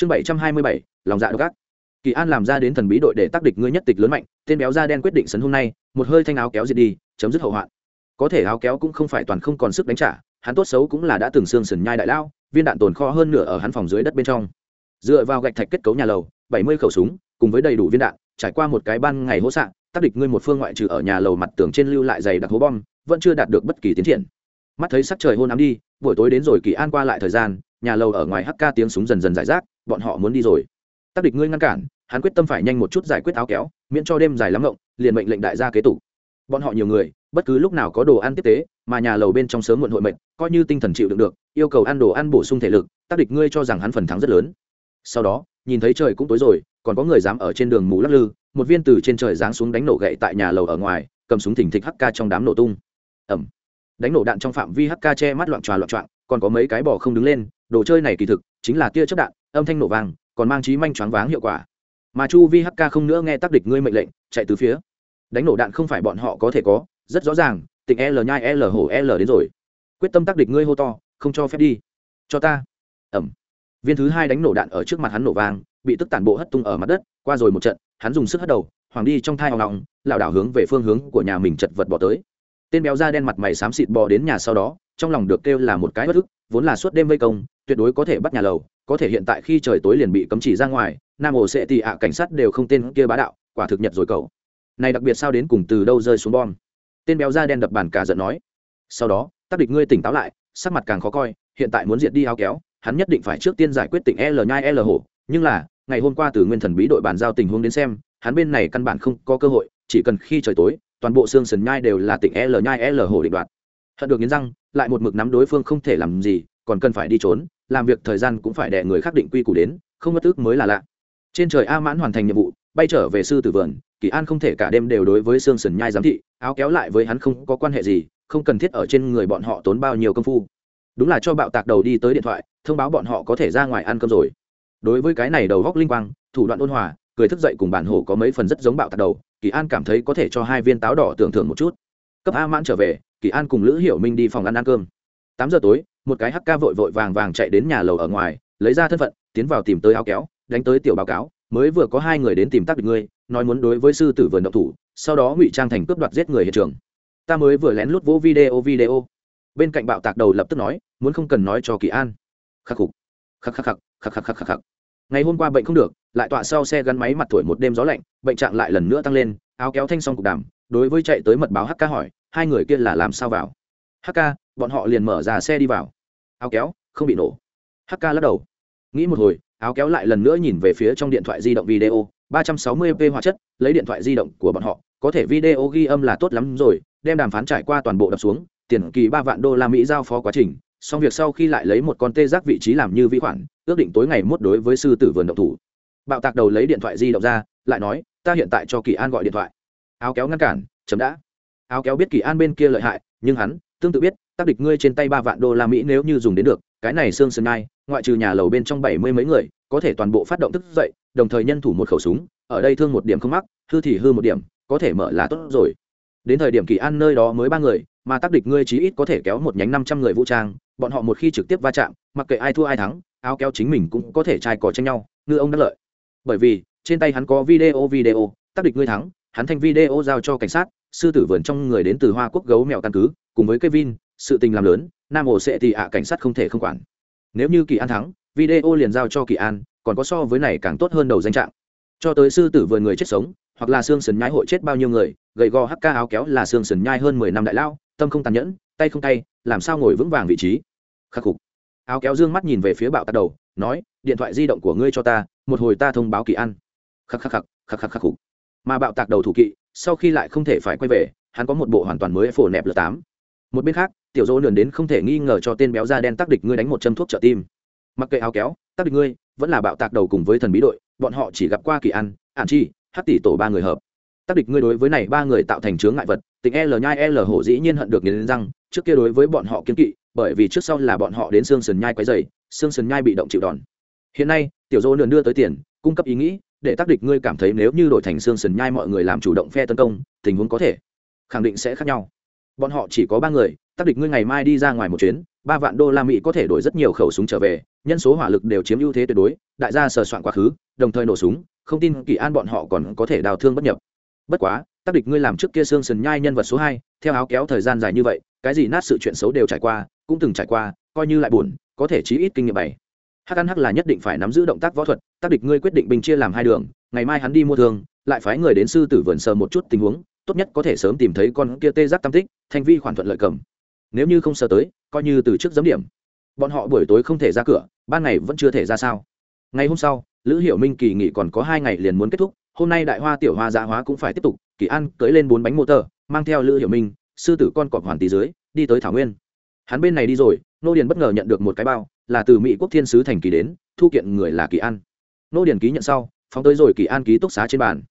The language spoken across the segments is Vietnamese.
chương bảy trăm hai mươi bảy, lòng dạ độc ác. Kỳ an làm ra đến thần bí đội để tác địch ngươi nhất tịch lớn mạnh, tên béo da đen quyết định sấn hôm nay, một hơi thanh áo kéo diệt đi, chấm dứt hậu hoạn. Có thể áo kéo cũng không phải toàn không còn sức đánh trả, hắn tốt xấu cũng là đã từng xương sườn nhai đại lao, viên đạn tồn kho hơn nửa ở hắn phòng dưới đất bên trong. Dựa vào gạch thạch kết cấu nhà lầu, bảy mươi khẩu súng, cùng với đầy đủ viên đạn, trải qua một cái ban ngày hỗ xạ, tác địch ngươi một phương ngoại trừ ở nhà lầu mặt tường trên lưu lại dày đặc hố bom, vẫn chưa đạt được bất kỳ tiến triển. Mắt thấy sắc trời hôn ám đi, buổi tối đến rồi kỳ an qua lại thời gian, nhà lầu ở ngoài hk ca tiếng súng dần dần giải rác bọn họ muốn đi rồi. Tác địch ngươi ngăn cản, hắn quyết tâm phải nhanh một chút giải quyết áo kéo, miễn cho đêm dài lắm ngộng, liền mệnh lệnh đại gia kế tục. Bọn họ nhiều người, bất cứ lúc nào có đồ ăn tiếp tế, mà nhà lầu bên trong sớm muộn hội mệnh, coi như tinh thần chịu đựng được, yêu cầu ăn đồ ăn bổ sung thể lực tác địch ngươi cho rằng hắn phần thắng rất lớn. Sau đó, nhìn thấy trời cũng tối rồi, còn có người dám ở trên đường mù lắc lư, một viên từ trên trời giáng xuống đánh nổ gậy tại nhà lầu ở ngoài, cầm súng thỉnh thịch hk trong đám nổ tung. Ẩm đánh nổ đạn trong phạm vi hk che mắt loạn tròa loạn trọn còn có mấy cái bò không đứng lên đồ chơi này kỳ thực chính là tia chất đạn, âm thanh nổ vàng còn mang trí manh choáng váng hiệu quả. Mà chu vi hk không nữa nghe tác địch ngươi mệnh lệnh, chạy từ phía. Đánh nổ đạn không phải bọn họ có thể có, rất rõ ràng tỉnh l nhai l hổ l đến rồi. Quyết tâm tác địch ngươi hô to, không cho phép đi. Cho ta. Ẩm. Viên thứ hai đánh nổ đạn ở trước mặt hắn nổ vang, bị tức tản bộ hất tung ở mặt đất, qua rồi một trận, hắn dùng sức hất đầu, hoàng đi trong thai hoàng lòng lảo đảo hướng về phương hướng của nhà mình chật vật bỏ tới. Tên béo da đen mặt mày xám xịt bò đến nhà sau đó, trong lòng được kêu là một cái bất ức vốn là suốt đêm vây công, tuyệt đối có thể bắt nhà lầu, có thể hiện tại khi trời tối liền bị cấm chỉ ra ngoài, nam ổ sẽ tị ạ cảnh sát đều không tên kia bá đạo, quả thực nhật rồi cậu. Này đặc biệt sao đến cùng từ đâu rơi xuống bom? Tên béo da đen đập bàn cả giận nói. Sau đó tác địch ngươi tỉnh táo lại, sắc mặt càng khó coi, hiện tại muốn diệt đi áo kéo, hắn nhất định phải trước tiên giải quyết tỉnh l nhai l hổ. Nhưng là, ngày hôm qua từ nguyên thần bí đội bàn giao tình huống đến xem, hắn bên này căn bản không có cơ hội, chỉ cần khi trời tối, toàn bộ xương sần nhai đều là tỉnh l nhai l hổ định đoạt hận được nghiến răng, lại một mực nắm đối phương không thể làm gì, còn cần phải đi trốn, làm việc thời gian cũng phải đẻ người khác định quy củ đến, không mất tức mới là lạ. Trên trời a mãn hoàn thành nhiệm vụ, bay trở về sư tử vườn, kỳ an không thể cả đêm đều đối với xương sần nhai giám thị, áo kéo lại với hắn không có quan hệ gì, không cần thiết ở trên người bọn họ tốn bao nhiêu công phu. Đúng là cho bạo tạc đầu đi tới điện thoại, thông báo bọn họ có thể ra ngoài ăn cơm rồi. Đối với cái này đầu góc linh quang, thủ đoạn ôn hòa, cười thức dậy cùng bản hổ có mấy phần rất giống bạo tạc đầu, kỳ an cảm thấy có thể cho hai viên táo đỏ tưởng thưởng một chút. Cấp a mãn trở về kỳ an cùng lữ hiểu minh đi phòng ăn ăn cơm. Tám giờ tối, một cái hắc ca vội vội vàng vàng chạy đến nhà lầu ở ngoài, lấy ra thân phận, tiến vào tìm tới áo kéo, đánh tới tiểu báo cáo, mới vừa có hai người đến tìm tác địch ngươi, nói muốn đối với sư tử vườn động thủ, sau đó ngụy trang thành cướp đoạt giết người hiện trường. Ta mới vừa lén lút vỗ video video. Bên cạnh bạo tạc đầu lập tức nói, muốn không cần nói cho kỳ an. Khắc phục khắc khắc khắc khắc khắc khắc khắc khắc. Ngày hôm qua bệnh không được, lại tọa sau xe gắn máy mặt thổi một đêm gió lạnh, bệnh trạng lại lần nữa tăng lên, áo kéo thanh xong cục đàm, đối với chạy tới mật báo hk hỏi hai người kia là làm sao vào? Hk bọn họ liền mở ra xe đi vào. Áo kéo, không bị nổ. Hk lắc đầu. Nghĩ một hồi, áo kéo lại lần nữa nhìn về phía trong điện thoại di động video 360p hóa chất, lấy điện thoại di động của bọn họ, có thể video ghi âm là tốt lắm rồi, đem đàm phán trải qua toàn bộ đập xuống, tiền kỳ ba vạn đô la mỹ giao phó quá trình, xong việc sau khi lại lấy một con tê giác vị trí làm như vi khoản, ước định tối ngày mốt đối với sư tử vườn động thủ. Bạo tạc đầu lấy điện thoại di động ra, lại nói, ta hiện tại cho kỳ an gọi điện thoại. Áo kéo ngăn cản, chấm đã áo kéo biết kỳ an bên kia lợi hại, nhưng hắn, tương tự biết, tác địch ngươi trên tay ba vạn đô la mỹ nếu như dùng đến được, cái này xương sơn nai ngoại trừ nhà lầu bên trong bảy mươi mấy người, có thể toàn bộ phát động thức dậy, đồng thời nhân thủ một khẩu súng, ở đây thương một điểm không mắc, hư thì hư một điểm, có thể mở là tốt rồi. Đến thời điểm kỳ an nơi đó mới ba người, mà tác địch ngươi chí ít có thể kéo một nhánh năm trăm người vũ trang, bọn họ một khi trực tiếp va chạm, mặc kệ ai thua ai thắng, áo kéo chính mình cũng có thể trai cò tranh nhau, ngư ông đắc lợi. Bởi vì, trên tay hắn có video video, tác địch ngươi thắng hắn thanh video giao cho cảnh sát sư tử vườn trong người đến từ hoa quốc gấu mèo căn cứ cùng với Kevin, sự tình làm lớn, Nam Ổ sẽ thì ạ cảnh sát không thể không quản. Nếu như Kỳ An thắng, video liền giao cho Kỳ An, còn có so với này càng tốt hơn đầu danh trạng. Cho tới sư tử vườn người chết sống, hoặc là xương sườn nhai hội chết bao nhiêu người, gầy gò hắc ca áo kéo là xương sườn nhai hơn mười năm đại lao, tâm không tàn nhẫn, tay không tay, làm sao ngồi vững vàng vị trí. Khắc phục. Áo kéo dương mắt nhìn về phía bạo tắt đầu, nói, điện thoại di động của ngươi cho ta, một hồi ta thông báo Kỳ An. Khắc khắc khắc, khắc khắc khắc khục. Mà bạo tạc đầu thủ kỵ, sau khi lại không thể phải quay về, hắn có một bộ hoàn toàn mới phổ nẹp lửa tám. Một bên khác tiểu dỗ lườn đến không thể nghi ngờ cho tên béo da đen tác địch ngươi đánh một châm thuốc trợ tim. Mặc kệ áo kéo tác địch ngươi vẫn là bạo tạc đầu cùng với thần bí đội bọn họ chỉ gặp qua kỳ ăn ản chi hát tỷ tổ ba người hợp. Tác địch ngươi đối với này ba người tạo thành chướng ngại vật tình l nhai l hổ dĩ nhiên hận được nghiến răng trước kia đối với bọn họ kiên kỵ bởi vì trước sau là bọn họ đến xương sườn nhai quấy dày xương sườn nhai bị động chịu đòn. Hiện nay tiểu dỗ lườn đưa tới tiền cung cấp ý nghĩ để tác địch ngươi cảm thấy nếu như đổi thành xương sườn nhai mọi người làm chủ động phe tấn công, tình huống có thể khẳng định sẽ khác nhau bọn họ chỉ có ba người, tác địch ngươi ngày mai đi ra ngoài một chuyến, ba vạn đô la mỹ có thể đổi rất nhiều khẩu súng trở về, nhân số hỏa lực đều chiếm ưu thế tuyệt đối, đại gia sờ soạn quá khứ, đồng thời nổ súng, không tin kỳ an bọn họ còn có thể đào thương bất nhập bất quá, tác địch ngươi làm trước kia xương sần nhai nhân vật số hai, theo áo kéo thời gian dài như vậy, cái gì nát sự chuyện xấu đều trải qua, cũng từng trải qua, coi như lại buồn, có thể chí ít kinh nghiệm bảy hắc ăn hắc là nhất định phải nắm giữ động tác võ thuật tác địch ngươi quyết định bình chia làm hai đường, ngày mai hắn đi mua thương, lại phái người đến sư tử vườn sờ một chút tình huống, tốt nhất có thể sớm tìm thấy con kia tê giác tam tích, thanh vi khoản thuận lợi cầm. Nếu như không sờ tới, coi như từ trước giấm điểm. Bọn họ buổi tối không thể ra cửa, ban ngày vẫn chưa thể ra sao. Ngày hôm sau, lữ hiểu minh kỳ nghỉ còn có hai ngày liền muốn kết thúc, hôm nay đại hoa tiểu hoa dạ hóa cũng phải tiếp tục, kỳ an cưới lên bốn bánh mô tờ, mang theo lữ hiểu minh, sư tử con cọp hoàn tí dưới, đi tới thảo nguyên. Hắn bên này đi rồi, nô điền bất ngờ nhận được một cái bao là từ mỹ quốc thiên sứ thành kỳ đến, thu kiện người là kỳ an. Nô điền ký nhận sau, phóng tới rồi kỳ an ký túc xá trên bàn.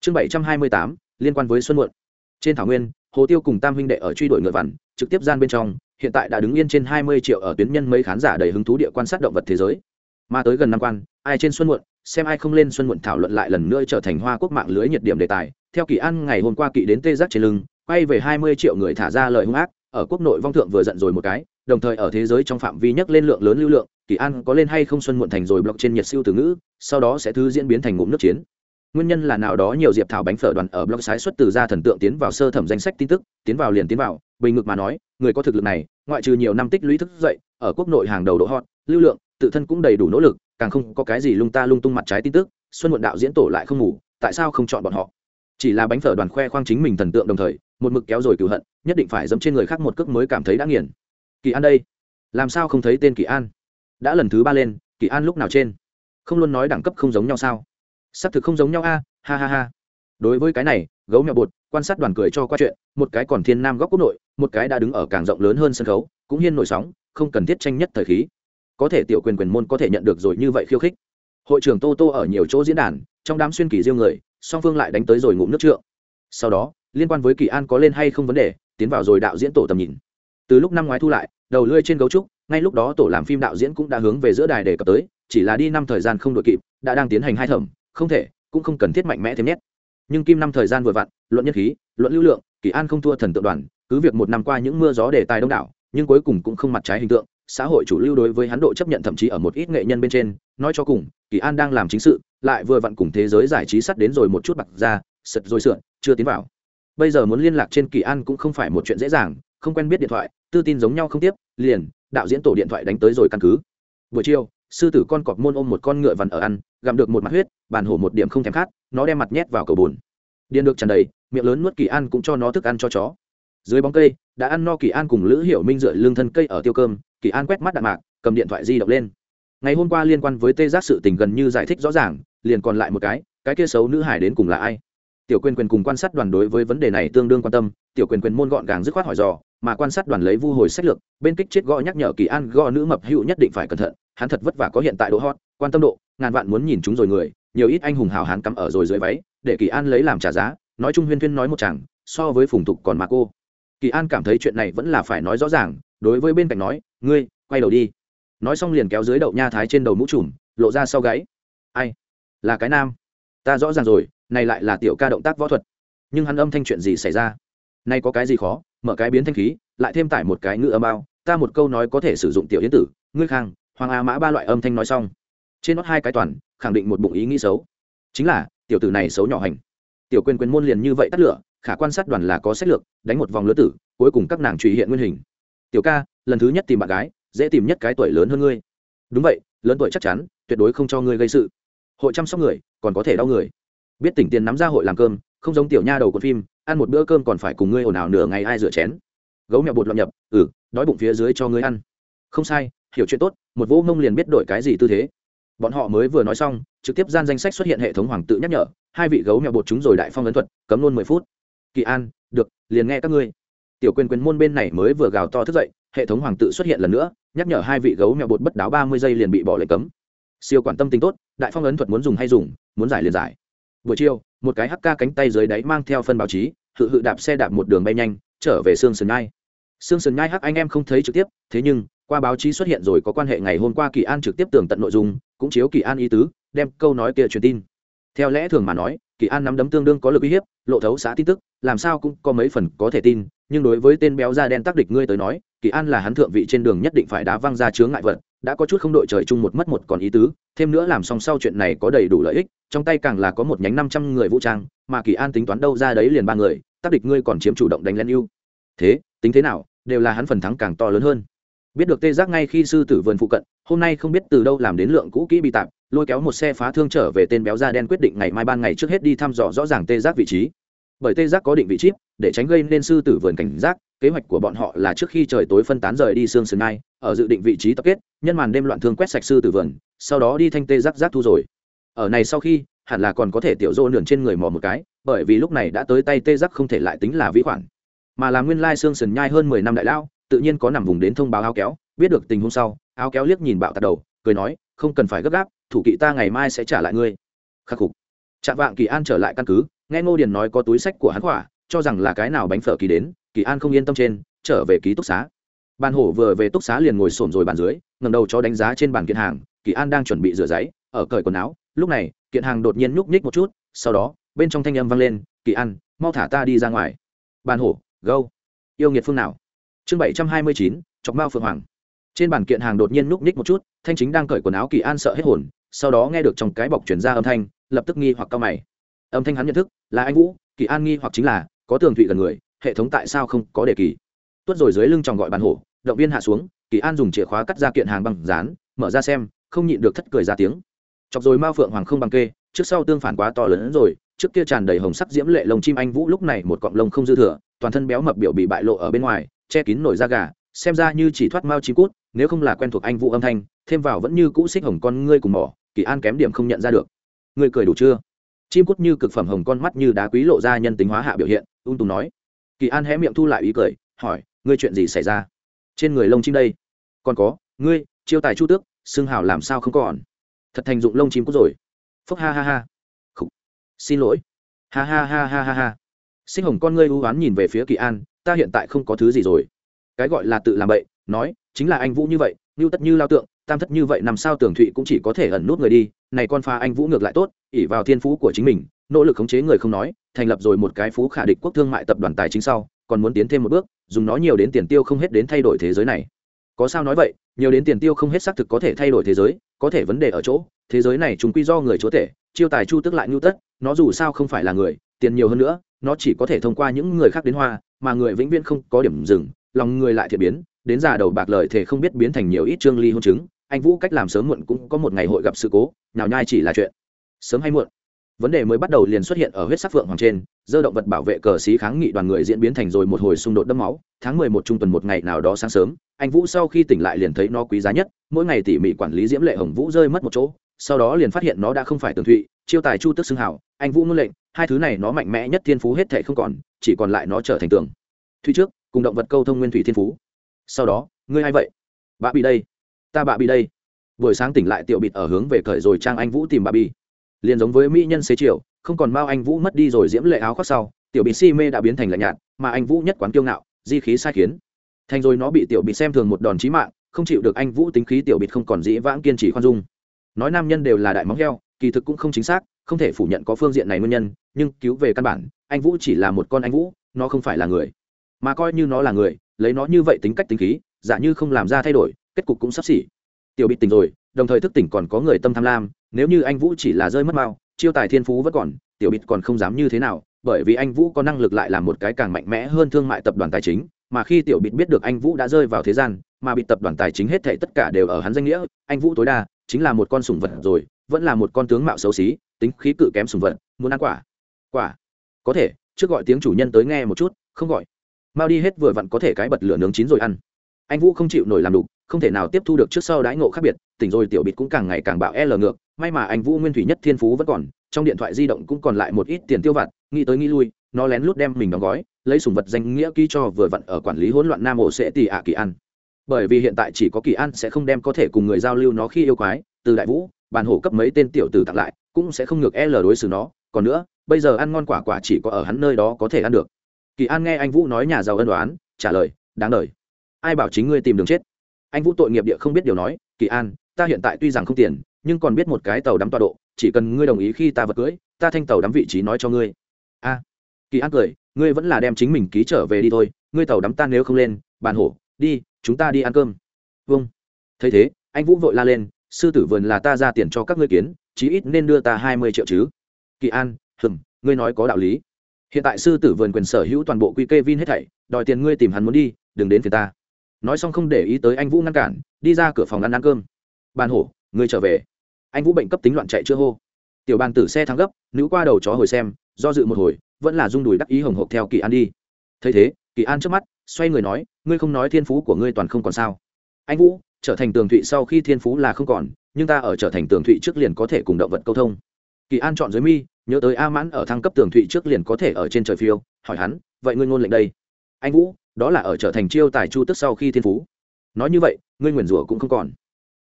Chương bảy trăm hai mươi tám, liên quan với xuân muộn. Trên thảo nguyên, hồ tiêu cùng tam huynh đệ ở truy đuổi ngựa vằn, trực tiếp gian bên trong, hiện tại đã đứng yên trên hai mươi triệu ở tuyến nhân mấy khán giả đầy hứng thú địa quan sát động vật thế giới. Mà tới gần năm quan, ai trên xuân muộn, xem ai không lên xuân muộn thảo luận lại lần nữa trở thành hoa quốc mạng lưới nhiệt điểm đề tài. Theo kỳ an ngày hôm qua kỵ đến tê giác trên lưng, quay về hai mươi triệu người thả ra lời hung ác ở quốc nội vong thượng vừa giận rồi một cái, đồng thời ở thế giới trong phạm vi nhắc lên lượng lớn lưu lượng, kỳ an có lên hay không xuân muộn thành rồi blog trên nhiệt siêu từ ngữ, sau đó sẽ thứ diễn biến thành ngụm nước chiến. Nguyên nhân là nào đó nhiều diệp thảo bánh phở đoàn ở blog sái xuất từ ra thần tượng tiến vào sơ thẩm danh sách tin tức, tiến vào liền tiến vào, bình ngực mà nói, người có thực lực này, ngoại trừ nhiều năm tích lũy thức dậy, ở quốc nội hàng đầu độ hot, lưu lượng, tự thân cũng đầy đủ nỗ lực, càng không có cái gì lung ta lung tung mặt trái tin tức, xuân muộn đạo diễn tổ lại không ngủ, tại sao không chọn bọn họ? Chỉ là bánh phở đoàn khoe khoang chính mình thần tượng đồng thời một mực kéo rồi cửu hận, nhất định phải dẫm trên người khác một cước mới cảm thấy đã nghiền. Kỳ an đây, làm sao không thấy tên kỳ an? Đã lần thứ ba lên, kỳ an lúc nào trên? Không luôn nói đẳng cấp không giống nhau sao? Xác thực không giống nhau a, ha ha ha. Đối với cái này, gấu mèo bột, quan sát đoàn cười cho qua chuyện, một cái còn thiên nam góc quốc nội, một cái đã đứng ở càng rộng lớn hơn sân khấu, cũng hiên nổi sóng, không cần thiết tranh nhất thời khí. Có thể tiểu quyền quyền môn có thể nhận được rồi như vậy khiêu khích. Hội trưởng tô tô ở nhiều chỗ diễn đàn, trong đám xuyên kỳ riêng người, song phương lại đánh tới rồi ngụm nước trượng. Sau đó liên quan với kỳ an có lên hay không vấn đề, tiến vào rồi đạo diễn tổ tầm nhìn. Từ lúc năm ngoái thu lại, đầu lươi trên gấu trúc, ngay lúc đó tổ làm phim đạo diễn cũng đã hướng về giữa đài đề cập tới, chỉ là đi năm thời gian không đội kịp, đã đang tiến hành hai thẩm, không thể, cũng không cần thiết mạnh mẽ thêm nhét. Nhưng kim năm thời gian vừa vặn, luận nhất khí, luận lưu lượng, kỳ an không thua thần tượng đoàn, cứ việc một năm qua những mưa gió đề tài đông đảo, nhưng cuối cùng cũng không mặt trái hình tượng, xã hội chủ lưu đối với hắn độ chấp nhận thậm chí ở một ít nghệ nhân bên trên, nói cho cùng, kỳ an đang làm chính sự, lại vừa vặn cùng thế giới giải trí sắt đến rồi một chút bạc ra, sật rồi sượn, chưa tiến vào bây giờ muốn liên lạc trên kỳ an cũng không phải một chuyện dễ dàng, không quen biết điện thoại, tư tin giống nhau không tiếp, liền, đạo diễn tổ điện thoại đánh tới rồi căn cứ. Buổi chiều, sư tử con cọp môn ôm một con ngựa vằn ở ăn, gặm được một mặt huyết, bàn hổ một điểm không thèm khát, nó đem mặt nhét vào cầu bùn. Điền được tràn đầy, miệng lớn nuốt kỳ an cũng cho nó thức ăn cho chó. Dưới bóng cây, đã ăn no kỳ an cùng lữ hiểu minh dựa lương thân cây ở tiêu cơm, kỳ an quét mắt đạn mạc, cầm điện thoại di động lên. Ngày hôm qua liên quan với tê giác sự tình gần như giải thích rõ ràng, liền còn lại một cái cái kia xấu nữ hải đến cùng là ai? Tiểu quyền quyền cùng quan sát đoàn đối với vấn đề này tương đương quan tâm, tiểu quyền quyền môn gọn gàng dứt khoát hỏi dò, mà quan sát đoàn lấy vu hồi sách lược, bên kích chết gõ nhắc nhở kỳ an gõ nữ mập hữu nhất định phải cẩn thận, hắn thật vất vả có hiện tại độ hot, quan tâm độ, ngàn vạn muốn nhìn chúng rồi người, nhiều ít anh hùng hào hán cắm ở rồi dưới váy, để kỳ an lấy làm trả giá, nói chung huyên thuyên nói một chàng, so với phùng tục còn mà cô. Kỳ an cảm thấy chuyện này vẫn là phải nói rõ ràng, đối với bên cạnh nói, ngươi, quay đầu đi. Nói xong liền kéo dưới đậu nha thái trên đầu mũ trùm, lộ ra sau gáy. Ai? Là cái nam? Ta rõ ràng rồi này lại là tiểu ca động tác võ thuật. Nhưng hắn âm thanh chuyện gì xảy ra? Nay có cái gì khó? Mở cái biến thanh khí, lại thêm tải một cái ngữ âm bao, ta một câu nói có thể sử dụng tiểu yến tử, ngươi khang, hoàng a mã ba loại âm thanh nói xong. Trên nót hai cái toàn, khẳng định một bụng ý nghĩ xấu. Chính là, tiểu tử này xấu nhỏ hành. Tiểu quyền quyền môn liền như vậy tắt lửa, khả quan sát đoàn là có sách lược, đánh một vòng lứa tử, cuối cùng các nàng truy hiện nguyên hình. Tiểu ca, lần thứ nhất tìm bạn gái, dễ tìm nhất cái tuổi lớn hơn ngươi. Đúng vậy, lớn tuổi chắc chắn, tuyệt đối không cho ngươi gây sự. Hội chăm sóc người, còn có thể đau người biết tỉnh tiền nắm ra hội làm cơm, không giống tiểu nha đầu của phim, ăn một bữa cơm còn phải cùng ngươi ồn ào nửa ngày ai rửa chén. Gấu mèo bột lọt nhập ừ đói bụng phía dưới cho ngươi ăn. Không sai, hiểu chuyện tốt, một vỗ mông liền biết đổi cái gì tư thế. Bọn họ mới vừa nói xong, trực tiếp gian danh sách xuất hiện hệ thống hoàng tự nhắc nhở, hai vị gấu mèo bột chúng rồi đại phong ấn thuật, cấm luôn mười phút. Kỳ an, được, liền nghe các ngươi. Tiểu quyền quyền môn bên này mới vừa gào to thức dậy, hệ thống hoàng tự xuất hiện lần nữa, nhắc nhở hai vị gấu mèo bột bất đáo ba mươi giây liền bị bỏ lệnh cấm. Siêu quản tâm tính tốt, đại phong ấn thuật muốn dùng hay dùng, muốn giải liền giải buổi chiều, một cái hắc ca cánh tay dưới đáy mang theo phân báo chí, hự hự đạp xe đạp một đường bay nhanh, trở về sương sườn nhai. Sương sườn nhai hắc anh em không thấy trực tiếp, thế nhưng, qua báo chí xuất hiện rồi có quan hệ ngày hôm qua kỳ an trực tiếp tường tận nội dung, cũng chiếu kỳ an ý tứ, đem câu nói kia truyền tin. Theo lẽ thường mà nói, kỳ an nắm đấm tương đương có lực uy hiếp, lộ thấu xã tin tức, làm sao cũng có mấy phần có thể tin, nhưng đối với tên béo da đen tác địch ngươi tới nói, kỳ an là hắn thượng vị trên đường nhất định phải đá văng ra chướng ngại vật đã có chút không đội trời chung một mất một còn ý tứ, thêm nữa làm xong sau chuyện này có đầy đủ lợi ích, trong tay càng là có một nhánh năm trăm người vũ trang, mà kỳ an tính toán đâu ra đấy liền ba người tác địch ngươi còn chiếm chủ động đánh lên ưu. Thế, tính thế nào, đều là hắn phần thắng càng to lớn hơn. Biết được tê giác ngay khi sư tử vườn phụ cận, hôm nay không biết từ đâu làm đến lượng cũ kỹ bị tạp lôi kéo một xe phá thương trở về tên béo da đen quyết định ngày mai ban ngày trước hết đi thăm dò rõ ràng tê giác vị trí. Bởi tê giác có định vị chip để tránh gây nên sư tử vườn cảnh giác, kế hoạch của bọn họ là trước khi trời tối phân tán rời đi sương sườn nai ở dự định vị trí tập kết, nhân màn đêm loạn thương quét sạch sư tử vườn, sau đó đi thanh tê giác giác thu rồi. Ở này sau khi, hẳn là còn có thể tiểu dô nườn trên người mò một cái, bởi vì lúc này đã tới tay tê giác không thể lại tính là vĩ khoản. Mà là nguyên lai xương sườn nhai hơn mười năm đại lao tự nhiên có nằm vùng đến thông báo áo kéo, biết được tình huống sau, áo kéo liếc nhìn bạo tạt đầu, cười nói, không cần phải gấp gáp, thủ kỵ ta ngày mai sẽ trả lại ngươi. Khắc phục. Chạm vạng kỳ an trở lại căn cứ, nghe ngô điền nói có túi sách của hắn khỏa cho rằng là cái nào bánh phở kỳ đến, kỳ an không yên tâm trên, trở về ký túc xá. Ban hổ vừa về túc xá liền ngồi xổm rồi bàn dưới ngầm đầu cho đánh giá trên bàn kiện hàng, kỳ an đang chuẩn bị rửa giấy, ở cởi quần áo. Lúc này, kiện hàng đột nhiên nhúc nhích một chút, sau đó, bên trong thanh âm vang lên, kỳ an, mau thả ta đi ra ngoài. Bàn hổ, gâu, yêu nghiệt phương nào? Chương bảy trăm hai mươi chín, chọc mao phượng hoàng. Trên bàn kiện hàng đột nhiên nhúc ních một chút, thanh chính đang cởi quần áo kỳ an sợ hết hồn, sau đó nghe được trong cái bọc chuyển ra âm thanh, lập tức nghi hoặc cao mày. Âm thanh hắn nhận thức, là anh vũ, kỳ an nghi hoặc chính là có tường thụy gần người, hệ thống tại sao không có đề kỳ? Tuất rồi dưới lưng tròng gọi bàn hổ, động viên hạ xuống, kỳ an dùng chìa khóa cắt ra kiện hàng bằng dán, mở ra xem, không nhịn được thất cười ra tiếng. Chọc rồi mao phượng hoàng không bằng kê, trước sau tương phản quá to lớn hơn rồi, trước kia tràn đầy hồng sắc diễm lệ lồng chim anh vũ lúc này một cọng lông không dư thừa, toàn thân béo mập biểu bị bại lộ ở bên ngoài, che kín nổi da gà, xem ra như chỉ thoát mao chim cút, nếu không là quen thuộc anh vũ âm thanh, thêm vào vẫn như cũ xích hồng con ngươi cùng mỏ, kỳ an kém điểm không nhận ra được. Ngươi cười đủ chưa? Chim cút như cực phẩm hồng con mắt như đá quý lộ ra nhân tính hóa hạ biểu hiện ung tùng nói. Kỳ an hé miệng thu lại ý cười, hỏi, ngươi chuyện gì xảy ra? Trên người lông chim đây. Còn có, ngươi, chiêu tài chu tước xương hào làm sao không còn? Thật thành dụng lông chim cút rồi. Phúc ha ha ha. Khủ. xin lỗi. Ha ha ha ha ha ha. Sinh hồng con ngươi u oán nhìn về phía kỳ an, ta hiện tại không có thứ gì rồi. Cái gọi là tự làm bậy, nói, chính là anh vũ như vậy, như tất như lao tượng tam thất như vậy năm sao tưởng thụy cũng chỉ có thể ẩn nút người đi, này con pha anh vũ ngược lại tốt ỉ vào thiên phú của chính mình, nỗ lực khống chế người không nói, thành lập rồi một cái phú khả địch quốc thương mại tập đoàn tài chính sau, còn muốn tiến thêm một bước, dùng nó nhiều đến tiền tiêu không hết đến thay đổi thế giới này. Có sao nói vậy, nhiều đến tiền tiêu không hết xác thực có thể thay đổi thế giới, có thể vấn đề ở chỗ, thế giới này chúng quy do người chúa tể, chiêu tài chu tức lại nhu tất, nó dù sao không phải là người, tiền nhiều hơn nữa, nó chỉ có thể thông qua những người khác đến hoa, mà người vĩnh viễn không có điểm dừng, lòng người lại thiệt biến đến già đầu bạc lời thề không biết biến thành nhiều ít trương ly hôn chứng, anh vũ cách làm sớm muộn cũng có một ngày hội gặp sự cố nào nhai chỉ là chuyện. Sớm hay muộn? Vấn đề mới bắt đầu liền xuất hiện ở huyết sắc phượng hoàng trên, dơ động vật bảo vệ cờ xí kháng nghị đoàn người diễn biến thành rồi một hồi xung đột đẫm máu, tháng mười một trung tuần một ngày nào đó sáng sớm, anh vũ sau khi tỉnh lại liền thấy nó quý giá nhất, mỗi ngày tỉ mỉ quản lý diễm lệ hồng vũ rơi mất một chỗ, sau đó liền phát hiện nó đã không phải tường thụy, chiêu tài chu tức xưng hảo anh vũ ngôn lệnh, hai thứ này nó mạnh mẽ nhất thiên phú hết thể không còn, chỉ còn lại nó trở thành tường. Thụy trước, cùng động vật câu thông nguyên thủy thiên phú sau đó, ngươi ai vậy? Bà bị đây. Ta bà bị đây. Buổi sáng tỉnh lại tiểu bịt ở hướng về cởi rồi trang anh vũ tìm bà bị liền giống với mỹ nhân xế chiều, không còn bao anh vũ mất đi rồi diễm lệ áo khoác sau, tiểu bịt si mê đã biến thành lạnh nhạt, mà anh vũ nhất quán kiêu ngạo, di khí sai khiến. Thành rồi nó bị tiểu bịt xem thường một đòn chí mạng, không chịu được anh vũ tính khí tiểu bịt không còn dĩ vãng kiên trì khoan dung. Nói nam nhân đều là đại móng heo, kỳ thực cũng không chính xác, không thể phủ nhận có phương diện này nguyên nhân, nhưng cứu về căn bản, anh vũ chỉ là một con anh vũ, nó không phải là người. Mà coi như nó là người lấy nó như vậy tính cách tính khí, giả như không làm ra thay đổi, kết cục cũng sắp xỉ. Tiểu bị tỉnh rồi, đồng thời thức tỉnh còn có người tâm tham lam, nếu như anh vũ chỉ là rơi mất mao, chiêu tài thiên phú vẫn còn, tiểu bịt còn không dám như thế nào, bởi vì anh vũ có năng lực lại làm một cái càng mạnh mẽ hơn thương mại tập đoàn tài chính, mà khi tiểu bịt biết được anh vũ đã rơi vào thế gian, mà bị tập đoàn tài chính hết thảy tất cả đều ở hắn danh nghĩa, anh vũ tối đa chính là một con sủng vật rồi, vẫn là một con tướng mạo xấu xí, tính khí cự kém sủng vật, muốn ăn quả. Quả. Có thể, trước gọi tiếng chủ nhân tới nghe một chút, không gọi mau đi hết vừa vặn có thể cái bật lửa nướng chín rồi ăn anh vũ không chịu nổi làm đục, không thể nào tiếp thu được trước sau đãi ngộ khác biệt, tỉnh rồi tiểu bịt cũng càng ngày càng bạo e l ngược, may mà anh vũ nguyên thủy nhất thiên phú vẫn còn, trong điện thoại di động cũng còn lại một ít tiền tiêu vặt, nghĩ tới nghĩ lui, nó lén lút đem mình đóng gói, lấy sùng vật danh nghĩa ký cho vừa vặn ở quản lý hỗn loạn nam ổ sẽ tì ạ kỳ ăn. bởi vì hiện tại chỉ có kỳ ăn sẽ không đem có thể cùng người giao lưu nó khi yêu quái, từ đại vũ, bàn hổ cấp mấy tên tiểu tử tặng lại, cũng sẽ không ngược e l đối xử nó, còn nữa, bây giờ ăn ngon quả quả chỉ có ở hắn nơi đó có thể ăn được kỳ an nghe anh vũ nói nhà giàu ân đoán, trả lời, đáng lời ai bảo chính ngươi tìm đường chết? Anh vũ tội nghiệp địa không biết điều nói, kỳ an, ta hiện tại tuy rằng không tiền, nhưng còn biết một cái tàu đắm tọa độ, chỉ cần ngươi đồng ý khi ta vật cưới, ta thanh tàu đắm vị trí nói cho ngươi. A. Kỳ an cười, ngươi vẫn là đem chính mình ký trở về đi thôi, ngươi tàu đắm ta nếu không lên, bàn hổ, đi, chúng ta đi ăn cơm. Vâng. Thấy thế, anh vũ vội la lên, sư tử vườn là ta ra tiền cho các ngươi kiến, chí ít nên đưa ta hai mươi triệu chứ. Kỳ an hừng ngươi nói có đạo lý hiện tại sư tử vườn quyền sở hữu toàn bộ quy kê vin hết thảy, đòi tiền ngươi tìm hắn muốn đi, đừng đến phía ta. Nói xong không để ý tới anh vũ ngăn cản, đi ra cửa phòng ăn ăn cơm. Bàn hổ, ngươi trở về. Anh vũ bệnh cấp tính loạn chạy chưa hô. Tiểu bàn tử xe thắng gấp, nữ qua đầu chó hồi xem, do dự một hồi, vẫn là rung đùi đắc ý hồng hộc theo kỳ an đi. Thấy thế, kỳ an trước mắt, xoay người nói, ngươi không nói thiên phú của ngươi toàn không còn sao. Anh vũ, trở thành tường thụy sau khi thiên phú là không còn, nhưng ta ở trở thành tường thụy trước liền có thể cùng động vật câu thông. Kỳ an chọn dưới mi nhớ tới a mãn ở thăng cấp tường thụy trước liền có thể ở trên trời phiêu, hỏi hắn, vậy ngươi ngôn lệnh đây? Anh vũ, đó là ở trở thành chiêu tài chu tức sau khi thiên phú. Nói như vậy, ngươi nguyền rủa cũng không còn.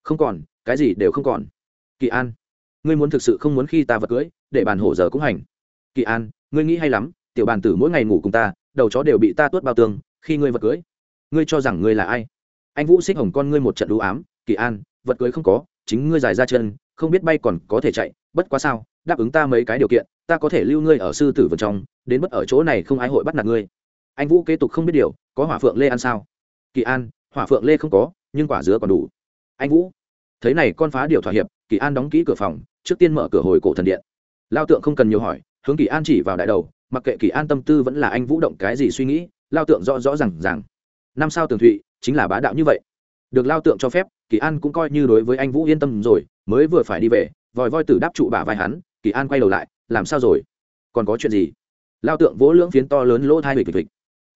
Không còn, cái gì đều không còn. Kỳ an, ngươi muốn thực sự không muốn khi ta vật cưới, để bàn hổ giờ cũng hành. Kỳ an, ngươi nghĩ hay lắm, tiểu bàn tử mỗi ngày ngủ cùng ta, đầu chó đều bị ta tuốt bao tường, khi ngươi vật cưới, ngươi cho rằng ngươi là ai? Anh vũ xích hồng con ngươi một trận đũ ám, kỳ an, vật cưới không có, chính ngươi dài ra chân, không biết bay còn có thể chạy, bất quá sao? Đáp ứng ta mấy cái điều kiện, ta có thể lưu ngươi ở sư tử vườn trong, đến bất ở chỗ này không ai hội bắt nạt ngươi. Anh vũ kế tục không biết điều, có hỏa phượng lê ăn sao? Kỳ an, hỏa phượng lê không có, nhưng quả dứa còn đủ. Anh vũ, thấy này con phá điều thỏa hiệp, kỳ an đóng kỹ cửa phòng, trước tiên mở cửa hồi cổ thần điện. Lao tượng không cần nhiều hỏi, hướng kỳ an chỉ vào đại đầu, mặc kệ kỳ an tâm tư vẫn là anh vũ động cái gì suy nghĩ, lao tượng rõ rõ r à n g rằng năm sao tường thụy, chính là bá đạo như vậy. Được lao tượng cho phép, kỳ an cũng coi như đối với anh vũ yên tâm rồi, mới vừa phải đi về, vòi voi tử đáp trụ bả vai hắn kỳ an quay đầu lại, làm sao rồi? Còn có chuyện gì? Lao tượng vỗ lưỡng phiến to lớn lỗ thai hịch hịch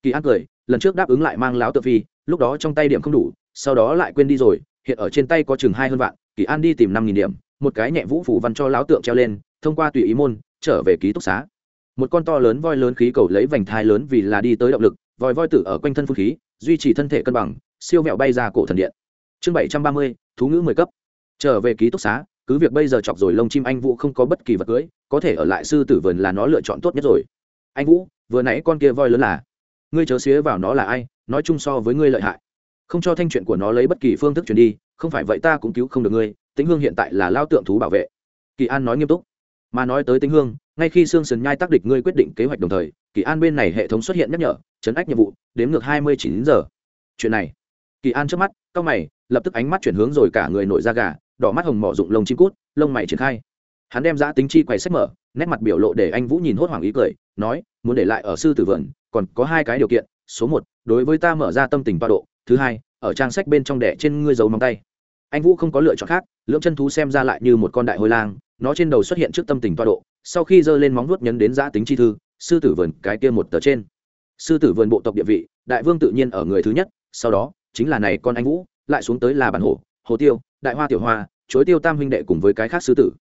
kỳ an cười, lần trước đáp ứng lại mang láo tượng phi, lúc đó trong tay điểm không đủ, sau đó lại quên đi rồi, hiện ở trên tay có chừng hai hơn vạn, kỳ an đi tìm năm nghìn điểm, một cái nhẹ vũ phủ văn cho láo tượng treo lên, thông qua tùy ý môn, trở về ký túc xá. Một con to lớn voi lớn khí cầu lấy vành thai lớn vì là đi tới động lực vòi voi tử ở quanh thân phun khí, duy trì thân thể cân bằng, siêu mẹo bay ra cổ thần điện. Chương bảy trăm ba mươi, thú ngữ mười cấp. Trở về ký túc xá cứ việc bây giờ chọc rồi lông chim anh vũ không có bất kỳ vật cưới, có thể ở lại sư tử vườn là nó lựa chọn tốt nhất rồi. Anh vũ, vừa nãy con kia voi lớn là? Ngươi chớ xía vào nó là ai, nói chung so với ngươi lợi hại. Không cho thanh chuyện của nó lấy bất kỳ phương thức truyền đi, không phải vậy ta cũng cứu không được ngươi, tĩnh hương hiện tại là lao tượng thú bảo vệ. Kỳ an nói nghiêm túc. Mà nói tới tĩnh hương, ngay khi sương sần nhai tác địch ngươi quyết định kế hoạch đồng thời, kỳ an bên này hệ thống xuất hiện nhắc nhở, chấn ách nhiệm vụ, đếm ngược hai mươi chín giờ. Chuyện này, kỳ an trước mắt cao mày, lập tức ánh mắt chuyển hướng rồi cả người nổi da gà đỏ mắt hồng mỏ dụng lông chim cút, lông mày triển khai hắn đem giã tính chi quầy sách mở, nét mặt biểu lộ để anh vũ nhìn hốt hoảng ý cười, nói, muốn để lại ở sư tử vườn, còn có hai cái điều kiện, số một, đối với ta mở ra tâm tình ba độ, thứ hai, ở trang sách bên trong đẻ trên ngươi dấu móng tay anh vũ không có lựa chọn khác, lưỡng chân thú xem ra lại như một con đại hôi lang, nó trên đầu xuất hiện trước tâm tình toa độ, sau khi giơ lên móng vuốt nhấn đến giã tính chi thư, sư tử vườn, cái kia một tờ trên sư tử vườn bộ tộc địa vị, đại vương tự nhiên ở người thứ nhất, sau đó, chính là này con anh vũ, lại xuống tới là bản hổ hồ tiêu, đại hoa tiểu hoa chối tiêu tam huynh đệ cùng với cái khác sư tử.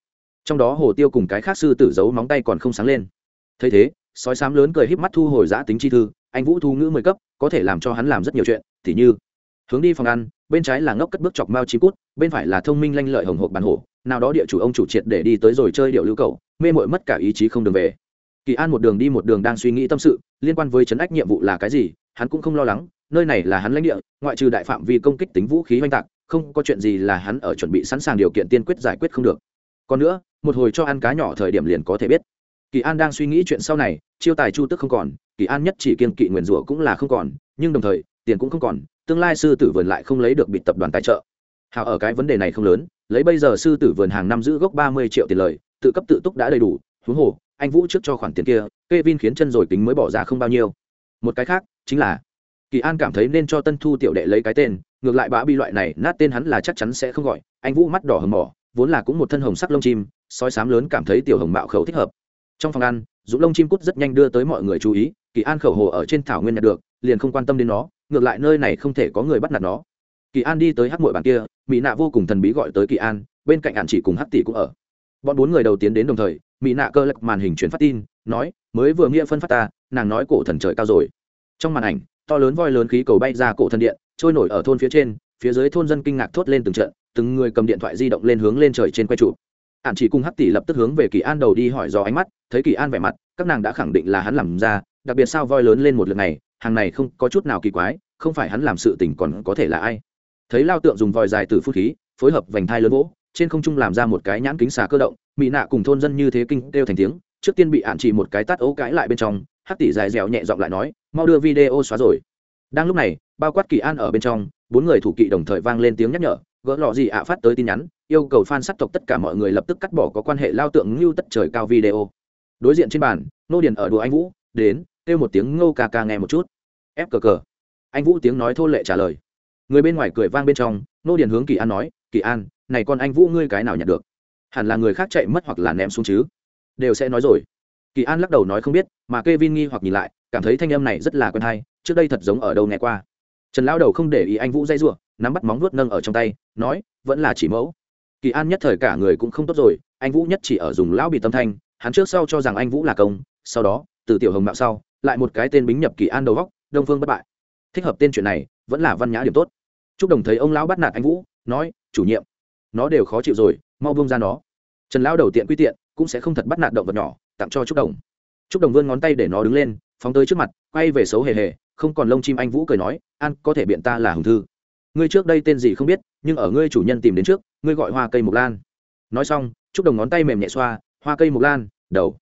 Trong đó hồ tiêu cùng cái khác sư tử giấu móng tay còn không sáng lên. Thấy thế, sói sám lớn cười híp mắt thu hồi giã tính chi thư, anh vũ thu ngữ mười cấp, có thể làm cho hắn làm rất nhiều chuyện t như, hướng đi phòng ăn, bên trái là ngốc cất bước chọc mao chi cút, bên phải là thông minh lanh lợi hồng hộp bản hổ, nào đó địa chủ ông chủ triệt để đi tới rồi chơi điệu lưu cầu, mê mội mất cả ý chí không đường về. Kỳ an một đường đi một đường đang suy nghĩ tâm sự, liên quan với chấn ách nhiệm vụ là cái gì, hắn cũng không lo lắng, nơi này là hắn lãnh địa, ngoại trừ đại phạm vi công kích tính vũ khí oanh tạc không có chuyện gì là hắn ở chuẩn bị sẵn sàng điều kiện tiên quyết giải quyết không được. Còn nữa, một hồi cho ăn cá nhỏ thời điểm liền có thể biết. Kỳ an đang suy nghĩ chuyện sau này, chiêu tài chu tức không còn, kỳ an nhất chỉ kiên kỵ nguyền rủa cũng là không còn, nhưng đồng thời, tiền cũng không còn, tương lai sư tử vườn lại không lấy được bị tập đoàn tài trợ. Hào ở cái vấn đề này không lớn, lấy bây giờ sư tử vườn hàng năm giữ gốc ba mươi triệu tiền lời, tự cấp tự túc đã đầy đủ, huống hồ, anh vũ trước cho khoản tiền kia k vin khiến chân rồi kính mới bỏ ra không bao nhiêu. Một cái khác, chính là, kỳ an cảm thấy nên cho tân thu tiểu đệ lấy cái tên ngược lại bã bi loại này, nát tên hắn là chắc chắn sẽ không gọi. Anh vũ mắt đỏ hầm mỏ, vốn là cũng một thân hồng sắc lông chim, soi sám lớn cảm thấy tiểu hồng mạo khẩu thích hợp. Trong phòng ăn, dũng lông chim cút rất nhanh đưa tới mọi người chú ý, kỳ an khẩu hồ ở trên thảo nguyên nhặt được, liền không quan tâm đến nó, ngược lại nơi này không thể có người bắt nạt nó. Kỳ an đi tới hát mội bàn kia mỹ nạ vô cùng thần bí gọi tới kỳ an, bên cạnh ạn chỉ cùng hát tỷ cũng ở. Bọn bốn người đầu tiến đến đồng thời mỹ nạ cơ lật màn hình chuyển phát tin, nói, mới vừa nghĩa phân phát ta, nàng nói cổ thần trời cao rồi. Trong màn ảnh, to lớn voi lớn khí cầu bay ra cổ thần điện trôi nổi ở thôn phía trên, phía dưới thôn dân kinh ngạc thốt lên từng trận, từng người cầm điện thoại di động lên hướng lên trời trên quay trụ ạn chỉ cùng hắc tỷ lập tức hướng về kỳ an đầu đi hỏi do ánh mắt, thấy kỳ an vẻ mặt, các nàng đã khẳng định là hắn làm ra, đặc biệt sao voi lớn lên một lượt này, hàng này không có chút nào kỳ quái, không phải hắn làm sự tình còn có thể là ai. Thấy lao tượng dùng vòi dài từ phút khí, phối hợp vành thai lớn vỗ, trên không trung làm ra một cái nhãn kính xà cơ động mỹ nạ cùng thôn dân như thế kinh kêu thành tiếng, trước tiên bị ạn chỉ một cái tát ấu cãi lại bên trong, hắc tỷ dài dẻo nhẹ giọng lại nói, mau đưa video xóa rồi. Đang lúc này bao quát kỳ an ở bên trong, bốn người thủ kỵ đồng thời vang lên tiếng nhắc nhở, gỡ lọ gì ạ phát tới tin nhắn, yêu cầu fan sắc tộc tất cả mọi người lập tức cắt bỏ có quan hệ lao tượng ngưu tất trời cao video. Đối diện trên bàn, nô điền ở đùa anh vũ, đến, kêu một tiếng ngô ca ca nghe một chút. Ép cờ cờ anh vũ tiếng nói thô lệ trả lời. Người bên ngoài cười vang bên trong, nô điền hướng kỳ an nói, kỳ an, này con anh vũ ngươi cái nào nhận được? Hẳn là người khác chạy mất hoặc là ném xuống chứ? Đều sẽ nói rồi. Kỳ an lắc đầu nói không biết, mà k e vin nghi hoặc nhìn lại, cảm thấy thanh âm này rất là quen hay, trước đây thật giống ở đâu nghe qua trần lão đầu không để ý anh vũ dây r u ộ nắm bắt móng vuốt nâng ở trong tay, nói, vẫn là chỉ mẫu. Kỳ an nhất thời cả người cũng không tốt rồi, anh vũ nhất chỉ ở dùng lão bị tâm thanh, hắn trước sau cho rằng anh vũ là công, sau đó, từ tiểu hồng mạo sau, lại một cái tên bính nhập kỳ an đầu góc, đông phương bất bại. Thích hợp tên chuyện này, vẫn là văn nhã điểm tốt. Chúc đồng thấy ông lão bắt nạt anh vũ, nói, chủ nhiệm, nó đều khó chịu rồi, mau bông ra nó. Trần lão đầu tiện quy tiện, cũng sẽ không thật bắt nạt động vật nhỏ, tặng cho trúc đồng. Trúc đồng vươn ngón tay để nó đứng lên, phóng tới trước mặt, quay về xấu hề hề không còn lông chim anh vũ cười nói, an, có thể biện ta là hồng thư. Ngươi trước đây tên gì không biết, nhưng ở ngươi chủ nhân tìm đến trước, ngươi gọi hoa cây mộc lan. Nói xong, trúc đồng ngón tay mềm nhẹ xoa, hoa cây mộc lan, đầu.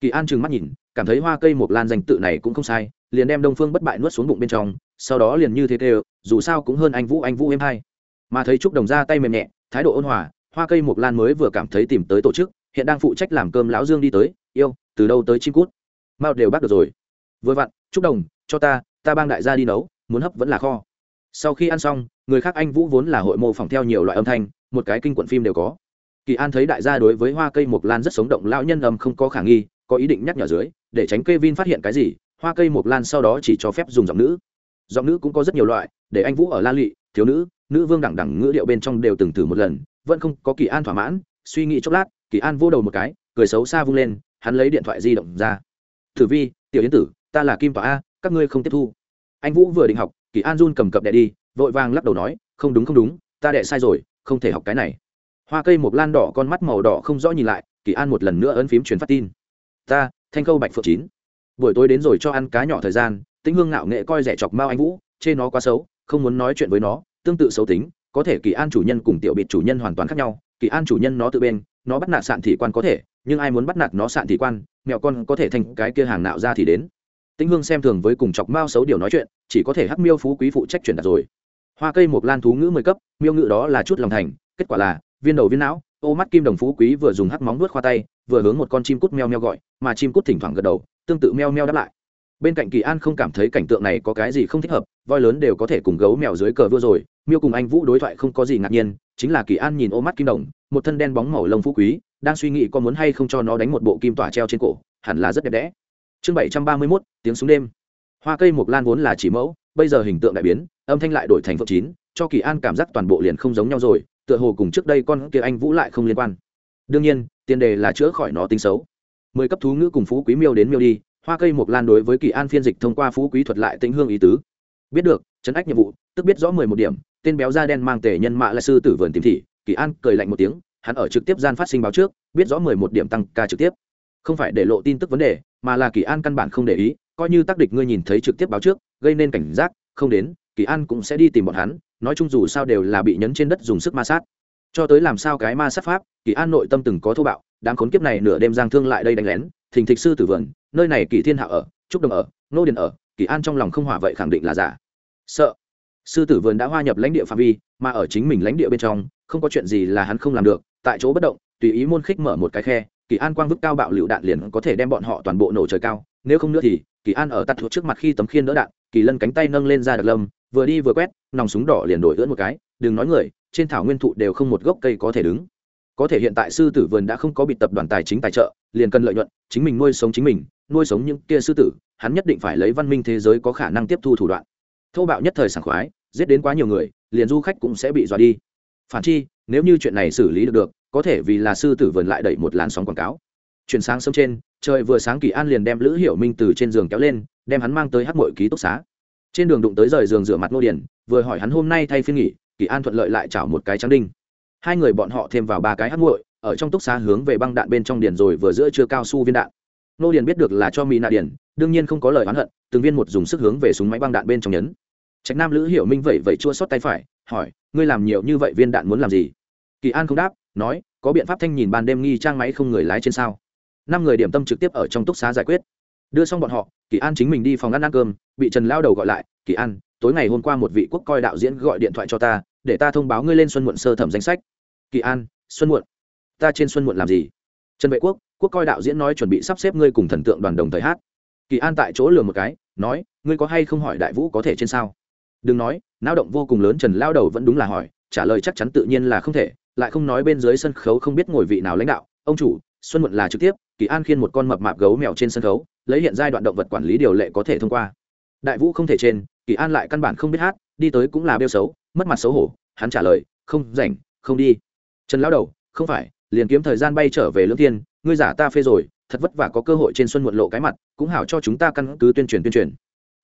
Kỳ an trừng mắt nhìn, cảm thấy hoa cây mộc lan danh tự này cũng không sai, liền đem đông phương bất bại nuốt xuống bụng bên trong, sau đó liền như thế kêu, dù sao cũng hơn anh vũ anh vũ em hay. Mà thấy trúc đồng ra tay mềm nhẹ, thái độ ôn hòa, hoa cây mộc lan mới vừa cảm thấy tìm tới tổ chức, hiện đang phụ trách làm cơm lão dương đi tới, yêu, từ đâu tới chim cút? Mao đều bắt được rồi. Vừa vặn, trúc đồng, cho ta ta bang đại gia đi nấu, muốn hấp vẫn là kho. Sau khi ăn xong, người khác anh vũ vốn là hội mô phỏng theo nhiều loại âm thanh, một cái kinh quận phim đều có. Kỳ an thấy đại gia đối với hoa cây mộc lan rất sống động, lão nhân âm không có khả nghi, có ý định nhắc nhở dưới, để tránh cây vin phát hiện cái gì, hoa cây mộc lan sau đó chỉ cho phép dùng giọng nữ. Giọng nữ cũng có rất nhiều loại, để anh vũ ở la lụy, thiếu nữ nữ vương đẳng đẳng ngữ điệu bên trong đều từng thử một lần, vẫn không có kỳ an thỏa mãn, suy nghĩ chốc lát, kỳ an vô đầu một cái, cười xấu xa vung lên, hắn lấy điện thoại di động ra. Thử vi, tiểu yến tử, ta là kim tòa a, các ngươi không tiếp thu anh vũ vừa định học, kỳ an run cầm cập đệ đi, vội vàng lắc đầu nói, không đúng không đúng, ta đệ sai rồi, không thể học cái này. Hoa cây một lan đỏ con mắt màu đỏ không rõ nhìn lại, kỳ an một lần nữa ấn phím truyền phát tin. Ta, thanh khâu bạch phượng chín. Buổi tối đến rồi cho ăn cá nhỏ thời gian, tĩnh hương ngạo nghệ coi rẻ chọc mao anh vũ, chê nó quá xấu, không muốn nói chuyện với nó, tương tự xấu tính, có thể kỳ an chủ nhân cùng tiểu biệt chủ nhân hoàn toàn khác nhau, kỳ an chủ nhân nó tự bên, nó bắt nạt sạn thị quan có thể, nhưng ai muốn bắt nạt nó sạn thị quan, mẹo con có thể thành cái kia hàng nạo ra thì đến tĩnh hương xem thường với cùng chọc mao xấu điều nói chuyện, chỉ có thể hắc miêu phú quý phụ trách truyền đạt rồi. Hoa cây một lan thú ngữ mười cấp, miêu ngữ đó là chút lòng thành, kết quả là, viên đầu viên não, ô mắt kim đồng phú quý vừa dùng hắc móng vuốt khoa tay, vừa hướng một con chim cút meo meo gọi, mà chim cút thỉnh thoảng gật đầu, tương tự meo meo đáp lại. Bên cạnh kỳ an không cảm thấy cảnh tượng này có cái gì không thích hợp, voi lớn đều có thể cùng gấu mèo dưới cờ vua rồi, miêu cùng anh vũ đối thoại không có gì ngạc nhiên, chính là kỳ an nhìn ô mắt kim đồng, một thân đen bóng màu lông phú quý, đang suy nghĩ có muốn hay không cho nó đánh một bộ kim tỏa treo trên cổ, hẳn là rất đẹp đẽ chương bảy trăm ba mươi mốt, tiếng súng đêm. Hoa cây mộc lan vốn là chỉ mẫu, bây giờ hình tượng đại biến, âm thanh lại đổi thành phượng chín, cho kỳ an cảm giác toàn bộ liền không giống nhau rồi, tựa hồ cùng trước đây con kia anh vũ lại không liên quan. Đương nhiên, tiền đề là chữa khỏi nó tính xấu. Mười cấp thú ngữ cùng phú quý miêu đến miêu đi, hoa cây mộc lan đối với kỳ an phiên dịch thông qua phú quý thuật lại tĩnh hương ý tứ. Biết được chấn ách nhiệm vụ, tức biết rõ mười một điểm, tên béo da đen mang tể nhân mạ là sư tử vườn tìm thị, kỳ an cười lạnh một tiếng, hắn ở trực tiếp gian phát sinh báo trước, biết rõ mười một điểm tăng ca trực tiếp không phải để lộ tin tức vấn đề, mà là kỳ an căn bản không để ý, coi như tác địch ngươi nhìn thấy trực tiếp báo trước, gây nên cảnh giác, không đến, kỳ an cũng sẽ đi tìm bọn hắn, nói chung dù sao đều là bị nhấn trên đất dùng sức ma sát. Cho tới làm sao cái ma sát pháp, kỳ an nội tâm từng có thô bạo, đám khốn kiếp này nửa đêm giang thương lại đây đánh lén, thình thịch sư tử vườn, nơi này kỳ thiên hạ ở, trúc đồng ở, nô điền ở, kỳ an trong lòng không hỏa vậy khẳng định là giả. Sợ. Sư tử vườn đã hoa nhập lãnh địa phạm vi, mà ở chính mình lãnh địa bên trong, không có chuyện gì là hắn không làm được, tại chỗ bất động, tùy ý môn khích mở một cái khe kỳ an quang vứt cao bạo lựu đạn liền có thể đem bọn họ toàn bộ nổ trời cao, nếu không nữa thì, kỳ an ở tắt thuộc trước mặt khi tấm khiên đỡ đạn, kỳ lân cánh tay nâng lên ra đặc lâm, vừa đi vừa quét, nòng súng đỏ liền đổi ưỡn một cái, đừng nói người, trên thảo nguyên thụ đều không một gốc cây có thể đứng. Có thể hiện tại sư tử vườn đã không có bị tập đoàn tài chính tài trợ, liền cần lợi nhuận, chính mình nuôi sống chính mình, nuôi sống những kia sư tử, hắn nhất định phải lấy văn minh thế giới có khả năng tiếp thu thủ đoạn. Thô bạo nhất thời sảng khoái, giết đến quá nhiều người, liền du khách cũng sẽ bị dọa đi. Phản chi, nếu như chuyện này xử lý được được có thể vì là sư tử vườn lại đẩy một làn sóng quảng cáo. Chuyển sáng sớm trên, trời vừa sáng kỳ an liền đem lữ hiểu minh từ trên giường kéo lên, đem hắn mang tới hát mội ký túc xá. Trên đường đụng tới rời giường rửa mặt nô điển vừa hỏi hắn hôm nay thay phiên nghỉ, kỳ an thuận lợi lại chảo một cái trắng đinh. Hai người bọn họ thêm vào ba cái hát muội, ở trong túc xá hướng về băng đạn bên trong điền rồi vừa giữa chưa cao su viên đạn. Nô điển biết được là cho mỹ nạ điển đương nhiên không có lời oán hận, từng viên một dùng sức hướng về súng máy băng đạn bên trong nhấn. Trạch nam lữ hiểu minh vẩy vẩy chua xót tay phải, hỏi, ngươi làm nhiều như vậy viên đạn muốn làm gì? Kỳ an không đáp nói, có biện pháp thanh nhìn ban đêm nghi trang máy không người lái trên sao. Năm người điểm tâm trực tiếp ở trong túc xá giải quyết. Đưa xong bọn họ, kỳ an chính mình đi phòng ăn ăn cơm, bị trần lao đầu gọi lại, kỳ an, tối ngày hôm qua một vị quốc coi đạo diễn gọi điện thoại cho ta, để ta thông báo ngươi lên xuân muộn sơ thẩm danh sách. Kỳ an, xuân muộn? Ta trên xuân muộn làm gì? Trần vệ quốc quốc coi đạo diễn nói chuẩn bị sắp xếp ngươi cùng thần tượng đoàn đồng thời hát. Kỳ an tại chỗ lừa một cái, nói, ngươi có hay không hỏi đại vũ có thể trên sao? Đừng nói nao động vô cùng lớn. Trần lao đầu vẫn đúng là hỏi trả lời chắc chắn tự nhiên là không thể, lại không nói bên dưới sân khấu không biết ngồi vị nào lãnh đạo. Ông chủ, xuân muộn là trực tiếp, kỳ an khiên một con mập mạp gấu mèo trên sân khấu, lấy hiện giai đoạn động vật quản lý điều lệ có thể thông qua. Đại vũ không thể trên, kỳ an lại căn bản không biết hát, đi tới cũng là bêu xấu, mất mặt xấu hổ, hắn trả lời, không rảnh, không đi. Trần lão đầu, không phải, liền kiếm thời gian bay trở về lưỡng thiên, ngươi giả ta phê rồi, thật vất vả có cơ hội trên xuân muộn lộ cái mặt, cũng hảo cho chúng ta căn cứ tuyên truyền tuyên truyền.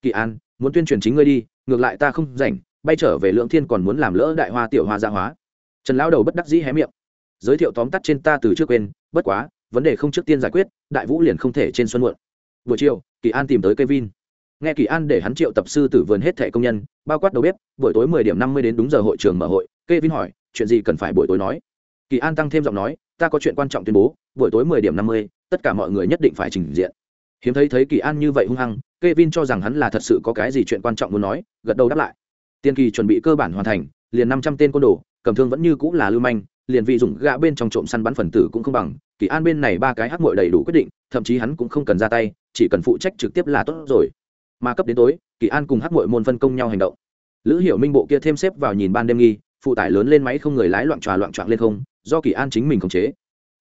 Kỳ an, muốn tuyên truyền chính ngươi đi, ngược lại ta không rảnh bay trở về lưỡng thiên còn muốn làm lỡ đại hoa tiểu hoa gia hóa. Trần lão đầu bất đắc dĩ hé miệng. Giới thiệu tóm tắt trên ta từ trước quên, bất quá, vấn đề không trước tiên giải quyết, đại vũ liền không thể trên xuân muộn. Buổi chiều, kỳ an tìm tới Kevin. Nghe kỳ an để hắn triệu tập sư tử vườn hết thẻ công nhân, bao quát đầu bếp, buổi tối mười điểm năm mươi đến đúng giờ hội trường mở hội, Kevin hỏi, chuyện gì cần phải buổi tối nói? Kỳ an tăng thêm giọng nói, ta có chuyện quan trọng tuyên bố, buổi tối mười điểm năm mươi, tất cả mọi người nhất định phải trình diện. Hiếm thấy thấy kỳ an như vậy hung hăng, Kevin cho rằng hắn là thật sự có cái gì chuyện quan trọng muốn nói, gật đầu đáp lại tiên kỳ chuẩn bị cơ bản hoàn thành, liền năm trăm tên côn đồ, cầm thương vẫn như cũng là lưu manh, liền vị dùng gã bên trong trộm săn bắn phần tử cũng không bằng. Kỳ an bên này ba cái hắc muội đầy đủ quyết định, thậm chí hắn cũng không cần ra tay, chỉ cần phụ trách trực tiếp là tốt rồi. Mà cấp đến tối, kỳ an cùng hắc muội môn phân công nhau hành động. Lữ hiểu minh bộ kia thêm xếp vào nhìn ban đêm nghi, phụ tải lớn lên máy không người lái loạn tròa loạn choạng lên không, do kỳ an chính mình khống chế.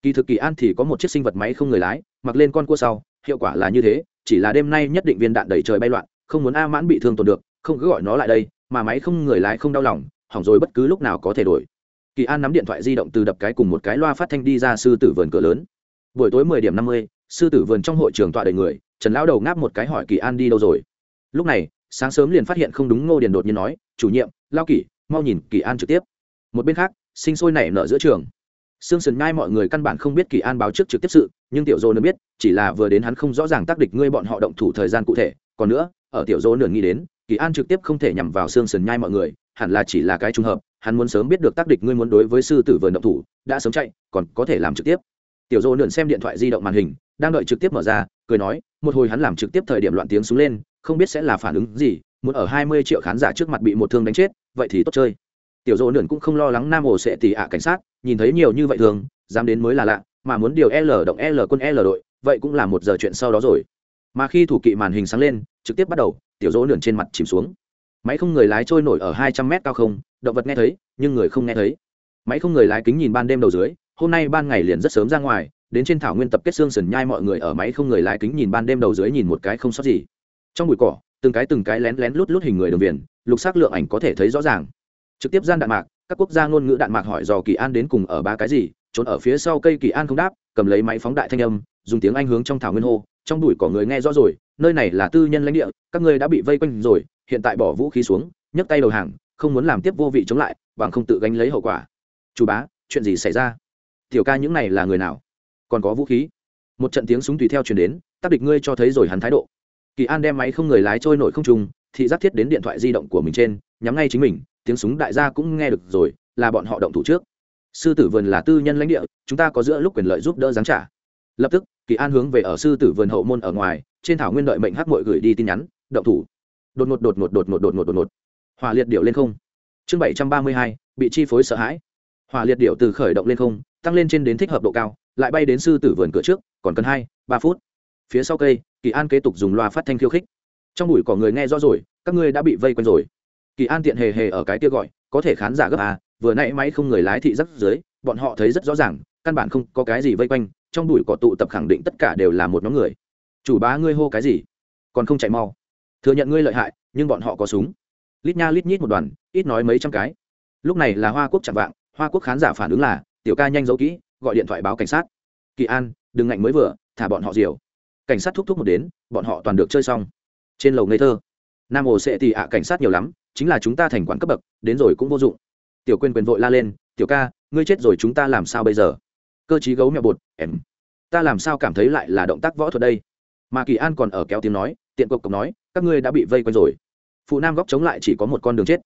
Kỳ thực kỳ an thì có một chiếc sinh vật máy không người lái, mặc lên con cua sau, hiệu quả là như thế, chỉ là đêm nay nhất định viên đạn đầy trời bay loạn, không muốn a mãn bị thương tổn được, không cứ gọi nó lại đây mà máy không người lái không đau lòng, hỏng rồi bất cứ lúc nào có thể đổi. Kỳ an nắm điện thoại di động từ đập cái cùng một cái loa phát thanh đi ra sư tử vườn cửa lớn. Buổi tối mười điểm năm mươi, sư tử vườn trong hội trường tọa đầy người, trần lão đầu ngáp một cái hỏi kỳ an đi đâu rồi. Lúc này, sáng sớm liền phát hiện không đúng ngô điền đột nhiên nói, chủ nhiệm, lao kỳ mau nhìn kỳ an trực tiếp. Một bên khác, sinh sôi nảy nở giữa trường sương sần nhai mọi người căn bản không biết kỳ an báo trước trực tiếp sự, nhưng tiểu dô Nửa biết, chỉ là vừa đến hắn không rõ ràng tác địch ngươi bọn họ động thủ thời gian cụ thể. Còn nữa, ở tiểu dô Nửa nghĩ đến, kỳ an trực tiếp không thể nhằm vào sương sần nhai mọi người, hẳn là chỉ là cái trùng hợp, hắn muốn sớm biết được tác địch ngươi muốn đối với sư tử vườn động thủ, đã sớm chạy, còn có thể làm trực tiếp. Tiểu dô Nửa xem điện thoại di động màn hình, đang đợi trực tiếp mở ra, cười nói, một hồi hắn làm trực tiếp thời điểm loạn tiếng xuống lên, không biết sẽ là phản ứng gì, muốn ở hai mươi triệu khán giả trước mặt bị một thương đánh chết, vậy thì tốt chơi. Tiểu dỗ nườn cũng không lo lắng nam ổ sẽ tỉ ạ cảnh sát nhìn thấy nhiều như vậy thường, dám đến mới là lạ, mà muốn điều l động l quân l đội, vậy cũng là một giờ chuyện sau đó rồi. Mà khi thủ kỵ màn hình sáng lên, trực tiếp bắt đầu, tiểu dỗ lượn trên mặt chìm xuống. Máy không người lái trôi nổi ở hai trăm mét cao không, động vật nghe thấy, nhưng người không nghe thấy. Máy không người lái kính nhìn ban đêm đầu dưới, hôm nay ban ngày liền rất sớm ra ngoài, đến trên thảo nguyên tập kết xương sần nhai mọi người ở máy không người lái kính nhìn ban đêm đầu dưới nhìn một cái không sót gì. Trong bụi cỏ, từng cái từng cái lén lén lút lút hình người đường viền, lục xác lượng ảnh có thể thấy rõ ràng. Trực tiếp gian đạn mạc các quốc gia ngôn ngữ đạn mạc hỏi dò kỳ an đến cùng ở ba cái gì, trốn ở phía sau cây kỳ an không đáp, cầm lấy máy phóng đại thanh âm, dùng tiếng anh hướng trong thảo nguyên hô, trong đùi cỏ người nghe rõ rồi, nơi này là tư nhân lãnh địa, các ngươi đã bị vây quanh rồi, hiện tại bỏ vũ khí xuống, nhấc tay đầu hàng, không muốn làm tiếp vô vị chống lại, bằng không tự gánh lấy hậu quả. Chủ bá, chuyện gì xảy ra? Tiểu ca những này là người nào? Còn có vũ khí? Một trận tiếng súng tùy theo chuyển đến tác địch ngươi cho thấy rồi hắn thái độ. Kỳ an đem máy không người lái trôi nổi không trùng thị giác thiết đến điện thoại di động của mình trên, nhắm ngay chính mình tiếng súng đại gia cũng nghe được rồi, là bọn họ động thủ trước. Sư tử vườn là tư nhân lãnh địa, chúng ta có giữa lúc quyền lợi giúp đỡ giáng trả. Lập tức, kỳ an hướng về ở sư tử vườn hậu môn ở ngoài, trên thảo nguyên đợi mệnh hắc mội gửi đi tin nhắn, động thủ. Đột ngột đột ngột đột ngột đột ngột đột ngột. Hỏa liệt điệu lên không. Chương bảy trăm ba mươi hai, bị chi phối sợ hãi. Hỏa liệt điệu từ khởi động lên không, tăng lên trên đến thích hợp độ cao, lại bay đến sư tử vườn cửa trước, còn cần hai, ba phút. Phía sau cây, kỳ an kế tục dùng loa phát thanh khiêu khích. Trong bụi cỏ người nghe rõ rồi, các ngươi đã bị vây quanh rồi kỳ an tiện hề hề ở cái kia gọi, có thể khán giả gấp à vừa nãy máy không người lái thị rất dưới, bọn họ thấy rất rõ ràng, căn bản không có cái gì vây quanh, trong bụi cỏ tụ tập khẳng định tất cả đều là một nhóm người. Chủ bá ngươi hô cái gì? Còn không chạy mau. Thừa nhận ngươi lợi hại, nhưng bọn họ có súng. Lít nha lít nhít một đoàn, ít nói mấy trăm cái. Lúc này là hoa quốc chẳng vạng, hoa quốc khán giả phản ứng là, tiểu ca nhanh giấu kỹ, gọi điện thoại báo cảnh sát. Kỳ an, đừng ngạnh mới vừa, thả bọn họ diều. Cảnh sát thúc thúc một đến, bọn họ toàn được chơi xong. Trên lầu ngây thơ. Nam ồ sẽ thì ạ, cảnh sát nhiều lắm chính là chúng ta thành quản cấp bậc, đến rồi cũng vô dụng. Tiểu quên quyền vội la lên, tiểu ca, ngươi chết rồi chúng ta làm sao bây giờ? Cơ chí gấu mèo bột, em, ta làm sao cảm thấy lại là động tác võ thuật đây? Mà kỳ an còn ở kéo tiếng nói, tiện cộc cộc nói, các ngươi đã bị vây quanh rồi. Phụ nam góc chống lại chỉ có một con đường chết.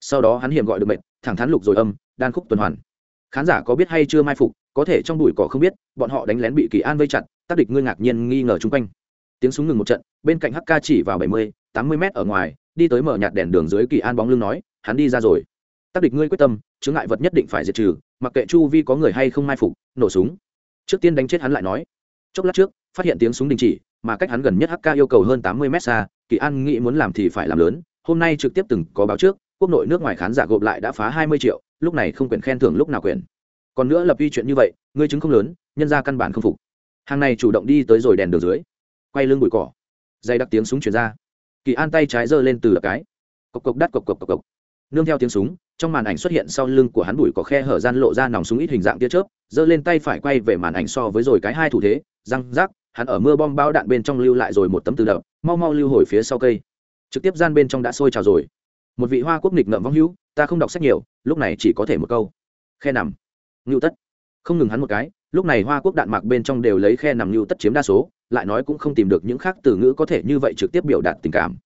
Sau đó hắn hiểm gọi được mệnh, thẳng thắn lục rồi âm, đan khúc tuần hoàn. Khán giả có biết hay chưa mai phục, có thể trong bụi cỏ không biết, bọn họ đánh lén bị kỳ an vây chặt, tác địch ngươi ngạc nhiên nghi ngờ chung quanh. Tiếng súng ngừng một trận, bên cạnh hk chỉ vào bảy mươi, tám mươi m ở ngoài đi tới mở nhạt đèn đường dưới kỳ an bóng lưng nói, hắn đi ra rồi. Tác địch ngươi quyết tâm, chướng ngại vật nhất định phải diệt trừ, mặc kệ chu vi có người hay không mai phục, nổ súng. Trước tiên đánh chết hắn lại nói. Chốc lát trước, phát hiện tiếng súng đình chỉ, mà cách hắn gần nhất hk yêu cầu hơn tám mươi m xa, kỳ an nghĩ muốn làm thì phải làm lớn. Hôm nay trực tiếp từng có báo trước, quốc nội nước ngoài khán giả gộp lại đã phá hai mươi triệu, lúc này không quyền khen thưởng lúc nào quyền. Còn nữa lập uy chuyện như vậy, ngươi chứng không lớn, nhân ra căn bản không phục. Hàng này chủ động đi tới rồi đèn đường dưới. Quay lưng bụi cỏ. Dây đặc tiếng súng chuyển ra kỳ an tay trái giơ lên từ đập cái. Cộc cộc đắt cộc cộc cộc cộc. Nương theo tiếng súng, trong màn ảnh xuất hiện sau lưng của hắn bụi có khe hở gian lộ ra nòng súng ít hình dạng tia chớp, giơ lên tay phải quay về màn ảnh so với rồi cái hai thủ thế, răng rác hắn ở mưa bom bao đạn bên trong lưu lại rồi một tấm từ đập, mau mau lưu hồi phía sau cây. Trực tiếp gian bên trong đã sôi trào rồi. Một vị hoa quốc nịch ngậm vong hữu, ta không đọc sách nhiều, lúc này chỉ có thể một câu. Khe nằm. Ngưu tất. Không ngừng hắn một cái, lúc này hoa quốc đạn mạc bên trong đều lấy khe nằm ngưu tất chiếm đa số lại nói cũng không tìm được những khác từ ngữ có thể như vậy trực tiếp biểu đạt tình cảm.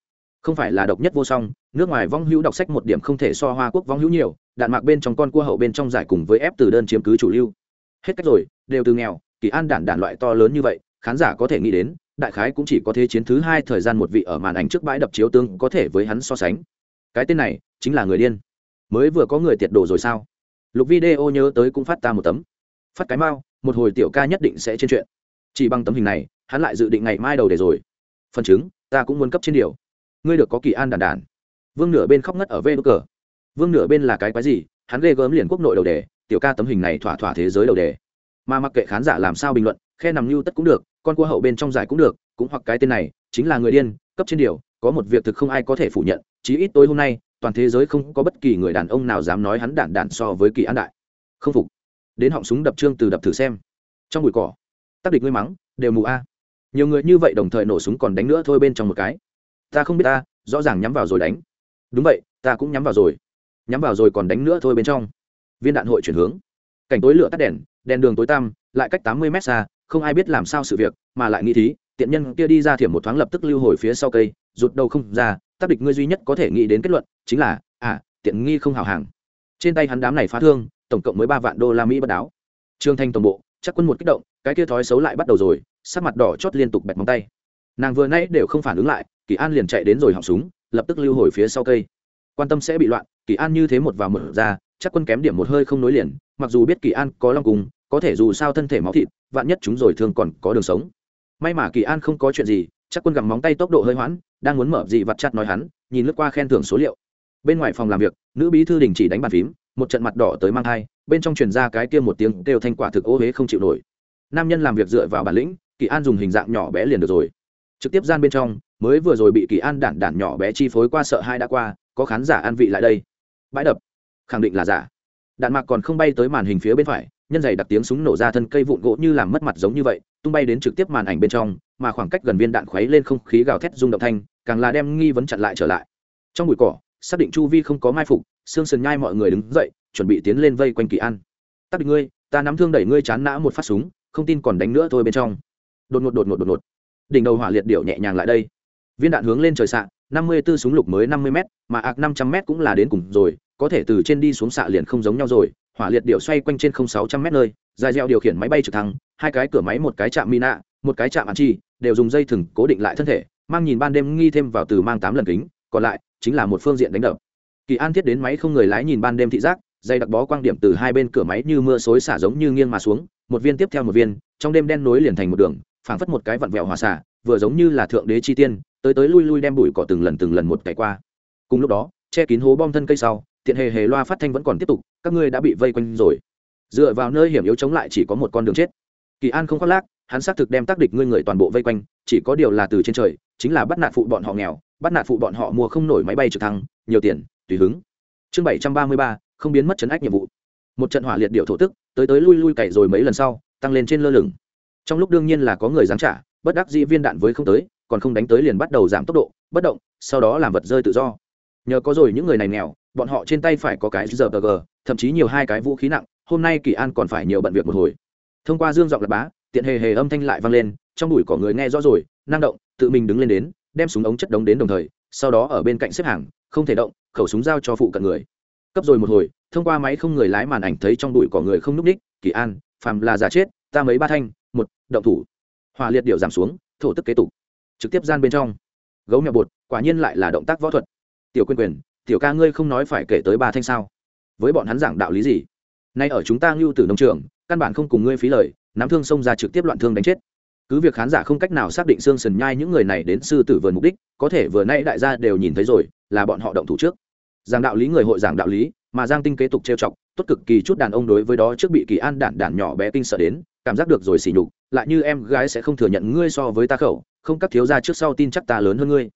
Không phải là độc nhất vô song, nước ngoài vong hữu đọc sách một điểm không thể so hoa quốc vong hữu nhiều, đạn mạc bên trong con cua hậu bên trong giải cùng với ép từ đơn chiếm cứ chủ lưu. Hết cách rồi, đều từ nghèo, kỳ an đản đản loại to lớn như vậy, khán giả có thể nghĩ đến, đại khái cũng chỉ có thế chiến thứ hai thời gian một vị ở màn ảnh trước bãi đập chiếu tương có thể với hắn so sánh. Cái tên này, chính là người điên. Mới vừa có người tiệt đồ rồi sao? Lục video nhớ tới cũng phát ta một tấm. Phát cái mau, một hồi tiểu ca nhất định sẽ trên chuyện. Chỉ bằng tấm hình này hắn lại dự định ngày mai đầu để rồi. Phần chứng, ta cũng muốn cấp trên điều. Ngươi được có kỳ an đàn đàn. Vương nửa bên khóc ngất ở vê đ cờ. Vương nửa bên là cái quái gì? Hắn ghê gớm liền quốc nội đầu đề, tiểu ca tấm hình này thỏa thỏa thế giới đầu đề. Mà mặc kệ khán giả làm sao bình luận, khe nằm lưu tất cũng được, con cua hậu bên trong giải cũng được, cũng hoặc cái tên này, chính là người điên, cấp trên điều, có một việc thực không ai có thể phủ nhận, chí ít tối hôm nay, toàn thế giới không có bất kỳ người đàn ông nào dám nói hắn đản đản so với kỳ an đại. Không phục. Đến họng súng đập trương từ đập thử xem. Trong bụi cỏ, tác địch ngươi mắng, đều mù a nhiều người như vậy đồng thời nổ súng còn đánh nữa thôi bên trong một cái. Ta không biết ta, rõ ràng nhắm vào rồi đánh. Đúng vậy, ta cũng nhắm vào rồi. Nhắm vào rồi còn đánh nữa thôi bên trong. Viên đạn hội chuyển hướng. Cảnh tối lửa tắt đèn đèn đường tối tăm, lại cách tám mươi mét xa, không ai biết làm sao sự việc, mà lại nghĩ thí, tiện nhân kia đi ra thiểm một thoáng lập tức lưu hồi phía sau cây, rụt đầu không ra, tác địch ngươi duy nhất có thể nghĩ đến kết luận, chính là à tiện nghi không hào hàng trên tay hắn đám này phá thương, tổng cộng mới ba vạn đô la mỹ bất đáo. Trương thanh tổng bộ chắc quân một kích động, cái kia thói xấu lại bắt đầu rồi, sắc mặt đỏ chót liên tục bẹt móng tay. Nàng vừa nay đều không phản ứng lại, kỳ an liền chạy đến rồi họng súng, lập tức lưu hồi phía sau cây. Quan tâm sẽ bị loạn, kỳ an như thế một vào một ra, chắc quân kém điểm một hơi không nối liền, mặc dù biết kỳ an có long cùng, có thể dù sao thân thể máu thịt, vạn nhất chúng rồi thương còn có đường sống. May mà kỳ an không có chuyện gì, chắc quân gặm móng tay tốc độ hơi hoãn, đang muốn mở gì vặt chặt nói hắn, nhìn lướt qua khen thưởng số liệu. Bên ngoài phòng làm việc, nữ bí thư đình chỉ đánh bàn phím, một trận mặt đỏ tới mang thai bên trong truyền ra cái kia một tiếng kêu thanh quả thực ô huế không chịu nổi. Nam nhân làm việc dựa vào bản lĩnh, kỳ an dùng hình dạng nhỏ bé liền được rồi. Trực tiếp gian bên trong, mới vừa rồi bị kỳ an đản đản nhỏ bé chi phối qua sợ hai đã qua, có khán giả an vị lại đây. Bãi đập. Khẳng định là giả. Đạn mạc còn không bay tới màn hình phía bên phải, nhân giày đặt tiếng súng nổ ra thân cây vụn gỗ như làm mất mặt giống như vậy, tung bay đến trực tiếp màn ảnh bên trong, mà khoảng cách gần viên đạn khuấy lên không khí gào thét rung động thanh, càng là đem nghi vấn chặn lại trở lại. Trong bụi cỏ, xác định chu vi không có mai phục xương sườn nhai mọi người đứng dậy chuẩn bị tiến lên vây quanh kỳ an. Tắc định ngươi, ta nắm thương đẩy ngươi chán nã một phát súng, không tin còn đánh nữa thôi bên trong. Đột ngột đột ngột đột ngột. Đỉnh đầu hỏa liệt điệu nhẹ nhàng lại đây. Viên đạn hướng lên trời xạ, năm mươi 54 súng lục mới năm mươi m mà ạc năm trăm m cũng là đến cùng rồi, có thể từ trên đi xuống xạ liền không giống nhau rồi. Hỏa liệt điệu xoay quanh trên không sáu trăm m nơi, dài dẻo điều khiển máy bay trực thăng, hai cái cửa máy, một cái chạm mina, một cái chạm ăn chi, đều dùng dây thừng cố định lại thân thể, mang nhìn ban đêm nghi thêm vào từ mang tám lần kính, còn lại chính là một phương diện đánh đập. Kỳ an thiết đến máy không người lái nhìn ban đêm thị giác dây đặc bó quang điểm từ hai bên cửa máy như mưa xối xả giống như nghiêng mà xuống, một viên tiếp theo một viên, trong đêm đen nối liền thành một đường, phảng phất một cái vặn vẹo hòa xả vừa giống như là thượng đế chi tiên, tới tới lui lui đem bụi cỏ từng lần từng lần một cày qua. Cùng lúc đó, che kín hố bom thân cây sau, tiện hề hề loa phát thanh vẫn còn tiếp tục, các ngươi đã bị vây quanh rồi. Dựa vào nơi hiểm yếu chống lại chỉ có một con đường chết. Kỳ an không khoác lác, hắn xác thực đem tác địch ngươi người toàn bộ vây quanh, chỉ có điều là từ trên trời, chính là bắt nạt phụ bọn họ nghèo, bắt nạt phụ bọn họ mua không nổi máy bay trực thăng, nhiều tiền, tùy hứng. Chương bảy trăm ba mươi ba không biến mất chấn ách nhiệm vụ. Một trận hỏa liệt điệu thổ tức, tới tới lui lui cày rồi mấy lần sau, tăng lên trên lơ lửng. Trong lúc đương nhiên là có người dám trả, bất đắc dĩ viên đạn với không tới, còn không đánh tới liền bắt đầu giảm tốc độ, bất động, sau đó làm vật rơi tự do. Nhờ có rồi những người này nghèo, bọn họ trên tay phải có cái giờ gờ thậm chí nhiều hai cái vũ khí nặng, hôm nay kỳ an còn phải nhiều bận việc một hồi. Thông qua dương giọng lập bá, tiện hề hề âm thanh lại vang lên, trong đùi có người nghe rõ rồi, năng động, tự mình đứng lên đến, đem súng ống chất đống đến đồng thời, sau đó ở bên cạnh xếp hàng, không thể động, khẩu súng giao cho phụ cận người cấp rồi một hồi, thông qua máy không người lái màn ảnh thấy trong bụi cỏ người không núp ních kỳ an, phàm là giả chết, ta mấy ba thanh, một, động thủ. Hỏa liệt điệu giảm xuống, thổ tức kế tục. Trực tiếp gian bên trong. Gấu mèo bột, quả nhiên lại là động tác võ thuật. Tiểu quyền quyền, tiểu ca ngươi không nói phải kể tới ba thanh sao? Với bọn hắn giảng đạo lý gì? Nay ở chúng ta ngưu từ nông trường, căn bản không cùng ngươi phí lời, nắm thương xông ra trực tiếp loạn thương đánh chết. Cứ việc khán giả không cách nào xác định xương sần nhai những người này đến sư tử vườn mục đích, có thể vừa nay đại gia đều nhìn thấy rồi, là bọn họ động thủ trước giảng đạo lý người hội giảng đạo lý, mà giang tinh kế tục trêu chọc, tốt cực kỳ chút đàn ông đối với đó trước bị kỳ an đản đản nhỏ bé kinh sợ đến, cảm giác được rồi xỉ nhục, lại như em gái sẽ không thừa nhận ngươi so với ta khẩu, không các thiếu gia trước sau tin chắc ta lớn hơn ngươi.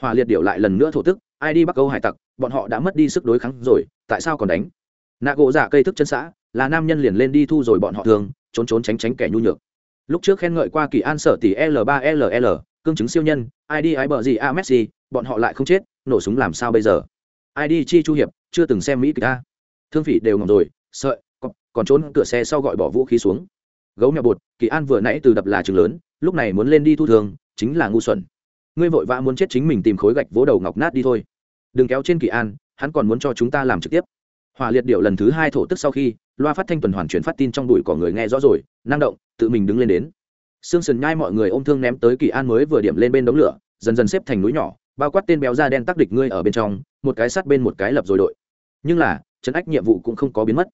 Hòa liệt điệu lại lần nữa thổ tức, ai đi bắt câu hải tặc, bọn họ đã mất đi sức đối kháng rồi, tại sao còn đánh? Nạ gỗ giả cây thức chân xã, là nam nhân liền lên đi thu rồi bọn họ thường, trốn trốn tránh tránh kẻ nhu nhược. Lúc trước khen ngợi qua kỳ an sở tỷ l 3 ll cương chứng siêu nhân, ai đi ái bờ gì a messi, bọn họ lại không chết, nổ súng làm sao bây giờ? Ai đi chi chu hiệp, chưa từng xem mỹ kịch ta thương phỉ đều ngầm rồi sợ còn trốn cửa xe sau gọi bỏ vũ khí xuống. Gấu mèo bột, kỳ an vừa nãy từ đập là trường lớn, lúc này muốn lên đi thu thường, chính là ngu xuẩn. Ngươi vội vã muốn chết chính mình tìm khối gạch vỗ đầu ngọc nát đi thôi. Đừng kéo trên kỳ an, hắn còn muốn cho chúng ta làm trực tiếp. Hỏa liệt điệu lần thứ hai thổ tức sau khi, loa phát thanh tuần hoàn chuyển phát tin trong đùi của người nghe rõ rồi, năng động, tự mình đứng lên đến. Sương sần nhai mọi người ôm thương ném tới kỳ an mới vừa điểm lên bên đống lửa, dần dần xếp thành núi nhỏ bao quát tên béo da đen tác địch ngươi ở bên trong, một cái sát bên một cái lập rồi đội. Nhưng là, trấn ách nhiệm vụ cũng không có biến mất.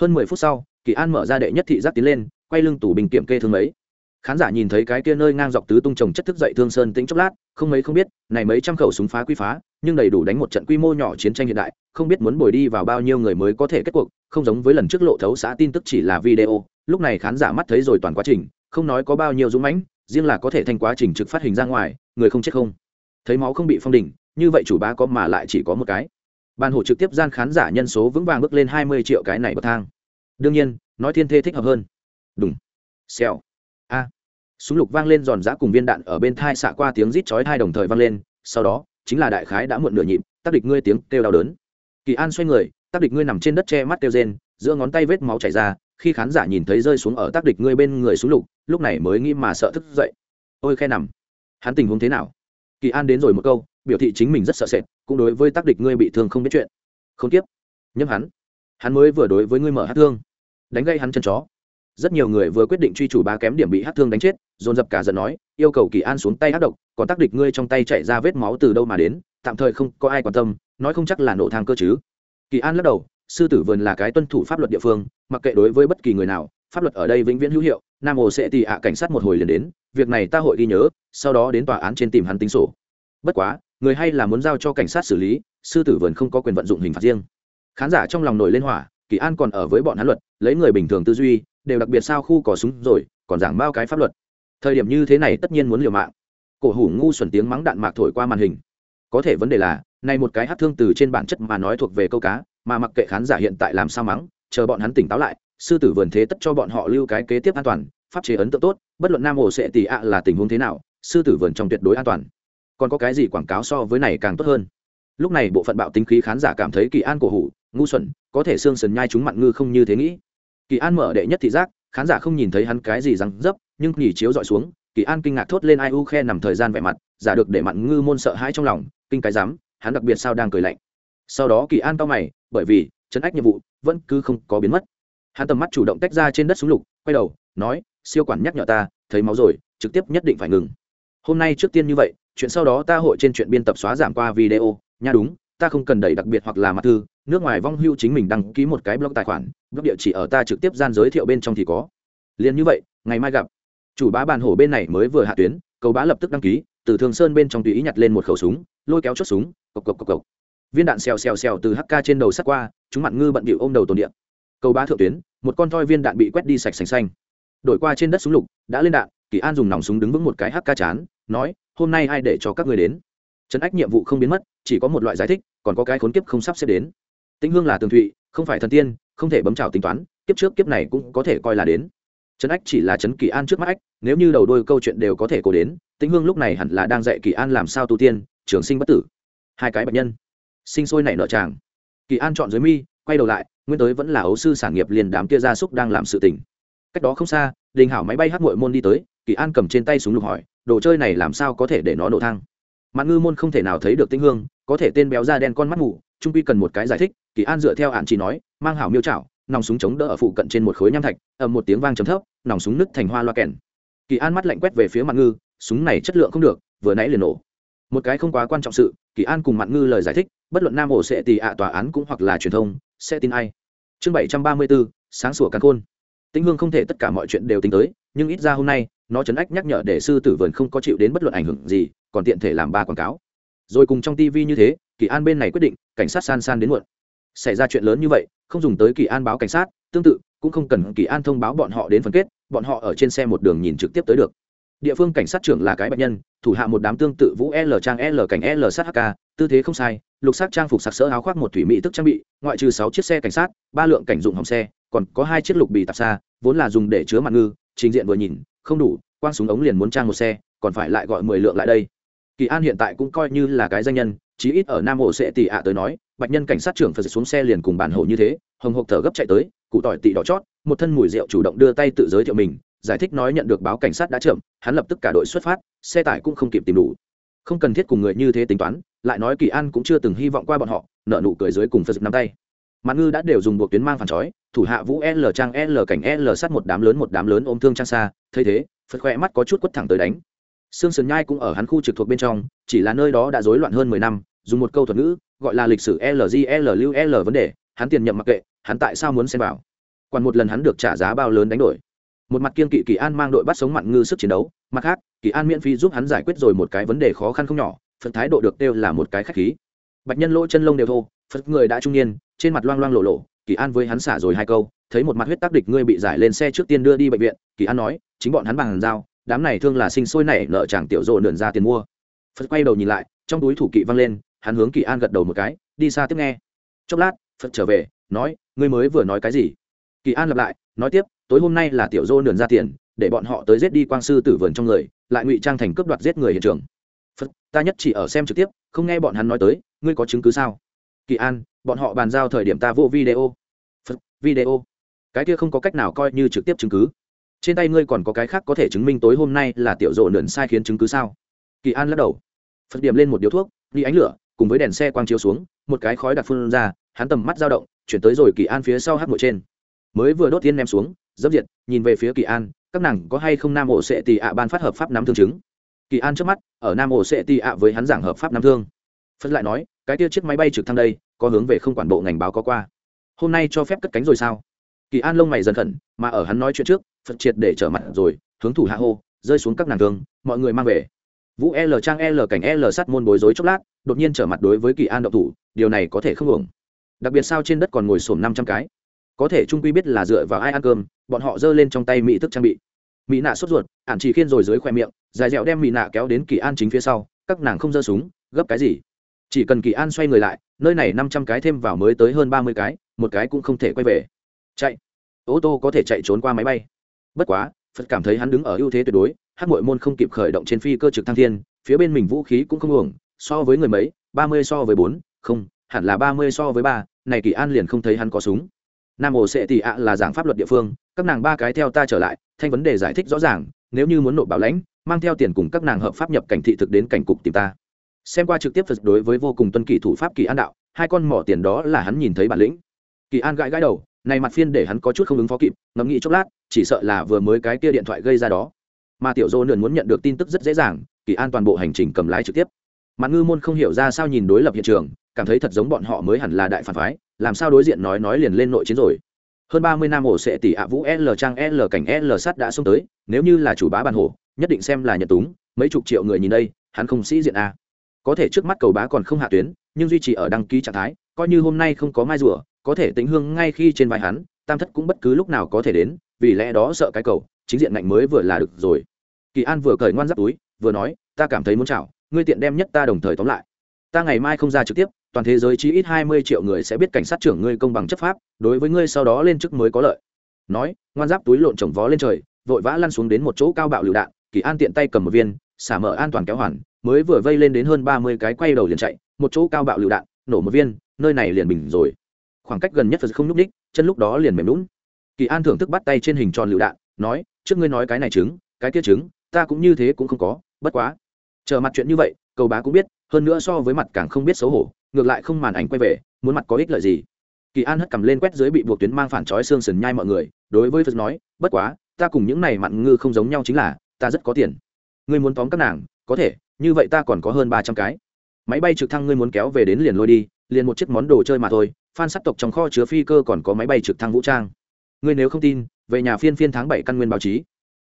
Hơn mười phút sau, kỳ an mở ra đệ nhất thị giác tiến lên, quay lưng tủ bình kiểm kê thương ấy khán giả nhìn thấy cái kia nơi ngang dọc tứ tung trồng chất thức dậy thương sơn tính chốc lát, không mấy không biết, này mấy trăm khẩu súng phá quy phá, nhưng đầy đủ đánh một trận quy mô nhỏ chiến tranh hiện đại, không biết muốn bồi đi vào bao nhiêu người mới có thể kết cuộc, không giống với lần trước lộ thấu xã tin tức chỉ là video, lúc này khán giả mắt thấy rồi toàn quá trình, không nói có bao nhiêu dũng mãnh, riêng là có thể thành quá trình trực phát hình ra ngoài, người không chết không thấy máu không bị phong đỉnh, như vậy chủ bá có mà lại chỉ có một cái. Ban hộ trực tiếp gian khán giả nhân số vững vàng bước lên hai mươi triệu cái này bậc thang. Đương nhiên, nói thiên thê thích hợp hơn. Đúng xèo. A. Súng lục vang lên giòn giã cùng viên đạn ở bên thai xạ qua tiếng rít chói thai đồng thời vang lên, sau đó, chính là đại khái đã muộn nửa nhịp tác địch ngươi tiếng kêu đau đớn. Kỳ an xoay người tác địch ngươi nằm trên đất che mắt kêu rên, giữa ngón tay vết máu chảy ra, khi khán giả nhìn thấy rơi xuống ở tác địch ngươi bên người súng lục, lúc này mới nghĩ mà sợ thức dậy. Ôi khe nằm. Hắn tình huống thế nào? Kỳ an đến rồi một câu, biểu thị chính mình rất sợ sệt, cũng đối với tác địch ngươi bị thương không biết chuyện. Không tiếp. Nhấm hắn. Hắn mới vừa đối với ngươi mở hát thương. Đánh gây hắn chân chó. Rất nhiều người vừa quyết định truy chủ ba kém điểm bị hát thương đánh chết, dồn dập cả giận nói, yêu cầu kỳ an xuống tay hát độc, còn tác địch ngươi trong tay chạy ra vết máu từ đâu mà đến, tạm thời không có ai quan tâm, nói không chắc là nổ thang cơ chứ. Kỳ an lắc đầu, sư tử vườn là cái tuân thủ pháp luật địa phương, mặc kệ đối với bất kỳ người nào, pháp luật ở đây vĩnh viễn hữu hiệu, nam hồ sẽ tì ạ cảnh sát một hồi liền đến việc này ta hội ghi nhớ, sau đó đến tòa án trên tìm hắn tính sổ. Bất quá, người hay là muốn giao cho cảnh sát xử lý, sư tử vườn không có quyền vận dụng hình phạt riêng. Khán giả trong lòng nổi lên hỏa, kỳ an còn ở với bọn hắn luật, lấy người bình thường tư duy, đều đặc biệt sao khu cỏ súng rồi, còn giảng bao cái pháp luật. Thời điểm như thế này tất nhiên muốn liều mạng. Cổ hủ ngu xuẩn tiếng mắng đạn mạc thổi qua màn hình. Có thể vấn đề là, này một cái hát thương từ trên bản chất mà nói thuộc về câu cá, mà mặc kệ khán giả hiện tại làm sao mắng, chờ bọn hắn tỉnh táo lại, sư tử vườn thế tất cho bọn họ lưu cái kế tiếp an toàn pháp chế ấn tượng tốt, bất luận nam hồ sẽ tỷ ạ là tình huống thế nào, sư tử vườn trong tuyệt đối an toàn. Còn có cái gì quảng cáo so với này càng tốt hơn? Lúc này bộ phận bạo tính khí khán giả cảm thấy kỳ an cổ hủ, ngu xuẩn, có thể xương sần nhai chúng mặn ngư không như thế nghĩ. Kỳ an mở đệ nhất thị giác, khán giả không nhìn thấy hắn cái gì răng dấp, nhưng nghỉ chiếu dọi xuống, kỳ an kinh ngạc thốt lên ai u khe nằm thời gian vẻ mặt, giả được để mặn ngư môn sợ hãi trong lòng, kinh cái dám hắn đặc biệt sao đang cười lạnh. Sau đó kỳ an cao mày, bởi vì, chấn ách nhiệm vụ, vẫn cứ không có biến mất. Hắn tầm mắt chủ động tách ra trên đất súng lục, quay đầu, nói siêu quản nhắc nhở ta, thấy máu rồi, trực tiếp nhất định phải ngừng. Hôm nay trước tiên như vậy, chuyện sau đó ta hội trên chuyện biên tập xóa giảm qua video. Nha đúng, ta không cần đẩy đặc biệt hoặc là mặt thư, nước ngoài vong hưu chính mình đăng ký một cái blog tài khoản, blog địa chỉ ở ta trực tiếp gian giới thiệu bên trong thì có. Liền như vậy, ngày mai gặp. Chủ bá bàn hổ bên này mới vừa hạ tuyến, cầu bá lập tức đăng ký, từ thường sơn bên trong tùy ý nhặt lên một khẩu súng, lôi kéo chốt súng, cộc cộc cộc cộc. Viên đạn xèo xèo xèo từ hk trên đầu sắt qua, chúng mặn ngư bận bịu ôm đầu tồn điện cầu bá thượng tuyến, một con thoi viên đạn bị quét đi sạch sành xanh đổi qua trên đất súng lục, đã lên đạn, kỳ an dùng nòng súng đứng vững một cái hk chán, nói, hôm nay ai để cho các người đến? Trấn ách nhiệm vụ không biến mất, chỉ có một loại giải thích, còn có cái khốn kiếp không sắp xếp đến. Tĩnh hương là tường thụy, không phải thần tiên, không thể bấm trào tính toán, kiếp trước kiếp này cũng có thể coi là đến. Trấn ách chỉ là trấn kỳ an trước mắt ách, nếu như đầu đôi câu chuyện đều có thể cố đến, tĩnh hương lúc này hẳn là đang dạy kỳ an làm sao tu tiên, trường sinh bất tử. Hai cái bệnh nhân, sinh sôi nảy nợ tràng. Kỳ an chọn dưới mi, quay đầu lại, nguyên tới vẫn là ấu sư sản nghiệp liền đám kia gia súc đang làm sự tình cách đó không xa, đình hảo máy bay hát mội môn đi tới, kỳ an cầm trên tay súng lục hỏi, đồ chơi này làm sao có thể để nó nổ thang? Mặt ngư môn không thể nào thấy được tinh hương, có thể tên béo da đen con mắt mù, trung quy cần một cái giải thích, kỳ an dựa theo hạn chỉ nói, mang hảo miêu chảo, nòng súng chống đỡ ở phụ cận trên một khối nham thạch, ầm một tiếng vang trầm thấp, nòng súng nứt thành hoa loa kèn. Kỳ an mắt lạnh quét về phía mặt ngư, súng này chất lượng không được, vừa nãy liền nổ. Một cái không quá quan trọng sự, kỳ an cùng mặt ngư lời giải thích, bất luận nam ổ sẽ tì ạ tòa án cũng hoặc là truyền thông, sẽ tin ai. Chương bảy trăm ba mươi bốn sáng sủa căn khôn tĩnh hương không thể tất cả mọi chuyện đều tính tới, nhưng ít ra hôm nay, nó chấn ách nhắc nhở để sư tử vườn không có chịu đến bất luận ảnh hưởng gì, còn tiện thể làm ba quảng cáo. Rồi cùng trong tv như thế, kỳ an bên này quyết định, cảnh sát san san đến muộn. Xảy ra chuyện lớn như vậy, không dùng tới kỳ an báo cảnh sát, tương tự, cũng không cần kỳ an thông báo bọn họ đến phân kết, bọn họ ở trên xe một đường nhìn trực tiếp tới được. Địa phương cảnh sát trưởng là cái bệnh nhân, thủ hạ một đám tương tự vũ l trang l cảnh l sát hk tư thế không sai, lục sắc trang phục sặc sỡ áo khoác một thủy mỹ tức trang bị, ngoại trừ sáu chiếc xe cảnh sát, ba lượng cảnh dụng hỏng xe còn có hai chiếc lục bì tạp xa, vốn là dùng để chứa mặt ngư, trình diện vừa nhìn, không đủ, quang súng ống liền muốn trang một xe, còn phải lại gọi mười lượng lại đây. Kỳ an hiện tại cũng coi như là cái danh nhân, chí ít ở nam hồ sẽ tỉ ạ tới nói, bạch nhân cảnh sát trưởng phải xuống xe liền cùng bản hộ như thế, hồng hộc thở gấp chạy tới, cụ tỏi tị đỏ chót, một thân mùi rượu chủ động đưa tay tự giới thiệu mình, giải thích nói nhận được báo cảnh sát đã chậm hắn lập tức cả đội xuất phát, xe tải cũng không kịp tìm đủ. Không cần thiết cùng người như thế tính toán, lại nói kỳ an cũng chưa từng hy vọng qua bọn họ nợ nụ cười dưới cùng phật nắm tay. Mặt ngư đã đều dùng buộc tuyến mang phản chói thủ hạ vũ l trang l cảnh l sát một đám lớn một đám lớn ôm thương trang xa, thấy thế, phật khoe mắt có chút quất thẳng tới đánh. Sương sườn nhai cũng ở hắn khu trực thuộc bên trong, chỉ là nơi đó đã rối loạn hơn mười năm, dùng một câu thuật ngữ, gọi là lịch sử lgl lưu l vấn đề, hắn tiền nhậm mặc kệ, hắn tại sao muốn xem vào? Còn một lần hắn được trả giá bao lớn đánh đổi. Một mặt kiên kỵ kỳ an mang đội bắt sống mặn ngư sức chiến đấu, mặt khác, kỳ an miễn phí giúp hắn giải quyết rồi một cái vấn đề khó khăn không nhỏ, phật thái độ được kêu là một cái khách khí. Bạch nhân lỗ chân lông đều thô, phật người đã trung niên, trên mặt loang loang lộ lộ kỳ an với hắn xả rồi hai câu, thấy một mặt huyết tác địch ngươi bị giải lên xe trước tiên đưa đi bệnh viện, kỳ an nói, chính bọn hắn bằng dao đám này thương là sinh sôi nảy nợ chàng tiểu rộ nượn ra tiền mua. Phật quay đầu nhìn lại, trong túi thủ kỵ văng lên, hắn hướng kỳ an gật đầu một cái, đi xa tiếp nghe. Chốc lát, phật trở về, nói, ngươi mới vừa nói cái gì? Kỳ an lặp lại, nói tiếp, tối hôm nay là tiểu dô nườn ra tiền, để bọn họ tới giết đi quang sư tử vườn trong người, lại ngụy trang thành cướp đoạt giết người hiện trường. Phật, ta nhất chỉ ở xem trực tiếp, không nghe bọn hắn nói tới, ngươi có chứng cứ sao? Kỳ an, bọn họ bàn giao thời điểm ta vô video. Phật, video. Cái kia không có cách nào coi như trực tiếp chứng cứ. Trên tay ngươi còn có cái khác có thể chứng minh tối hôm nay là tiểu rộ nườn sai khiến chứng cứ sao? Kỳ an lắc đầu. Phật điểm lên một điếu thuốc, đi ánh lửa, cùng với đèn xe quang chiếu xuống, một cái khói đặc phun ra, hắn tầm mắt dao động, chuyển tới rồi kỳ an phía sau hát ngồi trên. Mới vừa đốt tiên ném xuống, dấp diệt, nhìn về phía kỳ an, các nàng có hay không nam ổ sẽ tì ạ ban phát hợp pháp nắm thương chứng? Kỳ an trước mắt, ở nam ổ sẽ tì ạ với hắn giảng hợp pháp nắm thương phân lại nói, cái tia chiếc máy bay trực thăng đây, có hướng về không quản bộ ngành báo có qua. Hôm nay cho phép cất cánh rồi sao? Kỳ an lông mày dần khẩn, mà ở hắn nói chuyện trước, phật triệt để trở mặt rồi, hướng thủ hạ hô, rơi xuống các nàng thương, mọi người mang về. Vũ l trang l cảnh l sắt môn bối rối chốc lát, đột nhiên trở mặt đối với kỳ an động thủ, điều này có thể không ổn. đặc biệt sao trên đất còn ngồi sổm năm trăm cái? Có thể trung quy biết là dựa vào ai ăn cơm, bọn họ giơ lên trong tay mỹ thức trang bị. Mỹ nạ sốt ruột ạn chỉ khiên rồi dưới khoe miệng, dài dẻo đem mỹ nạ kéo đến kỳ an chính phía sau, các nàng không giơ súng, gấp cái gì? Chỉ cần kỳ an xoay người lại, nơi này năm trăm cái thêm vào mới tới hơn ba mươi cái, một cái cũng không thể quay về. Chạy. Ô tô có thể chạy trốn qua máy bay. Bất quá, phật cảm thấy hắn đứng ở ưu thế tuyệt đối, hát mội môn không kịp khởi động trên phi cơ trực thăng thiên, phía bên mình vũ khí cũng không uổng, so với người mấy, ba mươi so với bốn, không, hẳn là ba mươi so với ba, này kỳ an liền không thấy hắn có súng. Nam ổ sẽ thì ạ là giảng pháp luật địa phương, các nàng ba cái theo ta trở lại, thanh vấn đề giải thích rõ ràng, nếu như muốn nộp bảo lãnh, mang theo tiền cùng các nàng hợp pháp nhập cảnh thị thực đến cảnh cục tìm ta xem qua trực tiếp phật đối với vô cùng tuân kỷ thủ pháp kỳ an đạo, hai con mỏ tiền đó là hắn nhìn thấy bản lĩnh. Kỳ an gãi gãi đầu, này mặt phiên để hắn có chút không ứng phó kịp, ngẫm nghĩ chốc lát, chỉ sợ là vừa mới cái kia điện thoại gây ra đó. Mà tiểu dô nườn muốn nhận được tin tức rất dễ dàng, kỳ an toàn bộ hành trình cầm lái trực tiếp. Mặt ngư môn không hiểu ra sao nhìn đối lập hiện trường, cảm thấy thật giống bọn họ mới hẳn là đại phản phái, làm sao đối diện nói nói liền lên nội chiến rồi. Hơn ba mươi năm ổ sẽ tỷ ạ vũ l trang l cảnh l sắt đã xông tới, nếu như là chủ bá bàn hổ, nhất định xem là nhật túng, mấy chục triệu người nhìn đây, hắn không sĩ diện a có thể trước mắt cầu bá còn không hạ tuyến, nhưng duy trì ở đăng ký trạng thái, coi như hôm nay không có mai rùa, có thể tính hương ngay khi trên vai hắn, tam thất cũng bất cứ lúc nào có thể đến, vì lẽ đó sợ cái cầu, chính diện ngạnh mới vừa là được rồi. Kỳ an vừa cởi ngoan giáp túi, vừa nói, ta cảm thấy muốn chảo, ngươi tiện đem nhất ta đồng thời tóm lại. Ta ngày mai không ra trực tiếp, toàn thế giới chỉ ít hai mươi triệu người sẽ biết cảnh sát trưởng ngươi công bằng chấp pháp, đối với ngươi sau đó lên chức mới có lợi. Nói, ngoan giáp túi lộn trồng vó lên trời, vội vã lăn xuống đến một chỗ cao bạo lựu đạn, kỳ an tiện tay cầm một viên, xả mở an toàn kéo hoàn mới vừa vây lên đến hơn ba mươi cái quay đầu liền chạy, một chỗ cao bạo lựu đạn, nổ một viên, nơi này liền bình rồi. Khoảng cách gần nhất phật không n ú c ních chân lúc đó liền mềm lún kỳ an thưởng thức bắt tay trên hình tròn lựu đạn, nói, trước ngươi nói cái này trứng, cái kia trứng, ta cũng như thế cũng không có, bất quá. Chờ mặt chuyện như vậy cầu bá cũng biết, hơn nữa so với mặt càng không biết xấu hổ, ngược lại không màn ảnh quay về, muốn mặt có ích lợi gì. Kỳ an hất cầm lên quét dưới bị buộc tuyến mang phản trói xương sườn nhai mọi người, đối với phật nói, bất quá, ta cùng những này mặn ngư không giống nhau chính là, ta rất có tiền. Ngươi muốn tóm các nàng, có thể như vậy ta còn có hơn ba trăm cái. Máy bay trực thăng ngươi muốn kéo về đến liền lôi đi, liền một chiếc món đồ chơi mà thôi, phan sắc tộc trong kho chứa phi cơ còn có máy bay trực thăng vũ trang. Ngươi nếu không tin, về nhà phiên phiên tháng bảy căn nguyên báo chí.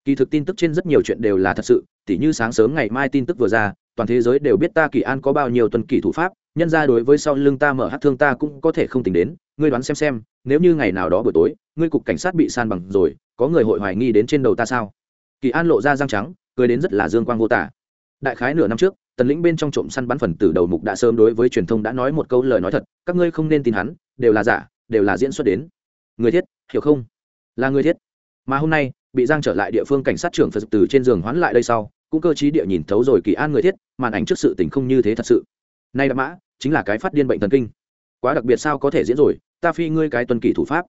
Kỳ thực tin tức trên rất nhiều chuyện đều là thật sự, tỉ như sáng sớm ngày mai tin tức vừa ra, toàn thế giới đều biết ta kỳ an có bao nhiêu tuần kỷ thủ pháp, nhân ra đối với sau lưng ta mở hát thương ta cũng có thể không tính đến, ngươi đoán xem xem, nếu như ngày nào đó buổi tối, ngươi cục cảnh sát bị san bằng rồi, có người hội hoài nghi đến trên đầu ta sao? Kỳ an lộ ra răng trắng, cười đến rất là dương quang vô tả đại khái nửa năm trước, tần lĩnh bên trong trộm săn bắn phần tử đầu mục đã sớm đối với truyền thông đã nói một câu lời nói thật, các ngươi không nên tin hắn, đều là giả, đều là diễn xuất đến. Người thiết, hiểu không? Là người thiết. Mà hôm nay, bị giang trở lại địa phương cảnh sát trưởng phật từ trên giường hoán lại đây sau, cũng cơ chí địa nhìn thấu rồi kỳ an người thiết, màn ảnh trước sự tình không như thế thật sự. Nay đã mã, chính là cái phát điên bệnh thần kinh. Quá đặc biệt sao có thể diễn rồi, ta phi ngươi cái tuần kỷ thủ pháp.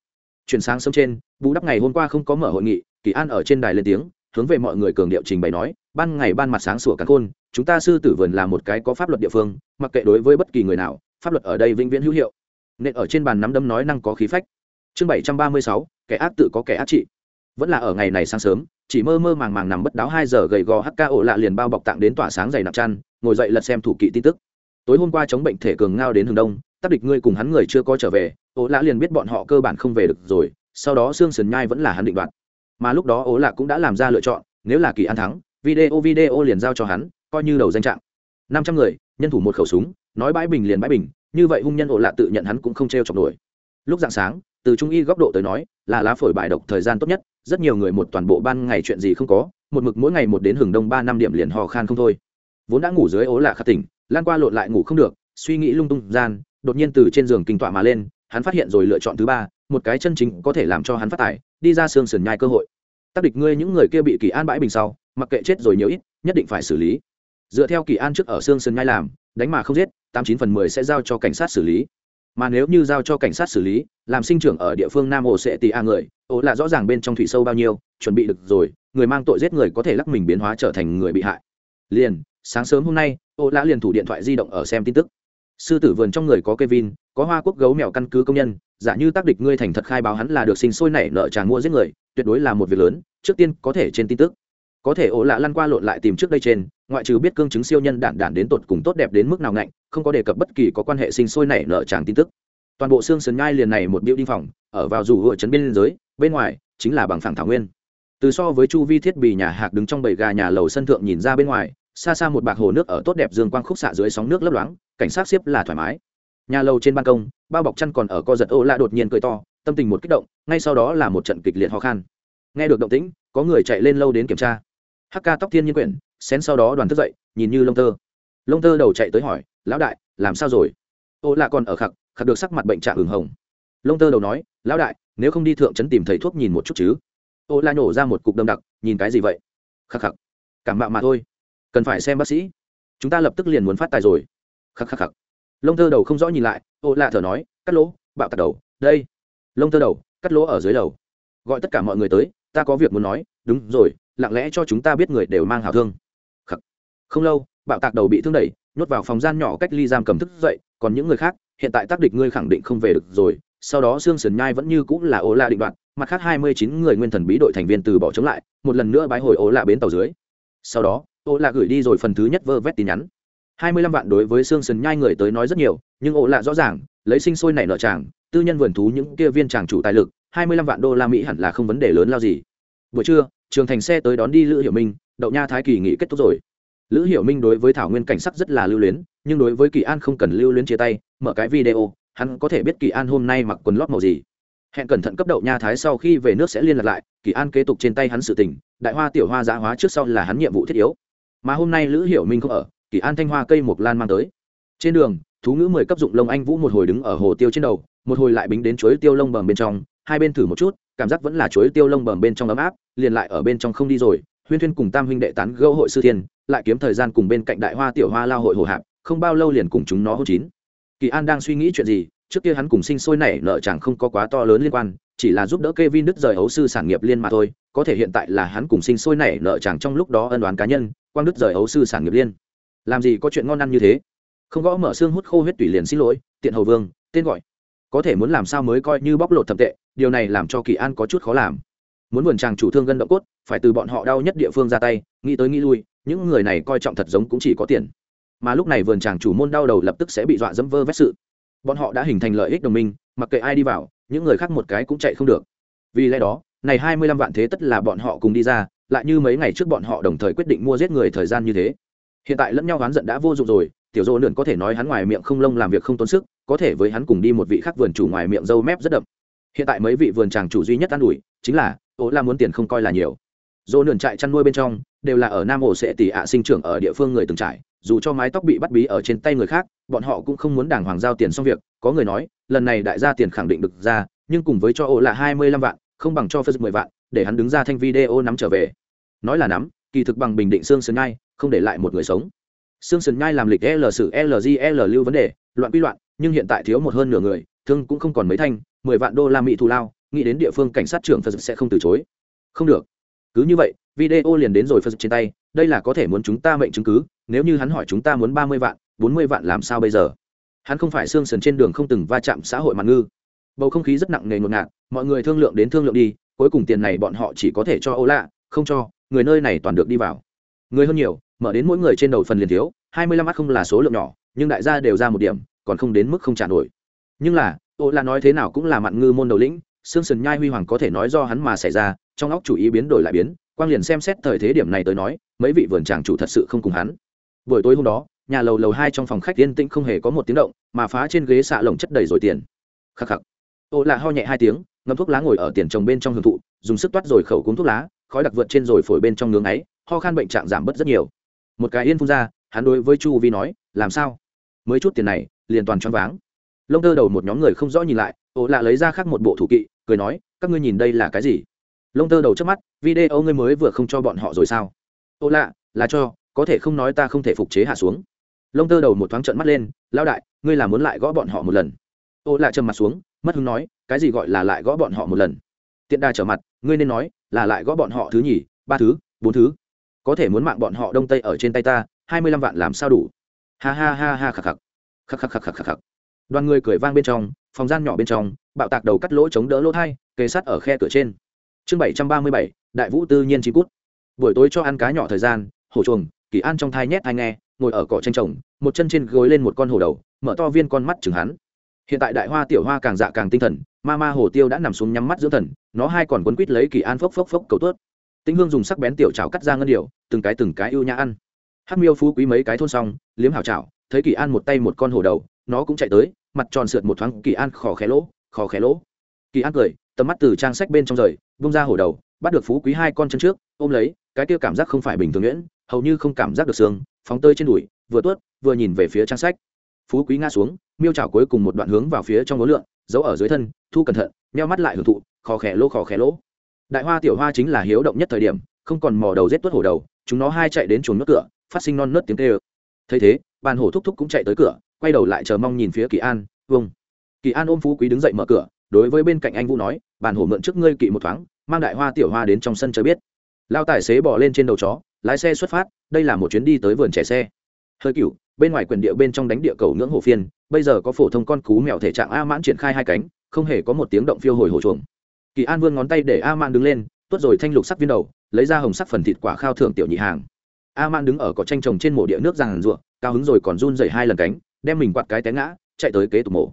Chuyển sáng sớm trên, bù đắp ngày hôm qua không có mở hội nghị, kỳ an ở trên đài lên tiếng hướng về mọi người cường điệu trình bày nói, ban ngày ban mặt sáng sủa cắn khôn, chúng ta sư tử vườn là một cái có pháp luật địa phương, mặc kệ đối với bất kỳ người nào, pháp luật ở đây vĩnh viễn hữu hiệu. Nên ở trên bàn nắm đấm nói năng có khí phách. Chương bảy trăm ba mươi sáu, kẻ ác tự có kẻ ác trị. Vẫn là ở ngày này sáng sớm, chỉ mơ mơ màng màng nằm bất đáo hai giờ gầy gò hk ổ lạ liền bao bọc tặng đến tỏa sáng dày nặng chăn, ngồi dậy lật xem thủ kỵ tin tức. Tối hôm qua chống bệnh thể cường ngao đến hướng đông tác địch ngươi cùng hắn người chưa có trở về, ổ lạ liền biết bọn họ cơ bản không về được rồi, sau đó xương sườn nhai vẫn là hắn định đoạt mà lúc đó ố lạc cũng đã làm ra lựa chọn, nếu là kỳ an thắng, video video liền giao cho hắn, coi như đầu danh trạng. năm trăm người, nhân thủ một khẩu súng, nói bãi bình liền bãi bình, như vậy hung nhân ổ lạ tự nhận hắn cũng không t r e o chọc nổi. Lúc dạng sáng, từ trung y góc độ tới nói, là lá phổi bài độc thời gian tốt nhất, rất nhiều người một toàn bộ ban ngày chuyện gì không có, một mực mỗi ngày một đến hừng đông ba năm điểm liền hò khan không thôi. Vốn đã ngủ dưới ố lạ khắc tỉnh, lan qua lộn lại ngủ không được, suy nghĩ lung tung gian, đột nhiên từ trên giường kinh tọa mà lên, hắn phát hiện rồi lựa chọn thứ ba, một cái chân chính có thể làm cho hắn phát tài đi ra xương sườn nhai cơ hội. Tác địch ngươi những người kia bị kỳ an bãi bình sau, mặc kệ chết rồi nhiều ít, nhất định phải xử lý. Dựa theo kỳ an trước ở xương sườn nhai làm, đánh mà không giết, tám chín phần mười sẽ giao cho cảnh sát xử lý. Mà nếu như giao cho cảnh sát xử lý, làm sinh trưởng ở địa phương nam ổ sẽ tì a người ổ là rõ ràng bên trong thủy sâu bao nhiêu, chuẩn bị được rồi, người mang tội giết người có thể lắc mình biến hóa trở thành người bị hại. Liền, sáng sớm hôm nay ổ lã liền thủ điện thoại di động ở xem tin tức sư tử vườn trong người có Kevin, có hoa quốc gấu mèo căn cứ công nhân giả như tác địch ngươi thành thật khai báo hắn là được sinh sôi nảy nợ tràng mua giết người tuyệt đối là một việc lớn trước tiên có thể trên tin tức. Có thể ổ lạ lăn qua lộn lại tìm trước đây trên ngoại trừ biết cương chứng siêu nhân đản đản đến tột cùng tốt đẹp đến mức nào ngạnh không có đề cập bất kỳ có quan hệ sinh sôi nảy nợ tràng tin tức. Toàn bộ xương sườn nhai liền này một biểu đinh phòng ở vào dù hội trấn biên giới bên ngoài chính là bằng phẳng thảo nguyên. Từ so với chu vi thiết bị nhà hạc đứng trong bầy gà nhà lầu sân thượng nhìn ra bên ngoài xa xa một bạc hồ nước ở tốt đẹp dương quang khúc xạ dưới sóng nước lấp loáng cảnh sát xếp là thoải mái. Nhà lầu trên ban công, bao bọc chăn còn ở co giật ô la đột nhiên cười to, tâm tình một kích động, ngay sau đó là một trận kịch liệt ho khan. Nghe được động tĩnh, có người chạy lên lâu đến kiểm tra. Hắc ca tóc thiên nhiên quyển, xén sau đó đoàn thức dậy, nhìn như lông tơ. Lông tơ đầu chạy tới hỏi, lão đại, làm sao rồi? Ô la còn ở khặc khặc được sắc mặt bệnh trạng hừng hồng. Lông tơ đầu nói, lão đại, nếu không đi thượng trấn tìm thầy thuốc nhìn một chút chứ. Ô la nhổ ra một cục đâm đặc, nhìn cái gì vậy? Khắc khắc cảm mạo mà thôi. Cần phải xem bác sĩ. Chúng ta lập tức liền muốn phát tài rồi khắc khắc khắc. Lông tơ đầu không rõ nhìn lại, ô Lạ thở nói, cắt lỗ, bạo tạc đầu, đây. Lông tơ đầu, cắt lỗ ở dưới đầu. Gọi tất cả mọi người tới, ta có việc muốn nói, đúng rồi, lặng lẽ cho chúng ta biết người đều mang hào thương. Khắc. không lâu, bạo tạc đầu bị thương đẩy, nhốt vào phòng gian nhỏ cách ly giam cầm thức dậy, còn những người khác, hiện tại tác địch ngươi khẳng định không về được rồi, sau đó xương sườn nhai vẫn như cũng là ố la định đoạn mặt khác hai mươi chín người nguyên thần bí đội thành viên từ bỏ chống lại, một lần nữa bái hồi ố la bến tàu dưới. Sau đó ố la gửi đi rồi phần thứ nhất vơ vét tin nhắn hai mươi lăm vạn đối với xương sườn nhai người tới nói rất nhiều, nhưng ổ lạ rõ ràng, lấy sinh sôi nảy nợ chàng, tư nhân vườn thú những kia viên chàng chủ tài lực, hai mươi lăm vạn đô la mỹ hẳn là không vấn đề lớn lao gì. Buổi trưa, trường thành xe tới đón đi lữ hiểu minh, đậu nha thái kỳ nghỉ kết thúc rồi. Lữ hiểu minh đối với thảo nguyên cảnh sắc rất là lưu luyến, nhưng đối với kỳ an không cần lưu luyến chia tay, mở cái video, hắn có thể biết kỳ an hôm nay mặc quần lót màu gì. Hẹn cẩn thận cấp đậu nha thái sau khi về nước sẽ liên lạc lại, kỳ an kế tục trên tay hắn sự tình, đại hoa tiểu hoa giã hóa trước sau là hắn nhiệm vụ thiết yếu. Mà hôm nay lữ hiểu minh không ở kỳ an thanh hoa cây mộc lan mang tới. Trên đường thú ngữ mười cấp dụng lông anh vũ một hồi đứng ở hồ tiêu trên đầu một hồi lại bính đến chuối tiêu lông bầm bên trong hai bên thử một chút cảm giác vẫn là chuối tiêu lông bầm bên trong ấm áp liền lại ở bên trong không đi rồi. Huyên thuyên cùng tam huynh đệ tán gẫu hội sư thiên lại kiếm thời gian cùng bên cạnh đại hoa tiểu hoa lao hội hồ hạp không bao lâu liền cùng chúng nó hôn chín. Kỳ an đang suy nghĩ chuyện gì trước kia hắn cùng sinh sôi nảy nợ chẳng không có quá to lớn liên quan chỉ là giúp đỡ Kevin đứt rời ấu sư sản nghiệp liên mà thôi, có thể hiện tại là hắn cùng sinh sôi nảy nợ chẳng trong lúc đó ân đoán cá nhân, quang đứt rời ấu sư sản nghiệp liên. Làm gì có chuyện ngon ăn như thế? không gõ mở xương hút khô huyết tủy liền xin lỗi, tiện hầu vương, tên gọi. Có thể muốn làm sao mới coi như bóc lột thậm tệ, điều này làm cho kỳ an có chút khó làm. Muốn vườn chàng chủ thương gân động cốt, phải từ bọn họ đau nhất địa phương ra tay, nghĩ tới nghĩ lui, những người này coi trọng thật giống cũng chỉ có tiền. Mà lúc này vườn chàng chủ môn đau đầu lập tức sẽ bị dọa dẫm vơ vét sự. Bọn họ đã hình thành lợi ích đồng minh, mặc kệ ai đi vào, những người khác một cái cũng chạy không được. Vì lẽ đó, này hai mươi lăm vạn thế tất là bọn họ cùng đi ra, lại như mấy ngày trước bọn họ đồng thời quyết định mua giết người thời gian như thế hiện tại lẫn nhau oán giận đã vô dụng rồi, tiểu dô lượn có thể nói hắn ngoài miệng không lông làm việc không tốn sức, có thể với hắn cùng đi một vị khác vườn chủ ngoài miệng dâu mép rất đậm. Hiện tại mấy vị vườn tràng chủ duy nhất an ủi, chính là ố là muốn tiền không coi là nhiều. Dô lượn trại chăn nuôi bên trong, đều là ở nam ổ sẽ tỷ ạ sinh trưởng ở địa phương người từng trải, dù cho mái tóc bị bắt bí ở trên tay người khác, bọn họ cũng không muốn đàng hoàng giao tiền xong việc. Có người nói, lần này đại gia tiền khẳng định được ra, nhưng cùng với cho ổ là hai mươi lăm vạn, không bằng cho phật mười vạn, để hắn đứng ra thanh video nắm trở về. Nói là nắm kỳ thực bằng bình định xương sườn nhai, không để lại một người sống. Xương sườn nhai làm lịch l sử lgl lưu vấn đề, loạn quy loạn, nhưng hiện tại thiếu một hơn nửa người, thương cũng không còn mấy thanh, mười vạn đô la mỹ thù lao, nghĩ đến địa phương cảnh sát trưởng phật sẽ không từ chối. Không được. Cứ như vậy, video liền đến rồi phật trên tay, đây là có thể muốn chúng ta mệnh chứng cứ, nếu như hắn hỏi chúng ta muốn ba mươi vạn, bốn mươi vạn làm sao bây giờ? Hắn không phải xương sườn trên đường không từng va chạm xã hội mặt ngư. Bầu không khí rất nặng nề ngột ngạt, mọi người thương lượng đến thương lượng đi, cuối cùng tiền này bọn họ chỉ có thể cho ô lạ không cho người nơi này toàn được đi vào. Người hơn nhiều, mở đến mỗi người trên đầu phần liền thiếu, hai mươi lăm mắt không là số lượng nhỏ, nhưng đại gia đều ra một điểm, còn không đến mức không trả nổi. Nhưng là, ô là nói thế nào cũng là mặn ngư môn đầu lĩnh xương sườn nhai huy hoàng có thể nói do hắn mà xảy ra, trong óc chủ ý biến đổi lại biến, quang liền xem xét thời thế điểm này tới nói, mấy vị vườn tràng chủ thật sự không cùng hắn. Buổi tối hôm đó, nhà lầu lầu hai trong phòng khách yên tĩnh không hề có một tiếng động, mà phá trên ghế xạ lồng chất đầy rồi tiền. Khắc khắc. Ô là ho nhẹ hai tiếng, ngâm thuốc lá ngồi ở tiền trồng bên trong hưởng thụ, dùng sức toát rồi khẩu cuốn thuốc lá khói đặc vượt trên rồi phổi bên trong ngưỡng ấy, ho khan bệnh trạng giảm bớt rất nhiều. Một cái yên phun ra, hắn đối với chu vi nói, làm sao? Mới chút tiền này, liền toàn choáng váng. Lông tơ đầu một nhóm người không rõ nhìn lại, ô lạ lấy ra khác một bộ thủ kỵ, cười nói, các ngươi nhìn đây là cái gì? Lông tơ đầu trước mắt, video ngươi mới vừa không cho bọn họ rồi sao? Ô lạ, là cho, có thể không nói ta không thể phục chế hạ xuống. Lông tơ đầu một thoáng trận mắt lên lao đại, ngươi là muốn lại gõ bọn họ một lần. Ô lạ trầm mặt xuống, mất hứng nói, cái gì gọi là lại gõ bọn họ một lần? Tiện đà trở mặt, ngươi nên nói, là lại gõ bọn họ thứ nhì, ba thứ, bốn thứ. Có thể muốn mạng bọn họ đông tây ở trên tay ta, hai mươi lăm vạn làm sao đủ? Ha ha ha ha khắc khắc. Khắc khắc khắc khắc khắc khắc. Đoàn người cười vang bên trong, phòng gian nhỏ bên trong, bạo tạc đầu cắt lỗ chống đỡ lỗ thai, kề sắt ở khe cửa trên. Chương bảy trăm ba mươi bảy, đại vũ tư nhiên chi cút. Buổi tối cho ăn cá nhỏ thời gian, hổ chuồng, kỳ an trong thai nhét thai nghe, ngồi ở cỏ tranh trồng, một chân trên gối lên một con hổ đầu, mở to viên con mắt chừng hắn. Hiện tại đại hoa tiểu hoa càng dạ càng tinh thần, ma ma hồ tiêu đã nằm xuống nhắm mắt dưỡng thần nó hai còn quấn quít lấy kỳ an phốc phốc phốc cầu tuốt. Tinh hương dùng sắc bén tiểu chảo cắt ra ngân điệu từng cái từng cái ưu nhã ăn. Hát miêu phú quý mấy cái thôn xong, liếm hảo chảo, thấy kỳ an một tay một con hổ đầu, nó cũng chạy tới, mặt tròn sượt một thoáng, kỳ an khò khé lỗ, khò khé lỗ. Kỳ an cười, tầm mắt từ trang sách bên trong rời bung ra hổ đầu, bắt được phú quý hai con chân trước, ôm lấy, cái kia cảm giác không phải bình thường nhuyễn, hầu như không cảm giác được xương, phóng tơi trên đùi, vừa tuốt, vừa nhìn về phía trang sách. Phú quý ngã xuống, miêu chảo cuối cùng một đoạn hướng vào phía trong ngố lượn, giấu ở dưới thân, thu cẩn thận meo mắt lại hưởng thụ khò khẽ lỗ khò khẽ lỗ. Đại hoa tiểu hoa chính là hiếu động nhất thời điểm, không còn mò đầu rết tuốt hổ đầu, chúng nó hai chạy đến chuồng nước cửa, phát sinh non nớt tiếng kêu. Thấy thế, bàn hổ thúc thúc cũng chạy tới cửa, quay đầu lại chờ mong nhìn phía kỳ an vâng kỳ an ôm phú quý đứng dậy mở cửa, đối với bên cạnh anh vũ nói, bàn hổ mượn trước ngươi kỵ một thoáng, mang đại hoa tiểu hoa đến trong sân chơi biết. Lao tài xế bỏ lên trên đầu chó, lái xe xuất phát, đây là một chuyến đi tới vườn trẻ xe. Hơi cựu bên ngoài quyền địa bên trong đánh địa cầu ngưỡng hồ phiên, bây giờ có phổ thông con cú mèo thể trạng a mãn triển khai hai cánh, không hề có một tiếng động phiêu hồi hồ chuồng kỳ an vươn ngón tay để a Mạn đứng lên, tuốt rồi thanh lục sắc viên đầu, lấy ra hồng sắc phần thịt quả khao thưởng tiểu nhị hàng. A Mạn đứng ở cỏ tranh trồng trên mộ địa nước ràng ruộng, cao hứng rồi còn run dày hai lần cánh, đem mình quạt cái té ngã, chạy tới kế tục mổ.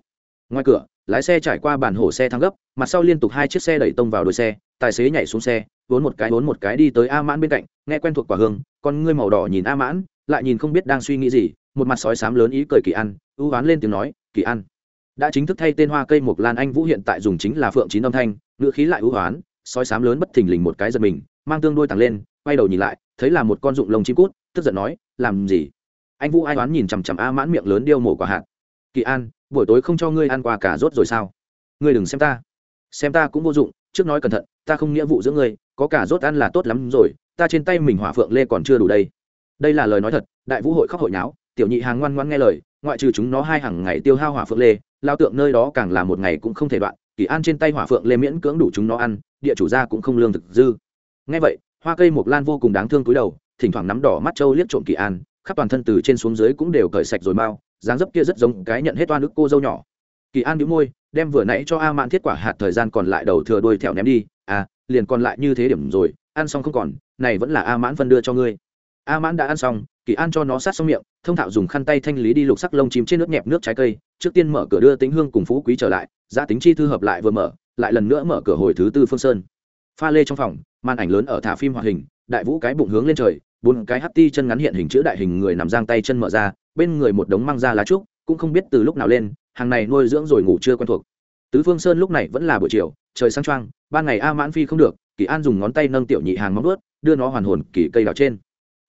Ngoài cửa, lái xe trải qua bản hổ xe thăng gấp, mặt sau liên tục hai chiếc xe đẩy tông vào đuôi xe, tài xế nhảy xuống xe, vốn một cái vốn một cái đi tới a mãn bên cạnh, nghe quen thuộc quả hương, con ngươi màu đỏ nhìn a mãn lại nhìn không biết đang suy nghĩ gì, một mặt sói sám lớn ý cười kỳ ăn ưu oán lên tiếng nói, kỳ ăn đã chính thức thay tên hoa cây mộc lan anh vũ hiện tại dùng chính là phượng chín âm thanh ngữ khí lại ưu hoán, sói sám lớn bất thình lình một cái giật mình mang tương đôi tàng lên quay đầu nhìn lại thấy là một con rụng lông chim cút tức giận nói làm gì? Anh vũ ai oán nhìn chằm chằm a mãn miệng lớn điêu mổ quả hạt. Kỳ an buổi tối không cho ngươi ăn quà cả rốt rồi sao? Ngươi đừng xem ta. Xem ta cũng vô dụng trước nói cẩn thận ta không nghĩa vụ giữa ngươi có cả rốt ăn là tốt lắm rồi ta trên tay mình hỏa phượng lê còn chưa đủ đây. Đây là lời nói thật đại vũ hội khóc hội nháo tiểu nhị hàng ngoan ngoan nghe lời ngoại trừ chúng nó hai hàng ngày tiêu hao hỏa phượng lê lao tượng nơi đó càng là một ngày cũng không thể đoạn kỳ an trên tay hỏa phượng lê miễn cưỡng đủ chúng nó ăn, địa chủ gia cũng không lương thực dư. Nghe vậy, hoa cây mộc lan vô cùng đáng thương cúi đầu, thỉnh thoảng nắm đỏ mắt trâu liếc trộm kỳ an, khắp toàn thân từ trên xuống dưới cũng đều cởi sạch rồi mau, dáng dấp kia rất giống cái nhận hết toan ức cô dâu nhỏ. Kỳ an đĩu môi, đem vừa nãy cho a mãn thiết quả hạt thời gian còn lại đầu thừa đuôi thẹo ném đi à liền còn lại như thế điểm rồi, ăn xong không còn, này vẫn là a mãn phân đưa cho ngươi a mãn đã ăn xong, kỳ an cho nó sát xong miệng, thông thạo dùng khăn tay thanh lý đi lục sắc lông chim trên nước nhẹp nước trái cây, trước tiên mở cửa đưa tính hương cùng phú quý trở lại gia tính chi thư hợp lại vừa mở, lại lần nữa mở cửa hồi thứ tư phương sơn. Pha lê trong phòng, màn ảnh lớn ở thả phim hoạt hình, đại vũ cái bụng hướng lên trời, bốn cái hắt ti chân ngắn hiện hình chữ đại hình người nằm giang tay chân mở ra, bên người một đống măng ra lá trúc, cũng không biết từ lúc nào lên, hàng này nuôi dưỡng rồi ngủ chưa quen thuộc. Tứ phương sơn lúc này vẫn là buổi chiều, trời sáng trăng ban ngày a mãn phi không được, kỳ an dùng ngón tay nâng tiểu nhị hàng móng ướt đưa nó hoàn hồn kỳ cây đào trên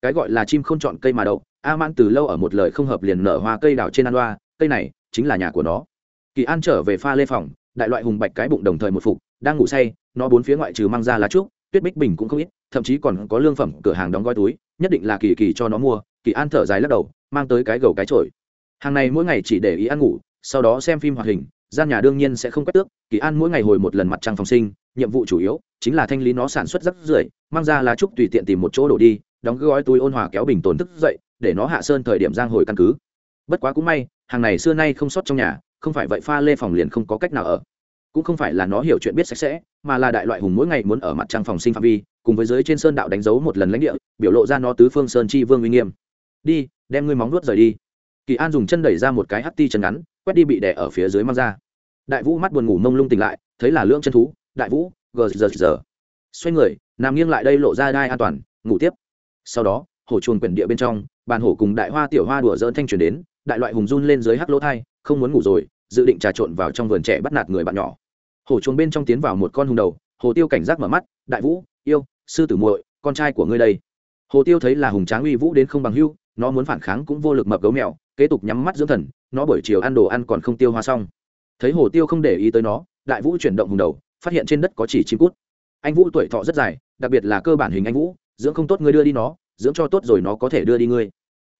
cái gọi là chim không chọn cây mà đậu, a man từ lâu ở một lời không hợp liền nở hoa cây đào trên an loa cây này chính là nhà của nó. Kỳ an trở về pha lê phòng, đại loại hùng bạch cái bụng đồng thời một phục, đang ngủ say, nó bốn phía ngoại trừ mang ra lá trúc, tuyết bích bình cũng không ít, thậm chí còn có lương phẩm cửa hàng đóng gói túi, nhất định là kỳ kỳ cho nó mua, kỳ an thở dài lắc đầu, mang tới cái gầu cái trội hàng này mỗi ngày chỉ để ý ăn ngủ, sau đó xem phim hoạt hình, gian nhà đương nhiên sẽ không quét tước, kỳ an mỗi ngày hồi một lần mặt trăng phòng sinh, nhiệm vụ chủ yếu chính là thanh lý nó sản xuất rất rưởi, mang ra lá trúc tùy tiện tìm một chỗ đổ đi đóng gói túi ôn hòa kéo bình tồn thức dậy, để nó hạ sơn thời điểm giang hồi căn cứ. Bất quá cũng may, hàng này xưa nay không sót trong nhà, không phải vậy pha lê phòng liền không có cách nào ở. Cũng không phải là nó hiểu chuyện biết sạch sẽ, mà là đại loại hùng mỗi ngày muốn ở mặt trăng phòng sinh phạm vi, cùng với dưới trên sơn đạo đánh dấu một lần lãnh địa, biểu lộ ra nó tứ phương sơn chi vương uy nghiêm. Đi, đem ngươi móng nuốt rời đi. Kỳ an dùng chân đẩy ra một cái hắt ti chân ngắn, quét đi bị đẻ ở phía dưới mang ra. Đại vũ mắt buồn ngủ mông lung tỉnh lại, thấy là lưỡng chân thú, đại vũ, gờ giờ giờ xoay người, nằm nghiêng lại đây lộ ra đai an toàn, ngủ tiếp sau đó, hổ chuồn quyển địa bên trong, bàn hổ cùng đại hoa tiểu hoa đùa dỡn thanh truyền đến, đại loại hùng run lên dưới hắc lỗ thai, không muốn ngủ rồi, dự định trà trộn vào trong vườn trẻ bắt nạt người bạn nhỏ. Hổ chuồn bên trong tiến vào một con hùng đầu hồ tiêu cảnh giác mở mắt, đại vũ, yêu, sư tử muội, con trai của ngươi đây. Hồ tiêu thấy là hùng tráng uy vũ đến không bằng hưu, nó muốn phản kháng cũng vô lực mập gấu mèo, kế tục nhắm mắt dưỡng thần, nó buổi chiều ăn đồ ăn còn không tiêu hoa xong. Thấy hồ tiêu không để ý tới nó, đại vũ chuyển động hùng đầu, phát hiện trên đất có chỉ chim cút. Anh vũ tuổi thọ rất dài, đặc biệt là cơ bản hình anh vũ dưỡng không tốt ngươi đưa đi nó, dưỡng cho tốt rồi nó có thể đưa đi ngươi.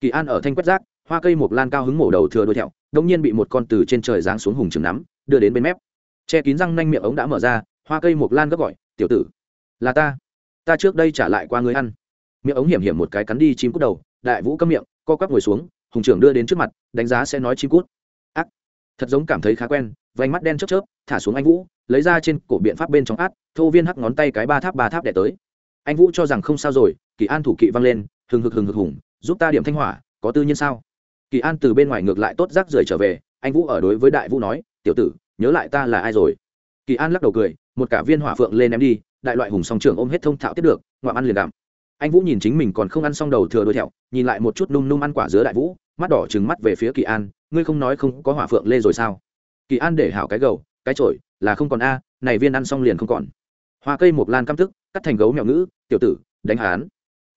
Kỳ an ở thanh quét rác hoa cây một lan cao hứng mổ đầu thừa đuôi thẹo, đông nhiên bị một con từ trên trời giáng xuống hùng chừng nắm, đưa đến bên mép. Che kín răng nanh miệng ống đã mở ra, hoa cây một lan gấp gọi, tiểu tử, là ta. Ta trước đây trả lại qua ngươi ăn. Miệng ống hiểm hiểm một cái cắn đi chim cút đầu, đại vũ câm miệng, co quắp ngồi xuống, hùng trưởng đưa đến trước mặt, đánh giá sẽ nói chim cút. Ác. Thật giống cảm thấy khá quen, vành mắt đen chớp chớp, thả xuống anh vũ, lấy ra trên cổ biện pháp bên trong át, thô viên hắc ngón tay cái ba tháp ba tháp đẻ tới anh vũ cho rằng không sao rồi, kỳ an thủ kỵ văng lên, hừng hực hừng hực hùng, giúp ta điểm thanh hỏa, có tư nhân sao? Kỳ an từ bên ngoài ngược lại tốt rác rưởi trở về, anh vũ ở đối với đại vũ nói, tiểu tử, nhớ lại ta là ai rồi? Kỳ an lắc đầu cười, một cả viên hỏa phượng lên em đi, đại loại hùng song trưởng ôm hết thông thạo tiếp được, ngoạm ăn liền đạm. Anh vũ nhìn chính mình còn không ăn xong đầu thừa đuôi thẹo, nhìn lại một chút nung nung ăn quả giữa đại vũ, mắt đỏ trừng mắt về phía kỳ an, ngươi không nói không có hỏa phượng lê rồi sao? Kỳ an để hảo cái gầu, cái trội là không còn a, này viên ăn xong liền không còn hoa cây một lan căm thức cắt thành gấu mèo ngữ, tiểu tử, đánh hán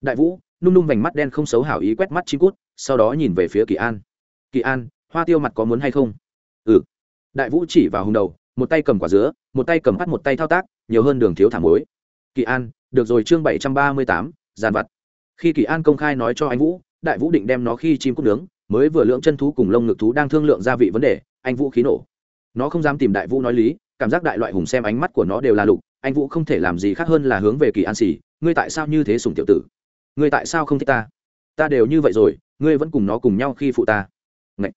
đại vũ, nung nung vành mắt đen không xấu hảo ý quét mắt chim cút, sau đó nhìn về phía kỳ an. Kỳ an, hoa tiêu mặt có muốn hay không? Ừ. Đại vũ chỉ vào hùng đầu, một tay cầm quả dứa, một tay cầm bắt một tay thao tác, nhiều hơn đường thiếu thảm mối kỳ an, được rồi chương bảy trăm ba mươi tám, giàn vặt. Khi kỳ an công khai nói cho anh vũ, đại vũ định đem nó khi chim cút nướng, mới vừa lượng chân thú cùng lông ngực thú đang thương lượng gia vị vấn đề, anh vũ khí nổ. Nó không dám tìm đại vũ nói lý, cảm giác đại loại hùng xem ánh mắt của nó đều là lục anh vũ không thể làm gì khác hơn là hướng về kỳ an xỉ ngươi tại sao như thế sùng tiểu tử? Ngươi tại sao không thích ta? Ta đều như vậy rồi, ngươi vẫn cùng nó cùng nhau khi phụ ta. Ngậy.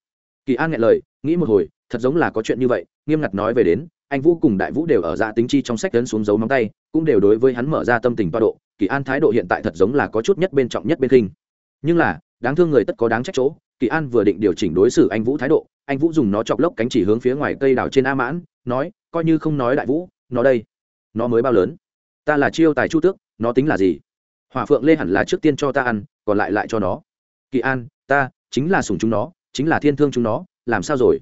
kỳ an nghe lời, nghĩ một hồi, thật giống là có chuyện như vậy. Nghiêm ngặt nói về đến, anh vũ cùng đại vũ đều ở dạ tính chi trong sách tấn xuống dấu móng tay, cũng đều đối với hắn mở ra tâm tình toa độ. Kỳ an thái độ hiện tại thật giống là có chút nhất bên trọng nhất bên kinh nhưng là, đáng thương người tất có đáng trách chỗ, kỳ an vừa định điều chỉnh đối xử anh vũ thái độ, anh vũ dùng nó chọc lốc cánh chỉ hướng phía ngoài cây đào trên a mãn, nói, coi như không nói đại vũ, nó đây nó mới bao lớn. Ta là chiêu tài chu tước, nó tính là gì? Hỏa phượng lê hẳn là trước tiên cho ta ăn, còn lại lại cho nó. Kỳ an, ta chính là sùng chúng nó, chính là thiên thương chúng nó, làm sao rồi?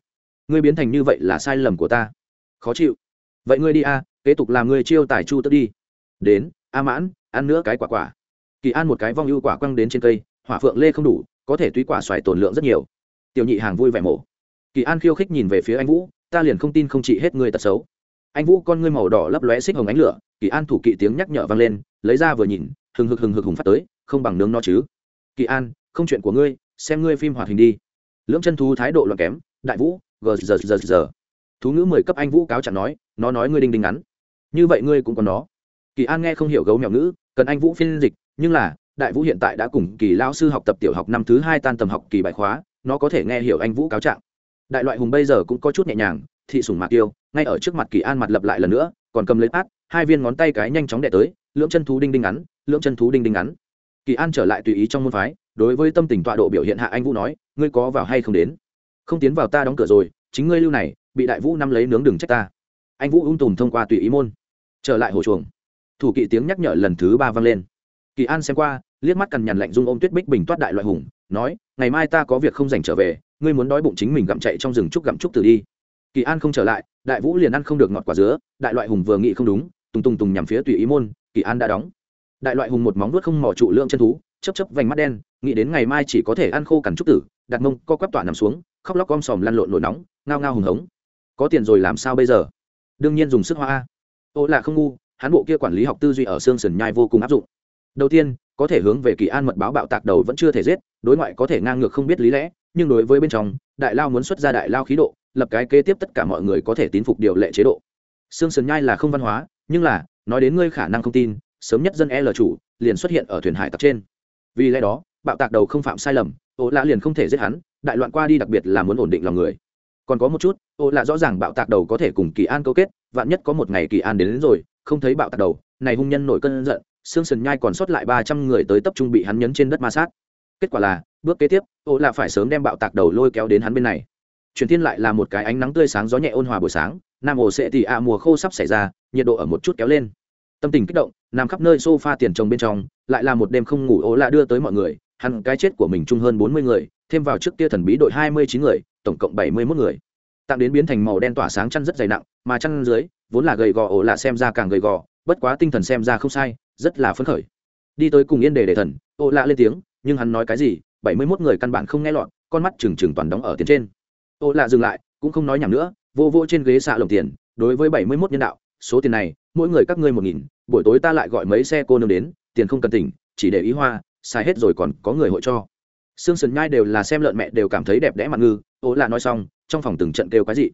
Ngươi biến thành như vậy là sai lầm của ta. Khó chịu. Vậy ngươi đi a, kế tục làm ngươi chiêu tài chu tước đi. Đến, a mãn, ăn nữa cái quả quả. Kỳ an một cái vong ưu quả quăng đến trên cây, hỏa phượng lê không đủ, có thể túy quả xoài tồn lượng rất nhiều. Tiểu nhị hàng vui vẻ mổ. Kỳ an khiêu khích nhìn về phía anh vũ, ta liền không tin không trị hết người tật xấu anh vũ con ngươi màu đỏ lấp lóe xích hồng ánh lửa, kỳ an thủ kỵ tiếng nhắc nhở vang lên, lấy ra vừa nhìn, hừng hực hừng hực hùng phát tới, không bằng nướng nó chứ. Kỳ an, không chuyện của ngươi, xem ngươi phim hoạt hình đi. Lưỡng chân thú thái độ loạn kém, đại vũ, gờ giờ giờ giờ thú ngữ mười cấp anh vũ cáo chẳng nói, nó nói ngươi đinh đinh ngắn. Như vậy ngươi cũng có nó. Kỳ an nghe không hiểu gấu mèo ngữ, cần anh vũ phiên dịch, nhưng là, đại vũ hiện tại đã cùng kỳ lao sư học tập tiểu học năm thứ hai tan tầm học kỳ bài khóa, nó có thể nghe hiểu anh vũ cáo trạng. Đại loại hùng bây giờ cũng có chút nhẹ nhàng thị sủng mạc tiêu ngay ở trước mặt kỳ an mặt lập lại lần nữa, còn cầm lấy át hai viên ngón tay cái nhanh chóng đẻ tới, lưỡng chân thú đinh đinh ngắn, lưỡng chân thú đinh đinh ngắn. Kỳ an trở lại tùy ý trong môn phái, đối với tâm tình tọa độ biểu hiện hạ anh vũ nói, ngươi có vào hay không đến? Không tiến vào ta đóng cửa rồi, chính ngươi lưu này, bị đại vũ năm lấy nướng đừng trách ta. Anh vũ ung tùm thông qua tùy ý môn, trở lại hồ chuồng. Thủ kỵ tiếng nhắc nhở lần thứ ba vang lên. Kỳ an xem qua, liếc mắt cằn nhằn lạnh dung ôm tuyết bích bình toát đại loại hùng, nói, ngày mai ta có việc không dành trở về, ngươi muốn đói bụng chính mình gặm chạy trong rừng trúc gặm trúc từ đi kỳ an không trở lại, đại vũ liền ăn không được ngọt quả dứa, đại loại hùng vừa nghĩ không đúng, tùng tùng tùng nhằm phía tùy ý môn, kỳ an đã đóng. Đại loại hùng một móng nuốt không mỏ trụ lượng chân thú chấp chấp vành mắt đen, nghĩ đến ngày mai chỉ có thể ăn khô cằn trúc tử, đặt mông co quắp tỏa nằm xuống, khóc lóc om sòm lăn lộn nổi nóng, ngao ngao hùng hống. Có tiền rồi làm sao bây giờ? Đương nhiên dùng sức hoa ô là không ngu hán bộ kia quản lý học tư duy ở xương sườn nhai vô cùng áp dụng. Đầu tiên, có thể hướng về kỳ an mật báo bạo tạc đầu vẫn chưa thể giết, đối ngoại có thể ngang ngược không biết lý lẽ, nhưng đối với bên trong, đại lao muốn xuất ra đại lao khí độ lập cái kế tiếp tất cả mọi người có thể tín phục điều lệ chế độ. Sương sườn nhai là không văn hóa nhưng là nói đến ngươi khả năng không tin sớm nhất dân e l chủ liền xuất hiện ở thuyền hải tặc trên. Vì lẽ đó bạo tạc đầu không phạm sai lầm ô lạ liền không thể giết hắn đại loạn qua đi đặc biệt là muốn ổn định lòng người. Còn có một chút ô lạ rõ ràng bạo tạc đầu có thể cùng kỳ an câu kết vạn nhất có một ngày kỳ an đến, đến rồi không thấy bạo tạc đầu này hung nhân nổi cơn giận Sương sườn nhai còn sót lại ba trăm người tới tập trung bị hắn nhấn trên đất ma sát. Kết quả là bước kế tiếp ô lạ phải sớm đem bạo tạc đầu lôi kéo đến hắn bên này. Chuyển thiên lại là một cái ánh nắng tươi sáng gió nhẹ ôn hòa buổi sáng, nam ổ sẽ thì ạ mùa khô sắp xảy ra, nhiệt độ ở một chút kéo lên. Tâm tình kích động, nằm khắp nơi sofa tiền trồng bên trong, lại là một đêm không ngủ ố lạ đưa tới mọi người hắn cái chết của mình chung hơn bốn mươi người, thêm vào trước kia thần bí đội hai mươi chín người, tổng cộng bảy mươi mốt người. Tặng đến biến thành màu đen tỏa sáng chăn rất dày nặng, mà chăn dưới, vốn là gầy gò ổ lạ xem ra càng gầy gò, bất quá tinh thần xem ra không sai, rất là phấn khởi. Đi tới cùng yên đề để thần ổ lạ lên tiếng, nhưng hắn nói cái gì, bảy mươi mốt người căn bản không nghe lọt, con mắt trừng trừng toàn đóng ở tiền trên. Ô lạ dừng lại, cũng không nói nhảm nữa, vô vô trên ghế xạ lồng tiền, đối với bảy mươi mốt nhân đạo, số tiền này, mỗi người các ngươi một nghìn, buổi tối ta lại gọi mấy xe cô nương đến, tiền không cần tỉnh, chỉ để ý hoa, xài hết rồi còn có người hội cho. Xương sườn nhai đều là xem lợn mẹ đều cảm thấy đẹp đẽ mặt ngư, ô lạ nói xong, trong phòng từng trận kêu cái gì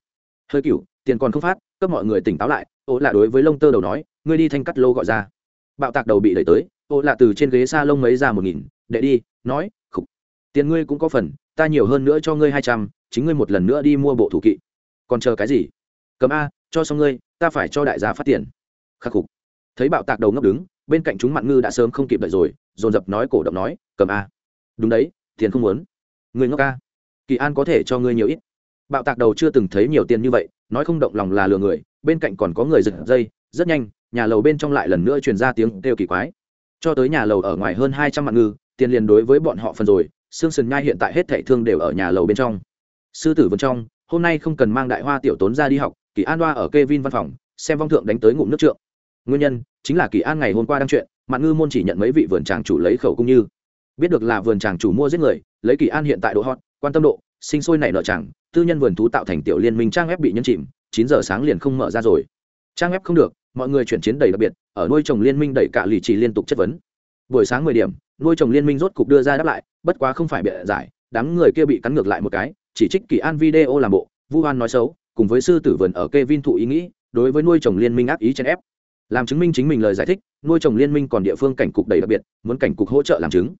hơi cựu tiền còn không phát, cấp mọi người tỉnh táo lại, ô lạ đối với lông tơ đầu nói, ngươi đi thanh cắt lô gọi ra. Bạo tạc đầu bị đẩy tới, ô lạ từ trên ghế xa lông mấy ra một nghìn, để đi, nói, khục, tiền ngươi cũng có phần ta nhiều hơn nữa cho ngươi hai trăm, chính ngươi một lần nữa đi mua bộ thủ kỵ. Còn chờ cái gì? Cầm a, cho xong ngươi, ta phải cho đại gia phát tiền. Khắc phục. Thấy bạo tạc đầu ngấp đứng, bên cạnh chúng mặn ngư đã sớm không kịp đợi rồi, dồn dập nói cổ động nói, cầm a. Đúng đấy, tiền không muốn. Người ngốc a. Kỳ an có thể cho ngươi nhiều ít. Bạo tạc đầu chưa từng thấy nhiều tiền như vậy, nói không động lòng là lừa người, bên cạnh còn có người giật dây, rất nhanh, nhà lầu bên trong lại lần nữa truyền ra tiếng kêu kỳ quái. Cho tới nhà lầu ở ngoài hơn hai trăm mặn ngư, tiền liền đối với bọn họ phần rồi sương sần nhai hiện tại hết thảy thương đều ở nhà lầu bên trong. Sư tử vườn trong, hôm nay không cần mang đại hoa tiểu tốn ra đi học, kỳ an đoa ở k e vin văn phòng, xem vong thượng đánh tới ngụm nước trượng. Nguyên nhân, chính là kỳ an ngày hôm qua đang chuyện, mạn ngư môn chỉ nhận mấy vị vườn tràng chủ lấy khẩu cung như. Biết được là vườn tràng chủ mua giết người, lấy kỳ an hiện tại độ hot, quan tâm độ, sinh sôi nảy nợ chẳng, tư nhân vườn thú tạo thành tiểu liên minh trang web bị nhân chìm, chín giờ sáng liền không mở ra rồi. Trang web không được, mọi người chuyển chiến đầy đặc biệt, ở nuôi trồng liên minh đẩy cả lì chỉ liên tục chất vấn. Buổi sáng mười điểm, nuôi trồng liên minh rốt cục đưa ra đáp lại bất quá không phải bịa giải, đám người kia bị cắn ngược lại một cái, chỉ trích kỳ an video làm bộ, vu hoan nói xấu, cùng với sư tử vườn ở kê vin thụ ý nghĩ, đối với nuôi trồng liên minh ác ý chen ép. Làm chứng minh chính mình lời giải thích, nuôi trồng liên minh còn địa phương cảnh cục đầy đặc biệt, muốn cảnh cục hỗ trợ làm chứng.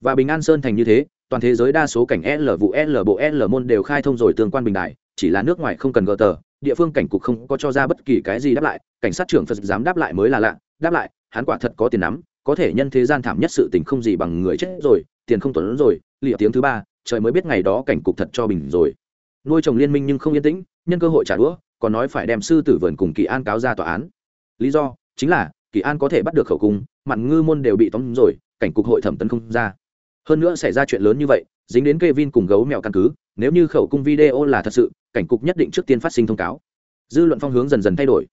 Và bình an sơn thành như thế, toàn thế giới đa số cảnh l vụ l bộ l môn đều khai thông rồi tương quan bình đại chỉ là nước ngoài không cần gờ tờ, địa phương cảnh cục không có cho ra bất kỳ cái gì đáp lại, cảnh sát trưởng phật dám đáp lại mới là lạ, đáp lại, hắn quả thật có tiền nắm có thể nhân thế gian thảm nhất sự tình không gì bằng người chết rồi, tiền không tuấn rồi lịa tiếng thứ ba, trời mới biết ngày đó cảnh cục thật cho bình rồi. Nuôi chồng liên minh nhưng không yên tĩnh, nhân cơ hội trả đũa, còn nói phải đem sư tử vườn cùng kỳ an cáo ra tòa án. Lý do, chính là, kỳ an có thể bắt được khẩu cung mặn ngư môn đều bị tóm rồi, cảnh cục hội thẩm tấn không ra. Hơn nữa xảy ra chuyện lớn như vậy, dính đến k vin cùng gấu mèo căn cứ, nếu như khẩu cung video là thật sự, cảnh cục nhất định trước tiên phát sinh thông cáo. Dư luận phong hướng dần dần thay đổi.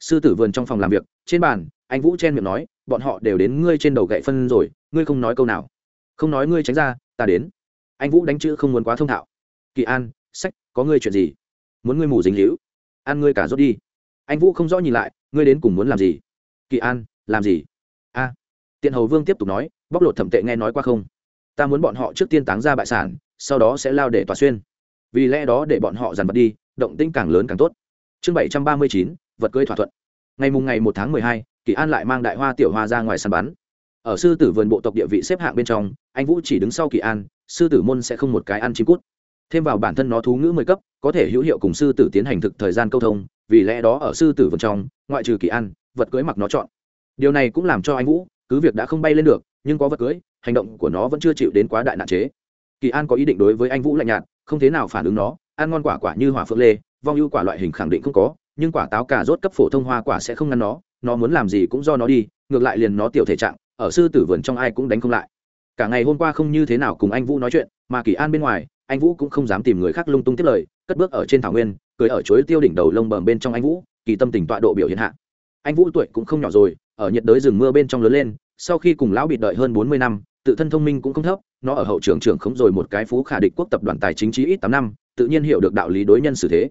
Sư tử vườn trong phòng làm việc, trên bàn, anh vũ chen miệng nói bọn họ đều đến ngươi trên đầu gậy phân rồi, ngươi không nói câu nào. Không nói ngươi tránh ra, ta đến. Anh vũ đánh chữ không muốn quá thông thạo. Kỳ an, sách, có ngươi chuyện gì? Muốn ngươi mù dính hữu ăn ngươi cả rốt đi. Anh vũ không rõ nhìn lại, ngươi đến cùng muốn làm gì? Kỳ an, làm gì? A. Tiện hầu vương tiếp tục nói, bóc lột thẩm tệ nghe nói qua không? Ta muốn bọn họ trước tiên táng ra bại sản, sau đó sẽ lao để tòa xuyên. Vì lẽ đó để bọn họ dàn vật đi, động tĩnh càng lớn càng tốt. Chương bảy trăm ba mươi chín, vật cưới thỏa thuận. Ngày mùng ngày một tháng mười hai kỳ an lại mang đại hoa tiểu hoa ra ngoài săn bắn. Ở sư tử vườn bộ tộc địa vị xếp hạng bên trong, anh vũ chỉ đứng sau kỳ an, sư tử môn sẽ không một cái ăn chim cút. Thêm vào bản thân nó thú ngữ mười cấp, có thể hữu hiệu cùng sư tử tiến hành thực thời gian câu thông, vì lẽ đó ở sư tử vườn trong, ngoại trừ kỳ an, vật cưới mặc nó chọn. Điều này cũng làm cho anh vũ, cứ việc đã không bay lên được, nhưng có vật cưới, hành động của nó vẫn chưa chịu đến quá đại nạn chế. Kỳ an có ý định đối với anh vũ lạnh nhạt, không thế nào phản ứng nó, ăn ngon quả quả như hỏa phượng lê, vong ưu quả loại hình khẳng định không có, nhưng quả táo cà rốt cấp phổ thông hoa quả sẽ không ngăn nó nó muốn làm gì cũng do nó đi, ngược lại liền nó tiểu thể trạng, ở sư tử vườn trong ai cũng đánh không lại. Cả ngày hôm qua không như thế nào cùng anh vũ nói chuyện, mà kỳ an bên ngoài, anh vũ cũng không dám tìm người khác lung tung tiếp lời, cất bước ở trên thảo nguyên cưới ở chuối tiêu đỉnh đầu lông bờm bên trong anh vũ, kỳ tâm tình tọa độ biểu hiện hạ. Anh vũ tuổi cũng không nhỏ rồi, ở nhiệt đới rừng mưa bên trong lớn lên, sau khi cùng lão bị đợi hơn bốn mươi năm, tự thân thông minh cũng không thấp, nó ở hậu trường trưởng khống rồi một cái phú khả địch quốc tập đoàn tài chính trí ít tám năm, tự nhiên hiểu được đạo lý đối nhân xử thế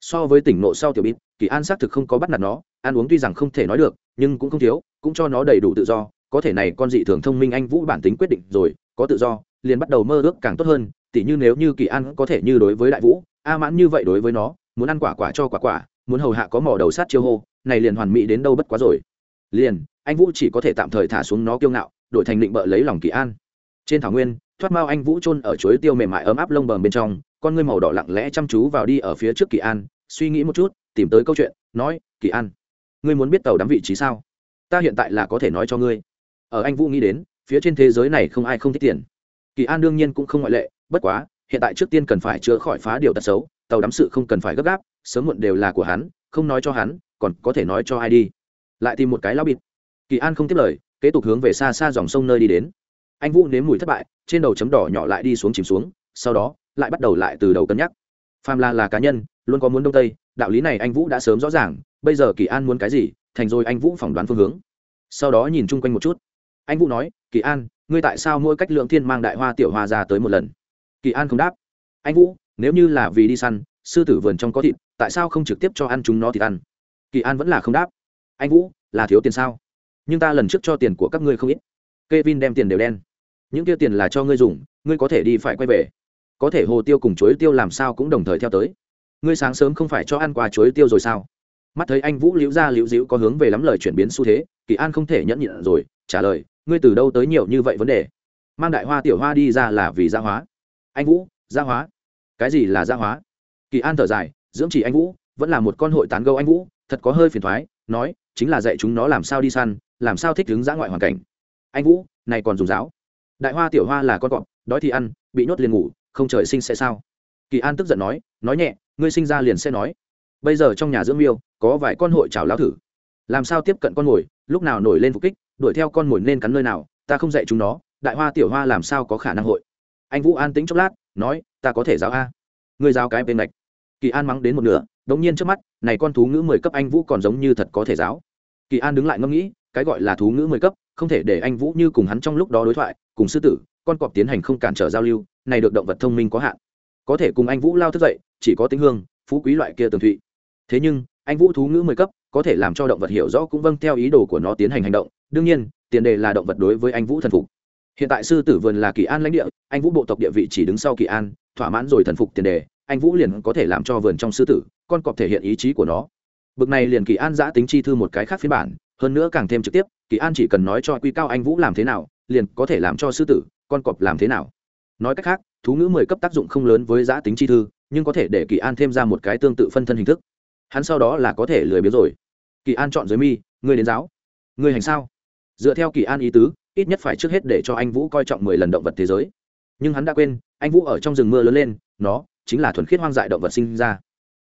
so với tỉnh nộ sau tiểu bít, kỳ an xác thực không có bắt nạt nó, ăn uống tuy rằng không thể nói được, nhưng cũng không thiếu, cũng cho nó đầy đủ tự do. Có thể này con dị thường thông minh anh vũ bản tính quyết định rồi, có tự do, liền bắt đầu mơ ước càng tốt hơn. Tỉ như nếu như kỳ an có thể như đối với đại vũ, a mãn như vậy đối với nó, muốn ăn quả quả cho quả quả, muốn hầu hạ có mỏ đầu sát chiêu hô, này liền hoàn mỹ đến đâu bất quá rồi. Liền, anh vũ chỉ có thể tạm thời thả xuống nó kiêu ngạo, đổi thành định bợ lấy lòng kỳ an. Trên thảo nguyên, thoát mao anh vũ chôn ở chuối tiêu mềm mại ấm áp lông bờm bên trong con ngươi màu đỏ lặng lẽ chăm chú vào đi ở phía trước kỳ an, suy nghĩ một chút, tìm tới câu chuyện, nói, kỳ an, ngươi muốn biết tàu đắm vị trí sao? Ta hiện tại là có thể nói cho ngươi. Ở anh vũ nghĩ đến, phía trên thế giới này không ai không thích tiền. Kỳ an đương nhiên cũng không ngoại lệ, bất quá, hiện tại trước tiên cần phải chữa khỏi phá điều tật xấu, tàu đắm sự không cần phải gấp gáp, sớm muộn đều là của hắn, không nói cho hắn, còn có thể nói cho ai đi. Lại tìm một cái lao bịt. Kỳ an không tiếp lời, kế tục hướng về xa xa dòng sông nơi đi đến. Anh vũ nếm mùi thất bại, trên đầu chấm đỏ nhỏ lại đi xuống chìm xuống, sau đó lại bắt đầu lại từ đầu cân nhắc. Phàm là là cá nhân, luôn có muốn đông tây, đạo lý này anh vũ đã sớm rõ ràng, bây giờ kỳ an muốn cái gì, thành rồi anh vũ phỏng đoán phương hướng. Sau đó nhìn chung quanh một chút. Anh vũ nói, kỳ an, ngươi tại sao mỗi cách lượng thiên mang đại hoa tiểu hoa ra tới một lần? Kỳ an không đáp. Anh vũ, nếu như là vì đi săn, sư tử vườn trong có thịt, tại sao không trực tiếp cho ăn chúng nó thịt ăn? Kỳ an vẫn là không đáp. Anh vũ, là thiếu tiền sao? Nhưng ta lần trước cho tiền của các ngươi không ít. K e vin đem tiền đều đen. Những kia tiền là cho ngươi dùng, ngươi có thể đi phải quay về có thể hồ tiêu cùng chuối tiêu làm sao cũng đồng thời theo tới. Ngươi sáng sớm không phải cho ăn qua chuối tiêu rồi sao? Mắt thấy anh vũ liễu ra liễu dĩu có hướng về lắm lời chuyển biến xu thế, kỳ an không thể nhẫn nhịn rồi, trả lời, ngươi từ đâu tới nhiều như vậy vấn đề? Mang đại hoa tiểu hoa đi ra là vì gia hóa. Anh vũ, gia hóa? Cái gì là gia hóa? Kỳ an thở dài, dưỡng chỉ anh vũ, vẫn là một con hội tán gâu anh vũ, thật có hơi phiền thoái, nói, chính là dạy chúng nó làm sao đi săn, làm sao thích ứng giã ngoại hoàn cảnh. Anh vũ, này còn dùng giáo? Đại hoa tiểu hoa là con cọp, đói thì ăn, bị nhốt liền ngủ không trời sinh sẽ sao? Kỳ an tức giận nói nói nhẹ, ngươi sinh ra liền sẽ nói. Bây giờ trong nhà dưỡng miêu, có vài con hội chảo lao thử. Làm sao tiếp cận con mồi, lúc nào nổi lên phục kích, đuổi theo con mồi nên cắn nơi nào, ta không dạy chúng nó, đại hoa tiểu hoa làm sao có khả năng hội? Anh vũ an tính chốc lát, nói, ta có thể giáo a. Ngươi giáo cái bên lệch kỳ an mắng đến một nửa, đống nhiên trước mắt, này con thú ngữ mười cấp anh vũ còn giống như thật có thể giáo. Kỳ an đứng lại ngẫm nghĩ, cái gọi là thú ngữ mười cấp, không thể để anh vũ như cùng hắn trong lúc đó đối thoại, cùng sư tử con cọp tiến hành không cản trở giao lưu, này được động vật thông minh có hạn. Có thể cùng anh vũ lao thức dậy, chỉ có tính hương, phú quý loại kia tường thụy. Thế nhưng, anh vũ thú ngữ mười cấp, có thể làm cho động vật hiểu rõ cũng vâng theo ý đồ của nó tiến hành hành động. Đương nhiên, tiền đề là động vật đối với anh vũ thần phục. Hiện tại sư tử vườn là kỳ an lãnh địa, anh vũ bộ tộc địa vị chỉ đứng sau kỳ an, thỏa mãn rồi thần phục tiền đề, anh vũ liền có thể làm cho vườn trong sư tử, con cọp thể hiện ý chí của nó. Bực này liền kỳ an giã tính chi thư một cái khác phiên bản, hơn nữa càng thêm trực tiếp, kỳ an chỉ cần nói cho quy cao anh vũ làm thế nào, liền có thể làm cho sư tử con cọp làm thế nào? Nói cách khác, thú ngữ mười cấp tác dụng không lớn với giã tính chi thư, nhưng có thể để kỳ an thêm ra một cái tương tự phân thân hình thức. Hắn sau đó là có thể lười biếng rồi. Kỳ an chọn giới mi người đến giáo. Người hành sao? Dựa theo kỳ an ý tứ, ít nhất phải trước hết để cho anh vũ coi trọng mười lần động vật thế giới. Nhưng hắn đã quên, anh vũ ở trong rừng mưa lớn lên, nó chính là thuần khiết hoang dại động vật sinh ra.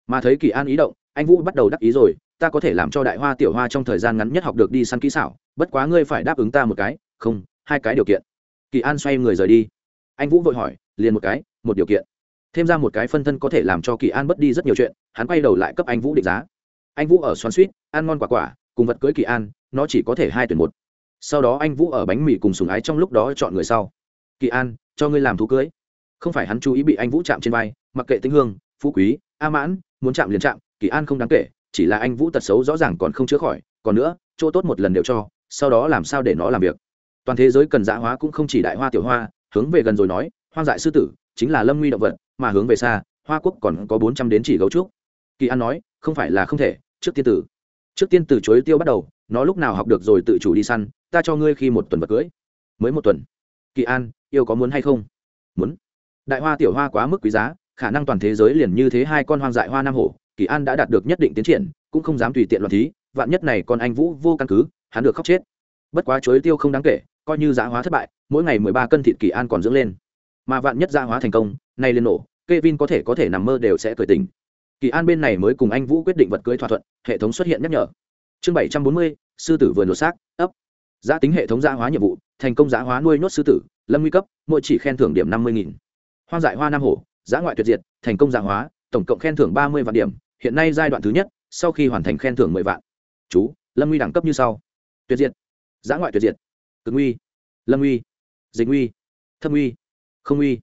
Mà thấy kỳ an ý động, anh vũ bắt đầu đắc ý rồi, ta có thể làm cho đại hoa tiểu hoa trong thời gian ngắn nhất học được đi săn kỹ xảo, bất quá ngươi phải đáp ứng ta một cái, không, hai cái điều kiện kỳ an xoay người rời đi. Anh vũ vội hỏi, liền một cái, một điều kiện. Thêm ra một cái phân thân có thể làm cho kỳ an mất đi rất nhiều chuyện, hắn quay đầu lại cấp anh vũ định giá. Anh vũ ở xoắn suýt, ăn ngon quả quả, cùng vật cưới kỳ an, nó chỉ có thể hai tuyển một. Sau đó anh vũ ở bánh mì cùng sùng ái trong lúc đó chọn người sau. Kỳ an, cho ngươi làm thú cưới. Không phải hắn chú ý bị anh vũ chạm trên vai, mặc kệ tĩnh hương, phú quý, a mãn, muốn chạm liền chạm, kỳ an không đáng kể, chỉ là anh vũ tật xấu rõ ràng còn không chữa khỏi, còn nữa, chỗ tốt một lần đều cho, sau đó làm sao để nó làm việc toàn thế giới cần dã hóa cũng không chỉ đại hoa tiểu hoa, hướng về gần rồi nói, hoang dại sư tử, chính là lâm nguy động vật, mà hướng về xa, hoa quốc còn có bốn trăm đến chỉ gấu trúc. Kỳ an nói, không phải là không thể, trước tiên tử. Trước tiên từ chối tiêu bắt đầu, nó lúc nào học được rồi tự chủ đi săn, ta cho ngươi khi một tuần vật cưới. Mới một tuần. Kỳ an, yêu có muốn hay không? Muốn. Đại hoa tiểu hoa quá mức quý giá, khả năng toàn thế giới liền như thế hai con hoang dại hoa nam hổ, kỳ an đã đạt được nhất định tiến triển, cũng không dám tùy tiện loạn thí, vạn nhất này con anh vũ vô căn cứ, hắn được khóc chết. Bất quá chuối tiêu không đáng kể coi như giá hóa thất bại mỗi ngày mười ba cân thịt kỳ an còn dưỡng lên mà vạn nhất giá hóa thành công nay lên nổ Kevin có thể có thể nằm mơ đều sẽ cười tình. Kỳ An bên này mới cùng anh Vũ quyết định vật cưới thỏa thuận, hệ thống xuất hiện nhắc nhở. Chương bảy trăm bốn mươi, sư tử vừa lột xác, ấp. Giá tính hệ thống giá hóa nhiệm vụ, thành công giá hóa nuôi nhốt sư tử, lâm nguy cấp, mỗi chỉ khen thưởng điểm năm mươi nghìn. Hoang dại hoa nam hổ, giá ngoại tuyệt diệt, thành công giá hóa, tổng cộng khen thưởng ba mươi vạn điểm, hiện nay giai đoạn thứ nhất, sau khi hoàn thành khen thưởng mười vạn. Chú, lâm nguy đẳng cấp như sau: Tuyệt diệt, giá ngoại tuyệt diệt, cực nguy, lâm nguy, dịch nguy, thâm nguy, không nguy.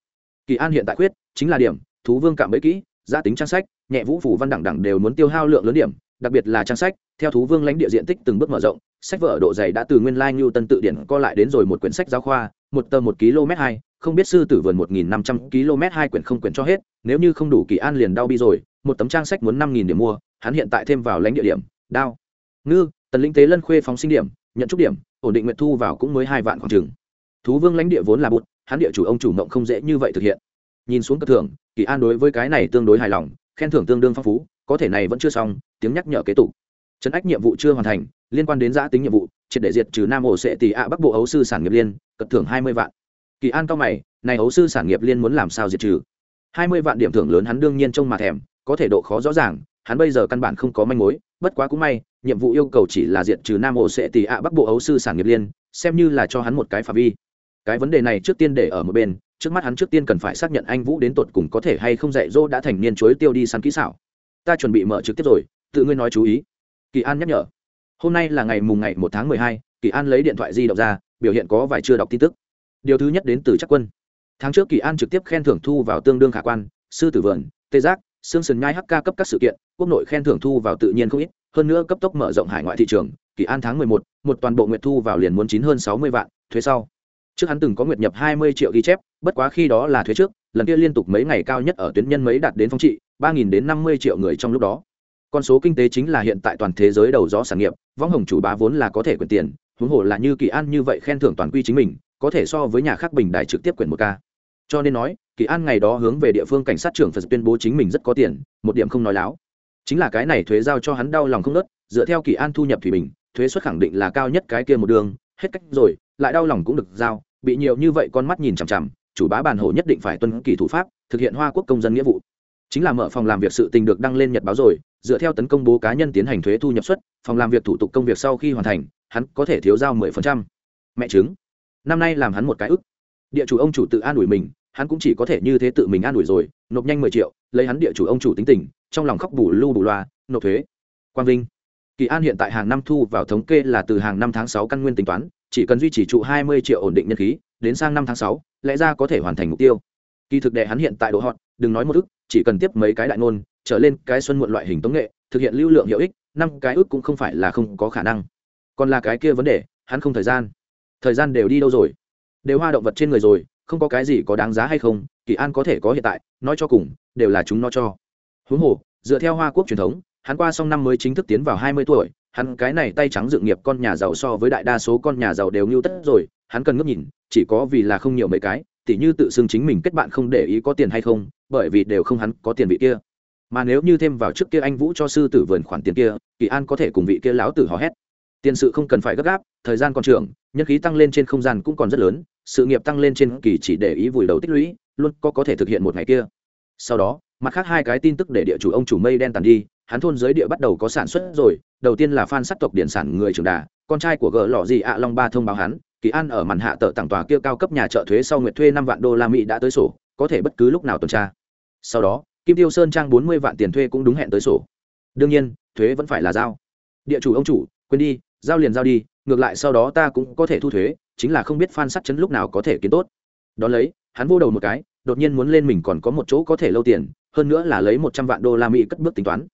Kỳ An hiện tại quyết chính là điểm thú vương cảm bẫy kỹ gia tính trang sách nhẹ vũ phủ văn đẳng đẳng đều muốn tiêu hao lượng lớn điểm đặc biệt là trang sách theo thú vương lãnh địa diện tích từng bước mở rộng sách vở độ dày đã từ nguyên lai như tân tự điển co lại đến rồi một quyển sách giáo khoa một tờ một km hai không biết sư tử vườn một nghìn năm trăm km hai quyển không quyển cho hết nếu như không đủ kỳ an liền đau bi rồi một tấm trang sách muốn năm nghìn điểm mua hắn hiện tại thêm vào lãnh địa điểm đao ngư tần linh tế lân khuê phóng sinh điểm nhận trúc điểm ổn định nguyện thu vào cũng mới hai vạn khoảng chừng. Thú vương lãnh địa vốn là bụt, hắn địa chủ ông chủ mộng không dễ như vậy thực hiện. Nhìn xuống cất thưởng, kỳ an đối với cái này tương đối hài lòng, khen thưởng tương đương phong phú, có thể này vẫn chưa xong, tiếng nhắc nhở kế tục. Trấn ách nhiệm vụ chưa hoàn thành, liên quan đến giã tính nhiệm vụ, triệt để diệt trừ nam ổ sệ tỷ ạ bắc bộ ấu sư sản nghiệp liên cất thưởng hai mươi vạn. Kỳ an cao mày, này ấu sư sản nghiệp liên muốn làm sao diệt trừ? Hai mươi vạn điểm thưởng lớn hắn đương nhiên trông mà thèm, có thể độ khó rõ ràng, hắn bây giờ căn bản không có manh mối bất quá cũng may, nhiệm vụ yêu cầu chỉ là diện trừ nam ổ sệ tỷ ạ bắc bộ ấu sư sản nghiệp liên, xem như là cho hắn một cái phạm vi. Cái vấn đề này trước tiên để ở một bên, trước mắt hắn trước tiên cần phải xác nhận anh vũ đến tột cùng có thể hay không dạy dỗ đã thành niên chối tiêu đi săn kỹ xảo. Ta chuẩn bị mở trực tiếp rồi, tự ngươi nói chú ý. Kỳ an nhắc nhở. Hôm nay là ngày mùng ngày một tháng mười hai, kỳ an lấy điện thoại di động ra, biểu hiện có vài chưa đọc tin tức. Điều thứ nhất đến từ chắc quân. Tháng trước kỳ an trực tiếp khen thưởng thu vào tương đương khả quan, sư tử vườn, tê giác xương sần nhai hk cấp các sự kiện, quốc nội khen thưởng thu vào tự nhiên không ít, hơn nữa cấp tốc mở rộng hải ngoại thị trường, kỳ an tháng mười một một toàn bộ nguyệt thu vào liền muốn chín hơn sáu mươi vạn, thuế sau. Trước hắn từng có nguyệt nhập hai mươi triệu ghi chép, bất quá khi đó là thuế trước, lần kia liên tục mấy ngày cao nhất ở tuyến nhân mấy đạt đến phong trị, ba nghìn đến năm mươi triệu người trong lúc đó. Con số kinh tế chính là hiện tại toàn thế giới đầu gió sản nghiệp, võng hồng chủ bá vốn là có thể quyền tiền, huống hồ là như kỳ an như vậy khen thưởng toàn quy chính mình, có thể so với nhà khác bình đài trực tiếp quyền một ca cho nên nói, kỳ an ngày đó hướng về địa phương cảnh sát trưởng phật tuyên bố chính mình rất có tiền, một điểm không nói láo. Chính là cái này thuế giao cho hắn đau lòng không nớt dựa theo kỳ an thu nhập thủy bình, thuế suất khẳng định là cao nhất cái kia một đường, hết cách rồi, lại đau lòng cũng được giao, bị nhiều như vậy con mắt nhìn chằm chằm, chủ bá bàn hộ nhất định phải tuân kỳ thủ pháp, thực hiện hoa quốc công dân nghĩa vụ. Chính là mở phòng làm việc sự tình được đăng lên nhật báo rồi, dựa theo tấn công bố cá nhân tiến hành thuế thu nhập xuất phòng làm việc thủ tục công việc sau khi hoàn thành, hắn có thể thiếu giao mười phần trăm. Mẹ chứng. Năm nay làm hắn một cái ức địa chủ ông chủ tự an ủi mình, hắn cũng chỉ có thể như thế tự mình an ủi rồi, nộp nhanh mười triệu, lấy hắn địa chủ ông chủ tính tình, trong lòng khóc bù lu bù loa, nộp thuế. Quang vinh. Kỳ an hiện tại hàng năm thu vào thống kê là từ hàng năm tháng sáu căn nguyên tính toán, chỉ cần duy trì trụ hai mươi triệu ổn định nhân khí, đến sang năm tháng sáu, lẽ ra có thể hoàn thành mục tiêu. Kỳ thực đệ hắn hiện tại độ hot, đừng nói một ức, chỉ cần tiếp mấy cái đại ngôn, trở lên cái xuân muộn loại hình tống nghệ, thực hiện lưu lượng hiệu ích, năm cái ước cũng không phải là không có khả năng. Còn là cái kia vấn đề, hắn không thời gian. Thời gian đều đi đâu rồi? Đều hoa động vật trên người rồi, không có cái gì có đáng giá hay không, kỳ an có thể có hiện tại, nói cho cùng, đều là chúng nó cho. Huống hồ, dựa theo hoa quốc truyền thống, hắn qua xong năm mới chính thức tiến vào hai mươi tuổi, hắn cái này tay trắng dự nghiệp con nhà giàu so với đại đa số con nhà giàu đều ngưu tất rồi, hắn cần ngước nhìn, chỉ có vì là không nhiều mấy cái, tỉ như tự xưng chính mình kết bạn không để ý có tiền hay không, bởi vì đều không hắn có tiền vị kia. Mà nếu như thêm vào trước kia anh vũ cho sư tử vườn khoản tiền kia, kỳ an có thể cùng vị kia lão tử hò hét. Tiền sự không cần phải gấp gáp, thời gian còn trưởng, nhân khí tăng lên trên không gian cũng còn rất lớn sự nghiệp tăng lên trên kỳ chỉ để ý vùi đầu tích lũy, luôn có có thể thực hiện một ngày kia. Sau đó, mặt khác hai cái tin tức để địa chủ ông chủ mây đen tàn đi, hắn thôn giới địa bắt đầu có sản xuất rồi, đầu tiên là phan sắc tộc điện sản người trường đà, con trai của gờ lọ gì ạ long ba thông báo hắn, kỳ an ở màn hạ tờ tặng tòa kia cao cấp nhà trợ thuế sau nguyệt thuê năm vạn đô la mỹ đã tới sổ, có thể bất cứ lúc nào tuần tra. Sau đó, kim tiêu sơn trang bốn mươi vạn tiền thuê cũng đúng hẹn tới sổ. Đương nhiên, thuế vẫn phải là giao. Địa chủ ông chủ, quên đi, giao liền giao đi, ngược lại sau đó ta cũng có thể thu thuế chính là không biết phan sắt chấn lúc nào có thể kiến tốt. Đón lấy, hắn vô đầu một cái, đột nhiên muốn lên mình còn có một chỗ có thể lâu tiền, hơn nữa là lấy một trăm vạn đô la mỹ cất bước tính toán.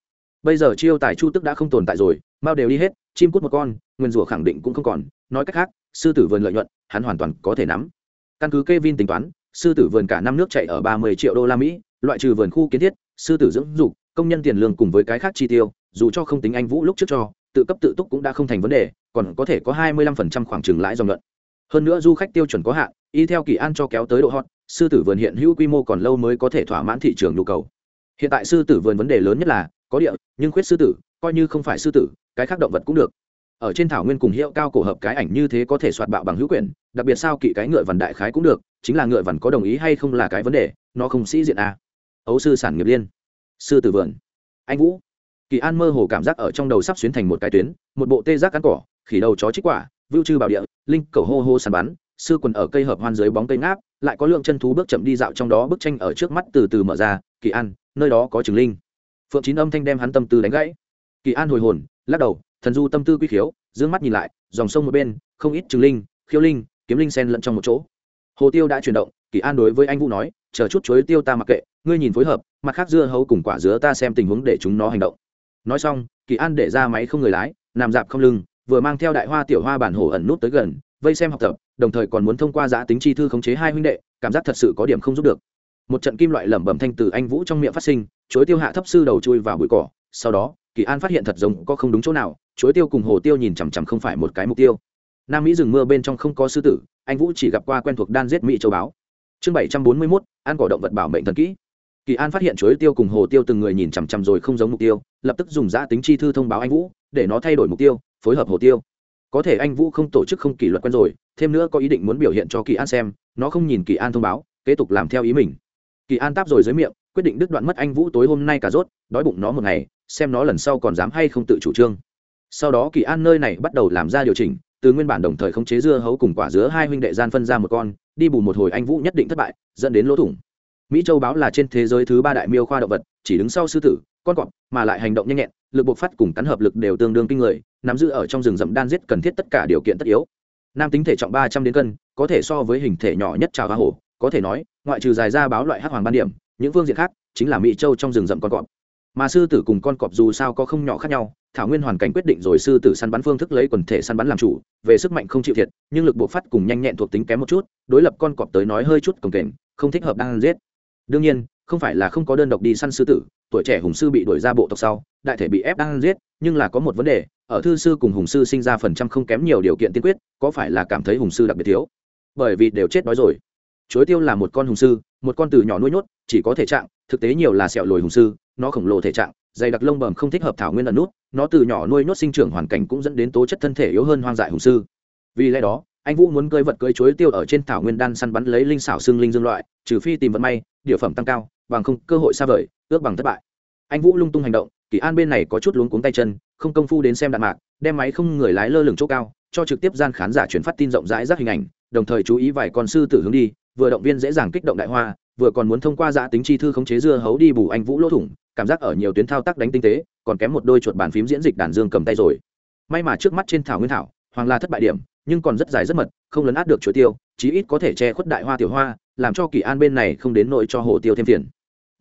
Bây giờ chiêu tài chu tức đã không tồn tại rồi mao đều đi hết, chim cút một con, nguyên rủa khẳng định cũng không còn, nói cách khác, sư tử vườn lợi nhuận, hắn hoàn toàn có thể nắm. Căn cứ k e vin tính toán, sư tử vườn cả năm nước chạy ở ba mươi triệu đô la mỹ, loại trừ vườn khu kiến thiết, sư tử dưỡng dục, công nhân tiền lương cùng với cái khác chi tiêu, dù cho không tính anh vũ lúc trước cho, tự cấp tự túc cũng đã không thành vấn đề, còn có thể có hai mươi lăm phần trăm khoảng trừng lãi dòng luận hơn nữa du khách tiêu chuẩn có hạn, y theo kỳ an cho kéo tới độ hot, sư tử vườn hiện hữu quy mô còn lâu mới có thể thỏa mãn thị trường nhu cầu. Hiện tại sư tử vườn vấn đề lớn nhất là, có địa, nhưng khuyết sư tử, coi như không phải sư tử, cái khác động vật cũng được. Ở trên thảo nguyên cùng hiệu cao cổ hợp cái ảnh như thế có thể soạt bạo bằng hữu quyền, đặc biệt sao kỵ cái ngựa vằn đại khái cũng được, chính là ngựa vằn có đồng ý hay không là cái vấn đề, nó không sĩ diện à. ấu sư sản nghiệp liên. Sư tử vườn. Anh vũ. Kỳ an mơ hồ cảm giác ở trong đầu sắp xuyến thành một cái tuyến, một bộ tê giác cắn cỏ, khỉ đầu chó trích quả vưu Trư bảo địa, linh cầu hô hô sàn bắn, sư quần ở cây hợp hoan dưới bóng cây ngáp, lại có lượng chân thú bước chậm đi dạo trong đó, bức tranh ở trước mắt từ từ mở ra, kỳ an, nơi đó có trường linh. Phượng chín âm thanh đem hắn tâm tư đánh gãy. Kỳ an hồi hồn, lắc đầu, thần du tâm tư quy khiếu. D mắt nhìn lại, dòng sông một bên, không ít trường linh, khiêu linh, kiếm linh sen lẫn trong một chỗ. Hồ tiêu đã chuyển động, kỳ an đối với anh vũ nói, chờ chút chuối tiêu ta mặc kệ, ngươi nhìn phối hợp, mặt khác dưa hấu cùng quả dứa ta xem tình huống để chúng nó hành động. Nói xong, kỳ an để ra máy không người lái, nằm dạp không lưng vừa mang theo đại hoa tiểu hoa bản hổ ẩn nút tới gần, vây xem học tập, đồng thời còn muốn thông qua giã tính chi thư khống chế hai huynh đệ, cảm giác thật sự có điểm không giúp được. Một trận kim loại lẩm bẩm thanh từ anh vũ trong miệng phát sinh chối tiêu hạ thấp sư đầu chui vào bụi cỏ, sau đó, kỳ an phát hiện thật giống có không đúng chỗ nào chối tiêu cùng hồ tiêu nhìn chằm chằm không phải một cái mục tiêu. Nam mỹ rừng mưa bên trong không có sư tử, anh vũ chỉ gặp qua quen thuộc đan giết mỹ châu báo chương bảy trăm bốn mươi mốt, ăn cỏ động vật bảo mệnh thần kỹ. Kỳ an phát hiện chuối tiêu cùng hồ tiêu từng người nhìn chằm chằm rồi không giống mục tiêu, lập tức dùng giã tính chi thư thông báo anh vũ, để nó thay đổi mục tiêu phối hợp hồ tiêu. Có thể anh vũ không tổ chức không kỷ luật quen rồi, thêm nữa có ý định muốn biểu hiện cho kỳ an xem, nó không nhìn kỳ an thông báo, kế tục làm theo ý mình. Kỳ an táp rồi dưới miệng, quyết định đứt đoạn mất anh vũ tối hôm nay cả rốt, đói bụng nó một ngày, xem nó lần sau còn dám hay không tự chủ trương. Sau đó kỳ an nơi này bắt đầu làm ra điều chỉnh, từ nguyên bản đồng thời khống chế dưa hấu cùng quả dứa hai huynh đệ gian phân ra một con, đi bù một hồi anh vũ nhất định thất bại, dẫn đến lỗ thủng. Mỹ châu báo là trên thế giới thứ ba đại miêu khoa động vật, chỉ đứng sau sư tử con cọp, mà lại hành động nhanh nhẹn, lực bộc phát cùng cắn hợp lực đều tương đương kinh người, nắm giữ ở trong rừng rậm đan giết cần thiết tất cả điều kiện tất yếu. Nam tính thể trọng ba trăm đến cân, có thể so với hình thể nhỏ nhất trào hoa hổ, có thể nói, ngoại trừ dài ra báo loại hắc hoàng ban điểm, những phương diện khác chính là mỹ châu trong rừng rậm con cọp. Mà sư tử cùng con cọp dù sao có không nhỏ khác nhau, thảo nguyên hoàn cảnh quyết định rồi sư tử săn bắn phương thức lấy quần thể săn bắn làm chủ, về sức mạnh không chịu thiệt, nhưng lực bộc phát cùng nhanh nhẹn thuộc tính kém một chút, đối lập con cọp tới nói hơi chút cồng kềnh, không thích hợp đang giết. Đương nhiên, không phải là không có đơn độc đi săn sư tử tuổi trẻ hùng sư bị đuổi ra bộ tộc sau, đại thể bị ép đang giết, nhưng là có một vấn đề, ở thư sư cùng hùng sư sinh ra phần trăm không kém nhiều điều kiện tiên quyết, có phải là cảm thấy hùng sư đặc biệt thiếu? Bởi vì đều chết đói rồi. Chuối tiêu là một con hùng sư, một con từ nhỏ nuôi nhốt, chỉ có thể trạng, thực tế nhiều là sẹo lồi hùng sư, nó khổng lồ thể trạng, dày đặc lông bầm không thích hợp thảo nguyên ẩn nút, nó từ nhỏ nuôi nhốt sinh trưởng hoàn cảnh cũng dẫn đến tố chất thân thể yếu hơn hoang dại hùng sư. Vì lẽ đó, anh vũ muốn cưới vật cưới chuối tiêu ở trên thảo nguyên đan săn bắn lấy linh xảo xương linh dương loại, trừ phi tìm vận may, địa phẩm tăng cao bằng không, cơ hội xa vời, ước bằng thất bại. Anh vũ lung tung hành động, kỳ an bên này có chút luống cuống tay chân, không công phu đến xem đạn mạc, đem máy không người lái lơ lửng chỗ cao, cho trực tiếp gian khán giả chuyển phát tin rộng rãi rác hình ảnh, đồng thời chú ý vài con sư tử hướng đi, vừa động viên dễ dàng kích động đại hoa, vừa còn muốn thông qua giã tính chi thư khống chế dưa hấu đi bù anh vũ lỗ thủng, cảm giác ở nhiều tuyến thao tác đánh tinh tế, còn kém một đôi chuột bàn phím diễn dịch đàn dương cầm tay rồi. May mà trước mắt trên thảo nguyên thảo, hoàng la thất bại điểm, nhưng còn rất dài rất mật, không lấn át được chuối tiêu, chí ít có thể che khuất đại hoa tiểu hoa, làm cho kỳ an bên này không đến nỗi cho hồ tiêu thêm phiền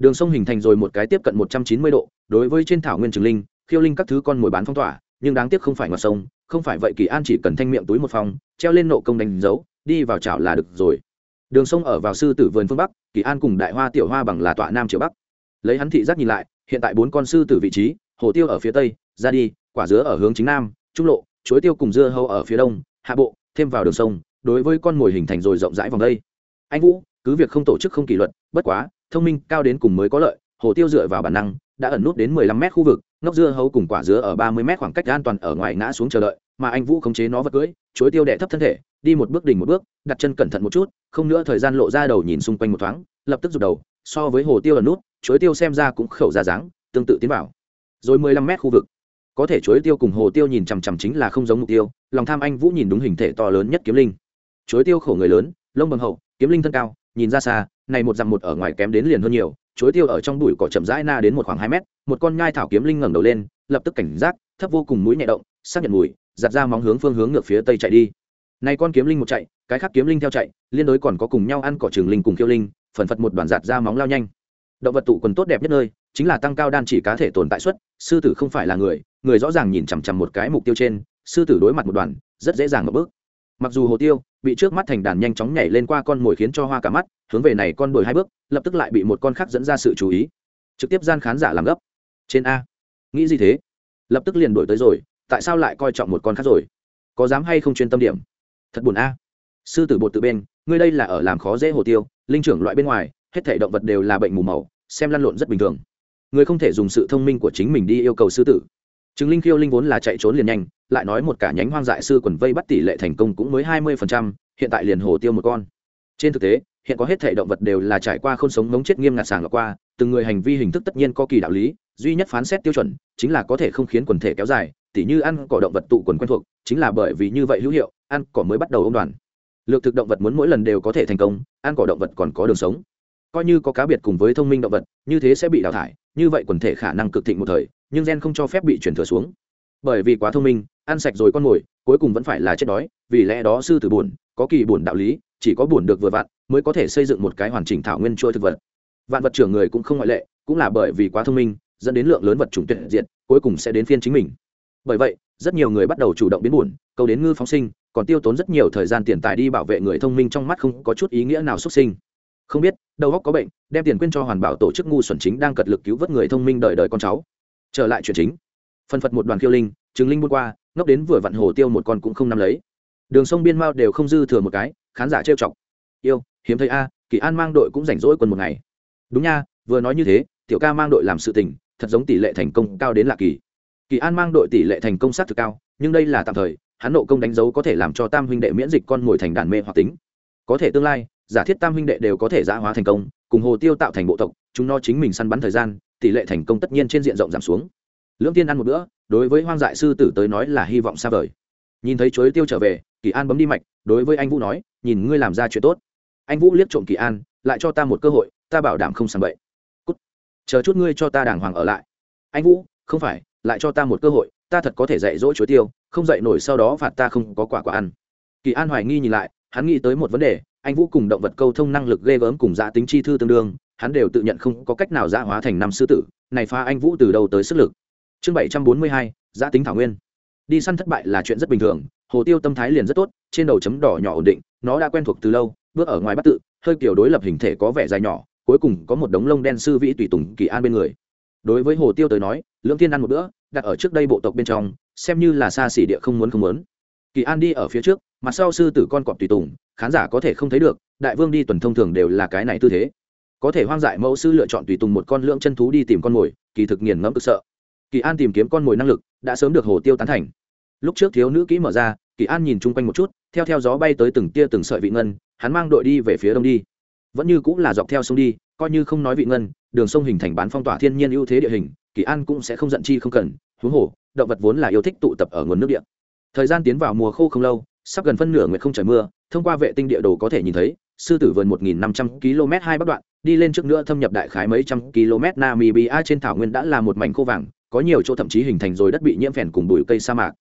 đường sông hình thành rồi một cái tiếp cận một trăm chín mươi độ, đối với trên thảo nguyên trường linh, khiêu linh các thứ con mồi bán phong tỏa, nhưng đáng tiếc không phải ngọt sông, không phải vậy kỳ an chỉ cần thanh miệng túi một phòng, treo lên nộ công đánh dấu, đi vào chảo là được rồi. Đường sông ở vào sư tử vườn phương bắc, kỳ an cùng đại hoa tiểu hoa bằng là tọa nam triệu bắc. Lấy hắn thị giác nhìn lại, hiện tại bốn con sư tử vị trí, hồ tiêu ở phía tây, ra đi, quả dứa ở hướng chính nam, trung lộ, chuối tiêu cùng dưa hấu ở phía đông, hạ bộ, thêm vào đường sông, đối với con mồi hình thành rồi rộng rãi vòng đây. Anh vũ, cứ việc không tổ chức không kỷ luật, bất quá thông minh, cao đến cùng mới có lợi, hồ tiêu dựa vào bản năng, đã ẩn nút đến mười lăm mét khu vực, ngốc dưa hấu cùng quả dứa ở ba mươi mét khoảng cách an toàn ở ngoài ngã xuống chờ đợi, mà anh vũ khống chế nó vật cưỡi chuối tiêu đẻ thấp thân thể, đi một bước đỉnh một bước, đặt chân cẩn thận một chút, không nữa thời gian lộ ra đầu nhìn xung quanh một thoáng, lập tức rụt đầu, so với hồ tiêu ẩn nút chuối tiêu xem ra cũng khẩu ra dáng, tương tự tiến vào. Rồi mười lăm mét khu vực, có thể chuối tiêu cùng hồ tiêu nhìn chằm chằm chính là không giống mục tiêu, lòng tham anh vũ nhìn đúng hình thể to lớn nhất kiếm linh. Chuối tiêu khổ người lớn, lông bầm hậu, kiếm linh thân cao, nhìn ra xa này một dặm một ở ngoài kém đến liền hơn nhiều, chuối tiêu ở trong bụi cỏ chậm rãi na đến một khoảng hai mét, một con nhai thảo kiếm linh ngẩng đầu lên, lập tức cảnh giác, thấp vô cùng mũi nhẹ động, xác nhận mùi, giặt ra móng hướng phương hướng ngược phía tây chạy đi. Này con kiếm linh một chạy, cái khác kiếm linh theo chạy, liên đối còn có cùng nhau ăn cỏ trường linh cùng kiêu linh, phần phật một đoàn giạt ra móng lao nhanh. Động vật tụ quần tốt đẹp nhất nơi, chính là tăng cao đan chỉ cá thể tồn tại suất, sư tử không phải là người người rõ ràng nhìn chằm chằm một cái mục tiêu trên, sư tử đối mặt một đoàn, rất dễ dàng một bước. Mặc dù hồ tiêu bị trước mắt thành đàn nhanh chóng nhảy lên qua con mồi khiến cho hoa cả mắt, hướng về này con đồi hai bước, lập tức lại bị một con khác dẫn ra sự chú ý. Trực tiếp gian khán giả làm gấp. Trên a. Nghĩ gì thế? Lập tức liền đổi tới rồi, tại sao lại coi trọng một con khác rồi? Có dám hay không chuyên tâm điểm? Thật buồn a. Sư tử bột tự bên, ngươi đây là ở làm khó dễ hồ tiêu, linh trưởng loại bên ngoài, hết thể động vật đều là bệnh mù màu, xem lăn lộn rất bình thường. Người không thể dùng sự thông minh của chính mình đi yêu cầu sư tử. Trừng linh khiêu linh vốn là chạy trốn liền nhanh, lại nói một cả nhánh hoang dại sư quần vây bắt tỷ lệ thành công cũng mới hai mươi hiện tại liền hồ tiêu một con. Trên thực tế, hiện có hết thể động vật đều là trải qua khôn sống ngống chết nghiêm ngặt sàng lọc qua, từng người hành vi hình thức tất nhiên có kỳ đạo lý, duy nhất phán xét tiêu chuẩn chính là có thể không khiến quần thể kéo dài, tỉ như ăn cỏ động vật tụ quần quen thuộc, chính là bởi vì như vậy hữu hiệu, ăn cỏ mới bắt đầu ôm đoàn. Lược thực động vật muốn mỗi lần đều có thể thành công, ăn cỏ động vật còn có đường sống. Coi như có cá biệt cùng với thông minh động vật, như thế sẽ bị đào thải, như vậy quần thể khả năng cực thịnh một thời nhưng gen không cho phép bị chuyển thừa xuống. Bởi vì quá thông minh, ăn sạch rồi con mồi, cuối cùng vẫn phải là chết đói, vì lẽ đó sư tử buồn, có kỳ buồn đạo lý, chỉ có buồn được vừa vặn, mới có thể xây dựng một cái hoàn chỉnh thảo nguyên chuỗi thực vật. Vạn vật trưởng người cũng không ngoại lệ, cũng là bởi vì quá thông minh, dẫn đến lượng lớn vật chủng tuyệt diệt, cuối cùng sẽ đến phiên chính mình. Bởi vậy, rất nhiều người bắt đầu chủ động biến buồn, câu đến ngư phóng sinh, còn tiêu tốn rất nhiều thời gian tiền tài đi bảo vệ người thông minh trong mắt không có chút ý nghĩa nào xuất sinh. Không biết, đầu óc có bệnh, đem tiền quyên cho hoàn bảo tổ chức ngu xuẩn chính đang cật lực cứu vớt người thông minh đợi đợi con cháu trở lại chuyện chính. Phân phật một đoàn khiêu linh chứng linh buôn qua, ngốc đến vừa vặn hồ tiêu một con cũng không nắm lấy. Đường sông biên mao đều không dư thừa một cái, khán giả trêu chọc. Yêu, hiếm thấy a, kỳ an mang đội cũng rảnh rỗi quân một ngày. Đúng nha, vừa nói như thế, tiểu ca mang đội làm sự tình, thật giống tỷ lệ thành công cao đến lạ kỳ. Kỳ an mang đội tỷ lệ thành công sát thực cao, nhưng đây là tạm thời, hắn nộ công đánh dấu có thể làm cho tam huynh đệ miễn dịch con mồi thành đàn mê hoặc tính. Có thể tương lai giả thiết tam huynh đệ đều có thể giã hóa thành công, cùng hồ tiêu tạo thành bộ tộc, chúng nó chính mình săn bắn thời gian, tỷ lệ thành công tất nhiên trên diện rộng giảm xuống. Lưỡng tiên ăn một bữa, đối với hoang dại sư tử tới nói là hy vọng xa vời. Nhìn thấy chuối tiêu trở về, kỳ an bấm đi mạch, đối với anh vũ nói, nhìn ngươi làm ra chuyện tốt. Anh vũ liếc trộm kỳ an, lại cho ta một cơ hội, ta bảo đảm không sàng bậy. Cút. Chờ chút ngươi cho ta đàng hoàng ở lại. Anh vũ, không phải, lại cho ta một cơ hội, ta thật có thể dạy dỗ chuối tiêu, không dạy nổi sau đó phạt ta không có quả quả ăn. Kỳ an hoài nghi nhìn lại, hắn nghĩ tới một vấn đề anh vũ cùng động vật câu thông năng lực ghê gớm cùng giã tính chi thư tương đương, hắn đều tự nhận không có cách nào giã hóa thành năm sư tử, này pha anh vũ từ đầu tới sức lực. Chương bảy trăm bốn mươi hai giã tính thảo nguyên. Đi săn thất bại là chuyện rất bình thường, hồ tiêu tâm thái liền rất tốt, trên đầu chấm đỏ nhỏ ổn định, nó đã quen thuộc từ lâu, bước ở ngoài bắt tự, hơi kiểu đối lập hình thể có vẻ dài nhỏ, cuối cùng có một đống lông đen sư vĩ tùy tùng kỳ an bên người. Đối với hồ tiêu tới nói, lưỡng thiên ăn một bữa, đặt ở trước đây bộ tộc bên trong, xem như là xa xỉ địa không muốn không muốn. Kỳ an đi ở phía trước, mặt sau sư tử con cọp tùy tùng khán giả có thể không thấy được, đại vương đi tuần thông thường đều là cái này tư thế. Có thể hoang dại mẫu sư lựa chọn tùy tùng một con lưỡng chân thú đi tìm con mồi, kỳ thực nghiền ngẫm cực sợ. Kỳ an tìm kiếm con mồi năng lực đã sớm được hồ tiêu tán thành. Lúc trước thiếu nữ kỹ mở ra, kỳ an nhìn chung quanh một chút, theo theo gió bay tới từng tia từng sợi vị ngân, hắn mang đội đi về phía đông đi. Vẫn như cũng là dọc theo sông đi, coi như không nói vị ngân, đường sông hình thành bán phong tỏa thiên nhiên ưu thế địa hình, kỳ an cũng sẽ không giận chi không cần. Huống hồ, động vật vốn là yêu thích tụ tập ở nguồn nước địa. Thời gian tiến vào mùa khô không lâu sắp gần phân nửa nguyệt không trời mưa, thông qua vệ tinh địa đồ có thể nhìn thấy, sư tử vườn 1.500 km hai bắc đoạn, đi lên trước nữa thâm nhập đại khái mấy trăm km, namibia trên thảo nguyên đã là một mảnh khô vàng, có nhiều chỗ thậm chí hình thành rồi đất bị nhiễm phèn cùng bụi cây sa mạc.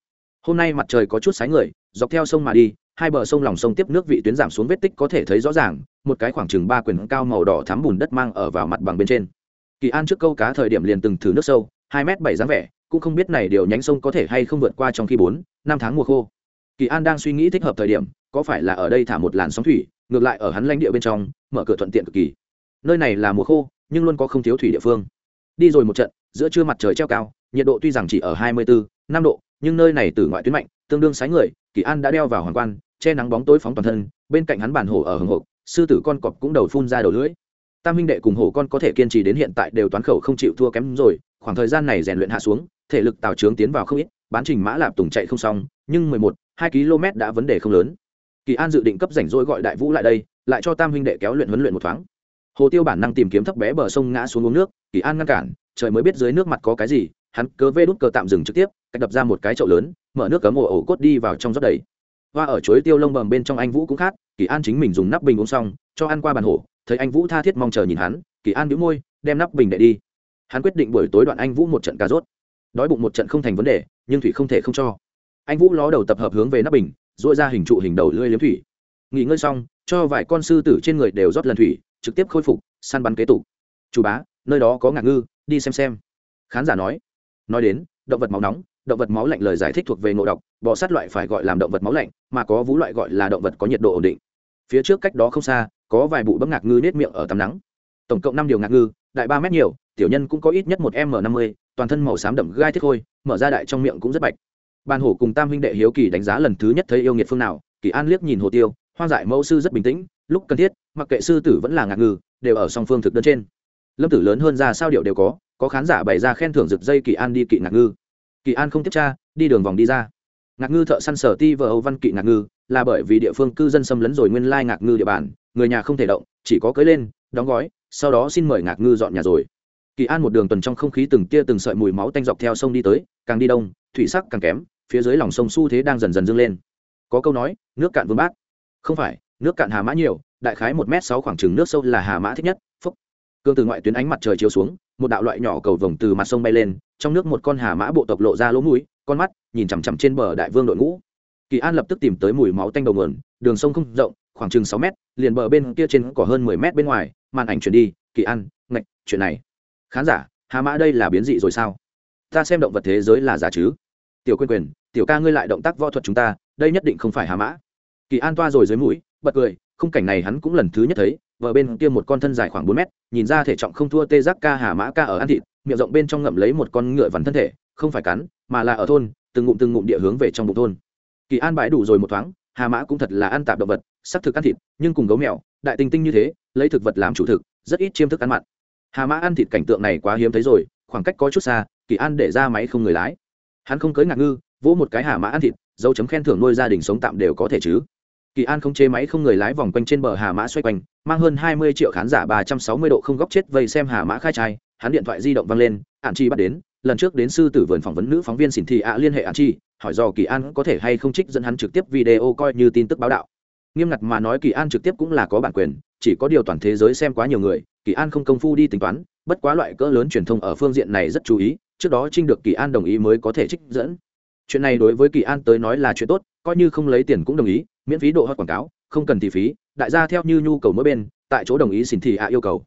Hôm nay mặt trời có chút sái người dọc theo sông mà đi, hai bờ sông lòng sông tiếp nước vị tuyến giảm xuống vết tích có thể thấy rõ ràng, một cái khoảng chừng ba quyền cao màu đỏ thắm bùn đất mang ở vào mặt bằng bên trên. Kỳ an trước câu cá thời điểm liền từng thử nước sâu, hai m bảy dáng vẻ, cũng không biết này điều nhánh sông có thể hay không vượt qua trong khi bốn, năm tháng mùa khô kỳ an đang suy nghĩ thích hợp thời điểm, có phải là ở đây thả một làn sóng thủy, ngược lại ở hắn lãnh địa bên trong, mở cửa thuận tiện cực kỳ. Nơi này là mùa khô, nhưng luôn có không thiếu thủy địa phương. Đi rồi một trận, giữa trưa mặt trời treo cao, nhiệt độ tuy rằng chỉ ở hai mươi bốn năm độ, nhưng nơi này từ ngoại tuyến mạnh, tương đương sái người, kỳ an đã đeo vào hoàng quan, che nắng bóng tối phóng toàn thân, bên cạnh hắn bản hổ ở hồng hộc, sư tử con cọp cũng đầu phun ra đầu lưỡi. Tam huynh đệ cùng hổ con có thể kiên trì đến hiện tại đều toán khẩu không chịu thua kém rồi, khoảng thời gian này rèn luyện hạ xuống, thể lực tào trướng tiến vào không ít, bán trình mã lạp tùng chạy không xong, nhưng mười một hai km đã vấn đề không lớn. Kỳ an dự định cấp rảnh rỗi gọi đại vũ lại đây, lại cho tam huynh đệ kéo luyện huấn luyện một thoáng. Hồ tiêu bản năng tìm kiếm thấp bé bờ sông ngã xuống uống nước, kỳ an ngăn cản, trời mới biết dưới nước mặt có cái gì, hắn cớ vê đút cờ tạm dừng trực tiếp, cách đập ra một cái chậu lớn, mở nước cấm ổ ổ cốt đi vào trong rót đầy. Hoa ở chuối tiêu lông bầm bên trong anh vũ cũng khát kỳ an chính mình dùng nắp bình uống xong, cho ăn qua bàn hổ, thấy anh vũ tha thiết mong chờ nhìn hắn, kỳ an bĩu môi, đem nắp bình để đi. Hắn quyết định buổi tối đoạn anh vũ một trận cà rốt. Đói bụng một trận không thành vấn đề, nhưng thủy không thể không cho anh vũ ló đầu tập hợp hướng về nắp bình dội ra hình trụ hình đầu lưỡi liếm thủy. Nghỉ ngơi xong, cho vài con sư tử trên người đều rót lần thủy, trực tiếp khôi phục, săn bắn kế tục. Chủ bá, nơi đó có ngạc ngư, đi xem xem. Khán giả nói. Nói đến, động vật máu nóng, động vật máu lạnh lời giải thích thuộc về ngộ độc, bọ sát loại phải gọi làm động vật máu lạnh, mà có vú loại gọi là động vật có nhiệt độ ổn định. Phía trước cách đó không xa, có vài bụ bấm ngạc ngư nết miệng ở tắm nắng. Tổng cộng năm điều ngạc ngư, đại ba mét nhiều, tiểu nhân cũng có ít nhất một m năm mươi, toàn thân màu xám đậm gai thiết khôi, mở ra đại trong miệng cũng rất bạch ban hổ cùng tam huynh đệ hiếu kỳ đánh giá lần thứ nhất thấy yêu nghiệt phương nào, kỳ an liếc nhìn hồ tiêu, hoang dại mẫu sư rất bình tĩnh, lúc cần thiết, mặc kệ sư tử vẫn là ngạc ngư đều ở song phương thực đơn trên. Lâm tử lớn hơn ra sao điệu đều có có khán giả bày ra khen thưởng rực dây kỳ an đi kỵ ngạc ngư. Kỳ an không tiếp tra, đi đường vòng đi ra. Ngạc ngư thợ săn sở ti vờ âu văn kỵ ngạc ngư, là bởi vì địa phương cư dân xâm lấn rồi nguyên lai ngạc ngư địa bàn, người nhà không thể động, chỉ có cưới lên, đóng gói, sau đó xin mời ngạc ngư dọn nhà rồi kỳ an một đường tuần trong không khí từng tia từng sợi mùi máu tanh dọc theo sông đi tới, càng đi đông, thủy sắc càng kém, phía dưới lòng sông xu thế đang dần dần dâng lên. Có câu nói, nước cạn vương bát. Không phải, nước cạn hà mã nhiều, đại khái một m sáu khoảng trừng nước sâu là hà mã thích nhất, phúc. Cương từ ngoại tuyến ánh mặt trời chiếu xuống, một đạo loại nhỏ cầu vồng từ mặt sông bay lên, trong nước một con hà mã bộ tộc lộ ra lỗ mũi, con mắt nhìn chằm chằm trên bờ đại vương đội ngũ. Kỳ an lập tức tìm tới mùi máu tanh đầu nguồn, đường sông không rộng, khoảng chừng sáu mét, liền bờ bên kia trên cỏ hơn mười mét bên ngoài, màn ảnh chuyển đi, kỳ an, ngạch, chuyện này khán giả, hà mã đây là biến dị rồi sao? Ta xem động vật thế giới là giả chứ? Tiểu quyền quyền, tiểu ca ngươi lại động tác võ thuật chúng ta, đây nhất định không phải hà mã. Kỳ an toa rồi dưới mũi, bật cười, khung cảnh này hắn cũng lần thứ nhất thấy vợ bên kia một con thân dài khoảng bốn mét, nhìn ra thể trọng không thua tê giác ca hà mã ca ở ăn thịt, miệng rộng bên trong ngậm lấy một con ngựa vằn thân thể, không phải cắn, mà là ở thôn, từng ngụm từng ngụm địa hướng về trong bụng thôn. Kỳ an bãi đủ rồi một thoáng, hà mã cũng thật là ăn tạp động vật sắc thực ăn thịt, nhưng cùng gấu mèo, đại tinh tinh như thế, lấy thực vật làm chủ thực, rất ít chiêm thức ăn mặn hà mã ăn thịt cảnh tượng này quá hiếm thấy rồi, khoảng cách có chút xa, kỳ an để ra máy không người lái. Hắn không cưới ngạc ngư, vỗ một cái hà mã ăn thịt, dấu chấm khen thưởng nuôi gia đình sống tạm đều có thể chứ. Kỳ an không chế máy không người lái vòng quanh trên bờ hà mã xoay quanh, mang hơn hai mươi triệu khán giả ba trăm sáu mươi độ không góc chết vây xem hà mã khai trai, hắn điện thoại di động văng lên ạn chi bắt đến, lần trước đến sư tử vườn phỏng vấn nữ phóng viên xỉn thị ạ liên hệ ạn chi, hỏi do kỳ an có thể hay không trích dẫn hắn trực tiếp video coi như tin tức báo đạo. Nghiêm ngặt mà nói kỳ an trực tiếp cũng là có bản quyền chỉ có điều toàn thế giới xem quá nhiều người, kỳ an không công phu đi tính toán, bất quá loại cỡ lớn truyền thông ở phương diện này rất chú ý, trước đó trinh được kỳ an đồng ý mới có thể trích dẫn. Chuyện này đối với kỳ an tới nói là chuyện tốt, coi như không lấy tiền cũng đồng ý, miễn phí độ hot quảng cáo, không cần thị phí, đại gia theo như nhu cầu mỗi bên, tại chỗ đồng ý xin thị ạ yêu cầu.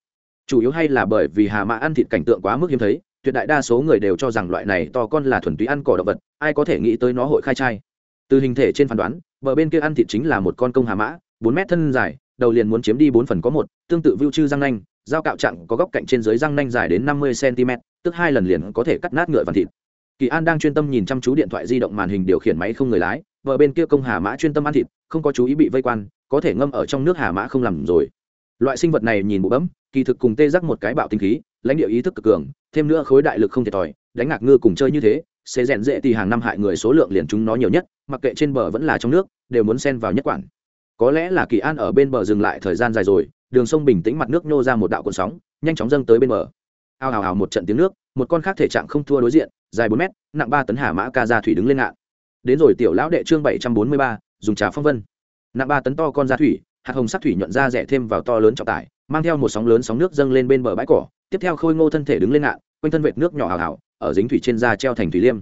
Chủ yếu hay là bởi vì hà mã ăn thịt cảnh tượng quá mức hiếm thấy, tuyệt đại đa số người đều cho rằng loại này to con là thuần túy ăn cỏ động vật, ai có thể nghĩ tới nó hội khai trai. Từ hình thể trên phán đoán, bờ bên kia ăn thịt chính là một con công hà mã, bốn mét thân dài đầu liền muốn chiếm đi bốn phần có một, tương tự vưu chư răng nanh dao cạo chặn có góc cạnh trên dưới răng nanh dài đến năm mươi cm, tức hai lần liền có thể cắt nát ngựa vằn thịt. Kỳ an đang chuyên tâm nhìn chăm chú điện thoại di động màn hình điều khiển máy không người lái, vợ bên kia công hà mã chuyên tâm ăn thịt, không có chú ý bị vây quan, có thể ngâm ở trong nước hà mã không làm rồi. Loại sinh vật này nhìn bụ bấm, kỳ thực cùng tê giác một cái bạo tinh khí, lãnh địa ý thức cực cường, thêm nữa khối đại lực không thiệt thòi, đánh ngạc ngư cùng chơi như thế, sẽ rèn dễ thì hàng năm hại người số lượng liền chúng nó nhiều nhất, mặc kệ trên bờ vẫn là trong nước, đều muốn xen vào nhất quản có lẽ là kỳ an ở bên bờ dừng lại thời gian dài rồi, đường sông bình tĩnh mặt nước nhô ra một đạo cuộn sóng, nhanh chóng dâng tới bên bờ. Ao ào ào một trận tiếng nước, một con khác thể trạng không thua đối diện, dài bốn mét, nặng ba tấn hà mã ca ra thủy đứng lên ngạn. Đến rồi tiểu lão đệ trương bảy trăm bốn mươi ba, dùng trà phong vân. Nặng ba tấn to con ra thủy, hạt hồng sắc thủy nhuận ra rẻ thêm vào to lớn trọng tải, mang theo một sóng lớn sóng nước dâng lên bên bờ bãi cỏ, tiếp theo khôi ngô thân thể đứng lên ngạn, quanh thân vệt nước nhỏ hào hào, ở dính thủy trên da treo thành thủy liêm.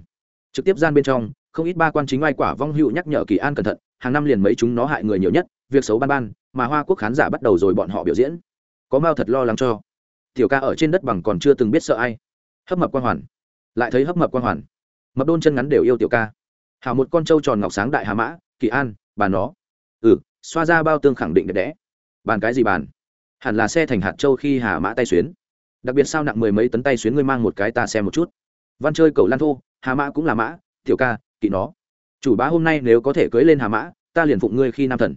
Trực tiếp gian bên trong, không ít ba quan chính oai quả vong hữu nhắc nhở kỳ an cẩn thận hàng năm liền mấy chúng nó hại người nhiều nhất, việc xấu ban ban, mà hoa quốc khán giả bắt đầu rồi bọn họ biểu diễn. Có mao thật lo lắng cho. Tiểu ca ở trên đất bằng còn chưa từng biết sợ ai. Hấp mập quan hoàn. Lại thấy hấp mập quan hoàn. Mập đôn chân ngắn đều yêu tiểu ca. Hảo một con trâu tròn ngọc sáng đại hà mã, kỳ an bàn nó. Ừ xoa ra bao tương khẳng định đẹp đẽ. Bàn cái gì bàn? Hẳn là xe thành hạt châu khi hà mã tay xuyến. Đặc biệt sao nặng mười mấy tấn tay xuyến ngươi mang một cái ta xem một chút. Văn chơi cầu lan thô, hà mã cũng là mã, tiểu ca, kỵ nó chủ bá hôm nay nếu có thể cưới lên hà mã, ta liền phụng ngươi khi nam thần.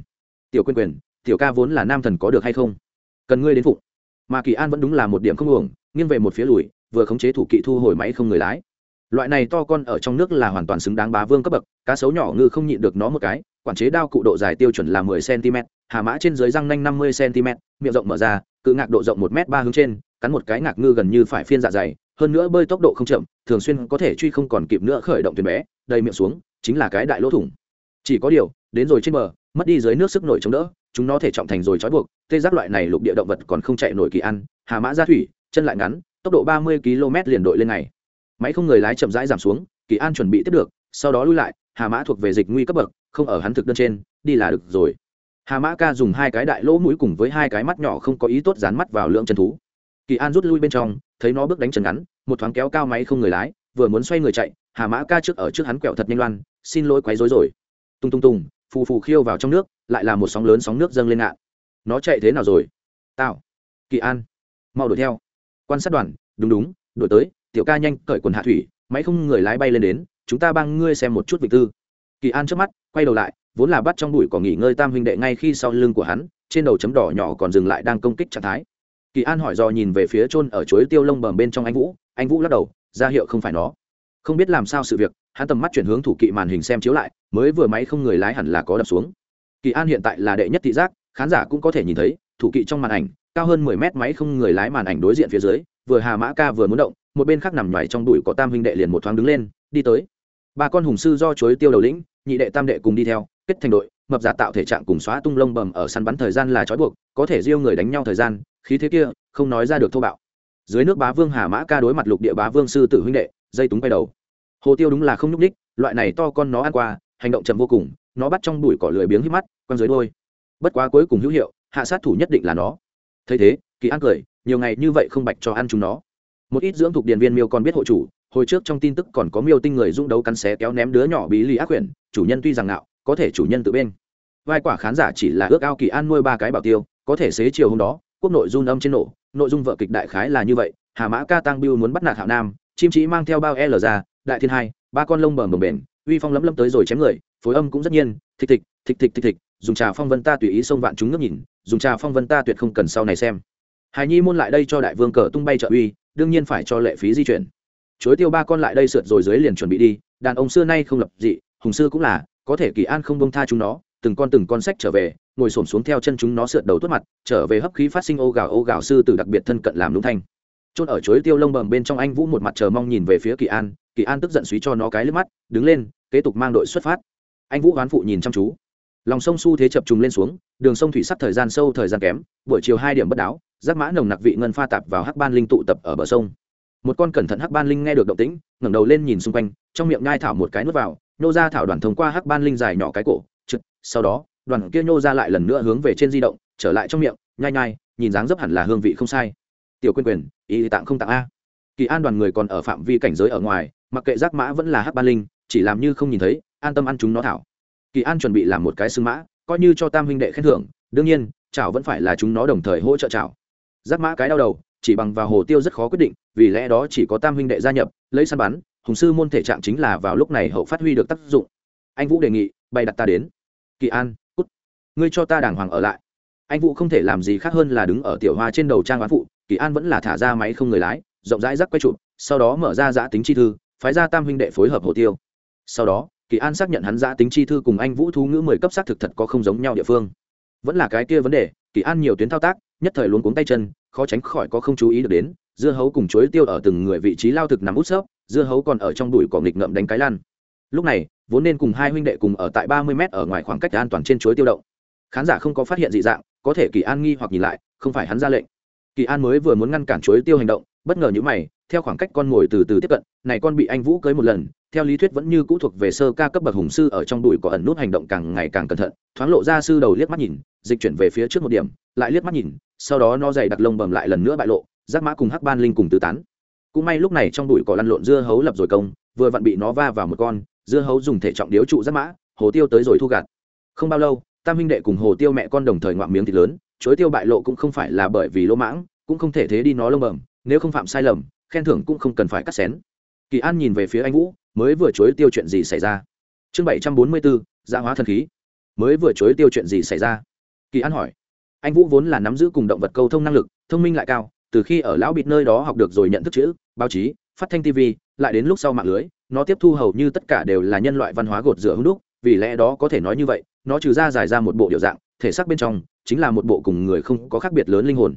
Tiểu quyền quyền, tiểu ca vốn là nam thần có được hay không? Cần ngươi đến phụng. Mà kỳ an vẫn đúng là một điểm không uổng, nghiêng về một phía lùi, vừa khống chế thủ kỵ thu hồi máy không người lái. Loại này to con ở trong nước là hoàn toàn xứng đáng bá vương cấp bậc, cá sấu nhỏ ngư không nhịn được nó một cái, quản chế đao cụ độ dài tiêu chuẩn là 10 cm hà mã trên dưới răng nanh 50 cm miệng rộng mở ra, cự ngạc độ rộng một m ba hướng trên, cắn một cái ngạc ngư gần như phải phiên dạ dày, hơn nữa bơi tốc độ không chậm, thường xuyên có thể truy không còn kịp nữa khởi động thuyền bé, đầy miệng xuống chính là cái đại lỗ thủng. Chỉ có điều, đến rồi trên bờ, mất đi dưới nước sức nổi chống đỡ, chúng nó thể trọng thành rồi trói buộc, tê giác loại này lục địa động vật còn không chạy nổi kỳ ăn, hà mã ra thủy, chân lại ngắn, tốc độ 30 km liền đội lên ngày. Máy không người lái chậm rãi giảm xuống, kỳ an chuẩn bị tiếp được, sau đó lui lại, hà mã thuộc về dịch nguy cấp bậc, không ở hắn thực đơn trên, đi là được rồi. Hà mã ca dùng hai cái đại lỗ mũi cùng với hai cái mắt nhỏ không có ý tốt dán mắt vào lượng chân thú. Kỳ an rút lui bên trong, thấy nó bước đánh chân ngắn, một thoáng kéo cao máy không người lái, vừa muốn xoay người chạy, hà mã ca trước ở trước hắn quẹo thật nhanh loan xin lỗi quấy rối rồi. Tung tung tung, phù phù khiêu vào trong nước, lại là một sóng lớn sóng nước dâng lên ngạn nó chạy thế nào rồi? Tạo kỳ an, mau đuổi theo. Quan sát đoàn, đúng đúng, đuổi tới, tiểu ca nhanh cởi quần hạ thủy, máy không người lái bay lên đến, chúng ta băng ngươi xem một chút vị tư. Kỳ an trước mắt, quay đầu lại, vốn là bắt trong bụi cỏ nghỉ ngơi tam huynh đệ ngay khi sau lưng của hắn, trên đầu chấm đỏ nhỏ còn dừng lại đang công kích trạng thái. Kỳ an hỏi do nhìn về phía trôn ở chuối tiêu lông bầm bên trong anh vũ anh vũ lắc đầu, ra hiệu không phải nó. Không biết làm sao sự việc hắn tầm mắt chuyển hướng thủ kỵ màn hình xem chiếu lại, mới vừa máy không người lái hẳn là có đập xuống. Kỳ an hiện tại là đệ nhất thị giác, khán giả cũng có thể nhìn thấy, thủ kỵ trong màn ảnh, cao hơn mười mét máy không người lái màn ảnh đối diện phía dưới, vừa hà mã ca vừa muốn động, một bên khác nằm ngoài trong đùi có tam huynh đệ liền một thoáng đứng lên, đi tới. Ba con hùng sư do chuối tiêu đầu lĩnh, nhị đệ tam đệ cùng đi theo, kết thành đội, mập giả tạo thể trạng cùng xóa tung lông bầm ở săn bắn thời gian là trói buộc, có thể riêu người đánh nhau thời gian, khí thế kia, không nói ra được thô bạo. Dưới nước bá vương hà mã ca đối mặt lục địa bá vương sư tử huynh đệ, dây túng quay đầu hồ tiêu đúng là không nhúc ních loại này to con nó ăn qua, hành động chậm vô cùng, nó bắt trong bụi cỏ lười biếng hít mắt, quăng dưới đôi bất quá cuối cùng hữu hiệu, hạ sát thủ nhất định là nó. Thấy thế, kỳ an cười, nhiều ngày như vậy không bạch cho ăn chúng nó. Một ít dưỡng thuộc điện viên miêu còn biết hộ chủ, hồi trước trong tin tức còn có miêu tinh người dung đấu cắn xé kéo ném đứa nhỏ bí lì ác quyển chủ nhân tuy rằng nạo có thể chủ nhân tự bên. Vai quả khán giả chỉ là ước ao kỳ an nuôi ba cái bảo tiêu, có thể xế chiều hôm đó, quốc nội run âm trên nổ, nội dung vợ kịch đại khái là như vậy, hà mã ca tăng biêu muốn bắt nạt hạo nam, chim chỉ mang theo bao l ra đại thiên hai, ba con lông bờ bồng bền, uy phong lấm lấm tới rồi chém người, phối âm cũng rất nhiên, thịch thịch thịch thịch thịch thịch, dùng trà phong vân ta tùy ý xông vạn chúng ngước nhìn, dùng trà phong vân ta tuyệt không cần sau này xem. Hài nhi môn lại đây cho đại vương cờ tung bay trợ uy, đương nhiên phải cho lệ phí di chuyển. Chối tiêu ba con lại đây sượt rồi dưới liền chuẩn bị đi, đàn ông xưa nay không lập dị, hùng sư cũng là, có thể kỳ an không bông tha chúng nó, từng con từng con sách trở về, ngồi xổm xuống theo chân chúng nó sượt đầu tuốt mặt, trở về hấp khí phát sinh ô gào ô gào sư từ đặc biệt thân cận làm lúng thanh. Chốt ở chối tiêu lông bầm bên trong anh vũ một mặt chờ mong nhìn về phía kỳ an kỳ an tức giận suý cho nó cái lướt mắt, đứng lên, kế tục mang đội xuất phát. Anh vũ hoán phụ nhìn chăm chú. Lòng sông su thế chập trùng lên xuống, đường sông thủy sắc thời gian sâu thời gian kém, buổi chiều hai điểm bất đáo, giác mã nồng nặc vị ngân pha tạp vào hắc ban linh tụ tập ở bờ sông. Một con cẩn thận hắc ban linh nghe được động tĩnh, ngẩng đầu lên nhìn xung quanh, trong miệng nhai thảo một cái nước vào nhô ra thảo đoàn thông qua hắc ban linh dài nhỏ cái cổ trực sau đó, đoàn kia nhô ra lại lần nữa hướng về trên di động, trở lại trong miệng, nhai nhai, nhìn dáng dấp hẳn là hương vị không sai. Tiểu quyên quyền, ý tạng không tặng a. Kỳ an đoàn người còn ở phạm vi cảnh giới ở ngoài mặc kệ giác mã vẫn là hắc ban linh, chỉ làm như không nhìn thấy, an tâm ăn chúng nó thảo. Kỳ an chuẩn bị làm một cái xương mã, coi như cho tam huynh đệ khen thưởng, đương nhiên, chảo vẫn phải là chúng nó đồng thời hỗ trợ chảo. Giác mã cái đau đầu, chỉ bằng vào hồ tiêu rất khó quyết định, vì lẽ đó chỉ có tam huynh đệ gia nhập, lấy săn bắn, hùng sư môn thể trạng chính là vào lúc này hậu phát huy được tác dụng. Anh vũ đề nghị, bày đặt ta đến. Kỳ an, cút. Ngươi cho ta đàng hoàng ở lại. Anh vũ không thể làm gì khác hơn là đứng ở tiểu hoa trên đầu trang bán phụ, kỳ an vẫn là thả ra máy không người lái, rộng rãi rắc quay chụp, sau đó mở ra giã tính chi thư phái ra tam huynh đệ phối hợp hồ tiêu. Sau đó, kỳ an xác nhận hắn giã tính chi thư cùng anh vũ thú ngữ mười cấp xác thực thật có không giống nhau địa phương. Vẫn là cái kia vấn đề, kỳ an nhiều tuyến thao tác, nhất thời luôn cuống tay chân, khó tránh khỏi có không chú ý được đến, dưa hấu cùng chuối tiêu ở từng người vị trí lao thực nằm út xớp dưa hấu còn ở trong đùi cỏ nghịch ngậm đánh cái lan lúc này, vốn nên cùng hai huynh đệ cùng ở tại ba mươi m ở ngoài khoảng cách an toàn trên chuối tiêu động. Khán giả không có phát hiện dị dạng, có thể kỳ an nghi hoặc nhìn lại, không phải hắn ra lệnh. Kỳ an mới vừa muốn ngăn cản chuối tiêu hành động bất ngờ như mày, theo khoảng cách con mồi từ từ tiếp cận, này con bị anh vũ cưới một lần, theo lý thuyết vẫn như cũ thuộc về sơ ca cấp bậc hùng sư ở trong đùi có ẩn nút hành động càng ngày càng cẩn thận, thoáng lộ ra sư đầu liếc mắt nhìn, dịch chuyển về phía trước một điểm, lại liếc mắt nhìn, sau đó nó dày đặc lông bầm lại lần nữa bại lộ giác mã cùng hắc ban linh cùng tứ tán. Cũng may lúc này trong đùi cỏ lăn lộn dưa hấu lập rồi công, vừa vặn bị nó va vào một con, dưa hấu dùng thể trọng điếu trụ giác mã, hồ tiêu tới rồi thu gạt. Không bao lâu, tam huynh đệ cùng hồ tiêu mẹ con đồng thời ngoạm miếng thịt lớn, chối tiêu bại lộ cũng không phải là bởi vì lỗ mãng, cũng không thể thế đi nó lông bầm nếu không phạm sai lầm, khen thưởng cũng không cần phải cắt xén. Kỳ an nhìn về phía anh vũ, mới vừa chối tiêu chuyện gì xảy ra? Chương bảy trăm bốn mươi bốn gia dạ hóa thần khí. Mới vừa chối tiêu chuyện gì xảy ra? Kỳ an hỏi. Anh vũ vốn là nắm giữ cùng động vật câu thông năng lực, thông minh lại cao, từ khi ở lão bịt nơi đó học được rồi nhận thức chữ, báo chí, phát thanh tv lại đến lúc sau mạng lưới, nó tiếp thu hầu như tất cả đều là nhân loại văn hóa gột rửa hưng đúc, vì lẽ đó có thể nói như vậy, nó trừ ra giải ra một bộ điệu dạng, thể xác bên trong, chính là một bộ cùng người không có khác biệt lớn linh hồn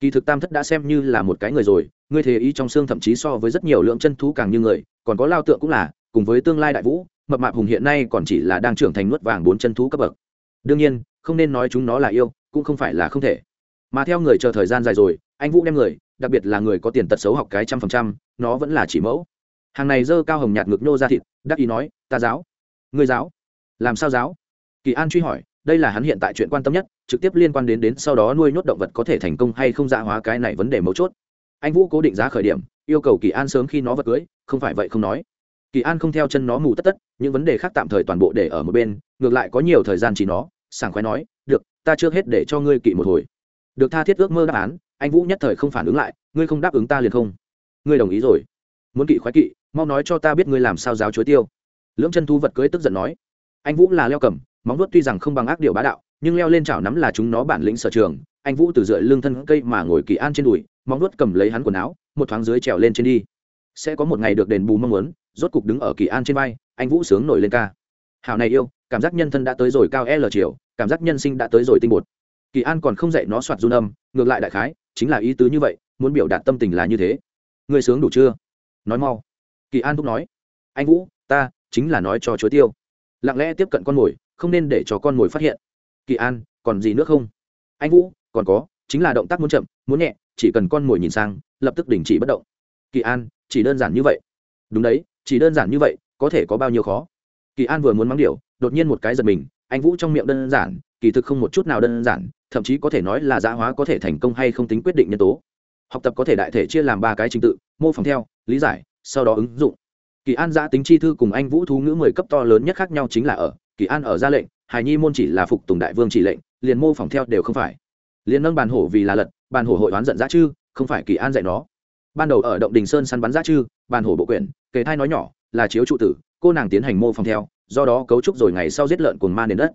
kỳ thực tam thất đã xem như là một cái người rồi, ngươi thế ý trong xương thậm chí so với rất nhiều lượng chân thú càng như người, còn có lao tượng cũng là, cùng với tương lai đại vũ, mập mạp hùng hiện nay còn chỉ là đang trưởng thành nuốt vàng bốn chân thú cấp bậc. Đương nhiên, không nên nói chúng nó là yêu, cũng không phải là không thể. Mà theo người chờ thời gian dài rồi, anh vũ đem người, đặc biệt là người có tiền tật xấu học cái trăm phần trăm, nó vẫn là chỉ mẫu. Hàng này dơ cao hồng nhạt ngực nô ra thịt, đắc ý nói, ta giáo. Người giáo? Làm sao giáo? Kỳ an truy hỏi đây là hắn hiện tại chuyện quan tâm nhất, trực tiếp liên quan đến đến sau đó nuôi nhốt động vật có thể thành công hay không dạ hóa cái này vấn đề mấu chốt. Anh vũ cố định giá khởi điểm, yêu cầu kỳ an sớm khi nó vật cưới, không phải vậy không nói. Kỳ an không theo chân nó mù tất tất, những vấn đề khác tạm thời toàn bộ để ở một bên, ngược lại có nhiều thời gian chỉ nó, sảng khoái nói, được, ta trước hết để cho ngươi kỵ một hồi. Được tha thiết ước mơ đáp án, anh vũ nhất thời không phản ứng lại, ngươi không đáp ứng ta liền không. Ngươi đồng ý rồi. Muốn kỵ khoái kỵ, mau nói cho ta biết ngươi làm sao giáo chuối tiêu. Lưỡng chân thú vật cưới tức giận nói. Anh vũ là leo cầm móng vuốt tuy rằng không bằng ác điều bá đạo, nhưng leo lên chảo nắm là chúng nó bản lĩnh sở trường. Anh vũ từ dựa lưng thân cây mà ngồi kỳ an trên đùi, móng vuốt cầm lấy hắn quần áo, một thoáng dưới trèo lên trên đi. Sẽ có một ngày được đền bù mong muốn, rốt cục đứng ở kỳ an trên vai, anh vũ sướng nổi lên ca. Hảo này yêu, cảm giác nhân thân đã tới rồi cao l chiều, cảm giác nhân sinh đã tới rồi tinh bột. Kỳ an còn không dạy nó soạt run âm, ngược lại đại khái, chính là ý tứ như vậy, muốn biểu đạt tâm tình là như thế. Người sướng đủ chưa? Nói mau. Kỳ an thúc nói. Anh vũ, ta chính là nói cho chuối tiêu. Lặng lẽ tiếp cận con mồi không nên để cho con mồi phát hiện. Kỳ an, còn gì nữa không? Anh vũ, còn có, chính là động tác muốn chậm, muốn nhẹ, chỉ cần con mồi nhìn sang, lập tức đình chỉ bất động. Kỳ an, chỉ đơn giản như vậy. Đúng đấy, chỉ đơn giản như vậy, có thể có bao nhiêu khó? Kỳ an vừa muốn mắng điều đột nhiên một cái giật mình, anh vũ trong miệng đơn giản, kỳ thực không một chút nào đơn giản, thậm chí có thể nói là giá hóa có thể thành công hay không tính quyết định nhân tố. Học tập có thể đại thể chia làm ba cái trình tự, mô phỏng theo, lý giải, sau đó ứng dụng. Kỳ an giã tính chi thư cùng anh vũ thú ngữ mười cấp to lớn nhất khác nhau chính là ở kỳ an ở ra lệnh hài nhi môn chỉ là phục tùng đại vương chỉ lệnh, liền mô phỏng theo đều không phải. Liền nâng bàn hổ vì là lật, bàn hổ hội oán giận giã chư, không phải kỳ an dạy nó. Ban đầu ở động đình sơn săn bắn giã chư, bàn hổ bộ quyển, kề thai nói nhỏ, là chiếu trụ tử, cô nàng tiến hành mô phỏng theo, do đó cấu trúc rồi ngày sau giết lợn cuồng ma nền đất.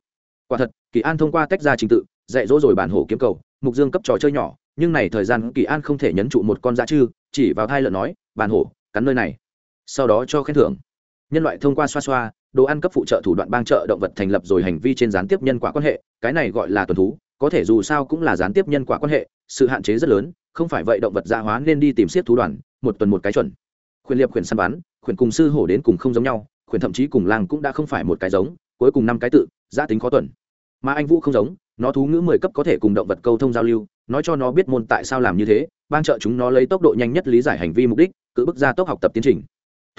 Quả thật, kỳ an thông qua tách ra trình tự, dạy dỗ rồi bản hổ kiếm cầu, mục dương cấp trò chơi nhỏ, nhưng này thời gian kỳ an không thể nhấn trụ một con dã chư, chỉ vào thai lợn nói bản hổ, cắn nơi này. Sau đó cho khen thưởng nhân loại thông qua xoa xoa, đồ ăn cấp phụ trợ thủ đoạn bang trợ động vật thành lập rồi hành vi trên gián tiếp nhân quả quan hệ, cái này gọi là tuần thú, có thể dù sao cũng là gián tiếp nhân quả quan hệ, sự hạn chế rất lớn, không phải vậy động vật gia hóa nên đi tìm siết thú đoàn, một tuần một cái chuẩn. Khuyển liệp khuyển săn bắn, khuyển cùng sư hổ đến cùng không giống nhau, khuyển thậm chí cùng làng cũng đã không phải một cái giống, cuối cùng năm cái tự gia tính khó tuần. Mà anh vũ không giống, nó thú ngữ mười cấp có thể cùng động vật câu thông giao lưu, nói cho nó biết môn tại sao làm như thế ban trợ chúng nó lấy tốc độ nhanh nhất lý giải hành vi mục đích, cự bức ra tốc học tập tiến trình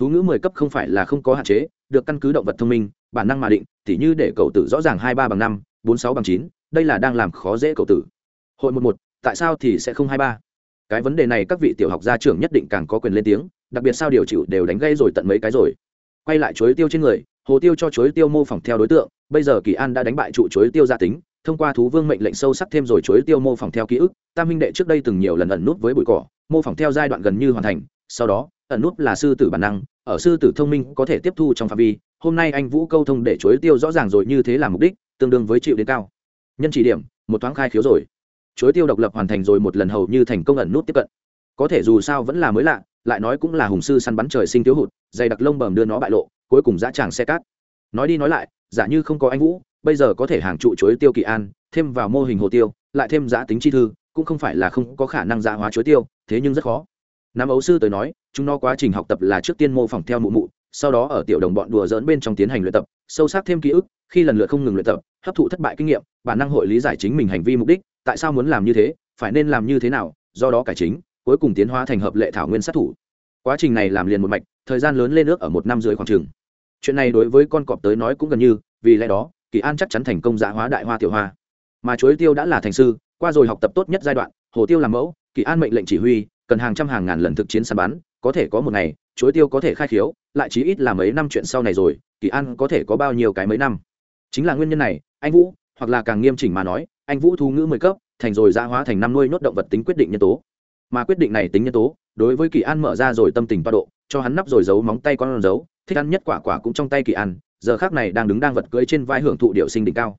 thú ngữ mười cấp không phải là không có hạn chế, được căn cứ động vật thông minh, bản năng mà định, tỉ như để cậu tử rõ ràng hai ba bằng năm, bốn sáu bằng chín, đây là đang làm khó dễ cậu tử. Hội một một, tại sao thì sẽ không hai ba? Cái vấn đề này các vị tiểu học gia trưởng nhất định càng có quyền lên tiếng, đặc biệt sao điều chịu đều đánh gây rồi tận mấy cái rồi. Quay lại chuối tiêu trên người, hồ tiêu cho chuối tiêu mô phỏng theo đối tượng, bây giờ kỳ an đã đánh bại trụ chuối tiêu gia tính, thông qua thú vương mệnh lệnh sâu sắc thêm rồi chuối tiêu mô phỏng theo ký ức, tam minh đệ trước đây từng nhiều lần ẩn nút với bụi cỏ, mô phỏng theo giai đoạn gần như hoàn thành, sau đó, ẩn nút là sư tử bản năng ở sư tử thông minh có thể tiếp thu trong phạm vi, hôm nay anh vũ câu thông để chuối tiêu rõ ràng rồi như thế là mục đích, tương đương với chịu đến cao. Nhân chỉ điểm, một thoáng khai khiếu rồi. Chuối tiêu độc lập hoàn thành rồi một lần hầu như thành công ẩn nút tiếp cận. Có thể dù sao vẫn là mới lạ, lại nói cũng là hùng sư săn bắn trời sinh thiếu hụt, dày đặc lông bầm đưa nó bại lộ, cuối cùng dã tràng xe cát. Nói đi nói lại, giả như không có anh vũ, bây giờ có thể hàng trụ chuối tiêu kỳ an, thêm vào mô hình hồ tiêu, lại thêm giã tính chi thư, cũng không phải là không có khả năng giã hóa chuối tiêu, thế nhưng rất khó nam ấu sư tới nói, chúng nó quá trình học tập là trước tiên mô phỏng theo mụ mụ, sau đó ở tiểu đồng bọn đùa dỡn bên trong tiến hành luyện tập, sâu sắc thêm ký ức, khi lần lượt không ngừng luyện tập, hấp thụ thất bại kinh nghiệm, bản năng hội lý giải chính mình hành vi mục đích, tại sao muốn làm như thế, phải nên làm như thế nào, do đó cải chính, cuối cùng tiến hóa thành hợp lệ thảo nguyên sát thủ. Quá trình này làm liền một mạch, thời gian lớn lên nước ở một năm dưới khoảng trường chuyện này đối với con cọp tới nói cũng gần như, vì lẽ đó, kỳ an chắc chắn thành công giả hóa đại hoa tiểu hoa. Mà chuối tiêu đã là thành sư, qua rồi học tập tốt nhất giai đoạn, hồ tiêu làm mẫu, kỳ an mệnh lệnh chỉ huy cần hàng trăm hàng ngàn lần thực chiến săn bắn, có thể có một ngày, chuối tiêu có thể khai khiếu, lại chí ít là mấy năm chuyện sau này rồi, kỳ an có thể có bao nhiêu cái mấy năm. Chính là nguyên nhân này, anh vũ, hoặc là càng nghiêm chỉnh mà nói, anh vũ thu ngữ mười cấp, thành rồi gia hóa thành năm nuôi nốt động vật tính quyết định nhân tố. Mà quyết định này tính nhân tố, đối với kỳ an mở ra rồi tâm tình toa độ, cho hắn nắp rồi giấu móng tay con giấu, thích ăn nhất quả quả cũng trong tay kỳ an, giờ khác này đang đứng đang vật cưỡi trên vai hưởng thụ điệu sinh đỉnh cao.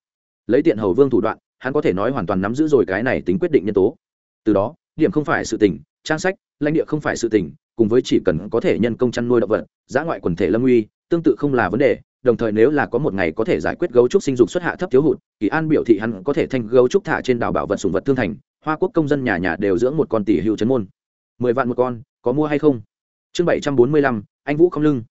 Lấy tiện hầu vương thủ đoạn, hắn có thể nói hoàn toàn nắm giữ rồi cái này tính quyết định nhân tố. Từ đó, điểm không phải sự tình trang sách, lãnh địa không phải sự tình, cùng với chỉ cần có thể nhân công chăn nuôi động vật, giã ngoại quần thể lâm uy, tương tự không là vấn đề. Đồng thời nếu là có một ngày có thể giải quyết gấu trúc sinh dục xuất hạ thấp thiếu hụt, kỳ an biểu thị hắn có thể thanh gấu trúc thả trên đảo bảo vật sùng vật thương thành, hoa quốc công dân nhà nhà đều dưỡng một con tỷ hữu chấn môn. Mười vạn một con, có mua hay không? Chương bảy trăm bốn mươi lăm, anh vũ không lưng.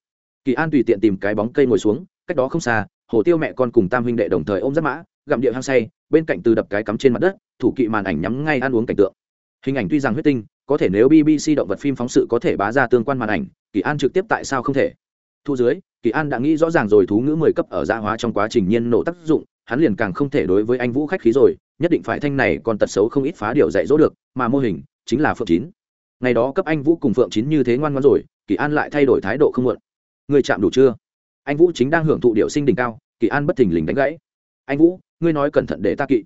Kỳ an tùy tiện tìm cái bóng cây ngồi xuống, cách đó không xa, hồ tiêu mẹ con cùng tam huynh đệ đồng thời ôm giáp mã, gặm địa hang say, bên cạnh từ đập cái cắm trên mặt đất, thủ kỵ màn ảnh nhắm ngay ăn uống cảnh tượng. Hình ảnh tuy rằng huyết tinh có thể nếu bbc động vật phim phóng sự có thể bá ra tương quan màn ảnh, kỳ an trực tiếp tại sao không thể? Thu dưới, kỳ an đã nghĩ rõ ràng rồi thú ngữ mười cấp ở gia hóa trong quá trình nhiên nổ tác dụng, hắn liền càng không thể đối với anh vũ khách khí rồi, nhất định phải thanh này còn tật xấu không ít phá điều dạy dỗ được, mà mô hình chính là phượng chín. Ngày đó cấp anh vũ cùng phượng chín như thế ngoan ngoan rồi, kỳ an lại thay đổi thái độ không muộn. Người chạm đủ chưa? Anh vũ chính đang hưởng thụ điệu sinh đỉnh cao, kỳ an bất thình lình đánh gãy. Anh vũ, ngươi nói cẩn thận để ta kỵ.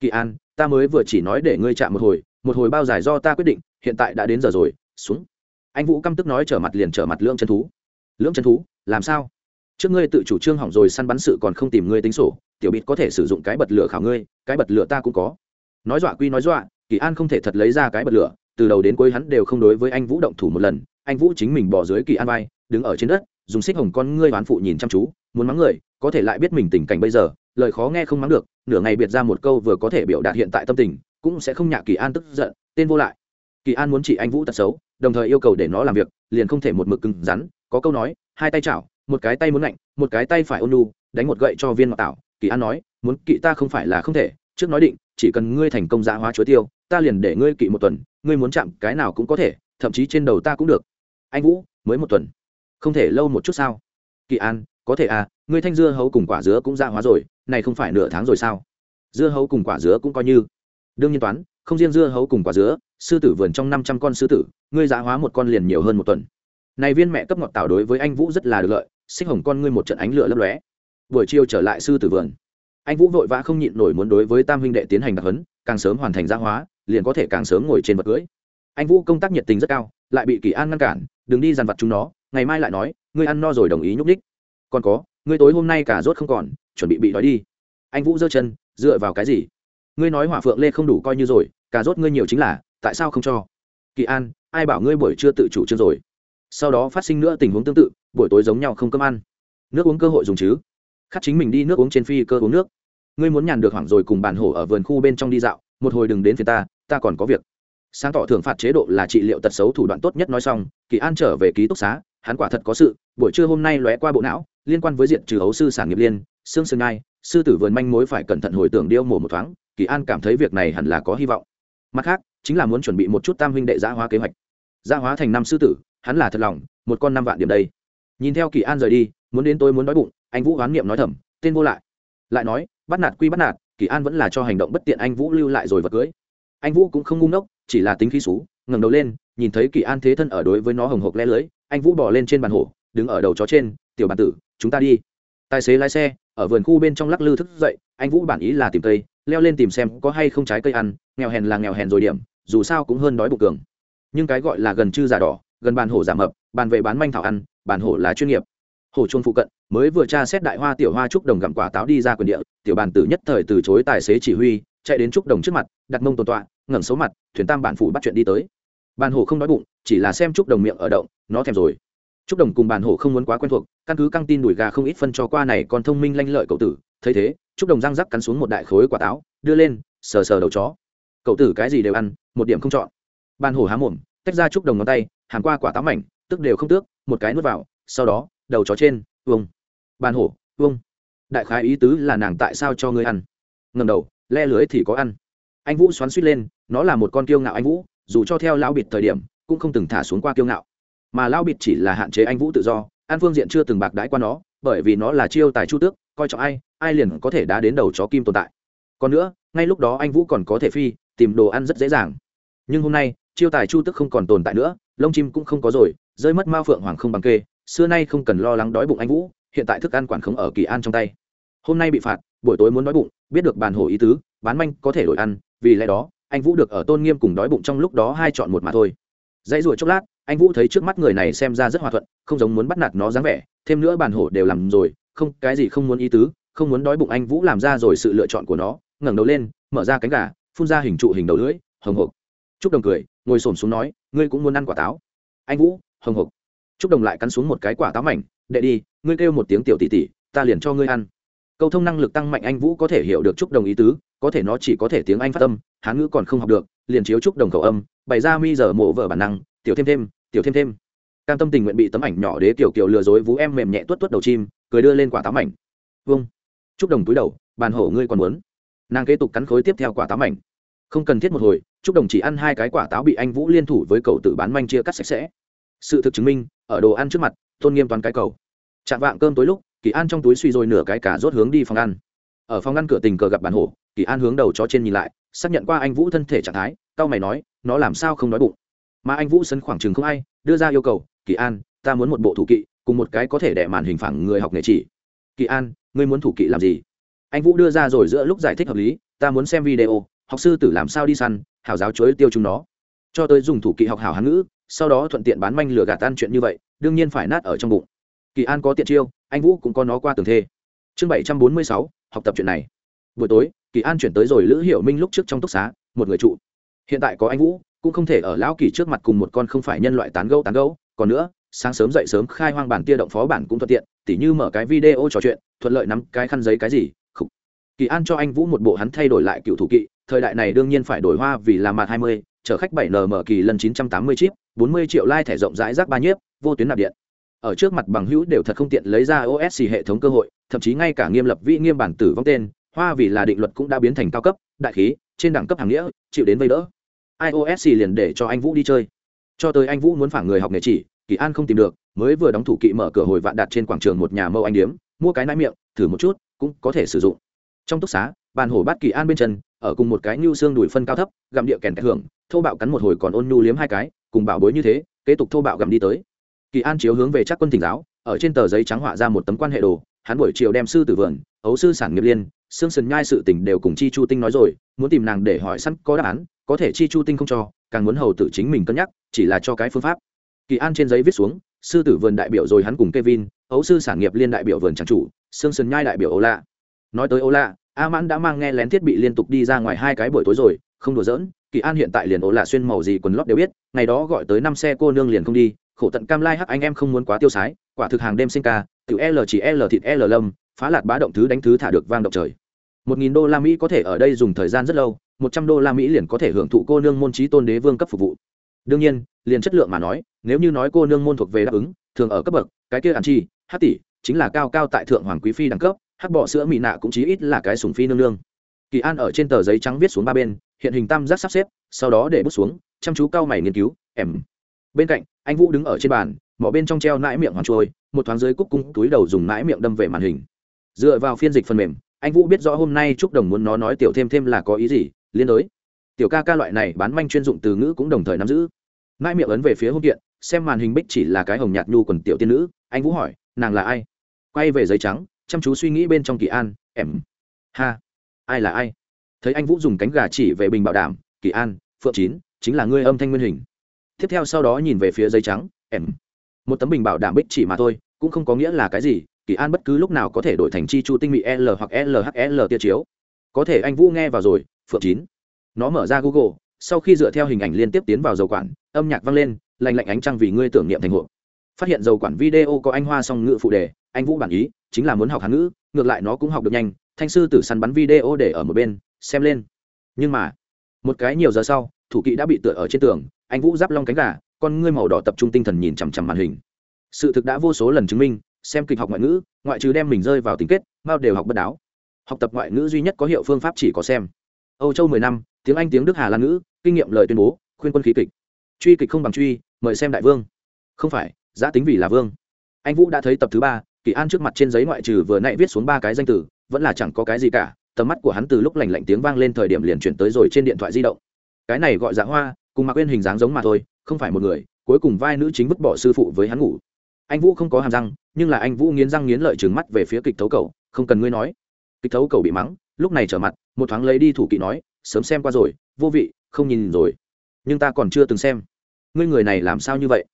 Kỳ an, ta mới vừa chỉ nói để ngươi chạm một hồi một hồi bao dài do ta quyết định, hiện tại đã đến giờ rồi, xuống. Anh vũ căm tức nói trở mặt liền trở mặt lưỡng chân thú. Lưỡng chân thú, làm sao? Trước ngươi tự chủ trương hỏng rồi săn bắn sự còn không tìm ngươi tính sổ, tiểu bịt có thể sử dụng cái bật lửa khảo ngươi, cái bật lửa ta cũng có. Nói dọa quy nói dọa, kỳ an không thể thật lấy ra cái bật lửa, từ đầu đến cuối hắn đều không đối với anh vũ động thủ một lần, anh vũ chính mình bỏ dưới kỳ an vai, đứng ở trên đất, dùng xích hồng con ngươi oán phụ nhìn chăm chú, muốn mắng người, có thể lại biết mình tình cảnh bây giờ, lời khó nghe không mắng được, nửa ngày biệt ra một câu vừa có thể biểu đạt hiện tại tâm tình cũng sẽ không nhạ kỳ an tức giận, tên vô lại. Kỳ an muốn chỉ anh vũ tật xấu, đồng thời yêu cầu để nó làm việc, liền không thể một mực cứng rắn, có câu nói, hai tay chảo, một cái tay muốn lạnh, một cái tay phải ôn nu đánh một gậy cho viên ngọc tảo. Kỳ an nói, muốn kỵ ta không phải là không thể, trước nói định, chỉ cần ngươi thành công dạ hóa chuối tiêu, ta liền để ngươi kỵ một tuần, ngươi muốn chạm cái nào cũng có thể, thậm chí trên đầu ta cũng được. Anh vũ, mới một tuần. Không thể lâu một chút sao? Kỳ an, có thể à ngươi thanh dưa hấu cùng quả dứa cũng dạ hóa rồi, này không phải nửa tháng rồi sao? Dưa hấu cùng quả dứa cũng coi như đương nhiên toán, không riêng dưa hấu cùng quả dứa, sư tử vườn trong năm trăm con sư tử, ngươi giá hóa một con liền nhiều hơn một tuần. Này viên mẹ cấp ngọt tảo đối với anh vũ rất là được lợi, xích hồng con ngươi một trận ánh lửa lấp lóe. Buổi chiều trở lại sư tử vườn. Anh vũ vội vã không nhịn nổi muốn đối với tam huynh đệ tiến hành đặc huấn, càng sớm hoàn thành gia hóa, liền có thể càng sớm ngồi trên vật cưới. Anh vũ công tác nhiệt tình rất cao, lại bị kỳ an ngăn cản, đừng đi dàn vặt chúng nó, ngày mai lại nói, ngươi ăn no rồi đồng ý nhúc ních còn có, ngươi tối hôm nay cả rốt không còn, chuẩn bị bị đói đi. Anh vũ giơ chân, dựa vào cái gì? Ngươi nói hỏa phượng lê không đủ coi như rồi, cà rốt ngươi nhiều chính là, tại sao không cho? Kỳ an, ai bảo ngươi buổi trưa tự chủ trương rồi? Sau đó phát sinh nữa tình huống tương tự, buổi tối giống nhau không cơm ăn. Nước uống cơ hội dùng chứ? Khắc chính mình đi nước uống trên phi cơ uống nước. Ngươi muốn nhàn được hoảng rồi cùng bản hổ ở vườn khu bên trong đi dạo, một hồi đừng đến phía ta ta còn có việc. Sáng tỏ thưởng phạt chế độ là trị liệu tật xấu thủ đoạn tốt nhất nói xong, kỳ an trở về ký túc xá, hắn quả thật có sự, buổi trưa hôm nay lóe qua bộ não, liên quan với diện trừ hấu sư sản nghiệp liên, xương sương ngai, sư tử vườn manh mối phải cẩn thận hồi tưởng điêu mổ một thoáng kỳ an cảm thấy việc này hẳn là có hy vọng. Mặt khác, chính là muốn chuẩn bị một chút tam huynh đệ giã hóa kế hoạch. Giã hóa thành năm sư tử, hắn là thật lòng, một con năm vạn điểm đây. Nhìn theo kỳ an rời đi, muốn đến tôi muốn đói bụng, anh vũ hoán niệm nói thầm, tên vô lại. Lại nói, bắt nạt quy bắt nạt, kỳ an vẫn là cho hành động bất tiện anh vũ lưu lại rồi vật cưới. Anh vũ cũng không ngu ngốc, chỉ là tính khí xú, ngẩng đầu lên, nhìn thấy kỳ an thế thân ở đối với nó hồng hộc le lưới anh vũ bỏ lên trên bàn hổ, đứng ở đầu chó trên, tiểu bàn tử, chúng ta đi. Tài xế lái xe, ở vườn khu bên trong lắc lư thức dậy, anh vũ bản ý là tìm tây leo lên tìm xem có hay không trái cây ăn, nghèo hèn là nghèo hèn rồi điểm, dù sao cũng hơn đói bụng cường. Nhưng cái gọi là gần chư giả đỏ, gần bàn hổ giả mập, bàn về bán manh thảo ăn, bàn hổ là chuyên nghiệp. Hổ chuông phụ cận, mới vừa tra xét đại hoa tiểu hoa trúc đồng gặm quả táo đi ra quyền địa, tiểu bàn tử nhất thời từ chối tài xế chỉ huy, chạy đến trúc đồng trước mặt, đặt mông tồn tọa, ngẩng xấu mặt, thuyền tam bản phủ bắt chuyện đi tới. Bàn hổ không đói bụng, chỉ là xem trúc đồng miệng ở động, nó thèm rồi. Trúc đồng cùng bàn hổ không muốn quá quen thuộc, căn cứ căng tin đùi gà không ít phân cho qua này còn thông minh lanh lợi cậu tử, thấy thế trúc đồng răng rắc cắn xuống một đại khối quả táo, đưa lên, sờ sờ đầu chó. Cậu tử cái gì đều ăn, một điểm không chọn. Ban hổ há mồm, tách ra trúc đồng ngón tay hàn qua quả táo mảnh, tức đều không tước, một cái nuốt vào, sau đó, đầu chó trên vông Ban hổ vông đại khái ý tứ là nàng tại sao cho ngươi ăn? Ngầm đầu, le lưới thì có ăn. Anh vũ xoắn suýt lên, nó là một con kiêu ngạo anh vũ, dù cho theo lão bịt thời điểm, cũng không từng thả xuống qua kiêu ngạo. Mà lão bịt chỉ là hạn chế anh vũ tự do an phương diện chưa từng bạc đãi qua nó, bởi vì nó là chiêu tài chu tước coi trọng ai ai liền có thể đá đến đầu chó kim tồn tại. Còn nữa, ngay lúc đó anh vũ còn có thể phi, tìm đồ ăn rất dễ dàng. Nhưng hôm nay, chiêu tài chu tước không còn tồn tại nữa, lông chim cũng không có rồi, rơi mất mao phượng hoàng không bằng kê, xưa nay không cần lo lắng đói bụng anh vũ, hiện tại thức ăn quản khống ở kỳ an trong tay. Hôm nay bị phạt, buổi tối muốn đói bụng, biết được bàn hồ ý tứ, bán manh có thể đổi ăn, vì lẽ đó, anh vũ được ở tôn nghiêm cùng đói bụng trong lúc đó hai chọn một mà thôi. Dãy ruồi chốc lát, anh vũ thấy trước mắt người này xem ra rất hòa thuận, không giống muốn bắt nạt nó dáng vẻ, thêm nữa bàn hổ đều làm rồi không, cái gì không muốn ý tứ, không muốn đói bụng anh vũ làm ra rồi sự lựa chọn của nó, ngẩng đầu lên, mở ra cánh gà, phun ra hình trụ hình đầu lưỡi, hồng hộc. Trúc đồng cười, ngồi xổm xuống nói, ngươi cũng muốn ăn quả táo. Anh vũ, hồng hộc. Trúc đồng lại cắn xuống một cái quả táo mảnh, đệ đi, ngươi kêu một tiếng tiểu tỷ tỷ, ta liền cho ngươi ăn. Câu thông năng lực tăng mạnh anh vũ có thể hiểu được trúc đồng ý tứ, có thể nó chỉ có thể tiếng anh phát âm, hán ngữ còn không học được, liền chiếu trúc đồng khẩu âm, bày ra mi giờ mộ vợ bản năng, tiểu thêm thêm, tiểu thêm thêm. Cam tâm tình nguyện bị tấm ảnh nhỏ đế kiểu kiểu lừa dối vú em mềm nhẹ tuất tuất đầu chim cười đưa lên quả táo mảnh. Vâng trúc đồng túi đầu, bàn hổ ngươi còn muốn. Nàng kế tục cắn khối tiếp theo quả táo mảnh. Không cần thiết một hồi trúc đồng chỉ ăn hai cái quả táo bị anh vũ liên thủ với cậu tự bán manh chia cắt sạch sẽ. Sự thực chứng minh, ở đồ ăn trước mặt, tôn nghiêm toàn cái cầu. Chạm vạng cơm tối lúc, kỳ an trong túi suy rồi nửa cái cả rốt hướng đi phòng ăn. Ở phòng ăn cửa tình cờ gặp bàn hổ, kỳ an hướng đầu chó trên nhìn lại, xác nhận qua anh vũ thân thể trạng thái tao mày nói, nó làm sao không nói bụng? Mà anh vũ sân khoảng chừng không ai, đưa ra yêu cầu, kỳ an, ta muốn một bộ thủ kỵ cùng một cái có thể đẻ màn hình phẳng người học nghề chỉ. Kỳ an, ngươi muốn thủ kỵ làm gì? Anh vũ đưa ra rồi giữa lúc giải thích hợp lý, ta muốn xem video, học sư tử làm sao đi săn, hảo giáo chối tiêu chúng nó. Cho tới dùng thủ kỵ học hảo hán ngữ, sau đó thuận tiện bán manh lừa gạt tan chuyện như vậy, đương nhiên phải nát ở trong bụng. Kỳ an có tiện chiêu, anh vũ cũng có nó qua tường thê. Chương bảy trăm bốn mươi sáu, học tập chuyện này. Buổi tối, kỳ an chuyển tới rồi lữ hiểu minh lúc trước trong túc xá, một người trụ. Hiện tại có anh vũ, cũng không thể ở lão kỳ trước mặt cùng một con không phải nhân loại tán gẫu tán gẫu, còn nữa sáng sớm dậy sớm khai hoang bản tia động phó bản cũng thuận tiện, tỉ như mở cái video trò chuyện, thuận lợi nắm cái khăn giấy cái gì Khủ. kỳ an cho anh vũ một bộ hắn thay đổi lại cựu thủ kỵ, thời đại này đương nhiên phải đổi hoa vì là mặt hai mươi, chở khách bảy nm kỳ lần chín trăm tám mươi chip, bốn mươi triệu lai thẻ rộng rãi rác ba nhiếp, vô tuyến nạp điện. Ở trước mặt bằng hữu đều thật không tiện lấy ra osc hệ thống cơ hội, thậm chí ngay cả nghiêm lập vị nghiêm bản tử vong tên, hoa vì là định luật cũng đã biến thành cao cấp, đại khí, trên đẳng cấp hàng nghĩa, chịu đến vây đỡ. iosc liền để cho anh vũ đi chơi. Cho tới anh vũ muốn phản người học nghề chỉ kỳ an không tìm được, mới vừa đóng thủ kỵ mở cửa hồi vạn đạt trên quảng trường một nhà mâu anh điếm, mua cái nãi miệng, thử một chút, cũng có thể sử dụng. Trong túc xá, bàn hổ bát kỳ an bên chân, ở cùng một cái nhu xương đùi phân cao thấp, gặm địa kèn kẹt hưởng, thô bạo cắn một hồi còn ôn nhu liếm hai cái, cùng bảo bối như thế, kế tục thô bạo gặm đi tới. Kỳ an chiếu hướng về chắc quân thỉnh giáo, ở trên tờ giấy trắng họa ra một tấm quan hệ đồ, hắn buổi chiều đem sư tử vườn, ấu sư sản nghiệp liên xương sần nhai sự tình đều cùng chi chu tinh nói rồi, muốn tìm nàng để hỏi sẵn có đáp án, có thể chi chu tinh không cho, càng muốn hầu tử chính mình cân nhắc, chỉ là cho cái phương pháp kỳ an trên giấy viết xuống, sư tử vườn đại biểu rồi hắn cùng kevin, ấu sư sản nghiệp liên đại biểu vườn trang chủ xương sơn nhai đại biểu ấu lạ. Nói tới ấu lạ, a mãn đã mang nghe lén thiết bị liên tục đi ra ngoài hai cái buổi tối rồi, không đùa giỡn, kỳ an hiện tại liền ấu lạ xuyên màu gì quần lót đều biết, ngày đó gọi tới năm xe cô nương liền không đi, khổ tận cam lai hắc anh em không muốn quá tiêu sái, quả thực hàng đêm sinh ca, tiểu l chỉ l thịt l lâm, phá lạt bá động thứ đánh thứ thả được vang động trời. Một nghìn đô la mỹ có thể ở đây dùng thời gian rất lâu, một trăm đô la mỹ liền có thể hưởng thụ cô nương môn trí tôn đế vương cấp phục vụ đương nhiên, liền chất lượng mà nói, nếu như nói cô nương môn thuộc về đáp ứng, thường ở cấp bậc, cái kia ăn chi, hát tỷ, chính là cao cao tại thượng hoàng quý phi đẳng cấp, hát bọ sữa mỹ nạ cũng chí ít là cái sùng phi nương nương. Kỳ an ở trên tờ giấy trắng viết xuống ba bên, hiện hình tam giác sắp xếp, sau đó để bút xuống, chăm chú cao mày nghiên cứu, em. Bên cạnh, anh vũ đứng ở trên bàn, mỏ bên trong treo nãi miệng hoàn trôi, một thoáng dưới cúc cung túi đầu dùng nãi miệng đâm về màn hình. Dựa vào phiên dịch phần mềm, anh vũ biết rõ hôm nay trúc đồng muốn nó nói tiểu thêm thêm là có ý gì, liên đối tiểu ca ca loại này bán manh chuyên dụng từ ngữ cũng đồng thời nắm giữ. Nãi miệng ấn về phía hôn kiện, xem màn hình bích chỉ là cái hồng nhạt nhu quần tiểu tiên nữ, anh vũ hỏi, nàng là ai? Quay về giấy trắng, chăm chú suy nghĩ bên trong kỳ an, em. Ha, ai là ai? Thấy anh vũ dùng cánh gà chỉ về bình bảo đảm, kỳ an, phượng chín, chính là ngươi âm thanh nguyên hình. Tiếp theo sau đó nhìn về phía giấy trắng, em. Một tấm bình bảo đảm bích chỉ mà thôi, cũng không có nghĩa là cái gì, kỳ an bất cứ lúc nào có thể đổi thành chi chu tinh mỹ l hoặc lhl tia chiếu. Có thể anh vũ nghe vào rồi, phượng chín nó mở ra google, sau khi dựa theo hình ảnh liên tiếp tiến vào dầu quản, âm nhạc vang lên lành lạnh ánh trăng vì ngươi tưởng niệm thành hộ phát hiện dầu quản video có anh hoa song ngữ phụ đề, anh vũ bản ý, chính là muốn học hán ngữ, ngược lại nó cũng học được nhanh, thanh sư tử săn bắn video để ở một bên, xem lên. Nhưng mà, một cái nhiều giờ sau, thủ kỵ đã bị tựa ở trên tường, anh vũ giáp long cánh gà, con ngươi màu đỏ tập trung tinh thần nhìn chằm chằm màn hình. Sự thực đã vô số lần chứng minh, xem kịch học ngoại ngữ, ngoại trừ đem mình rơi vào tính kết, mao đều học bất đáo. Học tập ngoại ngữ duy nhất có hiệu phương pháp chỉ có xem âu châu mười năm, tiếng anh, tiếng đức, hà lan ngữ, kinh nghiệm lời tuyên bố, khuyên quân khí kịch. Truy kịch không bằng truy, mời xem đại vương. Không phải, giá tính vì là vương. Anh vũ đã thấy tập thứ ba, kỳ an trước mặt trên giấy ngoại trừ vừa nãy viết xuống ba cái danh từ, vẫn là chẳng có cái gì cả, tầm mắt của hắn từ lúc lành lạnh tiếng vang lên thời điểm liền chuyển tới rồi trên điện thoại di động. Cái này gọi dạ hoa, cùng mặc quên hình dáng giống mà thôi, không phải một người, cuối cùng vai nữ chính vứt bỏ sư phụ với hắn ngủ. Anh vũ không có hàm răng, nhưng là anh vũ nghiến răng nghiến lợi trừng mắt về phía kịch thấu cầu không cần ngươi nói kịch thấu cầu bị mắng, lúc này trở mặt, một thoáng lấy đi thủ kỵ nói, sớm xem qua rồi, vô vị, không nhìn rồi. Nhưng ta còn chưa từng xem. Ngươi người này làm sao như vậy?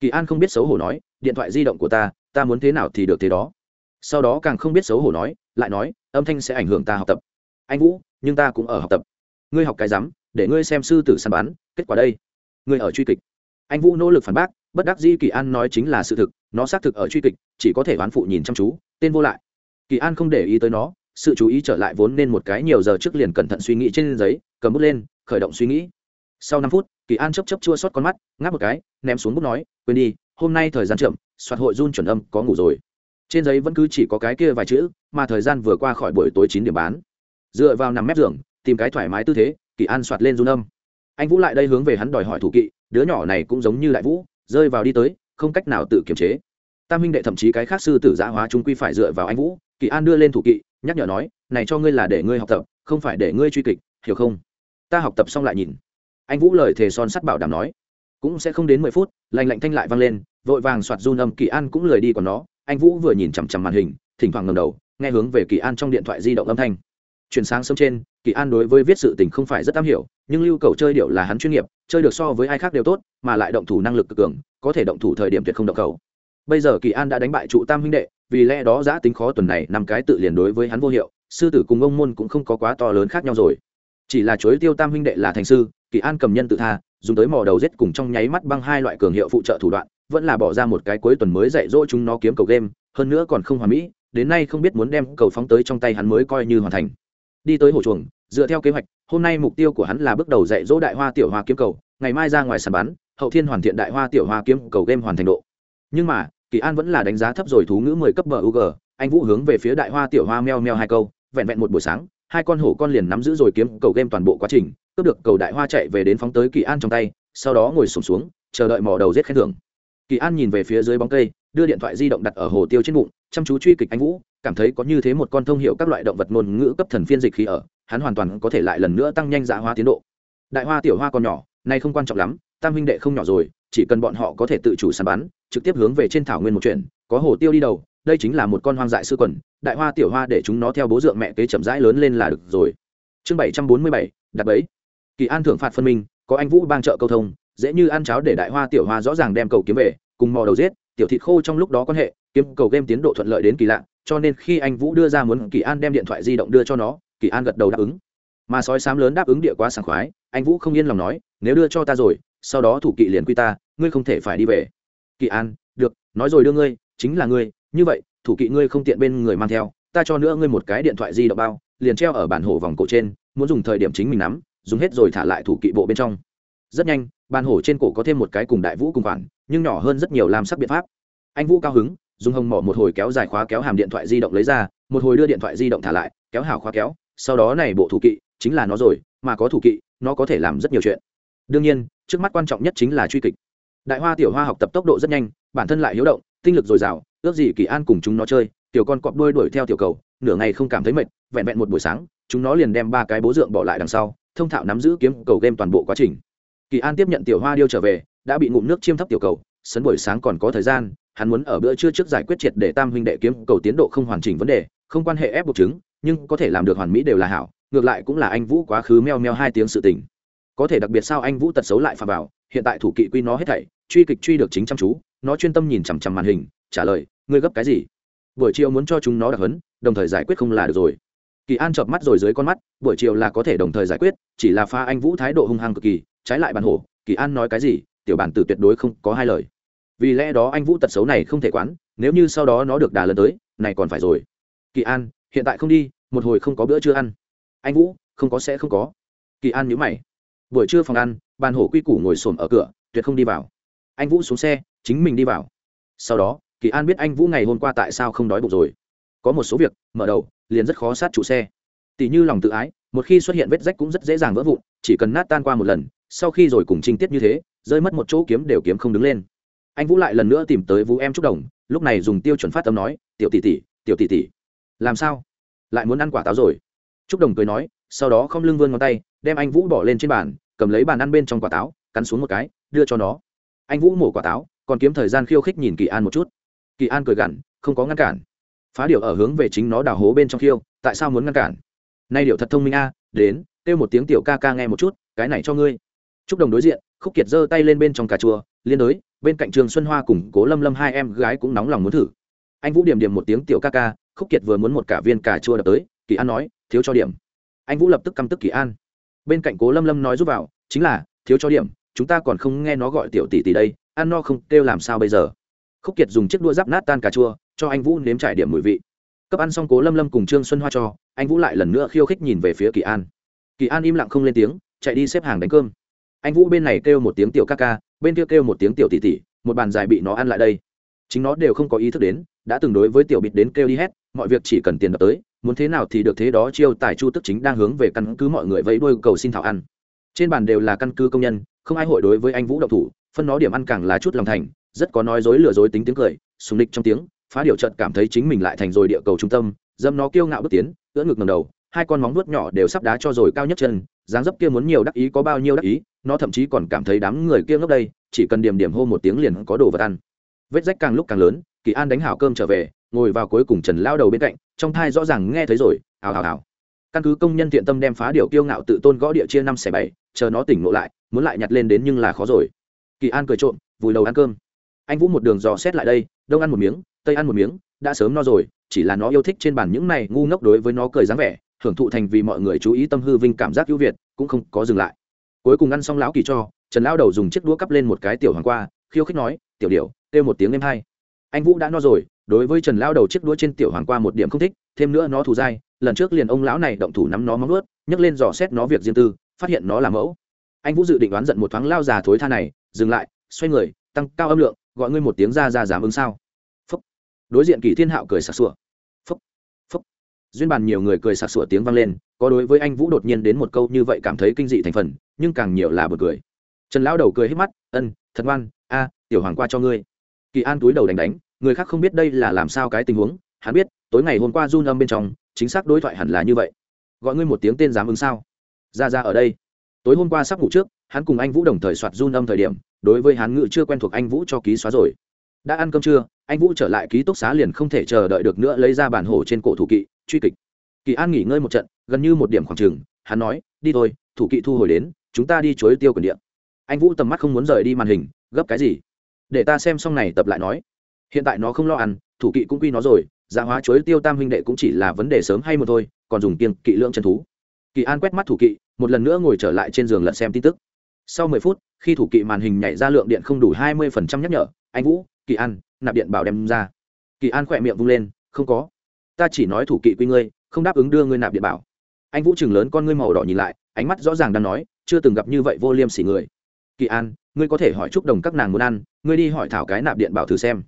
Kỳ an không biết xấu hổ nói, điện thoại di động của ta ta muốn thế nào thì được thế đó. Sau đó càng không biết xấu hổ nói, lại nói, âm thanh sẽ ảnh hưởng ta học tập. Anh vũ, nhưng ta cũng ở học tập. Ngươi học cái rắm, để ngươi xem sư tử săn bắn, kết quả đây. Ngươi ở truy kịch. Anh vũ nỗ lực phản bác, bất đắc dĩ kỳ an nói chính là sự thực, nó xác thực ở truy kịch, chỉ có thể oán phụ nhìn chăm chú, tên vô lại. Kỳ an không để ý tới nó sự chú ý trở lại vốn nên một cái nhiều giờ trước liền cẩn thận suy nghĩ trên giấy, cầm bút lên, khởi động suy nghĩ. Sau năm phút, kỳ an chấp chấp chua xót con mắt, ngáp một cái, ném xuống bút nói, quên đi, hôm nay thời gian chậm, soạt hội run chuẩn âm, có ngủ rồi. Trên giấy vẫn cứ chỉ có cái kia vài chữ, mà thời gian vừa qua khỏi buổi tối chín điểm bán. Dựa vào nằm mép giường, tìm cái thoải mái tư thế, kỳ an soạt lên run âm. Anh vũ lại đây hướng về hắn đòi hỏi thủ kỵ, đứa nhỏ này cũng giống như đại vũ, rơi vào đi tới, không cách nào tự kiềm chế. Tam minh đệ thậm chí cái khác sư tử giã hóa chúng quy phải dựa vào anh vũ, kỳ an đưa lên thủ kỵ nhắc nhở nói, này cho ngươi là để ngươi học tập, không phải để ngươi truy kịch, hiểu không? Ta học tập xong lại nhìn. Anh vũ lời thề son sắt bảo đảm nói, cũng sẽ không đến mười phút, lành lạnh thanh lại vang lên, vội vàng soạt run âm kỳ an cũng lười đi còn nó. Anh vũ vừa nhìn chằm chằm màn hình, thỉnh thoảng ngầm đầu, nghe hướng về kỳ an trong điện thoại di động âm thanh. Chuyển sáng sớm trên, kỳ an đối với viết sự tình không phải rất am hiểu, nhưng lưu cầu chơi điệu là hắn chuyên nghiệp, chơi được so với ai khác đều tốt, mà lại động thủ năng lực cực cường, có thể động thủ thời điểm tuyệt không động cầu bây giờ kỳ an đã đánh bại trụ tam huynh đệ, vì lẽ đó giã tính khó tuần này năm cái tự liền đối với hắn vô hiệu, sư tử cùng ông môn cũng không có quá to lớn khác nhau rồi. Chỉ là chối tiêu tam huynh đệ là thành sư, kỳ an cầm nhân tự tha, dùng tới mò đầu rết cùng trong nháy mắt băng hai loại cường hiệu phụ trợ thủ đoạn, vẫn là bỏ ra một cái cuối tuần mới dạy dỗ chúng nó kiếm cầu game, hơn nữa còn không hoàn mỹ, đến nay không biết muốn đem cầu phóng tới trong tay hắn mới coi như hoàn thành. Đi tới hồ chuồng, dựa theo kế hoạch, hôm nay mục tiêu của hắn là bước đầu dạy dỗ đại hoa tiểu hoa kiếm cầu, ngày mai ra ngoài sàn bắn, hậu thiên hoàn thiện đại hoa tiểu hoa kiếm cầu game hoàn thành độ nhưng mà kỳ an vẫn là đánh giá thấp rồi thú ngữ mười cấp bờ u g anh vũ hướng về phía đại hoa tiểu hoa meo meo hai câu vẹn vẹn một buổi sáng hai con hổ con liền nắm giữ rồi kiếm cầu game toàn bộ quá trình cướp được cầu đại hoa chạy về đến phóng tới kỳ an trong tay sau đó ngồi sụp xuống, xuống chờ đợi mò đầu giết khen thưởng. Kỳ an nhìn về phía dưới bóng cây đưa điện thoại di động đặt ở hồ tiêu trên bụng chăm chú truy kịch anh vũ cảm thấy có như thế một con thông hiệu các loại động vật ngôn ngữ cấp thần phiên dịch khí ở hắn hoàn toàn có thể lại lần nữa tăng nhanh dạ hoa tiến độ. Đại hoa tiểu hoa còn nhỏ nay không quan trọng lắm tam huynh đệ không nhỏ rồi, chỉ cần bọn họ có thể tự chủ săn bắn, trực tiếp hướng về trên thảo nguyên một chuyện có hồ tiêu đi đầu, đây chính là một con hoang dại sư quần, đại hoa tiểu hoa để chúng nó theo bố dượng mẹ kế chậm rãi lớn lên là được rồi. Chương bảy trăm bốn mươi bảy, đặt bẫy. Kỳ an thưởng phạt phân minh, có anh vũ bang trợ câu thông, dễ như ăn cháo để đại hoa tiểu hoa rõ ràng đem cầu kiếm về, cùng mò đầu giết, tiểu thịt khô trong lúc đó quan hệ, kiếm cầu game tiến độ thuận lợi đến kỳ lạ, cho nên khi anh vũ đưa ra muốn kỳ an đem điện thoại di động đưa cho nó, kỳ an gật đầu đáp ứng. Mà sói sám lớn đáp ứng địa quá sảng khoái, anh vũ không yên lòng nói, nếu đưa cho ta rồi sau đó thủ kỵ liền quy ta, ngươi không thể phải đi về. Kỳ an, được, nói rồi đưa ngươi, chính là ngươi, như vậy, thủ kỵ ngươi không tiện bên người mang theo, ta cho nữa ngươi một cái điện thoại di động bao, liền treo ở bản hổ vòng cổ trên, muốn dùng thời điểm chính mình nắm, dùng hết rồi thả lại thủ kỵ bộ bên trong. Rất nhanh bàn hổ trên cổ có thêm một cái cùng đại vũ cùng khoản, nhưng nhỏ hơn rất nhiều làm sắc biện pháp. Anh vũ cao hứng, dùng hồng mỏ một hồi kéo dài khóa kéo hàm điện thoại di động lấy ra, một hồi đưa điện thoại di động thả lại, kéo hảo khóa kéo, sau đó này bộ thủ kỵ, chính là nó rồi, mà có thủ kỵ, nó có thể làm rất nhiều chuyện đương nhiên, trước mắt quan trọng nhất chính là truy kịch. Đại hoa tiểu hoa học tập tốc độ rất nhanh, bản thân lại hiếu động, tinh lực dồi dào, ước gì kỳ an cùng chúng nó chơi, tiểu con cọp đuôi đuổi theo tiểu cầu, nửa ngày không cảm thấy mệt, vẹn vẹn một buổi sáng, chúng nó liền đem ba cái bố dượng bỏ lại đằng sau, thông thạo nắm giữ kiếm cầu game toàn bộ quá trình. Kỳ an tiếp nhận tiểu hoa điêu trở về, đã bị ngụm nước chiêm thấp tiểu cầu, sấn buổi sáng còn có thời gian, hắn muốn ở bữa trưa trước giải quyết triệt để tam huynh đệ kiếm cầu tiến độ không hoàn chỉnh vấn đề, không quan hệ ép buộc chứng, nhưng có thể làm được hoàn mỹ đều là hảo, ngược lại cũng là anh vũ quá khứ meo meo hai tiếng sự tình có thể đặc biệt sao anh vũ tật xấu lại phà vào, hiện tại thủ kỵ quy nó hết thảy, truy kịch truy được chính chăm chú, nó chuyên tâm nhìn chằm chằm màn hình, trả lời, ngươi gấp cái gì? Buổi chiều muốn cho chúng nó đặc hấn đồng thời giải quyết không là được rồi. Kỳ an chợp mắt rồi dưới con mắt, buổi chiều là có thể đồng thời giải quyết, chỉ là pha anh vũ thái độ hung hăng cực kỳ, trái lại bàn hổ, kỳ an nói cái gì, tiểu bản tử tuyệt đối không có hai lời. Vì lẽ đó anh vũ tật xấu này không thể quán, nếu như sau đó nó được đà lần tới, này còn phải rồi. Kỳ an, hiện tại không đi, một hồi không có bữa chưa ăn. Anh vũ, không có sẽ không có. Kỳ an nhữ mày buổi trưa phòng ăn, bàn hổ quy củ ngồi xổm ở cửa, tuyệt không đi vào. Anh vũ xuống xe, chính mình đi vào. Sau đó, kỳ an biết anh vũ ngày hôm qua tại sao không đói bụng rồi. Có một số việc, mở đầu, liền rất khó sát chủ xe. Tỷ như lòng tự ái, một khi xuất hiện vết rách cũng rất dễ dàng vỡ vụn, chỉ cần nát tan qua một lần, sau khi rồi cùng trinh tiết như thế, rơi mất một chỗ kiếm đều kiếm không đứng lên. Anh vũ lại lần nữa tìm tới vũ em trúc đồng, lúc này dùng tiêu chuẩn phát tâm nói, tiểu tỷ tỷ, tiểu tỷ tỷ. Làm sao? Lại muốn ăn quả táo rồi? Trúc đồng cười nói sau đó không lưng vươn ngón tay, đem anh vũ bỏ lên trên bàn, cầm lấy bàn ăn bên trong quả táo, cắn xuống một cái, đưa cho nó. Anh vũ mổ quả táo, còn kiếm thời gian khiêu khích nhìn kỳ an một chút. Kỳ an cười gằn, không có ngăn cản. Phá điệu ở hướng về chính nó đào hố bên trong khiêu, tại sao muốn ngăn cản? Nay điệu thật thông minh a, đến, kêu một tiếng tiểu ca ca nghe một chút, cái này cho ngươi. Chúc đồng đối diện, khúc kiệt giơ tay lên bên trong cà chua, liên đối, bên cạnh trường xuân hoa cùng cố lâm lâm hai em gái cũng nóng lòng muốn thử. Anh vũ điểm điểm một tiếng tiểu ca ca, khúc kiệt vừa muốn một cả viên cà chua đập tới, kỳ an nói, thiếu cho điểm anh vũ lập tức căm tức kỳ an. Bên cạnh cố lâm lâm nói giúp vào, chính là, thiếu cho điểm, chúng ta còn không nghe nó gọi tiểu tỷ tỷ đây, ăn no không, kêu làm sao bây giờ? Khúc kiệt dùng chiếc đua giáp nát tan cà chua, cho anh vũ nếm trải điểm mùi vị. Cấp ăn xong cố lâm lâm cùng trương xuân hoa cho, anh vũ lại lần nữa khiêu khích nhìn về phía kỳ an. Kỳ an im lặng không lên tiếng, chạy đi xếp hàng đánh cơm. Anh vũ bên này kêu một tiếng tiểu ca ca, bên kia kêu một tiếng tiểu tỷ tỷ, một bàn dài bị nó ăn lại đây. Chính nó đều không có ý thức đến, đã từng đối với tiểu bịt đến kêu đi hết, mọi việc chỉ cần tiền đập tới muốn thế nào thì được thế đó, chiêu tài chu tức chính đang hướng về căn cứ mọi người vẫy đuôi cầu xin thảo ăn. Trên bàn đều là căn cứ công nhân, không ai hội đối với anh vũ độc thủ, phân nó điểm ăn càng là chút lòng thành, rất có nói dối lừa dối tính tiếng cười, sùng địch trong tiếng, phá điều trận cảm thấy chính mình lại thành rồi địa cầu trung tâm, dâm nó kiêu ngạo bước tiến, ưỡn ngực ngầm đầu, hai con móng vuốt nhỏ đều sắp đá cho rồi cao nhất chân, dáng dấp kia muốn nhiều đắc ý có bao nhiêu đắc ý, nó thậm chí còn cảm thấy đám người kia ngốc đây, chỉ cần điểm điểm hô một tiếng liền có đồ vật ăn. Vết rách càng lúc càng lớn, kỳ an đánh hảo cơm trở về, ngồi vào cuối cùng trần lao đầu bên cạnh trong thai rõ ràng nghe thấy rồi ào ào ào căn cứ công nhân thiện tâm đem phá điều kiêu ngạo tự tôn gõ địa chia năm xẻ bảy, chờ nó tỉnh ngộ lại, muốn lại nhặt lên đến nhưng là khó rồi. Kỳ an cười trộm, vùi đầu ăn cơm. Anh vũ một đường dò xét lại đây, đông ăn một miếng, tây ăn một miếng, đã sớm no rồi, chỉ là nó yêu thích trên bàn những này ngu ngốc đối với nó cười dáng vẻ, hưởng thụ thành vì mọi người chú ý tâm hư vinh cảm giác ưu việt, cũng không có dừng lại. Cuối cùng ăn xong lão kỳ cho, trần lão đầu dùng chiếc đũa cắp lên một cái tiểu hoàng qua, khiêu khích nói, tiểu điệu kêu một tiếng êm hay. Anh vũ đã no rồi đối với trần lao đầu chiếc đũa trên tiểu hoàng qua một điểm không thích, thêm nữa nó thù dai, lần trước liền ông lão này động thủ nắm nó móng nuốt nhấc lên dò xét nó việc riêng tư, phát hiện nó là mẫu. Anh vũ dự định đoán giận một thoáng lao già thối tha này, dừng lại, xoay người, tăng cao âm lượng, gọi ngươi một tiếng ra ra dám ứng sao. Phúc. Đối diện kỳ thiên hạo cười sặc sụa. Phúc. Phúc. Duyên bàn nhiều người cười sặc sụa tiếng vang lên, có đối với anh vũ đột nhiên đến một câu như vậy cảm thấy kinh dị thành phần, nhưng càng nhiều là bật cười. Trần lão đầu cười hết mắt, ân, thật ngoan, a, tiểu hoàng qua cho ngươi. Kỳ an túi đầu đánh đánh người khác không biết đây là làm sao cái tình huống, hắn biết, tối ngày hôm qua run âm bên trong, chính xác đối thoại hẳn là như vậy. Gọi ngươi một tiếng tên dám ứng sao? Ra ra ở đây. Tối hôm qua sắp ngủ trước, hắn cùng anh vũ đồng thời soạt run âm thời điểm, đối với hắn ngự chưa quen thuộc anh vũ cho ký xóa rồi. Đã ăn cơm trưa, anh vũ trở lại ký túc xá liền không thể chờ đợi được nữa lấy ra bản hồ trên cổ thủ kỵ, truy kịch. Kỳ an nghỉ ngơi một trận, gần như một điểm khoảng trừng hắn nói, đi thôi, thủ kỵ thu hồi đến, chúng ta đi chối tiêu quần điện anh vũ tầm mắt không muốn rời đi màn hình, gấp cái gì? Để ta xem xong này, tập lại nói hiện tại nó không lo ăn, thủ kỵ cũng quy nó rồi dạ hóa chuối tiêu tam huynh đệ cũng chỉ là vấn đề sớm hay một thôi, còn dùng kiêng kỵ lượng chân thú. Kỳ an quét mắt thủ kỵ, một lần nữa ngồi trở lại trên giường lật xem tin tức. Sau mười phút, khi thủ kỵ màn hình nhảy ra lượng điện không đủ hai mươi phần trăm nhắc nhở, anh vũ, kỳ an, nạp điện bảo đem ra. Kỳ an khỏe miệng vung lên, không có. Ta chỉ nói thủ kỵ quy ngươi, không đáp ứng đưa ngươi nạp điện bảo. Anh vũ chừng lớn con ngươi màu đỏ nhìn lại, ánh mắt rõ ràng đang nói, chưa từng gặp như vậy vô liêm sỉ người. Kỳ an, ngươi có thể hỏi chúc đồng các nàng muốn ăn, ngươi đi hỏi thảo cái nạp điện bảo thử xem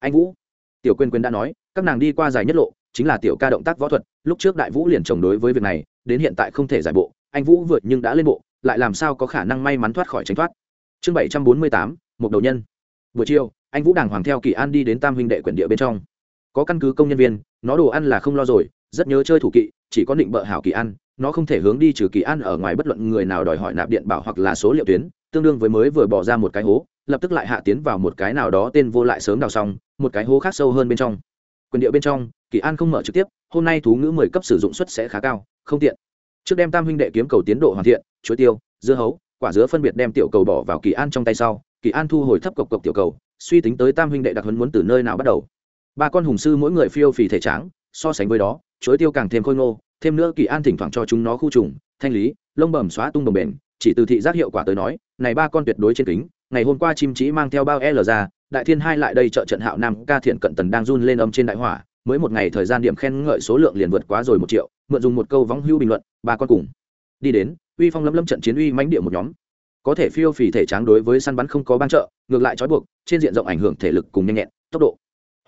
anh vũ tiểu Quyên Quyên đã nói các nàng đi qua dài nhất lộ chính là tiểu ca động tác võ thuật lúc trước đại vũ liền chống đối với việc này đến hiện tại không thể giải bộ anh vũ vượt nhưng đã lên bộ lại làm sao có khả năng may mắn thoát khỏi tránh thoát chương bảy trăm bốn mươi tám một đầu nhân buổi chiều anh vũ đàng hoàng theo kỳ an đi đến tam huynh đệ quyển địa bên trong có căn cứ công nhân viên nó đồ ăn là không lo rồi rất nhớ chơi thủ kỵ chỉ có định bợ hảo kỳ an nó không thể hướng đi trừ kỳ an ở ngoài bất luận người nào đòi hỏi nạp điện bảo hoặc là số liệu tuyến tương đương với mới vừa bỏ ra một cái hố lập tức lại hạ tiến vào một cái nào đó tên vô lại sớm đào xong, một cái hố khác sâu hơn bên trong. Quyền địa bên trong, kỳ an không mở trực tiếp, hôm nay thú ngữ mười cấp sử dụng suất sẽ khá cao, không tiện. Trước đem tam huynh đệ kiếm cầu tiến độ hoàn thiện, chuối tiêu, dưa hấu, quả dứa phân biệt đem tiểu cầu bỏ vào kỳ an trong tay sau, kỳ an thu hồi thấp cộc cộc tiểu cầu, suy tính tới tam huynh đệ đặc huấn muốn từ nơi nào bắt đầu. Ba con hùng sư mỗi người phiêu phì thể tráng so sánh với đó, chuối tiêu càng thêm khôi ngô, thêm nữa kỳ an thỉnh thoảng cho chúng nó khu trùng, thanh lý, lông bẩm xóa tung đồng bền, chỉ từ thị giác hiệu quả tới nói, này ba con tuyệt đối trên kính ngày hôm qua chim chỉ mang theo bao l ra, đại thiên hai lại đây trợ trận hạo nam, ca thiện cận tần đang run lên âm trên đại hỏa, mới một ngày thời gian điểm khen ngợi số lượng liền vượt quá rồi một triệu, mượn dùng một câu vắng hưu bình luận, ba con cùng. Đi đến, uy phong lâm lâm trận chiến uy mãnh địa một nhóm. Có thể phiêu phì thể tráng đối với săn bắn không có ban trợ, ngược lại trói buộc, trên diện rộng ảnh hưởng thể lực cùng nhanh nhẹn, tốc độ.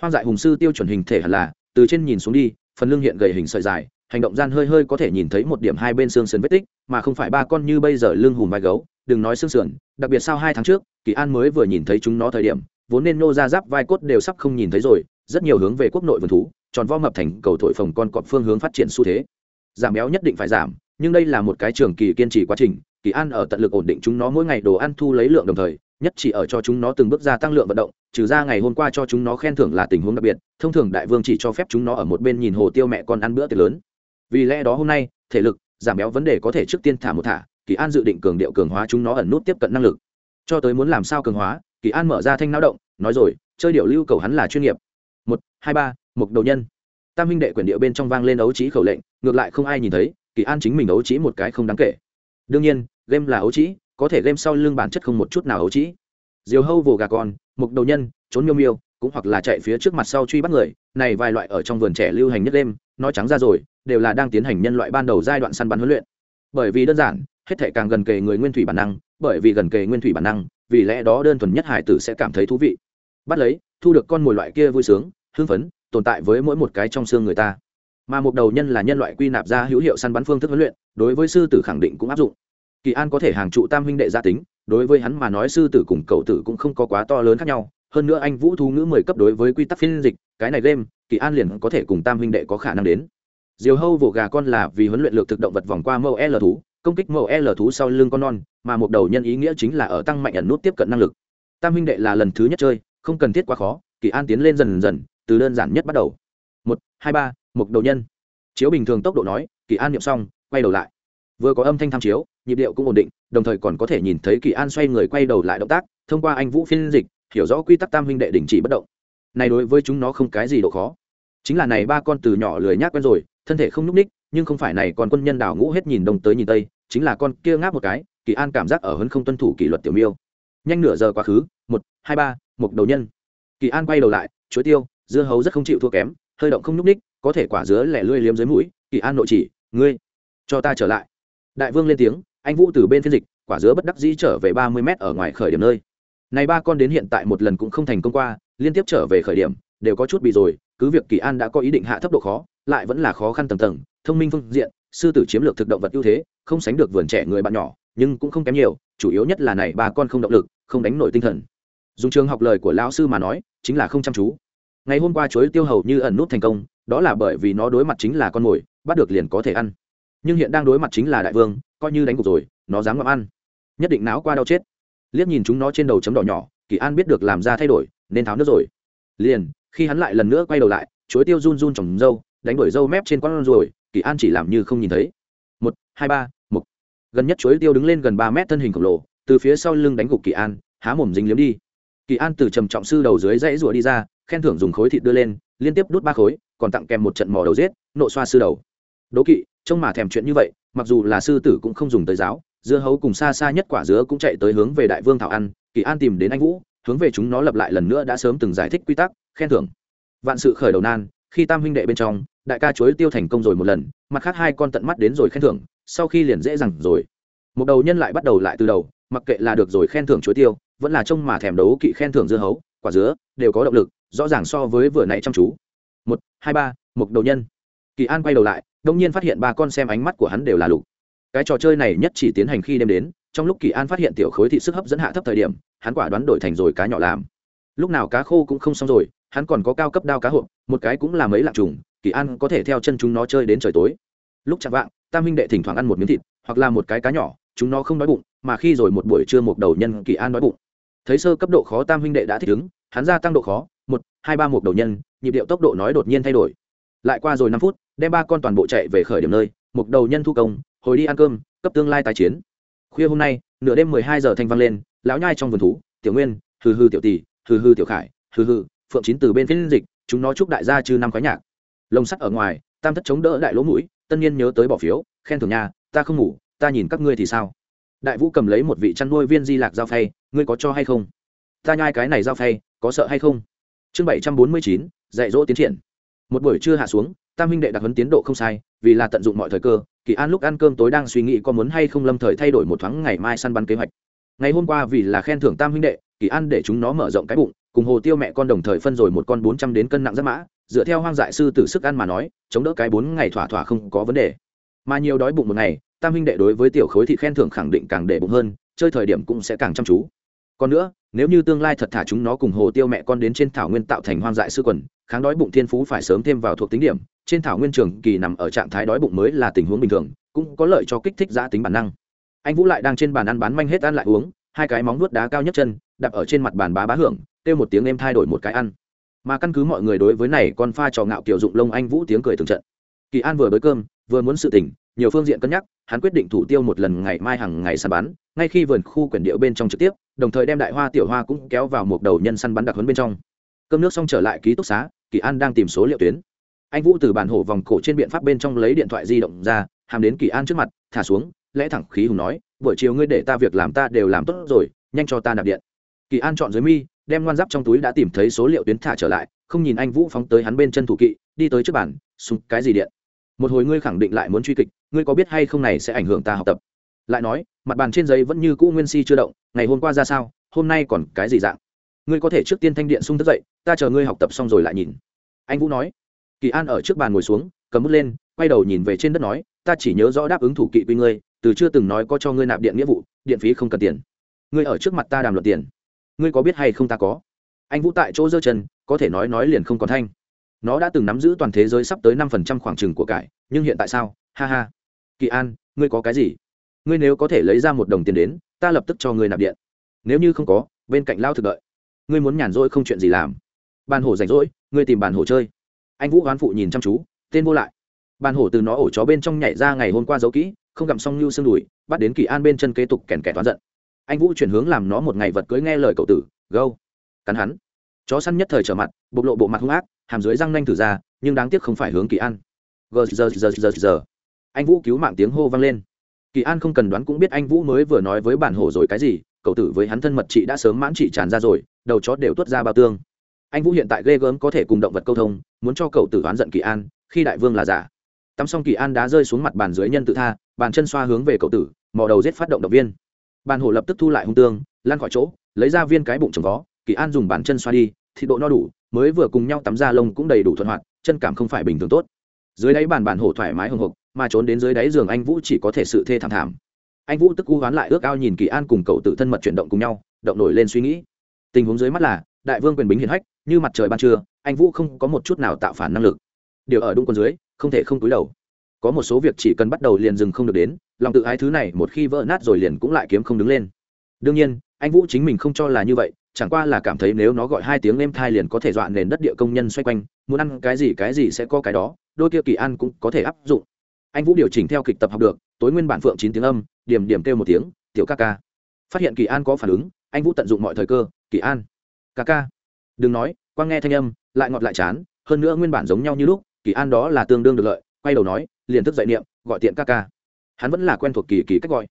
Hoang dại hùng sư tiêu chuẩn hình thể hẳn là, từ trên nhìn xuống đi, phần lưng hiện gầy hình sợi dài hành động gian hơi hơi có thể nhìn thấy một điểm hai bên xương sườn vết tích, mà không phải ba con như bây giờ lưng hùm vai gấu, đừng nói xương sườn, đặc biệt sau hai tháng trước, kỳ an mới vừa nhìn thấy chúng nó thời điểm, vốn nên nô ra giáp vai cốt đều sắp không nhìn thấy rồi, rất nhiều hướng về quốc nội vườn thú, tròn vo mập thành cầu thổi phồng con cọp phương hướng phát triển xu thế. Giảm béo nhất định phải giảm, nhưng đây là một cái trường kỳ kiên trì quá trình, kỳ an ở tận lực ổn định chúng nó mỗi ngày đồ ăn thu lấy lượng đồng thời, nhất chỉ ở cho chúng nó từng bước gia tăng lượng vận động, trừ ra ngày hôm qua cho chúng nó khen thưởng là tình huống đặc biệt, thông thường đại vương chỉ cho phép chúng nó ở một bên nhìn hồ tiêu mẹ con ăn bữa tiệc lớn vì lẽ đó hôm nay, thể lực giảm béo vấn đề có thể trước tiên thả một thả, kỳ an dự định cường điệu cường hóa chúng nó ẩn nút tiếp cận năng lực. Cho tới muốn làm sao cường hóa, kỳ an mở ra thanh não động, nói rồi, chơi điệu lưu cầu hắn là chuyên nghiệp. Một, hai, ba mục đầu nhân. Tam huynh đệ quyển điệu bên trong vang lên ấu trí khẩu lệnh, ngược lại không ai nhìn thấy, kỳ an chính mình ấu trí một cái không đáng kể. Đương nhiên, game là ấu trí, có thể game sau lưng bản chất không một chút nào ấu trí. Diều hâu vồ gà con mục đầu nhân, trốn miêu miêu, cũng hoặc là chạy phía trước mặt sau truy bắt người, này vài loại ở trong vườn trẻ lưu hành nhất đêm nói trắng ra rồi, đều là đang tiến hành nhân loại ban đầu giai đoạn săn bắn huấn luyện. Bởi vì đơn giản, hết thể càng gần kề người nguyên thủy bản năng, bởi vì gần kề nguyên thủy bản năng, vì lẽ đó đơn thuần nhất hải tử sẽ cảm thấy thú vị. Bắt lấy, thu được con mồi loại kia vui sướng, hưng phấn, tồn tại với mỗi một cái trong xương người ta. Mà một đầu nhân là nhân loại quy nạp ra hữu hiệu săn bắn phương thức huấn luyện, đối với sư tử khẳng định cũng áp dụng. Kỳ an có thể hàng trụ tam huynh đệ gia tính, đối với hắn mà nói sư tử cùng cậu tử cũng không có quá to lớn khác nhau. Hơn nữa anh vũ thú ngữ mười cấp đối với quy tắc phiên dịch, cái này game kỳ an liền có thể cùng tam huynh đệ có khả năng đến. Diều hâu vỗ gà con là vì huấn luyện lược thực động vật vòng qua mẫu l thú, công kích mẫu l thú sau lưng con non, mà một đầu nhân ý nghĩa chính là ở tăng mạnh ẩn nút tiếp cận năng lực. Tam huynh đệ là lần thứ nhất chơi, không cần thiết quá khó, kỳ an tiến lên dần dần, từ đơn giản nhất bắt đầu. Một, hai, ba, một đầu nhân. Chiếu bình thường tốc độ nói, kỳ an niệm xong, quay đầu lại. Vừa có âm thanh tham chiếu, nhịp điệu cũng ổn định, đồng thời còn có thể nhìn thấy kỳ an xoay người quay đầu lại động tác, thông qua anh vũ phiên dịch, hiểu rõ quy tắc tam huynh đệ đình chỉ bất động này đối với chúng nó không cái gì độ khó. Chính là này ba con từ nhỏ lười nhác quen rồi, thân thể không nhúc ních nhưng không phải này còn quân nhân đào ngũ hết nhìn đông tới nhìn tây, chính là con kia ngáp một cái, kỳ an cảm giác ở hơn không tuân thủ kỷ luật tiểu miêu. Nhanh nửa giờ quá khứ, một, hai, ba, một đầu nhân. Kỳ an quay đầu lại, chuối tiêu, dưa hấu rất không chịu thua kém, hơi động không nhúc ních có thể quả dứa lẻ lươi liếm dưới mũi, kỳ an nội chỉ, ngươi, cho ta trở lại. Đại vương lên tiếng, anh vũ từ bên phiên dịch, quả dứa bất đắc dĩ trở về ba mươi mét ở ngoài khởi điểm nơi này ba con đến hiện tại một lần cũng không thành công qua, liên tiếp trở về khởi điểm, đều có chút bị rồi, cứ việc kỳ an đã có ý định hạ thấp độ khó, lại vẫn là khó khăn tầng tầng, thông minh phương diện, sư tử chiếm lược thực động vật ưu thế, không sánh được vườn trẻ người bạn nhỏ, nhưng cũng không kém nhiều, chủ yếu nhất là này ba con không động lực, không đánh nổi tinh thần. Dùng trường học lời của lão sư mà nói, chính là không chăm chú. Ngày hôm qua chuối tiêu hầu như ẩn nút thành công, đó là bởi vì nó đối mặt chính là con mồi, bắt được liền có thể ăn. Nhưng hiện đang đối mặt chính là đại vương, coi như đánh cục rồi, nó dám ngậm ăn. Nhất định náo qua đau chết liếc nhìn chúng nó trên đầu chấm đỏ nhỏ, kỳ an biết được làm ra thay đổi, nên tháo nước rồi. Liền, khi hắn lại lần nữa quay đầu lại, chuối tiêu run run trồng dâu đánh đuổi dâu mép trên con rồi kỳ an chỉ làm như không nhìn thấy. Một, hai, ba, một. Gần nhất chuối tiêu đứng lên gần ba mét thân hình khổng lồ, từ phía sau lưng đánh gục kỳ an, há mồm dính liếm đi. Kỳ an từ trầm trọng sư đầu dưới dãy rụa đi ra, khen thưởng dùng khối thịt đưa lên, liên tiếp đút ba khối, còn tặng kèm một trận mò đầu giết, nộ xoa sư đầu. Đố kỵ, trông mà thèm chuyện như vậy, mặc dù là sư tử cũng không dùng tới giáo dưa hấu cùng xa xa nhất quả dứa cũng chạy tới hướng về đại vương thảo ăn, kỳ an tìm đến anh vũ, hướng về chúng nó lập lại lần nữa đã sớm từng giải thích quy tắc, khen thưởng. Vạn sự khởi đầu nan, khi tam huynh đệ bên trong, đại ca chuối tiêu thành công rồi một lần, mặt khác hai con tận mắt đến rồi khen thưởng, sau khi liền dễ dàng rồi. Một đầu nhân lại bắt đầu lại từ đầu, mặc kệ là được rồi khen thưởng chuối tiêu, vẫn là trông mà thèm đấu kỵ khen thưởng dưa hấu, quả dứa, đều có động lực, rõ ràng so với vừa nãy chăm chú. Một, hai, ba, một đầu nhân. Kỳ an quay đầu lại, đông nhiên phát hiện ba con xem ánh mắt của hắn đều là lục cái trò chơi này nhất chỉ tiến hành khi đêm đến, trong lúc kỳ an phát hiện tiểu khối thị sức hấp dẫn hạ thấp thời điểm, hắn quả đoán đổi thành rồi cá nhỏ làm. Lúc nào cá khô cũng không xong rồi, hắn còn có cao cấp đao cá hộp, một cái cũng là mấy lạng trùng, kỳ an có thể theo chân chúng nó chơi đến trời tối. Lúc chạm vạng, tam minh đệ thỉnh thoảng ăn một miếng thịt, hoặc là một cái cá nhỏ, chúng nó không đói bụng, mà khi rồi một buổi trưa một đầu nhân kỳ an đói bụng. Thấy sơ cấp độ khó tam huynh đệ đã thích ứng, hắn gia tăng độ khó, một, hai, ba một đầu nhân, nhịp điệu tốc độ nói đột nhiên thay đổi. Lại qua rồi năm phút, đem ba con toàn bộ chạy về khởi điểm nơi, một đầu nhân thu công hồi đi ăn cơm, cấp tương lai tái chiến. Khuya hôm nay, nửa đêm mười hai giờ thanh vang lên, lão nhai trong vườn thú, tiểu nguyên, hừ hừ tiểu tỷ, hừ hừ tiểu khải, hừ hừ, phượng chín từ bên phiên dịch, chúng nó chúc đại gia chư năm khoái nhạc. Lồng sắt ở ngoài, tam thất chống đỡ đại lỗ mũi, tân nhiên nhớ tới bỏ phiếu, khen thưởng nhà, ta không ngủ, ta nhìn các ngươi thì sao? Đại vũ cầm lấy một vị chăn nuôi viên di lạc giao phay, ngươi có cho hay không? Ta nhai cái này giao phay, có sợ hay không? Chương bảy trăm bốn mươi chín, dạy dỗ tiến triển. Một buổi trưa hạ xuống tam huynh đệ đặc huấn tiến độ không sai, vì là tận dụng mọi thời cơ, kỳ an lúc ăn cơm tối đang suy nghĩ có muốn hay không lâm thời thay đổi một thoáng ngày mai săn bắn kế hoạch. Ngày hôm qua vì là khen thưởng tam huynh đệ, kỳ an để chúng nó mở rộng cái bụng, cùng hồ tiêu mẹ con đồng thời phân rồi một con bốn trăm đến cân nặng rất mã, dựa theo hoang dại sư tử sức ăn mà nói, chống đỡ cái bốn ngày thỏa thỏa không có vấn đề. Mà nhiều đói bụng một ngày, tam huynh đệ đối với tiểu khối thị khen thưởng khẳng định càng để bụng hơn, chơi thời điểm cũng sẽ càng chăm chú. Còn nữa nếu như tương lai thật thả chúng nó cùng hồ tiêu mẹ con đến trên thảo nguyên tạo thành hoang dại sư quần, kháng đói bụng thiên phú phải sớm thêm vào thuộc tính điểm, trên thảo nguyên trường kỳ nằm ở trạng thái đói bụng mới là tình huống bình thường, cũng có lợi cho kích thích giã tính bản năng. Anh vũ lại đang trên bàn ăn bán manh hết ăn lại uống, hai cái móng nuốt đá cao nhất chân đập ở trên mặt bàn bá bá hưởng, kêu một tiếng em thay đổi một cái ăn. Mà căn cứ mọi người đối với này, con pha trò ngạo kiểu dụng lông anh vũ tiếng cười từng trận. Kỳ an vừa bới cơm, vừa muốn sự tỉnh, nhiều phương diện cân nhắc, hắn quyết định thủ tiêu một lần ngày mai hàng ngày săn bắn ngay khi vườn khu quyển điệu bên trong trực tiếp, đồng thời đem đại hoa tiểu hoa cũng kéo vào một đầu nhân săn bắn đặc huấn bên trong. Cơm nước xong trở lại ký túc xá, kỳ an đang tìm số liệu tuyến. Anh vũ từ bản hổ vòng cổ trên biện pháp bên trong lấy điện thoại di động ra, hàm đến kỳ an trước mặt, thả xuống, lẽ thẳng khí hùng nói, buổi chiều ngươi để ta việc làm ta đều làm tốt rồi, nhanh cho ta nạp điện. Kỳ an chọn dưới mi, đem ngoan giáp trong túi đã tìm thấy số liệu tuyến thả trở lại, không nhìn anh vũ phóng tới hắn bên chân thủ kỵ, đi tới trước bàn, súng, cái gì điện? Một hồi ngươi khẳng định lại muốn truy kịch, ngươi có biết hay không này sẽ ảnh hưởng ta học tập? Lại nói, mặt bàn trên giấy vẫn như cũ nguyên si chưa động, ngày hôm qua ra sao, hôm nay còn cái gì dạng? Ngươi có thể trước tiên thanh điện sung thức dậy, ta chờ ngươi học tập xong rồi lại nhìn. Anh vũ nói. Kỳ an ở trước bàn ngồi xuống, cầm bút lên, quay đầu nhìn về trên đất nói, ta chỉ nhớ rõ đáp ứng thủ kỵ quy ngươi, từ chưa từng nói có cho ngươi nạp điện nghĩa vụ, điện phí không cần tiền. Ngươi ở trước mặt ta đàm luận tiền. Ngươi có biết hay không ta có? Anh vũ tại chỗ giơ chân, có thể nói nói liền không còn thanh. Nó đã từng nắm giữ toàn thế giới sắp tới năm phần trăm khoảng trừng của cải, nhưng hiện tại sao? Ha ha. Kỳ an, ngươi có cái gì? Ngươi nếu có thể lấy ra một đồng tiền đến, ta lập tức cho ngươi nạp điện. Nếu như không có, bên cạnh lao thực đợi. Ngươi muốn nhàn rỗi không chuyện gì làm. Bàn hổ rảnh rỗi, ngươi tìm bàn hổ chơi. Anh vũ hoán phụ nhìn chăm chú, tên vô lại. Bàn hổ từ nó ổ chó bên trong nhảy ra ngày hôm qua giấu kỹ, không gặm xong như xương đùi, bắt đến kỳ an bên chân kế tục kèn kẻ toán giận. Anh vũ chuyển hướng làm nó một ngày vật cưới nghe lời cậu tử, gâu. Cắn hắn. Chó săn nhất thời trở mặt, bộc lộ bộ mặt hung ác, hàm dưới răng nanh thử ra, nhưng đáng tiếc không phải hướng kỳ an. Gờ, giờ giờ giờ giờ. Anh vũ cứu mạng tiếng hô vang lên kỳ an không cần đoán cũng biết anh vũ mới vừa nói với bản hổ rồi cái gì, cậu tử với hắn thân mật chị đã sớm mãn chị tràn ra rồi, đầu chó đều tuốt ra bao tương. Anh vũ hiện tại ghê gớm có thể cùng động vật câu thông, muốn cho cậu tử oán giận kỳ an, khi đại vương là giả. Tắm xong kỳ an đá rơi xuống mặt bàn dưới nhân tự tha, bàn chân xoa hướng về cậu tử, mò đầu giết phát động động viên. Bàn hổ lập tức thu lại hung tương, lan khỏi chỗ, lấy ra viên cái bụng trồng vó, kỳ an dùng bàn chân xoa đi, thì độ no đủ, mới vừa cùng nhau tắm ra lông cũng đầy đủ thuận hoạt, chân cảm không phải bình thường tốt. Dưới đáy bàn bàn hổ thoải mái hồng hộc mà trốn đến dưới đáy giường anh vũ chỉ có thể sự thê thảm thảm. Anh vũ tức u hoán lại ước ao nhìn kỳ an cùng cậu tự thân mật chuyển động cùng nhau, động nổi lên suy nghĩ. Tình huống dưới mắt là, đại vương quyền bính hiền hách, như mặt trời ban trưa, anh vũ không có một chút nào tạo phản năng lực. Điều ở đúng con dưới, không thể không túi đầu. Có một số việc chỉ cần bắt đầu liền dừng không được đến, lòng tự ái thứ này một khi vỡ nát rồi liền cũng lại kiếm không đứng lên. Đương nhiên, anh vũ chính mình không cho là như vậy, chẳng qua là cảm thấy nếu nó gọi hai tiếng êm thai liền có thể dọa nền đất địa công nhân xoay quanh, muốn ăn cái gì cái gì sẽ có cái đó, đôi kia kỳ an cũng có thể áp dụng anh vũ điều chỉnh theo kịch tập học được, tối nguyên bản phượng chín tiếng âm, điểm điểm kêu một tiếng, tiểu ca ca. Phát hiện kỳ an có phản ứng, anh vũ tận dụng mọi thời cơ, kỳ an, ca ca. Đừng nói, quang nghe thanh âm, lại ngọt lại chán, hơn nữa nguyên bản giống nhau như lúc, kỳ an đó là tương đương được lợi, quay đầu nói, liền thức dậy niệm, gọi tiện ca ca. Hắn vẫn là quen thuộc kỳ kỳ cách gọi.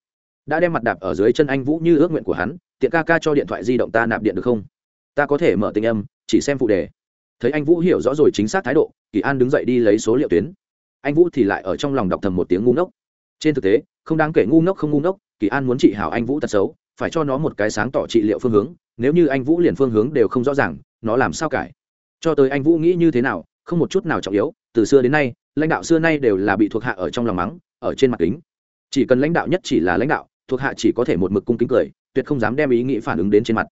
Đã đem mặt đạp ở dưới chân anh vũ như ước nguyện của hắn, tiện ca ca cho điện thoại di động ta nạp điện được không? Ta có thể mở tình âm, chỉ xem phụ đề. Thấy anh vũ hiểu rõ rồi chính xác thái độ, kỳ an đứng dậy đi lấy số liệu tuyến anh vũ thì lại ở trong lòng đọc thầm một tiếng ngu ngốc. Trên thực tế, không đáng kể ngu ngốc không ngu ngốc, kỳ an muốn trị hảo anh vũ tật xấu, phải cho nó một cái sáng tỏ trị liệu phương hướng, nếu như anh vũ liền phương hướng đều không rõ ràng, nó làm sao cải? Cho tới anh vũ nghĩ như thế nào, không một chút nào trọng yếu, từ xưa đến nay, lãnh đạo xưa nay đều là bị thuộc hạ ở trong lòng mắng, ở trên mặt kính. Chỉ cần lãnh đạo nhất chỉ là lãnh đạo, thuộc hạ chỉ có thể một mực cung kính cười, tuyệt không dám đem ý nghĩ phản ứng đến trên mặt.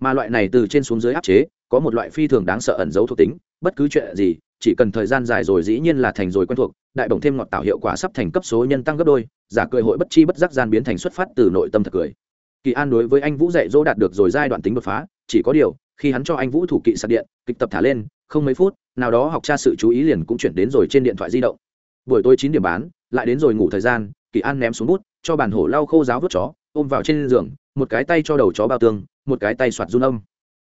Mà loại này từ trên xuống dưới áp chế có một loại phi thường đáng sợ ẩn giấu thuộc tính, bất cứ chuyện gì, chỉ cần thời gian dài rồi dĩ nhiên là thành rồi quen thuộc, đại bổng thêm ngọt tạo hiệu quả sắp thành cấp số nhân tăng gấp đôi, giả cười hội bất chi bất giác gian biến thành xuất phát từ nội tâm thật cười. Kỳ an đối với anh vũ dạy dỗ đạt được rồi giai đoạn tính đột phá, chỉ có điều, khi hắn cho anh vũ thủ kỵ sạc điện, kịch tập thả lên, không mấy phút, nào đó học tra sự chú ý liền cũng chuyển đến rồi trên điện thoại di động. Buổi tối chín điểm bán, lại đến rồi ngủ thời gian, kỳ an ném xuống bút, cho bàn hổ lau khô giáo vớt chó, ôm vào trên giường, một cái tay cho đầu chó bao tương, một cái tay soạt run âm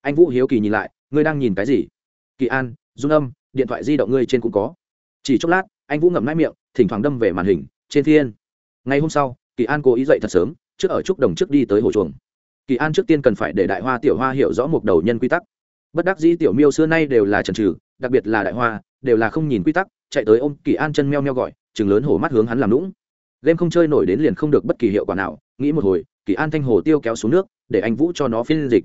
anh vũ hiếu kỳ nhìn lại, ngươi đang nhìn cái gì? Kỳ an, dung âm, điện thoại di động ngươi trên cũng có. Chỉ chốc lát, anh vũ ngậm mãi miệng, thỉnh thoảng đâm về màn hình, trên thiên. Ngày hôm sau, kỳ an cố ý dậy thật sớm, trước ở trúc đồng trước đi tới hồ chuồng. Kỳ an trước tiên cần phải để đại hoa tiểu hoa hiểu rõ một đầu nhân quy tắc. Bất đắc dĩ tiểu miêu xưa nay đều là trần trừ đặc biệt là đại hoa, đều là không nhìn quy tắc, chạy tới ôm kỳ an chân meo meo gọi, chừng lớn hổ mắt hướng hắn làm lũng game không chơi nổi đến liền không được bất kỳ hiệu quả nào, nghĩ một hồi, kỳ an thanh hồ tiêu kéo xuống nước, để anh vũ cho nó phiên dịch.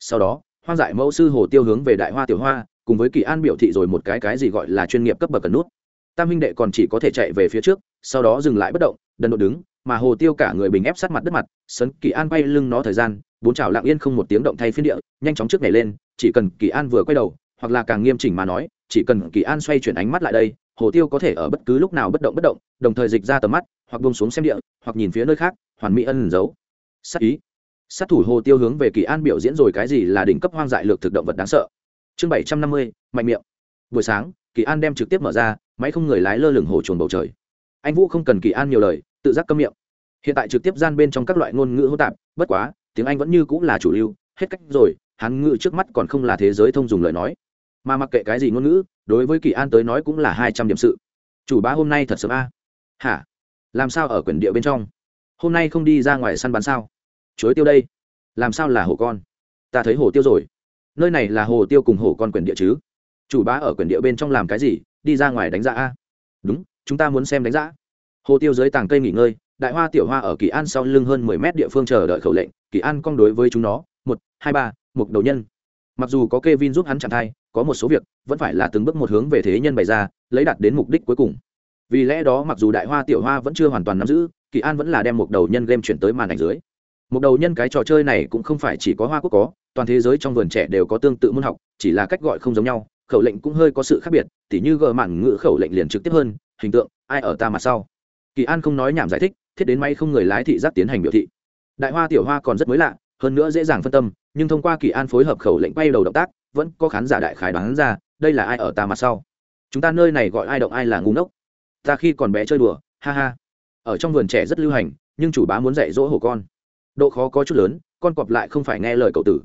Sau đó hoang dại mẫu sư hồ tiêu hướng về đại hoa tiểu hoa, cùng với kỳ an biểu thị rồi một cái cái gì gọi là chuyên nghiệp cấp bậc cần nút. Tam huynh đệ còn chỉ có thể chạy về phía trước, sau đó dừng lại bất động, đần độ đứng, mà hồ tiêu cả người bình ép sát mặt đất mặt, sấn kỳ an bay lưng nó thời gian, bốn chảo lặng yên không một tiếng động thay phiên địa, nhanh chóng trước này lên, chỉ cần kỳ an vừa quay đầu, hoặc là càng nghiêm chỉnh mà nói, chỉ cần kỳ an xoay chuyển ánh mắt lại đây, hồ tiêu có thể ở bất cứ lúc nào bất động bất động, đồng thời dịch ra tầm mắt, hoặc buông xuống xem địa, hoặc nhìn phía nơi khác, hoàn mỹ ân giấu. Sát ý sát thủ hồ tiêu hướng về kỳ an biểu diễn rồi cái gì là đỉnh cấp hoang dại lược thực động vật đáng sợ. Chương bảy trăm năm mươi, mạnh miệng. Buổi sáng, kỳ an đem trực tiếp mở ra, máy không người lái lơ lửng hồ chuồn bầu trời. Anh vũ không cần kỳ an nhiều lời, tự giác câm miệng. Hiện tại trực tiếp gian bên trong các loại ngôn ngữ hỗn tạp, bất quá, tiếng anh vẫn như cũng là chủ lưu, hết cách rồi, hán ngữ trước mắt còn không là thế giới thông dùng lời nói. Mà mặc kệ cái gì ngôn ngữ, đối với kỳ an tới nói cũng là hai trăm điểm sự. Chủ bá hôm nay thật sớm a. Hả? Làm sao ở quyển địa bên trong? Hôm nay không đi ra ngoài săn bắn sao? Chuối tiêu đây. Làm sao là hổ con? Ta thấy hổ tiêu rồi. Nơi này là hồ tiêu cùng hổ con quyền địa chứ? Chủ bá ở quyền địa bên trong làm cái gì? Đi ra ngoài đánh giá a. Đúng, chúng ta muốn xem đánh giá hồ tiêu dưới tàng cây nghỉ ngơi, đại hoa tiểu hoa ở kỳ an sau lưng hơn mười mét địa phương chờ đợi khẩu lệnh. Kỳ an cong đối với chúng nó, một, hai, ba mục đầu nhân. Mặc dù có kê vin giúp hắn chặn thai, có một số việc, vẫn phải là từng bước một hướng về thế nhân bày ra, lấy đạt đến mục đích cuối cùng. Vì lẽ đó mặc dù đại hoa tiểu hoa vẫn chưa hoàn toàn nắm giữ, kỳ an vẫn là đem một đầu nhân game chuyển tới màn ảnh dưới một đầu nhân cái trò chơi này cũng không phải chỉ có hoa quốc có, toàn thế giới trong vườn trẻ đều có tương tự môn học, chỉ là cách gọi không giống nhau, khẩu lệnh cũng hơi có sự khác biệt, tỉ như gờ mạn ngữ khẩu lệnh liền trực tiếp hơn, hình tượng, ai ở ta mặt sau. Kỳ an không nói nhảm giải thích, thiết đến may không người lái thị giác tiến hành biểu thị. Đại hoa tiểu hoa còn rất mới lạ, hơn nữa dễ dàng phân tâm, nhưng thông qua kỳ an phối hợp khẩu lệnh bay đầu động tác, vẫn có khán giả đại khái đoán ra, đây là ai ở ta mặt sau. Chúng ta nơi này gọi ai động ai là ngu ngốc. Ta khi còn bé chơi đùa, ha ha. Ở trong vườn trẻ rất lưu hành, nhưng chủ bá muốn dạy dỗ hổ con độ khó có chút lớn, con cọp lại không phải nghe lời cậu tử.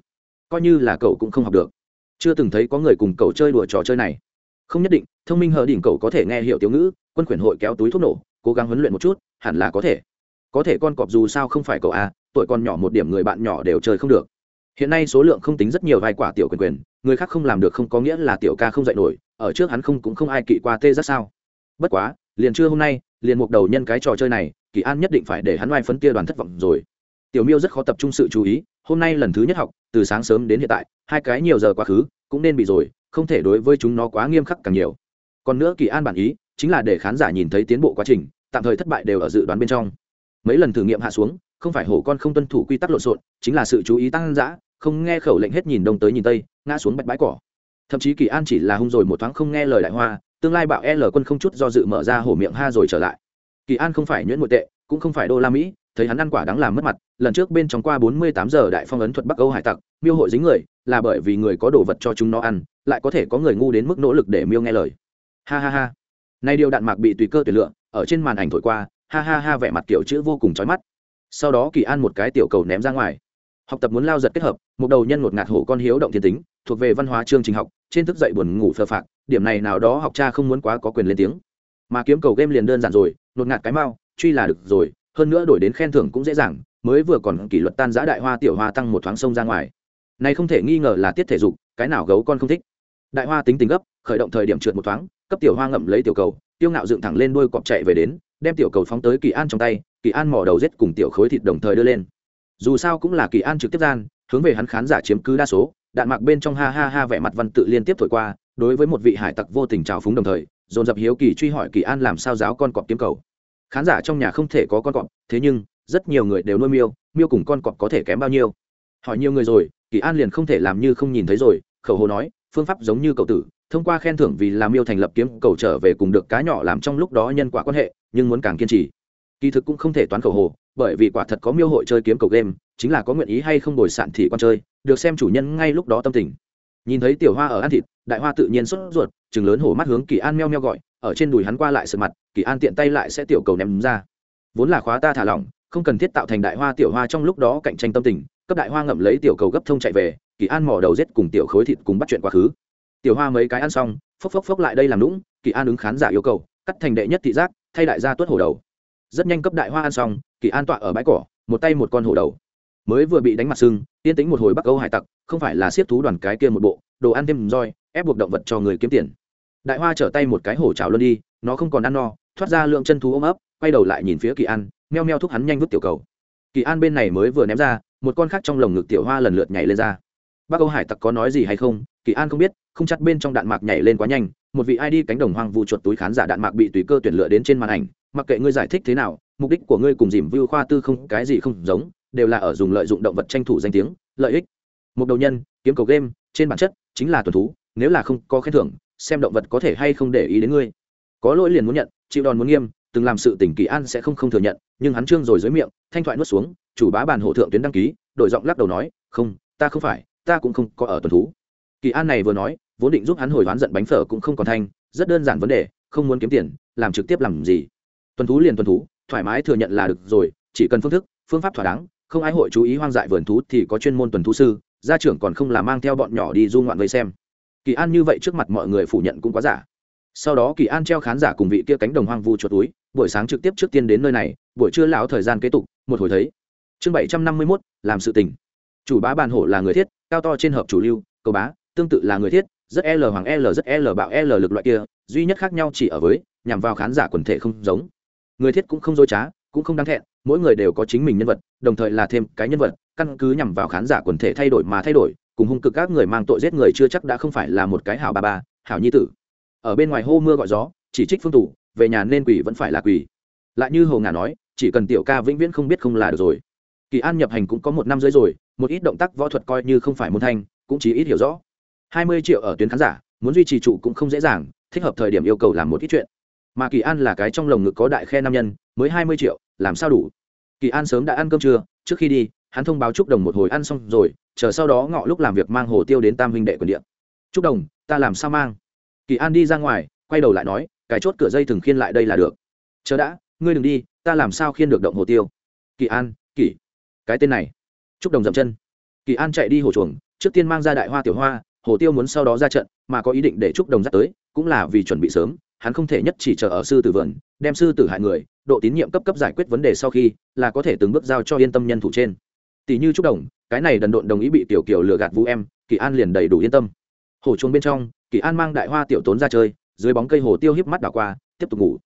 Coi như là cậu cũng không học được. Chưa từng thấy có người cùng cậu chơi đùa trò chơi này. Không nhất định, thông minh hờ đỉnh cậu có thể nghe hiểu tiểu ngữ, quân khuyển hội kéo túi thuốc nổ, cố gắng huấn luyện một chút, hẳn là có thể. Có thể con cọp dù sao không phải cậu a tuổi còn nhỏ một điểm người bạn nhỏ đều chơi không được. Hiện nay số lượng không tính rất nhiều vai quả tiểu quyền quyền, người khác không làm được không có nghĩa là tiểu ca không dạy nổi, ở trước hắn không cũng không ai kỵ qua tê rất sao. Bất quá, liền trưa hôm nay, liền mục đầu nhân cái trò chơi này, kỳ an nhất định phải để hắn oai phấn kia đoàn thất vọng rồi tiểu miêu rất khó tập trung sự chú ý, hôm nay lần thứ nhất học, từ sáng sớm đến hiện tại, hai cái nhiều giờ quá khứ, cũng nên bị rồi, không thể đối với chúng nó quá nghiêm khắc càng nhiều. Còn nữa kỳ an bản ý, chính là để khán giả nhìn thấy tiến bộ quá trình, tạm thời thất bại đều ở dự đoán bên trong. Mấy lần thử nghiệm hạ xuống, không phải hổ con không tuân thủ quy tắc lộn xộn, chính là sự chú ý tăng dã, không nghe khẩu lệnh hết nhìn đông tới nhìn tây, ngã xuống bạch bãi cỏ. Thậm chí kỳ an chỉ là hung rồi một thoáng không nghe lời đại hoa, tương lai bạo l quân không chút do dự mở ra hổ miệng ha rồi trở lại. Kỳ an không phải nhuyễn nội tệ, cũng không phải đô la mỹ thấy hắn ăn quả đáng làm mất mặt, lần trước bên trong qua bốn mươi tám giờ đại phong ấn thuật bắc âu hải tặc, miêu hội dính người, là bởi vì người có đồ vật cho chúng nó ăn, lại có thể có người ngu đến mức nỗ lực để miêu nghe lời. Ha ha ha. Nay điều đạn mạc bị tùy cơ tùy lựa, ở trên màn ảnh thổi qua, ha ha ha vẻ mặt kiểu chữ vô cùng chói mắt. Sau đó kỳ an một cái tiểu cầu ném ra ngoài. Học tập muốn lao giật kết hợp, một đầu nhân một ngạt hổ con hiếu động thiên tính, thuộc về văn hóa chương trình học, trên thức dậy buồn ngủ phờ phạc, điểm này nào đó học cha không muốn quá có quyền lên tiếng. Mà kiếm cầu game liền đơn giản rồi nột ngạt cái mau, truy là được rồi hơn nữa đổi đến khen thưởng cũng dễ dàng, mới vừa còn kỷ luật tan giã đại hoa tiểu hoa tăng một thoáng sông ra ngoài. Này không thể nghi ngờ là tiết thể dục, cái nào gấu con không thích. Đại hoa tính tính gấp, khởi động thời điểm trượt một thoáng, cấp tiểu hoa ngậm lấy tiểu cầu, tiêu ngạo dựng thẳng lên đôi cọp chạy về đến, đem tiểu cầu phóng tới kỳ an trong tay, kỳ an mỏ đầu rết cùng tiểu khối thịt đồng thời đưa lên. Dù sao cũng là kỳ an trực tiếp gian, hướng về hắn khán giả chiếm cứ đa số, đạn mạc bên trong ha ha ha vẻ mặt văn tự liên tiếp thổi qua, đối với một vị hải tặc vô tình trào phúng đồng thời, dồn dập hiếu kỳ truy hỏi kỳ an làm sao giáo con cọp kiếm cầu khán giả trong nhà không thể có con cọp, thế nhưng, rất nhiều người đều nuôi miêu miêu cùng con cọp có thể kém bao nhiêu? Hỏi nhiều người rồi, kỳ an liền không thể làm như không nhìn thấy rồi, khẩu hồ nói, phương pháp giống như cậu tử, thông qua khen thưởng vì làm miêu thành lập kiếm, cầu trở về cùng được cá nhỏ làm trong lúc đó nhân quả quan hệ, nhưng muốn càng kiên trì. Kỳ thực cũng không thể toán khẩu hồ, bởi vì quả thật có miêu hội chơi kiếm cầu game, chính là có nguyện ý hay không đổi sản thị quan chơi, được xem chủ nhân ngay lúc đó tâm tình. Nhìn thấy tiểu hoa ở ăn thịt, đại hoa tự nhiên sốt ruột chừng lớn hổ mắt hướng kỳ an meo meo gọi, ở trên đùi hắn qua lại sự mặt kỳ an tiện tay lại sẽ tiểu cầu ném ra. Vốn là khóa ta thả lỏng, không cần thiết tạo thành đại hoa tiểu hoa trong lúc đó cạnh tranh tâm tình, cấp đại hoa ngậm lấy tiểu cầu gấp thông chạy về, kỳ an mỏ đầu rết cùng tiểu khối thịt cùng bắt chuyện quá khứ. Tiểu hoa mấy cái ăn xong, phốc phốc phốc lại đây làm lũng kỳ an ứng khán giả yêu cầu, cắt thành đệ nhất thị giác, thay đại gia tuất hổ đầu. Rất nhanh cấp đại hoa ăn xong, kỳ an tọa ở bãi cỏ, một tay một con hổ đầu. Mới vừa bị đánh mặt sưng, yên tính một hồi bắc âu hải tặc, không phải là siết thú đoàn cái kia một bộ, đồ ăn thêm roi, ép buộc động vật cho người kiếm tiền. Đại hoa trở tay một cái hổ trào luôn đi, nó không còn ăn no thoát ra lượng chân thú ôm ấp, quay đầu lại nhìn phía kỳ an, meo meo thúc hắn nhanh vứt tiểu cầu. Kỳ an bên này mới vừa ném ra, một con khác trong lồng ngực tiểu hoa lần lượt nhảy lên ra. Bác âu hải tặc có nói gì hay không? Kỳ an không biết, không chặt bên trong đạn mạc nhảy lên quá nhanh, một vị ai đi cánh đồng hoang vu chuột túi khán giả đạn mạc bị tùy cơ tuyển lựa đến trên màn ảnh. Mặc kệ ngươi giải thích thế nào, mục đích của ngươi cùng dìm view khoa tư không, cái gì không giống, đều là ở dùng lợi dụng động vật tranh thủ danh tiếng, lợi ích. Một đầu nhân, kiếm cầu game, trên bản chất, chính là tuần thú, nếu là không có khen thưởng, xem động vật có thể hay không để ý đến ngươi. Có lỗi liền muốn nhận chịu đòn muốn nghiêm, từng làm sự tỉnh kỳ an sẽ không không thừa nhận, nhưng hắn trương rồi dưới miệng, thanh thoại nuốt xuống, chủ bá bàn hộ thượng tuyến đăng ký, đổi giọng lắc đầu nói, không, ta không phải, ta cũng không có ở tuần thú. Kỳ an này vừa nói, vốn định giúp hắn hồi đoán giận bánh phở cũng không còn thanh, rất đơn giản vấn đề, không muốn kiếm tiền, làm trực tiếp làm gì? Tuần thú liền tuần thú, thoải mái thừa nhận là được rồi, chỉ cần phương thức, phương pháp thỏa đáng, không ai hội chú ý hoang dại vườn thú thì có chuyên môn tuần thú sư, gia trưởng còn không là mang theo bọn nhỏ đi du ngoạn vây xem. Kỳ an như vậy trước mặt mọi người phủ nhận cũng quá giả sau đó kỳ an treo khán giả cùng vị kia cánh đồng hoang vu chuột túi, buổi sáng trực tiếp trước tiên đến nơi này, buổi trưa lão thời gian kế tục, một hồi thấy. Chương bảy trăm năm mươi mốt, làm sự tình. Chủ bá bàn hổ là người thiết, cao to trên hợp chủ lưu, cầu bá, tương tự là người thiết, rất l hoàng l, rất l bạo l lực loại kia, duy nhất khác nhau chỉ ở với, nhằm vào khán giả quần thể không giống. Người thiết cũng không dối trá, cũng không đáng thẹn, mỗi người đều có chính mình nhân vật, đồng thời là thêm cái nhân vật, căn cứ nhằm vào khán giả quần thể thay đổi mà thay đổi, cùng hung cực các người mang tội giết người chưa chắc đã không phải là một cái hảo ba ba hảo nhi tử ở bên ngoài hô mưa gọi gió, chỉ trích phương tủ về nhà nên quỷ vẫn phải là quỷ lại như hồ ngà nói, chỉ cần tiểu ca vĩnh viễn không biết không là được rồi. Kỳ an nhập hành cũng có một năm rưỡi rồi, một ít động tác võ thuật coi như không phải môn thanh, cũng chỉ ít hiểu rõ. Hai mươi triệu ở tuyến khán giả, muốn duy trì trụ cũng không dễ dàng, thích hợp thời điểm yêu cầu làm một ít chuyện. Mà kỳ an là cái trong lồng ngực có đại khe nam nhân, mới hai mươi triệu, làm sao đủ? Kỳ an sớm đã ăn cơm trưa, trước khi đi, hắn thông báo chúc đồng một hồi ăn xong rồi, chờ sau đó ngọ lúc làm việc mang hồ tiêu đến tam huynh đệ quần điện chúc đồng, ta làm sao mang? Kỳ an đi ra ngoài, quay đầu lại nói, cái chốt cửa dây thừng khiên lại đây là được. Chờ đã, ngươi đừng đi, ta làm sao khiên được động hồ tiêu? Kỳ an, kỳ. Cái tên này. Chúc đồng dậm chân. Kỳ an chạy đi hồ chuồng, trước tiên mang ra đại hoa tiểu hoa, hồ tiêu muốn sau đó ra trận, mà có ý định để trúc đồng dắt tới, cũng là vì chuẩn bị sớm, hắn không thể nhất chỉ chờ ở sư tử vườn, đem sư tử hại người, độ tín nhiệm cấp cấp giải quyết vấn đề sau khi, là có thể từng bước giao cho yên tâm nhân thủ trên. Tỷ như trúc đồng, cái này đần độn đồng ý bị tiểu kiều lừa gạt vũ em, kỳ an liền đầy đủ yên tâm hồ chuồng bên trong, kỳ an mang đại hoa tiểu tốn ra chơi, dưới bóng cây hồ tiêu híp mắt đảo qua, tiếp tục ngủ.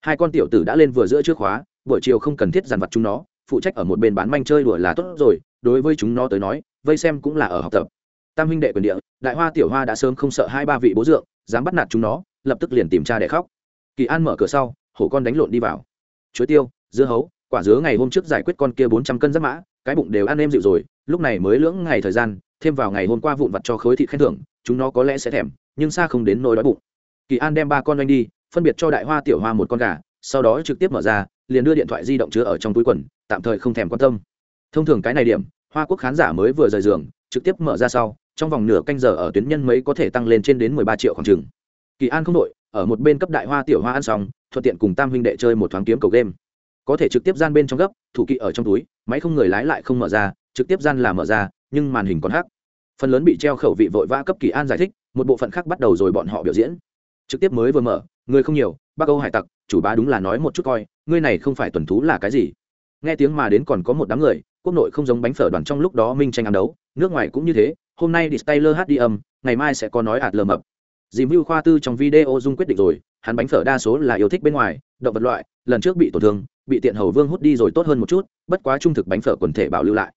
Hai con tiểu tử đã lên vừa giữa trước khóa, buổi chiều không cần thiết dàn vặt chúng nó, phụ trách ở một bên bán manh chơi đùa là tốt rồi, đối với chúng nó tới nói, vây xem cũng là ở học tập. Tam huynh đệ quyền địa, đại hoa tiểu hoa đã sớm không sợ hai ba vị bố dượng, dám bắt nạt chúng nó, lập tức liền tìm cha để khóc. Kỳ an mở cửa sau, hổ con đánh lộn đi vào. Chuối tiêu, dưa hấu, quả dứa ngày hôm trước giải quyết con kia bốn trăm cân giáp mã, cái bụng đều ăn êm dịu rồi, lúc này mới lưỡng ngày thời gian, thêm vào ngày hôm qua vụn vặt cho khối thịt khen thưởng chúng nó có lẽ sẽ thèm, nhưng xa không đến nỗi đói bụng. Kỳ an đem ba con oanh đi, phân biệt cho đại hoa tiểu hoa một con gà, sau đó trực tiếp mở ra, liền đưa điện thoại di động chứa ở trong túi quần, tạm thời không thèm quan tâm. Thông thường cái này điểm, hoa quốc khán giả mới vừa rời giường, trực tiếp mở ra sau, trong vòng nửa canh giờ ở tuyến nhân mấy có thể tăng lên trên đến mười ba triệu khoảng chừng. Kỳ an không đội, ở một bên cấp đại hoa tiểu hoa ăn xong, thuận tiện cùng tam huynh đệ chơi một thoáng kiếm cầu game. Có thể trực tiếp gian bên trong gấp, thủ kỵ ở trong túi, máy không người lái lại không mở ra, trực tiếp gian là mở ra, nhưng màn hình còn hắc phần lớn bị treo khẩu vị vội vã cấp kỳ an giải thích, một bộ phận khác bắt đầu rồi bọn họ biểu diễn. Trực tiếp mới vừa mở, người không nhiều bắc âu hải tặc, chủ bá đúng là nói một chút coi ngươi này không phải tuần thú là cái gì. Nghe tiếng mà đến còn có một đám người, quốc nội không giống bánh phở đoàn trong lúc đó minh tranh ám đấu, nước ngoài cũng như thế, hôm nay đi Taylor hát đi âm, ngày mai sẽ có nói ạt lờ mập. Dìm view khoa tư trong video dung quyết định rồi, hắn bánh phở đa số là yêu thích bên ngoài, động vật loại, lần trước bị tổn thương, bị tiện hầu vương hút đi rồi tốt hơn một chút, bất quá trung thực bánh phở quần thể bảo lưu lại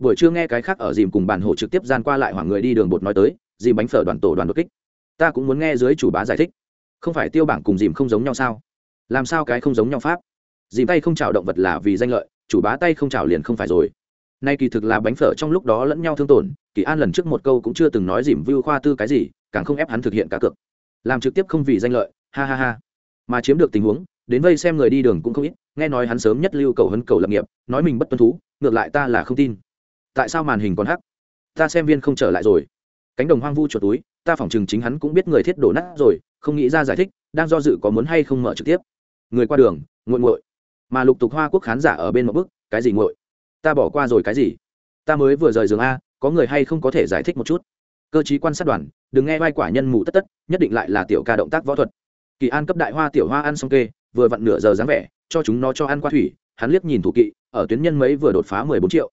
buổi trưa nghe cái khác ở dìm cùng bàn hổ trực tiếp gian qua lại hoảng người đi đường bột nói tới, dìm bánh phở đoàn tổ đoàn đột kích. Ta cũng muốn nghe dưới chủ bá giải thích. Không phải tiêu bảng cùng dìm không giống nhau sao? Làm sao cái không giống nhau pháp? Dìm tay không chào động vật là vì danh lợi, chủ bá tay không chào liền không phải rồi. Nay kỳ thực là bánh phở trong lúc đó lẫn nhau thương tổn, kỳ an lần trước một câu cũng chưa từng nói dìm vưu khoa tư cái gì, càng không ép hắn thực hiện cá cược. Làm trực tiếp không vì danh lợi, ha ha ha. Mà chiếm được tình huống, đến vây xem người đi đường cũng không ít, nghe nói hắn sớm nhất lưu cầu hấn cầu lập nghiệp, nói mình bất tuân thú, ngược lại ta là không tin tại sao màn hình còn hắc? Ta xem viên không trở lại rồi. Cánh đồng hoang vu chuột túi, ta phỏng chừng chính hắn cũng biết người thiết đổ nát rồi, không nghĩ ra giải thích, đang do dự có muốn hay không mở trực tiếp. Người qua đường, nguội nguội. Mà lục tục hoa quốc khán giả ở bên một bức, cái gì nguội? Ta bỏ qua rồi cái gì? Ta mới vừa rời giường a, có người hay không có thể giải thích một chút? Cơ chí quan sát đoàn, đừng nghe vai quả nhân mù tất tất, nhất định lại là tiểu ca động tác võ thuật. Kỳ an cấp đại hoa tiểu hoa ăn xong kê, vừa vặn nửa giờ dáng vẻ, cho chúng nó cho ăn qua thủy, hắn liếc nhìn thủ kỵ, ở tuyến nhân mấy vừa đột phá mười bốn triệu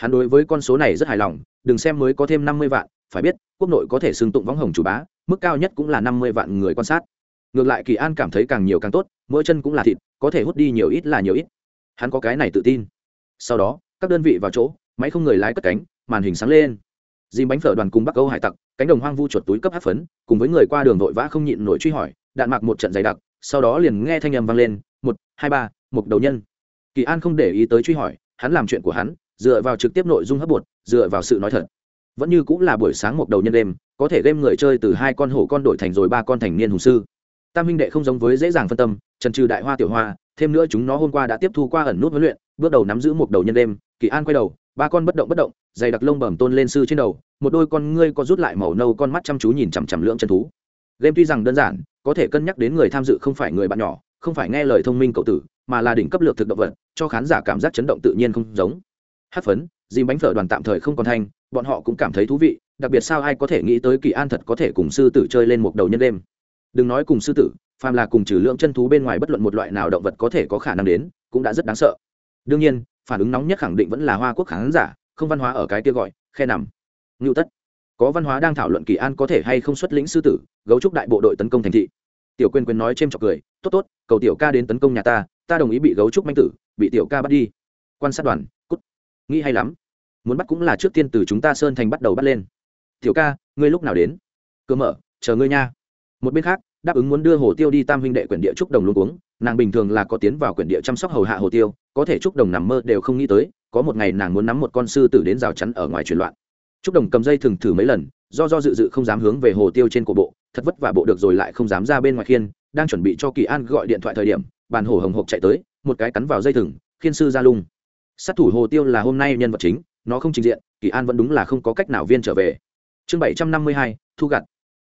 hắn đối với con số này rất hài lòng, đừng xem mới có thêm năm mươi vạn, phải biết, quốc nội có thể xưng tụng võng hồng chủ bá, mức cao nhất cũng là năm mươi vạn người quan sát. Ngược lại kỳ an cảm thấy càng nhiều càng tốt, mỗi chân cũng là thịt, có thể hút đi nhiều ít là nhiều ít. Hắn có cái này tự tin. Sau đó, các đơn vị vào chỗ, máy không người lái cất cánh, màn hình sáng lên. Dìm bánh phở đoàn cùng bắc âu hải tặc, cánh đồng hoang vu chuột túi cấp hát phấn, cùng với người qua đường vội vã không nhịn nổi truy hỏi, đạn mặc một trận dày đặc, sau đó liền nghe thanh âm vang lên, một, hai, ba, một đầu nhân. Kỳ an không để ý tới truy hỏi, hắn làm chuyện của hắn dựa vào trực tiếp nội dung hấp bột, dựa vào sự nói thật. Vẫn như cũng là buổi sáng một đầu nhân đêm, có thể game người chơi từ hai con hổ con đổi thành rồi ba con thành niên hùng sư. Tam minh đệ không giống với dễ dàng phân tâm, trần trừ đại hoa tiểu hoa, thêm nữa chúng nó hôm qua đã tiếp thu qua ẩn nút huấn luyện, bước đầu nắm giữ một đầu nhân đêm, kỳ an quay đầu, ba con bất động bất động, dày đặc lông bẩm tôn lên sư trên đầu, một đôi con ngươi có rút lại màu nâu con mắt chăm chú nhìn chằm chằm lưỡng chân thú. Game tuy rằng đơn giản, có thể cân nhắc đến người tham dự không phải người bạn nhỏ, không phải nghe lời thông minh cậu tử, mà là đỉnh cấp lược thực động vật, cho khán giả cảm giác chấn động tự nhiên không giống hát phấn, dìm bánh phở đoàn tạm thời không còn thanh, bọn họ cũng cảm thấy thú vị, đặc biệt sao ai có thể nghĩ tới kỳ an thật có thể cùng sư tử chơi lên một đầu nhân đêm. Đừng nói cùng sư tử, phàm là cùng trừ lượng chân thú bên ngoài bất luận một loại nào động vật có thể có khả năng đến, cũng đã rất đáng sợ. Đương nhiên, phản ứng nóng nhất khẳng định vẫn là hoa quốc khán giả, không văn hóa ở cái kia gọi, khe nằm. Ngưu tất. Có văn hóa đang thảo luận kỳ an có thể hay không xuất lĩnh sư tử, gấu trúc đại bộ đội tấn công thành thị. Tiểu quên quên nói c h chọc cười, tốt tốt, cầu tiểu ca đến tấn công nhà ta ta đồng ý bị gấu trúc manh tử, bị tiểu ca bắt đi. Quan sát đoàn nghĩ hay lắm. Muốn bắt cũng là trước tiên từ chúng ta sơn thành bắt đầu bắt lên. Tiểu ca, ngươi lúc nào đến? Cơ mở, chờ ngươi nha. Một bên khác, đáp ứng muốn đưa hồ tiêu đi tam huynh đệ quyển địa trúc đồng luôn uống nàng bình thường là có tiến vào quyển địa chăm sóc hầu hạ hồ tiêu, có thể trúc đồng nằm mơ đều không nghĩ tới, có một ngày nàng muốn nắm một con sư tử đến rào chắn ở ngoài truyền loạn. Trúc đồng cầm dây thừng thử mấy lần, do do dự dự không dám hướng về hồ tiêu trên cổ bộ, thật vất vả bộ được rồi lại không dám ra bên ngoài khiên, đang chuẩn bị cho kỳ an gọi điện thoại thời điểm, bàn hồ hồng hộc chạy tới, một cái cắn vào dây thừng, khiên sư ra lung sát thủ hồ tiêu là hôm nay nhân vật chính, nó không trình diện, kỳ an vẫn đúng là không có cách nào viên trở về. Chương bảy trăm năm mươi hai, thu gặt.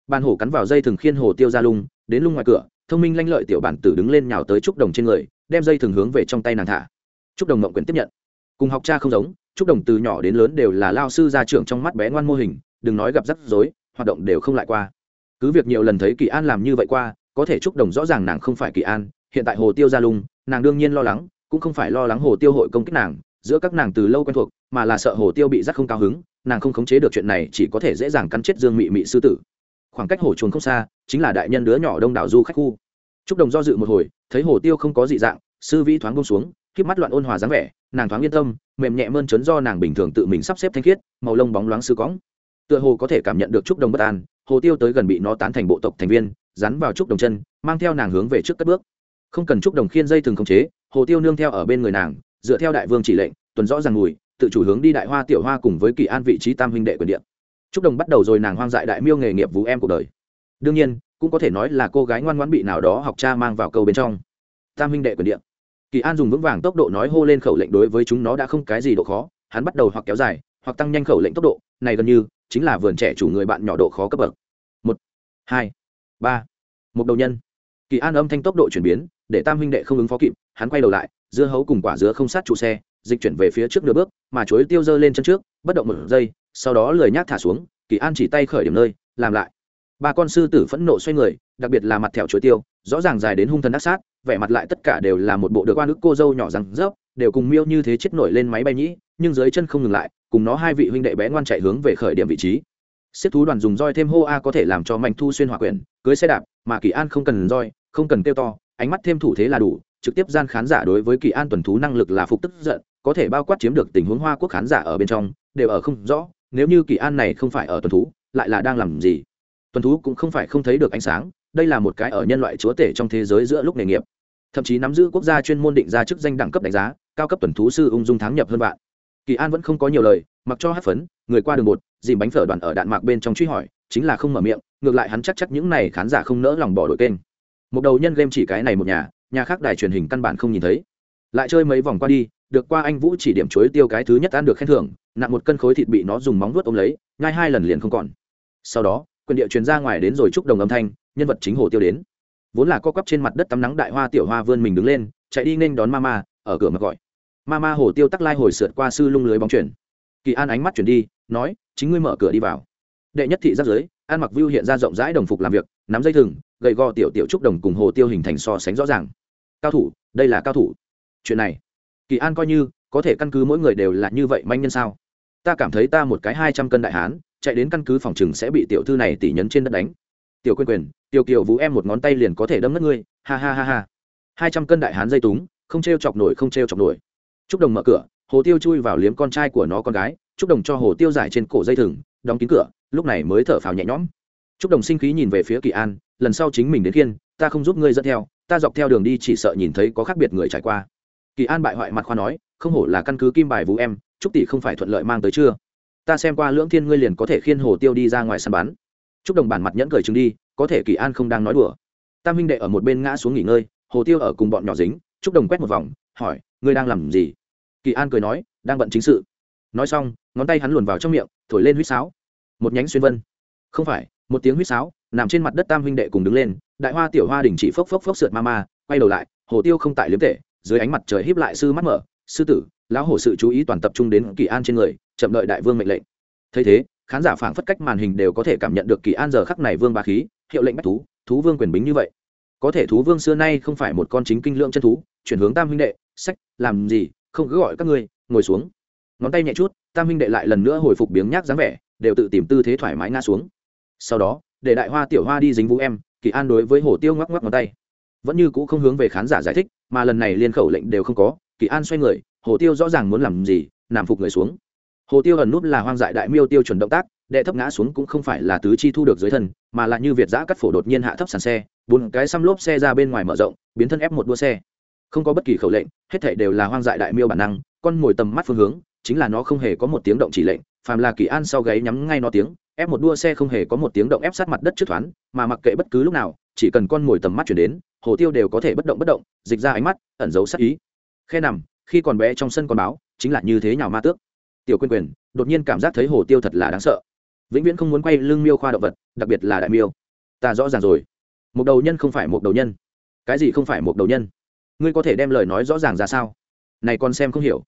Bàn hổ cắn vào dây thừng khiên hồ tiêu ra lung, đến lung ngoài cửa, thông minh lanh lợi tiểu bản tử đứng lên nhào tới trúc đồng trên người, đem dây thừng hướng về trong tay nàng thả. Trúc đồng mộng quyền tiếp nhận. Cùng học cha không giống, trúc đồng từ nhỏ đến lớn đều là lao sư gia trưởng trong mắt bé ngoan mô hình, đừng nói gặp rắc rối, hoạt động đều không lại qua. Cứ việc nhiều lần thấy kỳ an làm như vậy qua, có thể Trúc đồng rõ ràng nàng không phải kỳ an, hiện tại hồ tiêu ra lung, nàng đương nhiên lo lắng cũng không phải lo lắng hồ tiêu hội công kích nàng, giữa các nàng từ lâu quen thuộc, mà là sợ hồ tiêu bị rắc không cao hứng, nàng không khống chế được chuyện này chỉ có thể dễ dàng cắn chết dương mị mị sư tử. Khoảng cách hồ chuồng không xa, chính là đại nhân đứa nhỏ đông đảo du khách khu. Trúc đồng do dự một hồi, thấy hồ tiêu không có dị dạng, sư vĩ thoáng bông xuống, khiếp mắt loạn ôn hòa dáng vẻ, nàng thoáng yên tâm, mềm nhẹ mơn trớn do nàng bình thường tự mình sắp xếp thanh khiết, màu lông bóng loáng sư cõng. Tựa hồ có thể cảm nhận được trúc đồng bất an, hồ tiêu tới gần bị nó tán thành bộ tộc thành viên rắn vào trúc đồng chân, mang theo nàng hướng về trước cất bước. Không cần trúc đồng khiên dây thường khống chế hồ tiêu nương theo ở bên người nàng, dựa theo đại vương chỉ lệnh, tuần rõ ràng ngùi tự chủ hướng đi đại hoa tiểu hoa cùng với kỳ an vị trí tam huynh đệ quyền điện chúc đồng bắt đầu rồi nàng hoang dại đại miêu nghề nghiệp vũ em cuộc đời. Đương nhiên, cũng có thể nói là cô gái ngoan ngoãn bị nào đó học cha mang vào câu bên trong. Tam huynh đệ quyền điện kỳ an dùng vững vàng tốc độ nói hô lên khẩu lệnh đối với chúng nó đã không cái gì độ khó, hắn bắt đầu hoặc kéo dài, hoặc tăng nhanh khẩu lệnh tốc độ, này gần như chính là vườn trẻ chủ người bạn nhỏ độ khó cấp bậc. Một, hai, ba. Một đầu nhân. Kỳ an âm thanh tốc độ chuyển biến để tam huynh đệ không ứng phó kịp, hắn quay đầu lại, dưa hấu cùng quả dứa không sát trụ xe, dịch chuyển về phía trước nửa bước, mà chuối tiêu dơ lên chân trước, bất động một giây, sau đó lười nhác thả xuống, kỳ an chỉ tay khởi điểm nơi, làm lại. Ba con sư tử phẫn nộ xoay người, đặc biệt là mặt thẹo chuối tiêu, rõ ràng dài đến hung thần ác sát, vẻ mặt lại tất cả đều là một bộ được oan ức cô dâu nhỏ rằng rớp, đều cùng miêu như thế chết nổi lên máy bay nhĩ, nhưng dưới chân không ngừng lại, cùng nó hai vị huynh đệ bé ngoan chạy hướng về khởi điểm vị trí. Xếp thú đoàn dùng roi thêm hô a có thể làm cho mạnh thu xuyên hỏa quyển, cưới xe đạp, mà kỳ an không cần roi, không cần tiêu to ánh mắt thêm thủ thế là đủ, trực tiếp gian khán giả đối với kỳ an tuần thú năng lực là phục tức giận, có thể bao quát chiếm được tình huống hoa quốc khán giả ở bên trong, đều ở không rõ, nếu như kỳ an này không phải ở tuần thú, lại là đang làm gì? Tuần thú cũng không phải không thấy được ánh sáng, đây là một cái ở nhân loại chúa tể trong thế giới giữa lúc nghề nghiệp. Thậm chí nắm giữ quốc gia chuyên môn định ra chức danh đẳng cấp đánh giá, cao cấp tuần thú sư ung dung thắng nhập hơn bạn kỳ an vẫn không có nhiều lời, mặc cho hát phấn, người qua đường một dìm bánh phở đoàn ở đạn mạc bên trong truy hỏi, chính là không mở miệng, ngược lại hắn chắc chắc những này khán giả không nỡ lòng bỏ đội kênh một đầu nhân game chỉ cái này một nhà nhà khác đài truyền hình căn bản không nhìn thấy. Lại chơi mấy vòng qua đi, được qua anh vũ chỉ điểm chuối tiêu cái thứ nhất ăn được khen thưởng, nặng một cân khối thịt bị nó dùng móng vuốt ôm lấy, ngay hai lần liền không còn. Sau đó, quyền địa truyền ra ngoài đến rồi chúc đồng âm thanh, nhân vật chính hồ tiêu đến. Vốn là co quắp trên mặt đất tắm nắng đại hoa tiểu hoa vươn mình đứng lên, chạy đi nên đón mama, ở cửa mà gọi. Mama hồ tiêu tắc lai hồi sượt qua sư lung lưới bóng chuyển. Kỳ an ánh mắt chuyển đi, nói, chính ngươi mở cửa đi vào. Đệ nhất thị giáp giới, an mặc view hiện ra rộng rãi đồng phục làm việc nắm dây thừng, gậy gò tiểu tiểu trúc đồng cùng hồ tiêu hình thành so sánh rõ ràng. Cao thủ, đây là cao thủ. Chuyện này, kỳ an coi như, có thể căn cứ mỗi người đều là như vậy manh nhân sao? Ta cảm thấy ta một cái hai trăm cân đại hán, chạy đến căn cứ phòng chừng sẽ bị tiểu thư này tỉ nhấn trên đất đánh. Tiểu quyền quyền tiểu kiều vũ em một ngón tay liền có thể đâm ngất ngươi. Ha ha ha ha. Hai trăm cân đại hán dây túng, không t r e o chọc nổi, không t r e o chọc nổi. T r ú c đồng mở cửa, hồ tiêu chui vào liếm con trai của nó con gái t r ú c đồng cho hồ tiêu giải trên cổ dây thừng, đóng kín cửa, lúc này mới thở phào nhẹ nhõm. Trúc đồng sinh khí nhìn về phía kỳ an lần sau chính mình đến thiên, ta không giúp ngươi dẫn theo ta dọc theo đường đi chỉ sợ nhìn thấy có khác biệt người trải qua. Kỳ an bại hoại mặt khoa nói không hổ là căn cứ kim bài vũ em trúc tỷ không phải thuận lợi mang tới chưa? Ta xem qua lưỡng thiên ngươi liền có thể khiên hồ tiêu đi ra ngoài săn bắn. Trúc đồng bản mặt nhẫn cười chừng đi có thể kỳ an không đang nói đùa. Tam huynh đệ ở một bên ngã xuống nghỉ ngơi hồ tiêu ở cùng bọn nhỏ dính Trúc đồng quét một vòng hỏi ngươi đang làm gì? Kỳ an cười nói đang bận chính sự. Nói xong ngón tay hắn luồn vào trong miệng thổi lên huýt sáo. Một nhánh xuyên vân. Không phải một tiếng huýt sáo, nằm trên mặt đất tam huynh đệ cùng đứng lên, đại hoa tiểu hoa đình chỉ phốc phốc phốc sượt ma ma, quay đầu lại, hồ tiêu không tại liếm tệ dưới ánh mặt trời híp lại sư mắt mở, sư tử, lão hổ sự chú ý toàn tập trung đến kỳ an trên người, chậm đợi đại vương mệnh lệnh. Thấy thế, khán giả phảng phất cách màn hình đều có thể cảm nhận được kỳ an giờ khắc này vương ba khí, hiệu lệnh bách thú thú vương quyền bính như vậy. Có thể thú vương xưa nay không phải một con chính kinh lượng chân thú, chuyển hướng tam huynh đệ, sách, làm gì, không cứ gọi các ngươi, ngồi xuống. Ngón tay nhẹ chút, tam huynh đệ lại lần nữa hồi phục biếng nhác dáng vẻ, đều tự tìm tư thế thoải mái ngã xuống sau đó, để đại hoa tiểu hoa đi dính vũ em, kỳ an đối với hồ tiêu ngoắc ngoắc ngón tay. Vẫn như cũ không hướng về khán giả giải thích, mà lần này liên khẩu lệnh đều không có, kỳ an xoay người, hồ tiêu rõ ràng muốn làm gì, nằm phục người xuống. Hồ tiêu ẩn nút là hoang dại đại miêu tiêu chuẩn động tác, đệ thấp ngã xuống cũng không phải là tứ chi thu được dưới thân, mà là như việt giã cắt phổ đột nhiên hạ thấp sàn xe, bốn cái xăm lốp xe ra bên ngoài mở rộng, biến thân ép một đua xe. Không có bất kỳ khẩu lệnh, hết thảy đều là hoang dại đại miêu bản năng, con mồi tầm mắt phương hướng, chính là nó không hề có một tiếng động chỉ lệnh phàm là kỳ an sau gáy nhắm ngay nó tiếng, ép một đua xe không hề có một tiếng động ép sát mặt đất trước thoáng, mà mặc kệ bất cứ lúc nào, chỉ cần con mồi tầm mắt chuyển đến, hồ tiêu đều có thể bất động bất động, dịch ra ánh mắt, ẩn giấu sát ý. Khe nằm, khi còn bé trong sân con báo, chính là như thế nhào ma tước. Tiểu quyền quyền đột nhiên cảm giác thấy hồ tiêu thật là đáng sợ. Vĩnh viễn không muốn quay lưng miêu khoa động vật, đặc biệt là đại miêu. Ta rõ ràng rồi. Một đầu nhân không phải một đầu nhân. Cái gì không phải một đầu nhân? Ngươi có thể đem lời nói rõ ràng ra sao? Này con xem không hiểu.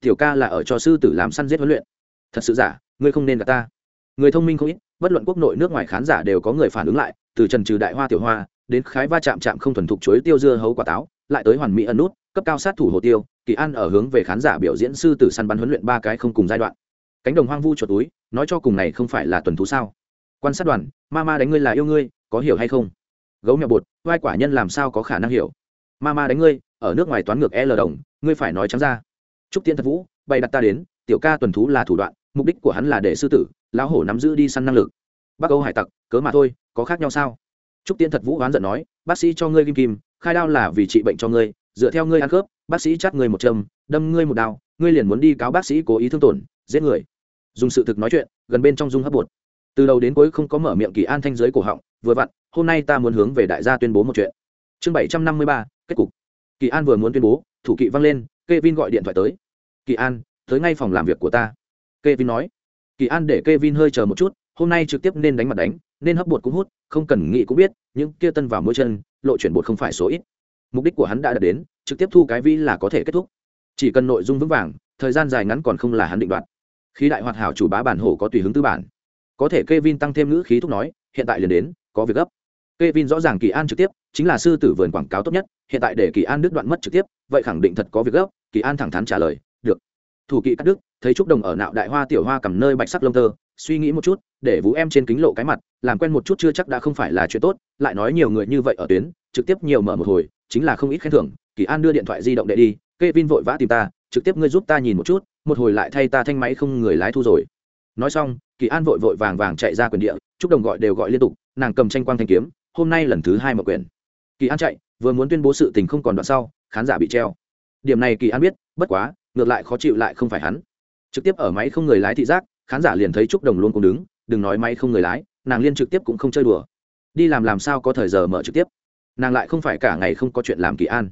Tiểu ca là ở cho sư tử làm săn giết huấn luyện thật sự giả, ngươi không nên gặp ta. Người thông minh không ít, bất luận quốc nội nước ngoài khán giả đều có người phản ứng lại, từ trần trừ đại hoa tiểu hoa, đến khái va chạm chạm không thuần thục chuối tiêu dưa hấu quả táo, lại tới hoàn mỹ ẩn nút, cấp cao sát thủ hồ tiêu, kỳ an ở hướng về khán giả biểu diễn sư tử săn bắn huấn luyện ba cái không cùng giai đoạn. Cánh đồng hoang vu chuột túi, nói cho cùng này không phải là tuần thú sao? Quan sát đoàn ma ma đánh ngươi là yêu ngươi, có hiểu hay không? Gấu mèo bột, vai quả nhân làm sao có khả năng hiểu? Ma ma đánh ngươi, ở nước ngoài toán ngược l đồng, ngươi phải nói trắng ra. Trúc tiên thật vũ, bày đặt ta đến tiểu ca tuần thú là thủ đoạn, mục đích của hắn là để sư tử, lão hổ nắm giữ đi săn năng lực. Bắc âu hải tặc, cớ mà thôi, có khác nhau sao? Trúc tiên thật vũ oán giận nói, bác sĩ cho ngươi kim kim, khai đao là vì trị bệnh cho ngươi, dựa theo ngươi ăn khớp, bác sĩ chắt ngươi một châm, đâm ngươi một đao, ngươi liền muốn đi cáo bác sĩ cố ý thương tổn, giết người. Dùng sự thực nói chuyện, gần bên trong dung hấp bột. Từ đầu đến cuối không có mở miệng kỳ an thanh giới cổ họng, vừa vặn, hôm nay ta muốn hướng về đại gia tuyên bố một chuyện. Chương bảy trăm năm mươi ba, kết cục. Kỳ an vừa muốn tuyên bố, thủ kỵ văng lên k e vin gọi điện thoại tới. Kỳ an tới ngay phòng làm việc của ta. Kevin nói. Kỳ an để Kevin hơi chờ một chút, hôm nay trực tiếp nên đánh mặt đánh, nên hấp bột cũng hút, không cần nghĩ cũng biết, những kia tân vào mỗi chân, lộ chuyển bột không phải số ít. Mục đích của hắn đã đạt đến, trực tiếp thu cái vi là có thể kết thúc. Chỉ cần nội dung vững vàng, thời gian dài ngắn còn không là hắn định đoạt. Khi đại hoạt hảo chủ bá bản hổ có tùy hứng tư bản. Có thể Kevin tăng thêm ngữ khí thúc nói, hiện tại liền đến, có việc gấp. Kevin rõ ràng kỳ an trực tiếp, chính là sư tử vườn quảng cáo tốt nhất, hiện tại để kỳ an đứt đoạn mất trực tiếp, vậy khẳng định thật có việc gấp, kỳ an thẳng thắn trả lời thủ kỵ cắt đức thấy trúc đồng ở nạo đại hoa tiểu hoa cầm nơi bạch sắc lông tơ, suy nghĩ một chút, để vũ em trên kính lộ cái mặt, làm quen một chút chưa chắc đã không phải là chuyện tốt, lại nói nhiều người như vậy ở tuyến, trực tiếp nhiều mở một hồi, chính là không ít khen thưởng. Kỳ an đưa điện thoại di động để đi kê vin vội vã tìm ta, trực tiếp ngươi giúp ta nhìn một chút, một hồi lại thay ta thanh máy không người lái thu rồi. Nói xong, kỳ an vội vội vàng vàng chạy ra quyền địa chúc đồng gọi đều gọi liên tục, nàng cầm tranh quang thanh kiếm, hôm nay lần thứ hai mở quyền. Kỳ an chạy, vừa muốn tuyên bố sự tình không còn đoạn sau, khán giả bị treo. Điểm này kỳ an biết, bất quá ngược lại khó chịu lại không phải hắn. Trực tiếp ở máy không người lái thị giác, khán giả liền thấy trúc đồng luôn cùng đứng, đừng nói máy không người lái, nàng liên trực tiếp cũng không chơi đùa. Đi làm làm sao có thời giờ mở trực tiếp. Nàng lại không phải cả ngày không có chuyện làm kỳ an.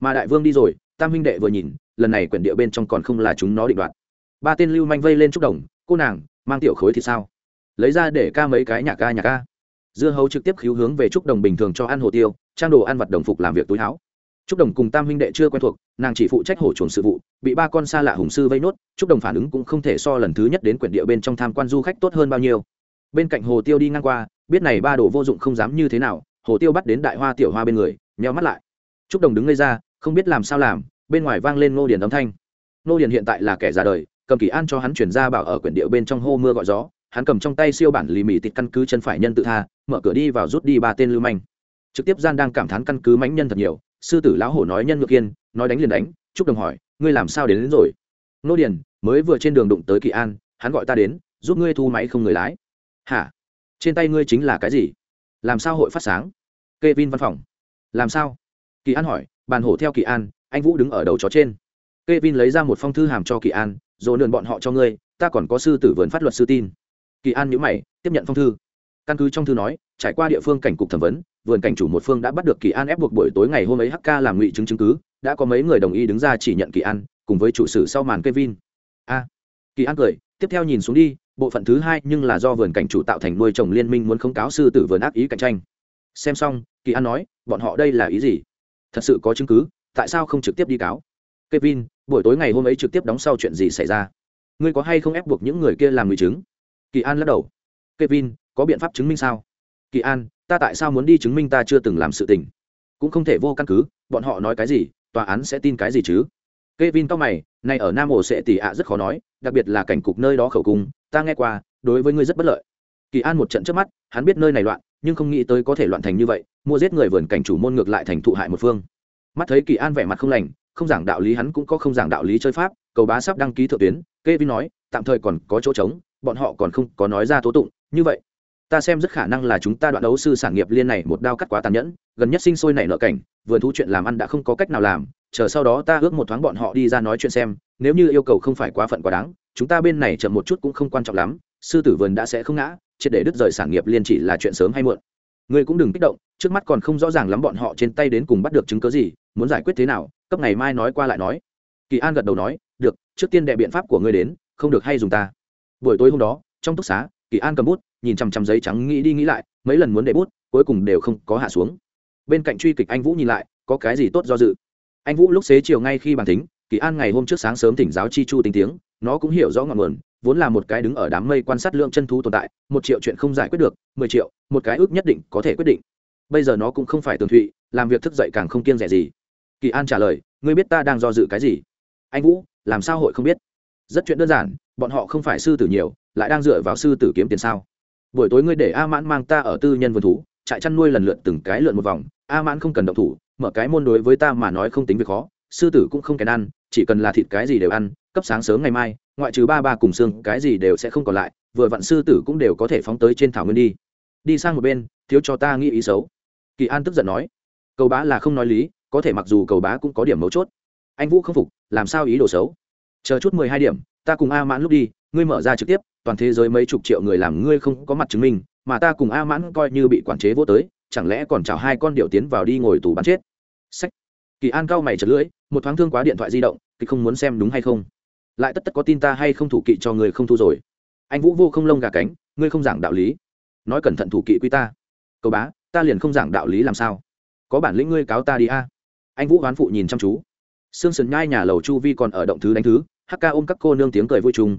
Mà đại vương đi rồi, tam huynh đệ vừa nhìn, lần này quyển địa bên trong còn không là chúng nó định đoạt. Ba tên lưu manh vây lên trúc đồng, cô nàng, mang tiểu khối thì sao? Lấy ra để ca mấy cái nhà ca nhà ca. Dưa hấu trực tiếp khiếu hướng về trúc đồng bình thường cho ăn hồ tiêu, trang đồ ăn vặt đồng phục làm việc túi háo trúc đồng cùng tam huynh đệ chưa quen thuộc, nàng chỉ phụ trách hổ chuồng sự vụ, bị ba con xa lạ hùng sư vây nốt, trúc đồng phản ứng cũng không thể so lần thứ nhất đến quyển địa bên trong tham quan du khách tốt hơn bao nhiêu. Bên cạnh hồ tiêu đi ngang qua, biết này ba đồ vô dụng không dám như thế nào, hồ tiêu bắt đến đại hoa tiểu hoa bên người, nheo mắt lại. Trúc đồng đứng ngây ra, không biết làm sao làm, bên ngoài vang lên ngô điền âm thanh. Ngô điền hiện tại là kẻ già đời, cầm kỳ an cho hắn chuyển ra bảo ở quyển địa bên trong hô mưa gọi gió, hắn cầm trong tay siêu bản lì mì tịt căn cứ chân phải nhân tự tha, mở cửa đi vào rút đi ba tên lưu manh. Trực tiếp gian đang cảm thán căn cứ mãnh nhân thật nhiều sư tử lão hổ nói nhân ngược kiên nói đánh liền đánh chúc đồng hỏi ngươi làm sao đến, đến rồi? Nô điền mới vừa trên đường đụng tới kỳ an hắn gọi ta đến giúp ngươi thu máy không người lái. Hả? Trên tay ngươi chính là cái gì? Làm sao hội phát sáng? Kê vin văn phòng. Làm sao? Kỳ an hỏi bàn hổ theo kỳ an anh vũ đứng ở đầu chó trên. Kê vin lấy ra một phong thư hàm cho kỳ an rồi lượn bọn họ cho ngươi ta còn có sư tử vườn phát luật sư tin. Kỳ an nhữ mày tiếp nhận phong thư. Căn cứ trong thư nói trải qua địa phương cảnh cục thẩm vấn vườn cảnh chủ một phương đã bắt được kỳ an ép buộc buổi tối ngày hôm ấy hk làm ngụy chứng chứng cứ, đã có mấy người đồng ý đứng ra chỉ nhận kỳ an, cùng với chủ sử sau màn kevin. A. Kỳ an cười, tiếp theo nhìn xuống đi, bộ phận thứ hai nhưng là do vườn cảnh chủ tạo thành nuôi trồng liên minh muốn không cáo sư tử vườn ác ý cạnh tranh. Xem xong, kỳ an nói, bọn họ đây là ý gì? Thật sự có chứng cứ, tại sao không trực tiếp đi cáo? Kevin, buổi tối ngày hôm ấy trực tiếp đóng sau chuyện gì xảy ra? Ngươi có hay không ép buộc những người kia làm người chứng? Kỳ an lắc đầu. Kevin, có biện pháp chứng minh sao? Kỳ an ta tại sao muốn đi chứng minh ta chưa từng làm sự tình cũng không thể vô căn cứ bọn họ nói cái gì tòa án sẽ tin cái gì chứ Kevin cao mày, này ở Nam Ổ sẽ tỷ ạ rất khó nói, đặc biệt là cảnh cục nơi đó khẩu cung, ta nghe qua, đối với ngươi rất bất lợi. Kỳ An một trận trước mắt, hắn biết nơi này loạn, nhưng không nghĩ tới có thể loạn thành như vậy, mua giết người vườn cảnh chủ môn ngược lại thành thụ hại một phương. Mắt thấy Kỳ An vẻ mặt không lành, không giảng đạo lý hắn cũng có không giảng đạo lý chơi pháp, cầu bá sắp đăng ký thượng tuyến, Kevin nói, tạm thời còn có chỗ trống, bọn họ còn không có nói ra tố tụng, như vậy, ta xem rất khả năng là chúng ta đoạn đấu sư sản nghiệp liên này một đao cắt quá tàn nhẫn, gần nhất sinh sôi nảy nợ cảnh, vườn thú chuyện làm ăn đã không có cách nào làm, chờ sau đó ta ước một thoáng bọn họ đi ra nói chuyện xem nếu như yêu cầu không phải quá phận quá đáng chúng ta bên này chậm một chút cũng không quan trọng lắm sư tử vườn đã sẽ không ngã triệt để đứt rời sản nghiệp liên chỉ là chuyện sớm hay muộn. Người cũng đừng kích động trước mắt còn không rõ ràng lắm bọn họ trên tay đến cùng bắt được chứng cớ gì muốn giải quyết thế nào cấp ngày mai nói qua lại nói. Kỳ an gật đầu nói được trước tiên đệ biện pháp của ngươi đến không được hay dùng ta. Buổi tối hôm đó trong túc xá kỳ an cầm bút nhìn chằm chằm giấy trắng nghĩ đi nghĩ lại, mấy lần muốn để bút, cuối cùng đều không có hạ xuống. Bên cạnh truy kịch anh vũ nhìn lại, có cái gì tốt do dự? Anh vũ lúc xế chiều ngay khi bàn tính kỳ an ngày hôm trước sáng sớm thỉnh giáo chi chu tinh tiếng, nó cũng hiểu rõ ngọn nguồn, vốn là một cái đứng ở đám mây quan sát lượng chân thú tồn tại, một triệu chuyện không giải quyết được, mười triệu, một cái ước nhất định có thể quyết định. Bây giờ nó cũng không phải tường thụy, làm việc thức dậy càng không kiêng rẻ gì. Kỳ an trả lời, ngươi biết ta đang do dự cái gì? Anh vũ, làm sao hội không biết? Rất chuyện đơn giản, bọn họ không phải sư tử nhiều, lại đang dựa vào sư tử kiếm tiền sao? Buổi tối ngươi để a mãn mang ta ở tư nhân vườn thú, trại chăn nuôi lần lượt từng cái lượn một vòng. A mãn không cần động thủ, mở cái môn đối với ta mà nói không tính việc khó, sư tử cũng không kèn ăn, chỉ cần là thịt cái gì đều ăn, cấp sáng sớm ngày mai, ngoại trừ ba ba cùng xương, cái gì đều sẽ không còn lại, vừa vặn sư tử cũng đều có thể phóng tới trên thảo nguyên đi. Đi sang một bên, thiếu cho ta nghĩ ý xấu. Kỳ an tức giận nói, cầu bá là không nói lý, có thể mặc dù cầu bá cũng có điểm mấu chốt. Anh vũ không phục, làm sao ý đồ xấu? Chờ chút mười hai điểm, ta cùng a mãn lúc đi ngươi mở ra trực tiếp, toàn thế giới mấy chục triệu người làm ngươi không có mặt chứng minh, mà ta cùng a mãn coi như bị quản chế vô tới, chẳng lẽ còn chào hai con điệu tiến vào đi ngồi tù bắn chết? Sách. Kỳ an cao mày chật lưỡi, một thoáng thương quá điện thoại di động, thì không muốn xem đúng hay không? Lại tất tất có tin ta hay không thủ kỵ cho người không thu rồi? Anh vũ vô không lông gà cánh, ngươi không giảng đạo lý. Nói cẩn thận thủ kỵ quy ta. Cầu bá, ta liền không giảng đạo lý làm sao? Có bản lĩnh ngươi cáo ta đi a. Anh vũ hoán phụ nhìn chăm chú. Sương sần nhai nhà lầu chu vi còn ở động thứ đánh thứ hk ôm các cô nương tiếng cười vui chung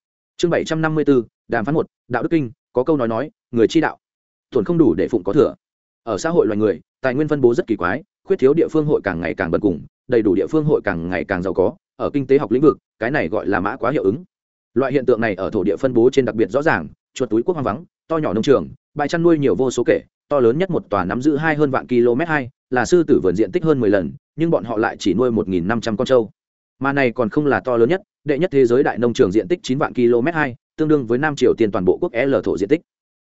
chương bảy trăm năm mươi bốn, đàm phán một, đạo đức kinh, có câu nói nói, người chi đạo, thuần không đủ để phụng có thừa. Ở xã hội loài người, tài nguyên phân bố rất kỳ quái, khuyết thiếu địa phương hội càng ngày càng bần cùng, đầy đủ địa phương hội càng ngày càng giàu có, ở kinh tế học lĩnh vực, cái này gọi là mã quá hiệu ứng. Loại hiện tượng này ở thổ địa phân bố trên đặc biệt rõ ràng, chuột túi quốc hoang vắng, to nhỏ nông trường, bãi chăn nuôi nhiều vô số kể, to lớn nhất một tòa nắm giữ hai hơn vạn km hai, là sư tử vườn diện tích hơn mười lần, nhưng bọn họ lại chỉ nuôi một nghìn năm trăm con trâu. Mà này còn không là to lớn nhất đệ nhất thế giới đại nông trường diện tích chín vạn km hai, tương đương với nam triều tiền toàn bộ quốc l thổ diện tích.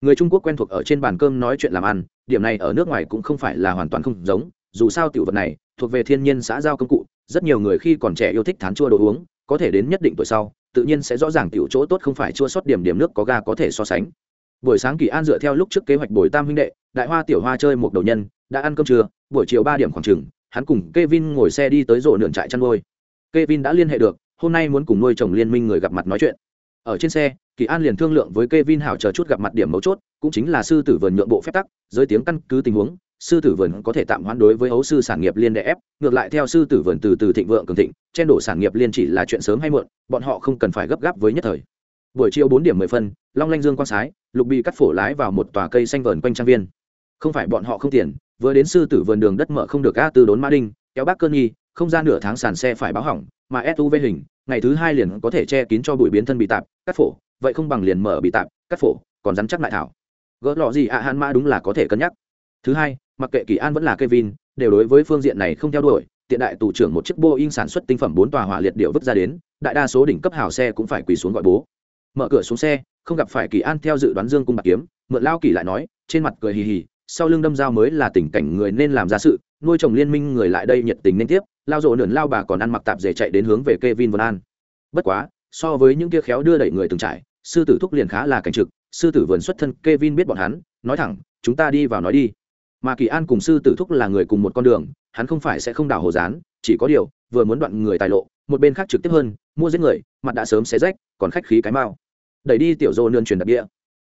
Người trung quốc quen thuộc ở trên bàn cơm nói chuyện làm ăn, điểm này ở nước ngoài cũng không phải là hoàn toàn không giống, dù sao tiểu vật này thuộc về thiên nhiên xã giao công cụ, rất nhiều người khi còn trẻ yêu thích thán chua đồ uống, có thể đến nhất định tuổi sau, tự nhiên sẽ rõ ràng tiểu chỗ tốt không phải chua sót điểm điểm nước có ga có thể so sánh. Buổi sáng kỳ an dựa theo lúc trước kế hoạch bồi tam huynh đệ, đại hoa tiểu hoa chơi một đầu nhân, đã ăn cơm trưa, buổi chiều ba điểm khoảng chừng hắn cùng Kevin ngồi xe đi tới rộ nượn trại chăn nuôi. Kevin đã liên hệ được hôm nay muốn cùng nuôi chồng liên minh người gặp mặt nói chuyện. Ở trên xe kỳ an liền thương lượng với Kevin hảo chờ chút gặp mặt điểm mấu chốt cũng chính là sư tử vườn nhượng bộ phép tắc dưới tiếng căn cứ tình huống sư tử vườn có thể tạm hoãn đối với hấu sư sản nghiệp liên đẻ ép ngược lại theo sư tử vườn từ từ thịnh vượng cường thịnh chen đổ sản nghiệp liên chỉ là chuyện sớm hay muộn bọn họ không cần phải gấp gáp với nhất thời. Buổi chiều bốn điểm mười phân long lanh dương quang sái lục bị cắt phổ lái vào một tòa cây xanh vờn quanh trang viên. Không phải bọn họ không tiền vừa đến sư tử vườn đường đất mở không được a từ đốn mã đinh kéo bác cơn nghi, không ra nửa tháng sàn xe phải báo hỏng mà suv hình, ngày thứ hai liền có thể che kín cho bụi biến thân bị tạp, cắt phổ, vậy không bằng liền mở bị tạp, cắt phổ, còn rắn chắc lại thảo. Gỡ lọ gì ạ à hạn mã đúng là có thể cân nhắc. Thứ hai, mặc kệ kỳ an vẫn là kevin, đều đối với phương diện này không theo đuổi, tiện đại tù trưởng một chiếc boeing sản xuất tinh phẩm bốn tòa hỏa liệt điệu vứt ra đến, đại đa số đỉnh cấp hào xe cũng phải quỳ xuống gọi bố. Mở cửa xuống xe, không gặp phải kỳ an theo dự đoán dương cung bạc kiếm, mượn lao kỳ lại nói, trên mặt cười hì hì sau lưng đâm dao mới là tình cảnh người nên làm ra sự nuôi chồng liên minh người lại đây nhiệt tình nên tiếp lao rộ nườn lao bà còn ăn mặc tạp dề chạy đến hướng về Kevin Vân An. Bất quá, so với những kia khéo đưa đẩy người từng trải, sư tử thúc liền khá là cảnh trực, sư tử vườn xuất thân Kevin biết bọn hắn, nói thẳng, chúng ta đi vào nói đi. Mà Kỳ An cùng sư tử thúc là người cùng một con đường, hắn không phải sẽ không đảo hồ dán, chỉ có điều, vừa muốn đoạn người tài lộ, một bên khác trực tiếp hơn, mua giết người, mặt đã sớm xé rách, còn khách khí cái mao. Đẩy đi tiểu Dô nương truyền đặc địa.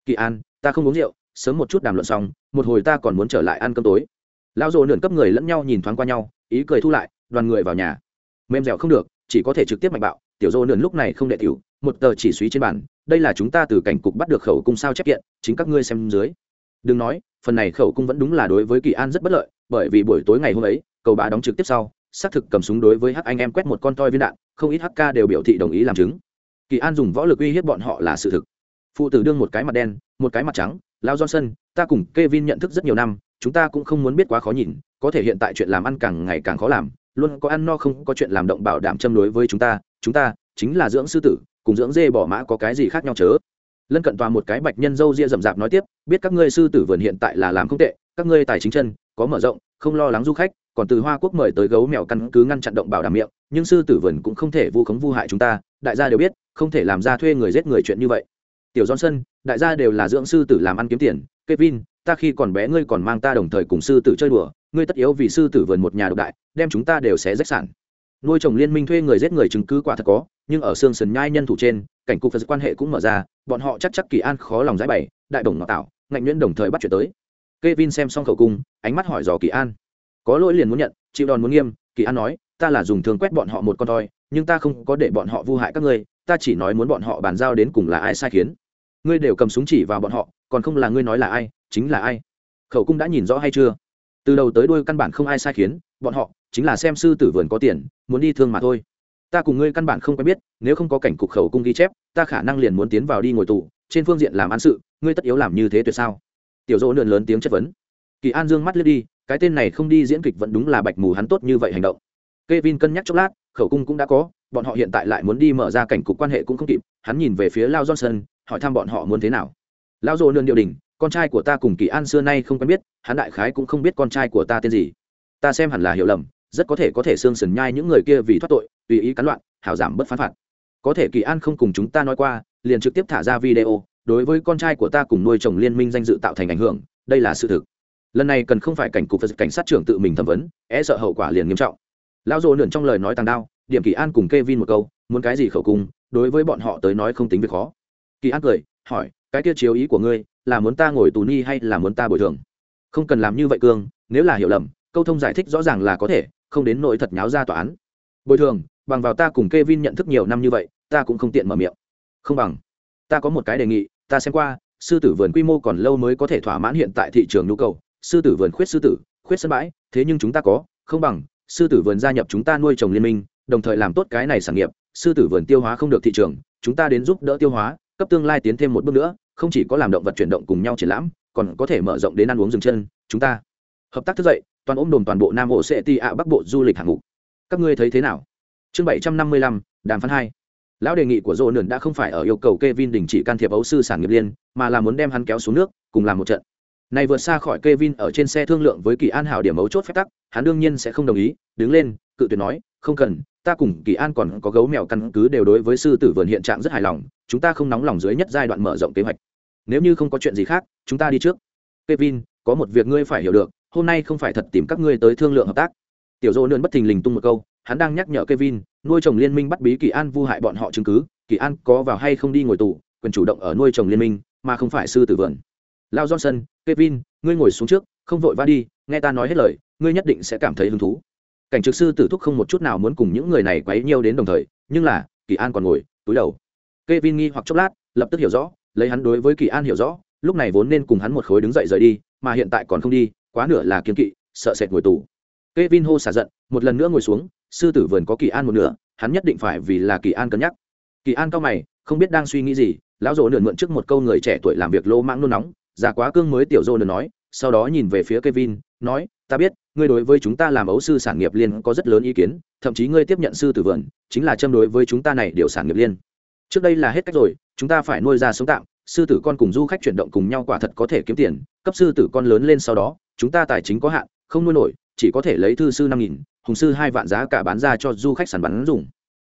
Kỳ An, ta không uống rượu, sớm một chút đàm luận xong, một hồi ta còn muốn trở lại ăn cơm tối. Lão Dô nườn cấp người lẫn nhau nhìn thoáng qua nhau, ý cười thu lại, đoàn người vào nhà. Mềm dẻo không được chỉ có thể trực tiếp mạnh bạo tiểu dô nườn lúc này không đệ tiểu một tờ chỉ suý trên bàn đây là chúng ta từ cảnh cục bắt được khẩu cung sao chép kiện chính các ngươi xem dưới. Đừng nói phần này khẩu cung vẫn đúng là đối với kỳ an rất bất lợi bởi vì buổi tối ngày hôm ấy cầu bá đóng trực tiếp sau xác thực cầm súng đối với hắc anh em quét một con toi viên đạn không ít hk đều biểu thị đồng ý làm chứng. Kỳ an dùng võ lực uy hiếp bọn họ là sự thực. Phụ tử đương một cái mặt đen một cái mặt trắng lao johnson, ta cùng k e vin nhận thức rất nhiều năm, chúng ta cũng không muốn biết quá khó nhìn, có thể hiện tại chuyện làm ăn càng ngày càng khó làm, luôn có ăn no không có chuyện làm động bảo đảm châm đối với chúng ta chúng ta chính là dưỡng sư tử, cùng dưỡng dê bỏ mã có cái gì khác nhau chớ? Lân cận tòa một cái bạch nhân dâu ria rậm rạp nói tiếp, biết các ngươi sư tử vườn hiện tại là làm không tệ, các ngươi tài chính chân, có mở rộng, không lo lắng du khách, còn từ hoa quốc mời tới gấu mèo căn cứ ngăn chặn động bảo đảm miệng, nhưng sư tử vườn cũng không thể vu khống vu hại chúng ta, đại gia đều biết, không thể làm ra thuê người giết người chuyện như vậy tiểu johnson, đại gia đều là dưỡng sư tử làm ăn kiếm tiền. Kevin, ta khi còn bé ngươi còn mang ta đồng thời cùng sư tử chơi đùa. Ngươi tất yếu vì sư tử vườn một nhà độc đại, đem chúng ta đều xé rách sản. Nuôi chồng liên minh thuê người giết người chứng cứ quả thật có, nhưng ở xương sườn nhai nhân thủ trên, cảnh cục phật quan hệ cũng mở ra, bọn họ chắc chắc kỳ an khó lòng giải bày, đại đồng ngọ tạo, ngạnh nhuyễn đồng thời bắt chuyện tới. Kevin xem xong khẩu cung, ánh mắt hỏi dò kỳ an. Có lỗi liền muốn nhận, chịu đòn muốn nghiêm, kỳ an nói, ta là dùng thương quét bọn họ một con thôi nhưng ta không có để bọn họ vu hại các ngươi, ta chỉ nói muốn bọn họ bàn giao đến cùng là ai sai khiến ngươi đều cầm súng chỉ vào bọn họ, còn không là ngươi nói là ai, chính là ai? Khẩu cung đã nhìn rõ hay chưa? Từ đầu tới đuôi căn bản không ai sai khiến, bọn họ chính là xem sư tử vườn có tiền, muốn đi thương mà thôi. Ta cùng ngươi căn bản không quen biết, nếu không có cảnh cục khẩu cung ghi chép, ta khả năng liền muốn tiến vào đi ngồi tù, trên phương diện làm ăn sự, ngươi tất yếu làm như thế tuyệt sao? Tiểu dỗ lượn lớn tiếng chất vấn. Kỳ an dương mắt lướt đi, cái tên này không đi diễn kịch vẫn đúng là bạch mù hắn tốt như vậy hành động. K e vin cân nhắc chốc lát, khẩu cung cũng đã có, bọn họ hiện tại lại muốn đi mở ra cảnh cục quan hệ cũng không kịp, hắn nhìn về phía lao johnson hỏi thăm bọn họ muốn thế nào. Lão dỗ nương điều đình, con trai của ta cùng kỳ an xưa nay không quen biết, hắn đại khái cũng không biết con trai của ta tên gì. Ta xem hẳn là hiểu lầm, rất có thể có thể xương sườn nhai những người kia vì thoát tội, tùy ý cán loạn, hảo giảm bất phán phạt. Có thể kỳ an không cùng chúng ta nói qua, liền trực tiếp thả ra video, đối với con trai của ta cùng nuôi chồng liên minh danh dự tạo thành ảnh hưởng, đây là sự thực. Lần này cần không phải cảnh cục phật cảnh sát trưởng tự mình thẩm vấn e sợ hậu quả liền nghiêm trọng. Lão dỗ nườn trong lời nói tàng đao, điểm kỳ an cùng Kevin vin một câu, muốn cái gì khẩu cung, đối với bọn họ tới nói không tính việc khó kỳ an cười, hỏi, cái kia chiếu ý của ngươi là muốn ta ngồi tù ni hay là muốn ta bồi thường? Không cần làm như vậy cương, nếu là hiểu lầm, câu thông giải thích rõ ràng là có thể, không đến nỗi thật nháo ra tòa án. Bồi thường, bằng vào ta cùng k e vin nhận thức nhiều năm như vậy, ta cũng không tiện mở miệng. Không bằng. Ta có một cái đề nghị, ta xem qua, sư tử vườn quy mô còn lâu mới có thể thỏa mãn hiện tại thị trường nhu cầu. Sư tử vườn khuyết sư tử, khuyết sân bãi, thế nhưng chúng ta có, không bằng, sư tử vườn gia nhập chúng ta nuôi trồng liên minh, đồng thời làm tốt cái này sản nghiệp, sư tử vườn tiêu hóa không được thị trường, chúng ta đến giúp đỡ tiêu hóa cấp tương lai tiến thêm một bước nữa, không chỉ có làm động vật chuyển động cùng nhau triển lãm, còn có thể mở rộng đến ăn uống dừng chân, chúng ta. Hợp tác thức dậy, toàn ôm đồn toàn bộ nam bộ sẽ ti ạ, bắc bộ du lịch hạng mục. Các ngươi thấy thế nào? Chương bảy trăm năm mươi lăm, đàm phán hai. Lão đề nghị của dô nườn đã không phải ở yêu cầu k e vin đình chỉ can thiệp ấu sư sản nghiệp liên, mà là muốn đem hắn kéo xuống nước, cùng làm một trận. Này vượt xa khỏi k e vin ở trên xe thương lượng với kỳ an hảo điểm mấu chốt phép tắc, hắn đương nhiên sẽ không đồng ý, đứng lên, cự tuyệt nói, không cần, ta cùng kỳ an còn có gấu mèo căn cứ đều đối với sư tử vườn hiện trạng rất hài lòng chúng ta không nóng lòng dưới nhất giai đoạn mở rộng kế hoạch. Nếu như không có chuyện gì khác, chúng ta đi trước. Kevin, có một việc ngươi phải hiểu được, hôm nay không phải thật tìm các ngươi tới thương lượng hợp tác. Tiểu dô nương bất thình lình tung một câu, hắn đang nhắc nhở kevin, nuôi trồng liên minh bắt bí kỳ an vu hại bọn họ chứng cứ, kỳ an có vào hay không đi ngồi tù, quyền chủ động ở nuôi trồng liên minh, mà không phải sư tử vườn. Lao johnson, kevin, ngươi ngồi xuống trước, không vội va đi, nghe ta nói hết lời, ngươi nhất định sẽ cảm thấy hứng thú. Cảnh trực sư tử thúc không một chút nào muốn cùng những người này quấy nhiều đến đồng thời, nhưng là, kỳ an còn ngồi, túi đầu. Kevin nghi hoặc chốc lát, lập tức hiểu rõ, lấy hắn đối với Kỳ An hiểu rõ, lúc này vốn nên cùng hắn một khối đứng dậy rời đi, mà hiện tại còn không đi, quá nửa là kiêng kỵ, sợ sệt ngồi tù. Kevin hô xả giận, một lần nữa ngồi xuống, sư tử vườn có Kỳ An một nửa, hắn nhất định phải vì là Kỳ An cân nhắc. Kỳ An cao mày, không biết đang suy nghĩ gì, lão rồ nửa mượn trước một câu người trẻ tuổi làm việc lô mãng nôn nóng, già quá cương mới tiểu rồ nườn nói, sau đó nhìn về phía Kevin, nói, ta biết, ngươi đối với chúng ta làm ấu sư sản nghiệp liên có rất lớn ý kiến, thậm chí ngươi tiếp nhận sư tử vườn, chính là châm đối với chúng ta này điều sản nghiệp liên trước đây là hết cách rồi, chúng ta phải nuôi ra sống tạm, sư tử con cùng du khách chuyển động cùng nhau quả thật có thể kiếm tiền, cấp sư tử con lớn lên sau đó, chúng ta tài chính có hạn, không nuôi nổi, chỉ có thể lấy thư sư năm nghìn, hùng sư hai vạn giá cả bán ra cho du khách sản bắn dùng.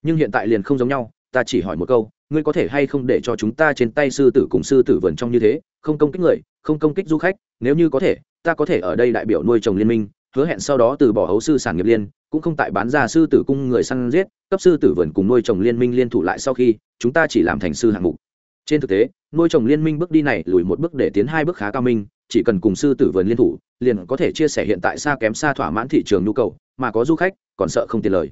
Nhưng hiện tại liền không giống nhau, ta chỉ hỏi một câu, ngươi có thể hay không để cho chúng ta trên tay sư tử cùng sư tử vườn trong như thế, không công kích người, không công kích du khách, nếu như có thể, ta có thể ở đây đại biểu nuôi trồng liên minh hứa hẹn sau đó từ bỏ hấu sư sản nghiệp liên, cũng không tại bán ra sư tử cung người săn giết, cấp sư tử vườn cùng nuôi trồng liên minh liên thủ lại sau khi, chúng ta chỉ làm thành sư hạng mục. Trên thực tế, nuôi trồng liên minh bước đi này lùi một bước để tiến hai bước khá cao minh, chỉ cần cùng sư tử vườn liên thủ, liền có thể chia sẻ hiện tại xa kém xa thỏa mãn thị trường nhu cầu, mà có du khách, còn sợ không tiền lời.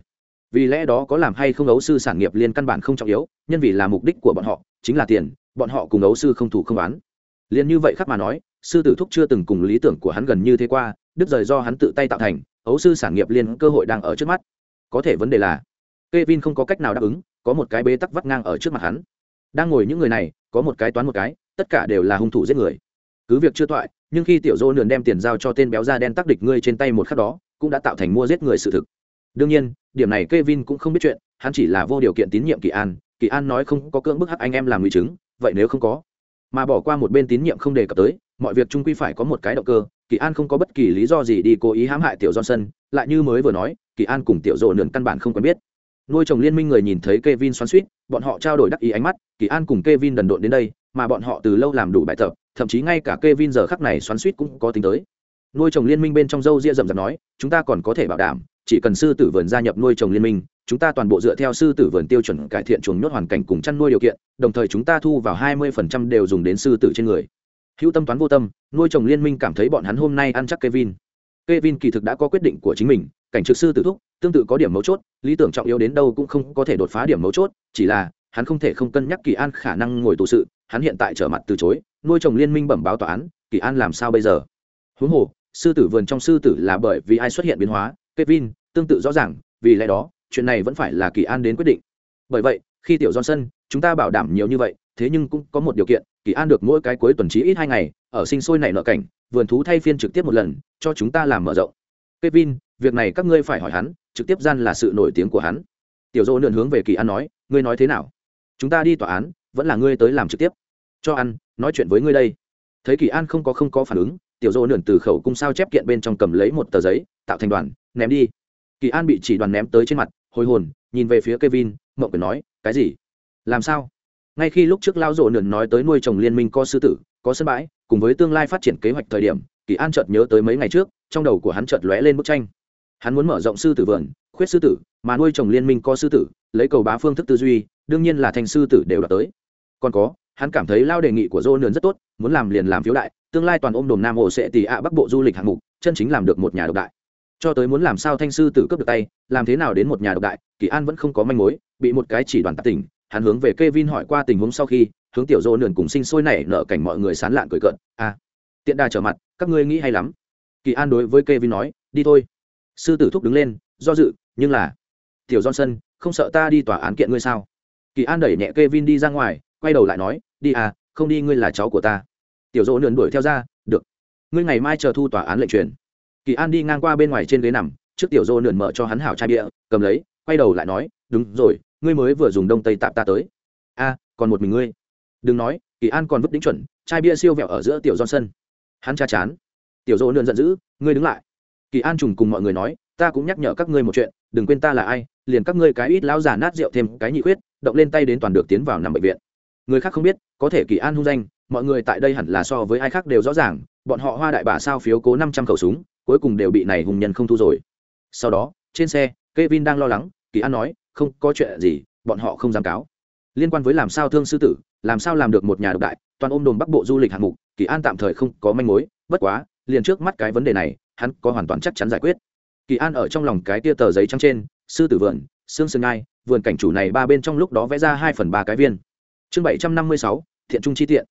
Vì lẽ đó có làm hay không ấu sư sản nghiệp liên căn bản không trọng yếu, nhân vì là mục đích của bọn họ, chính là tiền, bọn họ cùng ấu sư không thủ không bán liền như vậy khác mà nói, sư tử thúc chưa từng cùng lý tưởng của hắn gần như thế qua đứt rời do hắn tự tay tạo thành, ấu sư sản nghiệp liên cơ hội đang ở trước mắt. Có thể vấn đề là, Kevin không có cách nào đáp ứng, có một cái bế tắc vắt ngang ở trước mặt hắn. Đang ngồi những người này, có một cái toán một cái, tất cả đều là hung thủ giết người. Cứ việc chưa toại, nhưng khi tiểu dô nườn đem tiền giao cho tên béo da đen tác địch ngươi trên tay một khắc đó, cũng đã tạo thành mua giết người sự thực. Đương nhiên, điểm này Kevin cũng không biết chuyện, hắn chỉ là vô điều kiện tín nhiệm kỳ an. Kỳ an nói không có cưỡng bức hắc anh em làm nguy chứng, vậy nếu không có? Mà bỏ qua một bên tín nhiệm không đề cập tới, mọi việc trung quy phải có một cái động cơ kỳ an không có bất kỳ lý do gì đi cố ý hãm hại tiểu johnson lại như mới vừa nói kỳ an cùng tiểu dỗ nườn căn bản không quen biết nuôi trồng liên minh người nhìn thấy Kevin xoắn xuýt, bọn họ trao đổi đắc ý ánh mắt, Kỳ An cùng Kevin đần độn đến đây, mà bọn họ từ lâu làm đủ bài tập, thậm chí ngay cả Kevin giờ khắc này xoắn xuýt cũng có tính tới. Nuôi trồng liên minh bên trong dâu ria rậm rạp nói, chúng ta còn có thể bảo đảm, chỉ cần sư tử vườn gia nhập nuôi trồng liên minh, chúng ta toàn bộ dựa theo sư tử vườn tiêu chuẩn cải thiện chuồng nhốt hoàn cảnh cùng chăn nuôi điều kiện, đồng thời chúng ta thu vào 20% đều dùng đến sư tử trên người. Hữu tâm toán vô tâm, nuôi trồng liên minh cảm thấy bọn hắn hôm nay ăn chắc Kevin. Kevin kỳ thực đã có quyết định của chính mình, cảnh trực sư tử thúc, tương tự có điểm mấu chốt, lý tưởng trọng yếu đến đâu cũng không có thể đột phá điểm mấu chốt, chỉ là hắn không thể không cân nhắc Kỳ An khả năng ngồi tù sự, hắn hiện tại trở mặt từ chối, nuôi trồng liên minh bẩm báo tòa án, Kỳ An làm sao bây giờ? Huống hồ, sư tử vườn trong sư tử là bởi vì ai xuất hiện biến hóa, Kevin, tương tự rõ ràng, vì lẽ đó, chuyện này vẫn phải là Kỳ An đến quyết định. Bởi vậy, khi tiểu Johnson, chúng ta bảo đảm nhiều như vậy, thế nhưng cũng có một điều kiện, Kỳ An được mỗi cái cuối tuần trí ít hai ngày, ở sinh sôi nảy nợ cảnh, vườn thú thay phiên trực tiếp một lần, cho chúng ta làm mở rộng. Kevin, việc này các ngươi phải hỏi hắn, trực tiếp gian là sự nổi tiếng của hắn. Tiểu dô lượn hướng về Kỳ An nói, ngươi nói thế nào? Chúng ta đi tòa án, vẫn là ngươi tới làm trực tiếp. Cho ăn, nói chuyện với ngươi đây. Thấy Kỳ An không có không có phản ứng, Tiểu dô lượn từ khẩu cung sao chép kiện bên trong cầm lấy một tờ giấy, tạo thành đoàn, ném đi. Kỳ An bị chỉ đoàn ném tới trên mặt, hồi hồn, nhìn về phía Kevin, mộng quyền nói, cái gì? Làm sao? Ngay khi lúc trước lao rộ nườn nói tới nuôi trồng liên minh có sư tử, có sân bãi, cùng với tương lai phát triển kế hoạch thời điểm, Kỳ An chợt nhớ tới mấy ngày trước, trong đầu của hắn chợt lóe lên bức tranh. Hắn muốn mở rộng sư tử vườn khuyết sư tử mà nuôi trồng liên minh có sư tử lấy cầu bá phương thức tư duy đương nhiên là thành sư tử đều đạt tới. Còn có hắn cảm thấy lao đề nghị của dô nườn rất tốt muốn làm liền làm phiếu đại tương lai toàn ôm đồn nam hồ sẽ tì ạ bắc bộ du lịch hạng mục chân chính làm được một nhà độc đại. Cho tới muốn làm sao thanh sư tử cướp được tay làm thế nào đến một nhà độc đại kỳ an vẫn không có manh mối bị một cái chỉ đoàn tạp tỉnh hắn hướng về Kevin hỏi qua tình huống sau khi hướng tiểu Dỗ nườn cùng sinh sôi nảy nở cảnh mọi người sán lạn cười cợt a à, tiện đà trở mặt các ngươi nghĩ hay lắm. Kỳ an đối với Kevin nói đi thôi. Sư tử thúc đứng lên do dự nhưng là tiểu johnson không sợ ta đi tòa án kiện ngươi sao? Kỳ an đẩy nhẹ Kevin đi ra ngoài quay đầu lại nói đi à không đi ngươi là cháu của ta. Tiểu dỗ nườn đuổi theo ra được ngươi ngày mai chờ thu tòa án lệnh truyền. Kỳ an đi ngang qua bên ngoài trên ghế nằm trước tiểu dỗ nườn mở cho hắn hảo chai bia cầm lấy quay đầu lại nói đúng rồi ngươi mới vừa dùng đông tây tạm ta tới. A, còn một mình ngươi. Đừng nói, kỳ an còn vứt đính chuẩn, chai bia siêu vẹo ở giữa tiểu johnson. Hắn cha chán. Tiểu dỗ nườn giận dữ, ngươi đứng lại. Kỳ an trùng cùng mọi người nói, ta cũng nhắc nhở các ngươi một chuyện, đừng quên ta là ai, liền các ngươi cái ít lão già nát rượu thêm cái nhị khuyết, động lên tay đến toàn được tiến vào nằm bệnh viện. Người khác không biết, có thể kỳ an hung danh, mọi người tại đây hẳn là so với ai khác đều rõ ràng, bọn họ hoa đại bà sao phiếu cố năm trăm khẩu súng, cuối cùng đều bị này hùng nhân không thu rồi. Sau đó, trên xe, Kevin đang lo lắng, kỳ an nói không có chuyện gì, bọn họ không dám cáo. Liên quan với làm sao thương sư tử, làm sao làm được một nhà độc đại, toàn ôm đồn bắc bộ du lịch hạng mục, kỳ an tạm thời không có manh mối, bất quá, liền trước mắt cái vấn đề này, hắn có hoàn toàn chắc chắn giải quyết. Kỳ an ở trong lòng cái tia tờ giấy trắng trên, sư tử vườn, xương sương ngai, vườn cảnh chủ này ba bên trong lúc đó vẽ ra hai phần ba cái viên. Chương bảy trăm năm mươi sáu, thiện trung chi tiện.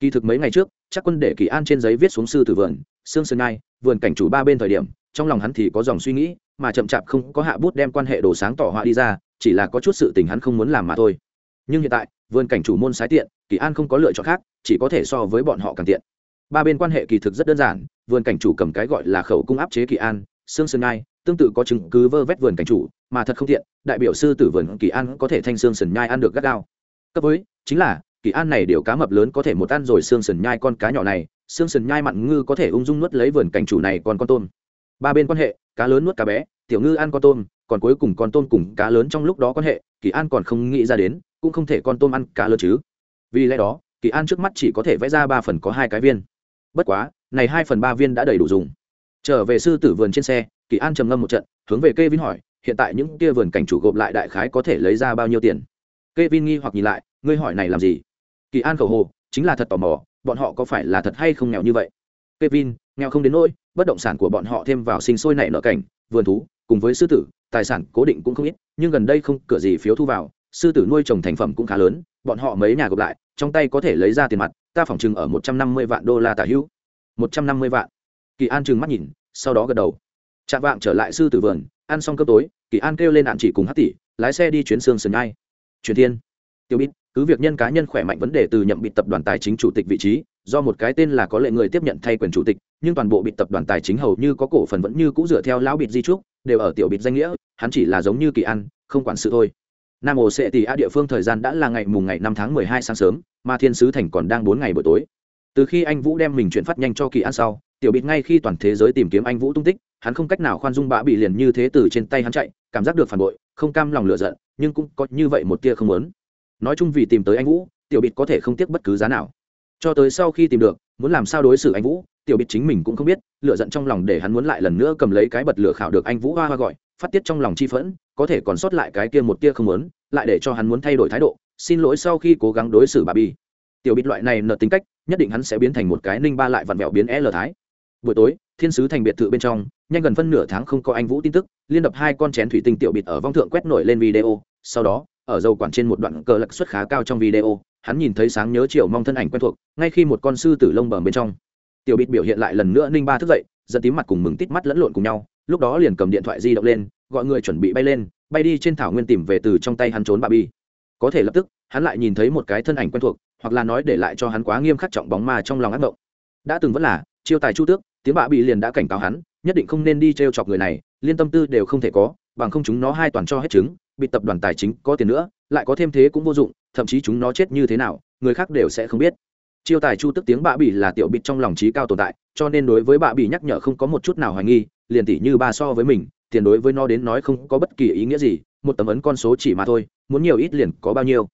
Kỳ thực mấy ngày trước, chắc quân để kỳ an trên giấy viết xuống sư tử vườn, xương sương ngai, vườn cảnh chủ ba bên thời điểm, trong lòng hắn thì có dòng suy nghĩ, mà chậm chạp không có hạ bút đem quan hệ đồ sáng tỏ họa đi ra chỉ là có chút sự tình hắn không muốn làm mà thôi. Nhưng hiện tại, vườn cảnh chủ môn sái tiện, kỳ an không có lựa chọn khác, chỉ có thể so với bọn họ càng tiện. Ba bên quan hệ kỳ thực rất đơn giản, vườn cảnh chủ cầm cái gọi là khẩu cung áp chế kỳ an, sương sơn nhai, tương tự có chứng cứ vơ vét vườn cảnh chủ, mà thật không tiện, đại biểu sư tử vườn kỳ an có thể thanh sương sườn nhai ăn được gắt gao. Cấp với, chính là, kỳ an này điều cá mập lớn có thể một ăn rồi xương sườn nhai con cá nhỏ này xương sườn nhai mặn ngư có thể ung dung nuốt lấy vườn cảnh chủ này còn con tôm. Ba bên quan hệ, cá lớn nuốt cá bé, tiểu ngư ăn con tôm còn cuối cùng con tôm cùng cá lớn trong lúc đó quan hệ, kỳ an còn không nghĩ ra đến, cũng không thể con tôm ăn cá lớn chứ. Vì lẽ đó, kỳ an trước mắt chỉ có thể vẽ ra ba phần có hai cái viên. Bất quá, này hai phần ba viên đã đầy đủ dùng. Trở về sư tử vườn trên xe, kỳ an trầm ngâm một trận, hướng về k e vin hỏi, hiện tại những kia vườn cảnh chủ gộp lại đại khái có thể lấy ra bao nhiêu tiền? K e vin nghi hoặc nhìn lại, ngươi hỏi này làm gì? Kỳ an khẩu hồ, chính là thật tò mò, bọn họ có phải là thật hay không nghèo như vậy? K e vin nghèo không đến nỗi, bất động sản của bọn họ thêm vào sinh sôi nảy nở cảnh, vườn thú, cùng với sư tử tài sản cố định cũng không ít, nhưng gần đây không, cửa gì phiếu thu vào, sư tử nuôi trồng thành phẩm cũng khá lớn, bọn họ mấy nhà gộp lại, trong tay có thể lấy ra tiền mặt, ta phỏng chừng ở một trăm năm mươi vạn đô la tả hữu. một trăm năm mươi vạn. Kỳ an trừng mắt nhìn, sau đó gật đầu. Chạm vạng trở lại sư tử vườn, ăn xong cơm tối, kỳ an kêu lên hạn chỉ cùng hát tỷ, lái xe đi chuyến xương sườn ngay. Truyền thiên. Tiêu bít, cứ việc nhân cá nhân khỏe mạnh vấn đề từ nhậm bị tập đoàn tài chính chủ tịch vị trí, do một cái tên là có lệ người tiếp nhận thay quyền chủ tịch, nhưng toàn bộ bị tập đoàn tài chính hầu như có cổ phần vẫn như cũ dựa theo lão bịt di trúc, đều ở tiểu bịt danh nghĩa hắn chỉ là giống như kỳ an, không quản sự thôi. Nam ồ sệ tỷ a địa phương thời gian đã là ngày mùng ngày năm tháng mười hai sáng sớm, mà thiên sứ thành còn đang bốn ngày buổi tối. Từ khi anh vũ đem mình chuyển phát nhanh cho kỳ an sau, tiểu bịt ngay khi toàn thế giới tìm kiếm anh vũ tung tích, hắn không cách nào khoan dung bã bị liền như thế từ trên tay hắn chạy, cảm giác được phản bội, không cam lòng lựa giận, nhưng cũng có như vậy một tia không muốn. Nói chung vì tìm tới anh vũ, tiểu bịt có thể không tiếc bất cứ giá nào. Cho tới sau khi tìm được, muốn làm sao đối xử anh vũ, tiểu bịt chính mình cũng không biết lựa giận trong lòng để hắn muốn lại lần nữa cầm lấy cái bật lửa khảo được anh vũ hoa hoa gọi phát tiết trong lòng chi phẫn, có thể còn sót lại cái kia một tia không muốn, lại để cho hắn muốn thay đổi thái độ, xin lỗi sau khi cố gắng đối xử bà bi. Tiểu bịt loại này nợ tính cách, nhất định hắn sẽ biến thành một cái ninh ba lại vặn vẹo biến l thái. Buổi tối, thiên sứ thành biệt thự bên trong, nhanh gần phân nửa tháng không có anh vũ tin tức, liên đập hai con chén thủy tinh tiểu bịt ở vong thượng quét nổi lên video, sau đó, ở dầu quản trên một đoạn cờ lật suất khá cao trong video, hắn nhìn thấy sáng nhớ chiều mong thân ảnh quen thuộc, ngay khi một con sư tử lông bờm bên trong. Tiểu bịt biểu hiện lại lần nữa ninh ba thức dậy, giận tím mặt cùng mừng tít mắt lẫn lộn cùng nhau lúc đó liền cầm điện thoại di động lên, gọi người chuẩn bị bay lên, bay đi trên thảo nguyên tìm về từ trong tay hắn trốn bà bi. Có thể lập tức, hắn lại nhìn thấy một cái thân ảnh quen thuộc, hoặc là nói để lại cho hắn quá nghiêm khắc trọng bóng ma trong lòng ác mộng. Đã từng vẫn là, chiêu tài chu tước, tiếng bà bị liền đã cảnh cáo hắn, nhất định không nên đi t r e o chọc người này, liên tâm tư đều không thể có, bằng không chúng nó hai toàn cho hết chứng bị tập đoàn tài chính có tiền nữa, lại có thêm thế cũng vô dụng, thậm chí chúng nó chết như thế nào, người khác đều sẽ không biết. Chiêu tài chu tức tiếng bạ bỉ là tiểu bịt trong lòng trí cao tồn tại, cho nên đối với bạ bỉ nhắc nhở không có một chút nào hoài nghi liền tỷ như ba so với mình, tiền đối với nó đến nói không có bất kỳ ý nghĩa gì, một tấm ấn con số chỉ mà thôi, muốn nhiều ít liền có bao nhiêu.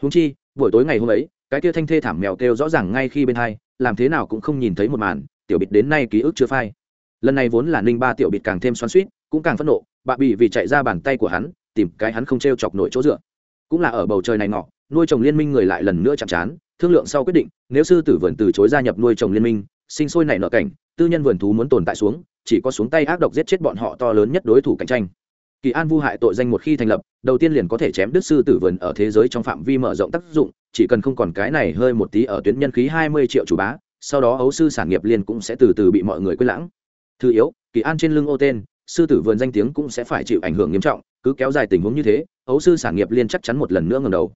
Húng chi, buổi tối ngày hôm ấy, cái kia thanh thê thảm mèo kêu rõ ràng ngay khi bên hai, làm thế nào cũng không nhìn thấy một màn, tiểu bịt đến nay ký ức chưa phai. Lần này vốn là ninh ba tiểu bịt càng thêm xoắn suýt cũng càng phẫn nộ bạ bị vì chạy ra bàn tay của hắn, tìm cái hắn không t r e o chọc nổi chỗ dựa. Cũng là ở bầu trời này ngọ, nuôi trồng liên minh người lại lần nữa chạm chán, thương lượng sau quyết định, nếu sư tử vườn từ chối gia nhập nuôi trồng liên minh sinh sôi nảy nợ cảnh, tư nhân vườn thú muốn tồn tại xuống, chỉ có xuống tay ác độc giết chết bọn họ to lớn nhất đối thủ cạnh tranh. Kỳ an vu hại tội danh một khi thành lập, đầu tiên liền có thể chém đứt sư tử vườn ở thế giới trong phạm vi mở rộng tác dụng, chỉ cần không còn cái này hơi một tí ở tuyến nhân khí hai mươi triệu chủ bá, sau đó ấu sư sản nghiệp liên cũng sẽ từ từ bị mọi người quên lãng. Thứ yếu, kỳ an trên lưng ô tên, sư tử vườn danh tiếng cũng sẽ phải chịu ảnh hưởng nghiêm trọng, cứ kéo dài tình huống như thế, ấu sư sản nghiệp liên chắc chắn một lần nữa ngầm đầu.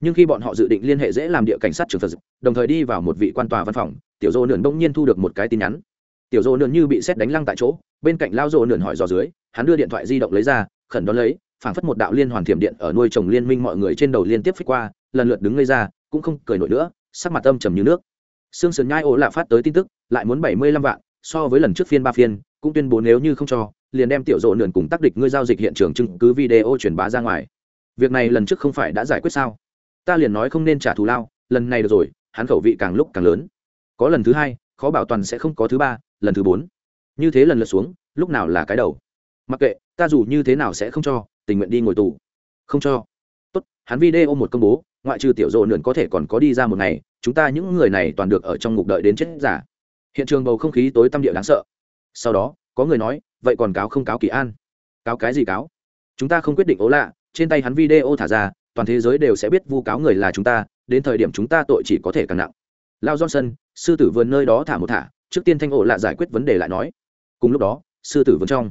Nhưng khi bọn họ dự định liên hệ dễ làm địa cảnh sát trường phật đồng thời đi vào một vị quan tòa văn phòng tiểu dô nườn bỗng nhiên thu được một cái tin nhắn. Tiểu dô nườn như bị xét đánh lăng tại chỗ, bên cạnh lao dô nườn hỏi dò dưới, hắn đưa điện thoại di động lấy ra, khẩn đón lấy, phảng phất một đạo liên hoàn thiểm điện ở nuôi chồng liên minh mọi người trên đầu liên tiếp phích qua, lần lượt đứng ngây ra, cũng không cười nổi nữa, sắc mặt âm trầm như nước. Sương sườn nhai ô lạ phát tới tin tức, lại muốn bảy mươi lăm vạn, so với lần trước phiên ba phiên, cũng tuyên bố nếu như không cho, liền đem tiểu Dô nườn cùng tác địch ngươi giao dịch hiện trường chứng cứ video truyền bá ra ngoài. Việc này lần trước không phải đã giải quyết sao? Ta liền nói không nên trả thù lao, lần này được rồi, hắn khẩu vị càng lúc càng lớn có lần thứ hai, khó bảo toàn sẽ không có thứ ba, lần thứ bốn. Như thế lần lượt xuống, lúc nào là cái đầu? Mặc kệ, ta dù như thế nào sẽ không cho, tình nguyện đi ngồi tù. Không cho. Tốt, hắn video một công bố, ngoại trừ tiểu rộ nườn có thể còn có đi ra một ngày, chúng ta những người này toàn được ở trong ngục đợi đến chết giả. Hiện trường bầu không khí tối tăm địa đáng sợ. Sau đó, có người nói, vậy còn cáo không cáo kỳ an? Cáo cái gì cáo? Chúng ta không quyết định ố lạ, trên tay hắn video thả ra, toàn thế giới đều sẽ biết vu cáo người là chúng ta, đến thời điểm chúng ta tội chỉ có thể càng nặng lao johnson, sư tử vườn nơi đó thả một thả, trước tiên thanh ổ lạ giải quyết vấn đề lại nói. Cùng lúc đó, sư tử vườn trong.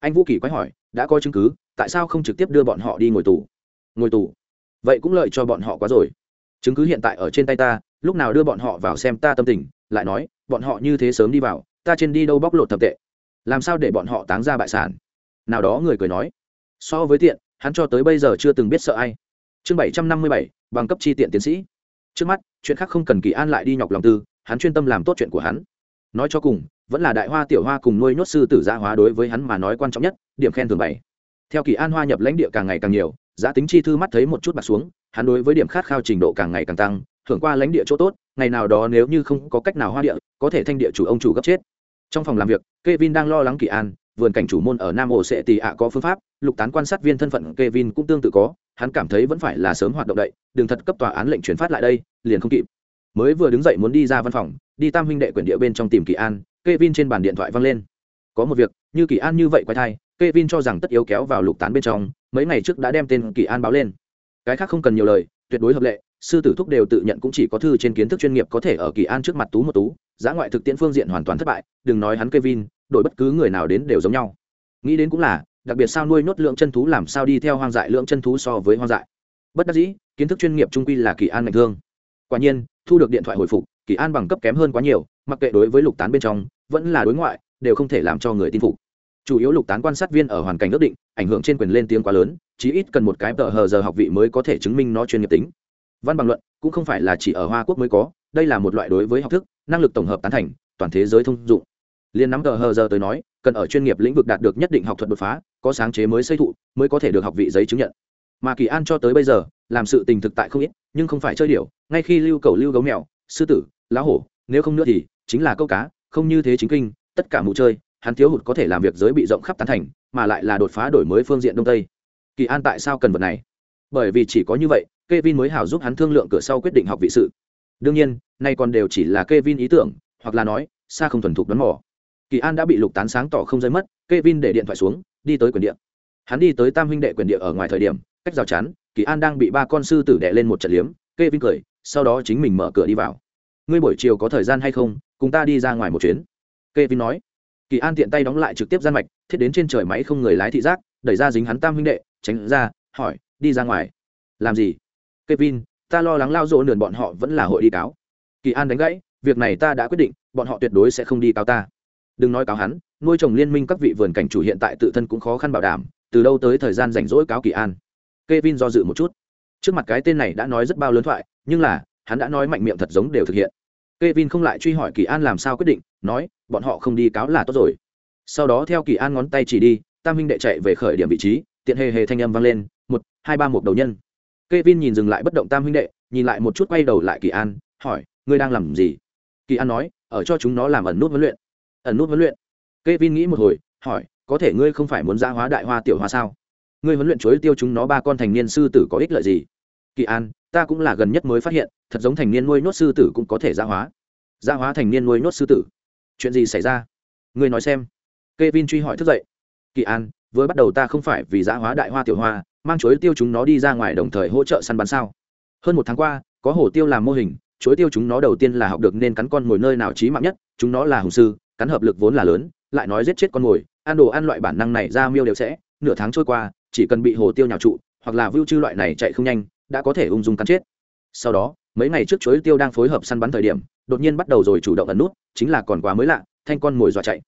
Anh vũ kỳ quái hỏi, đã có chứng cứ, tại sao không trực tiếp đưa bọn họ đi ngồi tù? Ngồi tù? Vậy cũng lợi cho bọn họ quá rồi. Chứng cứ hiện tại ở trên tay ta, lúc nào đưa bọn họ vào xem ta tâm tình, lại nói, bọn họ như thế sớm đi vào, ta trên đi đâu bóc lột thập tệ. Làm sao để bọn họ táng ra bại sản? Nào đó người cười nói. So với tiện, hắn cho tới bây giờ chưa từng biết sợ ai. Chương bảy trăm năm mươi bảy, bằng cấp chi tiện tiến sĩ trước mắt, chuyện khác không cần kỳ an lại đi nhọc lòng tư, hắn chuyên tâm làm tốt chuyện của hắn. Nói cho cùng, vẫn là đại hoa tiểu hoa cùng nuôi nhốt sư tử gia hóa đối với hắn mà nói quan trọng nhất, điểm khen thường bảy theo kỳ an hoa nhập lãnh địa càng ngày càng nhiều, giá tính chi thư mắt thấy một chút bạc xuống, hắn đối với điểm khát khao trình độ càng ngày càng tăng thưởng qua lãnh địa chỗ tốt, ngày nào đó nếu như không có cách nào hoa địa, có thể thanh địa chủ ông chủ gấp chết. Trong phòng làm việc, Kevin đang lo lắng kỳ an, vườn cảnh chủ môn ở nam ổ sẽ tì ạ có phương pháp, lục tán quan sát viên thân phận Kevin cũng tương tự có hắn cảm thấy vẫn phải là sớm hoạt động đậy đừng thật cấp tòa án lệnh chuyển phát lại đây, liền không kịp. Mới vừa đứng dậy muốn đi ra văn phòng, đi tam huynh đệ quyển địa bên trong tìm kỳ an, Kevin trên bàn điện thoại văng lên. Có một việc, như kỳ an như vậy quay thai, Kevin cho rằng tất yếu kéo vào lục tán bên trong, mấy ngày trước đã đem tên kỳ an báo lên. Cái khác không cần nhiều lời, tuyệt đối hợp lệ, sư tử thúc đều tự nhận cũng chỉ có thư trên kiến thức chuyên nghiệp có thể ở kỳ an trước mặt tú một tú, giá ngoại thực tiễn phương diện hoàn toàn thất bại, đừng nói hắn Kevin, đổi bất cứ người nào đến đều giống nhau. Nghĩ đến cũng là đặc biệt sao nuôi nốt lượng chân thú làm sao đi theo hoang dại lượng chân thú so với hoang dại. Bất đắc dĩ, kiến thức chuyên nghiệp trung quy là kỳ an ngành thương. Quả nhiên, thu được điện thoại hồi phục, kỳ an bằng cấp kém hơn quá nhiều, mặc kệ đối với lục tán bên trong, vẫn là đối ngoại, đều không thể làm cho người tin phục. Chủ yếu lục tán quan sát viên ở hoàn cảnh ước định, ảnh hưởng trên quyền lên tiếng quá lớn, chí ít cần một cái tờ hờ giờ học vị mới có thể chứng minh nó chuyên nghiệp tính. Văn bằng luận, cũng không phải là chỉ ở hoa quốc mới có, đây là một loại đối với học thức, năng lực tổng hợp tán thành, toàn thế giới thông dụng liên nắm tờ hờ giờ tới nói, cần ở chuyên nghiệp lĩnh vực đạt được nhất định học thuật đột phá, có sáng chế mới xây thụ, mới có thể được học vị giấy chứng nhận. Mà kỳ an cho tới bây giờ, làm sự tình thực tại không ít, nhưng không phải chơi điểu, ngay khi lưu cầu lưu gấu mèo, sư tử, lá hổ, nếu không nữa thì chính là câu cá, không như thế chính kinh, tất cả mù chơi, hắn thiếu hụt có thể làm việc giới bị rộng khắp tán thành, mà lại là đột phá đổi mới phương diện đông tây. Kỳ an tại sao cần vật này? Bởi vì chỉ có như vậy, Kevin mới hảo giúp hắn thương lượng cửa sau quyết định học vị sự. Đương nhiên, nay còn đều chỉ là Kevin ý tưởng, hoặc là nói, xa không thuần thục đoán mò kỳ an đã bị lục tán sáng tỏ không rơi mất Kevin để điện thoại xuống đi tới quyền địa. Hắn đi tới tam huynh đệ quyền địa ở ngoài thời điểm cách rào chắn kỳ an đang bị ba con sư tử đè lên một trận liếm Kevin cười sau đó chính mình mở cửa đi vào. Ngươi buổi chiều có thời gian hay không cùng ta đi ra ngoài một chuyến. Kevin nói. Kỳ an tiện tay đóng lại trực tiếp gian mạch thiết đến trên trời máy không người lái thị giác đẩy ra dính hắn tam huynh đệ tránh ra hỏi đi ra ngoài? Làm gì? Kevin, ta lo lắng lao rỗ nườn bọn họ vẫn là hội đi cáo. Kỳ An đánh gãy, việc này ta đã quyết định, bọn họ tuyệt đối sẽ không đi cáo ta. Đừng nói cáo hắn, nuôi trồng liên minh các vị vườn cảnh chủ hiện tại tự thân cũng khó khăn bảo đảm, từ đâu tới thời gian rảnh rỗi cáo Kỳ An. Kevin do dự một chút. Trước mặt cái tên này đã nói rất bao lớn thoại, nhưng là, hắn đã nói mạnh miệng thật giống đều thực hiện. Kevin không lại truy hỏi Kỳ An làm sao quyết định, nói, bọn họ không đi cáo là tốt rồi. Sau đó theo Kỳ An ngón tay chỉ đi, Tam huynh đệ chạy về khởi điểm vị trí, tiện hề hề thanh âm vang lên, một, hai ba một đầu nhân. Kevin nhìn dừng lại bất động Tam huynh đệ, nhìn lại một chút quay đầu lại Kỳ An, hỏi, ngươi đang làm gì? Kỳ An nói, ở cho chúng nó làm ẩn nút huấn luyện. Ẩn nút huấn luyện. Kevin nghĩ một hồi, hỏi, có thể ngươi không phải muốn gia hóa đại hoa tiểu hoa sao? Ngươi huấn luyện chuối tiêu chúng nó ba con thành niên sư tử có ích lợi gì? Kỳ An, ta cũng là gần nhất mới phát hiện, thật giống thành niên nuôi nhốt sư tử cũng có thể gia hóa. Gia hóa thành niên nuôi nhốt sư tử. Chuyện gì xảy ra? Ngươi nói xem. Kevin truy hỏi thức dậy. Kỳ An, vừa bắt đầu ta không phải vì gia hóa đại hoa tiểu hoa, mang chuối tiêu chúng nó đi ra ngoài đồng thời hỗ trợ săn bắn sao hơn một tháng qua có hổ tiêu làm mô hình chuối tiêu chúng nó đầu tiên là học được nên cắn con mồi nơi nào trí mạng nhất chúng nó là hùng sư cắn hợp lực vốn là lớn, lại nói giết chết con mồi, ăn đồ ăn loại bản năng này ra miêu đều sẽ, nửa tháng trôi qua, chỉ cần bị hồ tiêu nhào trụ, hoặc là vưu chư loại này chạy không nhanh, đã có thể ung dung cắn chết. Sau đó, mấy ngày trước chuối tiêu đang phối hợp săn bắn thời điểm, đột nhiên bắt đầu rồi chủ động ẩn nút, chính là còn quá mới lạ, thanh con mồi dọa chạy.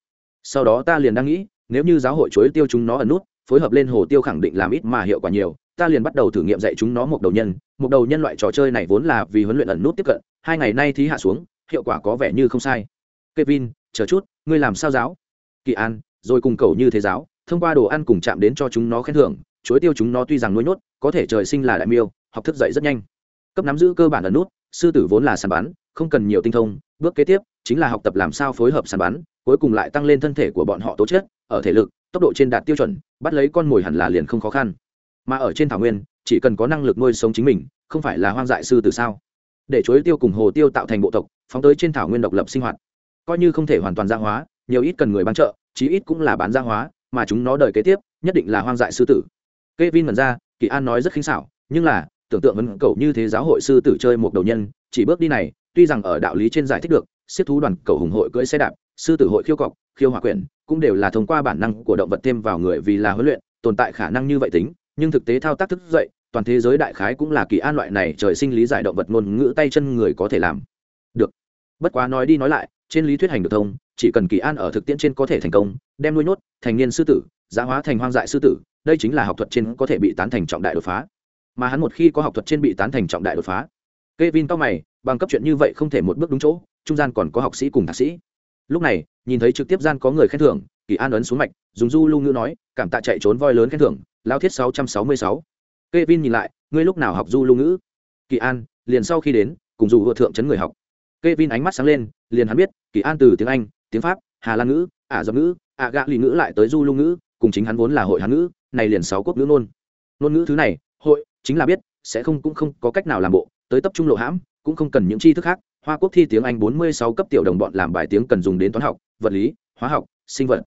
Sau đó ta liền đang nghĩ, nếu như giáo hội chuối tiêu chúng nó ẩn nút, phối hợp lên hồ tiêu khẳng định làm ít mà hiệu quả nhiều, ta liền bắt đầu thử nghiệm dạy chúng nó một đầu nhân. Một đầu nhân loại trò chơi này vốn là vì huấn luyện ẩn nút tiếp cận, hai ngày nay thí hạ xuống, hiệu quả có vẻ như không sai. Kevin chờ chút, ngươi làm sao giáo? Kỳ an, rồi cùng cầu như thế giáo, thông qua đồ ăn cùng chạm đến cho chúng nó khen thưởng, chuối tiêu chúng nó tuy rằng nuôi nhốt, có thể trời sinh là đại miêu, học thức dậy rất nhanh. Cấp nắm giữ cơ bản ẩn nút, sư tử vốn là sàn bắn, không cần nhiều tinh thông, bước kế tiếp chính là học tập làm sao phối hợp sàn bắn, cuối cùng lại tăng lên thân thể của bọn họ tố chất, ở thể lực, tốc độ trên đạt tiêu chuẩn, bắt lấy con mồi hẳn là liền không khó khăn. Mà ở trên thảo nguyên, chỉ cần có năng lực nuôi sống chính mình, không phải là hoang dại sư từ sao? Để chuối tiêu cùng hồ tiêu tạo thành bộ tộc, phóng tới trên thảo nguyên độc lập sinh hoạt coi như không thể hoàn toàn gia hóa, nhiều ít cần người bán trợ, chí ít cũng là bán gia hóa, mà chúng nó đời kế tiếp, nhất định là hoang dại sư tử. K e vin mần ra, kỳ an nói rất khinh xảo, nhưng là, tưởng tượng vấn cầu như thế giáo hội sư tử chơi một đầu nhân, chỉ bước đi này, tuy rằng ở đạo lý trên giải thích được, siết thú đoàn cầu hùng hội cưỡi xe đạp, sư tử hội khiêu cọc, khiêu hòa quyển, cũng đều là thông qua bản năng của động vật thêm vào người vì là huấn luyện, tồn tại khả năng như vậy tính, nhưng thực tế thao tác thức dậy, toàn thế giới đại khái cũng là kỳ an loại này trời sinh lý giải động vật ngôn ngữ tay chân người có thể làm. Được. Bất quá nói đi nói lại trên lý thuyết hành được thông chỉ cần kỳ an ở thực tiễn trên có thể thành công đem nuôi nhốt thành niên sư tử giá hóa thành hoang dại sư tử đây chính là học thuật trên có thể bị tán thành trọng đại đột phá mà hắn một khi có học thuật trên bị tán thành trọng đại đột phá Kevin cao mày, bằng cấp chuyện như vậy không thể một bước đúng chỗ, trung gian còn có học sĩ cùng thạc sĩ. Lúc này, nhìn thấy trực tiếp gian có người khen thưởng, Kỳ An ấn xuống mạch, dùng du lưu ngữ nói, cảm tạ chạy trốn voi lớn khen thưởng, lao thiết 666. Kevin nhìn lại, ngươi lúc nào học du lưu ngữ? Kỳ An, liền sau khi đến, cùng dù vừa thượng chấn người học. Kevin ánh mắt sáng lên, liền hắn biết, Kỳ An từ tiếng Anh, tiếng Pháp, Hà Lan ngữ, Ả Rập ngữ, Ả Gạ lì ngữ lại tới du lung ngữ, cùng chính hắn vốn là hội Hán ngữ, này liền sáu quốc ngữ luôn. Ngôn ngữ thứ này, hội, chính là biết, sẽ không cũng không có cách nào làm bộ, tới tập trung lộ hãm cũng không cần những tri thức khác. Hoa quốc thi tiếng anh bốn mươi sáu cấp tiểu đồng bọn làm bài tiếng cần dùng đến toán học vật lý hóa học sinh vật.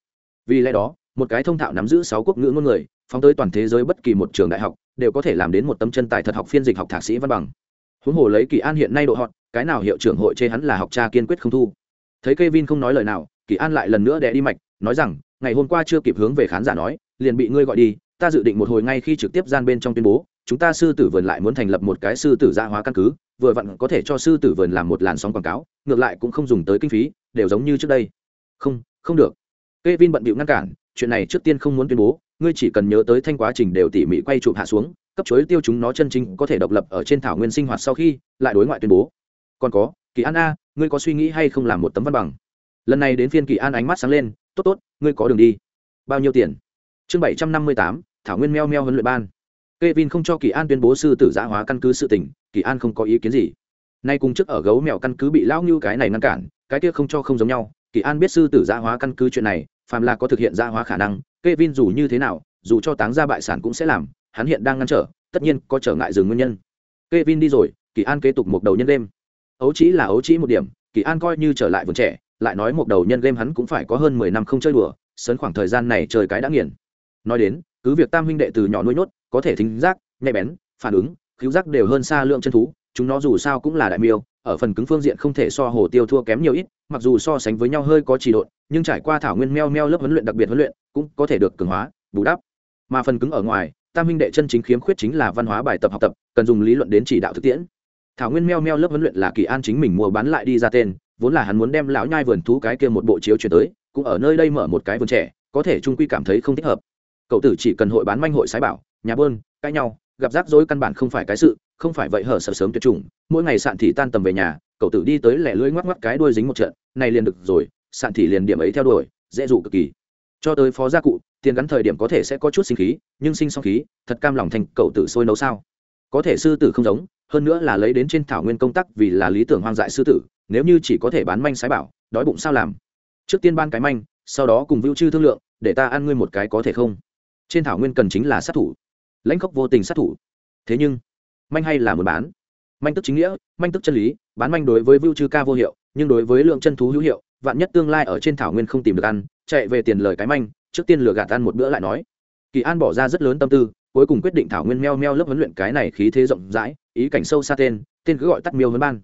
Vì lẽ đó một cái thông thạo nắm giữ sáu quốc ngữ ngôn người phóng tới toàn thế giới bất kỳ một trường đại học đều có thể làm đến một tấm chân tài thật học phiên dịch học thạc sĩ văn bằng huống hồ lấy kỳ an hiện nay độ họ cái nào hiệu trưởng hội chê hắn là học cha kiên quyết không thu. Thấy Kevin không nói lời nào, kỳ an lại lần nữa đè đi mạch, nói rằng, ngày hôm qua chưa kịp hướng về khán giả nói, liền bị ngươi gọi đi, ta dự định một hồi ngay khi trực tiếp gian bên trong tuyên bố, chúng ta sư tử vườn lại muốn thành lập một cái sư tử gia hóa căn cứ, vừa vặn có thể cho sư tử vườn làm một làn sóng quảng cáo, ngược lại cũng không dùng tới kinh phí, đều giống như trước đây. Không không được. K e vin bận bịu ngăn cản, chuyện này trước tiên không muốn tuyên bố, ngươi chỉ cần nhớ tới thanh quá trình đều tỉ mỉ quay chụp hạ xuống cấp chối tiêu chúng nó chân chính có thể độc lập ở trên thảo nguyên sinh hoạt sau khi lại đối ngoại tuyên bố. Còn có kỳ an a ngươi có suy nghĩ hay không làm một tấm văn bằng? Lần này đến phiên kỳ an ánh mắt sáng lên tốt tốt ngươi có đường đi. Bao nhiêu tiền? Chương bảy trăm năm mươi tám thảo nguyên meo meo huấn luyện ban. Kevin không cho Kỳ An tuyên bố sư tử giã hóa căn cứ sự tình, Kỳ An không có ý kiến gì. Nay cùng chức ở gấu mèo căn cứ bị lão như cái này ngăn cản, cái kia không cho không giống nhau. Kỳ An biết sư tử giã hóa căn cứ chuyện này, phàm là có thực hiện giã hóa khả năng, Kevin dù như thế nào, dù cho táng ra bại sản cũng sẽ làm, hắn hiện đang ngăn trở, tất nhiên có trở ngại dừng nguyên nhân. Kevin đi rồi, Kỳ An kế tục một đầu nhân đêm. Ấu chỉ là ấu chỉ một điểm, Kỳ An coi như trở lại vườn trẻ, lại nói một đầu nhân game hắn cũng phải có hơn mười năm không chơi đùa, sớn khoảng thời gian này chơi cái đã nghiền. Nói đến, cứ việc Tam huynh đệ từ nhỏ nuôi nhốt, có thể thính giác, nhạy bén, phản ứng, cứu giác đều hơn xa lượng chân thú, chúng nó dù sao cũng là đại miêu, ở phần cứng phương diện không thể so hồ tiêu thua kém nhiều ít, mặc dù so sánh với nhau hơi có trì độn, nhưng trải qua thảo nguyên meo meo lớp huấn luyện đặc biệt huấn luyện, cũng có thể được cường hóa, bù đắp. Mà phần cứng ở ngoài, Tam huynh đệ chân chính khiếm khuyết chính là văn hóa bài tập học tập, cần dùng lý luận đến chỉ đạo thực tiễn. Thảo Nguyên meo meo lớp huấn luyện là Kỳ An chính mình mua bán lại đi ra tên, vốn là hắn muốn đem lão nhai vườn thú cái kia một bộ chiếu chuyển tới, cũng ở nơi đây mở một cái vườn trẻ, có thể trung quy cảm thấy không thích hợp. Cậu tử chỉ cần hội bán manh hội sái bảo, nhà bơn, cãi nhau, gặp rắc rối căn bản không phải cái sự, không phải vậy hở sợ sớm tuyệt chủng, mỗi ngày sạn thì tan tầm về nhà, cậu tử đi tới lẻ lưỡi ngoắc ngoắc cái đuôi dính một trận, này liền được rồi, sạn thì liền điểm ấy theo đuổi, dễ dụ cực kỳ. Cho tới phó gia cụ, tiền gắn thời điểm có thể sẽ có chút sinh khí, nhưng sinh song khí, thật cam lòng thành cậu tử sôi nấu sao? Có thể sư tử không giống, hơn nữa là lấy đến trên thảo nguyên công tác vì là lý tưởng hoang dại sư tử nếu như chỉ có thể bán manh sái bảo đói bụng sao làm? Trước tiên ban cái manh sau đó cùng vưu chư thương lượng để ta ăn ngươi một cái có thể không? Trên thảo nguyên cần chính là sát thủ. Lãnh khốc vô tình sát thủ. Thế nhưng manh hay là muốn bán? Manh tức chính nghĩa manh tức chân lý bán manh đối với vưu chư ca vô hiệu nhưng đối với lượng chân thú hữu hiệu vạn nhất tương lai ở trên thảo nguyên không tìm được ăn chạy về tiền lời cái manh trước tiên lừa gạt ăn một bữa lại nói. Kỳ an bỏ ra rất lớn tâm tư, cuối cùng quyết định thảo nguyên meo meo lớp huấn luyện cái này khí thế rộng rãi, ý cảnh sâu xa tên tên cứ gọi tắt miêu vân ban.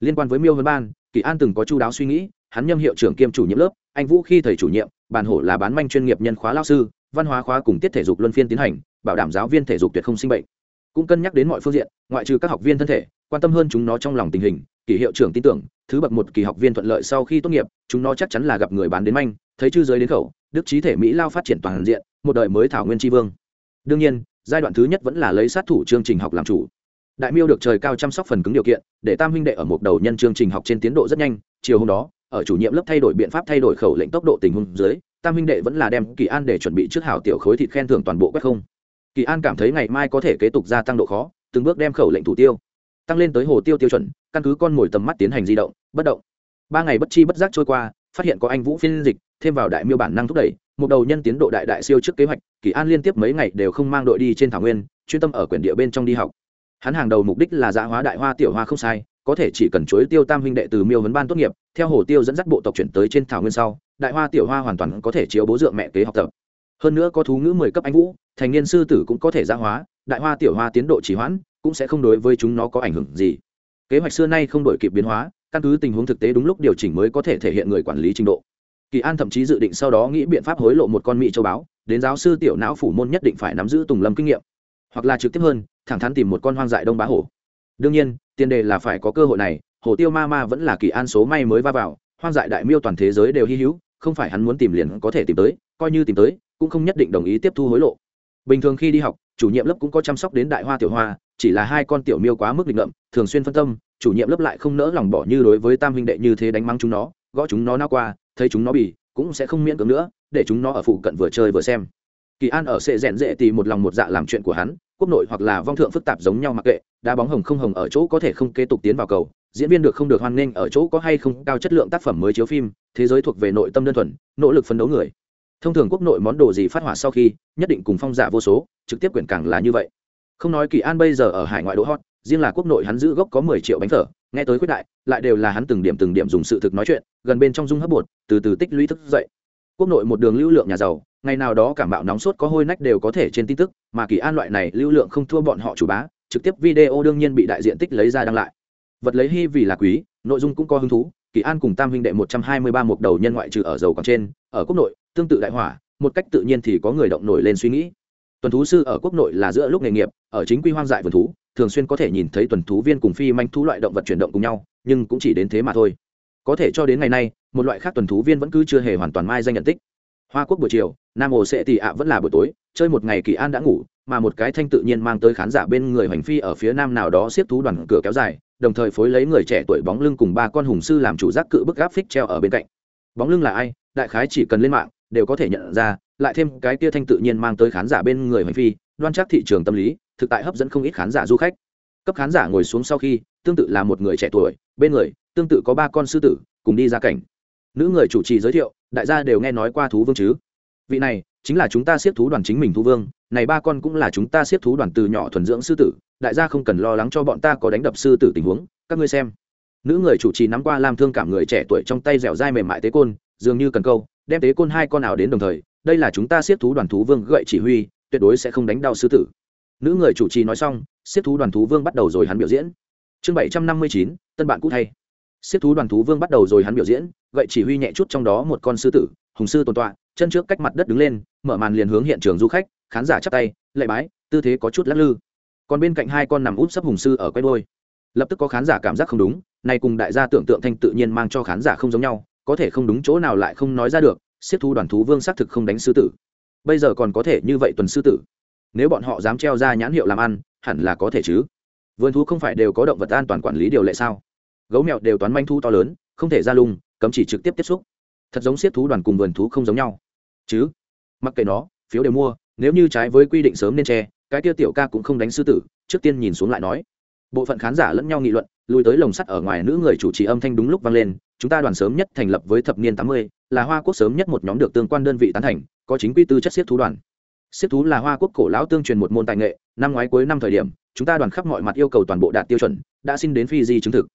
Liên quan với miêu vân ban, kỳ an từng có chu đáo suy nghĩ, hắn nhâm hiệu trưởng kiêm chủ nhiệm lớp, anh vũ khi thầy chủ nhiệm bàn hổ là bán manh chuyên nghiệp nhân khóa lao sư, văn hóa khóa cùng tiết thể dục luân phiên tiến hành, bảo đảm giáo viên thể dục tuyệt không sinh bệnh. Cũng cân nhắc đến mọi phương diện, ngoại trừ các học viên thân thể, quan tâm hơn chúng nó trong lòng tình hình, kỳ hiệu trưởng tin tưởng, thứ bậc một kỳ học viên thuận lợi sau khi tốt nghiệp, chúng nó chắc chắn là gặp người bán đến manh, thấy chư giới đến khẩu đức trí thể mỹ lao phát triển toàn diện, một đời mới thảo nguyên tri vương. Đương nhiên, giai đoạn thứ nhất vẫn là lấy sát thủ chương trình học làm chủ. Đại miêu được trời cao chăm sóc phần cứng điều kiện, để tam huynh đệ ở một đầu nhân chương trình học trên tiến độ rất nhanh, chiều hôm đó, ở chủ nhiệm lớp thay đổi biện pháp thay đổi khẩu lệnh tốc độ tình huống dưới, tam huynh đệ vẫn là đem kỳ an để chuẩn bị trước hảo tiểu khối thịt khen thưởng toàn bộ quét không. Kỳ an cảm thấy ngày mai có thể kế tục gia tăng độ khó, từng bước đem khẩu lệnh thủ tiêu. Tăng lên tới hồ tiêu tiêu chuẩn, căn cứ con mồi tầm mắt tiến hành di động, bất động. Ba ngày bất chi bất giác trôi qua, phát hiện có anh vũ phiên dịch thêm vào đại miêu bản năng thúc đẩy, một đầu nhân tiến độ đại đại siêu trước kế hoạch, kỳ an liên tiếp mấy ngày đều không mang đội đi trên thảo nguyên, chuyên tâm ở quyển địa bên trong đi học. Hắn hàng đầu mục đích là dạ hóa đại hoa tiểu hoa không sai, có thể chỉ cần chối tiêu tam huynh đệ từ miêu vấn ban tốt nghiệp, theo hồ tiêu dẫn dắt bộ tộc chuyển tới trên thảo nguyên sau, đại hoa tiểu hoa hoàn toàn có thể chiếu bố dựa mẹ kế học tập. Hơn nữa có thú ngữ mười cấp anh vũ, thành niên sư tử cũng có thể dạ hóa, đại hoa tiểu hoa tiến độ trì hoãn, cũng sẽ không đối với chúng nó có ảnh hưởng gì. Kế hoạch xưa nay không đổi kịp biến hóa, căn cứ tình huống thực tế đúng lúc điều chỉnh mới có thể thể hiện người quản lý trình độ kỳ an thậm chí dự định sau đó nghĩ biện pháp hối lộ một con mỹ châu báo đến giáo sư tiểu não phủ môn nhất định phải nắm giữ tùng lâm kinh nghiệm. Hoặc là trực tiếp hơn, thẳng thắn tìm một con hoang dại đông bá hổ. Đương nhiên, tiền đề là phải có cơ hội này hổ tiêu ma ma vẫn là kỳ an số may mới va vào, hoang dại đại miêu toàn thế giới đều hy hữu, không phải hắn muốn tìm liền có thể tìm tới, coi như tìm tới, cũng không nhất định đồng ý tiếp thu hối lộ. Bình thường khi đi học, chủ nhiệm lớp cũng có chăm sóc đến đại hoa tiểu hoa, chỉ là hai con tiểu miêu quá mức định ngậm thường xuyên phân tâm, chủ nhiệm lớp lại không nỡ lòng bỏ như đối với tam huynh đệ như thế đánh mắng chúng nó, gõ chúng nó nao qua thấy chúng nó bì, cũng sẽ không miễn cưỡng nữa, để chúng nó ở phụ cận vừa chơi vừa xem. Kỳ an ở sệ rèn dễ tì một lòng một dạ làm chuyện của hắn, quốc nội hoặc là vong thượng phức tạp giống nhau mặc kệ, đá bóng hồng không hồng ở chỗ có thể không kế tục tiến vào cầu, diễn viên được không được hoan nghênh ở chỗ có hay không cao chất lượng tác phẩm mới chiếu phim, thế giới thuộc về nội tâm đơn thuần, nỗ lực phấn đấu người. Thông thường quốc nội món đồ gì phát hỏa sau khi, nhất định cùng phong giả vô số, trực tiếp quyển càng là như vậy. Không nói kỳ an bây giờ ở hải ngoại đỗ hot riêng là quốc nội hắn giữ gốc có mười triệu bánh phở, nghe tới quyết đại, lại đều là hắn từng điểm từng điểm dùng sự thực nói chuyện, gần bên trong dung hấp bột, từ từ tích lũy thức dậy. Quốc nội một đường lưu lượng nhà giàu, ngày nào đó cảm bạo nóng sốt có hôi nách đều có thể trên tin tức, mà kỳ an loại này lưu lượng không thua bọn họ chủ bá, trực tiếp video đương nhiên bị đại diện tích lấy ra đăng lại. Vật lấy hy vì là quý, nội dung cũng có hứng thú, kỳ an cùng tam huynh đệ một trăm hai mươi ba mục đầu nhân ngoại trừ ở dầu còn trên, ở quốc nội, tương tự đại hỏa, một cách tự nhiên thì có người động nổi lên suy nghĩ. Tuần thú sư ở quốc nội là giữa lúc nghề nghiệp, ở chính quy hoang dại vườn thú thường xuyên có thể nhìn thấy tuần thú viên cùng phi manh thú loại động vật chuyển động cùng nhau, nhưng cũng chỉ đến thế mà thôi. Có thể cho đến ngày nay, một loại khác tuần thú viên vẫn cứ chưa hề hoàn toàn mai danh nhận tích. Hoa quốc buổi chiều, nam hồ sẽ tị ạ vẫn là buổi tối, chơi một ngày kỳ an đã ngủ, mà một cái thanh tự nhiên mang tới khán giả bên người hoành phi ở phía nam nào đó xiết thú đoàn cửa kéo dài, đồng thời phối lấy người trẻ tuổi bóng lưng cùng ba con hùng sư làm chủ giác cự bức gáp phích treo ở bên cạnh. Bóng lưng là ai? Đại khái chỉ cần lên mạng, đều có thể nhận ra, lại thêm cái tia thanh tự nhiên mang tới khán giả bên người hoành phi, đoan chắc thị trường tâm lý thực tại hấp dẫn không ít khán giả du khách. Cấp khán giả ngồi xuống sau khi, tương tự là một người trẻ tuổi, bên người, tương tự có ba con sư tử, cùng đi ra cảnh. Nữ người chủ trì giới thiệu, đại gia đều nghe nói qua thú vương chứ. Vị này, chính là chúng ta siết thú đoàn chính mình thú vương, này ba con cũng là chúng ta siết thú đoàn từ nhỏ thuần dưỡng sư tử, đại gia không cần lo lắng cho bọn ta có đánh đập sư tử tình huống, các ngươi xem. Nữ người chủ trì nắm qua làm thương cảm người trẻ tuổi trong tay dẻo dai mềm mại tế côn, dường như cần câu, đem tế côn hai con nào đến đồng thời, đây là chúng ta siết thú đoàn thú vương gậy chỉ huy, tuyệt đối sẽ không đánh đau sư tử nữ người chủ trì nói xong, siết thú đoàn thú vương bắt đầu rồi hắn biểu diễn. Chương bảy trăm năm mươi chín, tân bạn cũ thay. Siết thú đoàn thú vương bắt đầu rồi hắn biểu diễn, gậy chỉ huy nhẹ chút trong đó một con sư tử, hùng sư tồn tọa, chân trước cách mặt đất đứng lên, mở màn liền hướng hiện trường du khách, khán giả chắp tay lệ bái, tư thế có chút lắc lư. Còn bên cạnh hai con nằm úp sấp hùng sư ở quay đôi lập tức có khán giả cảm giác không đúng, này cùng đại gia tưởng tượng thanh tự nhiên mang cho khán giả không giống nhau, có thể không đúng chỗ nào lại không nói ra được, siết thú đoàn thú vương xác thực không đánh sư tử. Bây giờ còn có thể như vậy tuần sư tử nếu bọn họ dám treo ra nhãn hiệu làm ăn, hẳn là có thể chứ. Vườn thú không phải đều có động vật an toàn quản lý điều lệ sao? Gấu mèo đều toán manh thu to lớn, không thể ra lung, cấm chỉ trực tiếp tiếp xúc. Thật giống siết thú đoàn cùng vườn thú không giống nhau. Chứ? Mặc kệ nó, phiếu đều mua, nếu như trái với quy định sớm nên che, cái tiêu tiểu ca cũng không đánh sư tử, trước tiên nhìn xuống lại nói. Bộ phận khán giả lẫn nhau nghị luận, lùi tới lồng sắt ở ngoài nữ người chủ trì âm thanh đúng lúc vang lên, chúng ta đoàn sớm nhất thành lập với thập niên tám mươi, là hoa quốc sớm nhất một nhóm được tương quan đơn vị tán thành, có chính quy tư chất siết thú đoàn siết thú là hoa quốc cổ lão tương truyền một môn tài nghệ, năm ngoái cuối năm thời điểm, chúng ta đoàn khắp mọi mặt yêu cầu toàn bộ đạt tiêu chuẩn, đã xin đến phi di chứng thực.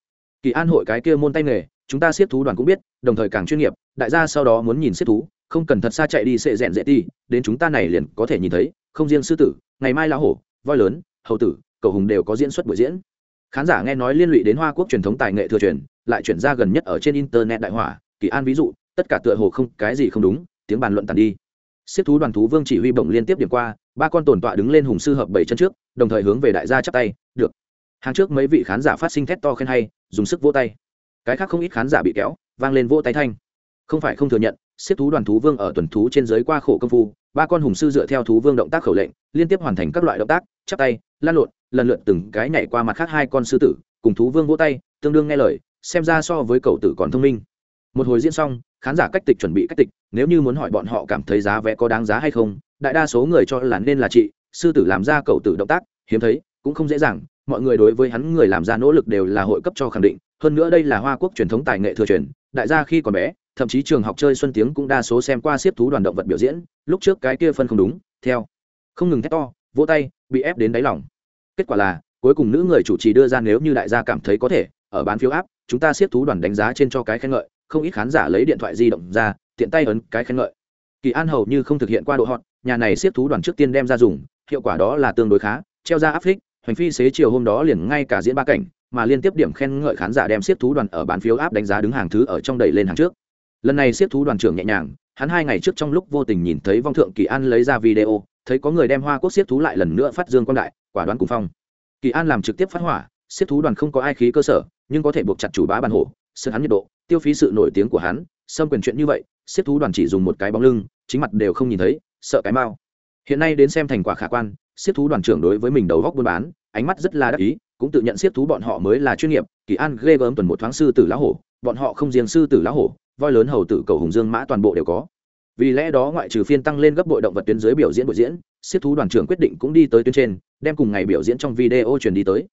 Kỳ an hội cái kia môn tay nghề, chúng ta siết thú đoàn cũng biết, đồng thời càng chuyên nghiệp, đại gia sau đó muốn nhìn siết thú, không cần thật xa chạy đi sệ rẽn dễ ti, đến chúng ta này liền có thể nhìn thấy, không riêng sư tử, ngày mai lão hổ, voi lớn, hầu tử, cầu hùng đều có diễn xuất buổi diễn. Khán giả nghe nói liên lụy đến hoa quốc truyền thống tài nghệ thừa truyền, lại chuyển ra gần nhất ở trên internet đại hỏa. Kỳ an ví dụ, tất cả tựa hồ không, cái gì không đúng, tiếng bàn luận tàn đi siết thú đoàn thú vương chỉ huy bổng liên tiếp điểm qua, ba con tồn tọa đứng lên hùng sư hợp bảy chân trước, đồng thời hướng về đại gia chắp tay, được. Hàng trước mấy vị khán giả phát sinh thét to khen hay, dùng sức vỗ tay. Cái khác không ít khán giả bị kéo, vang lên vỗ tay thanh. Không phải không thừa nhận xếp thú đoàn thú vương ở tuần thú trên giới qua khổ công phu, ba con hùng sư dựa theo thú vương động tác khẩu lệnh, liên tiếp hoàn thành các loại động tác, chắp tay, lan lộn, lần lượt từng cái nhảy qua mặt khác hai con sư tử, cùng thú vương vỗ tay, tương đương nghe lời, xem ra so với cậu tử còn thông minh một hồi diễn xong, khán giả cách tịch chuẩn bị cách tịch, nếu như muốn hỏi bọn họ cảm thấy giá vé có đáng giá hay không, đại đa số người cho là nên là chị, sư tử làm ra cầu tử động tác, hiếm thấy, cũng không dễ dàng, mọi người đối với hắn người làm ra nỗ lực đều là hội cấp cho khẳng định, hơn nữa đây là hoa quốc truyền thống tài nghệ thừa truyền, đại gia khi còn bé, thậm chí trường học chơi xuân tiếng cũng đa số xem qua siết thú đoàn động vật biểu diễn, lúc trước cái kia phân không đúng, theo, không ngừng thét to, vỗ tay, bị ép đến đáy lòng. Kết quả là, cuối cùng nữ người chủ trì đưa ra nếu như đại gia cảm thấy có thể, ở bán phiếu áp, chúng ta siết thú đoàn đánh giá trên cho cái khen ngợi không ít khán giả lấy điện thoại di động ra, tiện tay ấn cái khen ngợi. Kỳ an hầu như không thực hiện qua độ hot, nhà này siết thú đoàn trước tiên đem ra dùng, hiệu quả đó là tương đối khá, treo ra áp phích, hoành phi xế chiều hôm đó liền ngay cả diễn ba cảnh, mà liên tiếp điểm khen ngợi khán giả đem siết thú đoàn ở bán phiếu áp đánh giá đứng hàng thứ ở trong đẩy lên hàng trước. Lần này siết thú đoàn trưởng nhẹ nhàng, hắn hai ngày trước trong lúc vô tình nhìn thấy vong thượng kỳ an lấy ra video, thấy có người đem hoa quốc siết thú lại lần nữa phát dương quang đại, quả đoán cùng phong. Kỳ an làm trực tiếp phát hỏa, siết thú đoàn không có ai khí cơ sở, nhưng có thể buộc chặt chủ bá bàn hổ sơn hắn nhiệt độ tiêu phí sự nổi tiếng của hắn xâm quyền chuyện như vậy siết thú đoàn chỉ dùng một cái bóng lưng, chính mặt đều không nhìn thấy, sợ cái mau. Hiện nay đến xem thành quả khả quan siết thú đoàn trưởng đối với mình đầu góc buôn bán, ánh mắt rất là đắc ý, cũng tự nhận siết thú bọn họ mới là chuyên nghiệp, kỳ an ghê gớm tuần một thoáng sư tử lá hổ, bọn họ không riêng sư tử lá hổ, voi lớn hầu tử cầu hùng dương mã toàn bộ đều có. Vì lẽ đó ngoại trừ phiên tăng lên gấp bội động vật tuyến dưới biểu diễn buổi diễn siết thú đoàn trưởng quyết định cũng đi tới tuyến trên, đem cùng ngày biểu diễn trong video truyền đi tới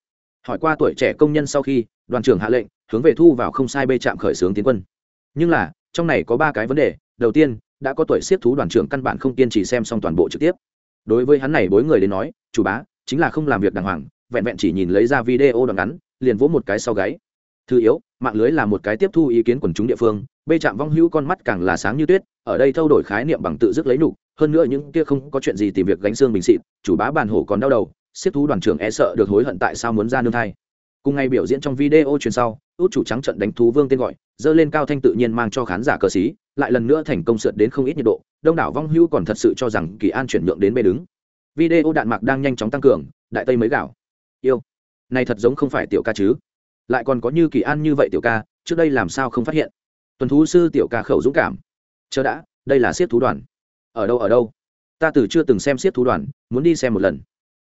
hỏi qua tuổi trẻ công nhân sau khi, đoàn trưởng hạ lệnh, hướng về thu vào không sai bê trạm khởi xướng tiến quân. Nhưng là, trong này có ba cái vấn đề. Đầu tiên, đã có tuổi siết thú đoàn trưởng căn bản không kiên trì xem xong toàn bộ trực tiếp. Đối với hắn này bối người đến nói, chủ bá, chính là không làm việc đàng hoàng, vẹn vẹn chỉ nhìn lấy ra video đoạn ngắn, liền vỗ một cái sau gáy. Thứ yếu, mạng lưới là một cái tiếp thu ý kiến quần chúng địa phương, bê trạm vong hữu con mắt càng là sáng như tuyết, ở đây thâu đổi khái niệm bằng tự dứt lấy nụ, hơn nữa những kia không có chuyện gì tìm việc gánh xương bình xịt chủ bá bàn hổ còn đau đầu xếp thú đoàn trưởng e sợ được hối hận tại sao muốn ra nương thai. Cùng ngày biểu diễn trong video truyền sau, út chủ trắng trận đánh thú vương tên gọi, dơ lên cao thanh tự nhiên mang cho khán giả cờ xí, lại lần nữa thành công sượt đến không ít nhiệt độ, đông đảo vong hưu còn thật sự cho rằng kỳ an chuyển nhượng đến bê đứng. Video đạn mạc đang nhanh chóng tăng cường, đại tây mới gạo. Yêu. Này thật giống không phải tiểu ca chứ. Lại còn có như kỳ an như vậy tiểu ca, trước đây làm sao không phát hiện? Tuần thú sư tiểu ca khẩu dũng cảm. Chờ đã, đây là siết thú đoàn. Ở đâu ở đâu? Ta từ chưa từng xem siết thú đoàn, muốn đi xem một lần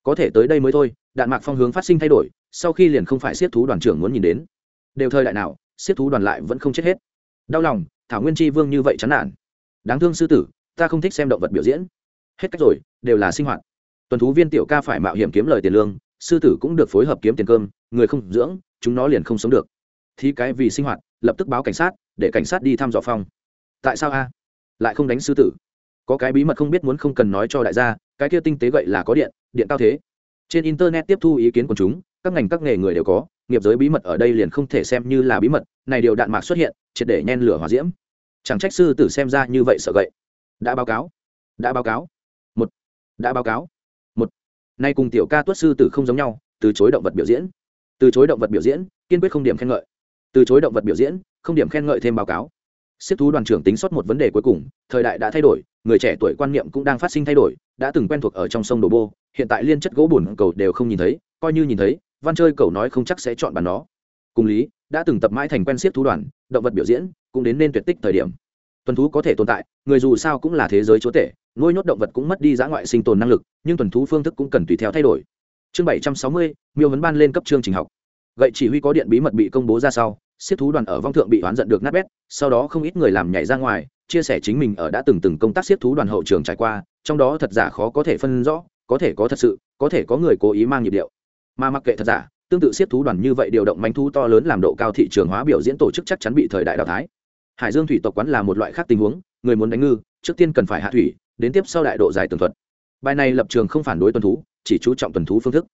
có thể tới đây mới thôi, đạn mạc phong hướng phát sinh thay đổi, sau khi liền không phải siết thú đoàn trưởng muốn nhìn đến. Đều thời đại nào, siết thú đoàn lại vẫn không chết hết. Đau lòng, thảo nguyên tri vương như vậy chán nản. Đáng thương sư tử, ta không thích xem động vật biểu diễn. Hết cách rồi, đều là sinh hoạt. Tuần thú viên tiểu ca phải mạo hiểm kiếm lời tiền lương, sư tử cũng được phối hợp kiếm tiền cơm, người không dưỡng, chúng nó liền không sống được. Thì cái vì sinh hoạt, lập tức báo cảnh sát, để cảnh sát đi thăm dò phong. Tại sao a? Lại không đánh sư tử. Có cái bí mật không biết muốn không cần nói cho đại gia cái kia tinh tế gậy là có điện điện cao thế. Trên internet tiếp thu ý kiến của chúng, các ngành các nghề người đều có, nghiệp giới bí mật ở đây liền không thể xem như là bí mật, này điều đạn mạc xuất hiện, triệt để nhen lửa hòa diễm. Chẳng trách sư tử xem ra như vậy sợ gậy. Đã báo cáo. Đã báo cáo. Một. Đã báo cáo. Một. Nay cùng tiểu ca tuất sư tử không giống nhau, từ chối động vật biểu diễn. Từ chối động vật biểu diễn, kiên quyết không điểm khen ngợi. Từ chối động vật biểu diễn, không điểm khen ngợi thêm báo cáo. Siết thú đoàn trưởng tính sót một vấn đề cuối cùng, thời đại đã thay đổi, người trẻ tuổi quan niệm cũng đang phát sinh thay đổi, đã từng quen thuộc ở trong sông đồ bô, hiện tại liên chất gỗ buồn cầu đều không nhìn thấy, coi như nhìn thấy, văn chơi cầu nói không chắc sẽ chọn bàn nó cùng lý, đã từng tập mãi thành quen siết thú đoàn, động vật biểu diễn cũng đến nên tuyệt tích thời điểm. Tuần thú có thể tồn tại, người dù sao cũng là thế giới chúa tể, nuôi nhốt động vật cũng mất đi giã ngoại sinh tồn năng lực, nhưng tuần thú phương thức cũng cần tùy theo thay đổi. Chương bảy trăm sáu mươi, miêu vấn ban lên cấp chương trình học. Gậy chỉ huy có điện bí mật bị công bố ra sau siết thú đoàn ở vong thượng bị oán giận được nát bét, sau đó không ít người làm nhảy ra ngoài, chia sẻ chính mình ở đã từng từng công tác siết thú đoàn hậu trường trải qua, trong đó thật giả khó có thể phân rõ, có thể có thật sự, có thể có người cố ý mang nhịp điệu. Mà mặc kệ thật giả, tương tự siết thú đoàn như vậy điều động manh thú to lớn làm độ cao thị trường hóa biểu diễn tổ chức chắc chắn bị thời đại đào thái hải dương thủy tộc quán là một loại khác tình huống, người muốn đánh ngư, trước tiên cần phải hạ thủy, đến tiếp sau đại độ dài tường thuật. Bài này lập trường không phản đối tuần thú chỉ chú trọng tuần thú phương thức.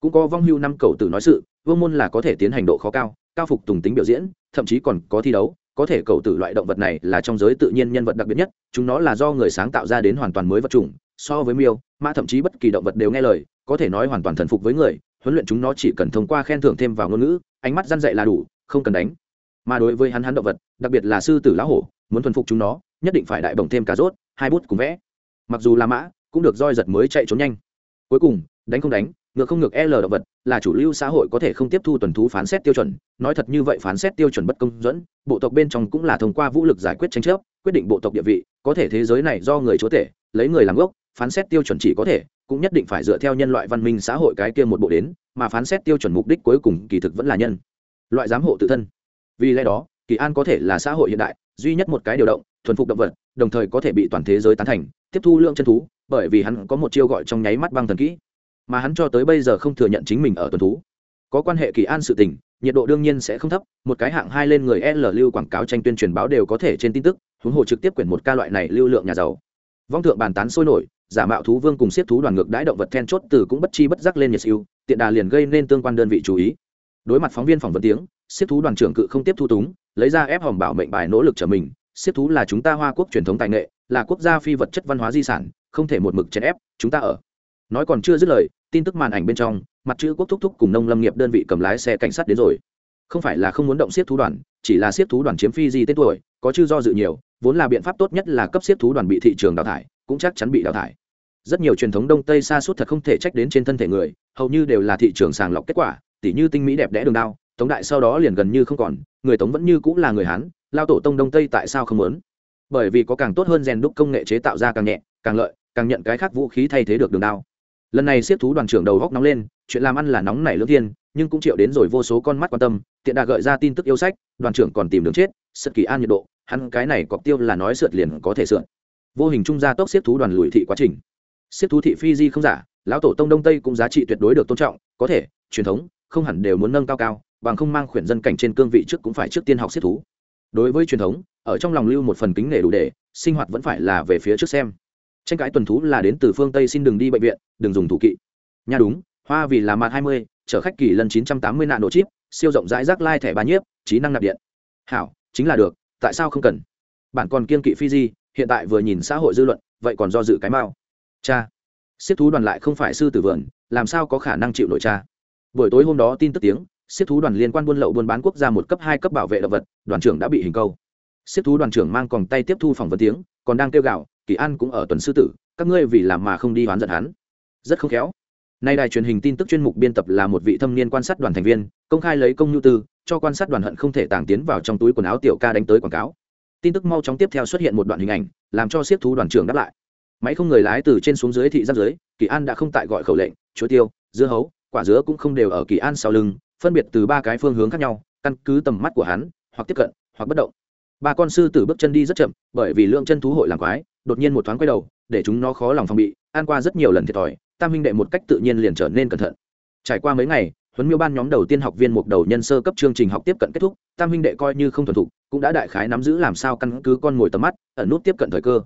Cũng có vong hưu năm cầu tử nói sự, vương môn là có thể tiến hành độ khó cao cao phục tùng tính biểu diễn, thậm chí còn có thi đấu. Có thể cầu tử loại động vật này là trong giới tự nhiên nhân vật đặc biệt nhất, chúng nó là do người sáng tạo ra đến hoàn toàn mới vật chủng, so với miêu mã thậm chí bất kỳ động vật đều nghe lời, có thể nói hoàn toàn thần phục với người, huấn luyện chúng nó chỉ cần thông qua khen thưởng thêm vào ngôn ngữ, ánh mắt răn dạy là đủ, không cần đánh. Mà đối với hắn hắn động vật, đặc biệt là sư tử lão hổ, muốn thuần phục chúng nó, nhất định phải đại bổng thêm cà rốt, hai bút cùng vẽ. Mặc dù là mã, cũng được roi giật mới chạy trốn nhanh. Cuối cùng, đánh không đánh ngược không ngược l động vật, là chủ lưu xã hội có thể không tiếp thu tuần thú phán xét tiêu chuẩn. Nói thật như vậy phán xét tiêu chuẩn bất công dẫn, bộ tộc bên trong cũng là thông qua vũ lực giải quyết tranh chấp, quyết định bộ tộc địa vị, có thể thế giới này do người chúa tể, lấy người làm gốc, phán xét tiêu chuẩn chỉ có thể, cũng nhất định phải dựa theo nhân loại văn minh xã hội cái kia một bộ đến, mà phán xét tiêu chuẩn mục đích cuối cùng kỳ thực vẫn là nhân. Loại giám hộ tự thân. Vì lẽ đó, kỳ an có thể là xã hội hiện đại, duy nhất một cái điều động, thuần phục động vật, đồng thời có thể bị toàn thế giới tán thành, tiếp thu lượng chân thú, bởi vì hắn có một chiêu gọi trong nháy mắt băng thần kỹ mà hắn cho tới bây giờ không thừa nhận chính mình ở tuần thú. Có quan hệ kỳ an sự tình, nhiệt độ đương nhiên sẽ không thấp, một cái hạng hai lên người l lưu quảng cáo tranh tuyên truyền báo đều có thể trên tin tức, huống hồ trực tiếp quyển một ca loại này lưu lượng nhà giàu. Vong thượng bàn tán sôi nổi, giả mạo thú vương cùng siết thú đoàn ngược đãi động vật then chốt từ cũng bất chi bất giác lên nhiệt siêu, tiện đà liền gây nên tương quan đơn vị chú ý. Đối mặt phóng viên phỏng vấn tiếng, siết thú đoàn trưởng cự không tiếp thu túng, lấy ra ép hòm bảo mệnh bài nỗ lực trở mình, siết thú là chúng ta hoa quốc truyền thống tài nghệ, là quốc gia phi vật chất văn hóa di sản, không thể một mực chèn ép, chúng ta ở. Nói còn chưa dứt lời tin tức màn ảnh bên trong, mặt chữ quốc thúc thúc cùng nông lâm nghiệp đơn vị cầm lái xe cảnh sát đến rồi. Không phải là không muốn động siết thú đoàn, chỉ là siết thú đoàn chiếm phi di tên tuổi, có chư do dự nhiều, vốn là biện pháp tốt nhất là cấp siết thú đoàn bị thị trường đào thải, cũng chắc chắn bị đào thải. Rất nhiều truyền thống đông tây xa suốt thật không thể trách đến trên thân thể người, hầu như đều là thị trường sàng lọc kết quả, tỉ như tinh mỹ đẹp đẽ đường đao, tống đại sau đó liền gần như không còn, người tống vẫn như cũng là người hán, lao tổ tông đông tây tại sao không muốn? Bởi vì có càng tốt hơn rèn đúc công nghệ chế tạo ra càng nhẹ, càng lợi, càng nhận cái khác vũ khí thay thế được đường đao lần này siết thú đoàn trưởng đầu góc nóng lên, chuyện làm ăn là nóng nảy lương thiên, nhưng cũng chịu đến rồi vô số con mắt quan tâm, tiện đà gợi ra tin tức yêu sách, đoàn trưởng còn tìm đường chết, sật kỳ an nhiệt độ, hắn cái này cọc tiêu là nói sượt liền có thể sượn vô hình trung gia tốc siết thú đoàn lùi thị quá trình. Siết thú thị phi di không giả, lão tổ tông đông tây cũng giá trị tuyệt đối được tôn trọng, có thể, truyền thống, không hẳn đều muốn nâng cao cao, bằng không mang khuyển dân cảnh trên cương vị trước cũng phải trước tiên học siết thú. Đối với truyền thống, ở trong lòng lưu một phần kính nể đủ để, sinh hoạt vẫn phải là về phía trước xem tranh cãi tuần thú là đến từ phương tây xin đừng đi bệnh viện, đừng dùng thủ kỵ. Nha đúng, hoa vì là mặt hai mươi, chở khách kỳ lần chín trăm tám mươi nạn độ chip, siêu rộng rãi rác lai thẻ bà nhiếp, trí năng nạp điện. Hảo, chính là được, tại sao không cần? Bạn còn kiên kỵ phi di hiện tại vừa nhìn xã hội dư luận, vậy còn do dự cái mao cha, siết thú đoàn lại không phải sư tử vườn, làm sao có khả năng chịu nội cha? Buổi tối hôm đó tin tức tiếng, siết thú đoàn liên quan buôn lậu buôn bán quốc gia một cấp hai cấp bảo vệ động vật, đoàn trưởng đã bị hình câu. Siết thú đoàn trưởng mang còng tay tiếp thu phỏng vấn tiếng, còn đang kêu gạo kỳ an cũng ở tuần sư tử, các ngươi vì làm mà không đi hoán giận hắn. Rất không khéo. Nay đài truyền hình tin tức chuyên mục biên tập là một vị thâm niên quan sát đoàn thành viên, công khai lấy công nhu tư, cho quan sát đoàn hận không thể tàng tiến vào trong túi quần áo tiểu ca đánh tới quảng cáo. Tin tức mau chóng tiếp theo xuất hiện một đoạn hình ảnh, làm cho siết thú đoàn trưởng đáp lại. Máy không người lái từ trên xuống dưới thị giáp dưới, kỳ an đã không tại gọi khẩu lệnh chuối tiêu, dưa hấu, quả dứa cũng không đều ở kỳ an sau lưng, phân biệt từ ba cái phương hướng khác nhau, căn cứ tầm mắt của hắn, hoặc tiếp cận, hoặc bất động. Ba con sư tử bước chân đi rất chậm, bởi vì lượng chân thú hội làm quái đột nhiên một thoáng quay đầu, để chúng nó khó lòng phòng bị an qua rất nhiều lần thiệt thòi, tam huynh đệ một cách tự nhiên liền trở nên cẩn thận. Trải qua mấy ngày, huấn miêu ban nhóm đầu tiên học viên mục đầu nhân sơ cấp chương trình học tiếp cận kết thúc, tam huynh đệ coi như không thuần thục, cũng đã đại khái nắm giữ làm sao căn cứ con ngồi tầm mắt, ẩn nút tiếp cận thời cơ.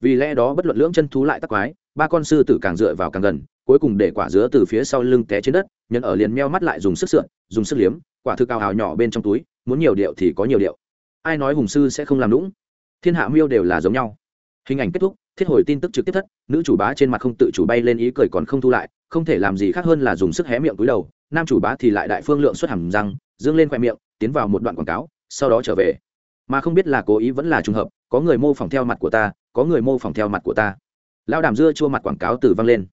Vì lẽ đó bất luận lưỡng chân thú lại tắc quái, ba con sư tử càng dựa vào càng gần, cuối cùng để quả dứa từ phía sau lưng té trên đất, nhân ở liền meo mắt lại dùng sức sượn, dùng sức liếm, quả thực cao hào nhỏ bên trong túi, muốn nhiều điệu thì có nhiều điệu. Ai nói hùng sư sẽ không làm lũng thiên hạ miêu đều là giống nhau hình ảnh kết thúc, thiết hồi tin tức trực tiếp thất, nữ chủ bá trên mặt không tự chủ bay lên ý cười còn không thu lại, không thể làm gì khác hơn là dùng sức hé miệng túi đầu, nam chủ bá thì lại đại phương lượng xuất hầm răng, dương lên khoe miệng, tiến vào một đoạn quảng cáo, sau đó trở về. Mà không biết là cố ý vẫn là trùng hợp, có người mô phỏng theo mặt của ta, có người mô phỏng theo mặt của ta. Lao đàm dưa chua mặt quảng cáo từ văng lên.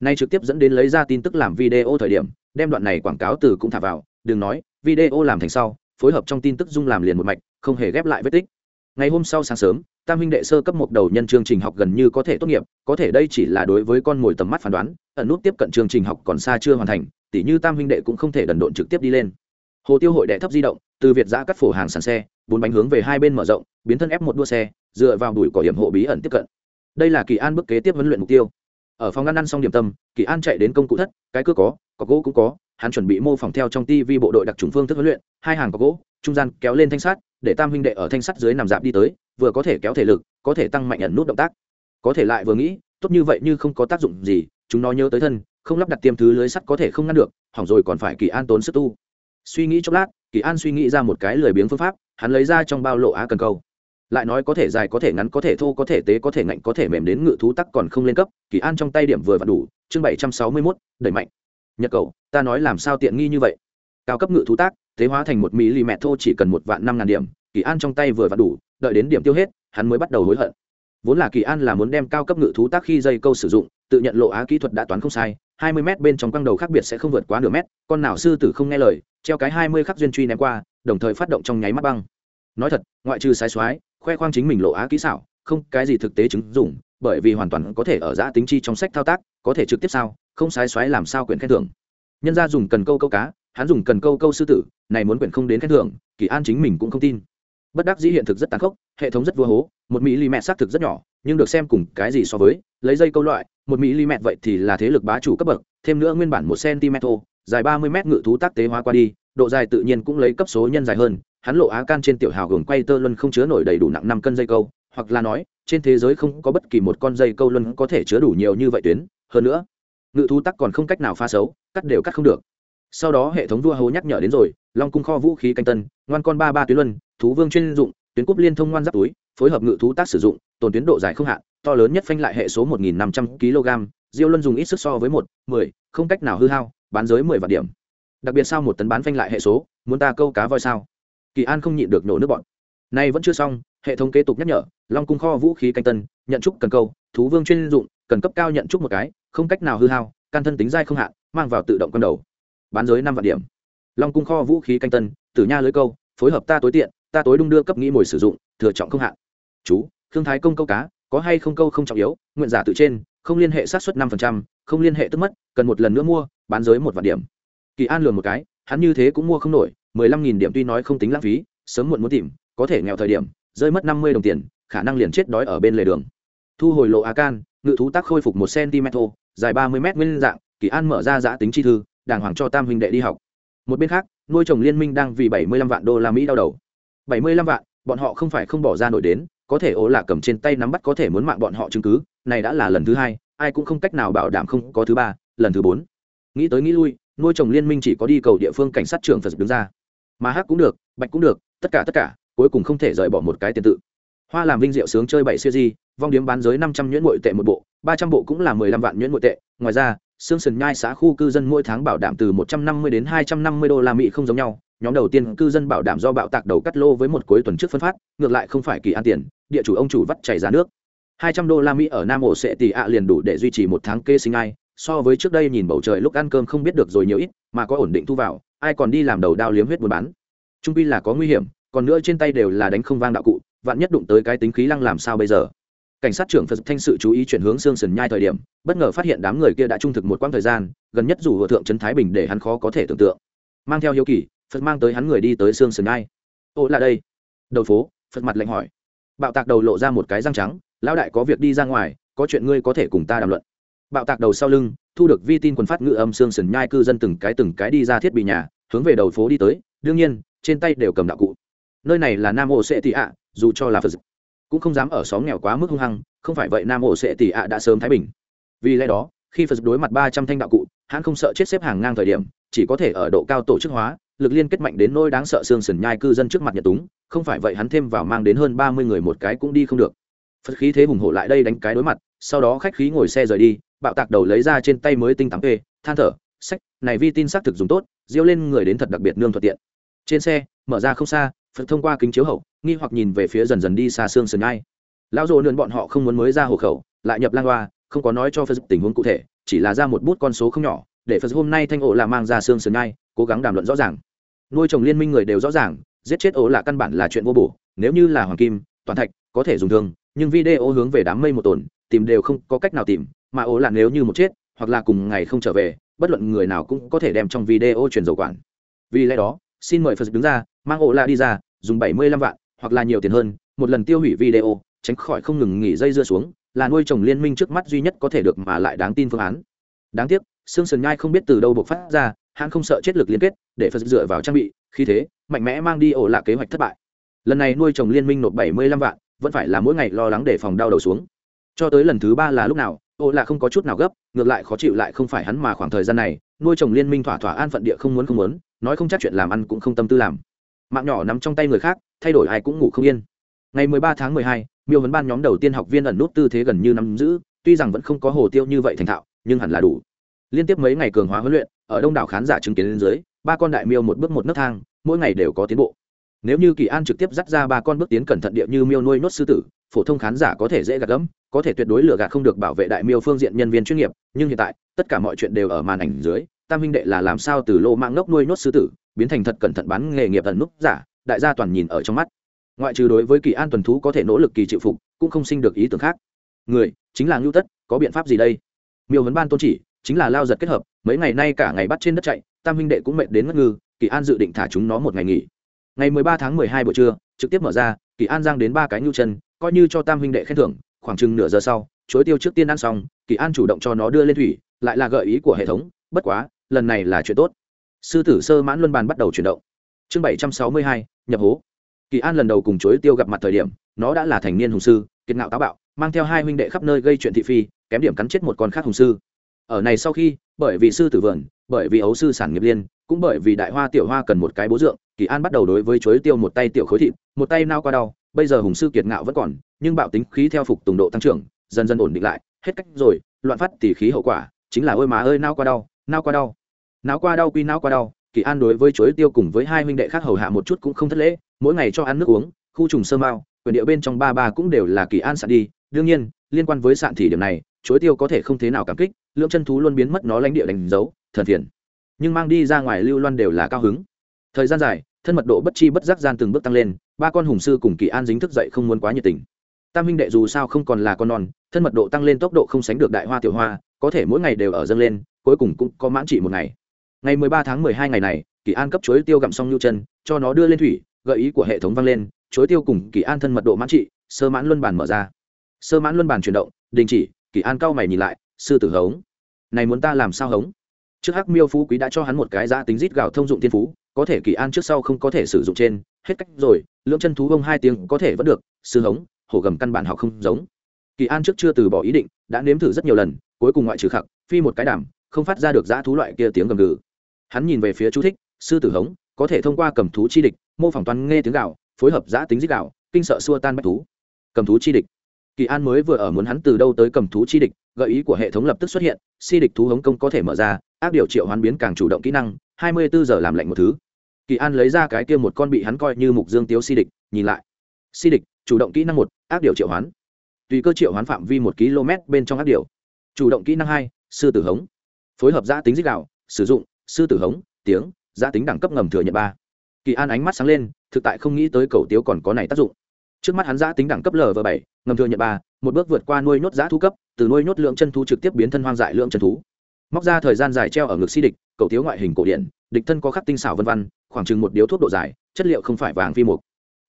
Nay trực tiếp dẫn đến lấy ra tin tức làm video thời điểm, đem đoạn này quảng cáo từ cũng thả vào, đừng nói, video làm thành sau, phối hợp trong tin tức dung làm liền một mạch, không hề ghép lại vết tích ngày hôm sau sáng sớm, tam huynh đệ sơ cấp một đầu nhân chương trình học gần như có thể tốt nghiệp, có thể đây chỉ là đối với con mồi tầm mắt phán đoán, ẩn nút tiếp cận chương trình học còn xa chưa hoàn thành, tỉ như tam huynh đệ cũng không thể đần độn trực tiếp đi lên. Hồ tiêu hội đệ thấp di động, từ việt giã cắt phổ hàng sàn xe, bốn bánh hướng về hai bên mở rộng, biến thân ép một đua xe, dựa vào đùi cỏ hiểm hộ bí ẩn tiếp cận. Đây là kỳ an bước kế tiếp huấn luyện mục tiêu. Ở phòng ăn ăn xong điểm tâm, kỳ an chạy đến công cụ thất, cái cưa có có gỗ cũng có, hắn chuẩn bị mô phỏng theo trong tivi bộ đội đặc trùng phương thức huấn luyện, hai hàng có gỗ, trung gian kéo lên thanh sát để tam huynh đệ ở thanh sắt dưới nằm dạp đi tới, vừa có thể kéo thể lực, có thể tăng mạnh ẩn nút động tác. Có thể lại vừa nghĩ, tốt như vậy như không có tác dụng gì, chúng nó nhớ tới thân, không lắp đặt tiêm thứ lưới sắt có thể không ngăn được, hỏng rồi còn phải kỳ an tốn sức tu. Suy nghĩ chốc lát, kỳ an suy nghĩ ra một cái lười biếng phương pháp, hắn lấy ra trong bao lộ á cần câu. Lại nói có thể dài, có thể ngắn, có thể thô, có thể tế, có thể ngạnh, có thể mềm đến ngự thú tắc còn không lên cấp, kỳ an trong tay điểm vừa và đủ, chương bảy trăm sáu mươi mốt, đẩy mạnh. Nhật cầu, ta nói làm sao tiện nghi như vậy? Cao cấp ngự thú tác tế hóa thành một mỹ lì mẹ thô chỉ cần một vạn năm ngàn điểm, kỳ an trong tay vừa và đủ, đợi đến điểm tiêu hết, hắn mới bắt đầu hối hận. Vốn là kỳ an là muốn đem cao cấp ngự thú tác khi dây câu sử dụng, tự nhận lộ á kỹ thuật đã toán không sai, hai mươi m bên trong quang đầu khác biệt sẽ không vượt quá nửa mét, con nào sư tử không nghe lời, treo cái hai mươi khắc duyên truy ném qua, đồng thời phát động trong nháy mắt băng. Nói thật, ngoại trừ sai soái, khoe khoang chính mình lộ á kỹ xảo, không, cái gì thực tế chứng dụng, bởi vì hoàn toàn có thể ở giã tính chi trong sách thao tác, có thể trực tiếp sao, không sai soái làm sao quyển khen thưởng. Nhân ra dùng cần câu câu cá hắn dùng cần câu câu sư tử, này muốn quyển không đến khen thưởng, kỳ an chính mình cũng không tin. Bất đắc dĩ hiện thực rất tàn khốc, hệ thống rất vua hố, một mỹ li mẹ xác thực rất nhỏ, nhưng được xem cùng cái gì so với, lấy dây câu loại, một mỹ li mẹ vậy thì là thế lực bá chủ cấp bậc, thêm nữa nguyên bản một cm dài ba mươi m ngự thú tác tế hóa qua đi, độ dài tự nhiên cũng lấy cấp số nhân dài hơn, hắn lộ á can trên tiểu hào gồm quay tơ luân không chứa nổi đầy đủ nặng năm cân dây câu, hoặc là nói, trên thế giới không có bất kỳ một con dây câu luân có thể chứa đủ nhiều như vậy tuyến, hơn nữa, ngự thú tắc còn không cách nào pha xấu, cắt đều cắt không được sau đó hệ thống vua hố nhắc nhở đến rồi, long cung kho vũ khí canh tân, ngoan con ba ba tuyến luân, thú vương chuyên dụng, tuyến cúp liên thông ngoan giáp túi, phối hợp ngự thú tác sử dụng, tồn tuyến độ dài không hạn, to lớn nhất phanh lại hệ số một nghìn năm trăm kg, diêu luân dùng ít sức so với một, mười, không cách nào hư hao, bán giới mười vạn điểm. Đặc biệt sau một tấn bán phanh lại hệ số, muốn ta câu cá voi sao? Kỳ an không nhịn được nổ nước bọn. Nay vẫn chưa xong, hệ thống kế tục nhắc nhở, long cung kho vũ khí canh tân, nhận trúc cần câu, thú vương chuyên dụng, cần cấp cao nhận trúc một cái, không cách nào hư hao, can thân tính dai không hạn, mang vào tự động con đầu bán giới năm vạn điểm. Long cung kho vũ khí canh tân, tử nha lưới câu, phối hợp ta tối tiện, ta tối đung đưa cấp nghĩ mồi sử dụng, thừa trọng không hạn. Chú thương thái công câu cá, có hay không câu không trọng yếu, nguyện giả tự trên, không liên hệ sát xuất năm không liên hệ tức mất, cần một lần nữa mua, bán giới một vạn điểm. Kỳ an lường một cái, hắn như thế cũng mua không nổi, mười lăm nghìn điểm tuy nói không tính lãng phí, sớm muộn muốn tìm, có thể nghèo thời điểm, rơi mất năm mươi đồng tiền, khả năng liền chết đói ở bên lề đường. Thu hồi lộ a can, ngự thú tác khôi phục một cm dài ba mươi m nguyên dạng, kỳ an mở ra giã tính chi thư đàng hoàng cho tam huynh đệ đi học. Một bên khác, nuôi Chồng liên minh đang vì bảy mươi lăm vạn đô la mỹ đau đầu. bảy mươi lăm vạn, bọn họ không phải không bỏ ra nổi đến, có thể ố là cầm trên tay nắm bắt có thể muốn mạng bọn họ chứng cứ, này đã là lần thứ hai, ai cũng không cách nào bảo đảm không có thứ ba, lần thứ bốn. Nghĩ tới nghĩ lui, nuôi Chồng liên minh chỉ có đi cầu địa phương cảnh sát trưởng phật đứng ra. Mà hắc cũng được, bạch cũng được, tất cả tất cả, cuối cùng không thể rời bỏ một cái tiền tự. Hoa làm vinh diệu sướng chơi bảy siêu di, vong điếm bán giới năm trăm nhuyễn nội tệ một bộ, ba trăm bộ cũng là mười lăm vạn nhuyễn nội tệ, ngoài ra xương sần nhai xã khu cư dân mỗi tháng bảo đảm từ một trăm năm mươi đến hai trăm năm mươi đô la mỹ không giống nhau. Nhóm đầu tiên cư dân bảo đảm do bạo tạc đầu cắt lô với một cuối tuần trước phân phát, ngược lại không phải kỳ an tiền, địa chủ ông chủ vắt chảy ra nước. hai trăm đô la mỹ ở nam ổ sẽ tỷ ạ liền đủ để duy trì một tháng kê sinh ai. So với trước đây nhìn bầu trời lúc ăn cơm không biết được rồi nhiều ít, mà có ổn định thu vào, ai còn đi làm đầu đao liếm huyết buôn bán. Trung quy là có nguy hiểm, còn nữa trên tay đều là đánh không vang đạo cụ, vạn nhất đụng tới cái tính khí lăng làm sao bây giờ? Cảnh sát trưởng phật thanh sự chú ý chuyển hướng xương sần nhai thời điểm, bất ngờ phát hiện đám người kia đã trung thực một quãng thời gian, gần nhất dù vừa thượng trấn thái bình để hắn khó có thể tưởng tượng. Mang theo hiếu kỳ, phật mang tới hắn người đi tới xương sần nhai. Ô, là đây. Đầu phố, phật mặt lệnh hỏi. Bạo tạc đầu lộ ra một cái răng trắng, lão đại có việc đi ra ngoài, có chuyện ngươi có thể cùng ta đàm luận. Bạo tạc đầu sau lưng, thu được vi tin quần phát ngự âm xương sần nhai cư dân từng cái từng cái đi ra thiết bị nhà, hướng về đầu phố đi tới, đương nhiên, trên tay đều cầm đạo cụ. Nơi này là nam ô sẽ Thị ạ, dù cho là phật cũng không dám ở xóm nghèo quá mức hung hăng, không phải vậy nam ổ sẽ tỷ ạ đã sớm thái bình. Vì lẽ đó, khi phật đối mặt ba trăm thanh đạo cụ, hắn không sợ chết xếp hàng ngang thời điểm, chỉ có thể ở độ cao tổ chức hóa, lực liên kết mạnh đến nôi đáng sợ xương sần nhai cư dân trước mặt nhật túng, không phải vậy hắn thêm vào mang đến hơn ba mươi người một cái cũng đi không được. Phật khí thế hùng hổ lại đây đánh cái đối mặt, sau đó khách khí ngồi xe rời đi, bạo tạc đầu lấy ra trên tay mới tinh tắm p than thở, sách, này vi tin xác thực dùng tốt, diêu lên người đến thật đặc biệt nương thuận tiện. Trên xe, mở ra không xa phật thông qua kính chiếu hậu, nghi hoặc nhìn về phía dần dần đi xa xương sườn ngay lão rồ nườn bọn họ không muốn mới ra hộ khẩu, lại nhập lan hoa, không có nói cho phật tình huống cụ thể, chỉ là ra một bút con số không nhỏ, để phật hôm nay thanh ổ là mang ra xương sườn ngay cố gắng đàm luận rõ ràng. Nuôi trồng liên minh người đều rõ ràng, giết chết ổ là căn bản là chuyện vô bổ, nếu như là hoàng kim, toàn thạch, có thể dùng thương, nhưng video hướng về đám mây một tổn tìm đều không có cách nào tìm, mà ổ là nếu như một chết, hoặc là cùng ngày không trở về, bất luận người nào cũng có thể đem trong video truyền dầu quản. Vì lẽ đó, xin mời phật đứng ra mang ổ là đi ra, dùng bảy mươi lăm vạn, hoặc là nhiều tiền hơn, một lần tiêu hủy video, tránh khỏi không ngừng nghỉ dây dưa xuống, là nuôi trồng liên minh trước mắt duy nhất có thể được mà lại đáng tin phương án. Đáng tiếc xương sườn nhai không biết từ đâu buộc phát ra, hắn không sợ chết lực liên kết, để phật dựa vào trang bị khi thế, mạnh mẽ mang đi ổ lạ kế hoạch thất bại. Lần này nuôi trồng liên minh nộp bảy mươi lăm vạn, vẫn phải là mỗi ngày lo lắng để phòng đau đầu xuống. Cho tới lần thứ ba là lúc nào, ổ là không có chút nào gấp, ngược lại khó chịu lại không phải hắn mà khoảng thời gian này, nuôi trồng liên minh thỏa thỏa an phận địa không muốn không muốn, nói không chắc chuyện làm ăn cũng không tâm tư làm mạng nhỏ nằm trong tay người khác, thay đổi ai cũng ngủ không yên. Ngày mười ba tháng mười hai, miêu vấn ban nhóm đầu tiên học viên ẩn nút tư thế gần như nắm giữ, tuy rằng vẫn không có hồ tiêu như vậy thành thạo, nhưng hẳn là đủ. Liên tiếp mấy ngày cường hóa huấn luyện, ở đông đảo khán giả chứng kiến lên dưới, ba con đại miêu một bước một nấc thang, mỗi ngày đều có tiến bộ. Nếu như kỳ an trực tiếp dắt ra ba con bước tiến cẩn thận địa như miêu nuôi nốt sư tử, phổ thông khán giả có thể dễ gạt gẫm, có thể tuyệt đối lừa gạt không được bảo vệ đại miêu phương diện nhân viên chuyên nghiệp, nhưng hiện tại, tất cả mọi chuyện đều ở màn ảnh dưới, tam huynh đệ là làm sao từ lô mạng ngốc nuôi nốt sư tử biến thành thật cẩn thận bán nghề nghiệp ẩn nút giả, đại gia toàn nhìn ở trong mắt. Ngoại trừ đối với kỳ an tuần thú có thể nỗ lực kỳ chịu phục, cũng không sinh được ý tưởng khác. Người, chính là ngưu tất, có biện pháp gì đây? Miêu vấn ban tôn chỉ, chính là lao giật kết hợp, mấy ngày nay cả ngày bắt trên đất chạy, tam huynh đệ cũng mệt đến ngất ngư, kỳ an dự định thả chúng nó một ngày nghỉ. Ngày mười ba tháng mười hai buổi trưa, trực tiếp mở ra, kỳ an giang đến ba cái ngưu chân, coi như cho tam huynh đệ khen thưởng, khoảng chừng nửa giờ sau chối tiêu trước tiên ăn xong, kỳ an chủ động cho nó đưa lên thủy, lại là gợi ý của hệ thống, bất quá, lần này là chuyện tốt sư tử sơ mãn luân bàn bắt đầu chuyển động. Chương bảy trăm sáu mươi hai, nhập hố. Kỳ an lần đầu cùng chối tiêu gặp mặt thời điểm, nó đã là thành niên hùng sư, kiệt ngạo táo bạo, mang theo hai huynh đệ khắp nơi gây chuyện thị phi, kém điểm cắn chết một con khác hùng sư. Ở này sau khi, bởi vì sư tử vườn, bởi vì ấu sư sản nghiệp liên, cũng bởi vì đại hoa tiểu hoa cần một cái bố dượng, kỳ an bắt đầu đối với chuối tiêu một tay tiểu khối thịt, một tay nao qua đau, bây giờ hùng sư kiệt ngạo vẫn còn, nhưng bạo tính khí theo phục tùng độ tăng trưởng, dần dần ổn định lại, hết cách rồi, loạn phát tỉ khí hậu quả, chính là ôi má ơi, nao qua đau, nao qua đau não qua đau quy não qua đau, kỳ an đối với chuối tiêu cùng với hai huynh đệ khác hầu hạ một chút cũng không thất lễ, mỗi ngày cho ăn nước uống, khu trùng sơ mao, quyền địa bên trong ba ba cũng đều là kỳ an sạn đi. Đương nhiên, liên quan với sạn thì điểm này, chuối tiêu có thể không thế nào cảm kích, lượng chân thú luôn biến mất nó lãnh địa đánh dấu, thần thiền nhưng mang đi ra ngoài lưu loan đều là cao hứng. Thời gian dài, thân mật độ bất chi bất giác gian từng bước tăng lên, ba con hùng sư cùng kỳ an dính thức dậy không muốn quá nhiệt tình. Tam huynh đệ dù sao không còn là con non, thân mật độ tăng lên tốc độ không sánh được đại hoa tiểu hoa, có thể mỗi ngày đều ở dâng lên, cuối cùng cũng có mãn trị một ngày ngày mười ba tháng mười hai ngày này, kỳ an cấp chuối tiêu gặm xong nhu chân, cho nó đưa lên thủy, gợi ý của hệ thống vang lên, chuối tiêu cùng kỳ an thân mật độ mãn trị, sơ mãn luân bản mở ra. Sơ mãn luân bản chuyển động, đình chỉ, kỳ an cao mày nhìn lại, sư tử hống. Này muốn ta làm sao hống? Trước hắc miêu phú quý đã cho hắn một cái giá tính rít gạo thông dụng tiên phú, có thể kỳ an trước sau không có thể sử dụng trên, hết cách rồi, lưỡng chân thú bông hai tiếng có thể vẫn được, sư hống hổ gầm căn bản họ không giống. Kỳ an trước chưa từ bỏ ý định, đã nếm thử rất nhiều lần, cuối cùng ngoại trừ khặc, phi một cái đảm, không phát ra được giá thú loại kia tiếng gầm gừ hắn nhìn về phía chú thích, sư tử hống, có thể thông qua cầm thú chi địch, mô phỏng toàn nghe tiếng gạo, phối hợp giã tính dích gạo, kinh sợ xua tan bách thú. Cầm thú chi địch. Kỳ an mới vừa ở muốn hắn từ đâu tới cầm thú chi địch, gợi ý của hệ thống lập tức xuất hiện, si địch thú hống công có thể mở ra áp điều triệu hoán biến càng chủ động kỹ năng, hai mươi bốn giờ làm lạnh một thứ. Kỳ an lấy ra cái kia một con bị hắn coi như mục dương tiếu si địch, nhìn lại. Si địch, chủ động kỹ năng một áp điều triệu hoán. Tùy cơ triệu hoán phạm vi một km bên trong áp điều. Chủ động kỹ năng hai, sư tử hống. Phối hợp giã tính dích đạo sử dụng sư tử hống, tiếng gia tính đẳng cấp ngầm thừa nhận ba. Kỳ an ánh mắt sáng lên, thực tại không nghĩ tới cầu tiếu còn có này tác dụng. Trước mắt hắn giã tính đẳng cấp lv bảy, ngầm thừa nhận ba, một bước vượt qua nuôi nhốt giã thú cấp, từ nuôi nhốt lượng chân thú trực tiếp biến thân hoang dại lượng chân thú. Móc ra thời gian dài treo ở ngực si địch cầu tiếu ngoại hình cổ điển, địch thân có khắc tinh xảo vân văn khoảng chừng một điếu thuốc độ dài, chất liệu không phải vàng phi mục.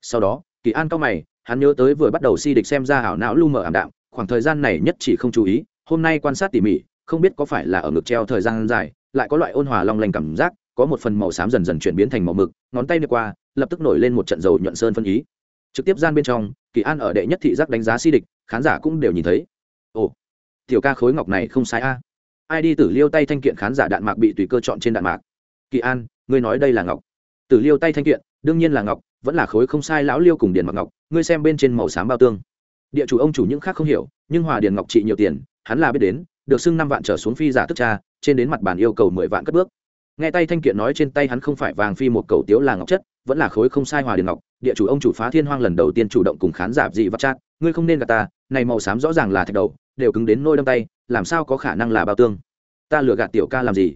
Sau đó, kỳ an cao mày, hắn nhớ tới vừa bắt đầu si địch xem ra hảo não lu mờ ảm đạm, khoảng thời gian này nhất chỉ không chú ý, hôm nay quan sát tỉ mỉ, không biết có phải là ở ngực treo thời gian dài lại có loại ôn hòa long lanh cảm giác, có một phần màu xám dần dần chuyển biến thành màu mực, ngón tay đi qua, lập tức nổi lên một trận dầu nhuận sơn phân ý. Trực tiếp gian bên trong, kỳ an ở đệ nhất thị giác đánh giá si địch, khán giả cũng đều nhìn thấy. Ồ, tiểu ca khối ngọc này không sai a. Ai đi tử liêu tay thanh kiện khán giả đạn mạc bị tùy cơ chọn trên đạn mạc. Kỳ an, ngươi nói đây là ngọc. Tử liêu tay thanh kiện, đương nhiên là ngọc, vẫn là khối không sai lão liêu cùng điền mặc ngọc, ngươi xem bên trên màu xám bao tương. Địa chủ ông chủ những khác không hiểu, nhưng hòa điền ngọc trị nhiều tiền, hắn là biết đến, được xưng năm vạn trở xuống phi giả tức cha trên đến mặt bàn yêu cầu mười vạn cất bước. Nghe tay thanh kiện nói trên tay hắn không phải vàng phi một cầu tiếu là ngọc chất, vẫn là khối không sai hòa điền ngọc. Địa chủ ông chủ phá thiên hoang lần đầu tiên chủ động cùng khán giả dị vắt chát ngươi không nên gạt ta, này màu xám rõ ràng là thạch đầu, đều cứng đến nôi đâm tay, làm sao có khả năng là bao tương? Ta lừa gạt tiểu ca làm gì?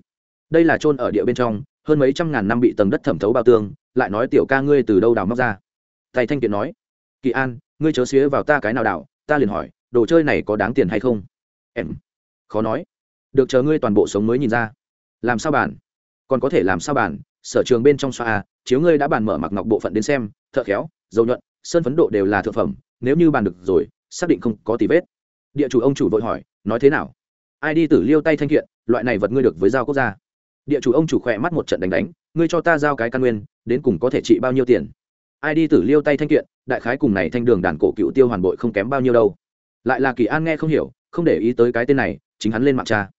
Đây là chôn ở địa bên trong, hơn mấy trăm ngàn năm bị tầng đất thẩm thấu bao tương, lại nói tiểu ca ngươi từ đâu đào móc ra? Tay thanh kiện nói, kỳ an, ngươi chớ xía vào ta cái nào đào, ta liền hỏi, đồ chơi này có đáng tiền hay không? Em, khó nói được chờ ngươi toàn bộ sống mới nhìn ra. Làm sao bàn? Còn có thể làm sao bàn? Sở trường bên trong xoa à, chiếu ngươi đã bàn mở mặc ngọc bộ phận đến xem, thợ khéo, dầu nhuận, sơn phấn độ đều là thượng phẩm, nếu như bàn được rồi, xác định không có tì vết. Địa chủ ông chủ vội hỏi, nói thế nào? Ai đi tử liêu tay thanh kiện, loại này vật ngươi được với giao quốc gia. Địa chủ ông chủ khỏe mắt một trận đánh đánh, ngươi cho ta giao cái căn nguyên, đến cùng có thể trị bao nhiêu tiền? Ai đi tử liêu tay thanh kiện, đại khái cùng này thanh đường đàn cổ cựu tiêu hoàn bội không kém bao nhiêu đâu. Lại là kỳ an nghe không hiểu, không để ý tới cái tên này, chính hắn lên mạng cha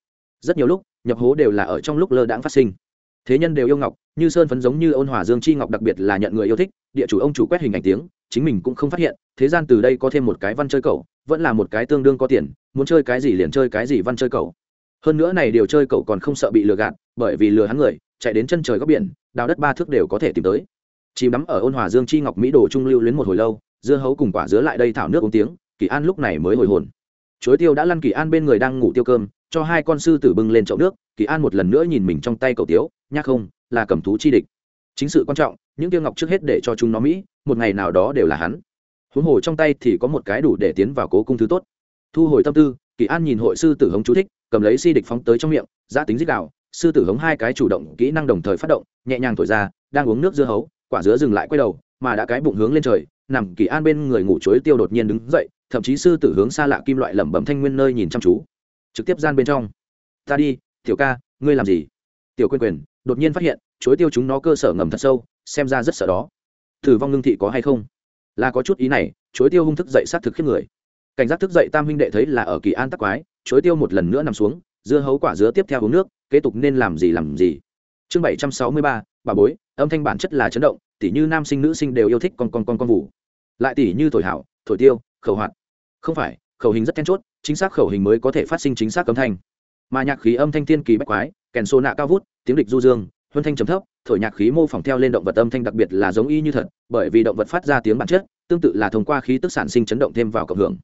rất nhiều lúc, nhập hố đều là ở trong lúc lơ đãng phát sinh. Thế nhân đều yêu ngọc, như sơn phấn giống như ôn hòa dương chi ngọc đặc biệt là nhận người yêu thích, địa chủ ông chủ quét hình ảnh tiếng, chính mình cũng không phát hiện, thế gian từ đây có thêm một cái văn chơi cầu vẫn là một cái tương đương có tiền, muốn chơi cái gì liền chơi cái gì văn chơi cầu hơn nữa này điều chơi cậu còn không sợ bị lừa gạt, bởi vì lừa hắn người, chạy đến chân trời góc biển, đào đất ba thước đều có thể tìm tới. Chìm đắm ở ôn hòa dương chi ngọc mỹ đồ trung lưu luyến một hồi lâu, dưa hấu cùng quả dứa lại đây thảo nước uống tiếng, kỳ an lúc này mới hồi hồn. Chuối tiêu đã lăn kỳ an bên người đang ngủ tiêu cơm cho hai con sư tử bưng lên chậu nước, kỳ an một lần nữa nhìn mình trong tay cầu tiếu nhắc không, là cầm thú chi địch. Chính sự quan trọng, những tiêu ngọc trước hết để cho chúng nó mỹ, một ngày nào đó đều là hắn. Huống hồ trong tay thì có một cái đủ để tiến vào cố cung thứ tốt. Thu hồi tâm tư, kỳ an nhìn hội sư tử hống chú thích, cầm lấy si địch phóng tới trong miệng, giã tính dích đạo sư tử hống hai cái chủ động, kỹ năng đồng thời phát động, nhẹ nhàng thổi ra, đang uống nước dưa hấu, quả dứa dừng lại quay đầu, mà đã cái bụng hướng lên trời, nằm kỳ an bên người ngủ chuối tiêu đột nhiên đứng dậy, thậm chí sư tử hướng xa lạ kim loại lẩm bẩm thanh nguyên nơi nhìn chăm chú trực tiếp gian bên trong. Ta đi, tiểu ca, ngươi làm gì? Tiểu quyền quyền đột nhiên phát hiện chuối tiêu chúng nó cơ sở ngầm thật sâu, xem ra rất sợ đó. Thử vong ngưng thị có hay không? Là có chút ý này chuối tiêu hung thức dậy sát thực khiếp người. Cảnh giác thức dậy tam huynh đệ thấy là ở kỳ an tắc quái chuối tiêu một lần nữa nằm xuống, dưa hấu quả dứa tiếp theo uống nước, kế tục nên làm gì làm gì. Chương bảy trăm sáu mươi ba, bà bối, âm thanh bản chất là chấn động, tỉ như nam sinh nữ sinh đều yêu thích con con con con vụ lại tỉ như thổi hảo, thổi tiêu, khẩu hoạt. Không phải, khẩu hình rất then chốt chính xác khẩu hình mới có thể phát sinh chính xác âm thanh. Mà nhạc khí âm thanh tiên kỳ bách quái, kèn xô nạ cao vút, tiếng địch du dương, huân thanh chấm thấp, thổi nhạc khí mô phỏng theo lên động vật âm thanh đặc biệt là giống y như thật, bởi vì động vật phát ra tiếng bản chất, tương tự là thông qua khí tức sản sinh chấn động thêm vào cộng hưởng.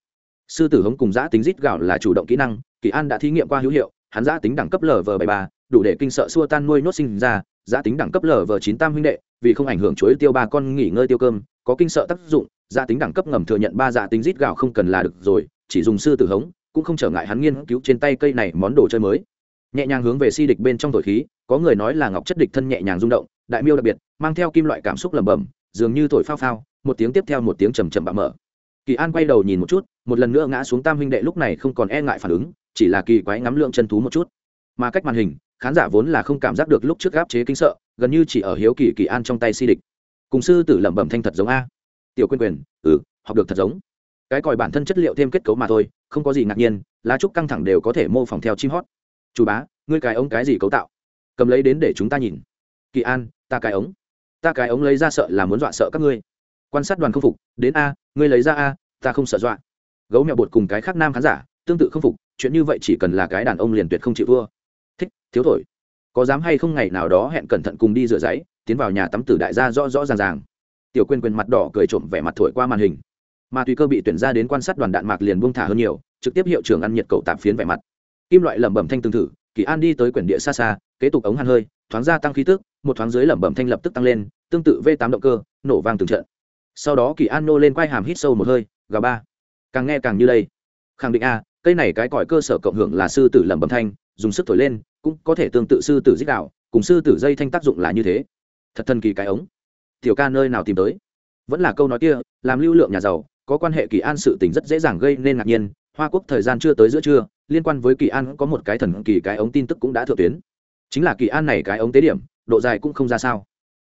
Sư tử hống cùng giã tính rít gạo là chủ động kỹ năng, kỳ an đã thí nghiệm qua hữu hiệu, hắn giã tính đẳng cấp lv bảy ba, đủ để kinh sợ xua tan nuôi nốt sinh ra, giã tính đẳng cấp lv chín tam huynh đệ, vì không ảnh hưởng chuối tiêu ba con nghỉ ngơi tiêu cơm, có kinh sợ tác dụng, giã tính đẳng cấp ngầm thừa nhận ba giã tính rít gạo không cần là được rồi chỉ dùng sư tử hống, cũng không trở ngại hắn nghiên cứu trên tay cây này món đồ chơi mới. Nhẹ nhàng hướng về si địch bên trong thổi khí, có người nói là ngọc chất địch thân nhẹ nhàng rung động, đại miêu đặc biệt, mang theo kim loại cảm xúc lẩm bẩm, dường như thổi phao phao, một tiếng tiếp theo một tiếng trầm trầm bạo mở. Kỳ an quay đầu nhìn một chút, một lần nữa ngã xuống tam huynh đệ lúc này không còn e ngại phản ứng, chỉ là kỳ quái ngắm lượng chân thú một chút. Mà cách màn hình, khán giả vốn là không cảm giác được lúc trước gáp chế kinh sợ, gần như chỉ ở hiếu kỳ kỳ an trong tay si địch. Cùng sư tử lẩm bẩm thanh thật giống a. Tiểu quyên quyền ừ học được thật giống cái còi bản thân chất liệu thêm kết cấu mà thôi, không có gì ngạc nhiên, lá trúc căng thẳng đều có thể mô phỏng theo chim hót. Chủ bá, ngươi cái ống cái gì cấu tạo? Cầm lấy đến để chúng ta nhìn. Kỳ an, ta cái ống. Ta cái ống lấy ra sợ là muốn dọa sợ các ngươi. Quan sát đoàn không phục, đến a, ngươi lấy ra a, ta không sợ dọa. Gấu mèo bột cùng cái khác nam khán giả, tương tự không phục, chuyện như vậy chỉ cần là cái đàn ông liền tuyệt không chịu vua. thích, thiếu thổi. Có dám hay không ngày nào đó hẹn cẩn thận cùng đi rửa giấy, tiến vào nhà tắm tử đại gia rõ rõ ràng ràng. Tiểu quên quên mặt đỏ cười trộm vẻ mặt thổi qua màn hình mà tùy cơ bị tuyển ra đến quan sát đoàn đạn mạc liền buông thả hơn nhiều, trực tiếp hiệu trưởng ăn nhiệt cầu tạp phiến vẻ mặt. Kim loại lẩm bẩm thanh tương thử, kỳ an đi tới quyển địa xa xa, kế tục ống hàn hơi, thoáng ra tăng khí tức, một thoáng dưới lẩm bẩm thanh lập tức tăng lên, tương tự v tám động cơ, nổ vang từng trận. Sau đó kỳ an nô lên quay hàm hít sâu một hơi, gà ba, càng nghe càng như đây. Khẳng định a, cây này cái còi cơ sở cộng hưởng là sư tử lẩm bẩm thanh, dùng sức thổi lên, cũng có thể tương tự sư tử dích đạo, cùng sư tử dây thanh tác dụng là như thế. Thật thần kỳ cái ống. Tiểu ca nơi nào tìm tới? Vẫn là câu nói kia, làm lưu lượng nhà giàu có quan hệ kỳ an sự tình rất dễ dàng gây nên ngạc nhiên, hoa quốc thời gian chưa tới giữa trưa, liên quan với kỳ an có một cái thần kỳ cái ống tin tức cũng đã thượng tuyến. Chính là kỳ an này cái ống tế điểm, độ dài cũng không ra sao.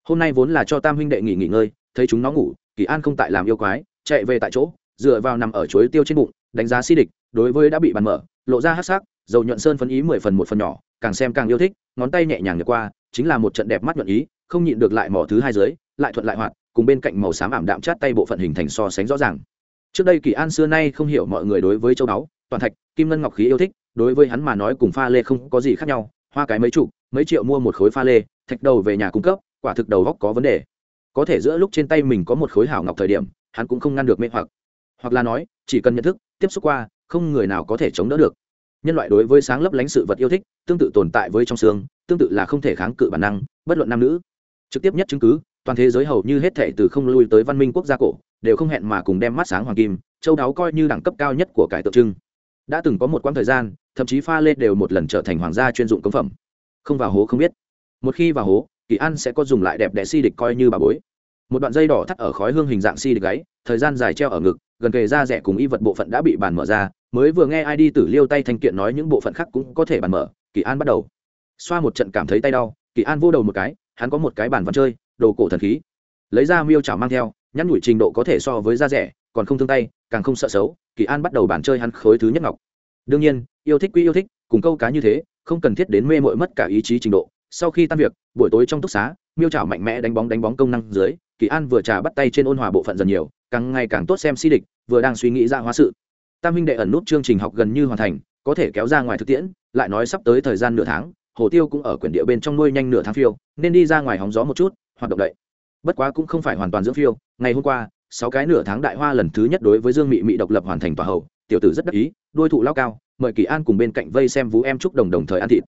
Hôm nay vốn là cho tam huynh đệ nghỉ nghỉ ngơi, thấy chúng nó ngủ, kỳ an không tại làm yêu quái, chạy về tại chỗ, dựa vào nằm ở chuối tiêu trên bụng, đánh giá si địch, đối với đã bị bàn mở, lộ ra hát sắc, dầu nhuận sơn phân ý mười phần một phần nhỏ, càng xem càng yêu thích, ngón tay nhẹ nhàng nhật qua, chính là một trận đẹp mắt nhuận ý, không nhịn được lại mỏ thứ hai dưới, lại thuận lại hoạt cùng bên cạnh màu xám ảm đạm chát tay bộ phận hình thành so sánh rõ ràng. Trước đây kỳ an xưa nay không hiểu mọi người đối với châu báu, toàn thạch, kim ngân ngọc khí yêu thích, đối với hắn mà nói cùng pha lê không có gì khác nhau, hoa cái mấy chục, mấy triệu mua một khối pha lê, thạch đầu về nhà cung cấp, quả thực đầu góc có vấn đề. Có thể giữa lúc trên tay mình có một khối hảo ngọc thời điểm, hắn cũng không ngăn được mê hoặc. Hoặc là nói, chỉ cần nhận thức, tiếp xúc qua, không người nào có thể chống đỡ được. Nhân loại đối với sáng lấp lánh sự vật yêu thích, tương tự tồn tại với trong xương, tương tự là không thể kháng cự bản năng, bất luận nam nữ. Trực tiếp nhất chứng cứ toàn thế giới hầu như hết thể từ không lui tới văn minh quốc gia cổ, đều không hẹn mà cùng đem mắt sáng hoàng kim, châu đáo coi như đẳng cấp cao nhất của cải tượng trưng. Đã từng có một quãng thời gian, thậm chí pha lê đều một lần trở thành hoàng gia chuyên dụng cống phẩm. Không vào hố không biết. Một khi vào hố, kỳ an sẽ có dùng lại đẹp đẽ si địch coi như bà bối. Một đoạn dây đỏ thắt ở khói hương hình dạng si địch gáy thời gian dài treo ở ngực, gần kề da rẻ cùng y vật bộ phận đã bị bàn mở ra, mới vừa nghe ai đi tử liêu tay thanh kiện nói những bộ phận khác cũng có thể bàn mở, kỳ an bắt đầu. Xoa một trận cảm thấy tay đau, kỳ an vô đầu một cái, hắn có một cái bàn văn chơi đồ cổ thần khí. Lấy ra miêu chảo mang theo, nhắn nhủi trình độ có thể so với da rẻ, còn không thương tay, càng không sợ xấu, kỳ an bắt đầu bàn chơi hắn khối thứ nhất ngọc. Đương nhiên, yêu thích quy yêu thích, cùng câu cá như thế, không cần thiết đến mê mội mất cả ý chí trình độ. Sau khi tan việc, buổi tối trong túc xá, miêu chảo mạnh mẽ đánh bóng đánh bóng công năng dưới, kỳ an vừa trà bắt tay trên ôn hòa bộ phận dần nhiều, càng ngày càng tốt xem si địch, vừa đang suy nghĩ ra hóa sự. Tam minh đệ ẩn nút chương trình học gần như hoàn thành, có thể kéo ra ngoài thực tiễn, lại nói sắp tới thời gian nửa tháng hồ tiêu cũng ở quyển địa bên trong nuôi nhanh nửa tháng phiêu, nên đi ra ngoài hóng gió một chút, hoạt động đậy. Bất quá cũng không phải hoàn toàn dưỡng phiêu, ngày hôm qua, sáu cái nửa tháng đại hoa lần thứ nhất đối với dương mị mị độc lập hoàn thành tòa hầu, tiểu tử rất đắc ý, đôi thụ lao cao, mời kỳ an cùng bên cạnh vây xem vũ em chúc đồng đồng thời ăn thịt.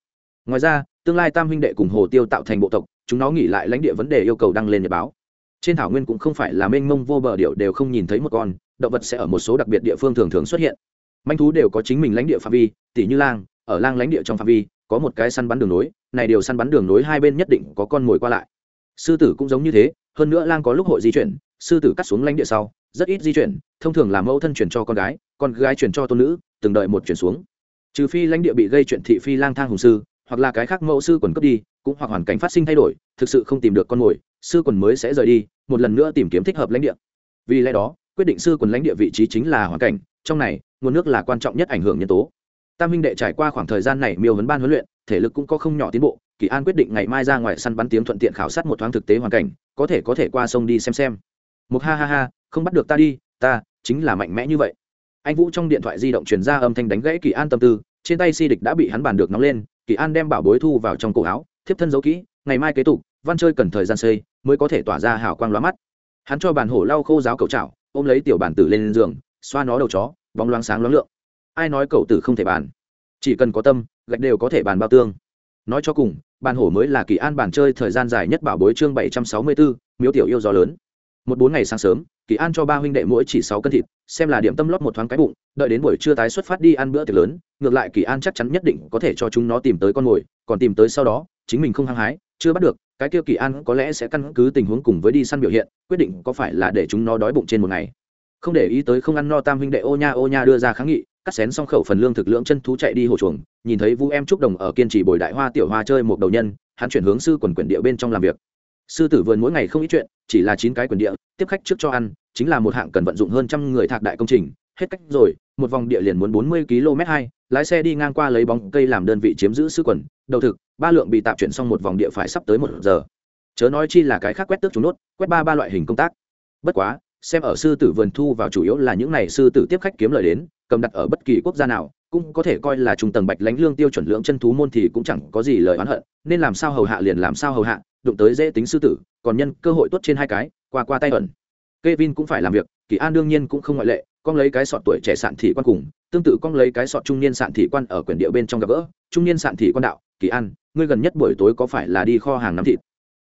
Ngoài ra, tương lai tam huynh đệ cùng hồ tiêu tạo thành bộ tộc, chúng nó nghỉ lại lãnh địa vấn đề yêu cầu đăng lên nhật báo. Trên thảo nguyên cũng không phải là mênh mông vô bờ điệu đều không nhìn thấy một con, động vật sẽ ở một số đặc biệt địa phương thường thường xuất hiện. Manh thú đều có chính mình lãnh địa phạm vi, tỷ như lang, ở lang lãnh địa trong phạm vi có một cái săn bắn đường nối, này điều săn bắn đường nối hai bên nhất định có con mồi qua lại. Sư tử cũng giống như thế, hơn nữa lang có lúc hội di chuyển, sư tử cắt xuống lãnh địa sau, rất ít di chuyển, thông thường là mẫu thân chuyển cho con gái con gái chuyển cho tôn nữ, từng đợi một chuyển xuống. Trừ phi lãnh địa bị gây chuyện thị phi lang thang hùng sư, hoặc là cái khác mẫu sư quần cướp đi, cũng hoặc hoàn cảnh phát sinh thay đổi, thực sự không tìm được con mồi, sư quần mới sẽ rời đi, một lần nữa tìm kiếm thích hợp lãnh địa. Vì lẽ đó, quyết định sư quần lãnh địa vị trí chính là hoàn cảnh, trong này, nguồn nước là quan trọng nhất ảnh hưởng nhân tố tam minh đệ trải qua khoảng thời gian này miêu vấn ban huấn luyện, thể lực cũng có không nhỏ tiến bộ, kỳ an quyết định ngày mai ra ngoài săn bắn tiếng thuận tiện khảo sát một thoáng thực tế hoàn cảnh, có thể có thể qua sông đi xem xem. Một ha ha ha, không bắt được ta đi, ta chính là mạnh mẽ như vậy. Anh vũ trong điện thoại di động truyền ra âm thanh đánh gãy kỳ an tâm tư, trên tay si địch đã bị hắn bàn được nóng lên, kỳ an đem bảo bối thu vào trong cổ áo, thiếp thân giấu kỹ, ngày mai kế tục, văn chơi cần thời gian xây, mới có thể tỏa ra hào quang lóa mắt. Hắn cho bàn hổ lau khô giáo cầu chảo, ôm lấy tiểu bản tử lên giường, xoa nó đầu chó, bóng loáng sáng loáng lượng ai nói cậu tử không thể bàn? Chỉ cần có tâm, gạch đều có thể bàn bao tương. Nói cho cùng, bàn hổ mới là kỳ an bàn chơi thời gian dài nhất bảo bối chương bảy trăm sáu mươi bốn miếu tiểu yêu gió lớn. Một bốn ngày sáng sớm, kỳ an cho ba huynh đệ mỗi chỉ sáu cân thịt, xem là điểm tâm lót một thoáng cái bụng, đợi đến buổi trưa tái xuất phát đi ăn bữa tiệc lớn, ngược lại kỳ an chắc chắn nhất định có thể cho chúng nó tìm tới con mồi, còn tìm tới sau đó, chính mình không hăng hái, chưa bắt được, cái kia kỳ an có lẽ sẽ căn cứ tình huống cùng với đi săn biểu hiện, quyết định có phải là để chúng nó đói bụng trên một ngày. Không để ý tới không ăn no tam huynh đệ ô nha ô nha đưa ra kháng nghị cắt xén xong khẩu phần lương thực lượng chân thú chạy đi hồ chuồng, nhìn thấy vũ em trúc đồng ở kiên trì bồi đại hoa tiểu hoa chơi một đầu nhân, hắn chuyển hướng sư quần quyển địa bên trong làm việc. Sư tử vườn mỗi ngày không ít chuyện, chỉ là chín cái quyển địa, tiếp khách trước cho ăn, chính là một hạng cần vận dụng hơn trăm người thạc đại công trình, hết cách rồi, một vòng địa liền muốn bốn mươi km hai, lái xe đi ngang qua lấy bóng cây làm đơn vị chiếm giữ sư quần, đầu thực, ba lượng bị tạm chuyển xong một vòng địa phải sắp tới một giờ. Chớ nói chi là cái khác quét tước chúng nốt, quét ba ba loại hình công tác. Bất quá, xem ở sư tử vườn thu vào chủ yếu là những này sư tử tiếp khách kiếm lời đến cầm đặt ở bất kỳ quốc gia nào, cũng có thể coi là trung tầng bạch lãnh lương tiêu chuẩn lượng chân thú môn thì cũng chẳng có gì lời oán hận, nên làm sao hầu hạ liền làm sao hầu hạ, đụng tới dễ tính sư tử, còn nhân cơ hội tuốt trên hai cái, qua qua tay ẩn. Kevin cũng phải làm việc, kỳ an đương nhiên cũng không ngoại lệ, con lấy cái sọt tuổi trẻ sạn thị quan cùng, tương tự con lấy cái sọt trung niên sạn thị quan ở quyển địa bên trong gặp gỡ, trung niên sạn thị quan đạo, kỳ an, ngươi gần nhất buổi tối có phải là đi kho hàng nắm thịt?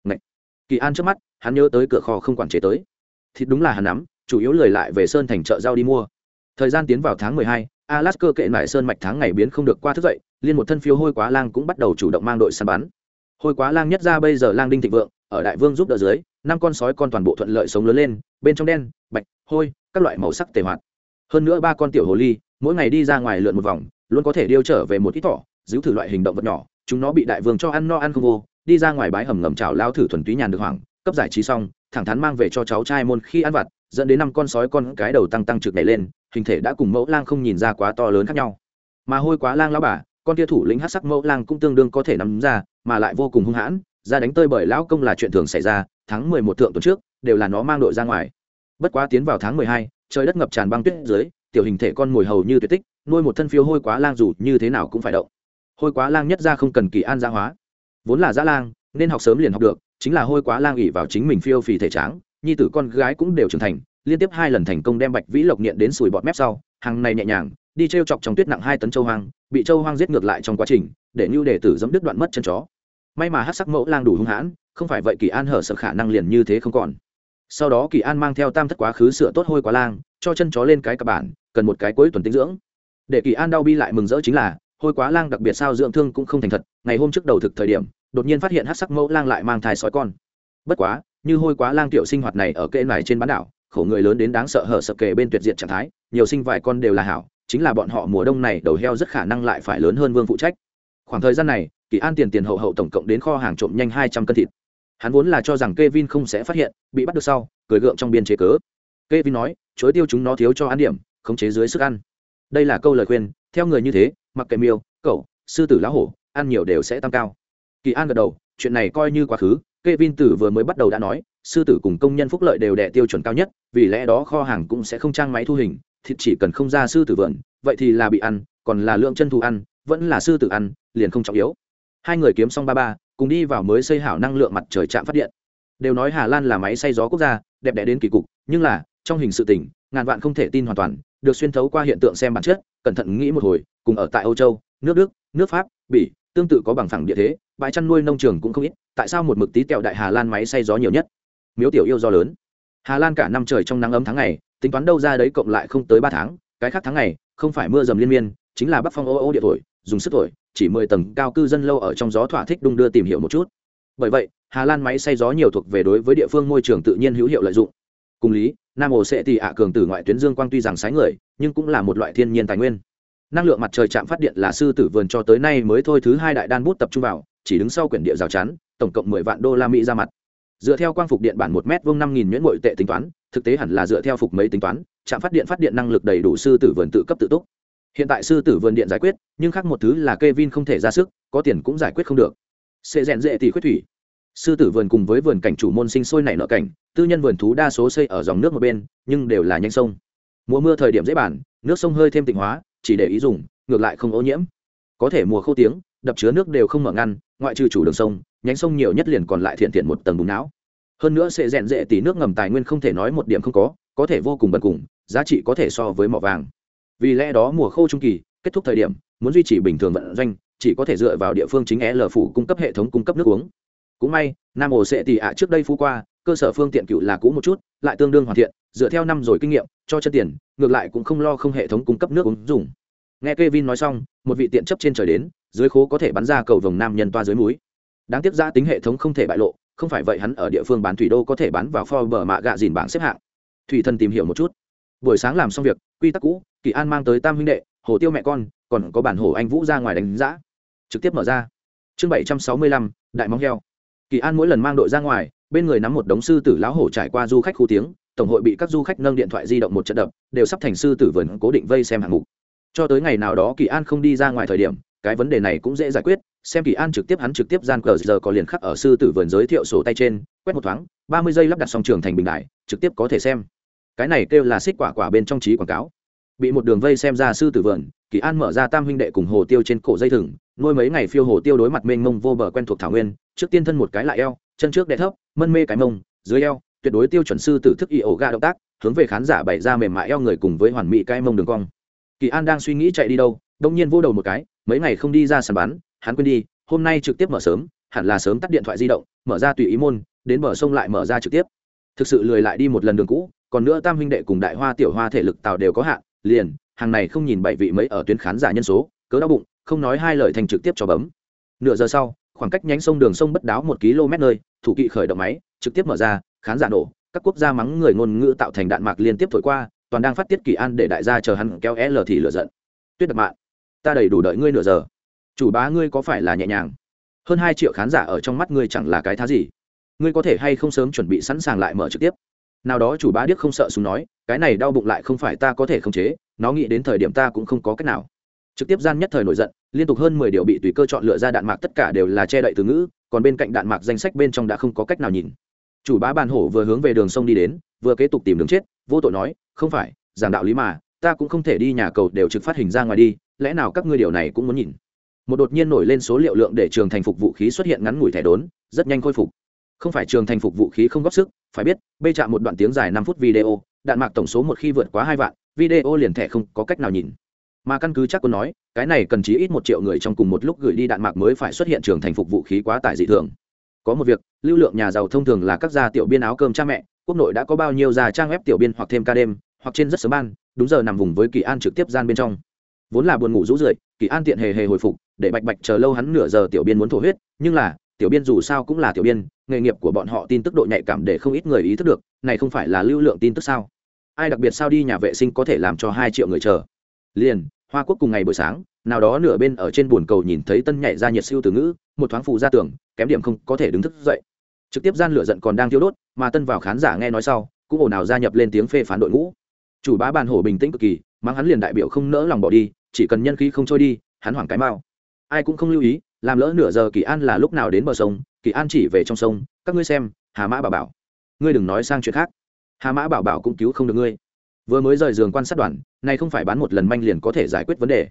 Ngậy. kỳ an trước mắt, hắn nhớ tới cửa kho không quản chế tới. Thịt đúng là hắn nắm, chủ yếu lười lại về sơn thành chợ giao đi mua thời gian tiến vào tháng mười hai, alaska kệ nải sơn mạch tháng ngày biến không được qua thức dậy, liên một thân phiêu hôi quá lang cũng bắt đầu chủ động mang đội săn bắn. Hôi quá lang nhất ra bây giờ lang đinh thịnh vượng, ở đại vương giúp đỡ dưới, năm con sói con toàn bộ thuận lợi sống lớn lên, bên trong đen, bạch, hôi, các loại màu sắc tề hoạt. Hơn nữa ba con tiểu hồ ly, mỗi ngày đi ra ngoài lượn một vòng, luôn có thể điêu trở về một ít thỏ, giữ thử loại hình động vật nhỏ, chúng nó bị đại vương cho ăn no ăn không vô, đi ra ngoài bái hầm ngầm chảo lao thử thuần túy nhàn được hoảng, cấp giải trí xong, thẳng thắn mang về cho cháu trai môn khi ăn vặt dẫn đến năm con sói con cái đầu tăng tăng trực nhảy lên, hình thể đã cùng mẫu lang không nhìn ra quá to lớn khác nhau. Mà hôi quá lang lão bà, con tia thủ lĩnh hát sắc mẫu lang cũng tương đương có thể nắm ra, mà lại vô cùng hung hãn, ra đánh tơi bởi lão công là chuyện thường xảy ra, tháng mười một thượng tuần trước, đều là nó mang đội ra ngoài. Bất quá tiến vào tháng mười hai, trời đất ngập tràn băng tuyết dưới, tiểu hình thể con mồi hầu như tuyệt tích, nuôi một thân phiêu hôi quá lang dù như thế nào cũng phải động. Hôi quá lang nhất ra không cần kỳ an gia hóa. Vốn là giã lang, nên học sớm liền học được, chính là hôi quá lang ỉ vào chính mình phiêu phì thể tráng nhi tử con gái cũng đều trưởng thành, liên tiếp hai lần thành công đem bạch vĩ lộc niệm đến sùi bọt mép sau, hàng này nhẹ nhàng, đi t r e o chọc trong tuyết nặng hai tấn châu hoang, bị châu hoang giết ngược lại trong quá trình, để như đệ tử dẫm đứt đoạn mất chân chó. May mà hát sắc mẫu lang đủ hung hãn, không phải vậy kỳ an hở sợ khả năng liền như thế không còn. Sau đó kỳ an mang theo tam thất quá khứ sửa tốt hôi quá lang, cho chân chó lên cái cặp bản, cần một cái cuối tuần tinh dưỡng. Để kỳ an đau bi lại mừng rỡ chính là, hôi quá lang đặc biệt sao dưỡng thương cũng không thành thật, ngày hôm trước đầu thực thời điểm, đột nhiên phát hiện hát sắc mẫu lang lại mang thai sói con. Bất quá như hôi quá lang tiểu sinh hoạt này ở kệ này trên bán đảo, khổ người lớn đến đáng sợ hở sợ kề bên tuyệt diệt trạng thái, nhiều sinh vài con đều là hảo, chính là bọn họ mùa đông này đầu heo rất khả năng lại phải lớn hơn vương phụ trách. Khoảng thời gian này, kỳ an tiền tiền hậu hậu tổng cộng đến kho hàng trộm nhanh hai trăm cân thịt. Hắn vốn là cho rằng k e vin không sẽ phát hiện, bị bắt được sau, cười gượng trong biên chế cớ. K e vin nói, chối tiêu chúng nó thiếu cho ăn điểm, khống chế dưới sức ăn. Đây là câu lời khuyên, theo người như thế, mặc kệ miêu, cậu, sư tử lá hổ, ăn nhiều đều sẽ tăng cao. Kỳ an gật đầu, chuyện này coi như quá khứ Kevin tử vừa mới bắt đầu đã nói sư tử cùng công nhân phúc lợi đều đẻ tiêu chuẩn cao nhất vì lẽ đó kho hàng cũng sẽ không trang máy thu hình thịt chỉ cần không ra sư tử vườn vậy thì là bị ăn còn là lượng chân thú ăn vẫn là sư tử ăn liền không trọng yếu. Hai người kiếm xong ba ba cùng đi vào mới xây hảo năng lượng mặt trời trạm phát điện. Đều nói hà lan là máy xay gió quốc gia đẹp đẽ đến kỳ cục nhưng là trong hình sự tình, ngàn vạn không thể tin hoàn toàn được xuyên thấu qua hiện tượng xem bản chất cẩn thận nghĩ một hồi cùng ở tại âu châu nước đức nước pháp bỉ tương tự có bằng phẳng địa thế, bãi chăn nuôi nông trường cũng không ít, tại sao một mực tí kẹo đại hà lan máy xay gió nhiều nhất? Miếu tiểu yêu do lớn. Hà lan cả năm trời trong nắng ấm tháng ngày, tính toán đâu ra đấy cộng lại không tới ba tháng, cái khác tháng ngày, không phải mưa dầm liên miên, chính là bắc phong ô ô địa thổi, dùng sức thổi, chỉ mười tầng cao cư dân lâu ở trong gió thỏa thích đung đưa tìm hiểu một chút. Bởi vậy, hà lan máy xay gió nhiều thuộc về đối với địa phương môi trường tự nhiên hữu hiệu lợi dụng. Cùng lý, nam ổ sẽ thì ạ cường từ ngoại tuyến dương quang tuy rằng sái người, nhưng cũng là một loại thiên nhiên tài nguyên năng lượng mặt trời chạm phát điện là sư tử vườn cho tới nay mới thôi thứ hai đại đan bút tập trung vào, chỉ đứng sau quyển địa rào chắn, tổng cộng mười vạn đô la mỹ ra mặt. Dựa theo quang phục điện bản một m vông năm nghìn nhuyễn bội tệ tính toán, thực tế hẳn là dựa theo phục mấy tính toán, trạm phát điện phát điện năng lực đầy đủ sư tử vườn tự cấp tự túc. Hiện tại sư tử vườn điện giải quyết, nhưng khác một thứ là k e vin không thể ra sức, có tiền cũng giải quyết không được. Sẽ rèn dễ thì khuyết thủy. Sư tử vườn cùng với vườn cảnh chủ môn sinh sôi nảy nợ cảnh, tư nhân vườn thú đa số xây ở dòng nước một bên, nhưng đều là nhanh sông. Mùa mưa thời điểm dễ bản nước sông hơi thêm tịnh hóa chỉ để ý dùng, ngược lại không ô nhiễm. Có thể mùa khô tiếng, đập chứa nước đều không mở ngăn, ngoại trừ chủ đường sông, nhánh sông nhiều nhất liền còn lại thiện thiện một tầng bùng não. Hơn nữa sẽ rèn dễ tỷ nước ngầm tài nguyên không thể nói một điểm không có có thể vô cùng bần cùng, giá trị có thể so với mỏ vàng. Vì lẽ đó mùa khô trung kỳ, kết thúc thời điểm, muốn duy trì bình thường vận doanh, chỉ có thể dựa vào địa phương chính l phủ cung cấp hệ thống cung cấp nước uống. Cũng may, nam ổ sẽ tỷ ạ trước đây phú qua, cơ sở phương tiện cựu là cũ một chút, lại tương đương hoàn thiện, dựa theo năm rồi kinh nghiệm cho chân tiền, ngược lại cũng không lo không hệ thống cung cấp nước uống dùng. Nghe Kevin nói xong, một vị tiện chấp trên trời đến, dưới khố có thể bắn ra cầu vồng nam nhân toa dưới núi. Đáng tiếc ra tính hệ thống không thể bại lộ, không phải vậy hắn ở địa phương bán thủy đô có thể bán vào Forbes bờ mạ gạ dìn bảng xếp hạng. Thủy thần tìm hiểu một chút. Buổi sáng làm xong việc, quy tắc cũ, kỳ an mang tới tam huynh đệ, hồ tiêu mẹ con, còn có bản hồ anh vũ ra ngoài đánh giá. Trực tiếp mở ra. Chương bảy trăm sáu mươi lăm, đại móng heo. Kỳ an mỗi lần mang đội ra ngoài, bên người nắm một đống sư tử lão hổ trải qua du khách khu tiếng tổng hội bị các du khách nâng điện thoại di động một trận đập, đều sắp thành sư tử vườn cố định vây xem hạng mục. Cho tới ngày nào đó kỳ an không đi ra ngoài thời điểm, cái vấn đề này cũng dễ giải quyết, xem kỳ an trực tiếp hắn trực tiếp gian cờ giờ có liền khắc ở sư tử vườn giới thiệu sổ tay trên, quét một thoáng, ba mươi giây lắp đặt xong trường thành bình đại, trực tiếp có thể xem. Cái này kêu là xích quả quả bên trong trí quảng cáo. Bị một đường vây xem ra sư tử vườn, kỳ an mở ra tam huynh đệ cùng hồ tiêu trên cổ dây thừng, nuôi mấy ngày phiêu hồ tiêu đối mặt mênh mông vô bờ quen thuộc thảo nguyên, trước tiên thân một cái lại eo, chân trước đè thấp, mân mê cái mông, dưới eo tuyệt đối tiêu chuẩn sư tử thức y ổ ga động tác, hướng về khán giả bày ra mềm mại eo người cùng với hoàn mỹ cái mông đường cong. Kỳ an đang suy nghĩ chạy đi đâu, đông nhiên vô đầu một cái, mấy ngày không đi ra sàn bán, hắn quên đi, hôm nay trực tiếp mở sớm, hẳn là sớm tắt điện thoại di động, mở ra tùy ý môn, đến bờ sông lại mở ra trực tiếp. Thực sự lười lại đi một lần đường cũ, còn nữa tam huynh đệ cùng đại hoa tiểu hoa thể lực tàu đều có hạn, liền, hàng này không nhìn bảy vị mấy ở tuyến khán giả nhân số, cớ đau bụng, không nói hai lời thành trực tiếp cho bấm. Nửa giờ sau, khoảng cách nhánh sông đường sông bất đáo một km nơi, thủ kỵ khởi động máy, trực tiếp mở ra khán giả nổ, các quốc gia mắng người ngôn ngữ tạo thành đạn mạc liên tiếp thổi qua, toàn đang phát tiết kỳ an để đại gia chờ hắn kéo l thì lựa giận. Tuyết đập mạng ta đầy đủ đợi ngươi nửa giờ. Chủ bá ngươi có phải là nhẹ nhàng? Hơn hai triệu khán giả ở trong mắt ngươi chẳng là cái thá gì. Ngươi có thể hay không sớm chuẩn bị sẵn sàng lại mở trực tiếp? Nào đó chủ bá điếc không sợ súng nói, cái này đau bụng lại không phải ta có thể khống chế, nó nghĩ đến thời điểm ta cũng không có cách nào. Trực tiếp gian nhất thời nổi giận, liên tục hơn mười điều bị tùy cơ chọn lựa ra đạn mạc tất cả đều là che đậy từ ngữ, còn bên cạnh đạn mạc danh sách bên trong đã không có cách nào nhìn chủ bá bàn hổ vừa hướng về đường sông đi đến, vừa kế tục tìm đường chết, vô tội nói, không phải, giảng đạo lý mà, ta cũng không thể đi nhà cầu đều trực phát hình ra ngoài đi, lẽ nào các ngươi điều này cũng muốn nhìn? Một đột nhiên nổi lên số liệu lượng để trường thành phục vũ khí xuất hiện ngắn ngủi thẻ đốn, rất nhanh khôi phục. Không phải trường thành phục vũ khí không góp sức, phải biết bê chạm một đoạn tiếng dài năm phút video, đạn mạc tổng số một khi vượt quá hai vạn, video liền thẻ không có cách nào nhìn. Mà căn cứ chắc quân nói, cái này cần chí ít một triệu người trong cùng một lúc gửi đi đạn mạc mới phải xuất hiện trường thành phục vũ khí quá tải dị thường có một việc, lưu lượng nhà giàu thông thường là các gia tiểu biên áo cơm cha mẹ, quốc nội đã có bao nhiêu già trang web tiểu biên hoặc thêm ca đêm, hoặc trên rất sớm ban, đúng giờ nằm vùng với kỳ an trực tiếp gian bên trong. Vốn là buồn ngủ rũ rượi, kỳ an tiện hề hề hồi phục, để bạch bạch chờ lâu hắn nửa giờ tiểu biên muốn thổ huyết, nhưng là, tiểu biên dù sao cũng là tiểu biên, nghề nghiệp của bọn họ tin tức độ nhạy cảm để không ít người ý thức được, này không phải là lưu lượng tin tức sao? Ai đặc biệt sao đi nhà vệ sinh có thể làm cho hai triệu người chờ? Liền, hoa quốc cùng ngày buổi sáng, nào đó nửa bên ở trên buồn cầu nhìn thấy tân nhảy ra nhiệt siêu từ ngữ một thoáng phụ ra tường, kém điểm không có thể đứng thức dậy. Trực tiếp gian lửa giận còn đang thiêu đốt mà tân vào khán giả nghe nói sau cũng ồn ào gia nhập lên tiếng phê phán đội ngũ. Chủ bá bàn hổ bình tĩnh cực kỳ mang hắn liền đại biểu không nỡ lòng bỏ đi chỉ cần nhân khí không trôi đi hắn hoảng cái mau. Ai cũng không lưu ý làm lỡ nửa giờ kỳ an là lúc nào đến bờ sông kỳ an chỉ về trong sông các ngươi xem hà mã bảo bảo. Ngươi đừng nói sang chuyện khác. Hà mã bảo bảo cũng cứu không được ngươi. Vừa mới rời giường quan sát đoàn này không phải bán một lần manh liền có thể giải quyết vấn đề.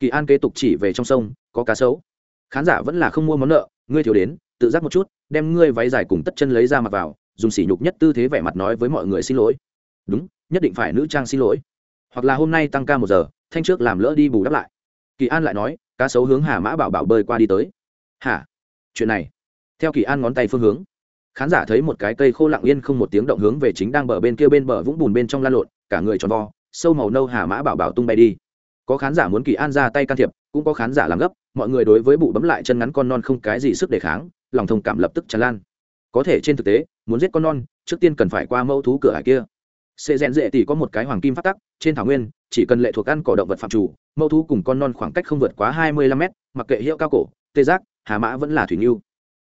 Kỳ an kế tục chỉ về trong sông có cá sấu khán giả vẫn là không mua món nợ, ngươi thiếu đến, tự giác một chút, đem ngươi váy dài cùng tất chân lấy ra mặc vào, dùng sỉ nhục nhất tư thế vẻ mặt nói với mọi người xin lỗi. Đúng, nhất định phải nữ trang xin lỗi. Hoặc là hôm nay tăng ca một giờ, thanh trước làm lỡ đi bù đắp lại. Kỳ an lại nói, cá sấu hướng hà mã bảo bảo bơi qua đi tới. Hả chuyện này. Theo kỳ an ngón tay phương hướng, khán giả thấy một cái cây khô lặng yên không một tiếng động hướng về chính đang bờ bên kia bên bờ vũng bùn bên trong lan lộn, cả người tròn vo, sâu màu nâu hà mã bảo bảo tung bay đi. Có khán giả muốn kỳ an ra tay can thiệp, cũng có khán giả làm gấp mọi người đối với bụ bấm lại chân ngắn con non không cái gì sức đề kháng, lòng thông cảm lập tức tràn lan. Có thể trên thực tế, muốn giết con non, trước tiên cần phải qua mẫu thú cửa hải kia. Sệ rèn rệ tỷ có một cái hoàng kim phát tắc, trên thảo nguyên, chỉ cần lệ thuộc ăn cỏ động vật phạm chủ, mẫu thú cùng con non khoảng cách không vượt quá hai mươi lăm mét, mặc kệ hiệu cao cổ, tê giác, hà mã vẫn là thủy nghiêu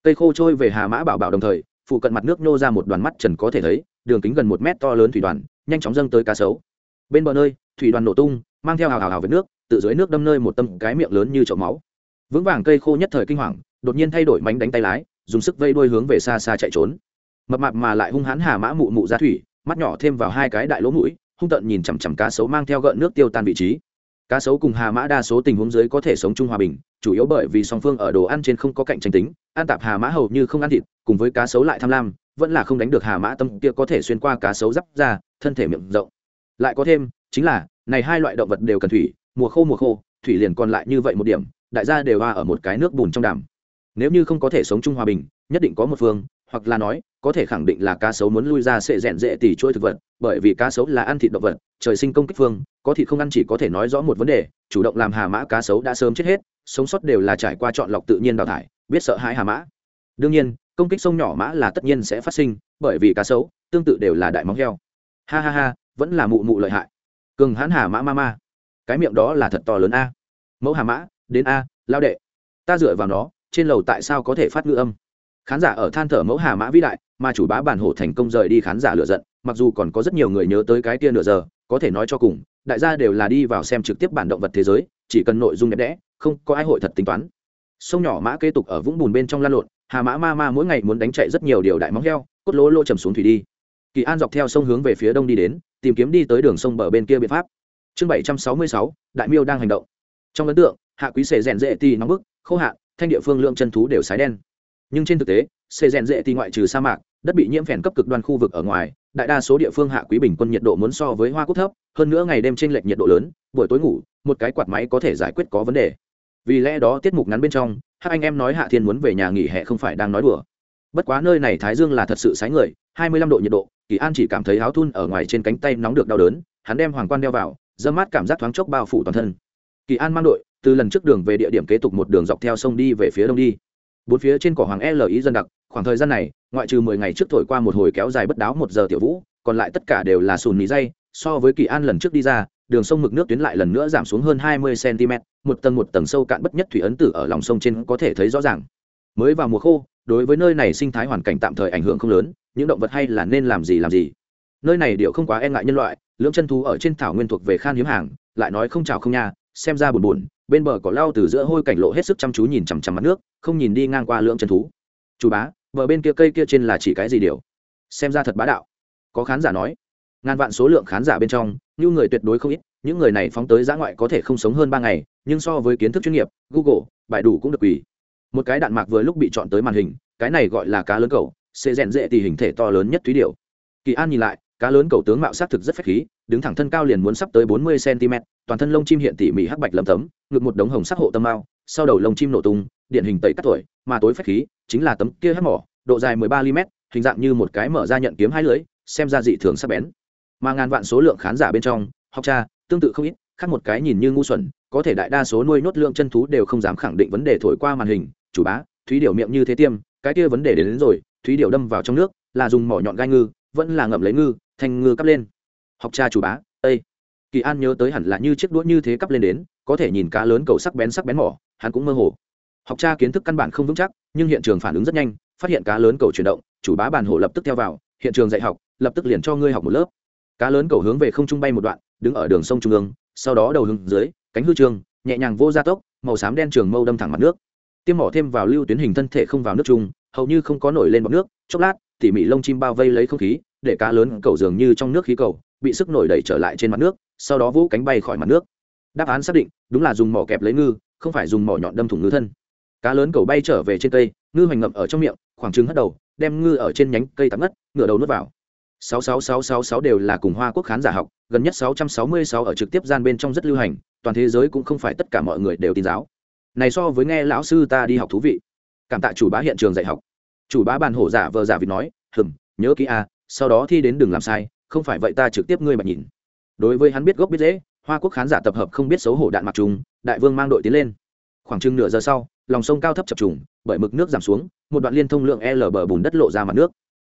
cây khô trôi về hà mã bảo bảo đồng thời, phụ cận mặt nước nhô ra một đoàn mắt trần có thể thấy, đường kính gần một mét to lớn thủy đoàn, nhanh chóng dâng tới cá sấu. Bên bờ nơi, thủy đoàn nổ tung, mang theo hào hào hào với nước, tự dưới nước đâm nơi một tâm cái miệng lớn như chậu máu vững vàng cây khô nhất thời kinh hoàng, đột nhiên thay đổi mánh đánh tay lái, dùng sức vây đuôi hướng về xa xa chạy trốn. Mập mạp mà lại hung hãn hà mã mụ mụ ra thủy, mắt nhỏ thêm vào hai cái đại lỗ mũi, hung tợn nhìn chằm chằm cá sấu mang theo gợn nước tiêu tan vị trí. Cá sấu cùng hà mã đa số tình huống dưới có thể sống chung hòa bình, chủ yếu bởi vì song phương ở đồ ăn trên không có cạnh tranh tính, ăn tạp hà mã hầu như không ăn thịt, cùng với cá sấu lại tham lam, vẫn là không đánh được hà mã tâm kia có thể xuyên qua cá sấu giáp ra, thân thể miệng rộng. Lại có thêm, chính là, này hai loại động vật đều cần thủy, mùa khô mùa khô, thủy liền còn lại như vậy một điểm đại gia đều hoa ở một cái nước bùn trong đàm. Nếu như không có thể sống chung hòa bình, nhất định có một phương, hoặc là nói, có thể khẳng định là cá sấu muốn lui ra sẽ rèn rệ tỉ chuỗi thực vật, bởi vì cá sấu là ăn thịt động vật, trời sinh công kích phương, có thịt không ăn chỉ có thể nói rõ một vấn đề, chủ động làm hà mã cá sấu đã sớm chết hết, sống sót đều là trải qua chọn lọc tự nhiên đào thải, biết sợ hãi hà mã. Đương nhiên, công kích sông nhỏ mã là tất nhiên sẽ phát sinh, bởi vì cá sấu tương tự đều là đại móng heo. Ha ha ha, vẫn là mụ mụ lợi hại. Cường hãn hà mã ma ma. Cái miệng đó là thật to lớn a. Mẫu hà mã đến a lao đệ. Ta dựa vào nó, trên lầu tại sao có thể phát ngữ âm? Khán giả ở than thở mẫu hà mã vĩ đại, mà chủ bá bản hổ thành công rời đi khán giả lựa giận, mặc dù còn có rất nhiều người nhớ tới cái kia nửa giờ, có thể nói cho cùng, đại gia đều là đi vào xem trực tiếp bản động vật thế giới, chỉ cần nội dung đẹp đẽ, không có ai hội thật tính toán. Sông nhỏ mã kế tục ở vũng bùn bên trong lan lộn, hà mã ma ma mỗi ngày muốn đánh chạy rất nhiều điều đại móng heo, cốt lỗ lô chầm xuống thủy đi. Kỳ an dọc theo sông hướng về phía đông đi đến, tìm kiếm đi tới đường sông bờ bên kia biện pháp. Chương bảy trăm sáu mươi sáu, đại miêu đang hành động. Trong ấn tượng hạ quý sề rèn dễ tì nóng bức, khô hạn, thanh địa phương lượng chân thú đều sái đen. Nhưng trên thực tế sề rèn dễ tì ngoại trừ sa mạc, đất bị nhiễm phèn cấp cực đoan khu vực ở ngoài, đại đa số địa phương hạ quý bình quân nhiệt độ muốn so với hoa quốc thấp, hơn nữa ngày đêm trên lệch nhiệt độ lớn, buổi tối ngủ, một cái quạt máy có thể giải quyết có vấn đề. Vì lẽ đó tiết mục ngắn bên trong, hai anh em nói hạ thiên muốn về nhà nghỉ hè không phải đang nói đùa. Bất quá nơi này thái dương là thật sự sái người, hai mươi lăm độ nhiệt độ, kỳ an chỉ cảm thấy áo thun ở ngoài trên cánh tay nóng được đau đớn, hắn đem hoàng quan đeo vào, dơ mát cảm giác thoáng chốc bao phủ toàn thân. Kỳ an mang đội từ lần trước đường về địa điểm kế tục một đường dọc theo sông đi về phía đông đi. Bốn phía trên cỏ hoàng l ý dân đặc, khoảng thời gian này, ngoại trừ mười ngày trước thổi qua một hồi kéo dài bất đáo một giờ tiểu vũ, còn lại tất cả đều là sùn mì dây. So với kỳ an lần trước đi ra, đường sông mực nước tuyến lại lần nữa giảm xuống hơn hai mươi cm một tầng một tầng sâu cạn bất nhất thủy ấn tử ở lòng sông trên có thể thấy rõ ràng. Mới vào mùa khô, đối với nơi này sinh thái hoàn cảnh tạm thời ảnh hưởng không lớn, những động vật hay là nên làm gì làm gì. Nơi này điệu không quá e ngại nhân loại, lưỡng chân thú ở trên thảo nguyên thuộc về khan hiếm hàng, lại nói không chào không nha, xem ra buồn buồn bên bờ có lao từ giữa hôi cảnh lộ hết sức chăm chú nhìn chằm chằm mặt nước, không nhìn đi ngang qua lưỡng chân thú. Chú bá, bờ bên kia cây kia trên là chỉ cái gì điều? Xem ra thật bá đạo. Có khán giả nói. Ngàn vạn số lượng khán giả bên trong, như người tuyệt đối không ít, những người này phóng tới giã ngoại có thể không sống hơn ba ngày, nhưng so với kiến thức chuyên nghiệp, google, bài đủ cũng được quỳ. Một cái đạn mạc vừa lúc bị chọn tới màn hình, cái này gọi là cá lớn cầu, sẽ rèn dễ thì hình thể to lớn nhất thúy điệu kỳ an nhìn lại, cá lớn cầu tướng mạo s thực rất phép khí, đứng thẳng thân cao liền muốn sắp tới bốn mươi cm toàn thân lông chim hiện tỉ mỉ hắc bạch lầm tấm ngực một đống hồng sắc hộ tâm mao sau đầu lồng chim nổ tung điện hình tẩy cắt tuổi mà tối phách khí chính là tấm kia hắc mỏ độ dài mười ba mm hình dạng như một cái mở ra nhận kiếm hai lưỡi xem ra dị thường sắc bén. Mà ngàn vạn số lượng khán giả bên trong học cha tương tự không ít khác một cái nhìn như ngu xuẩn có thể đại đa số nuôi nhốt lượng chân thú đều không dám khẳng định vấn đề thổi qua màn hình chủ bá thúy điểu miệng như thế tiêm cái kia vấn đề đến, đến rồi thúy điểu đâm vào trong nước là dùng mỏ nhọn gai ngư vẫn là ngậm lấy ngư thành ngư cắp lên. Học cha chủ bá kỳ an nhớ tới hẳn là như chiếc đũa như thế cắp lên đến, có thể nhìn cá lớn cầu sắc bén sắc bén mỏ, hắn cũng mơ hồ. Học tra kiến thức căn bản không vững chắc, nhưng hiện trường phản ứng rất nhanh, phát hiện cá lớn cầu chuyển động, chủ bá bàn hổ lập tức theo vào, hiện trường dạy học, lập tức liền cho ngươi học một lớp. Cá lớn cầu hướng về không trung bay một đoạn, đứng ở đường sông trung ương, sau đó đầu hướng dưới, cánh hư trường, nhẹ nhàng vô gia tốc, màu xám đen trường mâu đâm thẳng mặt nước. Tiêm mỏ thêm vào lưu tuyến hình thân thể không vào nước chung, hầu như không có nổi lên bọc nước, chốc lát, tỉ mỉ lông chim bao vây lấy không khí, để cá lớn cầu dường như trong nước khí cầu, bị sức nổi đẩy trở lại trên mặt nước sau đó vũ cánh bay khỏi mặt nước đáp án xác định đúng là dùng mỏ kẹp lấy ngư không phải dùng mỏ nhọn đâm thủng ngư thân cá lớn cầu bay trở về trên cây ngư hoành ngậm ở trong miệng khoảng trứng hất đầu đem ngư ở trên nhánh cây tắm ngất ngựa đầu nuốt vào 66666 đều là cùng Hoa Quốc khán giả học, gần nhất 666 ở trực tiếp gian bên trong rất lưu hành, toàn thế giới cũng không phải tất cả mọi người đều tin giáo. Này so với nghe lão sư ta đi học thú vị. Cảm tạ chủ bá hiện trường dạy học. Chủ bá bàn hổ giả vờ giả vịt nói, "Hừm, nhớ kỹ a, sau đó thi đến đừng làm sai, không phải vậy ta trực tiếp ngươi mà nhìn." Đối với hắn biết gốc biết dễ, Hoa Quốc khán giả tập hợp không biết xấu hổ đạn mặc trùng, đại vương mang đội tiến lên. Khoảng chừng nửa giờ sau, lòng sông cao thấp chập trùng, bởi mực nước giảm xuống, một đoạn liên thông lượng L bờ bùn đất lộ ra mặt nước.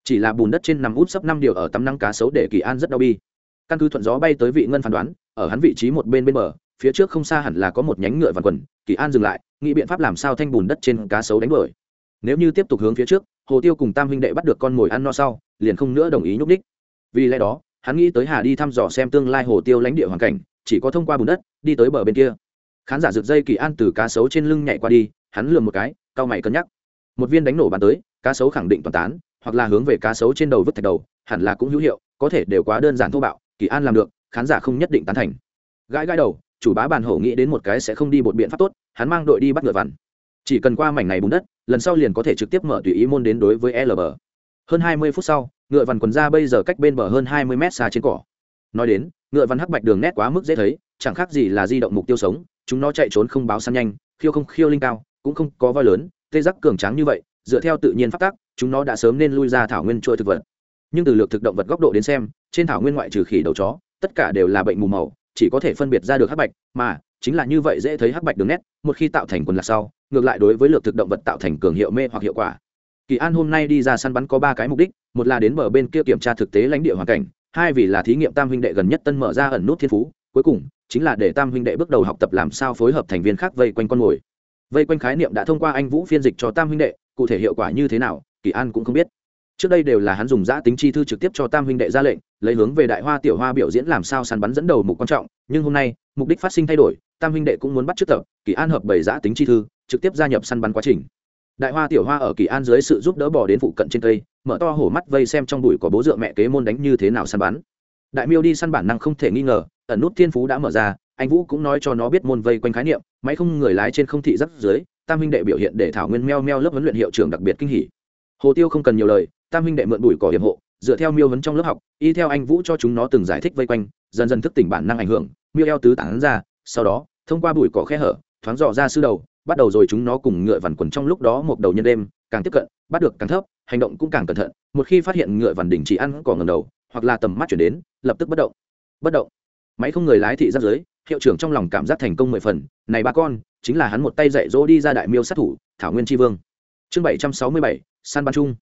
Chỉ là bùn đất trên nằm út sấp năm điều ở tắm năng cá sấu để kỳ an rất đau bi. Căn cứ thuận gió bay tới vị ngân phán đoán ở hắn vị trí một bên bên bờ phía trước không xa hẳn là có một nhánh ngựa vằn quần kỳ an dừng lại nghĩ biện pháp làm sao thanh bùn đất trên cá sấu đánh đuổi. Nếu như tiếp tục hướng phía trước hồ tiêu cùng tam huynh đệ bắt được con mồi ăn no sau liền không nữa đồng ý nhúc ních vì lẽ đó hắn nghĩ tới hà đi thăm dò xem tương lai hồ tiêu lãnh địa hoàn cảnh, chỉ có thông qua bùn đất, đi tới bờ bên kia. Khán giả rực dây kỳ an từ cá sấu trên lưng nhảy qua đi, hắn lườm một cái, cau mày cân nhắc. Một viên đánh nổ bàn tới, cá sấu khẳng định toàn tán, hoặc là hướng về cá sấu trên đầu vứt thạch đầu, hẳn là cũng hữu hiệu, có thể đều quá đơn giản thô bạo, kỳ an làm được, khán giả không nhất định tán thành. Gãi gãi đầu, chủ bá bàn hổ nghĩ đến một cái sẽ không đi một biện pháp tốt, hắn mang đội đi bắt ngựa vằn. Chỉ cần qua mảnh này bùn đất, lần sau liền có thể trực tiếp mở tùy ý môn đến đối với lb hơn hai mươi phút sau ngựa vằn quần ra bây giờ cách bên bờ hơn hai mươi mét xa trên cỏ. Nói đến, ngựa vằn hắc bạch đường nét quá mức dễ thấy, chẳng khác gì là di động mục tiêu sống, chúng nó chạy trốn không báo săn nhanh, khiêu không khiêu linh cao, cũng không có voi lớn, tê giác cường tráng như vậy, dựa theo tự nhiên phát tác chúng nó đã sớm nên lui ra thảo nguyên trôi thực vật. Nhưng từ lược thực động vật góc độ đến xem, trên thảo nguyên ngoại trừ khỉ đầu chó, tất cả đều là bệnh mù màu, chỉ có thể phân biệt ra được hắc bạch, mà chính là như vậy dễ thấy hắc bạch đường nét, một khi tạo thành quần lạc sau, ngược lại đối với lược thực động vật tạo thành cường hiệu mê hoặc hiệu quả kỳ an hôm nay đi ra săn bắn có ba cái mục đích, một là đến bờ bên kia kiểm tra thực tế lãnh địa hoàn cảnh, hai vì là thí nghiệm tam huynh đệ gần nhất tân mở ra ẩn nút thiên phú, cuối cùng chính là để tam huynh đệ bước đầu học tập làm sao phối hợp thành viên khác vây quanh con mồi. Vây quanh khái niệm đã thông qua anh vũ phiên dịch cho tam huynh đệ, cụ thể hiệu quả như thế nào, kỳ an cũng không biết. Trước đây đều là hắn dùng giã tính chi thư trực tiếp cho tam huynh đệ ra lệnh, lấy hướng về đại hoa tiểu hoa biểu diễn làm sao săn bắn dẫn đầu mục quan trọng, nhưng hôm nay, mục đích phát sinh thay đổi, tam huynh đệ cũng muốn bắt trước tập, kỳ an hợp bảy giã tính chi thư, trực tiếp gia nhập săn bắn quá trình đại hoa tiểu hoa ở kỳ an dưới sự giúp đỡ bỏ đến phụ cận trên cây, mở to hổ mắt vây xem trong bụi có bố dựa mẹ kế môn đánh như thế nào săn bắn. Đại miêu đi săn bản năng không thể nghi ngờ, ẩn nút thiên phú đã mở ra, anh vũ cũng nói cho nó biết môn vây quanh khái niệm, máy không người lái trên không thị rất dưới, tam huynh đệ biểu hiện để thảo nguyên meo meo lớp huấn luyện hiệu trưởng đặc biệt kinh hỉ. Hồ tiêu không cần nhiều lời, tam huynh đệ mượn bụi cỏ hiểm hộ, dựa theo miêu vấn trong lớp học, y theo anh vũ cho chúng nó từng giải thích vây quanh, dần dần thức tỉnh bản năng ảnh hưởng, miêu eo tứ tán ra, sau đó, thông qua bụi cỏ khe hở, thoáng dò ra sư đầu bắt đầu rồi chúng nó cùng ngựa vằn quần trong lúc đó một đầu nhân đêm, càng tiếp cận, bắt được càng thấp, hành động cũng càng cẩn thận. Một khi phát hiện ngựa vằn đỉnh chỉ ăn cỏ ngầm đầu, hoặc là tầm mắt chuyển đến, lập tức bất động. Bất động. Máy không người lái thị ra dưới hiệu trưởng trong lòng cảm giác thành công mười phần. Này ba con, chính là hắn một tay dạy dỗ đi ra đại miêu sát thủ, thảo nguyên tri vương. Chương bảy trăm sáu mươi bảy, san ban trung.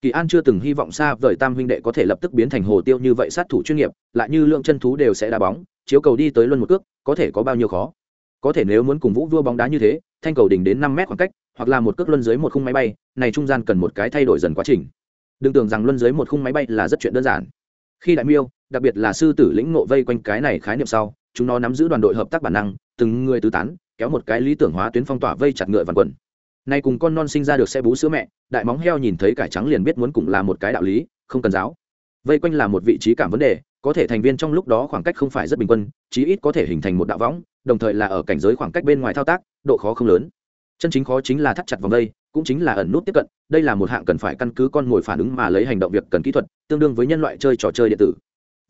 Kỳ an chưa từng hy vọng xa vời tam huynh đệ có thể lập tức biến thành hồ tiêu như vậy sát thủ chuyên nghiệp, lại như lượng chân thú đều sẽ đá bóng, chiếu cầu đi tới luân một cước, có thể có bao nhiêu khó có thể nếu muốn cùng vũ vua bóng đá như thế, thanh cầu đỉnh đến năm mét khoảng cách, hoặc là một cước luân dưới một khung máy bay, này trung gian cần một cái thay đổi dần quá trình. Đừng tưởng rằng luân dưới một khung máy bay là rất chuyện đơn giản. Khi đại miêu, đặc biệt là sư tử lĩnh ngộ vây quanh cái này khái niệm sau, chúng nó nắm giữ đoàn đội hợp tác bản năng, từng người tứ tán, kéo một cái lý tưởng hóa tuyến phong tỏa vây chặt ngựa vằn quần. Nay cùng con non sinh ra được sẽ bú sữa mẹ, đại móng heo nhìn thấy cải trắng liền biết muốn cùng là một cái đạo lý, không cần giáo. Vây quanh là một vị trí cảm vấn đề có thể thành viên trong lúc đó khoảng cách không phải rất bình quân, chí ít có thể hình thành một đạo võng, đồng thời là ở cảnh giới khoảng cách bên ngoài thao tác, độ khó không lớn. Chân chính khó chính là thắt chặt vòng đây, cũng chính là ẩn nút tiếp cận, đây là một hạng cần phải căn cứ con mồi phản ứng mà lấy hành động việc cần kỹ thuật, tương đương với nhân loại chơi trò chơi điện tử.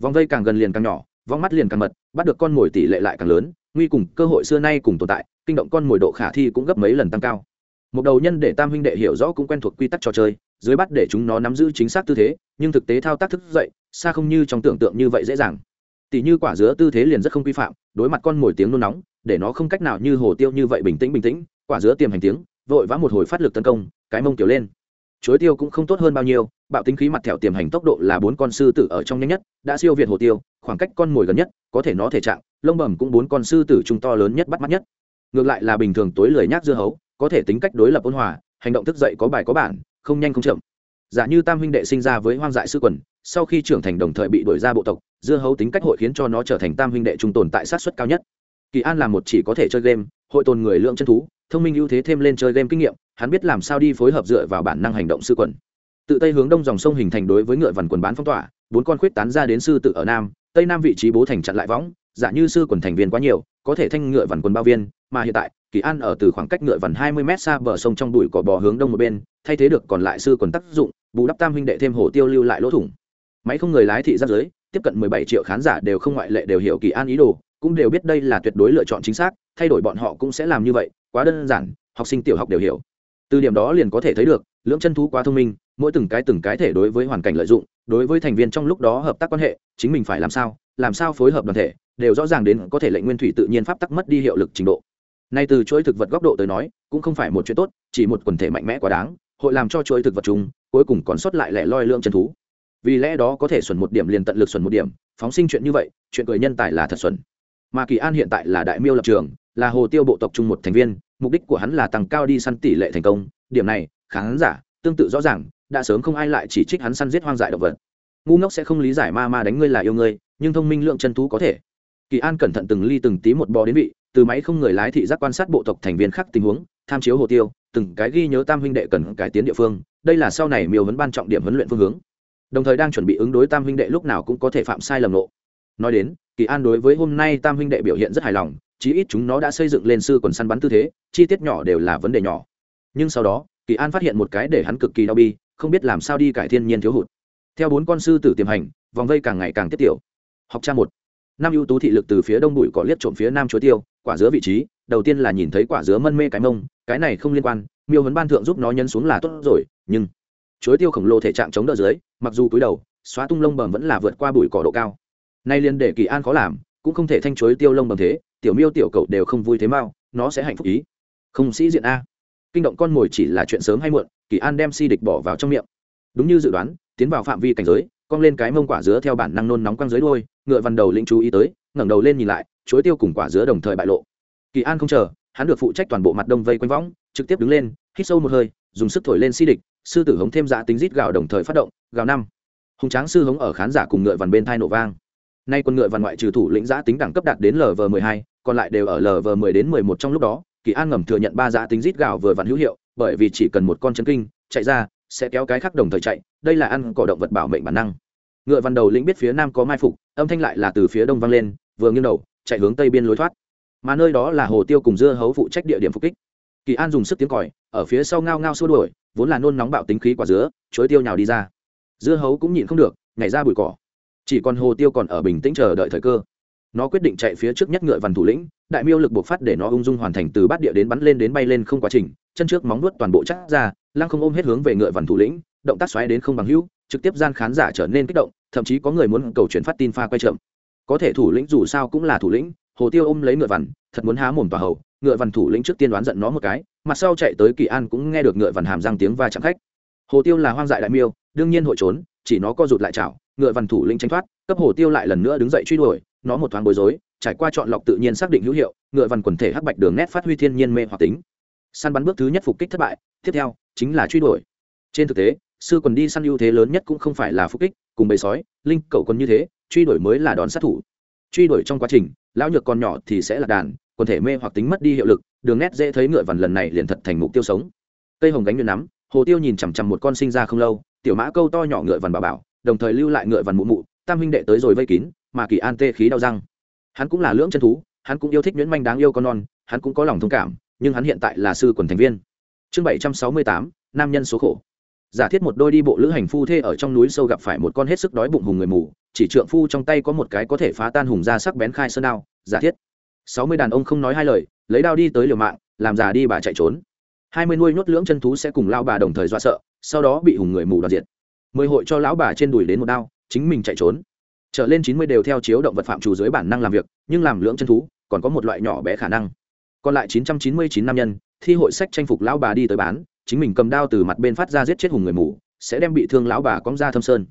Vòng vây càng gần liền càng nhỏ, vòng mắt liền càng mật, bắt được con mồi tỷ lệ lại càng lớn, nguy cùng cơ hội xưa nay cùng tồn tại, kinh động con mồi độ khả thi cũng gấp mấy lần tăng cao một đầu nhân để tam huynh đệ hiểu rõ cũng quen thuộc quy tắc trò chơi, dưới bắt để chúng nó nắm giữ chính xác tư thế, nhưng thực tế thao tác thức dậy, xa không như trong tưởng tượng như vậy dễ dàng. Tỷ như quả dứa tư thế liền rất không quy phạm, đối mặt con mồi tiếng nôn nóng, để nó không cách nào như hồ tiêu như vậy bình tĩnh bình tĩnh, quả dứa tiềm hành tiếng, vội vã một hồi phát lực tấn công, cái mông kiểu lên. Chuối tiêu cũng không tốt hơn bao nhiêu, bạo tính khí mặt thẹo tiềm hành tốc độ là bốn con sư tử ở trong nhanh nhất, đã siêu việt hồ tiêu, khoảng cách con mồi gần nhất, có thể nó thể trạng, lông bẩm cũng bốn con sư tử trung to lớn nhất bắt mắt nhất. Ngược lại là bình thường tối lười nhác dưa hấu có thể tính cách đối lập ôn hòa, hành động thức dậy có bài có bản, không nhanh không chậm. Giả như tam huynh đệ sinh ra với hoang dại sư quần, sau khi trưởng thành đồng thời bị đổi ra bộ tộc, dưa hấu tính cách hội khiến cho nó trở thành tam huynh đệ trung tồn tại sát xuất cao nhất. Kỳ an là một chỉ có thể chơi game, hội tồn người lượng chân thú, thông minh ưu thế thêm lên chơi game kinh nghiệm, hắn biết làm sao đi phối hợp dựa vào bản năng hành động sư quần. Tự tây hướng đông dòng sông hình thành đối với ngựa vằn quần bán phong tỏa, bốn con khuyết tán ra đến sư tự ở nam, tây nam vị trí bố thành chặn lại võng, giả như sư quần thành viên quá nhiều có thể thanh ngựa vằn quần bao viên, mà hiện tại, kỳ an ở từ khoảng cách ngựa vằn hai mươi m xa bờ sông trong bụi cỏ bò hướng đông một bên, thay thế được còn lại sư quần tác dụng, bù đắp tam huynh đệ thêm hồ tiêu lưu lại lỗ thủng. Máy không người lái thị giáp giới, tiếp cận mười bảy triệu khán giả đều không ngoại lệ đều hiểu kỳ an ý đồ, cũng đều biết đây là tuyệt đối lựa chọn chính xác, thay đổi bọn họ cũng sẽ làm như vậy, quá đơn giản, học sinh tiểu học đều hiểu. Từ điểm đó liền có thể thấy được, lưỡng chân thú quá thông minh, mỗi từng cái từng cái thể đối với hoàn cảnh lợi dụng, đối với thành viên trong lúc đó hợp tác quan hệ, chính mình phải làm sao làm sao phối hợp đoàn thể đều rõ ràng đến có thể lệnh nguyên thủy tự nhiên pháp tắc mất đi hiệu lực trình độ. Nay từ chuỗi thực vật góc độ tới nói, cũng không phải một chuyện tốt, chỉ một quần thể mạnh mẽ quá đáng, hội làm cho chuỗi thực vật chung, cuối cùng còn sót lại lẻ loi lương chân thú. Vì lẽ đó có thể xuẩn một điểm liền tận lực xuẩn một điểm, phóng sinh chuyện như vậy, chuyện cười nhân tài là thật xuẩn. Mà kỳ an hiện tại là đại miêu lập trường, là hồ tiêu bộ tộc chung một thành viên, mục đích của hắn là tăng cao đi săn tỷ lệ thành công. Điểm này, khán giả tương tự rõ ràng, đã sớm không ai lại chỉ trích hắn săn giết hoang dại động vật. Ngu ngốc sẽ không lý giải ma ma đánh ngươi là yêu ngươi, nhưng thông minh lượng chân thú có thể kỳ an cẩn thận từng ly từng tí một bò đến vị, từ máy không người lái thị giác quan sát bộ tộc thành viên khác tình huống, tham chiếu hồ tiêu, từng cái ghi nhớ tam huynh đệ cần cải tiến địa phương, đây là sau này miêu vấn ban trọng điểm huấn luyện phương hướng. Đồng thời đang chuẩn bị ứng đối tam huynh đệ lúc nào cũng có thể phạm sai lầm lộ. Nói đến, kỳ an đối với hôm nay tam huynh đệ biểu hiện rất hài lòng, chí ít chúng nó đã xây dựng lên sư quần săn bắn tư thế, chi tiết nhỏ đều là vấn đề nhỏ. Nhưng sau đó, kỳ an phát hiện một cái để hắn cực kỳ đau bi, không biết làm sao đi cải thiên nhiên thiếu hụt. Theo bốn con sư tử tiềm hành, vòng vây càng ngày càng tiếp tiểu. Học cha một năm ưu tú thị lực từ phía đông bụi cỏ liếc trộm phía nam chuối tiêu, quả dứa vị trí, đầu tiên là nhìn thấy quả dứa mân mê cái mông, cái này không liên quan, miêu hấn ban thượng giúp nó nhấn xuống là tốt rồi, nhưng chuối tiêu khổng lồ thể trạng chống đỡ dưới, mặc dù cúi đầu, xóa tung lông bầm vẫn là vượt qua bụi cỏ độ cao. Nay liên để kỳ an khó làm, cũng không thể thanh chuối tiêu lông bầm thế, tiểu miêu tiểu cậu đều không vui thế mau, nó sẽ hạnh phúc ý. Không sĩ diện a. Kinh động con mồi chỉ là chuyện sớm hay muộn, kỳ an đem si địch bỏ vào trong miệng. Đúng như dự đoán, tiến vào phạm vi cảnh giới cong lên cái mông quả dứa theo bản năng nôn nóng quăng dưới đôi ngựa văn đầu lĩnh chú ý tới, ngẩng đầu lên nhìn lại, chuối tiêu cùng quả dứa đồng thời bại lộ. Kỳ an không chờ, hắn được phụ trách toàn bộ mặt đông vây quanh võng, trực tiếp đứng lên, hít sâu một hơi, dùng sức thổi lên si địch, sư tử hống thêm dạ tính rít gào đồng thời phát động, gào năm. Hùng tráng sư hống ở khán giả cùng ngựa vằn bên thai nổ vang. Nay quân ngựa vằn ngoại trừ thủ lĩnh giã tính đẳng cấp đạt đến lv mười hai, còn lại đều ở lv mười đến mười một trong lúc đó, kỳ an ngầm thừa nhận ba giã tính rít gào vừa vặn hữu hiệu, bởi vì chỉ cần một con chân kinh, chạy ra, sẽ kéo cái khác đồng thời chạy đây là ăn cỏ động vật bảo mệnh bản năng. Ngựa văn đầu lĩnh biết phía nam có mai phục, âm thanh lại là từ phía đông vang lên, vừa nghiêng đầu, chạy hướng tây biên lối thoát. Mà nơi đó là hồ tiêu cùng dưa hấu phụ trách địa điểm phục kích. Kỳ an dùng sức tiếng còi, ở phía sau ngao ngao xua đuổi, vốn là nôn nóng bạo tính khí quả dứa chối tiêu nhào đi ra. Dưa hấu cũng nhịn không được, nhảy ra bụi cỏ. Chỉ còn hồ tiêu còn ở bình tĩnh chờ đợi thời cơ. Nó quyết định chạy phía trước nhất ngựa văn thủ lĩnh, đại miêu lực buộc phát để nó ung dung hoàn thành từ bát địa đến bắn lên đến bay lên không quá trình, chân trước móng nuốt toàn bộ chắc ra, lăng không ôm hết hướng về ngựa văn thủ lĩnh động tác xoáy đến không bằng hữu, trực tiếp gian khán giả trở nên kích động, thậm chí có người muốn cầu chuyển phát tin pha quay chậm. Có thể thủ lĩnh dù sao cũng là thủ lĩnh, hồ tiêu ôm lấy ngựa vằn thật muốn há mồm tòa hầu. Ngựa vằn thủ lĩnh trước tiên đoán giận nó một cái, mặt sau chạy tới kỳ an cũng nghe được ngựa vằn hàm răng tiếng va chạm khách. Hồ tiêu là hoang dại đại miêu, đương nhiên hội trốn, chỉ nó co rụt lại chảo, ngựa Vằn thủ lĩnh tranh thoát, cấp hồ tiêu lại lần nữa đứng dậy truy đuổi, nó một thoáng bối rối, trải qua chọn lọc tự nhiên xác định hữu hiệu, ngựa Vằn quần thể hắc bạch đường nét phát huy thiên nhiên mê hoặc tính. Săn bắn bước thứ nhất phục kích thất bại, tiếp theo chính là truy đuổi. Trên thực tế sư quần đi săn ưu thế lớn nhất cũng không phải là phúc kích cùng bầy sói, linh cậu còn như thế, truy đuổi mới là đón sát thủ. Truy đuổi trong quá trình, lão nhược còn nhỏ thì sẽ là đàn, quần thể mê hoặc tính mất đi hiệu lực, đường nét dễ thấy ngựa vằn lần này liền thật thành mục tiêu sống. Cây hồng gánh nguyên nắm, hồ tiêu nhìn chằm chằm một con sinh ra không lâu, tiểu mã câu to nhỏ ngựa vằn bà bảo, đồng thời lưu lại ngựa vằn mụ mụ, tam huynh đệ tới rồi vây kín, mà kỳ an tê khí đau răng. Hắn cũng là lưỡng chân thú, hắn cũng yêu thích nhuyễn manh đáng yêu con non, hắn cũng có lòng thông cảm, nhưng hắn hiện tại là sư quần thành viên. Chương bảy trăm sáu mươi tám, nam nhân số khổ giả thiết một đôi đi bộ lữ hành phu thê ở trong núi sâu gặp phải một con hết sức đói bụng hùng người mù, chỉ trượng phu trong tay có một cái có thể phá tan hùng ra sắc bén khai sơn đao, giả thiết. Sáu mươi đàn ông không nói hai lời, lấy đao đi tới liều mạng, làm già đi bà chạy trốn. Hai mươi nuôi nhốt lưỡng chân thú sẽ cùng lao bà đồng thời dọa sợ, sau đó bị hùng người mù đoạt diệt. Mười hội cho lão bà trên đùi đến một đao, chính mình chạy trốn. Trở lên chín mươi đều theo chiếu động vật phạm chủ dưới bản năng làm việc, nhưng làm lưỡng chân thú, còn có một loại nhỏ bé khả năng. Còn lại chín trăm chín mươi chín nam nhân, thi hội sách tranh phục lão bà đi tới bán chính mình cầm đao từ mặt bên phát ra giết chết hùng người mù, sẽ đem bị thương lão bà cóng ra thâm sơn.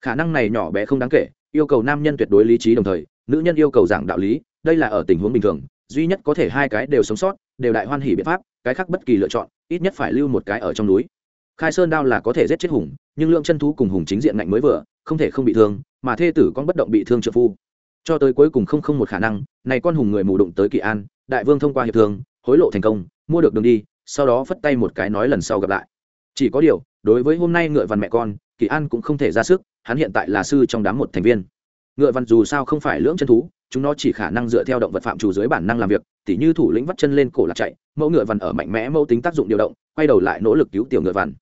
Khả năng này nhỏ bé không đáng kể, yêu cầu nam nhân tuyệt đối lý trí đồng thời, nữ nhân yêu cầu giảng đạo lý, đây là ở tình huống bình thường, duy nhất có thể hai cái đều sống sót, đều đại hoan hỉ biện pháp, cái khác bất kỳ lựa chọn, ít nhất phải lưu một cái ở trong núi. Khai sơn đao là có thể giết chết hùng, nhưng lượng chân thú cùng hùng chính diện ngạnh mới vừa, không thể không bị thương, mà thê tử con bất động bị thương trợ phu. Cho tới cuối cùng không không một khả năng, này con hùng người mù đụng tới kỳ an, đại vương thông qua hiệp thương, hối lộ thành công, mua được đường đi sau đó phất tay một cái nói lần sau gặp lại. Chỉ có điều, đối với hôm nay ngựa văn mẹ con, kỳ an cũng không thể ra sức, hắn hiện tại là sư trong đám một thành viên. Ngựa văn dù sao không phải lưỡng chân thú, chúng nó chỉ khả năng dựa theo động vật phạm chủ dưới bản năng làm việc, tỉ như thủ lĩnh vắt chân lên cổ lạc chạy, mẫu ngựa văn ở mạnh mẽ mẫu tính tác dụng điều động, quay đầu lại nỗ lực cứu tiểu ngựa văn.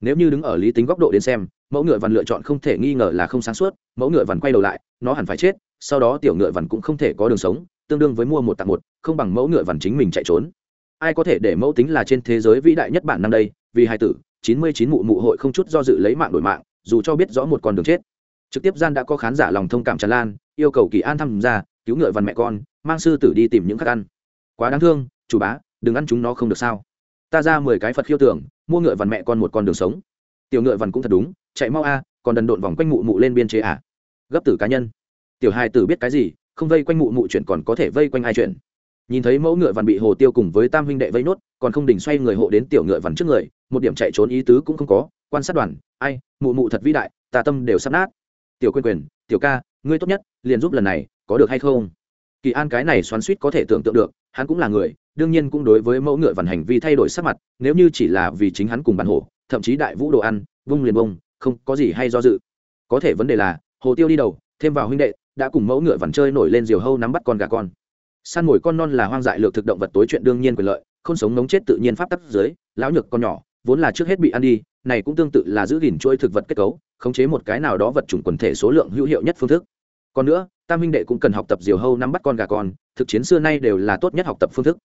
Nếu như đứng ở lý tính góc độ đến xem, mẫu ngựa văn lựa chọn không thể nghi ngờ là không sáng suốt, mẫu ngựa văn quay đầu lại, nó hẳn phải chết, sau đó tiểu ngựa văn cũng không thể có đường sống, tương đương với mua một tặng một, không bằng mẫu ngựa văn chính mình chạy trốn ai có thể để mẫu tính là trên thế giới vĩ đại nhất bản năm đây, vì hai tử, chín mươi chín mụ mụ hội không chút do dự lấy mạng đổi mạng, dù cho biết rõ một con đường chết. Trực tiếp gian đã có khán giả lòng thông cảm tràn lan, yêu cầu kỳ an tham gia cứu ngựa văn mẹ con, mang sư tử đi tìm những khắc ăn. Quá đáng thương, chủ bá, đừng ăn chúng nó không được sao. Ta ra mười cái phật khiêu tưởng, mua ngựa văn mẹ con một con đường sống. Tiểu ngựa văn cũng thật đúng, chạy mau a, còn đần độn vòng quanh mụ mụ lên biên chế à? Gấp tử cá nhân. Tiểu hai tử biết cái gì, không vây quanh mụ mụ chuyện còn có thể vây quanh ai chuyện? Nhìn thấy mẫu ngựa vằn bị hồ tiêu cùng với tam huynh đệ vây nốt, còn không đỉnh xoay người hộ đến tiểu ngựa vằn trước người, một điểm chạy trốn ý tứ cũng không có. Quan sát đoàn, ai, mụ mụ thật vĩ đại tà tâm đều sắp nát. Tiểu quyền quyền, tiểu ca, ngươi tốt nhất, liền giúp lần này, có được hay không? Kỳ an cái này xoắn suýt có thể tưởng tượng được, hắn cũng là người, đương nhiên cũng đối với mẫu ngựa vằn hành vi thay đổi sắc mặt, nếu như chỉ là vì chính hắn cùng bản hổ thậm chí đại vũ đồ ăn, vung liền bông không có gì hay do dự. Có thể vấn đề là, hồ tiêu đi đầu, thêm vào huynh đệ, đã cùng mẫu ngựa vằn chơi nổi lên diều hâu nắm bắt con gà con săn mồi con non là hoang dại lược thực động vật tối chuyện đương nhiên quyền lợi, không sống nóng chết tự nhiên pháp tắc dưới, lão nhược con nhỏ, vốn là trước hết bị ăn đi, này cũng tương tự là giữ gìn chuỗi thực vật kết cấu, khống chế một cái nào đó vật chủng quần thể số lượng hữu hiệu nhất phương thức. Còn nữa, tam minh đệ cũng cần học tập diều hâu nắm bắt con gà con, thực chiến xưa nay đều là tốt nhất học tập phương thức.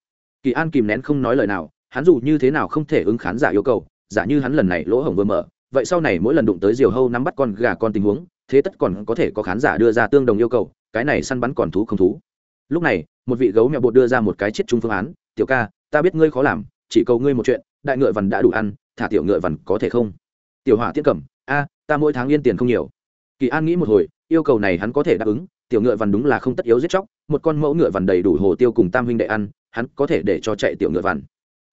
Kỳ an kìm nén không nói lời nào, hắn dù như thế nào không thể ứng khán giả yêu cầu, giả như hắn lần này lỗ hổng vừa mở, vậy sau này mỗi lần đụng tới diều hâu nắm bắt con gà con tình huống, thế tất còn có thể có khán giả đưa ra tương đồng yêu cầu, cái này săn bắn còn thú không thú lúc này, một vị gấu mèo bột đưa ra một cái chết chung phương án. Tiểu ca, ta biết ngươi khó làm, chỉ cầu ngươi một chuyện, đại ngựa vằn đã đủ ăn, thả tiểu ngựa vằn có thể không? Tiểu hỏa tiết cẩm a, ta mỗi tháng yên tiền không nhiều. Kỳ an nghĩ một hồi, yêu cầu này hắn có thể đáp ứng, tiểu ngựa vằn đúng là không tất yếu giết chóc, một con mẫu ngựa vằn đầy đủ hồ tiêu cùng tam huynh đệ ăn, hắn có thể để cho chạy tiểu ngựa vằn.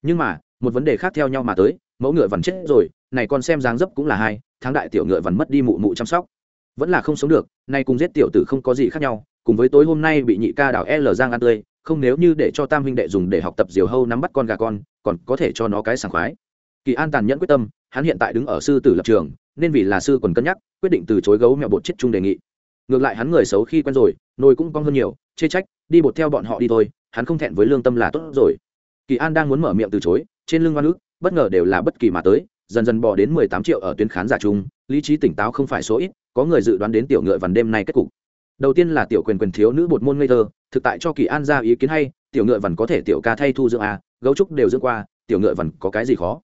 Nhưng mà, một vấn đề khác theo nhau mà tới, mẫu ngựa vằn chết rồi, này con xem dáng dấp cũng là hai, tháng đại tiểu ngựa vằn mất đi mụ mụ chăm sóc. Vẫn là không sống được, nay cùng giết tiểu tử không có gì khác nhau cùng với tối hôm nay bị nhị ca đảo L Giang ăn tươi, không nếu như để cho Tam huynh đệ dùng để học tập diều hâu nắm bắt con gà con, còn có thể cho nó cái sảng khoái. Kỳ An tàn nhẫn quyết tâm, hắn hiện tại đứng ở sư tử lập trường, nên vì là sư còn cân nhắc, quyết định từ chối gấu mèo bột chết chung đề nghị. Ngược lại hắn người xấu khi quen rồi, nồi cũng cong hơn nhiều, chê trách, đi bột theo bọn họ đi thôi, hắn không thẹn với lương tâm là tốt rồi. Kỳ An đang muốn mở miệng từ chối, trên lưng oan ức, bất ngờ đều là bất kỳ mà tới, dần dần bò đến mười tám triệu ở tuyến khán giả chung, lý trí tỉnh táo không phải số ít, có người dự đoán đến tiểu ngựa vằn đêm nay kết cục đầu tiên là tiểu quyền quyền thiếu nữ bột môn ngây thơ, thực tại cho kỳ an ra ý kiến hay, tiểu ngựa vằn có thể tiểu ca thay thu dưỡng a gấu trúc đều dưỡng qua, tiểu ngựa vằn có cái gì khó?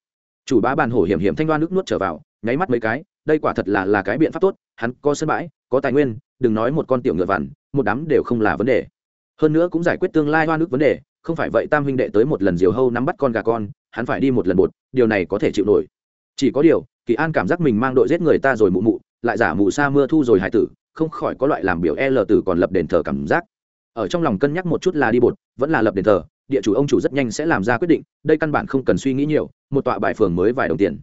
Chủ bá bàn hổ hiểm hiểm thanh đoan nước nuốt trở vào, nháy mắt mấy cái, đây quả thật là là cái biện pháp tốt, hắn có sân bãi, có tài nguyên, đừng nói một con tiểu ngựa vằn, một đám đều không là vấn đề. Hơn nữa cũng giải quyết tương lai hoa nước vấn đề, không phải vậy tam huynh đệ tới một lần diều hâu nắm bắt con gà con, hắn phải đi một lần bột, điều này có thể chịu nổi. Chỉ có điều, kỳ an cảm giác mình mang đội giết người ta rồi mụ mụ, lại giả mù sa mưa thu rồi hải tử không khỏi có loại làm biểu l tử còn lập đền thờ cảm giác. Ở trong lòng cân nhắc một chút là đi bột, vẫn là lập đền thờ, địa chủ ông chủ rất nhanh sẽ làm ra quyết định, đây căn bản không cần suy nghĩ nhiều, một tọa bài phường mới vài đồng tiền.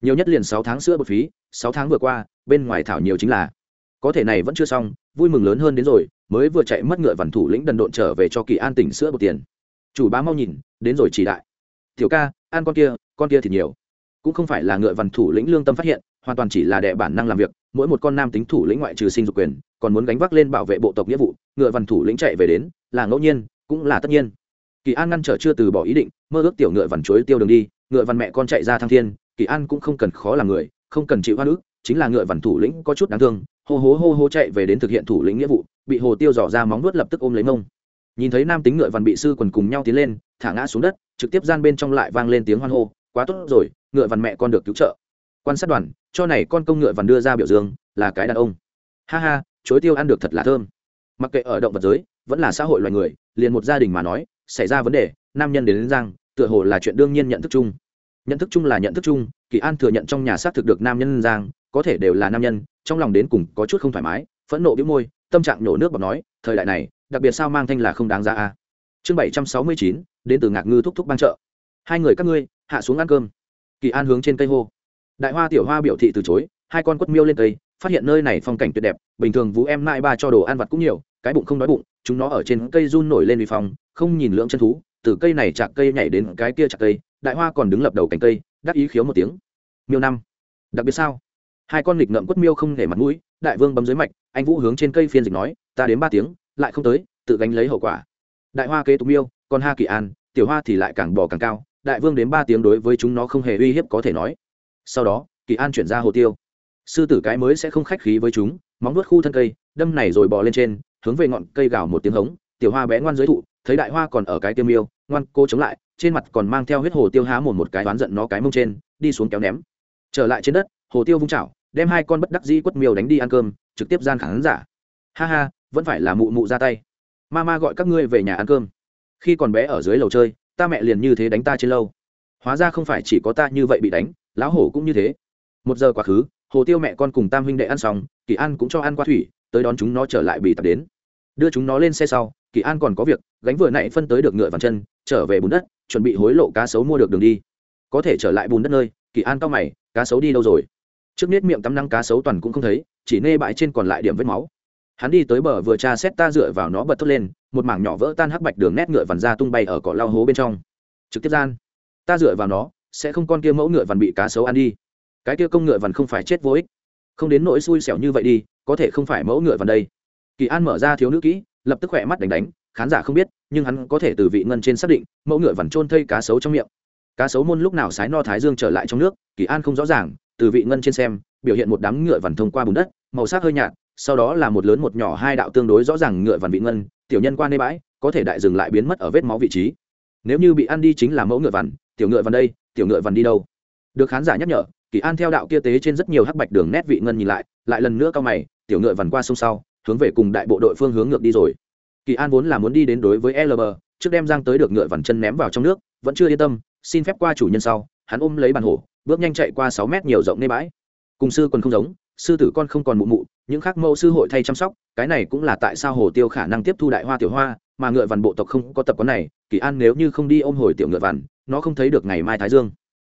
Nhiều nhất liền sáu tháng sữa bột phí, sáu tháng vừa qua, bên ngoài thảo nhiều chính là. Có thể này vẫn chưa xong, vui mừng lớn hơn đến rồi, mới vừa chạy mất ngựa vằn thủ lĩnh đần độn trở về cho kỳ an tỉnh sữa bột tiền. Chủ bá mau nhìn, đến rồi chỉ đại. Tiểu ca, ăn con kia con kia thì nhiều. Cũng không phải là ngựa vằn thủ lĩnh lương tâm phát hiện, hoàn toàn chỉ là đệ bản năng làm việc mỗi một con nam tính thủ lĩnh ngoại trừ sinh dục quyền, còn muốn gánh vác lên bảo vệ bộ tộc nghĩa vụ, ngựa vằn thủ lĩnh chạy về đến, là ngẫu nhiên, cũng là tất nhiên. Kỳ an ngăn trở chưa từ bỏ ý định, mơ ước tiểu ngựa vằn chuối tiêu đường đi, ngựa vằn mẹ con chạy ra thăng thiên, kỳ an cũng không cần khó làm người, không cần chịu hoa nữ chính là ngựa vằn thủ lĩnh có chút đáng thương, hô hố hô hô chạy về đến thực hiện thủ lĩnh nghĩa vụ, bị hồ tiêu dò ra móng nuốt lập tức ôm lấy mông. Nhìn thấy nam tính ngựa vằn bị sư quần cùng nhau tiến lên, thả ngã xuống đất, trực tiếp gian bên trong lại vang lên tiếng hoan hô, quá tốt rồi, ngựa vằn mẹ con được cứu trợ. Quan sát đoàn cho này con công ngựa vằn đưa ra biểu dương là cái đàn ông. Ha ha chối tiêu ăn được thật là thơm. Mặc kệ ở động vật giới vẫn là xã hội loài người liền một gia đình mà nói xảy ra vấn đề nam nhân đến, đến giang tựa hồ là chuyện đương nhiên nhận thức chung. Nhận thức chung là nhận thức chung kỳ an thừa nhận trong nhà xác thực được nam nhân giang có thể đều là nam nhân trong lòng đến cùng có chút không thoải mái phẫn nộ bĩu môi tâm trạng nhổ nước bọt nói thời đại này đặc biệt sao mang thanh là không đáng ra a. Chương bảy trăm sáu mươi chín đến từ ngạc ngư thúc thúc ban trợ hai người các ngươi hạ xuống ăn cơm. Kỳ an hướng trên cây hô đại hoa tiểu hoa biểu thị từ chối, hai con quất miêu lên cây, phát hiện nơi này phong cảnh tuyệt đẹp, bình thường vũ em mãi ba cho đồ ăn vặt cũng nhiều, cái bụng không đói bụng, chúng nó ở trên cây run nổi lên vì phong, không nhìn lưỡng chân thú, từ cây này chạc cây nhảy đến cái kia chạc cây, đại hoa còn đứng lập đầu cành cây, đắc ý khiếu một tiếng. Miêu năm, đặc biệt sao? Hai con nghịch ngợm quất miêu không để mặt mũi, đại vương bấm dưới mạch, anh vũ hướng trên cây phiên dịch nói, ta đến ba tiếng, lại không tới, tự gánh lấy hậu quả. Đại hoa kế tục miêu, còn ha kỳ an, tiểu hoa thì lại càng bỏ càng cao, đại vương đến ba tiếng đối với chúng nó không hề uy hiếp có thể nói sau đó, kỳ an chuyển ra hồ tiêu. Sư tử cái mới sẽ không khách khí với chúng, móng nuốt khu thân cây, đâm này rồi bò lên trên, hướng về ngọn cây gào một tiếng hống, tiểu hoa bé ngoan dưới thụ, thấy đại hoa còn ở cái tiêu miêu, ngoan cô chống lại, trên mặt còn mang theo huyết hồ tiêu há một một cái đoán giận nó cái mông trên, đi xuống kéo ném. Trở lại trên đất, hồ tiêu vung chảo, đem hai con bất đắc dĩ quất miêu đánh đi ăn cơm, trực tiếp gian khán giả. Ha ha, vẫn phải là mụ mụ ra tay. Ma ma gọi các ngươi về nhà ăn cơm. Khi còn bé ở dưới lầu chơi, ta mẹ liền như thế đánh ta trên lâu. Hóa ra không phải chỉ có ta như vậy bị đánh lão hổ cũng như thế. Một giờ quá khứ, hồ tiêu mẹ con cùng tam huynh đệ ăn xong, kỳ an cũng cho ăn qua thủy, tới đón chúng nó trở lại bị tập đến. Đưa chúng nó lên xe sau, kỳ an còn có việc, gánh vừa nãy phân tới được ngựa vằn chân, trở về bùn đất, chuẩn bị hối lộ cá sấu mua được đường đi. Có thể trở lại bùn đất nơi, kỳ an cao mày, cá sấu đi đâu rồi? Trước nết miệng tắm năng cá sấu toàn cũng không thấy, chỉ nê bãi trên còn lại điểm vết máu. Hắn đi tới bờ vừa tra xét ta dựa vào nó bật thốt lên, một mảng nhỏ vỡ tan hắc bạch đường nét ngựa vằn ra tung bay ở cỏ lao hố bên trong. Trực tiếp gian, ta dựa vào nó sẽ không con kia mẫu ngựa vằn bị cá sấu ăn đi. Cái kia công ngựa vằn không phải chết vô ích. Không đến nỗi xui xẻo như vậy đi, có thể không phải mẫu ngựa vằn đây. Kỳ an mở ra thiếu nữ kỹ, lập tức khỏe mắt đánh đánh, khán giả không biết, nhưng hắn có thể từ vị ngân trên xác định, mẫu ngựa vằn trôn thây cá sấu trong miệng. Cá sấu môn lúc nào sái no thái dương trở lại trong nước, kỳ an không rõ ràng, từ vị ngân trên xem, biểu hiện một đám ngựa vằn thông qua bùn đất, màu sắc hơi nhạt, sau đó là một lớn một nhỏ hai đạo tương đối rõ ràng ngựa vằn vị ngân, tiểu nhân qua nê bãi, có thể đại dừng lại biến mất ở vết máu vị trí. Nếu như bị ăn đi chính là mẫu ngựa vằn tiểu ngựa vằn đây, tiểu ngựa vằn đi đâu? Được khán giả nhắc nhở, kỳ an theo đạo kia tế trên rất nhiều hắc bạch đường nét vị ngân nhìn lại lại lần nữa cao mày, tiểu ngựa vằn qua sông sau, hướng về cùng đại bộ đội phương hướng ngược đi rồi. Kỳ an vốn là muốn đi đến đối với lb trước đem giang tới được ngựa vằn chân ném vào trong nước, vẫn chưa yên tâm, xin phép qua chủ nhân sau, hắn ôm lấy bàn hổ, bước nhanh chạy qua sáu mét nhiều rộng nê bãi. Cùng sư còn không giống, sư tử con không còn mụ mụ, những khác mẫu sư hội thay chăm sóc, cái này cũng là tại sao hồ tiêu khả năng tiếp thu đại hoa tiểu hoa, mà ngựa vằn bộ tộc không có tập quán này, kỳ an nếu như không đi ôm hồi tiểu ngựa vằn nó không thấy được ngày mai thái dương.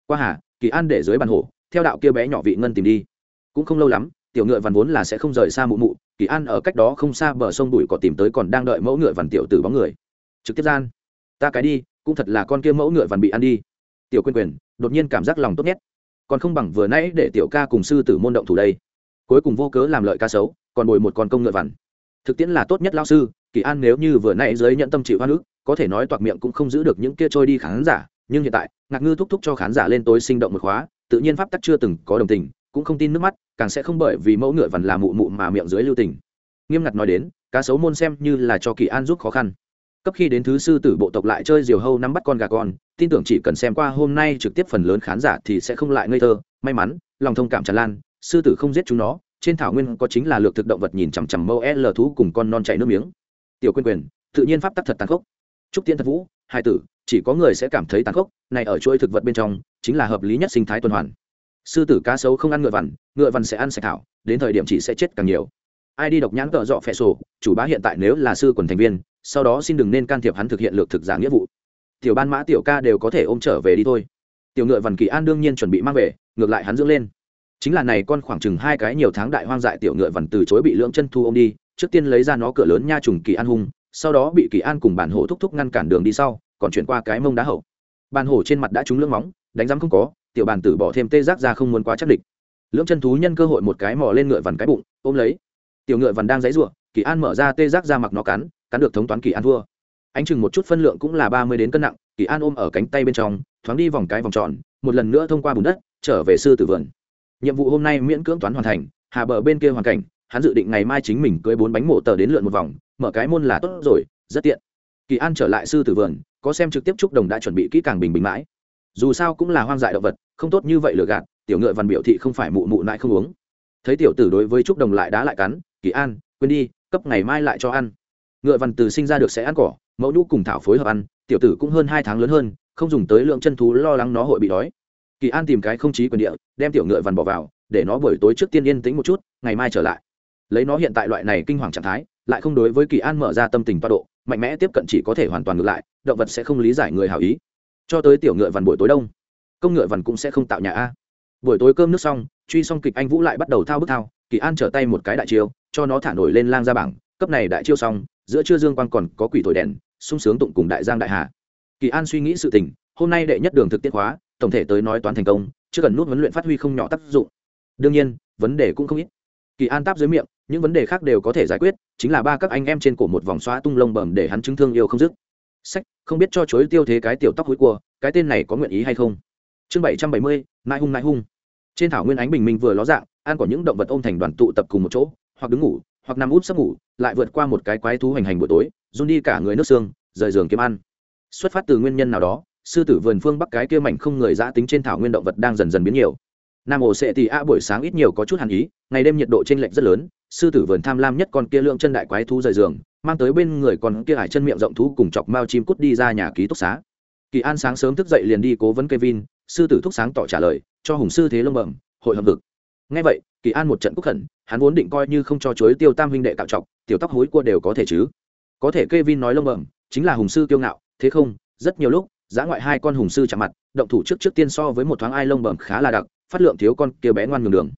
Qua hà, kỳ an để dưới bàn hổ, theo đạo kia bé nhỏ vị ngân tìm đi. Cũng không lâu lắm, tiểu ngựa vằn vốn là sẽ không rời xa mụ mụ, kỳ an ở cách đó không xa bờ sông bụi cỏ tìm tới còn đang đợi mẫu ngựa vằn tiểu từ bóng người. Trực tiếp gian, ta cái đi, cũng thật là con kia mẫu ngựa vằn bị ăn đi. Tiểu quyền quyền đột nhiên cảm giác lòng tốt nhất. Còn không bằng vừa nãy để tiểu ca cùng sư tử môn động thủ đây. Cuối cùng vô cớ làm lợi ca xấu còn bồi một con công ngựa vằn. Thực tiễn là tốt nhất lao sư, kỳ an nếu như vừa nãy giới nhận tâm chịu hoa nước có thể nói toạc miệng cũng không giữ được những kia trôi đi khán giả nhưng hiện tại, ngạc ngư thúc thúc cho khán giả lên tối sinh động một khóa, tự nhiên pháp tắc chưa từng có đồng tình, cũng không tin nước mắt, càng sẽ không bởi vì mẫu ngựa vằn là mụ mụ mà miệng dưới lưu tình. Nghiêm ngặt nói đến, cá sấu môn xem như là cho kỳ an giúp khó khăn. Cấp khi đến thứ sư tử bộ tộc lại chơi diều hâu nắm bắt con gà con, tin tưởng chỉ cần xem qua hôm nay trực tiếp phần lớn khán giả thì sẽ không lại ngây thơ, may mắn, lòng thông cảm tràn lan, sư tử không giết chúng nó, trên thảo nguyên có chính là lược thực động vật nhìn chằm chằm mâu l thú cùng con non chạy nước miếng. Tiểu quyền quyền, tự nhiên pháp tắc thật tàn khốc. Trúc tiên thật vũ hai tử, chỉ có người sẽ cảm thấy tàn khốc, này ở chuỗi thực vật bên trong, chính là hợp lý nhất sinh thái tuần hoàn. Sư tử cá sấu không ăn ngựa vằn ngựa vằn sẽ ăn sạch thảo, đến thời điểm chỉ sẽ chết càng nhiều. Ai đi độc nhãn tợ dọ phẹ sổ, chủ bá hiện tại nếu là sư quần thành viên, sau đó xin đừng nên can thiệp hắn thực hiện lược thực giả nghĩa vụ. Tiểu ban mã tiểu ca đều có thể ôm trở về đi thôi. Tiểu ngựa vằn kỳ an đương nhiên chuẩn bị mang về, ngược lại hắn dưỡng lên. Chính là này con khoảng chừng hai cái nhiều tháng đại hoang dại tiểu ngựa vằn từ chối bị lưỡng chân thu ô m đi, trước tiên lấy ra nó cửa lớn nha trùng kỳ an hung sau đó bị kỳ an cùng bản hổ thúc thúc ngăn cản đường đi sau, còn chuyển qua cái mông đá hậu. Bàn hổ trên mặt đã trúng lưỡng móng, đánh rắm không có, tiểu bàn tử bỏ thêm tê giác ra không muốn quá chắc địch. Lưỡng chân thú nhân cơ hội một cái mò lên ngựa vằn cái bụng, ôm lấy. Tiểu ngựa vằn đang dãy ruộng kỳ an mở ra tê giác ra mặc nó cắn cắn được thống toán kỳ an thua. Ánh chừng một chút phân lượng cũng là ba mươi đến cân nặng, kỳ an ôm ở cánh tay bên trong, thoáng đi vòng cái vòng tròn, một lần nữa thông qua bùn đất, trở về sư tử vườn. Nhiệm vụ hôm nay miễn cưỡng toán hoàn thành, hà bờ bên kia hoàn cảnh hắn dự định ngày mai chính mình cưới bốn bánh mổ tờ đến lượn một vòng, mở cái môn là tốt rồi, rất tiện. Kỳ an trở lại sư tử vườn, có xem trực tiếp trúc đồng đã chuẩn bị kỹ càng bình bình mãi. Dù sao cũng là hoang dại động vật, không tốt như vậy lừa gạt, tiểu ngựa văn biểu thị không phải mụ mụ lại không uống. Thấy tiểu tử đối với trúc đồng lại đá lại cắn, kỳ an, quên đi, cấp ngày mai lại cho ăn. Ngựa văn từ sinh ra được sẽ ăn cỏ, mẫu nhũ cùng thảo phối hợp ăn, tiểu tử cũng hơn hai tháng lớn hơn, không dùng tới lượng chân thú lo lắng nó hội bị đói. Kỳ an tìm cái không chí quyền địa, đem tiểu ngựa văn bỏ vào, để nó buổi tối trước tiên yên tĩnh một chút, ngày mai trở lại lấy nó hiện tại loại này kinh hoàng trạng thái, lại không đối với kỳ an mở ra tâm tình toa độ, mạnh mẽ tiếp cận chỉ có thể hoàn toàn ngược lại, động vật sẽ không lý giải người hảo ý. Cho tới tiểu ngựa vằn buổi tối đông, công ngựa vằn cũng sẽ không tạo nhà a. Buổi tối cơm nước xong, truy xong kịch anh vũ lại bắt đầu thao bức thao, kỳ an trở tay một cái đại chiêu, cho nó thả nổi lên lang ra bảng, cấp này đại chiêu xong, giữa trưa dương quang còn có quỷ thổi đèn, sung sướng tụng cùng đại giang đại hà. Kỳ an suy nghĩ sự tình, hôm nay đệ nhất đường thực tiết hóa tổng thể tới nói toán thành công, chưa cần nút huấn luyện phát huy không nhỏ tác dụng. Đương nhiên, vấn đề cũng không ít. Kỳ an táp dưới miệng những vấn đề khác đều có thể giải quyết, chính là ba các anh em trên cổ một vòng xóa tung lông bẩm để hắn chứng thương yêu không dứt. Sách, không biết cho chối tiêu thế cái tiểu tóc hối cua cái tên này có nguyện ý hay không? Chương bảy trăm bảy mươi, nại hung nại hung. Trên thảo nguyên ánh bình minh vừa ló dạng, ăn có những động vật ôm thành đoàn tụ tập cùng một chỗ, hoặc đứng ngủ, hoặc nằm út sấp ngủ, lại vượt qua một cái quái thú hành hành buổi tối, run đi cả người nước xương, rời giường kiếm ăn. Xuất phát từ nguyên nhân nào đó, sư tử vườn phương bắc cái kia mảnh không người giã tính trên thảo nguyên động vật đang dần dần biến nhiều. Nam ổ sệ thì a buổi sáng ít nhiều có chút hàn ý, ngày đêm nhiệt độ t r ê n lệch rất lớn sư tử vườn tham lam nhất con kia lượng chân đại quái thú rời giường, mang tới bên người còn kia hải chân miệng rộng thú cùng chọc mao chim cút đi ra nhà ký túc xá. Kỳ an sáng sớm thức dậy liền đi cố vấn kevin, sư tử thúc sáng tỏ trả lời, cho hùng sư thế lông bẩm, hội hợp vực ngay vậy, kỳ an một trận cúc khẩn hắn vốn định coi như không cho chối tiêu tam huynh đệ cạo trọc tiểu tóc hối cua đều có thể chứ. Có thể kevin nói lông bẩm, chính là hùng sư kiêu ngạo, thế không, rất nhiều lúc giã ngoại hai con hùng sư chạm mặt, động thủ trước trước tiên so với một thoáng ai lông bẩm khá là đặc, phát lượng thiếu con kia bé ngoan nhường đường.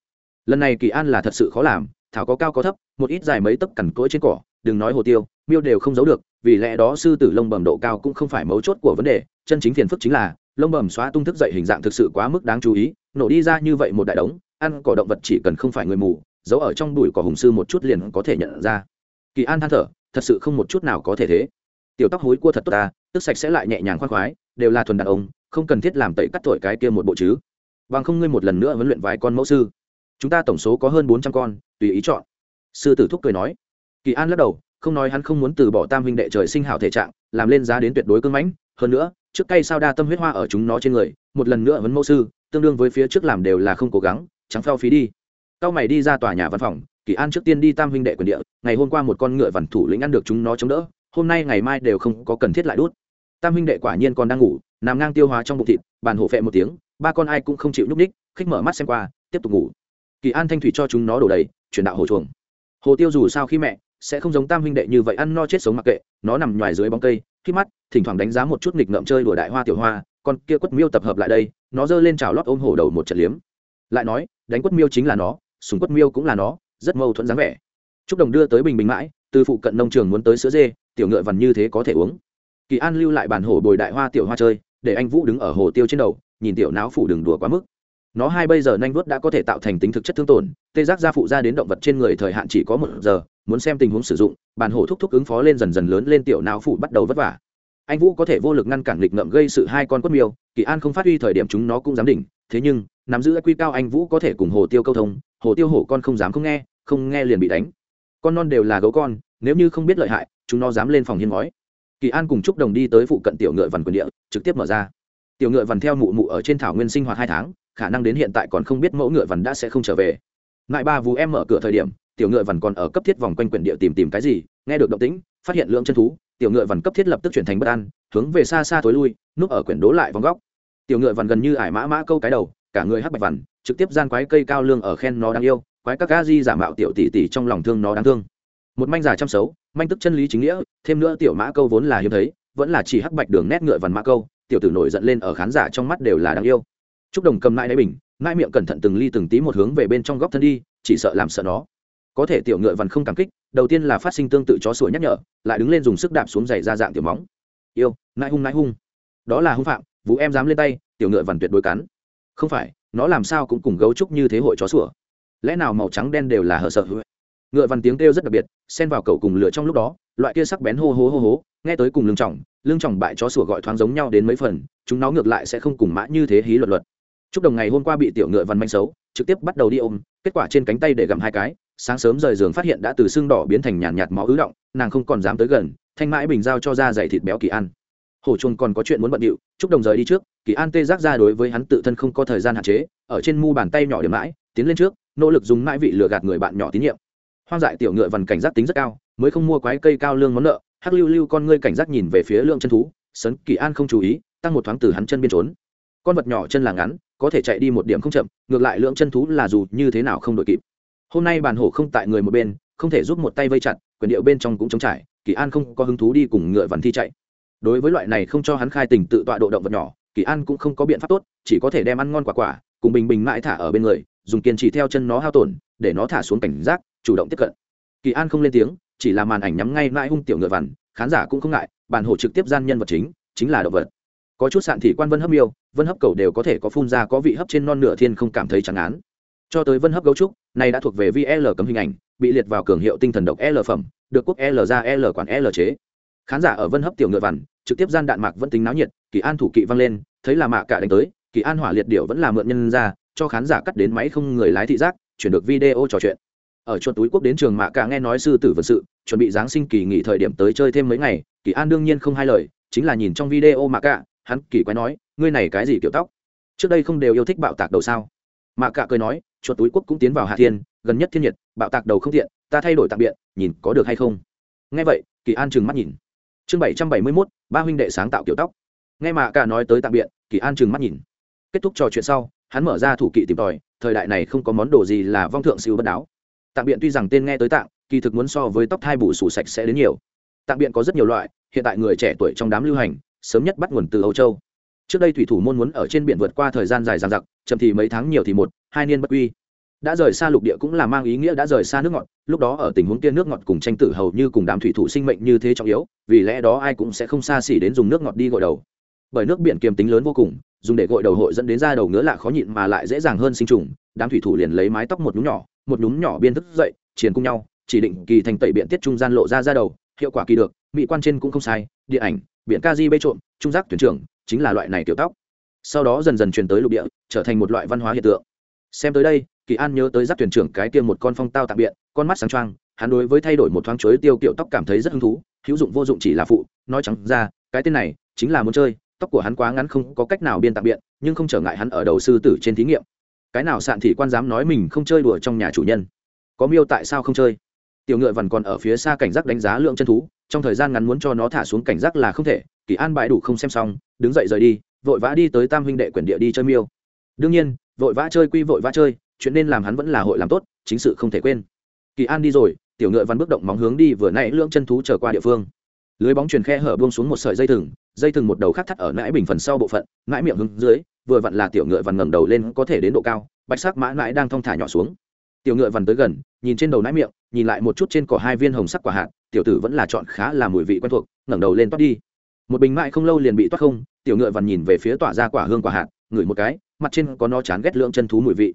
Lần này kỳ an là thật sự khó làm thảo có cao có thấp, một ít dài mấy tấc cằn cỗi trên cỏ, đừng nói hồ tiêu, miêu đều không giấu được, vì lẽ đó sư tử lông bầm độ cao cũng không phải mấu chốt của vấn đề, chân chính phiền phức chính là, lông bầm xóa tung thức dậy hình dạng thực sự quá mức đáng chú ý, nổ đi ra như vậy một đại đống, ăn cỏ động vật chỉ cần không phải người mù, giấu ở trong bụi cỏ hùng sư một chút liền có thể nhận ra. Kỳ an than thở, thật sự không một chút nào có thể thế. Tiểu tóc hối cua thật tốt ta, tức sạch sẽ lại nhẹ nhàng khoan khoái, đều là thuần đàn ông, không cần thiết làm tẩy cắt thổi cái kia một bộ chứ. Bằng không ngươi một lần nữa huấn luyện vài con mẫu sư chúng ta tổng số có hơn bốn trăm con, tùy ý chọn. Sư tử thúc cười nói. Kỳ an lắc đầu, không nói hắn không muốn từ bỏ tam huynh đệ trời sinh hảo thể trạng, làm lên giá đến tuyệt đối cưng mãnh. Hơn nữa, trước cây sao đa tâm huyết hoa ở chúng nó trên người, một lần nữa vấn mẫu sư, tương đương với phía trước làm đều là không cố gắng, chẳng phao phí đi. Cao mày đi ra tòa nhà văn phòng, kỳ an trước tiên đi tam huynh đệ quyền địa, ngày hôm qua một con ngựa vằn thủ lĩnh ăn được chúng nó chống đỡ, hôm nay ngày mai đều không có cần thiết lại đút. Tam huynh đệ quả nhiên còn đang ngủ, nằm ngang tiêu hóa trong bụng thịt, bàn hổ phệ một tiếng, ba con ai cũng không chịu nhúc ních khích mở mắt xem qua, tiếp tục ngủ kỳ an thanh thủy cho chúng nó đổ đầy, chuyển đạo hồ chuồng. Hồ tiêu dù sao khi mẹ, sẽ không giống tam huynh đệ như vậy ăn no chết sống mặc kệ, nó nằm ngoài dưới bóng cây, khi mắt, thỉnh thoảng đánh giá một chút nghịch ngợm chơi đùa đại hoa tiểu hoa, con kia quất miêu tập hợp lại đây, nó giơ lên trào lót ôm hổ đầu một trận liếm. Lại nói, đánh quất miêu chính là nó, súng quất miêu cũng là nó, rất mâu thuẫn dáng vẻ. Chúc đồng đưa tới bình bình mãi, từ phụ cận nông trường muốn tới sữa dê, tiểu ngựa vằn như thế có thể uống. Kỳ an lưu lại bàn hổ bồi đại hoa tiểu hoa chơi, để anh vũ đứng ở hồ tiêu trên đầu, nhìn tiểu não phủ đừng đùa quá mức nó hai bây giờ nanh vuốt đã có thể tạo thành tính thực chất thương tổn, tê giác gia phụ ra đến động vật trên người thời hạn chỉ có một giờ, muốn xem tình huống sử dụng bàn hổ thúc thúc ứng phó lên dần dần lớn lên tiểu não phủ bắt đầu vất vả. Anh vũ có thể vô lực ngăn cản lịch ngậm gây sự hai con quất miêu, kỳ an không phát huy thời điểm chúng nó cũng dám đỉnh, thế nhưng, nắm giữ quy cao anh vũ có thể cùng hồ tiêu câu thông, hồ tiêu hổ con không dám không nghe không nghe liền bị đánh. Con non đều là gấu con, nếu như không biết lợi hại, chúng nó dám lên phòng hiên ngói. Kỳ an cùng chúc đồng đi tới phụ cận tiểu ngựa vằn quyền địa, trực tiếp mở ra. Tiểu ngựa vằn theo mụ mụ ở trên thảo nguyên sinh hoạt hai tháng khả năng đến hiện tại còn không biết mẫu ngựa vằn đã sẽ không trở về. Ngại ba vú em mở cửa thời điểm, tiểu ngựa vằn còn ở cấp thiết vòng quanh quyển địa tìm tìm cái gì, nghe được động tĩnh, phát hiện lượng chân thú, tiểu ngựa vằn cấp thiết lập tức chuyển thành bất an, hướng về xa xa tối lui, núp ở quyển đố lại vòng góc. Tiểu ngựa vằn gần như ải mã mã câu cái đầu, cả người hắc bạch vằn, trực tiếp gian quái cây cao lương ở khen nó đáng yêu, quái các ga di giả mạo tiểu tỷ tỷ trong lòng thương nó đáng thương. Một manh giả chăm xấu manh tức chân lý chính nghĩa, thêm nữa tiểu mã câu vốn là hiếm thấy, vẫn là chỉ hắc bạch đường nét ngựa vằn mã câu, tiểu tử nổi giận lên ở khán giả trong mắt đều là đáng yêu trúc đồng cầm lại đáy bình ngai miệng cẩn thận từng ly từng tí một hướng về bên trong góc thân đi, chỉ sợ làm sợ nó. Có thể tiểu ngựa vằn không cảm kích, đầu tiên là phát sinh tương tự chó sủa nhắc nhở, lại đứng lên dùng sức đạp xuống giày ra dạng tiểu móng. Yêu, nãi hung nãi hung. Đó là hung phạm, vũ em dám lên tay, tiểu ngựa vằn tuyệt đối cắn. Không phải, nó làm sao cũng cùng gấu trúc như thế hội chó sủa. Lẽ nào màu trắng đen đều là hờ sợ ngựa vằn tiếng kêu rất đặc biệt, xen vào cầu cùng lửa trong lúc đó, loại kia sắc bén hô hô hô hố nghe tới cùng lưng trọng lưng trọng bại chó sủa gọi thoáng giống nhau đến mấy phần, chúng nó ngược lại sẽ không cùng mã như thế hí luật luật Trúc đồng ngày hôm qua bị tiểu ngựa vằn manh xấu trực tiếp bắt đầu đi ôm kết quả trên cánh tay để gặm hai cái sáng sớm rời giường phát hiện đã từ xương đỏ biến thành nhàn nhạt, máu ứ động nàng không còn dám tới gần thanh mãi bình giao cho ra dày thịt béo kỳ ăn hổ chuông còn có chuyện muốn bận điệu Trúc đồng rời đi trước kỳ an tê giác ra đối với hắn tự thân không có thời gian hạn chế ở trên mu bàn tay nhỏ điểm mãi tiến lên trước nỗ lực dùng mãi vị lừa gạt người bạn nhỏ tín nhiệm. Hoang dại tiểu ngựa vằn cảnh giác tính rất cao mới không mua quái cây cao lương món nợ hắc lưu lưu con ngươi cảnh giác nhìn về phía lượng chân thú sấn kỳ an không chú ý tăng một thoáng từ hắn chân biên trốn. Con vật nhỏ chân là ngắn có thể chạy đi một điểm không chậm, ngược lại lượng chân thú là dù như thế nào không đội kịp. Hôm nay bàn hổ không tại người một bên, không thể giúp một tay vây chặt, quyền điệu bên trong cũng chống trải, kỳ an không có hứng thú đi cùng ngựa vằn thi chạy. Đối với loại này không cho hắn khai tình tự tọa độ động vật nhỏ, kỳ an cũng không có biện pháp tốt, chỉ có thể đem ăn ngon quả quả, cùng bình bình mãi thả ở bên người, dùng kiên trì theo chân nó hao tổn, để nó thả xuống cảnh giác, chủ động tiếp cận. Kỳ an không lên tiếng, chỉ là màn ảnh nhắm ngay mãi hung tiểu ngựa vằn, khán giả cũng không ngại, bàn hổ trực tiếp gian nhân vật chính chính là động vật có chút sạn thị quan vân hấp miêu, vân hấp cầu đều có thể có phun ra có vị hấp trên non nửa thiên không cảm thấy chẳng án cho tới vân hấp gấu trúc, này đã thuộc về vl cấm hình ảnh, bị liệt vào cường hiệu tinh thần độc l phẩm, được quốc l ra l quản l chế. Khán giả ở vân hấp tiểu ngựa vằn, trực tiếp gian đạn mạc vẫn tính náo nhiệt, kỳ an thủ kỵ văng lên, thấy là mạ cả đánh tới, kỳ an hỏa liệt điệu vẫn là mượn nhân ra, cho khán giả cắt đến máy không người lái thị giác, chuyển được video trò chuyện. Ở chuột túi quốc đến trường mạ cả nghe nói sư tử vật sự, chuẩn bị giáng sinh kỳ nghỉ thời điểm tới chơi thêm mấy ngày, kỳ an đương nhiên không hai lời, chính là nhìn trong video mạ cả hắn kỳ quái nói, ngươi này cái gì kiểu tóc? Trước đây không đều yêu thích bạo tạc đầu sao? Mạ cả cười nói, chuột túi quốc cũng tiến vào hạ thiên, gần nhất thiên nhiệt, bạo tạc đầu không thiện ta thay đổi tạm biện nhìn có được hay không? Nghe vậy, kỳ an trừng mắt nhìn. Chương bảy trăm bảy mươi mốt, ba huynh đệ sáng tạo kiểu tóc. Nghe mạ cả nói tới tạm biện kỳ an trừng mắt nhìn. Kết thúc trò chuyện sau, hắn mở ra thủ kỵ tìm tòi, thời đại này không có món đồ gì là vong thượng siêu bất đáo. Tạm biện tuy rằng tên nghe tới tạng, kỳ thực muốn so với tóc thai bù sủ sạch sẽ đến nhiều. Tạm biện có rất nhiều loại, hiện tại người trẻ tuổi trong đám lưu hành sớm nhất bắt nguồn từ âu châu. Trước đây thủy thủ môn muốn ở trên biển vượt qua thời gian dài dằng dặc, chậm thì mấy tháng nhiều thì một, hai niên bất quy. Đã rời xa lục địa cũng là mang ý nghĩa đã rời xa nước ngọt, lúc đó ở tình huống tiên nước ngọt cùng tranh tử hầu như cùng đám thủy thủ sinh mệnh như thế trọng yếu, vì lẽ đó ai cũng sẽ không xa xỉ đến dùng nước ngọt đi gội đầu. Bởi nước biển kiềm tính lớn vô cùng, dùng để gội đầu hội dẫn đến da đầu ngứa lạ khó nhịn mà lại dễ dàng hơn sinh trùng, đám thủy thủ liền lấy mái tóc một nhúm nhỏ, một nhúm nhỏ biên thức dậy, chiến cùng nhau, chỉ định kỳ thành tẩy biện tiết trung gian lộ ra da đầu hiệu quả kỳ được, mỹ quan trên cũng không sai, điện ảnh biện ca di bê trộm, trung giác tuyển trưởng, chính là loại này tiểu tóc. Sau đó dần dần truyền tới lục địa, trở thành một loại văn hóa hiện tượng. Xem tới đây, kỳ an nhớ tới giác tuyển trưởng cái tiêm một con phong tao tạm biện, con mắt sáng trăng hắn đối với thay đổi một thoáng chuối tiêu kiểu tóc cảm thấy rất hứng thú, hữu dụng vô dụng chỉ là phụ, nói trắng ra, cái tên này, chính là muốn chơi, tóc của hắn quá ngắn không có cách nào biên tạm biện, nhưng không trở ngại hắn ở đầu sư tử trên thí nghiệm. Cái nào sạn thị quan dám nói mình không chơi đùa trong nhà chủ nhân. Có miêu tại sao không chơi? Tiểu ngựa vằn còn ở phía xa cảnh giác đánh giá lượng chân thú, trong thời gian ngắn muốn cho nó thả xuống cảnh giác là không thể, kỳ an bãi đủ không xem xong, đứng dậy rời đi, vội vã đi tới tam huynh đệ quyển địa đi chơi miêu. Đương nhiên, vội vã chơi quy vội vã chơi, chuyện nên làm hắn vẫn là hội làm tốt, chính sự không thể quên. Kỳ an đi rồi, tiểu ngựa văn bước động móng hướng đi vừa nãy lượng chân thú trở qua địa phương. Lưới bóng truyền khe hở buông xuống một sợi dây thừng dây thừng một đầu khác thắt ở nãi bình phần sau bộ phận nãi miệng hướng dưới, vừa vặn là tiểu ngựa vằn ngẩng đầu lên có thể đến độ cao, bạch sắc mã nãi đang thong thả nhỏ xuống tiểu ngựa vằn tới gần, nhìn trên đầu nãi miệng, nhìn lại một chút trên cỏ hai viên hồng sắc quả hạt, tiểu tử vẫn là chọn khá là mùi vị quen thuộc, ngẩng đầu lên toát đi. Một bình mại không lâu liền bị toát không, tiểu ngựa vằn nhìn về phía tỏa ra quả hương quả hạt, ngửi một cái, mặt trên có nó chán ghét lượng chân thú mùi vị.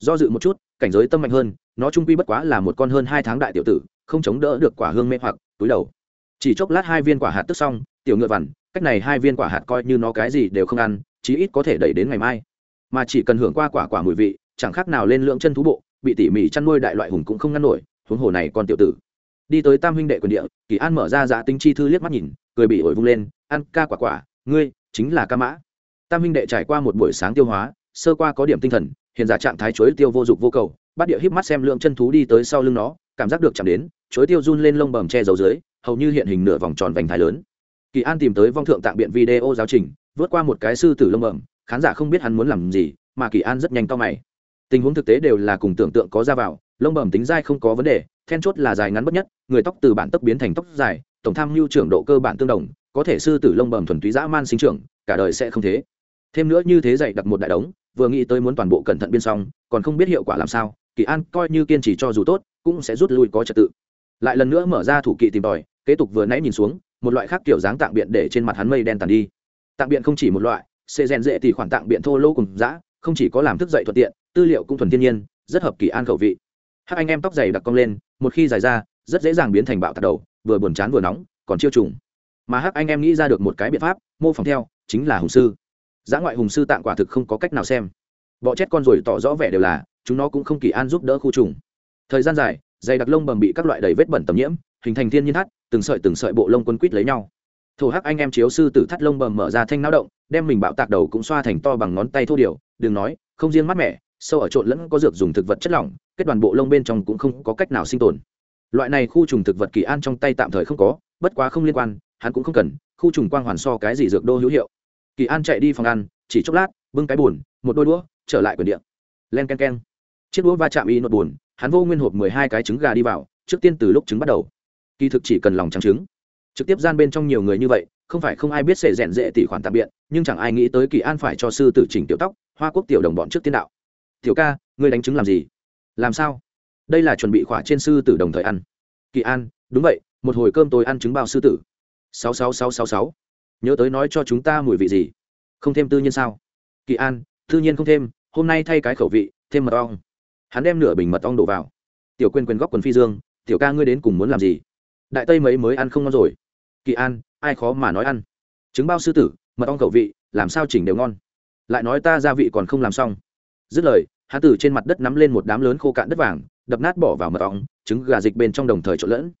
Do dự một chút, cảnh giới tâm mạnh hơn, nó trung quy bất quá là một con hơn hai tháng đại tiểu tử, không chống đỡ được quả hương mê hoặc, túi đầu. Chỉ chốc lát hai viên quả hạt tức xong, tiểu ngựa vằn, cách này hai viên quả hạt coi như nó cái gì đều không ăn, chí ít có thể đẩy đến ngày mai. Mà chỉ cần hưởng qua quả quả mùi vị, chẳng khác nào lên lượng chân thú bộ bị tỉ mỉ chăn nuôi đại loại hùng cũng không ngăn nổi, huống hồ này con tiểu tử. Đi tới tam huynh đệ quyền địa, kỳ an mở ra dạ tinh chi thư liếc mắt nhìn, cười bị ổi vung lên ăn ca quả quả, ngươi chính là ca mã. Tam huynh đệ trải qua một buổi sáng tiêu hóa, sơ qua có điểm tinh thần, hiện giả trạng thái chuối tiêu vô dụng vô cầu, bắt địa híp mắt xem lượng chân thú đi tới sau lưng nó, cảm giác được chạm đến, chuối tiêu run lên lông bầm che dầu dưới, hầu như hiện hình nửa vòng tròn vành thái lớn. Kỳ an tìm tới vong thượng tạng biện video giáo trình, vượt qua một cái sư tử lông bầm, khán giả không biết hắn muốn làm gì, mà kỳ an rất nhanh to mày tình huống thực tế đều là cùng tưởng tượng có ra vào, lông bẩm tính dai không có vấn đề, then chốt là dài ngắn bất nhất, người tóc từ bản tóc biến thành tóc dài, tổng tham mưu trưởng độ cơ bản tương đồng, có thể sư tử lông bẩm thuần túy dã man sinh trưởng, cả đời sẽ không thế. Thêm nữa như thế dạy đặt một đại đống, vừa nghĩ tới muốn toàn bộ cẩn thận biên xong, còn không biết hiệu quả làm sao, kỳ an coi như kiên trì cho dù tốt, cũng sẽ rút lui có trật tự. Lại lần nữa mở ra thủ kỵ tìm tòi, kế tục vừa nãy nhìn xuống, một loại khác kiểu dáng tạng biện để trên mặt hắn mây đen tàn đi. Tạng biện không chỉ một loại, xê rèn dễ thì khoản tạng biện thô lỗ cùng dã không chỉ có làm thức dậy thuận tiện, tư liệu cũng thuần thiên nhiên, rất hợp kỳ an khẩu vị. Hắc anh em tóc dày đặc cong lên, một khi dài ra, rất dễ dàng biến thành bạo tạt đầu, vừa buồn chán vừa nóng, còn chiêu trùng. Mà hắc anh em nghĩ ra được một cái biện pháp, mô phỏng theo, chính là hùng sư. Giá ngoại hùng sư tạng quả thực không có cách nào xem. Bọ chết con rồi tỏ rõ vẻ đều là, chúng nó cũng không kỳ an giúp đỡ khu trùng. Thời gian dài, dày đặc lông bầm bị các loại đầy vết bẩn tầm nhiễm, hình thành thiên nhiên thắt từng sợi từng sợi bộ lông quân quýt lấy nhau thổ hắc anh em chiếu sư tử thắt lông bầm mở ra thanh náo động, đem mình bạo tạc đầu cũng xoa thành to bằng ngón tay thô điều đừng nói, không riêng mát mẻ, sâu ở trộn lẫn có dược dùng thực vật chất lỏng, kết đoàn bộ lông bên trong cũng không có cách nào sinh tồn. Loại này khu trùng thực vật kỳ an trong tay tạm thời không có, bất quá không liên quan, hắn cũng không cần, khu trùng quang hoàn so cái gì dược đô hữu hiệu. Kỳ an chạy đi phòng ăn, chỉ chốc lát, bưng cái bùn một đôi đũa, trở lại quyền điện len k e n k e n chiếc đũa va chạm y nột bùn hắn vô nguyên hộp mười hai cái trứng gà đi vào, trước tiên từ lúc trứng bắt đầu. Kỳ thực chỉ cần lòng trắng trứng trực tiếp gian bên trong nhiều người như vậy, không phải không ai biết sẽ rèn dễ tỷ khoản tạm biện nhưng chẳng ai nghĩ tới kỳ an phải cho sư tử chỉnh tiểu tóc, hoa quốc tiểu đồng bọn trước tiên đạo. Tiểu ca, ngươi đánh trứng làm gì? Làm sao? Đây là chuẩn bị khỏa trên sư tử đồng thời ăn. Kỳ an, đúng vậy, một hồi cơm tôi ăn trứng bao sư tử. Sáu sáu sáu sáu sáu. Nhớ tới nói cho chúng ta mùi vị gì? Không thêm tư nhiên sao? Kỳ an, tư nhiên không thêm, hôm nay thay cái khẩu vị, thêm mật ong. Hắn đem nửa bình mật ong đổ vào. Tiểu quên quên góc quần phi dương, tiểu ca ngươi đến cùng muốn làm gì? Đại tây mấy mới ăn không ngon rồi kỳ an, ai khó mà nói ăn. Trứng bao sư tử, mật ong khẩu vị, làm sao chỉnh đều ngon. Lại nói ta gia vị còn không làm xong. Dứt lời hắn từ trên mặt đất nắm lên một đám lớn khô cạn đất vàng, đập nát bỏ vào mật ong, trứng gà dịch bên trong đồng thời trộn lẫn.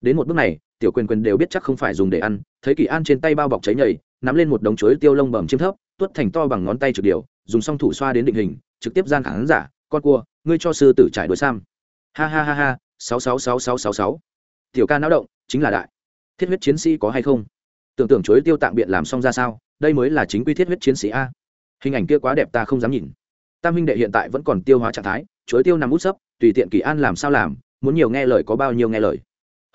Đến một bước này, tiểu quyền quyền đều biết chắc không phải dùng để ăn, thấy kỳ an trên tay bao bọc cháy nhầy, nắm lên một đống chuối tiêu lông bầm chiêm thấp, tuốt thành to bằng ngón tay trực điều, dùng xong thủ xoa đến định hình, trực tiếp gian khán giả, con cua, ngươi cho sư tử trải đuổi sam. Ha ha ha ha, sáu sáu sáu sáu sáu sáu. Tiểu ca não động, chính là đại thiết huyết chiến sĩ có hay không? Tưởng tượng chuối tiêu tạng biện làm xong ra sao? Đây mới là chính quy thiết huyết chiến sĩ a. Hình ảnh kia quá đẹp ta không dám nhìn. Tam minh đệ hiện tại vẫn còn tiêu hóa trạng thái, chuối tiêu nằm út sấp, tùy tiện kỳ an làm sao làm, muốn nhiều nghe lời có bao nhiêu nghe lời.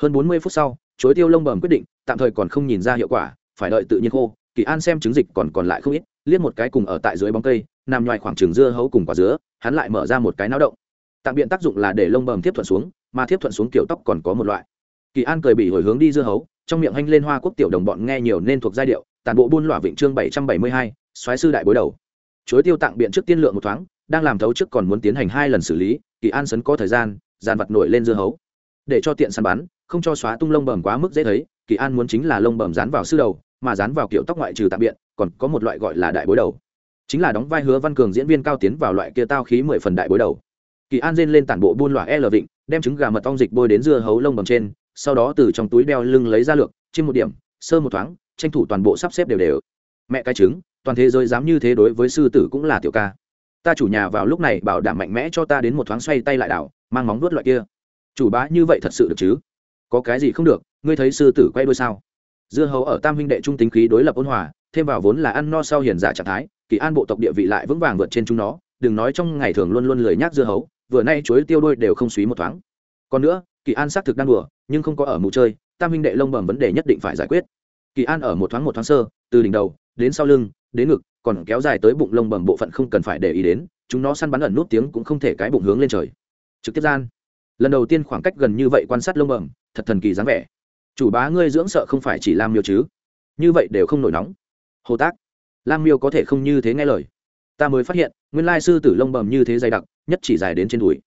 Hơn bốn mươi phút sau, chuối tiêu lông bầm quyết định, tạm thời còn không nhìn ra hiệu quả, phải đợi tự nhiên khô, kỳ an xem chứng dịch còn còn lại không ít, liếc một cái cùng ở tại dưới bóng cây, nằm ngoài khoảng trường dưa hấu cùng quả dứa, hắn lại mở ra một cái náo động. Tạm biện tác dụng là để lông bầm tiếp thuận xuống, mà tiếp thuận xuống kiểu tóc còn có một loại kỳ an cười bị hồi hướng đi dưa hấu, trong miệng hanh lên hoa quốc tiểu đồng bọn nghe nhiều nên thuộc giai điệu, tàn bộ buôn lỏa vịnh chương bảy trăm bảy mươi hai xoáy sư đại bối đầu. Chuối tiêu tặng biện trước tiên lượng một thoáng, đang làm thấu trước còn muốn tiến hành hai lần xử lý, kỳ an sấn có thời gian, dàn vật nổi lên dưa hấu. Để cho tiện săn bắn, không cho xóa tung lông bầm quá mức dễ thấy, kỳ an muốn chính là lông bầm dán vào sư đầu, mà dán vào kiểu tóc ngoại trừ tạm biện, còn có một loại gọi là đại bối đầu. Chính là đóng vai hứa văn cường diễn viên cao tiến vào loại kia tao khí mười phần đại bối đầu. Kỳ an rên lên tản bộ buôn lỏa l vịnh, đem trứng gà mật ong dịch bôi đến dưa hấu lông bầm trên sau đó từ trong túi đeo lưng lấy ra lược trên một điểm, sơ một thoáng, tranh thủ toàn bộ sắp xếp đều đều. Mẹ cái trứng, toàn thế giới dám như thế đối với sư tử cũng là tiểu ca. Ta chủ nhà vào lúc này bảo đảm mạnh mẽ cho ta đến một thoáng xoay tay lại đảo, mang móng vuốt loại kia. Chủ bá như vậy thật sự được chứ? Có cái gì không được, ngươi thấy sư tử quay đuôi sao? Dưa hấu ở tam huynh đệ trung tính khí đối lập ôn hòa, thêm vào vốn là ăn no sau hiền giả trạng thái, kỳ an bộ tộc địa vị lại vững vàng vượt trên chúng nó, đừng nói trong ngày thường luôn luôn lười nhác dưa hấu, vừa nay chuối tiêu đôi đều không suý một thoáng. Còn nữa kỳ an xác thực đang đùa, nhưng không có ở mù chơi, tam huynh đệ lông bẩm vấn đề nhất định phải giải quyết. Kỳ an ở một thoáng một thoáng sơ, từ đỉnh đầu, đến sau lưng, đến ngực, còn kéo dài tới bụng lông bẩm bộ phận không cần phải để ý đến, chúng nó săn bắn ẩn nút tiếng cũng không thể cái bụng hướng lên trời. Trực tiếp gian. Lần đầu tiên khoảng cách gần như vậy quan sát lông bẩm, thật thần kỳ dáng vẻ. Chủ bá ngươi dưỡng sợ không phải chỉ lam miêu chứ? Như vậy đều không nổi nóng. Hồ tác, lam miêu có thể không như thế nghe lời. Ta mới phát hiện, nguyên lai sư tử lông bầm như thế dày đặc, nhất chỉ dài đến trên đùi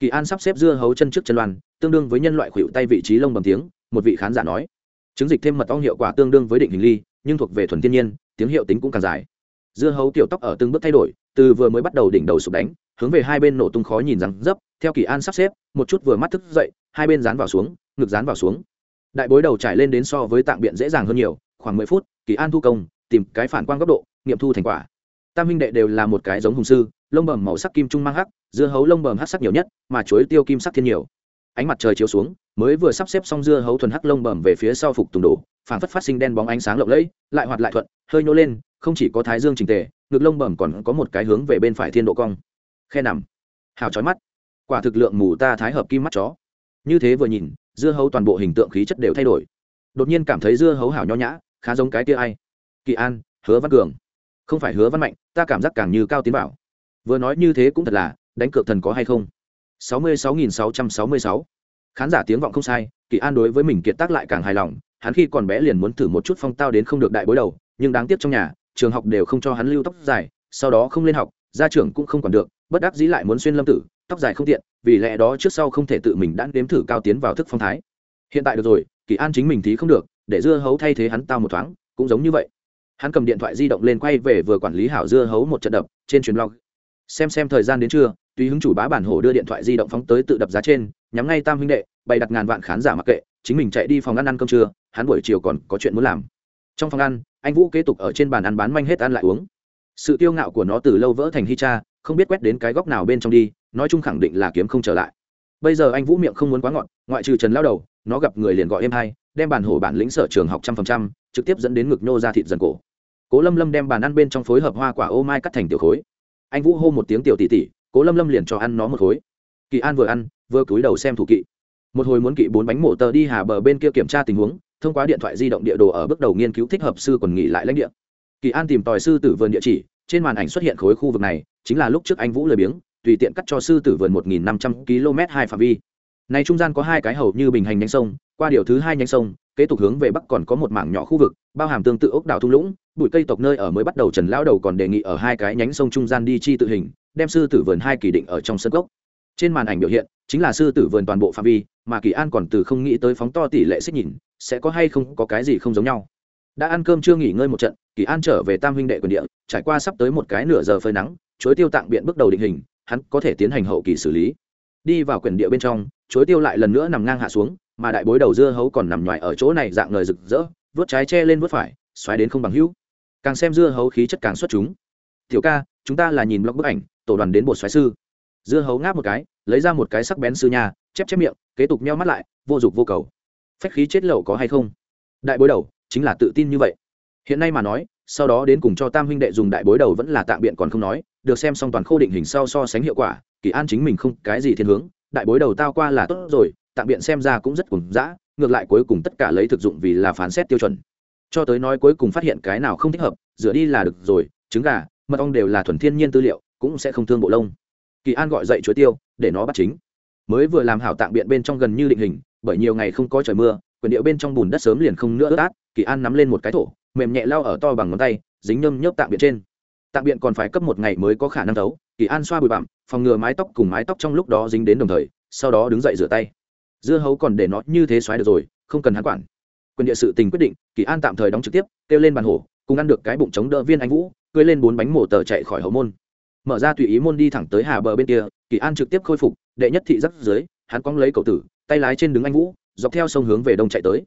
kỳ an sắp xếp dưa hấu chân trước chân loan, tương đương với nhân loại khuỵu tay vị trí lông bầm tiếng, một vị khán giả nói. Chứng dịch thêm mật ong hiệu quả tương đương với định hình ly, nhưng thuộc về thuần thiên nhiên, tiếng hiệu tính cũng càng dài. Dưa hấu tiểu tóc ở từng bước thay đổi, từ vừa mới bắt đầu đỉnh đầu sụp đánh, hướng về hai bên nổ tung khó nhìn rằng dấp, theo kỳ an sắp xếp, một chút vừa mắt thức dậy, hai bên dán vào xuống, ngực dán vào xuống. Đại bối đầu trải lên đến so với tạng biện dễ dàng hơn nhiều, khoảng mười phút, kỳ an thu công, tìm cái phản quang góc độ, nghiệm thu thành quả. Tam minh đệ đều là một cái giống hùng sư lông bầm màu sắc kim trung mang hắc, dưa hấu lông bầm hắc sắc nhiều nhất, mà chuối tiêu kim sắc thiên nhiều. Ánh mặt trời chiếu xuống, mới vừa sắp xếp xong dưa hấu thuần hắc lông bầm về phía sau phục tùng đổ phản phất phát sinh đen bóng ánh sáng lộng lẫy, lại hoạt lại thuận, hơi nhô lên, không chỉ có thái dương trình tề, ngực lông bẩm còn có một cái hướng về bên phải thiên độ cong. Khe nằm. Hào chói mắt. Quả thực lượng mù ta thái hợp kim mắt chó. Như thế vừa nhìn, dưa hấu toàn bộ hình tượng khí chất đều thay đổi. Đột nhiên cảm thấy dưa hấu hảo nho nhã, khá giống cái kia ai. Kỳ an, hứa văn cường. Không phải hứa văn mạnh, ta cảm giác càng như cao tiến bảo vừa nói như thế cũng thật là, đánh cược thần có hay không? Sáu mươi sáu nghìn sáu trăm sáu mươi sáu. Khán giả tiếng vọng không sai, kỳ an đối với mình kiệt tác lại càng hài lòng, hắn khi còn bé liền muốn thử một chút phong tao đến không được đại bối đầu, nhưng đáng tiếc trong nhà, trường học đều không cho hắn lưu tóc dài, sau đó không lên học, gia trưởng cũng không còn được, bất đắc dĩ lại muốn xuyên lâm tử, tóc dài không tiện, vì lẽ đó trước sau không thể tự mình đã đếm thử cao tiến vào thức phong thái. Hiện tại được rồi, kỳ an chính mình thì không được, để dưa hấu thay thế hắn tao một thoáng, cũng giống như vậy. Hắn cầm điện thoại di động lên quay về vừa quản lý hảo dưa hấu một trận đập, trên truyền blog xem xem thời gian đến trưa, tùy hứng chủ bá bản hổ đưa điện thoại di động phóng tới tự đập giá trên, nhắm ngay tam huynh đệ, bày đặt ngàn vạn khán giả mặc kệ, chính mình chạy đi phòng ăn ăn cơm trưa, hắn buổi chiều còn có chuyện muốn làm. Trong phòng ăn, anh vũ kế tục ở trên bàn ăn bán manh hết ăn lại uống. Sự tiêu ngạo của nó từ lâu vỡ thành hy cha, không biết quét đến cái góc nào bên trong đi, nói chung khẳng định là kiếm không trở lại. Bây giờ anh vũ miệng không muốn quá ngọn ngoại trừ trần lao đầu, nó gặp người liền gọi em hai, đem bản hổ bản lĩnh sở trường học trăm phần trăm, trực tiếp dẫn đến ngực nô ra thịt dần cổ. Cố lâm lâm đem bàn ăn bên trong phối hợp hoa quả ô mai cắt thành tiểu khối anh vũ hô một tiếng tiểu tỉ tỉ, cố lâm lâm liền cho ăn nó một khối. Kỳ an vừa ăn, vừa cúi đầu xem thủ kỵ. Một hồi muốn kỵ bốn bánh mổ tờ đi hà bờ bên kia kiểm tra tình huống, thông qua điện thoại di động địa đồ ở bước đầu nghiên cứu thích hợp sư còn nghỉ lại lãnh địa. Kỳ an tìm tòi sư tử vườn địa chỉ, trên màn ảnh xuất hiện khối khu vực này, chính là lúc trước anh vũ lười biếng, tùy tiện cắt cho sư tử vườn một nghìn năm trăm km hai phạm vi. Này trung gian có hai cái hầu như bình hành nhánh sông, qua điều thứ hai nhánh sông kế tục hướng về bắc còn có một mảng nhỏ khu vực, bao hàm tương tự ốc đảo thung lũng, bụi cây tộc nơi ở mới bắt đầu trần lão đầu còn đề nghị ở hai cái nhánh sông trung gian đi chi tự hình, đem sư tử vườn hai kỳ định ở trong sân gốc trên màn ảnh biểu hiện, chính là sư tử vườn toàn bộ phạm vi, mà kỳ an còn từ không nghĩ tới phóng to tỷ lệ xích nhìn, sẽ có hay không có cái gì không giống nhau. Đã ăn cơm chưa nghỉ ngơi một trận, kỳ an trở về tam huynh đệ quyền địa, trải qua sắp tới một cái nửa giờ phơi nắng, chuối tiêu tạng biện bước đầu định hình, hắn có thể tiến hành hậu kỳ xử lý. Đi vào quyền địa bên trong, chuối tiêu lại lần nữa nằm ngang hạ xuống mà đại bối đầu dưa hấu còn nằm ngoài ở chỗ này dạng lời rực rỡ vớt trái che lên vớt phải, xoáy đến không bằng hữu. Càng xem dưa hấu khí chất càng xuất chúng. Tiểu ca, chúng ta là nhìn blog bức ảnh, tổ đoàn đến bột xoáy sư. Dưa hấu ngáp một cái, lấy ra một cái sắc bén sư nhà chép chép miệng, kế tục meo mắt lại, vô dụng vô cầu. Phách khí chết lậu có hay không? Đại bối đầu, chính là tự tin như vậy. Hiện nay mà nói, sau đó đến cùng cho tam huynh đệ dùng đại bối đầu vẫn là tạm biện còn không nói, được xem xong toàn khô định hình sau so sánh hiệu quả, kỳ an chính mình không cái gì thiên hướng, đại bối đầu tao qua là tốt rồi tạm biện xem ra cũng rất cùng dã, ngược lại cuối cùng tất cả lấy thực dụng vì là phán xét tiêu chuẩn. Cho tới nói cuối cùng phát hiện cái nào không thích hợp, rửa đi là được rồi, trứng gà, mật ong đều là thuần thiên nhiên tư liệu, cũng sẽ không thương bộ lông. Kỳ an gọi dậy chuối tiêu, để nó bắt chính. Mới vừa làm hảo tạng biện bên trong gần như định hình, bởi nhiều ngày không có trời mưa, quyền điệu bên trong bùn đất sớm liền không nữa ướt át, kỳ an nắm lên một cái thổ, mềm nhẹ lao ở to bằng ngón tay, dính nhâm nhớp tạng biện trên. Tạng biện còn phải cấp một ngày mới có khả năng thấu, kỳ an xoa bụi bặm, phòng ngừa mái tóc cùng mái tóc trong lúc đó dính đến đồng thời, sau đó đứng dậy rửa tay dưa hấu còn để nó như thế xoáy được rồi, không cần hắn quản. Quyền địa sự tình quyết định, kỳ an tạm thời đóng trực tiếp, kêu lên bàn hổ, cùng ăn được cái bụng chống đỡ viên anh vũ cưới lên bốn bánh mổ tờ chạy khỏi hậu môn. Mở ra tùy ý môn đi thẳng tới hà bờ bên kia, kỳ an trực tiếp khôi phục, đệ nhất thị giáp dưới, hắn quăng lấy cậu tử, tay lái trên đứng anh vũ, dọc theo sông hướng về đông chạy tới.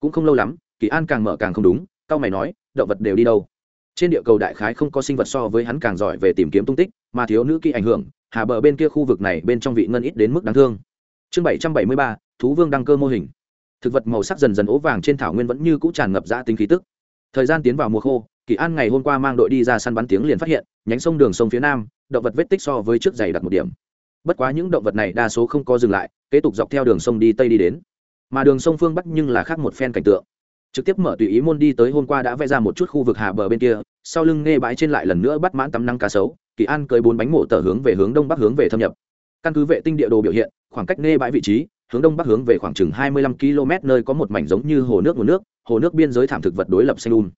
Cũng không lâu lắm, kỳ an càng mở càng không đúng, cao mày nói, động vật đều đi đâu? Trên địa cầu đại khái không có sinh vật so với hắn càng giỏi về tìm kiếm tung tích, mà thiếu nữ kỹ ảnh hưởng, hà bờ bên kia khu vực này bên trong vị ngân ít đến mức đáng thương chương bảy trăm bảy mươi ba, thú vương đăng cơ mô hình. Thực vật màu sắc dần dần ố vàng trên thảo nguyên vẫn như cũ tràn ngập ra tính khí tức. Thời gian tiến vào mùa khô, kỳ an ngày hôm qua mang đội đi ra săn bắn tiếng liền phát hiện, nhánh sông đường sông phía nam, động vật vết tích so với trước dày đặt một điểm. Bất quá những động vật này đa số không có dừng lại, kế tục dọc theo đường sông đi tây đi đến. Mà đường sông phương bắc nhưng là khác một phen cảnh tượng. Trực tiếp mở tùy ý môn đi tới hôm qua đã vẽ ra một chút khu vực hạ bờ bên kia, sau lưng nghe bãi trên lại lần nữa bắt mãn tắm năng cá sấu, kỳ an cưới bốn bánh mổ tờ hướng về hướng đông bắc hướng về thâm nhập. Căn cứ vệ tinh địa đồ biểu hiện khoảng cách nê bãi vị trí, hướng đông bắc hướng về khoảng chừng hai mươi lăm km nơi có một mảnh giống như hồ nước nguồn nước, hồ nước biên giới thảm thực vật đối lập xanh um.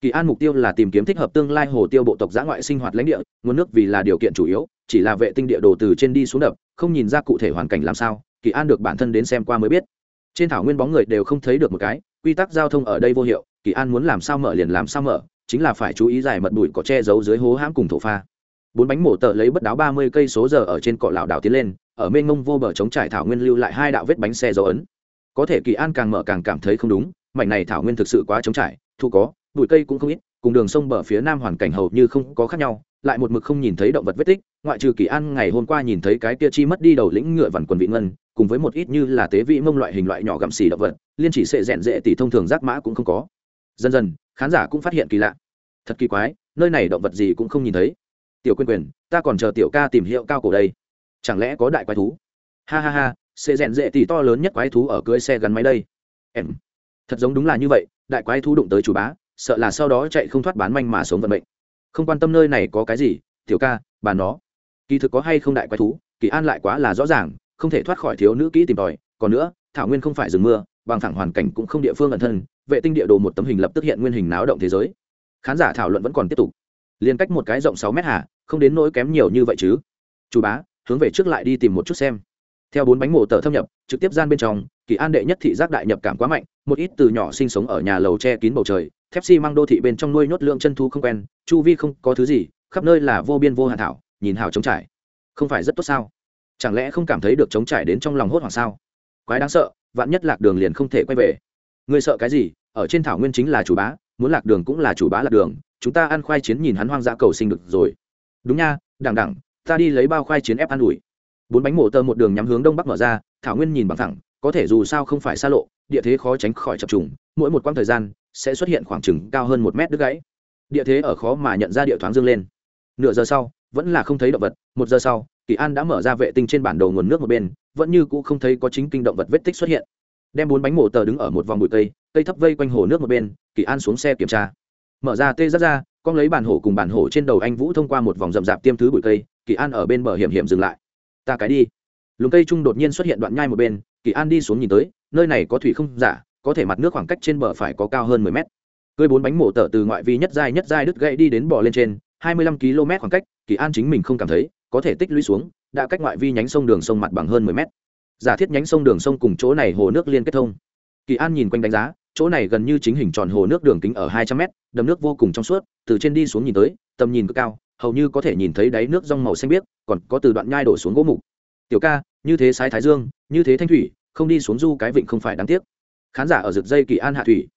Kỳ an mục tiêu là tìm kiếm thích hợp tương lai hồ tiêu bộ tộc giã ngoại sinh hoạt lãnh địa, nguồn nước vì là điều kiện chủ yếu, chỉ là vệ tinh địa đồ từ trên đi xuống đập, không nhìn ra cụ thể hoàn cảnh làm sao, kỳ an được bản thân đến xem qua mới biết. Trên thảo nguyên bóng người đều không thấy được một cái, quy tắc giao thông ở đây vô hiệu, kỳ an muốn làm sao mở liền làm sao mở, chính là phải chú ý giải mật bụi có che giấu dưới hố hãm cùng thổ pha. Bốn bánh mổ tợ lấy bất đáo ba mươi cây số giờ ở trên cọ lảo đảo tiến lên ở mênh mông vô bờ chống trải thảo nguyên lưu lại hai đạo vết bánh xe dấu ấn. Có thể kỳ an càng mở càng cảm thấy không đúng, mảnh này thảo nguyên thực sự quá chống trải, thu có, bụi cây cũng không ít, cùng đường sông bờ phía nam hoàn cảnh hầu như không có khác nhau, lại một mực không nhìn thấy động vật vết tích, ngoại trừ kỳ an ngày hôm qua nhìn thấy cái kia chi mất đi đầu lĩnh ngựa vằn quần vị ngân, cùng với một ít như là tế vị mông loại hình loại nhỏ gặm xì động vật, liên chỉ sệ rẽn rễ tỷ thông thường giác mã cũng không có. Dần dần, khán giả cũng phát hiện kỳ lạ. Thật kỳ quái, nơi này động vật gì cũng không nhìn thấy. Tiểu quyền quyền ta còn chờ tiểu ca tìm hiệu cao cổ đây chẳng lẽ có đại quái thú? Ha ha ha xe rèn dễ tỷ to lớn nhất quái thú ở cưới xe gắn máy đây. Em. Thật giống đúng là như vậy, đại quái thú đụng tới chủ bá, sợ là sau đó chạy không thoát bán manh mà sống vận mệnh. Không quan tâm nơi này có cái gì, tiểu ca, bà nó. Kỳ thực có hay không đại quái thú, kỳ an lại quá là rõ ràng, không thể thoát khỏi thiếu nữ kỹ tìm tòi. Còn nữa, thảo nguyên không phải rừng mưa, bằng thẳng hoàn cảnh cũng không địa phương ẩn thân, vệ tinh địa đồ một tấm hình lập tức hiện nguyên hình náo động thế giới. Khán giả thảo luận vẫn còn tiếp tục. Liên cách một cái rộng sáu mét hà, không đến nỗi kém nhiều như vậy chứ. Chủ bá hướng về trước lại đi tìm một chút xem. Theo bốn bánh mổ tờ thâm nhập, trực tiếp gian bên trong, kỳ an đệ nhất thị giác đại nhập cảm quá mạnh, một ít từ nhỏ sinh sống ở nhà lầu che kín bầu trời, thép xi mang đô thị bên trong nuôi nhốt lượng chân thu không quen, chu vi không có thứ gì, khắp nơi là vô biên vô hạ thảo, nhìn hào trống trải. Không phải rất tốt sao? Chẳng lẽ không cảm thấy được trống trải đến trong lòng hốt hoảng sao? Quái đáng sợ, vạn nhất lạc đường liền không thể quay về. Người sợ cái gì? Ở trên thảo nguyên chính là chủ bá, muốn lạc đường cũng là chủ bá lạc đường, chúng ta ăn khoai chiến nhìn hắn hoang dã cầu sinh được rồi. Đúng nha, đằng đẳng ta đi lấy bao khoai chiến ép ăn ủi. Bốn bánh mổ tơ một đường nhắm hướng đông bắc mở ra, thảo nguyên nhìn bằng thẳng, có thể dù sao không phải xa lộ, địa thế khó tránh khỏi chập trùng, mỗi một quãng thời gian sẽ xuất hiện khoảng chừng cao hơn một mét đứt gãy. Địa thế ở khó mà nhận ra địa thoáng dương lên. Nửa giờ sau, vẫn là không thấy động vật, một giờ sau, kỳ an đã mở ra vệ tinh trên bản đồ nguồn nước một bên, vẫn như cũ không thấy có chính kinh động vật vết tích xuất hiện. Đem bốn bánh mổ tờ đứng ở một vòng bụi cây cây thấp vây quanh hồ nước một bên, kỳ an xuống xe kiểm tra. Mở ra tê rất ra con lấy bản hổ cùng bản hổ trên đầu anh vũ thông qua một vòng rậm rạp tiêm thứ bụi cây, kỳ an ở bên bờ hiểm hiểm dừng lại. Ta cái đi. Lùm cây trung đột nhiên xuất hiện đoạn nhai một bên, kỳ an đi xuống nhìn tới, nơi này có thủy không giả, có thể mặt nước khoảng cách trên bờ phải có cao hơn mười mét. Cơi bốn bánh mổ tở từ ngoại vi nhất giai nhất giai đứt gãy đi đến bò lên trên, hai mươi lăm km khoảng cách, kỳ an chính mình không cảm thấy, có thể tích lũy xuống, đã cách ngoại vi nhánh sông đường sông mặt bằng hơn mười mét. Giả thiết nhánh sông đường sông cùng chỗ này hồ nước liên kết thông. Kỳ an nhìn quanh đánh giá chỗ này gần như chính hình tròn hồ nước đường kính ở hai trăm mét, đầm nước vô cùng trong suốt, từ trên đi xuống nhìn tới, tầm nhìn cực cao, hầu như có thể nhìn thấy đáy nước rong màu xanh biếc, còn có từ đoạn nhai đổ xuống gỗ mục. Tiểu ca, như thế sái thái dương, như thế thanh thủy, không đi xuống du cái vịnh không phải đáng tiếc. Khán giả ở rực dây kỳ an hạ thủy.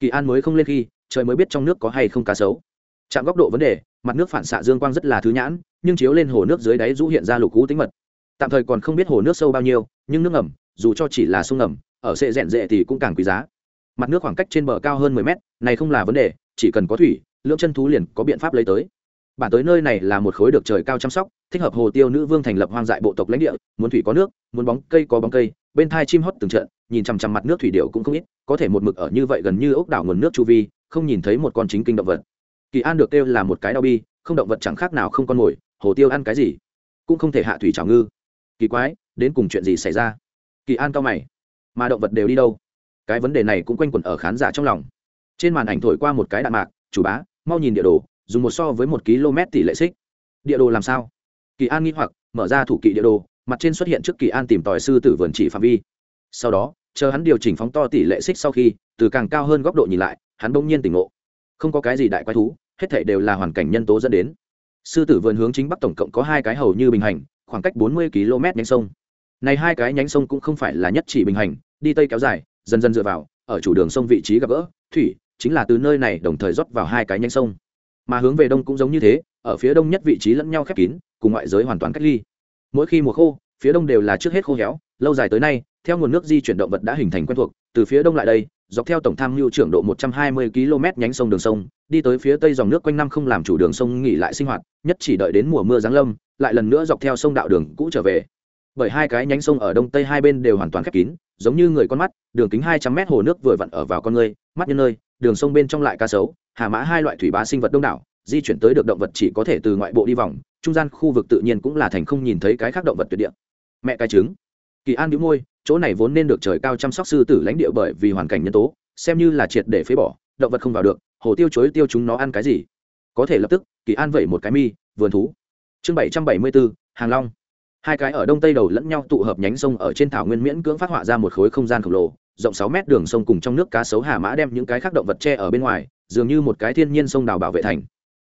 Kỳ an mới không lên khi, trời mới biết trong nước có hay không cá sấu. Chạm góc độ vấn đề, mặt nước phản xạ dương quang rất là thứ nhãn, nhưng chiếu lên hồ nước dưới đáy rũ hiện ra lục cú tính mật. Tạm thời còn không biết hồ nước sâu bao nhiêu, nhưng nước ngầm, dù cho chỉ là sông ngầm, ở sệ rẽn rệ thì cũng càng quý giá mặt nước khoảng cách trên bờ cao hơn mười mét, này không là vấn đề, chỉ cần có thủy, lưỡng chân thú liền có biện pháp lấy tới. Bản tới nơi này là một khối được trời cao chăm sóc, thích hợp hồ tiêu nữ vương thành lập hoang dại bộ tộc lãnh địa, muốn thủy có nước, muốn bóng cây có bóng cây, bên thai chim hót từng trận, nhìn chằm chằm mặt nước thủy điệu cũng không ít, có thể một mực ở như vậy gần như ốc đảo nguồn nước chu vi, không nhìn thấy một con chính kinh động vật. Kỳ an được kêu là một cái đau bi, không động vật chẳng khác nào không con mồi, hồ tiêu ăn cái gì? Cũng không thể hạ thủy trào ngư. Kỳ quái, đến cùng chuyện gì xảy ra? Kỳ an cao mày, mà động vật đều đi đâu? Cái vấn đề này cũng quanh quẩn ở khán giả trong lòng. Trên màn ảnh thổi qua một cái đạn mạc, chủ bá, mau nhìn địa đồ, dùng một so với một km tỷ lệ xích. Địa đồ làm sao? Kỳ an nghĩ hoặc, mở ra thủ kỵ địa đồ, mặt trên xuất hiện trước kỳ an tìm tòi sư tử vườn chỉ phạm vi. Sau đó, chờ hắn điều chỉnh phóng to tỷ lệ xích sau khi, từ càng cao hơn góc độ nhìn lại, hắn bỗng nhiên tỉnh ngộ. Không có cái gì đại quái thú, hết thể đều là hoàn cảnh nhân tố dẫn đến. Sư tử vườn hướng chính bắc tổng cộng có hai cái hầu như bình hành, khoảng cách bốn mươi km nhánh sông. Này hai cái nhánh sông cũng không phải là nhất chỉ bình hành, đi tây kéo dài dần dần dựa vào, ở chủ đường sông vị trí gặp gỡ, thủy, chính là từ nơi này đồng thời rót vào hai cái nhánh sông. Mà hướng về đông cũng giống như thế, ở phía đông nhất vị trí lẫn nhau khép kín, cùng ngoại giới hoàn toàn cách ly. Mỗi khi mùa khô, phía đông đều là trước hết khô héo, lâu dài tới nay, theo nguồn nước di chuyển động vật đã hình thành quen thuộc, từ phía đông lại đây, dọc theo tổng tham mưu trưởng độ 120 km nhánh sông đường sông, đi tới phía tây dòng nước quanh năm không làm chủ đường sông nghỉ lại sinh hoạt, nhất chỉ đợi đến mùa mưa giáng lâm, lại lần nữa dọc theo sông đạo đường cũ trở về bởi hai cái nhánh sông ở đông tây hai bên đều hoàn toàn khép kín, giống như người con mắt, đường kính 200 mét hồ nước vừa vặn ở vào con người mắt nhân nơi, đường sông bên trong lại cá sấu, hà mã hai loại thủy bá sinh vật đông đảo, di chuyển tới được động vật chỉ có thể từ ngoại bộ đi vòng, trung gian khu vực tự nhiên cũng là thành không nhìn thấy cái khác động vật tuyệt địa. Mẹ cái trứng. Kỳ an đĩu môi, chỗ này vốn nên được trời cao chăm sóc sư tử lãnh địa bởi vì hoàn cảnh nhân tố, xem như là triệt để phế bỏ, động vật không vào được, hồ tiêu chối tiêu chúng nó ăn cái gì? Có thể lập tức, kỳ an vẩy một cái mi, vườn thú. Chương bảy trăm bảy mươi bốn hàng long hai cái ở đông tây đầu lẫn nhau tụ hợp nhánh sông ở trên thảo nguyên miễn cưỡng phát họa ra một khối không gian khổng lồ, rộng sáu mét đường sông cùng trong nước cá sấu hà mã đem những cái khác động vật tre ở bên ngoài, dường như một cái thiên nhiên sông đào bảo vệ thành.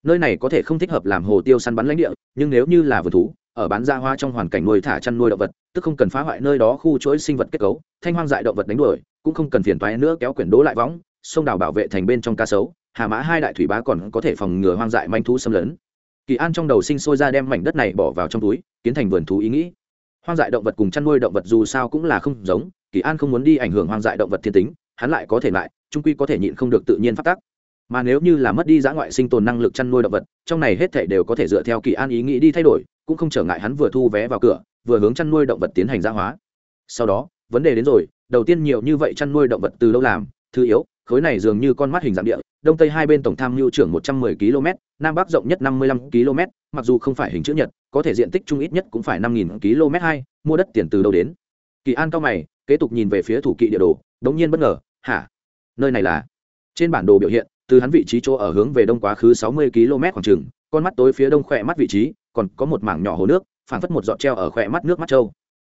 Nơi này có thể không thích hợp làm hồ tiêu săn bắn lãnh địa, nhưng nếu như là vườn thú, ở bán ra hoa trong hoàn cảnh nuôi thả chăn nuôi động vật, tức không cần phá hoại nơi đó khu chuỗi sinh vật kết cấu, thanh hoang dại động vật đánh đuổi, cũng không cần phiền toái nữa kéo quyển đố lại võng, sông đào bảo vệ thành bên trong cá sấu, hà mã hai đại thủy bá còn có thể phòng ngừa hoang dại manh thú xâm lấn kỳ an trong đầu sinh sôi ra đem mảnh đất này bỏ vào trong túi, kiến thành vườn thú ý nghĩ. Hoang dại động vật cùng chăn nuôi động vật dù sao cũng là không giống, kỳ an không muốn đi ảnh hưởng hoang dại động vật thiên tính, hắn lại có thể lại trung quy có thể nhịn không được tự nhiên phát tác. Mà nếu như là mất đi giã ngoại sinh tồn năng lực chăn nuôi động vật, trong này hết thể đều có thể dựa theo kỳ an ý nghĩ đi thay đổi, cũng không trở ngại hắn vừa thu vé vào cửa, vừa hướng chăn nuôi động vật tiến hành giã hóa. Sau đó, vấn đề đến rồi, đầu tiên nhiều như vậy chăn nuôi động vật từ đâu làm, thứ yếu khối này dường như con mắt hình dạng địa, đông tây hai bên tổng tham mưu trưởng một trăm 110 km, nam bắc rộng nhất năm mươi 55 km, mặc dù không phải hình chữ nhật, có thể diện tích chung ít nhất cũng phải năm nghìn km hai, mua đất tiền từ đâu đến. Kỳ an cao mày, kế tục nhìn về phía thủ kỵ địa đồ, đống nhiên bất ngờ, hả? Nơi này là? Trên bản đồ biểu hiện, từ hắn vị trí chỗ ở hướng về đông quá khứ sáu mươi km khoảng trường con mắt tối phía đông khỏe mắt vị trí, còn có một mảng nhỏ hồ nước, phảng phất một giọt treo ở khỏe mắt nước mắt trâu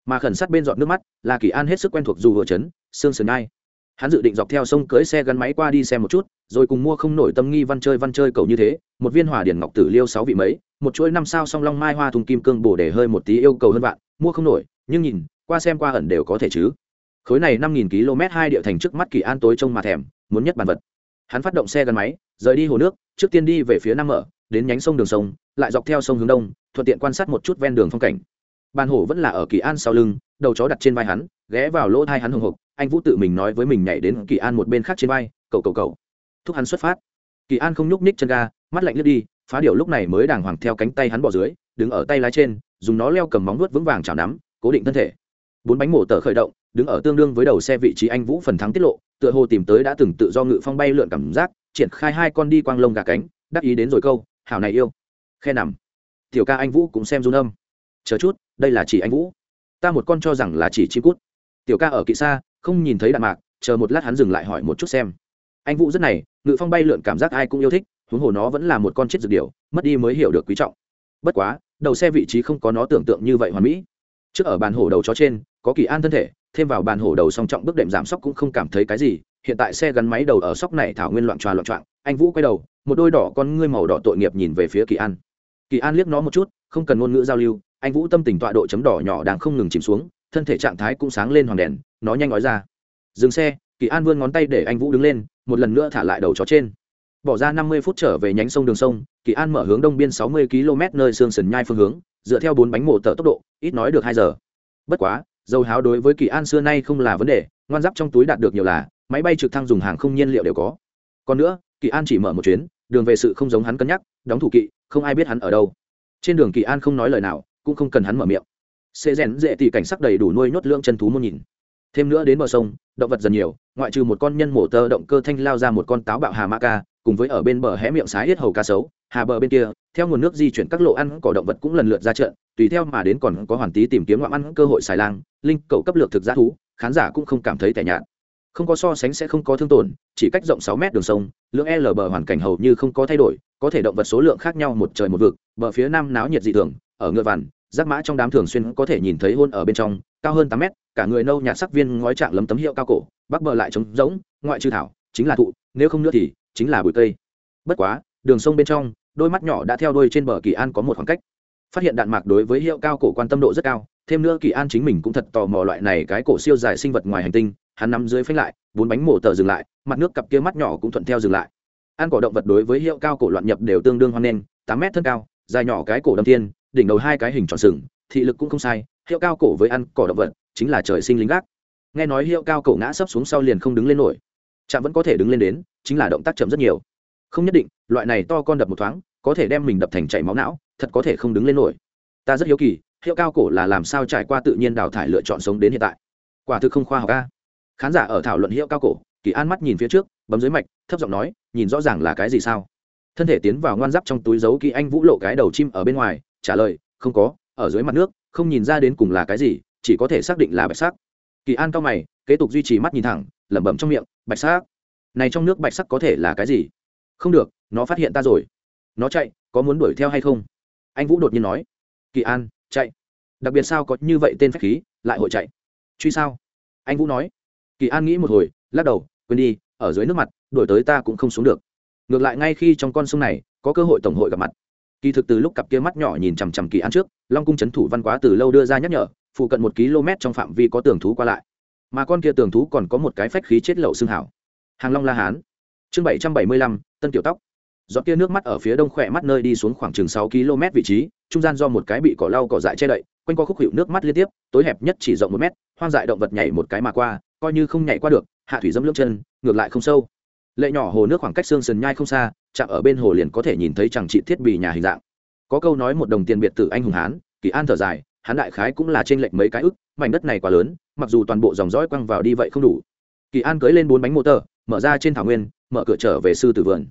mà khẩn sát bên giọt nước mắt, là kỳ an hết sức quen thuộc dù vừa chấn xương sườn nai hắn dự định dọc theo sông cưới xe gắn máy qua đi xem một chút, rồi cùng mua không nổi tâm nghi văn chơi văn chơi cầu như thế, một viên hỏa điển ngọc tử liêu sáu vị mấy, một chuỗi năm sao song long mai hoa thùng kim cương bổ để hơi một tí yêu cầu hơn vạn, mua không nổi, nhưng nhìn, qua xem qua ẩn đều có thể chứ. Khối này năm nghìn km hai địa thành trước mắt kỳ an tối trông mà thèm, muốn nhất bản vật. Hắn phát động xe gắn máy, rời đi hồ nước, trước tiên đi về phía nam mở, đến nhánh sông đường sông, lại dọc theo sông hướng đông, thuận tiện quan sát một chút ven đường phong cảnh. Bàn hổ vẫn là ở kỳ an sau lưng, đầu chó đặt trên vai hắn, ghé vào lỗ thai hắn hồng hộc anh vũ tự mình nói với mình nhảy đến kỳ an một bên khác trên vai, cậu cậu cậu. Thúc hắn xuất phát. Kỳ an không nhúc ních chân ga, mắt lạnh lướt đi, phá điệu lúc này mới đàng hoàng theo cánh tay hắn bỏ dưới, đứng ở tay lái trên, dùng nó leo cầm móng nuốt vững vàng chảo nắm, cố định thân thể. Bốn bánh mổ tờ khởi động, đứng ở tương đương với đầu xe vị trí anh vũ phần thắng tiết lộ, tựa hồ tìm tới đã từng tự do ngự phong bay lượn cảm giác, triển khai hai con đi quang lông gà cánh, đắc ý đến rồi câu, hảo này yêu. Khe nằm. Tiểu ca anh vũ cũng xem run âm. Chờ chút, đây là chỉ anh vũ. Ta một con cho rằng là chỉ chim cút. Tiểu ca ở kỵ xa không nhìn thấy đạn mạc, chờ một lát hắn dừng lại hỏi một chút xem. Anh vũ rất này, ngự phong bay lượn cảm giác ai cũng yêu thích, huống hồ nó vẫn là một con chết dược điều mất đi mới hiểu được quý trọng. Bất quá, đầu xe vị trí không có nó tưởng tượng như vậy hoàn mỹ. Trước ở bàn hổ đầu chó trên, có kỳ an thân thể, thêm vào bàn hổ đầu song trọng bước đệm giảm sóc cũng không cảm thấy cái gì, hiện tại xe gắn máy đầu ở sóc này thảo nguyên loạn tròa loạn trọng anh vũ quay đầu, một đôi đỏ con ngươi màu đỏ tội nghiệp nhìn về phía kỳ an. Kỳ an liếc nó một chút, không cần ngôn ngữ giao lưu, anh vũ tâm tình tọa độ chấm đỏ nhỏ đang không ngừng chìm xuống thân thể trạng thái cũng sáng lên hoàng đèn, nó nhanh nói ra. Dừng xe, kỳ an vươn ngón tay để anh vũ đứng lên, một lần nữa thả lại đầu chó trên. Bỏ ra năm mươi phút trở về nhánh sông đường sông, kỳ an mở hướng đông biên sáu mươi km nơi sương sần nhai phương hướng, dựa theo bốn bánh mổ tờ tốc độ, ít nói được hai giờ. Bất quá, dầu háo đối với kỳ an xưa nay không là vấn đề, ngoan giáp trong túi đạt được nhiều là, máy bay trực thăng dùng hàng không nhiên liệu đều có. Còn nữa, kỳ an chỉ mở một chuyến, đường về sự không giống hắn cân nhắc, đóng thủ kỵ, không ai biết hắn ở đâu. Trên đường kỳ an không nói lời nào, cũng không cần hắn mở miệng xê rèn dễ thì cảnh sắc đầy đủ nuôi nhốt lượng chân thú muốn nhìn. Thêm nữa đến bờ sông, động vật dần nhiều, ngoại trừ một con nhân mổ tơ động cơ thanh lao ra một con táo bạo hà ma ca, cùng với ở bên bờ hé miệng sái hết hầu cá sấu, hà bờ bên kia, theo nguồn nước di chuyển các lộ ăn cỏ động vật cũng lần lượt ra trận, tùy theo mà đến còn có hoàn tí tìm kiếm ngoạm ăn cơ hội xài lang, linh cầu cấp lược thực giá thú, khán giả cũng không cảm thấy tẻ nhạt. Không có so sánh sẽ không có thương tổn, chỉ cách rộng sáu mét đường sông, lượng e l bờ hoàn cảnh hầu như không có thay đổi, có thể động vật số lượng khác nhau một trời một vực, bờ phía nam náo nhiệt dị thường, ở ngựa vằn giác mã trong đám thường xuyên có thể nhìn thấy hôn ở bên trong, cao hơn tám mét, cả người nâu nhạt sắc viên ngói trạng lấm tấm hiệu cao cổ, bắc bờ lại trống rỗng, ngoại trừ thảo, chính là thụ, nếu không nữa thì chính là bụi cây. Bất quá, đường sông bên trong, đôi mắt nhỏ đã theo đôi trên bờ kỳ an có một khoảng cách. Phát hiện đạn mạc đối với hiệu cao cổ quan tâm độ rất cao, thêm nữa kỳ an chính mình cũng thật tò mò loại này cái cổ siêu dài sinh vật ngoài hành tinh, hắn nằm dưới phanh lại, bốn bánh mổ tờ dừng lại, mặt nước cặp kia mắt nhỏ cũng thuận theo dừng lại. Ăn cỏ động vật đối với hiệu cao cổ loạn nhập đều tương đương hoang nen tám mét thân cao, dài nhỏ cái cổ đâm tiên đỉnh đầu hai cái hình tròn sừng, thị lực cũng không sai, hiệu cao cổ với ăn cỏ động vật chính là trời sinh lính gác. Nghe nói hiệu cao cổ ngã sấp xuống sau liền không đứng lên nổi. Chạm vẫn có thể đứng lên đến, chính là động tác chậm rất nhiều. Không nhất định, loại này to con đập một thoáng, có thể đem mình đập thành chảy máu não, thật có thể không đứng lên nổi. Ta rất hiếu kỳ, hiệu cao cổ là làm sao trải qua tự nhiên đào thải lựa chọn sống đến hiện tại? Quả thực không khoa học ca khán giả ở thảo luận hiệu cao cổ, kỳ an mắt nhìn phía trước, bấm dưới mạch, thấp giọng nói, nhìn rõ ràng là cái gì sao? Thân thể tiến vào ngoan giáp trong túi giấu kỹ anh vũ lộ cái đầu chim ở bên ngoài trả lời, không có, ở dưới mặt nước, không nhìn ra đến cùng là cái gì, chỉ có thể xác định là bạch sắc. Kỳ an cao mày, kế tục duy trì mắt nhìn thẳng, lẩm bẩm trong miệng, bạch sắc? Này trong nước bạch sắc có thể là cái gì? Không được, nó phát hiện ta rồi. Nó chạy, có muốn đuổi theo hay không? Anh vũ đột nhiên nói. Kỳ an, chạy. Đặc biệt sao có như vậy tên phép khí, lại hội chạy? Truy sao? Anh vũ nói. Kỳ an nghĩ một hồi, lắc đầu, quên đi, ở dưới nước mặt, đuổi tới ta cũng không xuống được. Ngược lại ngay khi trong con sông này, có cơ hội tổng hội gặp mặt kỳ thực từ lúc cặp kia mắt nhỏ nhìn chằm chằm kỳ an trước, long cung c h ấ n thủ văn quá từ lâu đưa ra nhắc nhở, phụ cận một km trong phạm vi có tường thú qua lại. Mà con kia tường thú còn có một cái phách khí chết lậu xương hảo. Hàng long la hán. Chương bảy trăm bảy mươi lăm, tân tiểu tóc. Giọt kia nước mắt ở phía đông khỏe mắt nơi đi xuống khoảng chừng sáu km vị trí, trung gian do một cái bị cỏ lau cỏ dại che đậy, quanh co khúc hiệu nước mắt liên tiếp, tối hẹp nhất chỉ rộng một mét, hoang dại động vật nhảy một cái mà qua, coi như không nhảy qua được, hạ thủy dâm lướt chân, ngược lại không sâu. Lệ nhỏ hồ nước khoảng cách xương sườn nhai không xa chạm ở bên hồ liền có thể nhìn thấy chẳng trị thiết bị nhà hình dạng. Có câu nói một đồng tiền biệt tử anh hùng hán, kỳ an thở dài hắn đại khái cũng là trên lệnh mấy cái ức, mảnh đất này quá lớn, mặc dù toàn bộ dòng dõi quăng vào đi vậy không đủ. Kỳ an cưới lên bốn bánh motor mở ra trên thảo nguyên, mở cửa trở về sư tử vườn.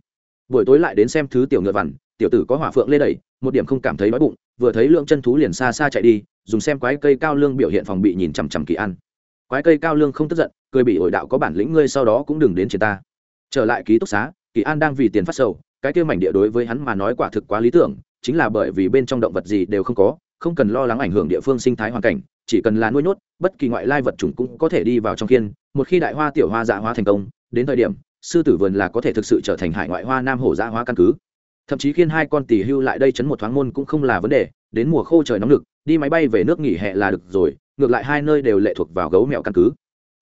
Buổi tối lại đến xem thứ tiểu ngựa vằn, tiểu tử có hỏa phượng lê đẩy, một điểm không cảm thấy đói bụng, vừa thấy lượng chân thú liền xa xa chạy đi, dùng xem quái cây cao lương biểu hiện phòng bị nhìn chằm chằm kỳ an. Quái cây cao lương không tức giận, cười bị ổi đạo có bản lĩnh ngươi sau đó cũng đừng đến trên ta. Trở lại ký túc xá kỳ an đang vì tiền phát sầu, cái kia mảnh địa đối với hắn mà nói quả thực quá lý tưởng, chính là bởi vì bên trong động vật gì đều không có, không cần lo lắng ảnh hưởng địa phương sinh thái hoàn cảnh, chỉ cần là nuôi nhốt, bất kỳ ngoại lai vật chủng cũng có thể đi vào trong khiên. Một khi đại hoa tiểu hoa dạ hóa thành công, đến thời điểm, sư tử vườn là có thể thực sự trở thành hải ngoại hoa nam hổ dạ hóa căn cứ. Thậm chí khiên hai con tỷ hưu lại đây chấn một thoáng môn cũng không là vấn đề, đến mùa khô trời nóng lực đi máy bay về nước nghỉ hè là được rồi, ngược lại hai nơi đều lệ thuộc vào gấu mèo căn cứ.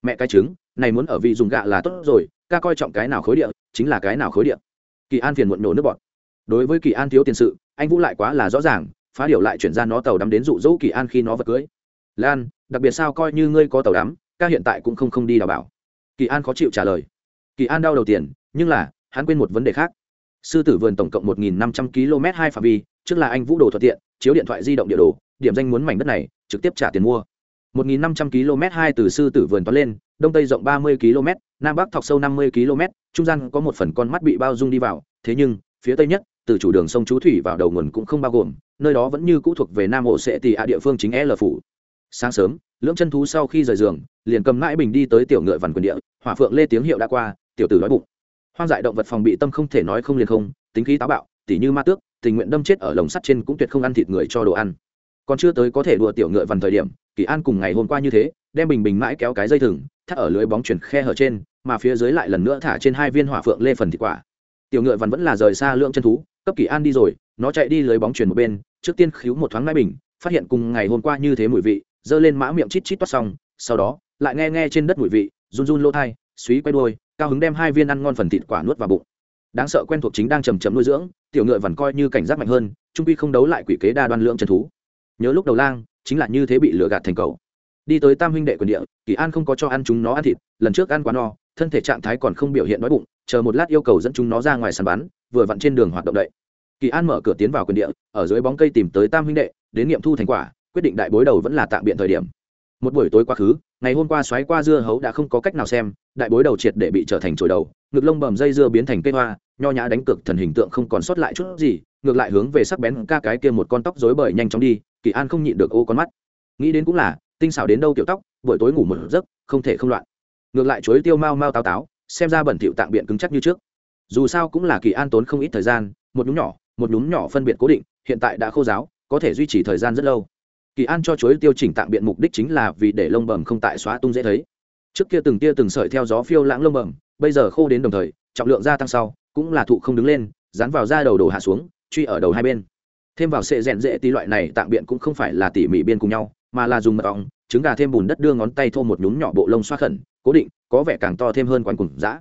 Mẹ cái trứng, này muốn ở vị dùng gạ là tốt rồi, ca coi trọng cái nào khối địa chính là cái nào khối địa? Kỳ an phiền muộn nổ nước bọt. Đối với kỳ an thiếu tiền sự, anh vũ lại quá là rõ ràng, phá điều lại chuyển ra nó tàu đắm đến dụ dỗ kỳ an khi nó vật cưới. Lan, đặc biệt sao coi như ngươi có tàu đắm, ca hiện tại cũng không không đi đào bảo. Kỳ an khó chịu trả lời. Kỳ an đau đầu tiền, nhưng là, hắn quên một vấn đề khác. Sư tử vườn tổng cộng một nghìn năm trăm km hai phạm vi, trước là anh vũ đồ thuận tiện, chiếu điện thoại di động địa đồ, điểm danh muốn mảnh đất này, trực tiếp trả tiền mua. 1.500 km hai từ sư tử vườn toán lên, đông tây rộng 30 km, nam bắc thọc sâu 50 km, trung gian có một phần con mắt bị bao dung đi vào. Thế nhưng, phía tây nhất, từ chủ đường sông chú thủy vào đầu nguồn cũng không bao gồm, nơi đó vẫn như cũ thuộc về nam ổ sẽ tì ạ địa phương chính l phủ. Sáng sớm, lưỡng chân thú sau khi rời giường, liền cầm mãi bình đi tới tiểu ngựa vằn quyền địa, hỏa phượng lê tiếng hiệu đã qua, tiểu tử đói bụng. Hoang dại động vật phòng bị tâm không thể nói không liền không, tính khí táo bạo, tỉ như ma tước, tình nguyện đâm chết ở lồng sắt trên cũng tuyệt không ăn thịt người cho đồ ăn. Còn chưa tới có thể đùa tiểu ngựa vằn thời điểm kỳ an cùng ngày hôm qua như thế, đem bình bình mãi kéo cái dây thừng, thắt ở lưới bóng chuyển khe hở trên, mà phía dưới lại lần nữa thả trên hai viên hỏa phượng lê phần thịt quả. Tiểu ngựa vằn vẫn là rời xa lượng chân thú, cấp kỳ an đi rồi, nó chạy đi lưới bóng chuyển một bên, trước tiên khíu một thoáng mãi bình, phát hiện cùng ngày hôm qua như thế mùi vị, giơ lên mã miệng chít chít toát xong, sau đó, lại nghe nghe trên đất mùi vị, run run lỗ thai suý quay đôi cao hứng đem hai viên ăn ngon phần thịt quả nuốt vào bụng. Đáng sợ quen thuộc chính đang chầm chậm nuôi dưỡng, tiểu ngựa vằn coi như cảnh giác mạnh hơn, trung quy không đấu lại quỷ kế đa đoan lượng chân thú. Nhớ lúc đầu lang chính là như thế bị lừa gạt thành cầu đi tới tam huynh đệ quyền địa, kỳ an không có cho ăn chúng nó ăn thịt, lần trước ăn quá no, thân thể trạng thái còn không biểu hiện đói bụng, chờ một lát yêu cầu dẫn chúng nó ra ngoài sàn bắn, vừa vặn trên đường hoạt động đậy. Kỳ an mở cửa tiến vào quyền địa, ở dưới bóng cây tìm tới tam huynh đệ, đến nghiệm thu thành quả, quyết định đại bối đầu vẫn là tạm biện thời điểm. Một buổi tối quá khứ, ngày hôm qua xoáy qua dưa hấu đã không có cách nào xem, đại bối đầu triệt để bị trở thành trồi đầu, ngực lông bầm dây dưa biến thành cây hoa, nho nhã đánh cực thần hình tượng không còn sót lại chút gì ngược lại hướng về sắc bén ca cái kia một con tóc rối bời nhanh chóng đi, kỳ an không nhịn được ô con mắt. Nghĩ đến cũng là, tinh xảo đến đâu kiểu tóc, buổi tối ngủ một giấc, không thể không loạn. Ngược lại chối tiêu mau mau táo táo, xem ra bẩn thịu tạng biện cứng chắc như trước. Dù sao cũng là kỳ an tốn không ít thời gian, một nhúm nhỏ, một nhúm nhỏ phân biệt cố định, hiện tại đã khô giáo, có thể duy trì thời gian rất lâu. Kỳ an cho chối tiêu chỉnh tạng biện mục đích chính là vì để lông bẩm không tại xóa tung dễ thấy. Trước kia từng tia từng sợi theo gió phiêu lãng lông bẩm, bây giờ khô đến đồng thời, trọng lượng gia tăng sau, cũng là thụ không đứng lên, dán vào da đầu đổ hạ xuống truy ở đầu hai bên. Thêm vào sệ rèn dễ tí loại này tạm biện cũng không phải là tỉ mỉ biên cùng nhau, mà là dùng mật ong, trứng gà thêm bùn đất đưa ngón tay thô một nhúm nhỏ bộ lông xoa khẩn, cố định, có vẻ càng to thêm hơn quanh cùng dã.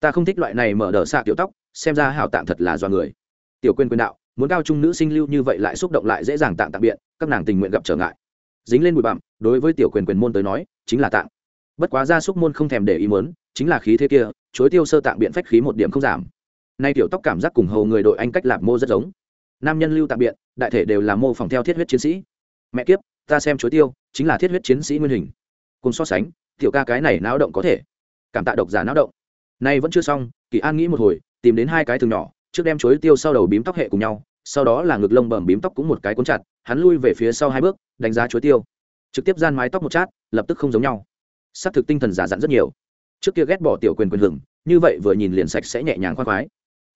Ta không thích loại này mở đờ xạ tiểu tóc, xem ra hảo tạng thật là do người. Tiểu quên quyền đạo, muốn cao trung nữ sinh lưu như vậy lại xúc động lại dễ dàng tạng tạm biện, các nàng tình nguyện gặp trở ngại. Dính lên bụi bặm, đối với tiểu quyền quyền môn tới nói, chính là tạng. Bất quá gia súc môn không thèm để ý mớn chính là khí thế kia, chối tiêu sơ tạng biện phách khí một điểm không giảm nay tiểu tóc cảm giác cùng hầu người đội anh cách lạp mô rất giống. Nam nhân lưu tạm biện đại thể đều là mô phỏng theo thiết huyết chiến sĩ. Mẹ kiếp, ta xem chối tiêu, chính là thiết huyết chiến sĩ nguyên hình. Cùng so sánh, tiểu ca cái này náo động có thể. Cảm tạ độc giả náo động. Nay vẫn chưa xong, kỳ an nghĩ một hồi, tìm đến hai cái thường nhỏ, trước đem chối tiêu sau đầu bím tóc hệ cùng nhau, sau đó là ngực lông bẩm bím tóc cũng một cái cuốn chặt, hắn lui về phía sau hai bước, đánh giá chối tiêu. Trực tiếp gian mái tóc một chát, lập tức không giống nhau. S c thực tinh thần giả dặn rất nhiều. Trước kia ghét bỏ tiểu quyền quyền hưởng, như vậy vừa nhìn liền sạch sẽ nhẹ nhàng khoan khoái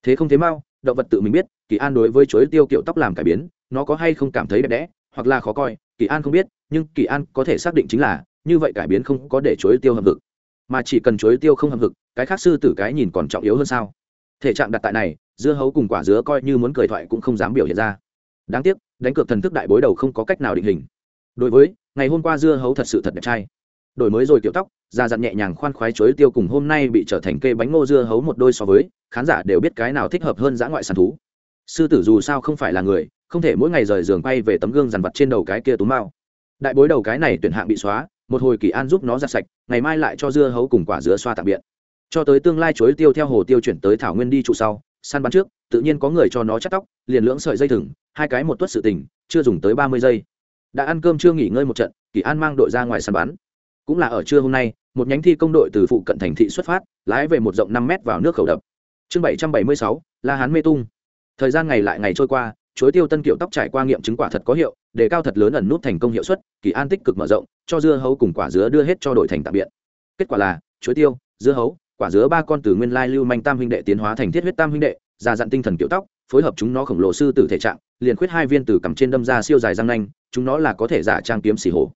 thế không thế mau, động vật tự mình biết, kỳ an đối với chuối tiêu kiểu tóc làm cải biến, nó có hay không cảm thấy đẹp đẽ, hoặc là khó coi, kỳ an không biết, nhưng kỳ an có thể xác định chính là, như vậy cải biến không có để chuối tiêu hầm vực mà chỉ cần chuối tiêu không hầm vực cái khác sư tử cái nhìn còn trọng yếu hơn sao? Thể trạng đặt tại này, dưa hấu cùng quả dứa coi như muốn cười thoại cũng không dám biểu hiện ra. Đáng tiếc, đánh cược thần thức đại bối đầu không có cách nào định hình. Đối với, ngày hôm qua dưa hấu thật sự thật đẹp trai. Đổi mới rồi kiểu tóc ra dặn nhẹ nhàng khoan khoái chối tiêu cùng hôm nay bị trở thành cây bánh ngô dưa hấu một đôi so với, khán giả đều biết cái nào thích hợp hơn dã ngoại sàn thú. Sư tử dù sao không phải là người, không thể mỗi ngày rời giường quay về tấm gương dằn vặt trên đầu cái kia túm mao. Đại bối đầu cái này tuyển hạng bị xóa, một hồi kỳ an giúp nó giặt sạch, ngày mai lại cho dưa hấu cùng quả dứa xoa tạm biệt. Cho tới tương lai chuối tiêu theo hồ tiêu chuyển tới thảo nguyên đi trụ sau, săn bắn trước, tự nhiên có người cho nó chắt tóc, liền lưỡng sợi dây thừng, hai cái một tuất sự tình, chưa dùng tới ba mươi giây. Đã ăn cơm chưa nghỉ ngơi một trận, kỳ an mang đội ra ngoài săn bắn cũng là ở trưa hôm nay, một nhánh thi công đội từ phụ cận thành thị xuất phát, lái về một rộng năm mét vào nước khẩu đập. Chương bảy trăm bảy mươi sáu, la hán mê tung. Thời gian ngày lại ngày trôi qua, chuối tiêu tân kiệu tóc trải qua nghiệm chứng quả thật có hiệu, đề cao thật lớn ẩn nút thành công hiệu suất, kỳ an tích cực mở rộng, cho dưa hấu cùng quả dứa đưa hết cho đội thành tạm biện kết quả là, chuối tiêu, dưa hấu, quả dứa ba con từ nguyên lai lưu manh tam huynh đệ tiến hóa thành thiết huyết tam huynh đệ, già dặn tinh thần kiểu tóc, phối hợp chúng nó khổng lồ sư tử thể trạng, liền khuyết hai viên từ cằm trên đâm ra siêu dài răng nanh, chúng nó là có thể giả trang kiếm xỉ hổ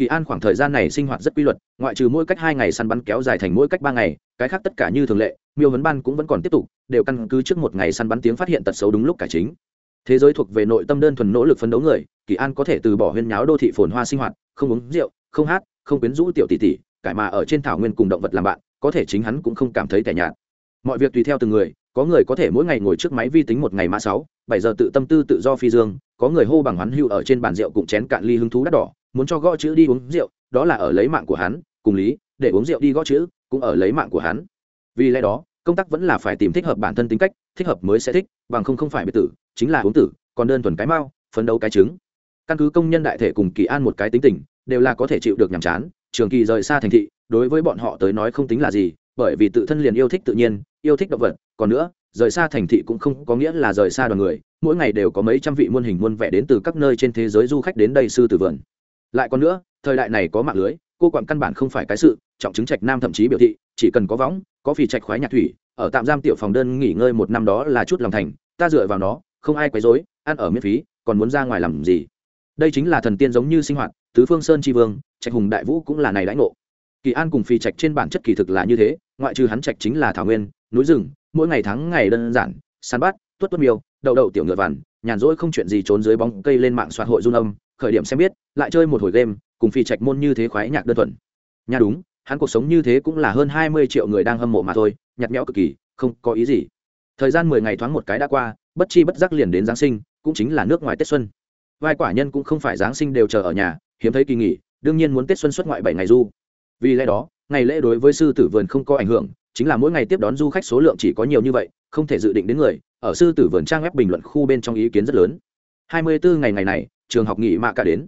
kỳ an khoảng thời gian này sinh hoạt rất quy luật, ngoại trừ mỗi cách hai ngày săn bắn kéo dài thành mỗi cách ba ngày, cái khác tất cả như thường lệ, miêu vấn ban cũng vẫn còn tiếp tục, đều căn cứ trước một ngày săn bắn tiếng phát hiện tật xấu đúng lúc cải chính. Thế giới thuộc về nội tâm đơn thuần nỗ lực phấn đấu người, kỳ an có thể từ bỏ huyên nháo đô thị phồn hoa sinh hoạt, không uống rượu, không hát, không quyến rũ tiểu tỷ tỷ, cải mà ở trên thảo nguyên cùng động vật làm bạn, có thể chính hắn cũng không cảm thấy tẻ nhạt. Mọi việc tùy theo từng người, có người có thể mỗi ngày ngồi trước máy vi tính một ngày mã sáu, bảy giờ tự tâm tư tự do phi dương, có người hô bằng hoán hưu ở trên bàn rượu cùng chén cạn ly hứng thú đắt đỏ muốn cho gõ chữ đi uống rượu, đó là ở lấy mạng của hắn, cùng lý, để uống rượu đi gõ chữ, cũng ở lấy mạng của hắn. Vì lẽ đó, công tác vẫn là phải tìm thích hợp bản thân tính cách, thích hợp mới sẽ thích, bằng không không phải biệt tử, chính là uống tử, còn đơn thuần cái mao phấn đấu cái trứng. Căn cứ công nhân đại thể cùng kỳ an một cái tính tình, đều là có thể chịu được nhàm chán, trường kỳ rời xa thành thị, đối với bọn họ tới nói không tính là gì, bởi vì tự thân liền yêu thích tự nhiên, yêu thích động vật, còn nữa, rời xa thành thị cũng không có nghĩa là rời xa đoàn người, mỗi ngày đều có mấy trăm vị muôn hình muôn vẻ đến từ các nơi trên thế giới du khách đến đây sư tử vườn lại còn nữa, thời đại này có mạng lưới, cô quản căn bản không phải cái sự, trọng chứng trạch nam thậm chí biểu thị, chỉ cần có võng, có phì trạch khoái nhạc thủy, ở tạm giam tiểu phòng đơn nghỉ ngơi một năm đó là chút lòng thành, ta dựa vào nó, không ai quấy rối, ăn ở miễn phí, còn muốn ra ngoài làm gì? Đây chính là thần tiên giống như sinh hoạt, tứ phương sơn tri vương, trạch hùng đại vũ cũng là này đãi ngộ. Kỳ an cùng phi trạch trên bản chất kỳ thực là như thế, ngoại trừ hắn trạch chính là thảo nguyên, núi rừng, mỗi ngày tháng ngày đơn giản, săn bắt, tuất tuất miêu, đậu đậu tiểu ngựa vằn, nhàn rỗi không chuyện gì trốn dưới bóng cây lên mạng soạn hội run âm khởi điểm xem biết, lại chơi một hồi game, cùng phi trạch môn như thế khoái nhạc đơn thuần. Nhà đúng, hắn cuộc sống như thế cũng là hơn hai mươi triệu người đang hâm mộ mà thôi, Nhạt nhẽo cực kỳ, không có ý gì. Thời gian mười ngày thoáng một cái đã qua, bất chi bất giác liền đến giáng sinh, cũng chính là nước ngoài tết xuân. Vai quả nhân cũng không phải giáng sinh đều chờ ở nhà, hiếm thấy kỳ nghỉ, đương nhiên muốn tết xuân xuất ngoại bảy ngày du. Vì lẽ đó, ngày lễ đối với sư tử vườn không có ảnh hưởng, chính là mỗi ngày tiếp đón du khách số lượng chỉ có nhiều như vậy, không thể dự định đến người, ở sư tử vườn trang web bình luận khu bên trong ý kiến rất lớn. hai mươi bốn ngày ngày này trường học nghỉ mạ cả đến.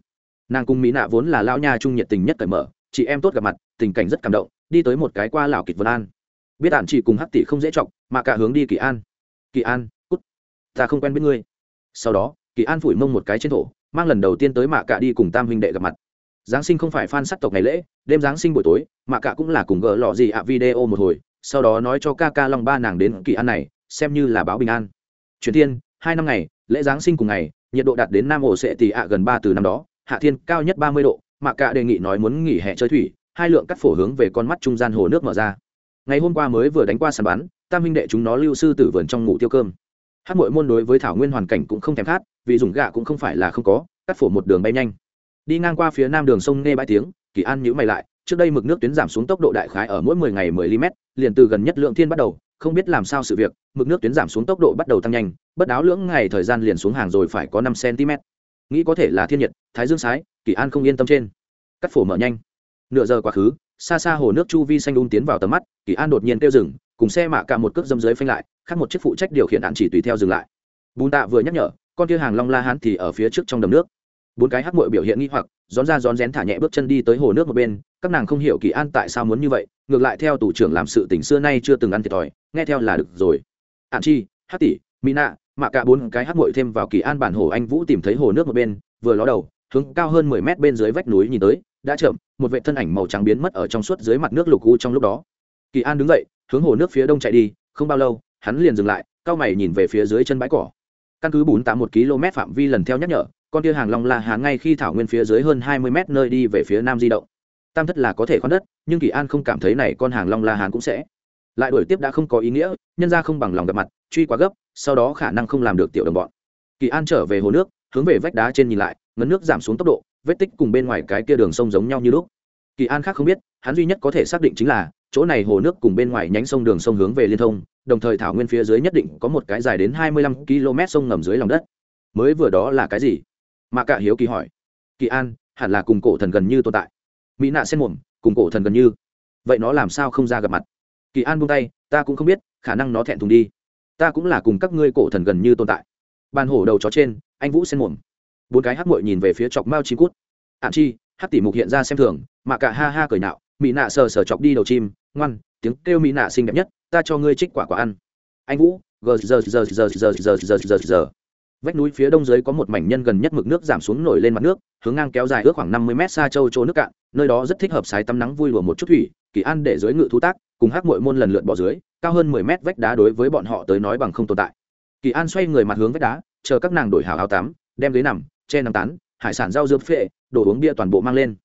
Nàng cùng mỹ nạ vốn là lão nha trung nhiệt tình nhất cởi mở, chị em tốt gặp mặt, tình cảnh rất cảm động, đi tới một cái qua lào kịch vân an. Biết ạn chị cùng hắc tỷ không dễ chọc, mà cả hướng đi kỳ an. Kỳ an, cút. Ta không quen biết ngươi. Sau đó, kỳ an phủi mông một cái trên thổ, mang lần đầu tiên tới mạ cả đi cùng tam huynh đệ gặp mặt. Giáng sinh không phải phan sắc tộc ngày lễ, đêm giáng sinh buổi tối, mạ cả cũng là cùng gỡ lọ gì ạ video một hồi, sau đó nói cho ca ca long ba nàng đến kỳ an này, xem như là báo bình an. Truyền thiên, hai năm ngày, lễ giáng sinh cùng ngày nhiệt độ đạt đến nam ổ sẽ tỷ ạ gần ba từ năm đó hạ thiên cao nhất ba mươi độ mạ cả đề nghị nói muốn nghỉ hè chơi thủy hai lượng cắt phổ hướng về con mắt trung gian hồ nước mở ra. Ngày hôm qua mới vừa đánh qua sàn bắn tam minh đệ chúng nó lưu sư tử vườn trong ngủ tiêu cơm. Hát mội môn đối với thảo nguyên hoàn cảnh cũng không thèm khát vì dùng gạ cũng không phải là không có cắt phổ một đường bay nhanh. Đi ngang qua phía nam đường sông nghe bãi tiếng kỳ an nhữ mày lại trước đây mực nước tuyến giảm xuống tốc độ đại khái ở mỗi 10 ngày 10 mm, liền từ gần nhất lượng thiên bắt đầu, không biết làm sao sự việc, mực nước tuyến giảm xuống tốc độ bắt đầu tăng nhanh, bất đáo lưỡng ngày thời gian liền xuống hàng rồi phải có 5 cm. Nghĩ có thể là thiên nhiệt, thái dương sái, Kỳ An không yên tâm trên. Cắt phổ mở nhanh. Nửa giờ quá khứ, xa xa hồ nước chu vi xanh um tiến vào tầm mắt, Kỳ An đột nhiên kêu dừng, cùng xe mạ cả một cước dâm dưới phanh lại, khác một chiếc phụ trách điều khiển án chỉ tùy theo dừng lại. Bùn Tạ vừa nhắc nhở, con kia hàng long la hán thì ở phía trước trong đầm nước bốn cái hắc mội biểu hiện nghi hoặc rón ra rón rén thả nhẹ bước chân đi tới hồ nước một bên các nàng không hiểu kỳ an tại sao muốn như vậy, ngược lại theo tủ trưởng làm sự tình xưa nay chưa từng ăn thiệt thòi, nghe theo là được rồi. Ạn chi hát tỷ mỹ nạ mạ cả bốn cái hát mội thêm vào kỳ an bản hồ anh vũ tìm thấy hồ nước một bên, vừa ló đầu, hướng cao hơn mười mét bên dưới vách núi nhìn tới, đã chậm, một vệ thân ảnh màu trắng biến mất ở trong suốt dưới mặt nước lục u trong lúc đó. Kỳ an đứng dậy, hướng hồ nước phía đông chạy đi, không bao lâu, hắn liền dừng lại, cao mày nhìn về phía dưới chân bãi cỏ. Căn cứ bốn tám một km phạm vi lần theo nhắc nhở, con tia hàng long la hán ngay khi thảo nguyên phía dưới hơn hai mươi mét nơi đi về phía nam di động tam thất là có thể khoan đất, nhưng kỳ an không cảm thấy này con hàng long la hán cũng sẽ. Lại đuổi tiếp đã không có ý nghĩa, nhân ra không bằng lòng gặp mặt, truy quá gấp, sau đó khả năng không làm được tiểu đồng bọn. Kỳ an trở về hồ nước, hướng về vách đá trên nhìn lại, ngấn nước giảm xuống tốc độ, vết tích cùng bên ngoài cái kia đường sông giống nhau như lúc. Kỳ an khác không biết, hắn duy nhất có thể xác định chính là, chỗ này hồ nước cùng bên ngoài nhánh sông đường sông hướng về liên thông, đồng thời thảo nguyên phía dưới nhất định có một cái dài đến hai mươi lăm km sông ngầm dưới lòng đất. Mới vừa đó là cái gì? Mà cả hiếu kỳ hỏi. Kỳ an, hẳn là cùng cổ thần gần như tồn tại mỹ nạ xen mồm, cùng cổ thần gần như. Vậy nó làm sao không ra gặp mặt? Kỳ an buông tay, ta cũng không biết, khả năng nó thẹn thùng đi. Ta cũng là cùng các ngươi cổ thần gần như tồn tại. Bàn hổ đầu chó trên, anh vũ xen mồm. Bốn cái hát mội nhìn về phía chọc mao chim cút. Ạn chi hát tỷ mục hiện ra xem thường, mà cả ha ha cười nạo, mỹ nạ sờ sờ chọc đi đầu chim, ngoan, tiếng kêu mỹ nạ xinh đẹp nhất, ta cho ngươi trích quả quả ăn. Anh vũ, gờ giờ giờ giờ giờ giờ giờ giờ vách núi phía đông dưới có một mảnh nhân gần nhất mực nước giảm xuống nổi lên mặt nước, hướng ngang kéo dài ước khoảng năm mươi mét xa châu chỗ nước cạn, nơi đó rất thích hợp sái tắm nắng vui lùa một chút thủy, kỳ an để dưới ngự thú tác, cùng hát mội môn lần lượt bỏ dưới, cao hơn mười mét vách đá đối với bọn họ tới nói bằng không tồn tại. Kỳ an xoay người mặt hướng vách đá, chờ các nàng đổi hào áo tắm, đem ghế nằm, che nằm tán, hải sản rau dưa phệ, đồ uống bia toàn bộ mang lên.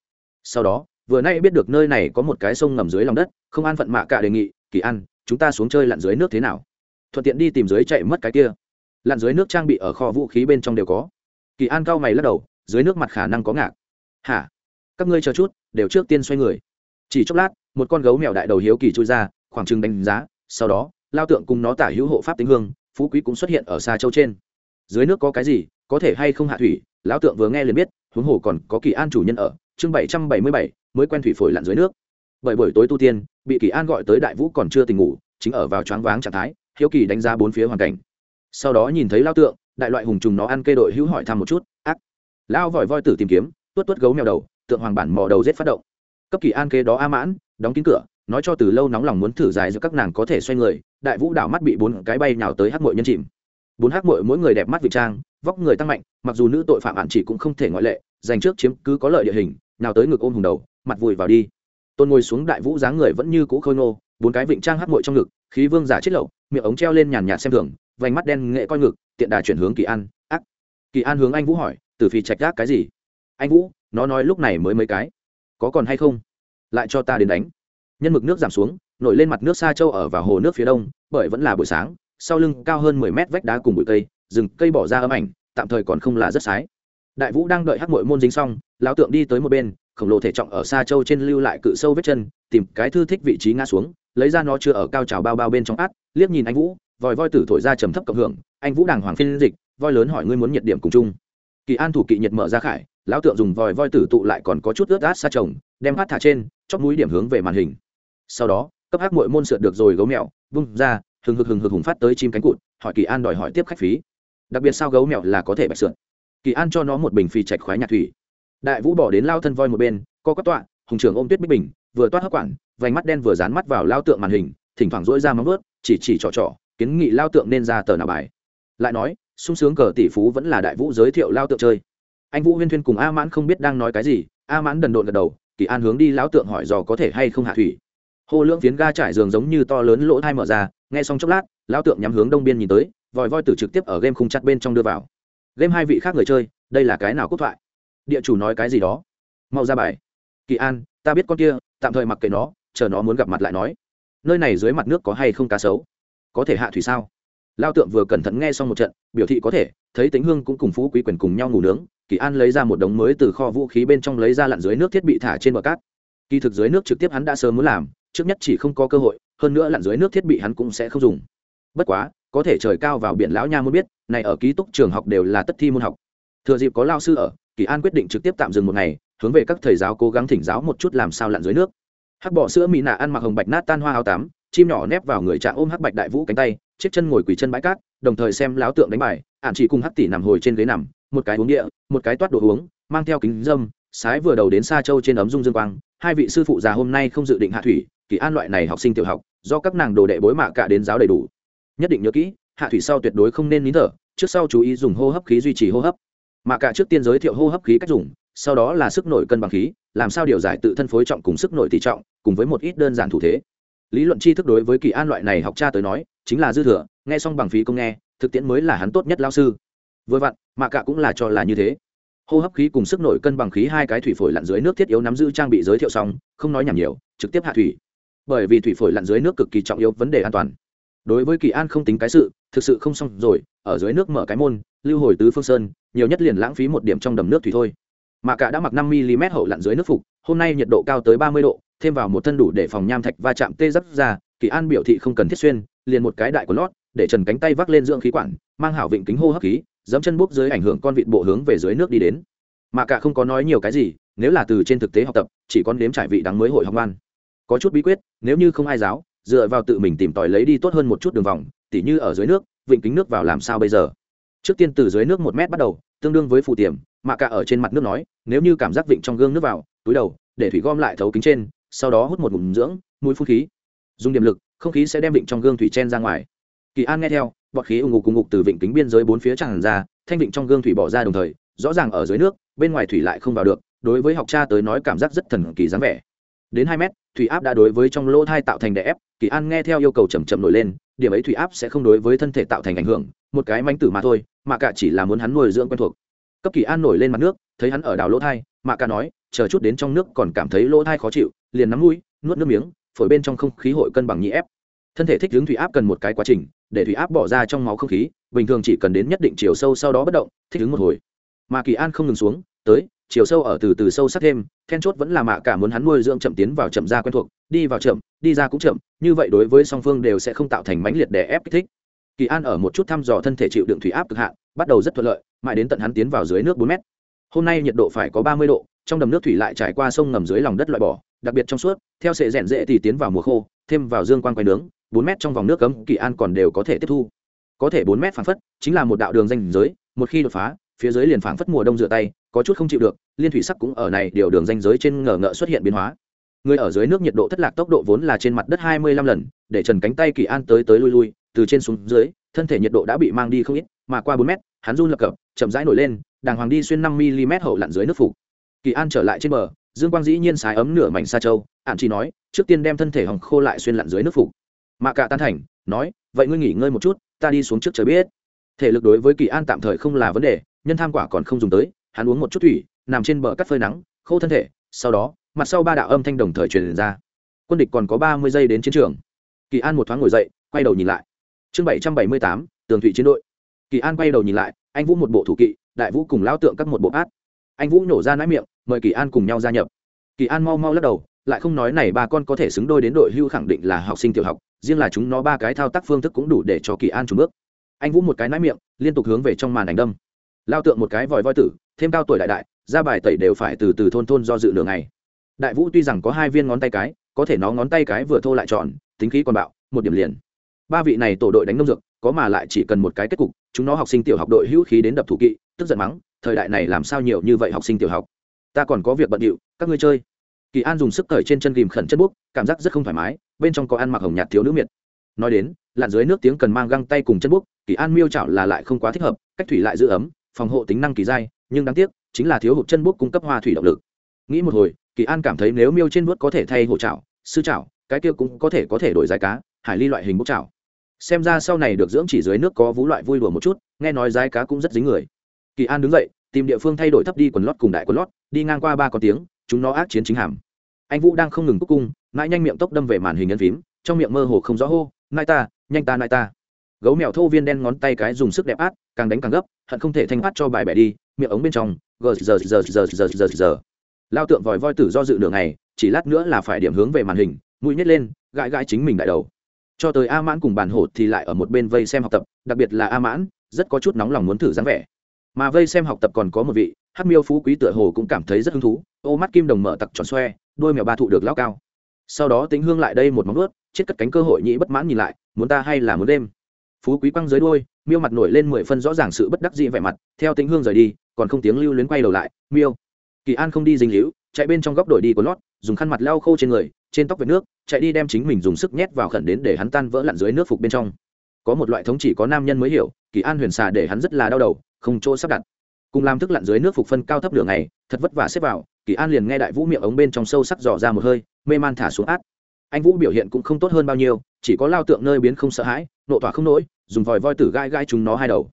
Sau đó, vừa nay biết được nơi này có một cái sông ngầm dưới lòng đất, không an phận mạ cả đề nghị, kỳ an, chúng ta xuống chơi lặn dưới nước thế nào? Thuận tiện đi tìm dưới chạy mất cái kia lặn dưới nước trang bị ở kho vũ khí bên trong đều có. Kỳ an cao mày lắc đầu, dưới nước mặt khả năng có ngạc. Hả? Các ngươi chờ chút, đều trước tiên xoay người. Chỉ chốc lát, một con gấu mèo đại đầu hiếu kỳ trôi ra, khoảng trừng đánh giá, sau đó, lao tượng cùng nó tả hữu hộ pháp tính hương, phú quý cũng xuất hiện ở xa châu trên. Dưới nước có cái gì, có thể hay không hạ thủy? Lão tượng vừa nghe liền biết, huống hồ còn có kỳ an chủ nhân ở, chương bảy trăm bảy mươi bảy, mới quen thủy phổi lặn dưới nước. Bởi buổi tối tu tiên, bị kỳ an gọi tới đại vũ còn chưa tỉnh ngủ, chính ở vào choáng váng trạng thái, hiếu kỳ đánh giá bốn phía hoàn cảnh sau đó nhìn thấy lao tượng, đại loại hùng trùng nó ăn cây đội hữu hỏi thăm một chút, ác. Lao vòi voi tử tìm kiếm, tuốt tuốt gấu mèo đầu, tượng hoàng bản mò đầu rết phát động. Cấp kỳ an kê đó a mãn, đóng kín cửa, nói cho từ lâu nóng lòng muốn thử dài giữa các nàng có thể xoay người, đại vũ đảo mắt bị bốn cái bay nhào tới hát mội nhân chìm. Bốn hát mội mỗi người đẹp mắt vị trang, vóc người tăng mạnh, mặc dù nữ tội phạm hạn chỉ cũng không thể ngoại lệ dành trước chiếm cứ có lợi địa hình nào tới ngực ôm hùng đầu, mặt vùi vào đi. Tôn ngồi xuống đại vũ dáng người vẫn như cũ khôi nô bốn cái vịnh trang hát mội trong ngực, khí vương giả chết lậu, miệng ống treo lên nhàn nhạt xem thường vành mắt đen nghệ coi ngực, tiện đà chuyển hướng kỳ an. Ác. Kỳ an hướng anh vũ hỏi, từ phi trạch gác cái gì? Anh vũ, nó nói lúc này mới mấy cái. Có còn hay không? Lại cho ta đến đánh. Nhân mực nước giảm xuống, nổi lên mặt nước xa châu ở vào hồ nước phía đông, bởi vẫn là buổi sáng, sau lưng cao hơn mười mét vách đá cùng bụi cây, rừng cây bỏ ra âm ảnh, tạm thời còn không là rất sái. Đại vũ đang đợi hắc mội môn dính xong, lão tượng đi tới một bên, khổng lồ thể trọng ở xa châu trên lưu lại cự sâu vết chân, tìm cái thư thích vị trí ngã xuống, lấy ra nó chưa ở cao trào bao bao bên trong át, liếc nhìn anh vũ vòi voi tử thổi ra trầm thấp cộng hưởng, anh vũ đàng hoàng phiên dịch, voi lớn hỏi ngươi muốn nhiệt điểm cùng chung. Kỳ an thủ kỵ nhiệt mở ra khải, lão tượng dùng vòi voi tử tụ lại còn có chút ướt át xa chồng, đem hát thả trên, chóp mũi điểm hướng về màn hình. Sau đó, cấp hát mội môn sượt được rồi gấu mèo, vung ra, hừng hực hừng hực hùng phát tới chim cánh cụt, hỏi kỳ an đòi hỏi tiếp khách phí. Đặc biệt sao gấu mèo là có thể bạch sượn kỳ an cho nó một bình phi chạch khoái nhạc thủy. Đại vũ bỏ đến lao thân voi một bên, co quắp tọa, hùng trưởng ôm tuyết bích bình, vừa toát hấp quản vành mắt đen vừa dán mắt vào lao tượng màn hình, thỉnh thoảng dỗi ra móng vớt chỉ chỉ trò trò kiến nghị lao tượng nên ra tờ nào bài. Lại nói, sung sướng cờ tỷ phú vẫn là đại vũ giới thiệu lao tượng chơi. Anh vũ huyên thuyên cùng a mãn không biết đang nói cái gì, a mãn đần độn gật đầu, kỳ an hướng đi lão tượng hỏi dò có thể hay không hạ thủy. Hồ lưỡng phiến ga trải giường giống như to lớn lỗ thai mở ra, nghe xong chốc lát lão tượng nhắm hướng đông biên nhìn tới, vòi voi tử trực tiếp ở game khung chặt bên trong đưa vào. Game hai vị khác người chơi, đây là cái nào cốt thoại? Địa chủ nói cái gì đó? Mau ra bài. Kỳ an, ta biết con kia, tạm thời mặc kệ nó, chờ nó muốn gặp mặt lại nói. Nơi này dưới mặt nước có hay không cá sấu? Có thể hạ thủy sao? Lao tượng vừa cẩn thận nghe xong một trận, biểu thị có thể, thấy tính hương cũng cùng phú quý quyền cùng nhau ngủ nướng, kỳ an lấy ra một đống mới từ kho vũ khí bên trong lấy ra lặn dưới nước thiết bị thả trên bờ cát. Kỳ thực dưới nước trực tiếp hắn đã sớm muốn làm, trước nhất chỉ không có cơ hội, hơn nữa lặn dưới nước thiết bị hắn cũng sẽ không dùng. Bất quá, có thể trời cao vào biển lão nha muốn biết, này ở ký túc trường học đều là tất thi môn học. Thừa dịp có lao sư ở, kỳ an quyết định trực tiếp tạm dừng một ngày, hướng về các thầy giáo cố gắng thỉnh giáo một chút làm sao lặn dưới nước. Hắc bỏ sữa mỹ nạ ăn mặc hồng bạch nát tan hoa áo tám chim nhỏ nép vào người trạ ôm hắc bạch đại vũ cánh tay, chiếc chân ngồi quỳ chân bãi cát, đồng thời xem láo tượng đánh bài ạn chỉ cùng hắc tỷ nằm hồi trên ghế nằm, một cái uống địa, một cái toát đồ uống, mang theo kính dâm, sái vừa đầu đến xa châu trên ấm dung dương quang, hai vị sư phụ già hôm nay không dự định hạ thủy, kỳ an loại này học sinh tiểu học, do các nàng đồ đệ bối mạ cả đến giáo đầy đủ. Nhất định nhớ kỹ, hạ thủy sau tuyệt đối không nên nín thở, trước sau chú ý dùng hô hấp khí duy trì hô hấp. Mạ cả trước tiên giới thiệu hô hấp khí cách dùng, sau đó là sức nổi cân bằng khí, làm sao điều giải tự thân phối trọng cùng sức nổi tỷ trọng, cùng với một ít đơn giản thủ thế lý luận tri thức đối với kỳ an loại này học cha tới nói, chính là dư thừa, nghe xong bằng phí công nghe, thực tiễn mới là hắn tốt nhất lao sư. Vừa vặn mạ cả cũng là cho là như thế. Hô hấp khí cùng sức nổi cân bằng khí hai cái thủy phổi lặn dưới nước thiết yếu nắm giữ trang bị giới thiệu xong, không nói nhảm nhiều, trực tiếp hạ thủy. Bởi vì thủy phổi lặn dưới nước cực kỳ trọng yếu vấn đề an toàn. Đối với kỳ an không tính cái sự, thực sự không xong rồi, ở dưới nước mở cái môn, lưu hồi tứ phương sơn, nhiều nhất liền lãng phí một điểm trong đầm nước thủy thôi. Mà cả đã mặc năm mm hậu lặn dưới nước phục, hôm nay nhiệt độ cao tới ba mươi độ thêm vào một thân đủ để phòng nham thạch va chạm tê dắt ra, kỳ an biểu thị không cần thiết xuyên, liền một cái đại của lót, để trần cánh tay vác lên dưỡng khí quản, mang hảo vịnh kính hô hấp khí, dẫm chân bốc dưới ảnh hưởng con vịt bộ hướng về dưới nước đi đến. Mà cả không có nói nhiều cái gì, nếu là từ trên thực tế học tập, chỉ còn đếm trải vị đắng mới hội học ngoan. Có chút bí quyết, nếu như không ai giáo, dựa vào tự mình tìm tòi lấy đi tốt hơn một chút đường vòng, tỉ như ở dưới nước, vịnh kính nước vào làm sao bây giờ? Trước tiên từ dưới nước một mét bắt đầu, tương đương với phụ tiềm, mà cả ở trên mặt nước nói, nếu như cảm giác vịnh trong gương nước vào, túi đầu, để thủy gom lại thấu kính trên sau đó hút một ngụm dưỡng, mũi phun khí. Dùng điểm lực, không khí sẽ đem vịnh trong gương thủy chen ra ngoài. Kỳ an nghe theo, bọt khí ù ngục cùng ngục từ vịnh kính biên giới bốn phía tràn ra, thanh vịnh trong gương thủy bỏ ra đồng thời, rõ ràng ở dưới nước, bên ngoài thủy lại không vào được, đối với học cha tới nói cảm giác rất thần kỳ dáng vẻ. Đến hai mét, thủy áp đã đối với trong lỗ thai tạo thành đè ép, kỳ an nghe theo yêu cầu chầm chậm nổi lên, điểm ấy thủy áp sẽ không đối với thân thể tạo thành ảnh hưởng, một cái manh tử mà thôi, mà cả chỉ là muốn hắn nuôi dưỡng quen thuộc. Cấp kỳ an nổi lên mặt nước, thấy hắn ở đảo lỗ thai, mà cả nói, chờ chút đến trong nước còn cảm thấy lỗ thai khó chịu liền nắm mũi, nuốt nước miếng, phổi bên trong không khí hội cân bằng nhị ép. Thân thể thích ứng thủy áp cần một cái quá trình, để thủy áp bỏ ra trong máu không khí, bình thường chỉ cần đến nhất định chiều sâu sau đó bất động, thích ứng một hồi. Mà kỳ an không ngừng xuống, tới, chiều sâu ở từ từ sâu sắc thêm, then chốt vẫn là mạ cả muốn hắn nuôi dưỡng chậm tiến vào chậm ra quen thuộc, đi vào chậm, đi ra cũng chậm, như vậy đối với song phương đều sẽ không tạo thành mãnh liệt đè ép kích thích. Kỳ an ở một chút thăm dò thân thể chịu đựng thủy áp cực hạn, bắt đầu rất thuận lợi, mãi đến tận hắn tiến vào dưới nước bốn mét. Hôm nay nhiệt độ phải có ba mươi độ, trong đầm nước thủy lại trải qua sông ngầm dưới lòng đất loại bỏ đặc biệt trong suốt, theo sệ rèn dễ thì tiến vào mùa khô, thêm vào dương quan quay nướng, bốn mét trong vòng nước cấm kỳ an còn đều có thể tiếp thu. Có thể bốn mét phảng phất, chính là một đạo đường danh giới, một khi đột phá, phía dưới liền phảng phất mùa đông rửa tay, có chút không chịu được, liên thủy sắc cũng ở này điều đường danh giới trên ngờ ngợ xuất hiện biến hóa. Người ở dưới nước nhiệt độ thất lạc tốc độ vốn là trên mặt đất hai mươi lăm lần, để trần cánh tay kỳ an tới tới lui lui, từ trên xuống dưới, thân thể nhiệt độ đã bị mang đi không ít, mà qua bốn mét, hắn run lập cập, chậm rãi nổi lên, đàng hoàng đi xuyên năm mm hậu lặn dưới nước phục kỳ an trở lại trên bờ dương quang dĩ nhiên sái ấm nửa mảnh xa châu ạn chỉ nói, trước tiên đem thân thể hồng khô lại xuyên lặn dưới nước phục. Mạ cả tan thành, nói, vậy ngươi nghỉ ngơi một chút, ta đi xuống trước trời biết. Thể lực đối với kỳ an tạm thời không là vấn đề, nhân tham quả còn không dùng tới, hắn uống một chút thủy, nằm trên bờ cắt phơi nắng, khô thân thể, sau đó, mặt sau ba đạo âm thanh đồng thời truyền ra. Quân địch còn có ba mươi giây đến chiến trường. Kỳ an một thoáng ngồi dậy, quay đầu nhìn lại. Chương bảy trăm bảy mươi tám, tường thủy chiến đội. Kỳ an quay đầu nhìn lại, anh vũ một bộ thủ kỵ, đại vũ cùng lao tượng các một bộ át anh vũ nhổ ra nãi miệng mời kỳ an cùng nhau gia nhập. Kỳ an mau mau lắc đầu, lại không nói này ba con có thể xứng đôi đến đội hưu khẳng định là học sinh tiểu học, riêng là chúng nó ba cái thao tác phương thức cũng đủ để cho kỳ an trùng bước. Anh vũ một cái nãi miệng, liên tục hướng về trong màn ảnh đâm. Lao tượng một cái vòi voi tử, thêm cao tuổi đại đại, ra bài tẩy đều phải từ từ thôn thôn do dự lửa này đại vũ tuy rằng có hai viên ngón tay cái, có thể nó ngón tay cái vừa thô lại tròn, tính khí còn bạo, một điểm liền. Ba vị này tổ đội đánh nông dược, có mà lại chỉ cần một cái kết cục, chúng nó học sinh tiểu học đội hữu khí đến đập thủ kỵ, tức giận mắng, thời đại này làm sao nhiều như vậy học sinh tiểu học? Ta còn có việc bận điệu, các ngươi chơi. Kỳ an dùng sức cởi trên chân ghìm khẩn chân bút, cảm giác rất không thoải mái, bên trong có ăn mặc hồng nhạt thiếu nữ miệt. Nói đến, lặn dưới nước tiếng cần mang găng tay cùng chân bút, kỳ an miêu chảo là lại không quá thích hợp, cách thủy lại giữ ấm, phòng hộ tính năng kỳ dai, nhưng đáng tiếc, chính là thiếu hụt chân bút cung cấp hoa thủy động lực. Nghĩ một hồi, kỳ an cảm thấy nếu miêu trên bút có thể thay hộ chảo, sư chảo, cái kia cũng có thể có thể đổi dài cá, hải ly loại hình bút chảo. Xem ra sau này được dưỡng chỉ dưới nước có vú loại vui đùa một chút, nghe nói dài cá cũng rất dính người. Kỳ an đứng dậy tìm địa phương thay đổi thấp đi quần lót cùng đại quần lót, đi ngang qua ba con tiếng, chúng nó ác chiến chính hàm. Anh vũ đang không ngừng cúc cung, mãi nhanh miệng tốc đâm về màn hình nhân phím, trong miệng mơ hồ không rõ hô, nai ta, nhanh ta, nai ta. Gấu mèo thô viên đen ngón tay cái dùng sức đẹp át, càng đánh càng gấp, hận không thể thanh phát cho bài bẻ đi, miệng ống bên trong gờ giờ giờ giờ giờ giờ giờ lao tượng vòi voi tử do dự nửa ngày, chỉ lát nữa là phải điểm hướng về màn hình, mũi nhét lên, gãi gãi chính mình đại đầu. Cho tới a mãn cùng bàn hổ thì lại ở một bên vây xem học tập, đặc biệt là a mãn, rất có chút nóng lòng muốn thử dáng vẻ mà vây xem học tập còn có một vị hát miêu phú quý tựa hồ cũng cảm thấy rất hứng thú. Ô mắt kim đồng mở tặc tròn xoe đôi mèo ba thụ được lao cao. Sau đó tính hương lại đây một móng ướt chết cất cánh cơ hội nhĩ bất mãn nhìn lại, muốn ta hay là muốn đêm? Phú quý quăng dưới đôi miêu mặt nổi lên mười phân rõ ràng sự bất đắc dĩ vẻ mặt, theo tính hương rời đi, còn không tiếng lưu luyến quay đầu lại, miêu, kỳ an không đi dinh hữu chạy bên trong góc đổi đi của lót, dùng khăn mặt lau khô trên người, trên tóc vệt nước, chạy đi đem chính mình dùng sức nhét vào khẩn đến để hắn tan vỡ lặn dưới nước phục bên trong. Có một loại thống chỉ có nam nhân mới hiểu, kỳ an huyền xà để hắn rất là đau đầu không chỗ sắp đặt. Cùng làm thức lặn dưới nước phục phân cao thấp đường này thật vất vả xếp vào, kỳ an liền nghe đại vũ miệng ống bên trong sâu sắc dò ra một hơi, mê man thả xuống át. Anh vũ biểu hiện cũng không tốt hơn bao nhiêu, chỉ có lao tượng nơi biến không sợ hãi, nộ tỏa không nổi, dùng vòi voi tử gai gai chúng nó hai đầu.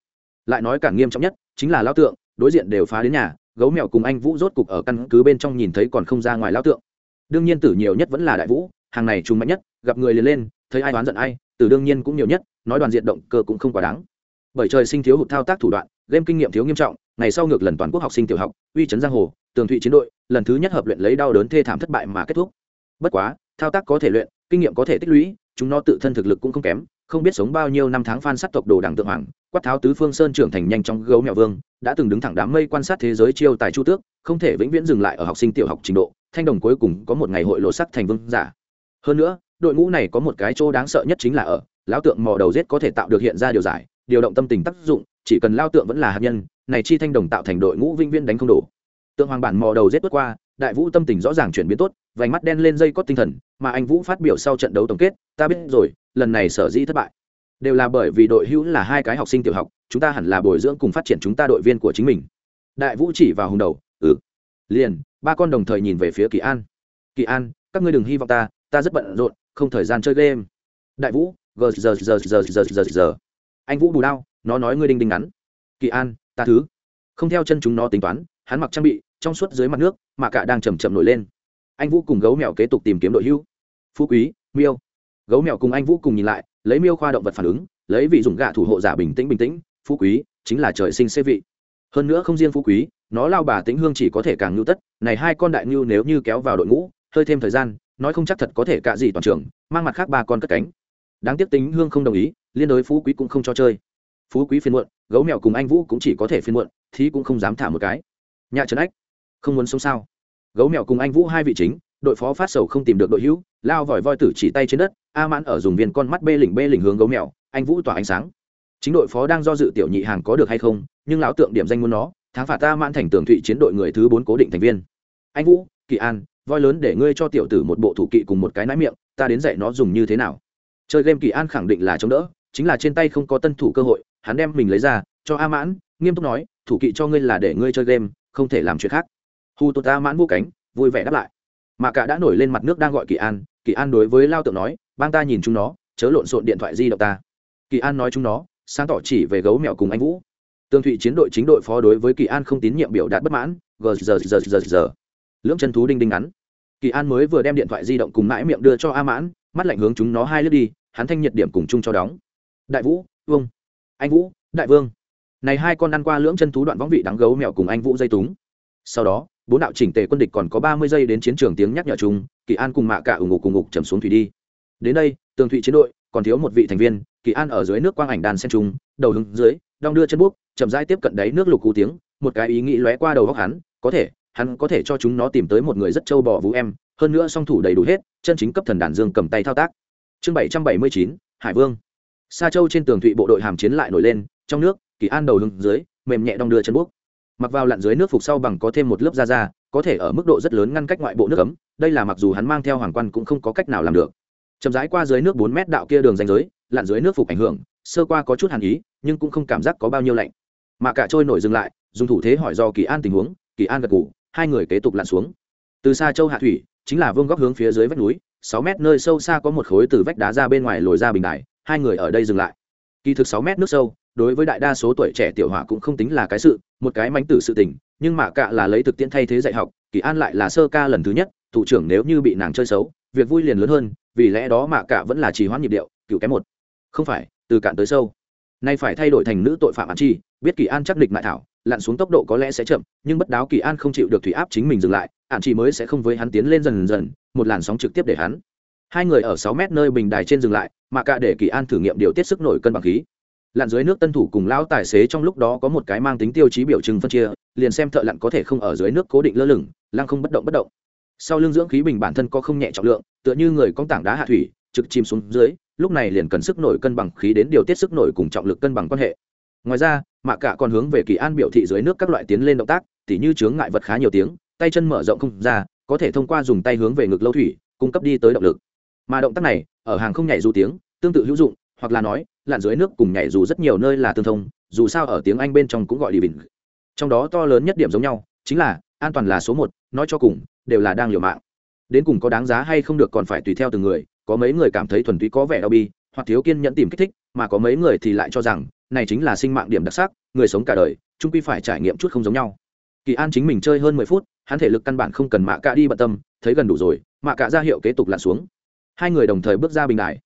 Lại nói càng nghiêm trọng nhất, chính là lao tượng, đối diện đều phá đến nhà, gấu mèo cùng anh vũ rốt cục ở căn cứ bên trong nhìn thấy còn không ra ngoài lao tượng. Đương nhiên tử nhiều nhất vẫn là đại vũ, hàng này trùng mạnh nhất, gặp người liền lên, thấy ai đoán giận ai, tử đương nhiên cũng nhiều nhất, nói đoàn diện động cơ cũng không quá đáng. Bởi trời sinh thiếu hụt thao tác thủ đoạn game kinh nghiệm thiếu nghiêm trọng, ngày sau ngược lần toàn quốc học sinh tiểu học, uy chấn giang hồ, tường thụy chiến đội, lần thứ nhất hợp luyện lấy đau đớn thê thảm thất bại mà kết thúc. Bất quá, thao tác có thể luyện, kinh nghiệm có thể tích lũy, chúng nó tự thân thực lực cũng không kém, không biết sống bao nhiêu năm tháng phan sát tộc đồ đảng tượng hoàng, quát tháo tứ phương sơn trưởng thành nhanh trong gấu mèo vương, đã từng đứng thẳng đám mây quan sát thế giới chiêu tài chu tước, không thể vĩnh viễn dừng lại ở học sinh tiểu học trình độ, thanh đồng cuối cùng có một ngày hội lộ sắc thành vương giả. Hơn nữa, đội ngũ này có một cái chỗ đáng sợ nhất chính là ở, lão tượng mò đầu giết có thể tạo được hiện ra điều giải, điều động tâm tình tác dụng chỉ cần lao tượng vẫn là hạt nhân, này chi thanh đồng tạo thành đội ngũ vinh viên đánh không đổ. Tượng hoàng bản mò đầu giết bước qua, đại vũ tâm tình rõ ràng chuyển biến tốt, vành mắt đen lên dây có tinh thần, mà anh vũ phát biểu sau trận đấu tổng kết, ta biết rồi, lần này sở dĩ thất bại, đều là bởi vì đội hữu là hai cái học sinh tiểu học, chúng ta hẳn là bồi dưỡng cùng phát triển chúng ta đội viên của chính mình. Đại vũ chỉ vào hùng đầu ừ liền, ba con đồng thời nhìn về phía kỳ an. Kỳ an, các ngươi đừng hy vọng ta ta rất bận rộn, không thời gian chơi game. Đại vũ gờ giờ giờ giờ giờ giờ giờ anh vũ bù đao, nó nói ngươi đinh đinh ngắn. Kỳ an, ta thứ. Không theo chân chúng nó tính toán, hắn mặc trang bị, trong suốt dưới mặt nước, mà cả đang chầm chậm nổi lên. Anh vũ cùng gấu mèo kế tục tìm kiếm đội hưu. Phú quý, miêu. Gấu mèo cùng anh vũ cùng nhìn lại, lấy miêu khoa động vật phản ứng, lấy vị dùng gạ thủ hộ giả bình tĩnh bình tĩnh, phú quý chính là trời sinh xê vị. Hơn nữa không riêng phú quý, nó lao bà tĩnh hương chỉ có thể càng ngưu tất, này hai con đại ngưu nếu như kéo vào đội ngũ, hơi thêm thời gian, nói không chắc thật có thể cạ gì toàn trường, mang mặt khác ba con cất cánh. Đáng tiếc tính hương không đồng ý liên đối phú quý cũng không cho chơi. Phú quý phiên muộn, gấu mèo cùng anh vũ cũng chỉ có thể phiên muộn, thì cũng không dám thả một cái. Nhà trấn ách, không muốn sống sao? Gấu mèo cùng anh vũ hai vị chính, đội phó phát sầu không tìm được đội hữu, lao vòi voi tử chỉ tay trên đất, a mãn ở dùng viên con mắt bê lỉnh bê lỉnh hướng gấu mèo, anh vũ tỏa ánh sáng. Chính đội phó đang do dự tiểu nhị hàng có được hay không, nhưng lão tượng điểm danh muốn nó tháng phạt ta mãn thành tường thụy chiến đội người thứ bốn cố định thành viên. Anh vũ, kỳ an, voi lớn để ngươi cho tiểu tử một bộ thủ kỵ cùng một cái nái miệng, ta đến dạy nó dùng như thế nào. Chơi game kỳ an khẳng định là chống đỡ chính là trên tay không có tân thủ cơ hội, hắn đem mình lấy ra, cho a mãn, nghiêm túc nói, thủ kỵ cho ngươi là để ngươi chơi game, không thể làm chuyện khác. Hu tụt a mãn vô cánh, vui vẻ đáp lại. Mà cả đã nổi lên mặt nước đang gọi kỳ an kỳ an đối với lao tượng nói, bang ta nhìn chúng nó, chớ lộn xộn điện thoại di động ta. Kỳ an nói chúng nó, sáng tỏ chỉ về gấu mèo cùng anh vũ. Tương thụy chiến đội chính đội phó đối với kỳ an không tín nhiệm biểu đạt bất mãn, gờ giờ giờ giờ giờ. Lưỡng chân thú đinh đinh ngắn. Kỳ an mới vừa đem điện thoại di động cùng mãi miệng đưa cho a mãn, mắt lạnh hướng chúng nó hai lướt đi, hắn thanh nhiệt điểm cùng chung cho đóng đại vũ, vương. Anh vũ, đại vương. Này hai con ăn qua lưỡng chân thú đoạn võng vị đắng gấu mèo cùng anh vũ dây túng. Sau đó, bốn đạo chỉnh tề quân địch còn có ba mươi giây đến chiến trường tiếng nhắc nhở chung, kỳ an cùng mạ cả ủng ngục cùng ngục chầm xuống thủy đi. Đến đây, tường thụy chiến đội, còn thiếu một vị thành viên, kỳ an ở dưới nước quang ảnh đàn sen trung đầu hướng dưới, đong đưa chân buốc chậm rãi tiếp cận đáy nước lục cú tiếng, một cái ý nghĩ lóe qua đầu góc hắn, có thể, hắn có thể cho chúng nó tìm tới một người rất trâu bò vũ em, hơn nữa song thủ đầy đủ hết, chân chính cấp thần đàn dương cầm tay thao tác. Chương bảy trăm bảy mươi chín, hải vương sa châu trên tường thụy bộ đội hàm chiến lại nổi lên trong nước kỳ an đầu hướng dưới mềm nhẹ đong đưa chân bút mặc vào lặn dưới nước phục sau bằng có thêm một lớp da da có thể ở mức độ rất lớn ngăn cách ngoại bộ nước ấm đây là mặc dù hắn mang theo hoàng quan cũng không có cách nào làm được. Chậm rãi qua dưới nước bốn mét đạo kia đường ranh giới lặn dưới nước phục ảnh hưởng sơ qua có chút hàn ý nhưng cũng không cảm giác có bao nhiêu lạnh. Mà cả trôi nổi dừng lại dùng thủ thế hỏi do kỳ an tình huống kỳ an gật gù, hai người kế tục lặn xuống. Từ xa châu hạ thủy chính là vương góc hướng phía dưới vách núi sáu mét nơi sâu xa có một khối từ vách đá ra bên ngoài lồi ra bình đài hai người ở đây dừng lại. Kỳ thực sáu mét nước sâu, đối với đại đa số tuổi trẻ tiểu hỏa cũng không tính là cái sự, một cái mánh tử sự tình, nhưng mà cạ là lấy thực tiễn thay thế dạy học, kỳ an lại là sơ ca lần thứ nhất, thủ trưởng nếu như bị nàng chơi xấu, việc vui liền lớn hơn, vì lẽ đó mà cạ vẫn là trì hoãn nhịp điệu, cựu kém một. Không phải, từ cạn tới sâu. Nay phải thay đổi thành nữ tội phạm án chi, biết kỳ an chắc địch mại thảo, lặn xuống tốc độ có lẽ sẽ chậm, nhưng bất đáo kỳ an không chịu được thủy áp chính mình dừng lại ạn chỉ mới sẽ không với hắn tiến lên dần dần, một làn sóng trực tiếp để hắn hai người ở sáu mét nơi bình đài trên dừng lại, mà cả để kỳ an thử nghiệm điều tiết sức nổi cân bằng khí. Lặn dưới nước tân thủ cùng lão tài xế trong lúc đó có một cái mang tính tiêu chí biểu trưng phân chia, liền xem thợ lặn có thể không ở dưới nước cố định lơ lửng, lăng không bất động bất động. Sau lưng dưỡng khí bình bản thân có không nhẹ trọng lượng, tựa như người con tảng đá hạ thủy, trực chìm xuống dưới, lúc này liền cần sức nổi cân bằng khí đến điều tiết sức nổi cùng trọng lực cân bằng quan hệ. Ngoài ra mạ cả còn hướng về kỳ an biểu thị dưới nước các loại tiến lên động tác, tỉ như chướng ngại vật khá nhiều tiếng, tay chân mở rộng không ra, có thể thông qua dùng tay hướng về ngực lâu thủy, cung cấp đi tới động lực mà động tác này, ở hàng không nhảy dù tiếng, tương tự hữu dụng, hoặc là nói, lặn dưới nước cùng nhảy dù rất nhiều nơi là tương thông, dù sao ở tiếng anh bên trong cũng gọi đi bình. Trong đó to lớn nhất điểm giống nhau, chính là, an toàn là số một, nói cho cùng, đều là đang liều mạng. Đến cùng có đáng giá hay không được còn phải tùy theo từng người, có mấy người cảm thấy thuần túy có vẻ đau bi, hoặc thiếu kiên nhẫn tìm kích thích, mà có mấy người thì lại cho rằng, này chính là sinh mạng điểm đặc sắc, người sống cả đời trung quy phải trải nghiệm chút không giống nhau. Kỳ an chính mình chơi hơn mười phút, hắn thể lực căn bản không cần mạ cạ đi bận tâm, thấy gần đủ rồi, mạ cạ ra hiệu kế tục lặn xuống hai người đồng thời bước ra bình đài.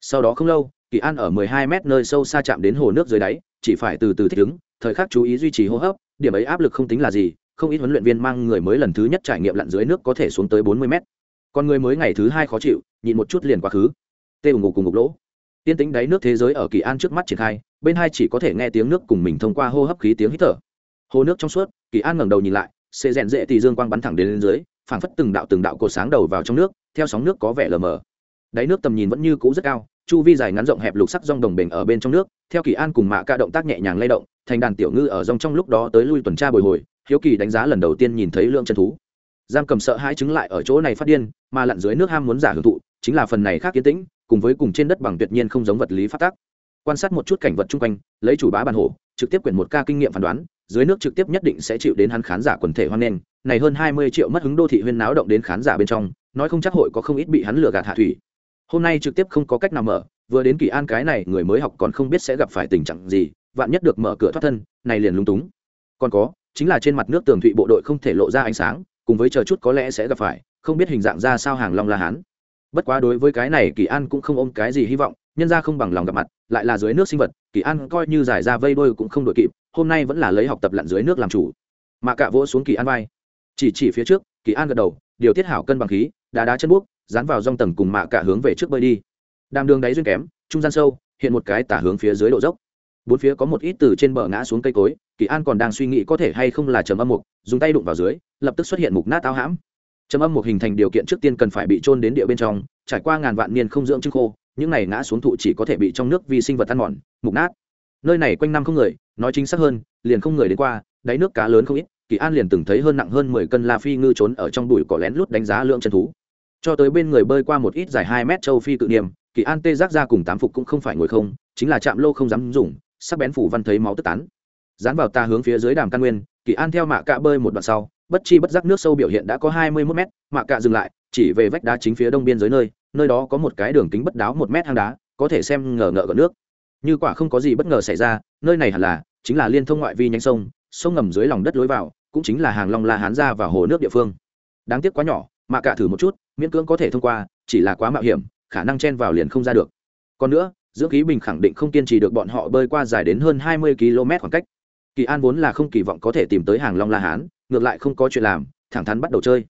Sau đó không lâu, kỳ an ở mười hai mét nơi sâu xa chạm đến hồ nước dưới đáy, chỉ phải từ từ thích ứng, thời khắc chú ý duy trì hô hấp, điểm ấy áp lực không tính là gì, không ít huấn luyện viên mang người mới lần thứ nhất trải nghiệm lặn dưới nước có thể xuống tới bốn mươi mét. Còn người mới ngày thứ hai khó chịu, nhịn một chút liền quá khứ. Tê ủng ngục cùng ngục lỗ. Tiên tính đáy nước thế giới ở kỳ an trước mắt triển khai, bên hai chỉ có thể nghe tiếng nước cùng mình thông qua hô hấp khí tiếng hít thở. Hồ nước trong suốt, kỳ an ngẩng đầu nhìn lại xê rèn dễ thì dương quang bắn thẳng đến lên dưới, phảng phất từng đạo từng đạo cột sáng đầu vào trong nước, theo sóng nước có vẻ lờ mờ đáy nước tầm nhìn vẫn như cũ rất cao, chu vi dài ngắn rộng hẹp lục sắc rong đồng bền ở bên trong nước, theo kỳ an cùng mạ ca động tác nhẹ nhàng lay động, thành đàn tiểu ngư ở rong trong lúc đó tới lui tuần tra bồi hồi, hiếu kỳ đánh giá lần đầu tiên nhìn thấy lượng chân thú. Giam cầm sợ hai chứng lại ở chỗ này phát điên, mà lặn dưới nước ham muốn giả hưởng thụ, chính là phần này khác kiến tĩnh, cùng với cùng trên đất bằng tuyệt nhiên không giống vật lý phát tác. Quan sát một chút cảnh vật chung quanh, lấy chủ bá bàn hổ, trực tiếp quyển một ca kinh nghiệm phán đoán, dưới nước trực tiếp nhất định sẽ chịu đến hắn khán giả quần thể hoan nghênh, này hơn hai mươi triệu mất hứng đô thị huyên náo động đến khán giả bên trong, nói không chắc hội có không ít bị hắn lừa gạt hạ thủy hôm nay trực tiếp không có cách nào mở, vừa đến kỳ an cái này người mới học còn không biết sẽ gặp phải tình trạng gì, vạn nhất được mở cửa thoát thân, này liền lung túng. Còn có, chính là trên mặt nước tường thụy bộ đội không thể lộ ra ánh sáng, cùng với chờ chút có lẽ sẽ gặp phải, không biết hình dạng ra sao hàng long la hán. Bất quá đối với cái này kỳ an cũng không ôm cái gì hy vọng, nhân ra không bằng lòng gặp mặt, lại là dưới nước sinh vật, kỳ an coi như giải ra vây đôi cũng không đội kịp, hôm nay vẫn là lấy học tập lặn dưới nước làm chủ. Mà cạ vỗ xuống kỳ an vai. Chỉ chỉ phía trước, kỳ an gật đầu điều tiết hảo cân bằng khí, đá đá chân buốc, dán vào dòng tầng cùng mạ cả hướng về trước bơi đi. Đàm đường đáy duyên kém, trung gian sâu, hiện một cái tả hướng phía dưới độ dốc. Bốn phía có một ít từ trên bờ ngã xuống cây cối, kỳ an còn đang suy nghĩ có thể hay không là trầm âm mục, dùng tay đụng vào dưới, lập tức xuất hiện mục nát áo hãm. Trầm âm mục hình thành điều kiện trước tiên cần phải bị trôn đến địa bên trong, trải qua ngàn vạn niên không dưỡng chứng khô, những này ngã xuống thụ chỉ có thể bị trong nước vi sinh vật ăn mòn, mục nát. Nơi này quanh năm không người, nói chính xác hơn, liền không người đến qua, đáy nước cá lớn không ít kỳ an liền từng thấy hơn nặng hơn mười cân la phi ngư trốn ở trong bụi cỏ lén lút đánh giá lượng chân thú. Cho tới bên người bơi qua một ít dài hai mét châu phi tự niệm, kỳ an tê giác ra cùng tám phục cũng không phải ngồi không, chính là chạm lô không dám dùng, sắc bén phủ văn thấy máu tức tán. Dán vào ta hướng phía dưới đàm căn nguyên, kỳ an theo mạ cạ bơi một đoạn sau, bất chi bất giác nước sâu biểu hiện đã có hai mươi mốt mét, mạ cạ dừng lại, chỉ về vách đá chính phía đông biên giới nơi nơi đó có một cái đường kính bất đáo một mét hang đá, có thể xem ngờ ngợ gần nước. Như quả không có gì bất ngờ xảy ra, nơi này hẳn là chính là liên thông ngoại vi nhánh sông sông ngầm dưới lòng đất lối vào cũng chính là hàng long la hán ra và hồ nước địa phương. Đáng tiếc quá nhỏ mạ cạ thử một chút, miễn cưỡng có thể thông qua, chỉ là quá mạo hiểm, khả năng chen vào liền không ra được. Còn nữa, dưỡng khí bình khẳng định không kiên trì được bọn họ bơi qua dài đến hơn hai mươi km khoảng cách. Kỳ an vốn là không kỳ vọng có thể tìm tới hàng long la hán, ngược lại không có chuyện làm, thẳng thắn bắt đầu chơi.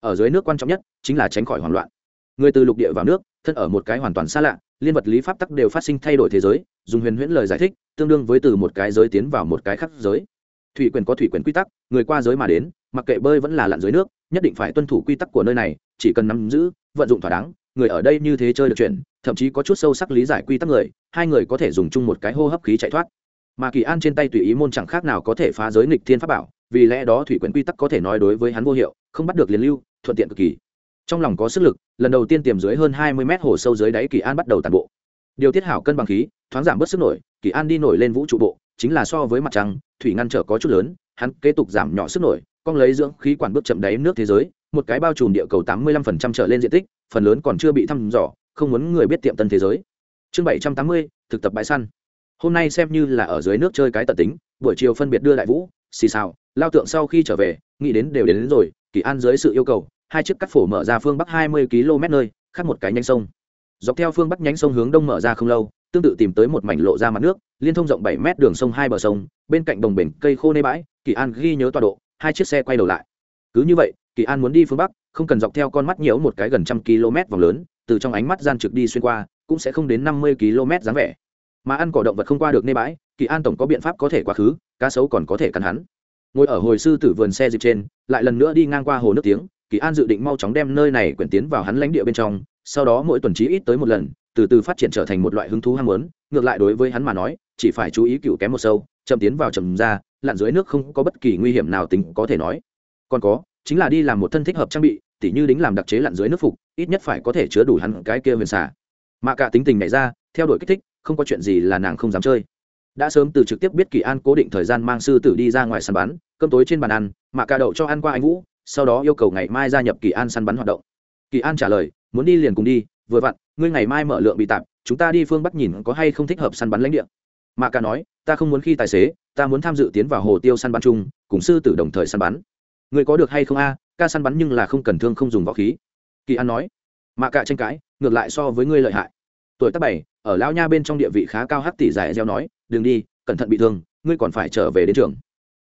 Ở dưới nước quan trọng nhất, chính là tránh khỏi hoảng loạn. Người từ lục địa vào nước, thân ở một cái hoàn toàn xa lạ, liên vật lý pháp tắc đều phát sinh thay đổi thế giới, dùng huyền huyễn lời giải thích, tương đương với từ một cái giới tiến vào một cái khác giới thủy quyền có thủy quyền quy tắc, người qua giới mà đến, mặc kệ bơi vẫn là lặn dưới nước, nhất định phải tuân thủ quy tắc của nơi này, chỉ cần nắm giữ, vận dụng thỏa đáng, người ở đây như thế chơi được chuyện, thậm chí có chút sâu sắc lý giải quy tắc người, hai người có thể dùng chung một cái hô hấp khí chạy thoát. Mà kỳ an trên tay tùy ý môn chẳng khác nào có thể phá giới nghịch thiên pháp bảo, vì lẽ đó thủy quyển quy tắc có thể nói đối với hắn vô hiệu, không bắt được liền lưu, thuận tiện cực kỳ. Trong lòng có sức lực, lần đầu tiên tiềm dưới hơn hai mươi mét hồ sâu dưới đáy kỳ an bắt đầu tàn bộ. Điều tiết hảo cân bằng khí, thoáng giảm bớt sức nổi, kỳ an đi nổi lên vũ trụ bộ chính là so với mặt trăng thủy ngăn trở có chút lớn hắn kế tục giảm nhỏ sức nổi con lấy dưỡng khí quản bước chậm đáy nước thế giới một cái bao trùm địa cầu tám mươi lăm phần trăm trở lên diện tích phần lớn còn chưa bị thăm dò không muốn người biết tiệm tân thế giới. Chương bảy trăm tám mươi thực tập bãi săn. Hôm nay xem như là ở dưới nước chơi cái tận tính buổi chiều phân biệt đưa đại vũ xì xào lao tượng sau khi trở về nghĩ đến đều đến, đến rồi kỳ an dưới sự yêu cầu hai chiếc cắt phổ mở ra phương bắc hai mươi km nơi khác một cái nhánh sông. Dọc theo phương bắc nhánh sông hướng đông mở ra không lâu tương tự tìm tới một mảnh lộ ra mặt nước, liên thông rộng bảy mét đường sông hai bờ sông, bên cạnh đồng bể cây khô nê bãi, kỳ an ghi nhớ tọa độ, hai chiếc xe quay đầu lại. Cứ như vậy, kỳ an muốn đi phương bắc, không cần dọc theo con mắt nhiễu một cái gần trăm km vòng lớn, từ trong ánh mắt gian trực đi xuyên qua, cũng sẽ không đến năm mươi km dáng vẻ. Mà ăn cỏ động vật không qua được nê bãi, kỳ an tổng có biện pháp có thể quá khứ, cá sấu còn có thể cắn hắn. Ngồi ở hồi sư tử vườn xe dịp trên, lại lần nữa đi ngang qua hồ nước tiếng, kỳ an dự định mau chóng đem nơi này quyển tiến vào hắn lãnh địa bên trong, sau đó mỗi tuần trí ít tới một lần từ từ phát triển trở thành một loại hứng thú ham muốn, ngược lại đối với hắn mà nói, chỉ phải chú ý cựu kém một sâu, chậm tiến vào chậm ra, lặn dưới nước không có bất kỳ nguy hiểm nào tính có thể nói. Còn có, chính là đi làm một thân thích hợp trang bị, tỉ như đính làm đặc chế lặn dưới nước phục, ít nhất phải có thể chứa đủ hắn cái kia huyền xả mà cả tính tình này ra, theo đuổi kích thích, không có chuyện gì là nàng không dám chơi. Đã sớm từ trực tiếp biết kỳ an cố định thời gian mang sư tử đi ra ngoài săn bắn, cơm tối trên bàn ăn, mà cả đậu cho ăn qua anh vũ, sau đó yêu cầu ngày mai gia nhập kỳ an săn bắn hoạt động. Kỳ an trả lời, muốn đi liền cùng đi, vừa vặn ngươi ngày mai mở lượng bị tạp, chúng ta đi phương bắc nhìn có hay không thích hợp săn bắn lãnh địa. Mạ ca nói, ta không muốn khi tài xế, ta muốn tham dự tiến vào hồ tiêu săn bắn chung, cùng sư tử đồng thời săn bắn. Ngươi có được hay không a? Ca săn bắn nhưng là không cần thương không dùng võ khí. Kỳ an nói, mạ Cả tranh cãi, ngược lại so với ngươi lợi hại. Tuổi tác bảy, ở Lão nha bên trong địa vị khá cao hắc tỷ giải gieo nói, đừng đi, cẩn thận bị thương, ngươi còn phải trở về đến trường.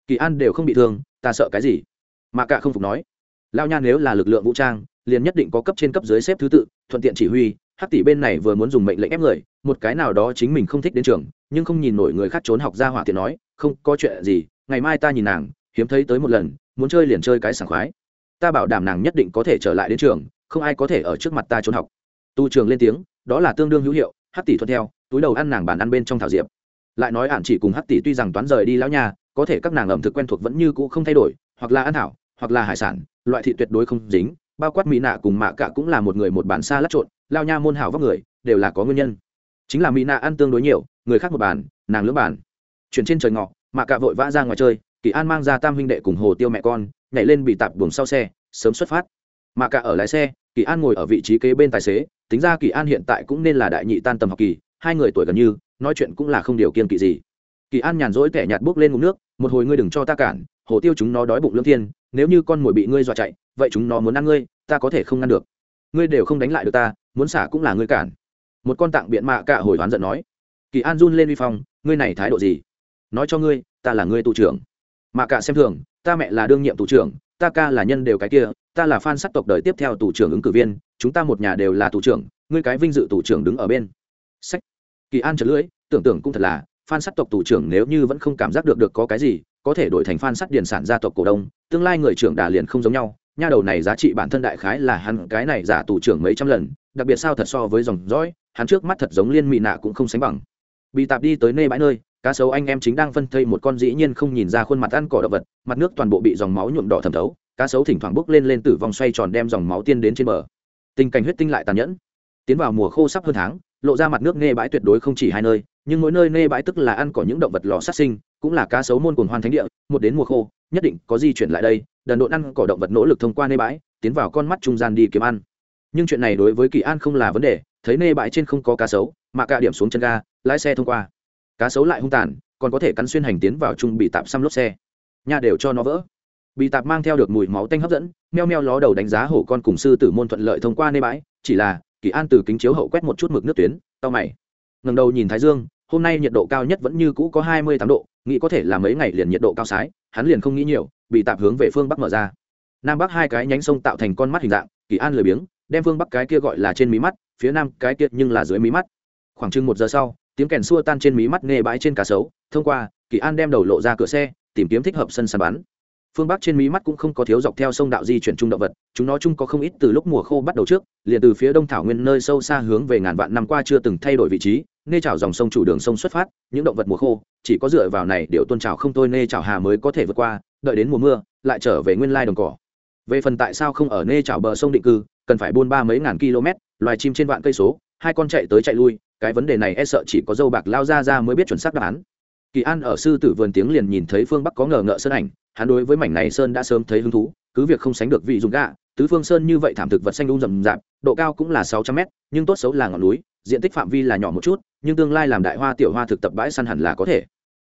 Kỳ an đều không bị thương, ta sợ cái gì? Mạ Cả không phục nói, Lão nha nếu là lực lượng vũ trang, liền nhất định có cấp trên cấp dưới xếp thứ tự, thuận tiện chỉ huy hắc tỷ bên này vừa muốn dùng mệnh lệnh ép người, một cái nào đó chính mình không thích đến trường, nhưng không nhìn nổi người khác trốn học ra hỏa tiện nói, không, có chuyện gì, ngày mai ta nhìn nàng, hiếm thấy tới một lần, muốn chơi liền chơi cái sảng khoái. Ta bảo đảm nàng nhất định có thể trở lại đến trường, không ai có thể ở trước mặt ta trốn học. Tu trường lên tiếng, đó là tương đương hữu hiệu, hắc tỷ thuận theo, túi đầu ăn nàng bàn ăn bên trong thảo diệp. Lại nói ản chỉ cùng hắc tỷ tuy rằng toán rời đi lão nhà, có thể các nàng ẩm thực quen thuộc vẫn như cũ không thay đổi, hoặc là ăn thảo, hoặc là hải sản, loại thị tuyệt đối không dính bao quát mỹ nạ cùng mạ cả cũng là một người một bản xa lát trộn, lao nha môn hảo vóc người, đều là có nguyên nhân. Chính là mỹ nạ ăn tương đối nhiều, người khác một bàn nàng lưỡng bàn chuyển trên trời ngọ, mạ cả vội vã ra ngoài chơi, kỳ an mang ra tam huynh đệ cùng hồ tiêu mẹ con, nhảy lên bị tạp buồng sau xe, sớm xuất phát. Mạ cả ở lái xe, kỳ an ngồi ở vị trí kế bên tài xế, tính ra kỳ an hiện tại cũng nên là đại nhị tan tầm học kỳ, hai người tuổi gần như, nói chuyện cũng là không điều kiên kỵ gì. Kỳ an nhàn rỗi tẻ nhạt bước lên ngụm nước, một hồi ngươi đừng cho ta cản, hồ tiêu chúng nó đói bụng lương thiên, nếu như con mồi bị ngươi dọa chạy vậy chúng nó muốn ăn ngươi, ta có thể không ngăn được. Ngươi đều không đánh lại được ta, muốn xả cũng là ngươi cản. Một con tạng biện mạ cả hồi hoán giận nói. Kỳ an run lên vi phong, ngươi này thái độ gì? Nói cho ngươi, ta là ngươi tù trưởng. Mạ cả xem thường, ta mẹ là đương nhiệm tù trưởng, ta ca là nhân đều cái kia, ta là fan sắc tộc đời tiếp theo tù trưởng ứng cử viên, chúng ta một nhà đều là tù trưởng, ngươi cái vinh dự tù trưởng đứng ở bên. Sách. Kỳ an chật lưỡi, tưởng tượng cũng thật là, fan sắc tộc tù trưởng nếu như vẫn không cảm giác được được có cái gì, có thể đổi thành fan sắt điền sản gia tộc cổ đông, tương lai người trưởng đà liền không giống nhau nha đầu này giá trị bản thân đại khái là hắn cái này giả tù trưởng mấy trăm lần, đặc biệt sao thật so với dòng dõi, hắn trước mắt thật giống liên mị nạ cũng không sánh bằng. Bị tạp đi tới nơi bãi nơi, cá sấu anh em chính đang phân thây một con dĩ nhiên không nhìn ra khuôn mặt ăn cỏ động vật, mặt nước toàn bộ bị dòng máu nhuộm đỏ thẩm thấu, cá sấu thỉnh thoảng bốc lên lên tử vong xoay tròn đem dòng máu tiên đến trên bờ. Tình cảnh huyết tinh lại tàn nhẫn. Tiến vào mùa khô sắp hơn tháng, lộ ra mặt nước nê bãi tuyệt đối không chỉ hai nơi, nhưng mỗi nơi nê bãi tức là ăn cỏ những động vật lò sát sinh, cũng là cá sấu môn cồn hoan thánh địa, một đến mùa khô, nhất định có di chuyển lại đây đần độn ăn cỏ động vật nỗ lực thông qua nê bãi, tiến vào con mắt trung gian đi kiếm ăn. Nhưng chuyện này đối với kỳ an không là vấn đề, thấy nê bãi trên không có cá sấu, mà cả điểm xuống chân ga, lái xe thông qua. Cá sấu lại hung tàn, còn có thể cắn xuyên hành tiến vào chung bị tạp xăm lốp xe. Nhà đều cho nó vỡ. Bị tạp mang theo được mùi máu tanh hấp dẫn, meo meo ló đầu đánh giá hổ con cùng sư tử môn thuận lợi thông qua nê bãi, chỉ là kỳ an từ kính chiếu hậu quét một chút mực nước tuyến tao mày. Ngầm đầu nhìn thái dương hôm nay nhiệt độ cao nhất vẫn như cũ có hai mươi tám độ, nghĩ có thể là mấy ngày liền nhiệt độ cao sái, hắn liền không nghĩ nhiều, bị tạp hướng về phương bắc mở ra. Nam bắc hai cái nhánh sông tạo thành con mắt hình dạng, kỳ an lười biếng, đem phương bắc cái kia gọi là trên mí mắt, phía nam cái kia nhưng là dưới mí mắt. Khoảng chừng một giờ sau, tiếng kèn xua tan trên mí mắt nghe bãi trên cá sấu, thông qua, kỳ an đem đầu lộ ra cửa xe, tìm kiếm thích hợp sân sàn bắn. Phương bắc trên mí mắt cũng không có thiếu dọc theo sông đạo di chuyển trung động vật, chúng nó chung có không ít từ lúc mùa khô bắt đầu trước, liền từ phía đông thảo nguyên nơi sâu xa hướng về ngàn vạn năm qua chưa từng thay đổi vị trí nê trào dòng sông chủ đường sông xuất phát, những động vật mùa khô, chỉ có dựa vào này điệu tôn trào không tôi nê trào hà mới có thể vượt qua, đợi đến mùa mưa, lại trở về nguyên lai đồng cỏ. Về phần tại sao không ở nê trào bờ sông định cư, cần phải buôn ba mấy ngàn km, loài chim trên vạn cây số, hai con chạy tới chạy lui, cái vấn đề này e sợ chỉ có dâu bạc lao ra ra mới biết chuẩn xác đáp án. Kỳ an ở sư tử vườn tiếng liền nhìn thấy phương bắc có ngờ ngợ sơn ảnh, hắn đối với mảnh này sơn đã sớm thấy hứng thú cứ việc không sánh được vị dùng gạ tứ phương sơn như vậy thảm thực vật xanh đun rầm rạp, độ cao cũng là sáu trăm mét, nhưng tốt xấu là ngọn núi, diện tích phạm vi là nhỏ một chút, nhưng tương lai làm đại hoa tiểu hoa thực tập bãi săn hẳn là có thể.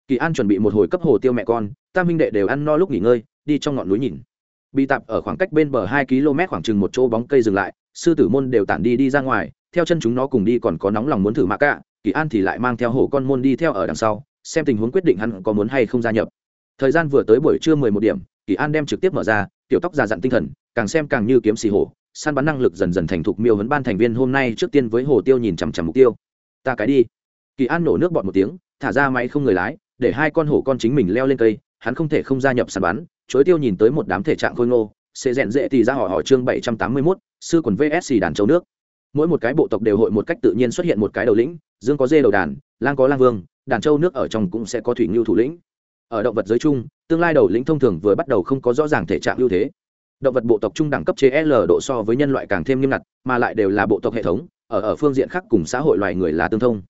Kỳ an chuẩn bị một hồi cấp hồ tiêu mẹ con, tam minh đệ đều ăn no lúc nghỉ ngơi, đi trong ngọn núi nhìn. Bị tạp ở khoảng cách bên bờ hai km khoảng chừng một chỗ bóng cây dừng lại, sư tử môn đều tản đi đi ra ngoài, theo chân chúng nó cùng đi còn có nóng lòng muốn thử mạ cả, kỳ an thì lại mang theo hổ con môn đi theo ở đằng sau, xem tình huống quyết định hắn có muốn hay không gia nhập. Thời gian vừa tới buổi trưa mười một điểm kỳ an đem trực tiếp mở ra, tiểu tóc già dặn tinh thần, càng xem càng như kiếm xì hổ, săn bắn năng lực dần dần thành thục miêu vấn ban thành viên hôm nay trước tiên với hồ tiêu nhìn chằm chằm mục tiêu. Ta cái đi. Kỳ an nổ nước bọt một tiếng, thả ra máy không người lái, để hai con hổ con chính mình leo lên cây, hắn không thể không gia nhập săn bắn, chối tiêu nhìn tới một đám thể trạng khôi ngô, sẽ rèn dễ thì ra họ họ chương bảy trăm tám mươi mốt, sư quần vsc đàn châu nước. Mỗi một cái bộ tộc đều hội một cách tự nhiên xuất hiện một cái đầu lĩnh, dương có dê đầu đàn, lang có lang vương, đàn châu nước ở trong cũng sẽ có thủy ngưu thủ lĩnh ở động vật giới chung, tương lai đầu lĩnh thông thường vừa bắt đầu không có rõ ràng thể trạng ưu thế. Động vật bộ tộc trung đẳng cấp chế l độ so với nhân loại càng thêm nghiêm ngặt, mà lại đều là bộ tộc hệ thống, ở ở phương diện khác cùng xã hội loài người là tương thông.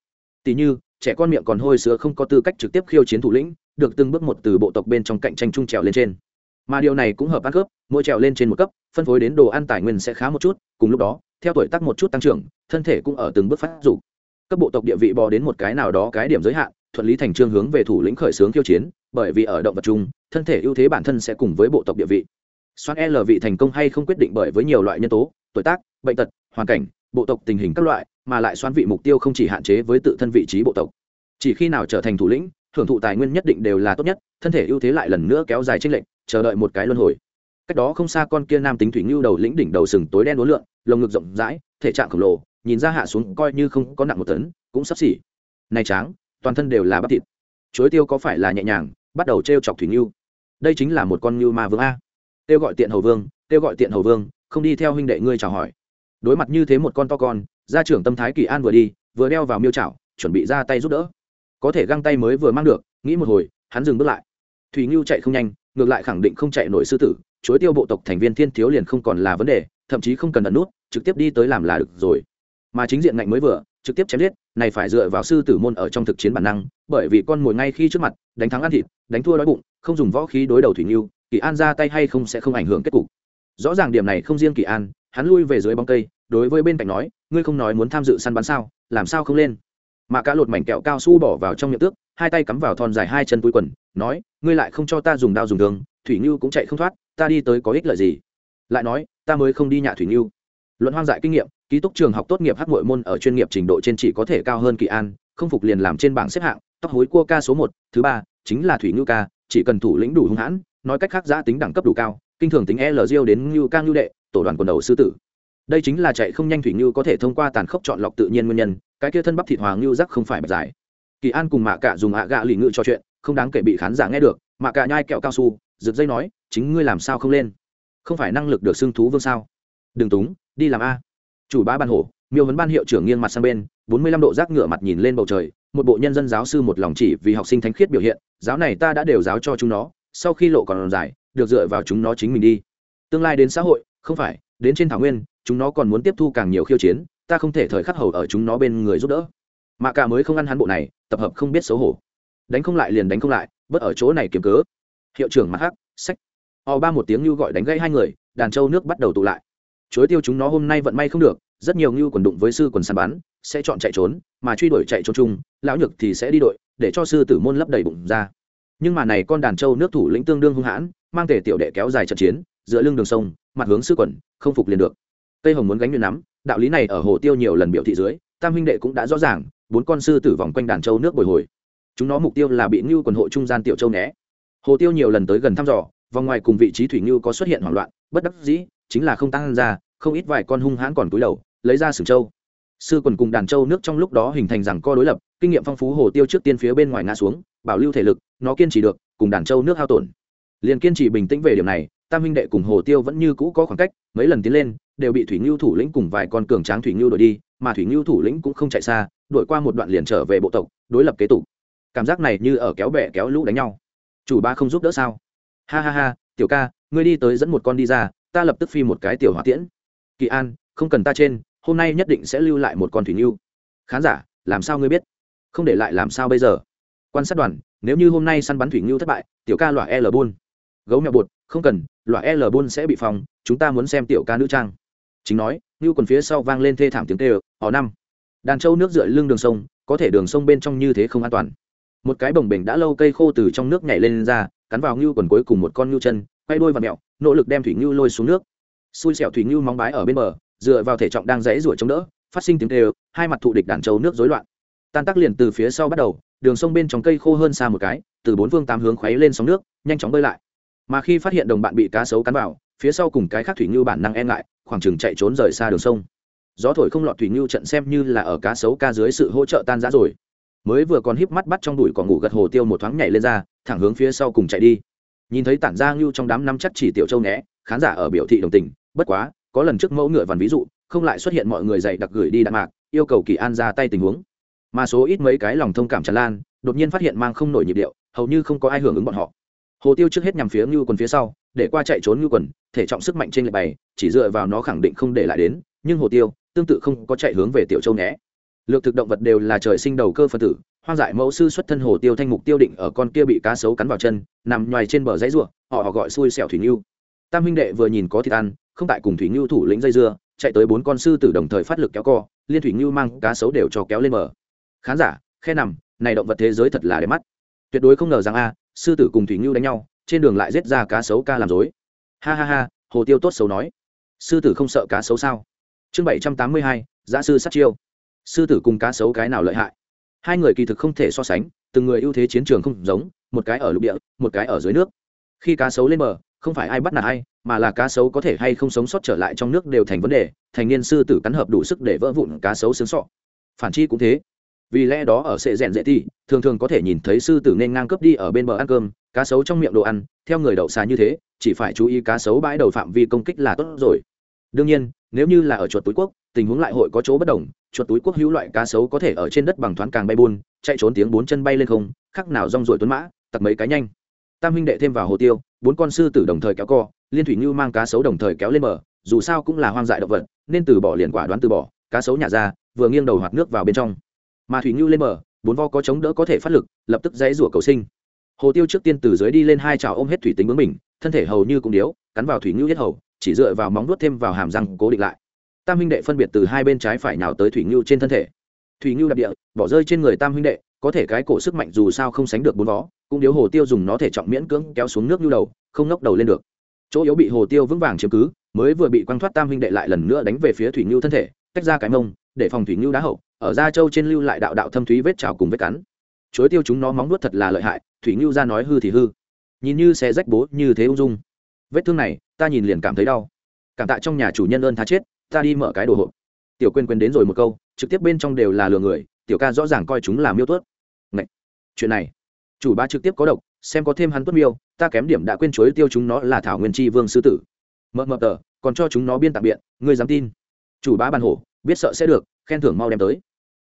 Tỷ như, trẻ con miệng còn hôi sữa không có tư cách trực tiếp khiêu chiến thủ lĩnh, được từng bước một từ bộ tộc bên trong cạnh tranh chung trèo lên trên. Mà điều này cũng hợp ăn khớp, mỗi trèo lên trên một cấp, phân phối đến đồ ăn tài nguyên sẽ khá một chút, cùng lúc đó, theo tuổi tác một chút tăng trưởng, thân thể cũng ở từng bước phát dục. Các bộ tộc địa vị bò đến một cái nào đó cái điểm giới hạn, thuận lý thành trương hướng về thủ lĩnh khởi xướng khiêu chiến bởi vì ở động vật chung, thân thể ưu thế bản thân sẽ cùng với bộ tộc địa vị. Soát l vị thành công hay không quyết định bởi với nhiều loại nhân tố, tuổi tác, bệnh tật, hoàn cảnh, bộ tộc tình hình các loại, mà lại xoắn vị mục tiêu không chỉ hạn chế với tự thân vị trí bộ tộc. Chỉ khi nào trở thành thủ lĩnh, hưởng thụ tài nguyên nhất định đều là tốt nhất, thân thể ưu thế lại lần nữa kéo dài tranh lệnh chờ đợi một cái luân hồi. Cách đó không xa con kia nam tính thủy ngưu đầu lĩnh đỉnh đầu sừng tối đen uốn lượn, lồng ngực rộng rãi, thể trạng khổng lồ, nhìn ra hạ xuống coi như không có nặng một tấn, cũng sắp xỉ. Này tráng, toàn thân đều là bắp thịt. Chuối tiêu có phải là nhẹ nhàng bắt đầu t r e o chọc thủy ngưu. Đây chính là một con ngưu ma vương a. Kêu gọi tiện hầu vương, kêu gọi tiện hầu vương, không đi theo huynh đệ ngươi chào hỏi. Đối mặt như thế một con to con, gia trưởng tâm thái kỳ an vừa đi, vừa đeo vào miêu chảo, chuẩn bị ra tay giúp đỡ. Có thể găng tay mới vừa mang được, nghĩ một hồi, hắn dừng bước lại. Thủy ngưu chạy không nhanh, ngược lại khẳng định không chạy nổi sư tử, chối tiêu bộ tộc thành viên thiên thiếu liền không còn là vấn đề, thậm chí không cần ẩn nút, trực tiếp đi tới làm là được rồi. Mà chính diện ngạnh mới vừa, trực tiếp chém giết, này phải dựa vào sư tử môn ở trong thực chiến bản năng bởi vì con mồi ngay khi trước mặt, đánh thắng ăn thịt, đánh thua đói bụng, không dùng võ khí đối đầu thủy nghiêu kỳ an ra tay hay không sẽ không ảnh hưởng kết cục. Rõ ràng điểm này không riêng kỳ an, hắn lui về dưới bóng cây, đối với bên cạnh nói, ngươi không nói muốn tham dự săn bắn sao, làm sao không lên? Mà cá lột mảnh kẹo cao su bỏ vào trong miệng tước, hai tay cắm vào thon dài hai chân túi quần, nói, ngươi lại không cho ta dùng đao dùng đường, thủy ngưu cũng chạy không thoát, ta đi tới có ích lợi gì? Lại nói, ta mới không đi nhạ thủy ngưu luận hoang dại kinh nghiệm, ký túc trường học tốt nghiệp hát mội môn ở chuyên nghiệp trình độ trên chỉ có thể cao hơn kỳ an, không phục liền làm trên bảng xếp hạng tóc hối cua ca số một, thứ ba, chính là thủy ngưu ca, chỉ cần thủ lĩnh đủ hung hãn, nói cách khác giã tính đẳng cấp đủ cao, kinh thường tính l diêu đến ngưu ca ngưu đệ, tổ đoàn quần đầu sư tử. Đây chính là chạy không nhanh thủy ngưu có thể thông qua tàn khốc chọn lọc tự nhiên nguyên nhân, cái kia thân bắp thịt hoàng ngưu rắc không phải bạch dài kỳ an cùng mạ cạ dùng ạ gạ lì ngự trò chuyện, không đáng kể bị khán giả nghe được, mạ cạ nhai kẹo cao su, rực dây nói, chính ngươi làm sao không lên? Không phải năng lực được xưng thú vương sao? Đừng túng, đi làm a. Chủ bá ban hổ, miêu vấn ban hiệu trưởng nghiêng mặt sang bên, bốn mươi lăm độ rác ngựa mặt nhìn lên bầu trời một bộ nhân dân giáo sư một lòng chỉ vì học sinh thánh khiết biểu hiện, giáo này ta đã đều giáo cho chúng nó, sau khi lộ còn dài, được dựa vào chúng nó chính mình đi. Tương lai đến xã hội, không phải, đến trên thảo nguyên, chúng nó còn muốn tiếp thu càng nhiều khiêu chiến, ta không thể thời khắc hầu ở chúng nó bên người giúp đỡ. Mà cả mới không ăn hắn bộ này, tập hợp không biết xấu hổ. Đánh không lại liền đánh không lại bất ở chỗ này kiếm cớ. Hiệu trưởng mặt hắc, sách. O ba một tiếng như gọi đánh gãy hai người, đàn trâu nước bắt đầu tụ lại. Chối tiêu chúng nó hôm nay vận may không được rất nhiều ngưu quần đụng với sư quần săn bắn, sẽ chọn chạy trốn, mà truy đuổi chạy trốn chung, lão nhược thì sẽ đi đội, để cho sư tử môn lấp đầy bụng ra. Nhưng mà này con đàn trâu nước thủ lĩnh tương đương hung hãn, mang thể tiểu đệ kéo dài trận chiến, giữa lưng đường sông, mặt hướng sư quần, không phục liền được. Tây hồng muốn gánh nguyên nắm, đạo lý này ở hồ tiêu nhiều lần biểu thị dưới, tam huynh đệ cũng đã rõ ràng, bốn con sư tử vòng quanh đàn trâu nước bồi hồi. Chúng nó mục tiêu là bị ngưu quần hộ trung gian tiểu châu né. Hồ tiêu nhiều lần tới gần thăm dò, vòng ngoài cùng vị trí thủy ngưu có xuất hiện hoảng loạn, bất đắc dĩ, chính là không tăng ra, không ít vài con hung hãn còn cúi đầu lấy ra sừng châu sư quần cùng đàn châu nước trong lúc đó hình thành rằng co đối lập, kinh nghiệm phong phú hồ tiêu trước tiên phía bên ngoài ngã xuống, bảo lưu thể lực, nó kiên trì được, cùng đàn châu nước hao tổn. Liền kiên trì bình tĩnh về điểm này, tam huynh đệ cùng hồ tiêu vẫn như cũ có khoảng cách, mấy lần tiến lên, đều bị thủy ngưu thủ lĩnh cùng vài con cường tráng thủy ngưu đuổi đi, mà thủy ngưu thủ lĩnh cũng không chạy xa, đuổi qua một đoạn liền trở về bộ tộc, đối lập kế tục. Cảm giác này như ở kéo bè kéo lũ đánh nhau. Chủ ba không giúp đỡ sao? Ha ha ha, tiểu ca, ngươi đi tới dẫn một con đi ra, ta lập tức phi một cái tiểu hỏa tiễn. Kỳ an, không cần ta trên hôm nay nhất định sẽ lưu lại một con thủy ngưu khán giả, làm sao ngươi biết? Không để lại làm sao bây giờ? Quan sát đoàn, nếu như hôm nay săn bắn thủy ngưu thất bại, tiểu ca loại l buôn. Gấu mèo bột, không cần loại l buôn sẽ bị phòng, chúng ta muốn xem tiểu ca nữ trang. Chính nói ngưu còn phía sau vang lên thê thảm tiếng tê họ năm. Đàn trâu nước rượi lưng đường sông, có thể đường sông bên trong như thế không an toàn. Một cái bồng bềnh đã lâu cây khô từ trong nước nhảy lên ra, cắn vào ngưu quần cuối cùng một con ngưu chân, quay đôi và mẹo, nỗ lực đem thủy ngưu lôi xuống nước. Xui xẻo thủy ngưu móng bái ở bên bờ dựa vào thể trọng đang rẽ rủa chống đỡ, phát sinh tiếng tê hai mặt thụ địch đàn trâu nước rối loạn. Tan tác liền từ phía sau bắt đầu, đường sông bên trong cây khô hơn xa một cái, từ bốn phương tám hướng khuấy lên sóng nước, nhanh chóng bơi lại. Mà khi phát hiện đồng bạn bị cá sấu cắn vào, phía sau cùng cái khác thủy ngưu bản năng e ngại, khoảng chừng chạy trốn rời xa đường sông. Gió thổi không lọt thủy ngưu trận xem như là ở cá sấu ca dưới sự hỗ trợ tan rã rồi. Mới vừa còn híp mắt bắt trong đùi còn ngủ gật hồ tiêu một thoáng nhảy lên ra, thẳng hướng phía sau cùng chạy đi. Nhìn thấy tản ra ngưu trong đám năm chắc chỉ tiểu châu né, khán giả ở biểu thị đồng tình, bất quá có lần trước mẫu ngựa vằn ví dụ không lại xuất hiện mọi người dạy đặc gửi đi đạn mạc yêu cầu kỳ an ra tay tình huống. Mà số ít mấy cái lòng thông cảm tràn lan đột nhiên phát hiện mang không nổi nhịp điệu hầu như không có ai hưởng ứng bọn họ. Hồ tiêu trước hết nhằm phía ngưu quần phía sau để qua chạy trốn ngưu quần thể trọng sức mạnh trên lệ bày chỉ dựa vào nó khẳng định không để lại đến nhưng hồ tiêu tương tự không có chạy hướng về tiểu châu né. Lược thực động vật đều là trời sinh đầu cơ phân tử hoang dại mẫu sư xuất thân hồ tiêu thanh mục tiêu định ở con kia bị cá sấu cắn vào chân nằm nhoài trên bờ dãy ruộng họ, họ gọi xui xẻo thủy ngưu. Tam huynh đệ vừa nhìn có thịt ăn không tại cùng thủy ngưu thủ lĩnh dây dưa, chạy tới bốn con sư tử đồng thời phát lực kéo co, liên thủy ngưu mang cá sấu đều cho kéo lên bờ. Khán giả, khe nằm, này động vật thế giới thật là đẹp mắt. Tuyệt đối không ngờ rằng a, sư tử cùng thủy ngưu đánh nhau, trên đường lại giết ra cá sấu ca làm dối ha ha ha, hồ tiêu tốt xấu nói. Sư tử không sợ cá sấu sao? Chương bảy trăm tám mươi hai, giã sư sát chiêu. Sư tử cùng cá sấu cái nào lợi hại? Hai người kỳ thực không thể so sánh, từng người ưu thế chiến trường không giống, một cái ở lục địa, một cái ở dưới nước. Khi cá sấu lên bờ không phải ai bắt nạt ai, mà là cá sấu có thể hay không sống sót trở lại trong nước đều thành vấn đề, thành niên sư tử cắn hợp đủ sức để vỡ vụn cá sấu xương sọ. Phản chi cũng thế. Vì lẽ đó ở sệ rèn dễ thì, thường thường có thể nhìn thấy sư tử nên ngang cướp đi ở bên bờ ăn cơm, cá sấu trong miệng đồ ăn, theo người đậu xà như thế, chỉ phải chú ý cá sấu bãi đầu phạm vi công kích là tốt rồi. Đương nhiên, nếu như là ở chuột túi quốc tình huống lại hội có chỗ bất đồng, chuột túi quốc hữu loại cá sấu có thể ở trên đất bằng thoáng càng bay buôn, chạy trốn tiếng bốn chân bay lên không, khác nào rong ruổi tuấn mã tặc mấy cái nhanh. Tam huynh đệ thêm vào hồ tiêu bốn con sư tử đồng thời kéo co, liên thủy ngưu mang cá sấu đồng thời kéo lên bờ, dù sao cũng là hoang dại động vật, nên từ bỏ liền quả đoán từ bỏ, cá sấu nhả ra, vừa nghiêng đầu hoạt nước vào bên trong. Mà thủy ngưu lên bờ, bốn vo có chống đỡ có thể phát lực, lập tức dãy rủa cầu sinh. Hồ tiêu trước tiên từ dưới đi lên hai trào ôm hết thủy tính bướng mình, thân thể hầu như cũng điếu, cắn vào thủy ngưu hết hầu, chỉ dựa vào móng nuốt thêm vào hàm răng cố định lại. Tam huynh đệ phân biệt từ hai bên trái phải nào tới thủy ngưu trên thân thể. Thủy ngưu đặc địa, bỏ rơi trên người tam huynh đệ có thể cái cổ sức mạnh dù sao không sánh được bốn vó, cũng điếu hồ tiêu dùng nó thể trọng miễn cưỡng kéo xuống nước nhu đầu, không ngóc đầu lên được. Chỗ yếu bị hồ tiêu vững vàng chiếm cứ, mới vừa bị quăng thoát tam huynh đệ lại lần nữa đánh về phía thủy ngưu thân thể, tách ra cái mông, để phòng thủy ngưu đá hậu, ở da châu trên lưu lại đạo đạo thâm thúy vết trào cùng vết cắn. Chối tiêu chúng nó móng nuốt thật là lợi hại, thủy ngưu ra nói hư thì hư. Nhìn như sẽ rách bố, như thế ung dung. Vết thương này, ta nhìn liền cảm thấy đau. Cảm tạ trong nhà chủ nhân ơn tha chết, ta đi mở cái đồ hộp tiểu quên quên đến rồi một câu, trực tiếp bên trong đều là lừa người, tiểu ca rõ ràng coi chúng là miêu tuất chuyện này. Chủ ba trực tiếp có độc, xem có thêm hắn tuất miêu, ta kém điểm đã quên chối tiêu chúng nó là thảo nguyên tri vương sư tử. Mợ mợ tờ, còn cho chúng nó biên tạp biện, ngươi dám tin? Chủ bá bàn hổ, biết sợ sẽ được, khen thưởng mau đem tới.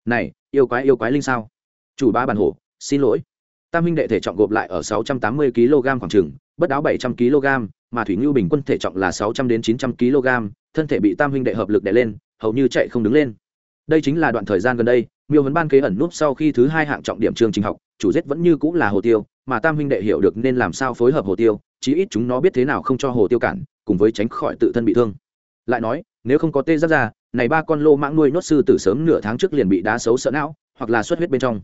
Này, yêu quái yêu quái linh sao? Chủ bá bàn hổ, xin lỗi. Tam minh đệ thể trọng gộp lại ở 680 kg khoảng chừng, bất đáo 700 kg, mà thủy ngưu bình quân thể trọng là 600 đến 900 kg, thân thể bị tam huynh đệ hợp lực đè lên, hầu như chạy không đứng lên. Đây chính là đoạn thời gian gần đây miêu vấn ban kế ẩn núp sau khi thứ hai hạng trọng điểm trường trình học, chủ giết vẫn như cũng là hồ tiêu, mà tam huynh đệ hiểu được nên làm sao phối hợp hồ tiêu, chí ít chúng nó biết thế nào không cho hồ tiêu cản, cùng với tránh khỏi tự thân bị thương. Lại nói, nếu không có tê giác ra, này ba con lô mãng nuôi nốt sư từ sớm nửa tháng trước liền bị đá xấu sợ não, hoặc là xuất huyết bên trong.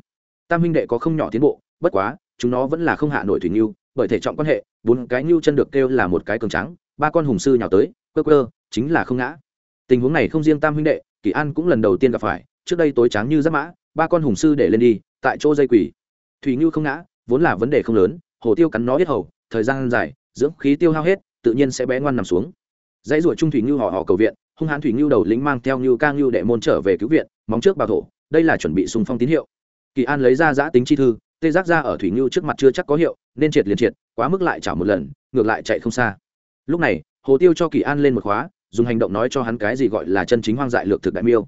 Tam huynh đệ có không nhỏ tiến bộ, bất quá, chúng nó vẫn là không hạ nổi thủy ngưu bởi thể trọng quan hệ, bốn cái ngưu chân được kêu là một cái cường trắng ba con hùng sư nhào tới cơ cơ chính là không ngã. Tình huống này không riêng tam huynh đệ, kỳ an cũng lần đầu tiên gặp phải trước đây tối trắng như giáp mã, ba con hùng sư để lên đi, tại chỗ dây quỷ thủy ngưu không ngã, vốn là vấn đề không lớn, hồ tiêu cắn nó hết hầu, thời gian dài, dưỡng khí tiêu hao hết, tự nhiên sẽ bé ngoan nằm xuống. Dãy ruột trung thủy ngưu họ họ cầu viện, hung hãn thủy ngưu đầu lính mang theo ngưu ca ngưu đệ môn trở về cứu viện, móng trước bảo thổ, đây là chuẩn bị xung phong tín hiệu. Kỳ an lấy ra giã tính chi thư, tê giác ra ở thủy ngưu trước mặt chưa chắc có hiệu, nên triệt liền triệt, quá mức lại chảo một lần, ngược lại chạy không xa. Lúc này, hồ tiêu cho kỳ an lên một khóa, dùng hành động nói cho hắn cái gì gọi là chân chính hoang dại lược thực đại miêu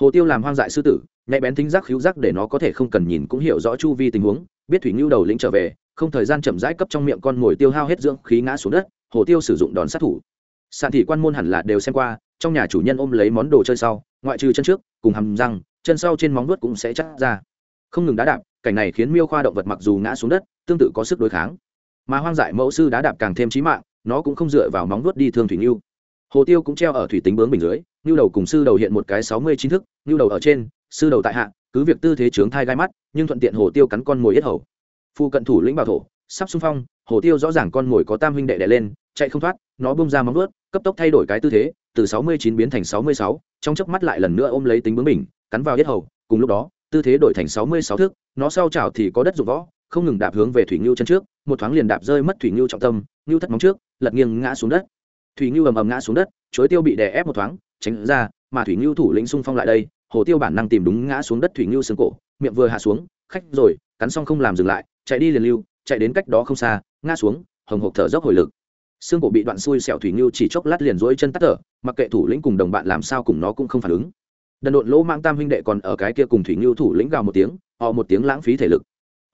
hồ tiêu làm hoang dại sư tử, nhạy bén tính giác khíu giác để nó có thể không cần nhìn cũng hiểu rõ chu vi tình huống, biết thủy ngưu đầu lĩnh trở về, không thời gian chậm rãi cấp trong miệng con mồi tiêu hao hết dưỡng khí ngã xuống đất, hồ tiêu sử dụng đòn sát thủ. Sàn thị quan môn hẳn là đều xem qua, trong nhà chủ nhân ôm lấy món đồ chơi sau, ngoại trừ chân trước, cùng hầm răng, chân sau trên móng vuốt cũng sẽ chắc ra. Không ngừng đá đạp, cảnh này khiến miêu khoa động vật mặc dù ngã xuống đất, tương tự có sức đối kháng. Mà hoang dại mẫu sư đá đạp càng thêm trí mạng, nó cũng không dựa vào móng vuốt đi thương thủy ngưu hồ tiêu cũng treo ở thủy tính bướng bình dưới ngưu đầu cùng sư đầu hiện một cái sáu mươi chín thức ngưu đầu ở trên, sư đầu tại hạ, cứ việc tư thế trướng thai gai mắt, nhưng thuận tiện hồ tiêu cắn con mồi yết hầu. Phu cận thủ lĩnh bảo thổ, sắp xung phong, hồ tiêu rõ ràng con mồi có tam huynh đệ đẻ lên, chạy không thoát, nó bung ra móng vuốt, cấp tốc thay đổi cái tư thế, từ sáu mươi chín biến thành sáu mươi sáu, trong chớp mắt lại lần nữa ôm lấy tính bướng bình, cắn vào yết hầu, cùng lúc đó, tư thế đổi thành sáu mươi sáu thước, nó sau chảo thì có đất dụng võ, không ngừng đạp hướng về thủy ngưu chân trước, một thoáng liền đạp rơi mất thủy ngưu trọng tâm ngưu thất móng trước, lật nghiêng ngã xuống đất thủy ngưu ầm ầm ngã xuống đất, chối tiêu bị đè ép một thoáng, tránh ra, mà thủy ngưu thủ lĩnh xung phong lại đây, hồ tiêu bản năng tìm đúng ngã xuống đất thủy ngưu xương cổ, miệng vừa hạ xuống, khách, rồi, cắn xong không làm dừng lại, chạy đi liền lưu, chạy đến cách đó không xa, ngã xuống, hồng hộc thở dốc hồi lực. Xương cổ bị đoạn xui xẻo thủy ngưu chỉ chốc lát liền rỗi chân tắt thở, mặc kệ thủ lĩnh cùng đồng bạn làm sao cùng nó cũng không phản ứng. Đần độn lỗ mang tam huynh đệ còn ở cái kia cùng thủy ngưu thủ lĩnh gào một tiếng họ một tiếng lãng phí thể lực.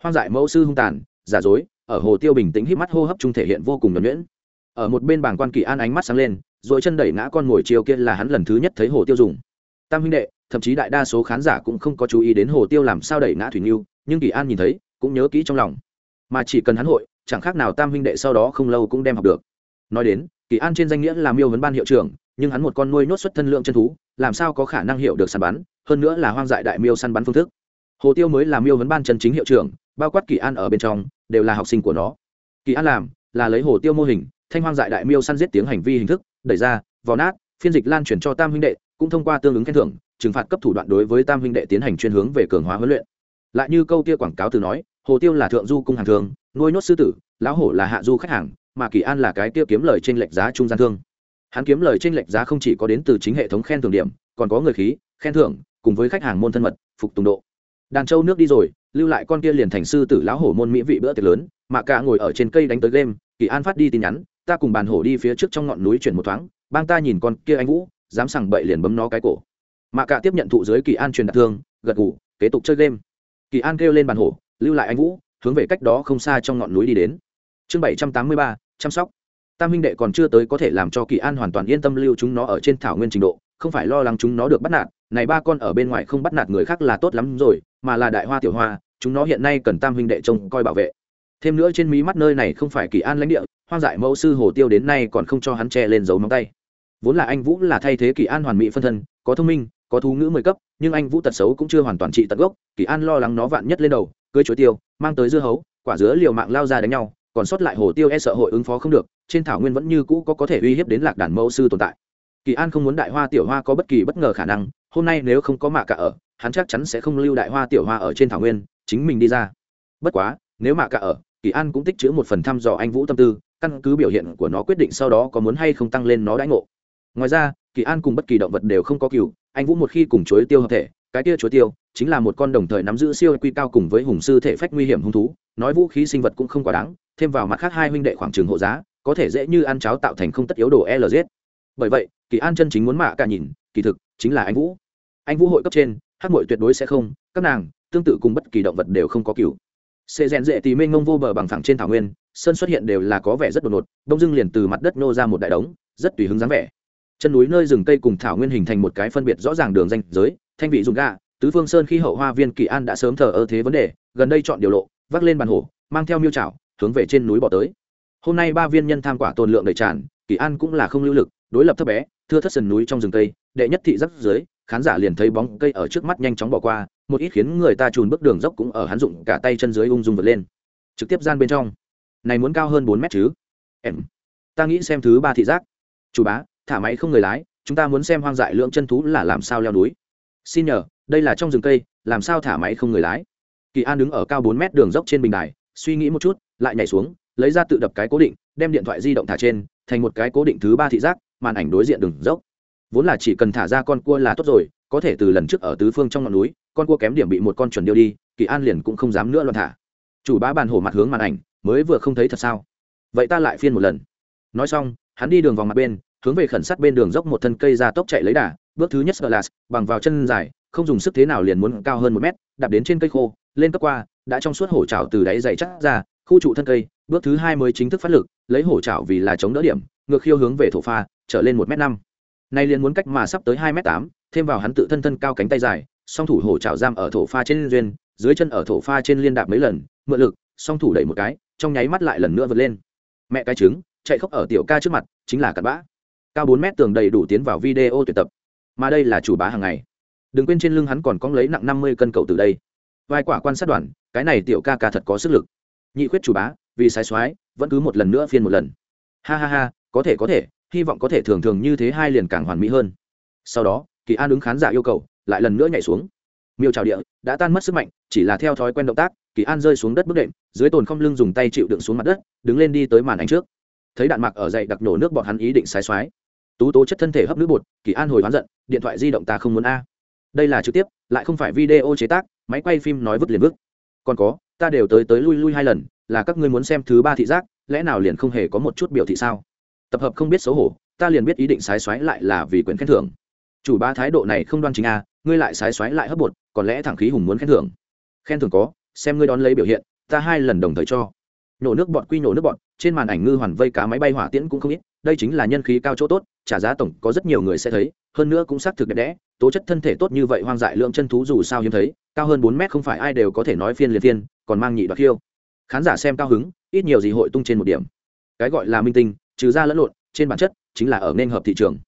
Hoang dại mẫu sư hung tàn, giả dối, ở hồ tiêu bình tĩnh hít mắt hô hấp trung thể hiện vô cùng nhuẩn nhuyễn ở một bên bảng quan kỳ an ánh mắt sáng lên, rồi chân đẩy ngã con ngồi chiều kia là hắn lần thứ nhất thấy hồ tiêu dùng. Tam huynh đệ, thậm chí đại đa số khán giả cũng không có chú ý đến hồ tiêu làm sao đẩy ngã thủy nghiêu nhưng kỳ an nhìn thấy, cũng nhớ kỹ trong lòng. Mà chỉ cần hắn hội, chẳng khác nào tam huynh đệ sau đó không lâu cũng đem học được. Nói đến, kỳ an trên danh nghĩa là miêu vấn ban hiệu trưởng, nhưng hắn một con nuôi nốt xuất thân lượng chân thú, làm sao có khả năng hiểu được săn bắn, hơn nữa là hoang dại đại miêu săn bắn phương thức. Hồ tiêu mới là miêu vấn ban chân chính hiệu trưởng, bao quát kỳ an ở bên trong, đều là học sinh của nó. Kỳ an làm, là lấy hồ tiêu mô hình thanh hoang dại đại miêu săn giết tiếng hành vi hình thức, đẩy ra, vò nát, phiên dịch lan truyền cho tam huynh đệ, cũng thông qua tương ứng khen thưởng, trừng phạt cấp thủ đoạn đối với tam huynh đệ tiến hành chuyên hướng về cường hóa huấn luyện. Lại như câu kia quảng cáo từ nói, hồ tiêu là thượng du cung hàng thường, nuôi nhốt sư tử, lão hổ là hạ du khách hàng, mà kỳ an là cái kia kiếm lời trên lệch giá trung gian thương. Hắn kiếm lời trên lệch giá không chỉ có đến từ chính hệ thống khen thưởng điểm, còn có người khí, khen thưởng, cùng với khách hàng môn thân mật, phục tùng độ. Đàn châu nước đi rồi, lưu lại con kia liền thành sư tử lão hổ môn mỹ vị bữa tiệc lớn, mà cả ngồi ở trên cây đánh tới game, kỳ an phát đi tin nhắn ta cùng bàn hổ đi phía trước trong ngọn núi chuyển một thoáng, bang ta nhìn con kia anh vũ, dám sằng bậy liền bấm nó cái cổ. Mạ cả tiếp nhận thụ giới kỳ an truyền đạt thương, gật ngủ kế tục chơi game. Kỳ an kêu lên bàn hổ, lưu lại anh vũ, hướng về cách đó không xa trong ngọn núi đi đến. Chương bảy trăm tám mươi ba, chăm sóc. Tam huynh đệ còn chưa tới có thể làm cho kỳ an hoàn toàn yên tâm lưu chúng nó ở trên thảo nguyên trình độ, không phải lo lắng chúng nó được bắt nạt, này ba con ở bên ngoài không bắt nạt người khác là tốt lắm rồi, mà là đại hoa tiểu hoa, chúng nó hiện nay cần tam huynh đệ trông coi bảo vệ. Thêm nữa trên mí mắt nơi này không phải kỳ an lãnh địa hoang dại mẫu sư hồ tiêu đến nay còn không cho hắn che lên dấu móng tay. Vốn là anh vũ là thay thế kỳ an hoàn mỹ phân thân, có thông minh, có thú ngữ mười cấp, nhưng anh vũ tật xấu cũng chưa hoàn toàn trị tận gốc, kỳ an lo lắng nó vạn nhất lên đầu, cưới chuối tiêu, mang tới dưa hấu, quả dứa liều mạng lao ra đánh nhau, còn sót lại hồ tiêu e sợ hội ứng phó không được, trên thảo nguyên vẫn như cũ có có thể uy hiếp đến lạc đàn mẫu sư tồn tại. Kỳ an không muốn đại hoa tiểu hoa có bất kỳ bất ngờ khả năng, hôm nay nếu không có mạ cả ở, hắn chắc chắn sẽ không lưu đại hoa tiểu hoa ở trên thảo nguyên, chính mình đi ra. Bất quá, nếu mạ cả ở kỳ an cũng tích chữ một phần thăm dò anh vũ tâm tư, căn cứ biểu hiện của nó quyết định sau đó có muốn hay không tăng lên nó đãi ngộ. Ngoài ra, kỳ an cùng bất kỳ động vật đều không có cựu anh vũ một khi cùng chuối tiêu hợp thể, cái kia chuối tiêu chính là một con đồng thời nắm giữ siêu quy cao cùng với hùng sư thể phách nguy hiểm hung thú, nói vũ khí sinh vật cũng không quá đáng, thêm vào mặt khác hai huynh đệ khoảng trường hộ giá, có thể dễ như ăn cháo tạo thành không tất yếu đồ lz bởi vậy, kỳ an chân chính muốn mạ cả nhìn, kỳ thực chính là anh vũ. Anh vũ hội cấp trên, hát mội tuyệt đối sẽ không, các nàng, tương tự cùng bất kỳ động vật đều không có cựu xê rèn dễ tì mênh ngông vô bờ bằng phẳng trên thảo nguyên, sơn xuất hiện đều là có vẻ rất đột ngột, đông dưng liền từ mặt đất nô ra một đại đống, rất tùy hứng dáng vẻ. Chân núi nơi rừng cây cùng thảo nguyên hình thành một cái phân biệt rõ ràng đường danh giới, thanh vị dùng ga tứ phương sơn khi hậu hoa viên kỳ an đã sớm thờ ơ thế vấn đề, gần đây chọn điều lộ, vác lên bàn hổ, mang theo miêu trảo hướng về trên núi bỏ tới. Hôm nay ba viên nhân tham quả tồn lượng đầy tràn, kỳ an cũng là không lưu lực, đối lập thấp bé, thưa thất sườn núi trong rừng cây, đệ nhất thị giáp dưới khán giả liền thấy bóng cây ở trước mắt nhanh chóng bỏ qua, một ít khiến người ta trùn bước đường dốc cũng ở hắn dụng cả tay chân dưới ung dung vượt lên. Trực tiếp gian bên trong. Này muốn cao hơn bốn mét chứ? Em. Ta nghĩ xem thứ ba thị giác. Chủ bá, thả máy không người lái, chúng ta muốn xem hoang dại lượng chân thú là làm sao leo núi. Xin nhờ, đây là trong rừng cây, làm sao thả máy không người lái? Kỳ an đứng ở cao bốn mét đường dốc trên bình đài, suy nghĩ một chút, lại nhảy xuống, lấy ra tự đập cái cố định, đem điện thoại di động thả trên, thành một cái cố định thứ ba thị giác, màn ảnh đối diện đường dốc vốn là chỉ cần thả ra con cua là tốt rồi, có thể từ lần trước ở tứ phương trong ngọn núi, con cua kém điểm bị một con chuẩn điêu đi, kỳ an liền cũng không dám nữa loạn thả. Chủ bá bàn hổ mặt hướng màn ảnh, mới vừa không thấy thật sao? Vậy ta lại phiên một lần. Nói xong, hắn đi đường vòng mặt bên, hướng về khẩn sát bên đường dốc một thân cây ra tốc chạy lấy đà, bước thứ nhất sờ bằng vào chân dài, không dùng sức thế nào liền muốn cao hơn một mét, đạp đến trên cây khô, lên cấp qua, đã trong suốt hổ trào từ đáy dày chắc ra, khu trụ thân cây, bước thứ hai mới chính thức phát lực, lấy hổ trào vì là chống đỡ điểm, ngược khiêu hướng về thổ pha, trở lên một m năm nay liền muốn cách mà sắp tới hai m tám, thêm vào hắn tự thân thân cao cánh tay dài, song thủ hổ trào giam ở thổ pha trên duyên, dưới chân ở thổ pha trên liên đạp mấy lần, mượn lực, song thủ đẩy một cái, trong nháy mắt lại lần nữa vượt lên. Mẹ cái trứng, chạy khóc ở tiểu ca trước mặt, chính là cặn bã. Cao bốn mét tường đầy đủ tiến vào video tuyển tập. Mà đây là chủ bá hàng ngày. Đừng quên trên lưng hắn còn có lấy nặng năm mươi cân cầu từ đây. Vai quả quan sát đoàn, cái này tiểu ca ca thật có sức lực. Nhị khuyết chủ bá, vì sai soái, vẫn cứ một lần nữa phiên một lần. Ha ha ha, có thể có thể hy vọng có thể thường thường như thế hai liền càng hoàn mỹ hơn. Sau đó, kỳ an ứng khán giả yêu cầu, lại lần nữa nhảy xuống. Miêu trào địa đã tan mất sức mạnh, chỉ là theo thói quen động tác, kỳ an rơi xuống đất bước đệm, dưới tồn không lưng dùng tay chịu đựng xuống mặt đất, đứng lên đi tới màn ảnh trước. Thấy đạn mặc ở dậy đặc nổ nước bọn hắn ý định sai xoái tú tố chất thân thể hấp nước bột, kỳ an hồi hoán giận, điện thoại di động ta không muốn a. Đây là trực tiếp, lại không phải video chế tác, máy quay phim nói vứt liền vứt. Còn có, ta đều tới tới lui lui hai lần, là các ngươi muốn xem thứ ba thị giác, lẽ nào liền không hề có một chút biểu thị sao? Tập hợp không biết xấu hổ, ta liền biết ý định sái xoáy lại là vì quyền khen thưởng. Chủ ba thái độ này không đoan chính a, ngươi lại sái xoáy lại hấp bột, còn lẽ thẳng khí hùng muốn khen thưởng? Khen thưởng có, xem ngươi đón lấy biểu hiện, ta hai lần đồng thời cho. Nổ nước bọn quy nổ nước bọn trên màn ảnh ngư hoàn vây cá máy bay hỏa tiễn cũng không ít, đây chính là nhân khí cao chỗ tốt, trả giá tổng có rất nhiều người sẽ thấy, hơn nữa cũng xác thực đẹp đẽ, tố chất thân thể tốt như vậy hoang dại lượng chân thú dù sao hiếm thấy, cao hơn bốn mét không phải ai đều có thể nói phiên liền phiên, còn mang nhị đoạt khiêu. Khán giả xem cao hứng, ít nhiều gì hội tung trên một điểm. Cái gọi là minh tinh trừ ra lẫn lộn, trên bản chất, chính là ở nên hợp thị trường.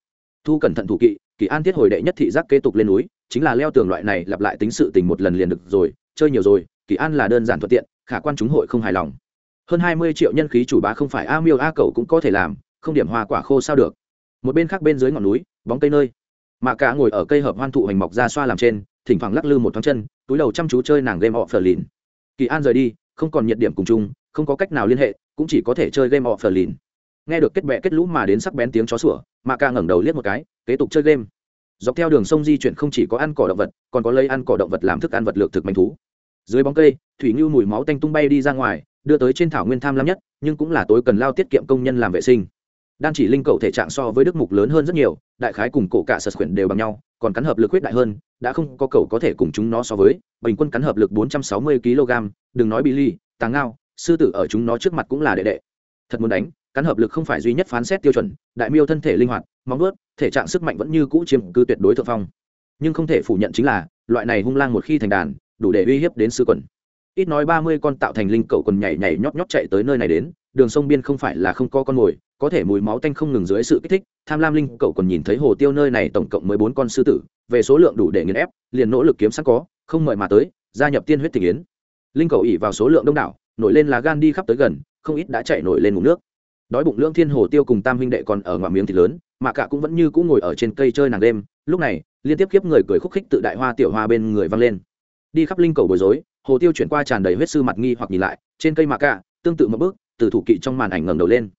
Thu cẩn thận thủ kỵ, kỳ an thiết hồi đệ nhất thị giác kế tục lên núi, chính là leo tường loại này lặp lại tính sự tình một lần liền được rồi, chơi nhiều rồi, kỳ an là đơn giản thuận tiện, khả quan chúng hội không hài lòng. Hơn hai mươi triệu nhân khí chủ bá không phải a miêu a cầu cũng có thể làm, không điểm hoa quả khô sao được. Một bên khác bên dưới ngọn núi, bóng cây nơi. Mạ cả ngồi ở cây hợp hoan thụ hành mọc ra xoa làm trên, thỉnh thoảng lắc lư một thoáng chân, túi đầu chăm chú chơi nàng game of lìn kỳ an rời đi, không còn nhiệt điểm cùng chung, không có cách nào liên hệ, cũng chỉ có thể chơi game of lìn nghe được kết bẹ kết lũ mà đến sắc bén tiếng chó sủa mạ ca ngẩng đầu liếc một cái, kế tục chơi game. Dọc theo đường sông di chuyển không chỉ có ăn cỏ động vật, còn có lấy ăn cỏ động vật làm thức ăn vật lược thực manh thú. Dưới bóng cây, thủy ngưu mùi máu tanh tung bay đi ra ngoài, đưa tới trên thảo nguyên tham lam nhất, nhưng cũng là tối cần lao tiết kiệm công nhân làm vệ sinh. Đan chỉ linh cầu thể trạng so với đức mục lớn hơn rất nhiều, đại khái cùng cổ cả sật khuyển đều bằng nhau, còn cắn hợp lực huyết đại hơn, đã không có cầu có thể cùng chúng nó so với, bình quân cắn hợp lực 460 kg đừng nói bị ly, tàng ngao, sư tử ở chúng nó trước mặt cũng là đệ đệ. Thật muốn đánh cắn hợp lực không phải duy nhất phán xét tiêu chuẩn, đại miêu thân thể linh hoạt, móng ướt thể trạng sức mạnh vẫn như cũ chiếm cư tuyệt đối thượng phong. Nhưng không thể phủ nhận chính là, loại này hung lang một khi thành đàn, đủ để uy hiếp đến sư quần. Ít nói ba mươi con tạo thành linh cầu quần nhảy nhảy nhót nhót chạy tới nơi này đến, đường sông biên không phải là không có con mồi, có thể mùi máu tanh không ngừng dưới sự kích thích, tham lam linh cậu còn nhìn thấy hồ tiêu nơi này tổng cộng mới bốn con sư tử, về số lượng đủ để nghiền ép, liền nỗ lực kiếm sẵn có, không mời mà tới, gia nhập tiên huyết tình yến. Linh cầu ỉ vào số lượng đông đảo, nổi lên là gan đi khắp tới gần, không ít đã chạy nổi lên ngủ nước đói bụng lưỡng thiên hồ tiêu cùng tam huynh đệ còn ở ngoài miếng thịt lớn, mà cả cũng vẫn như cũng ngồi ở trên cây chơi nàng đêm. Lúc này, liên tiếp kiếp người cười khúc khích tự đại hoa tiểu hoa bên người văng lên. Đi khắp linh cầu bối rối, hồ tiêu chuyển qua tràn đầy huyết sư mặt nghi hoặc nhìn lại, trên cây mạ cả tương tự một bước, từ thủ kỵ trong màn ảnh ngẩng đầu lên.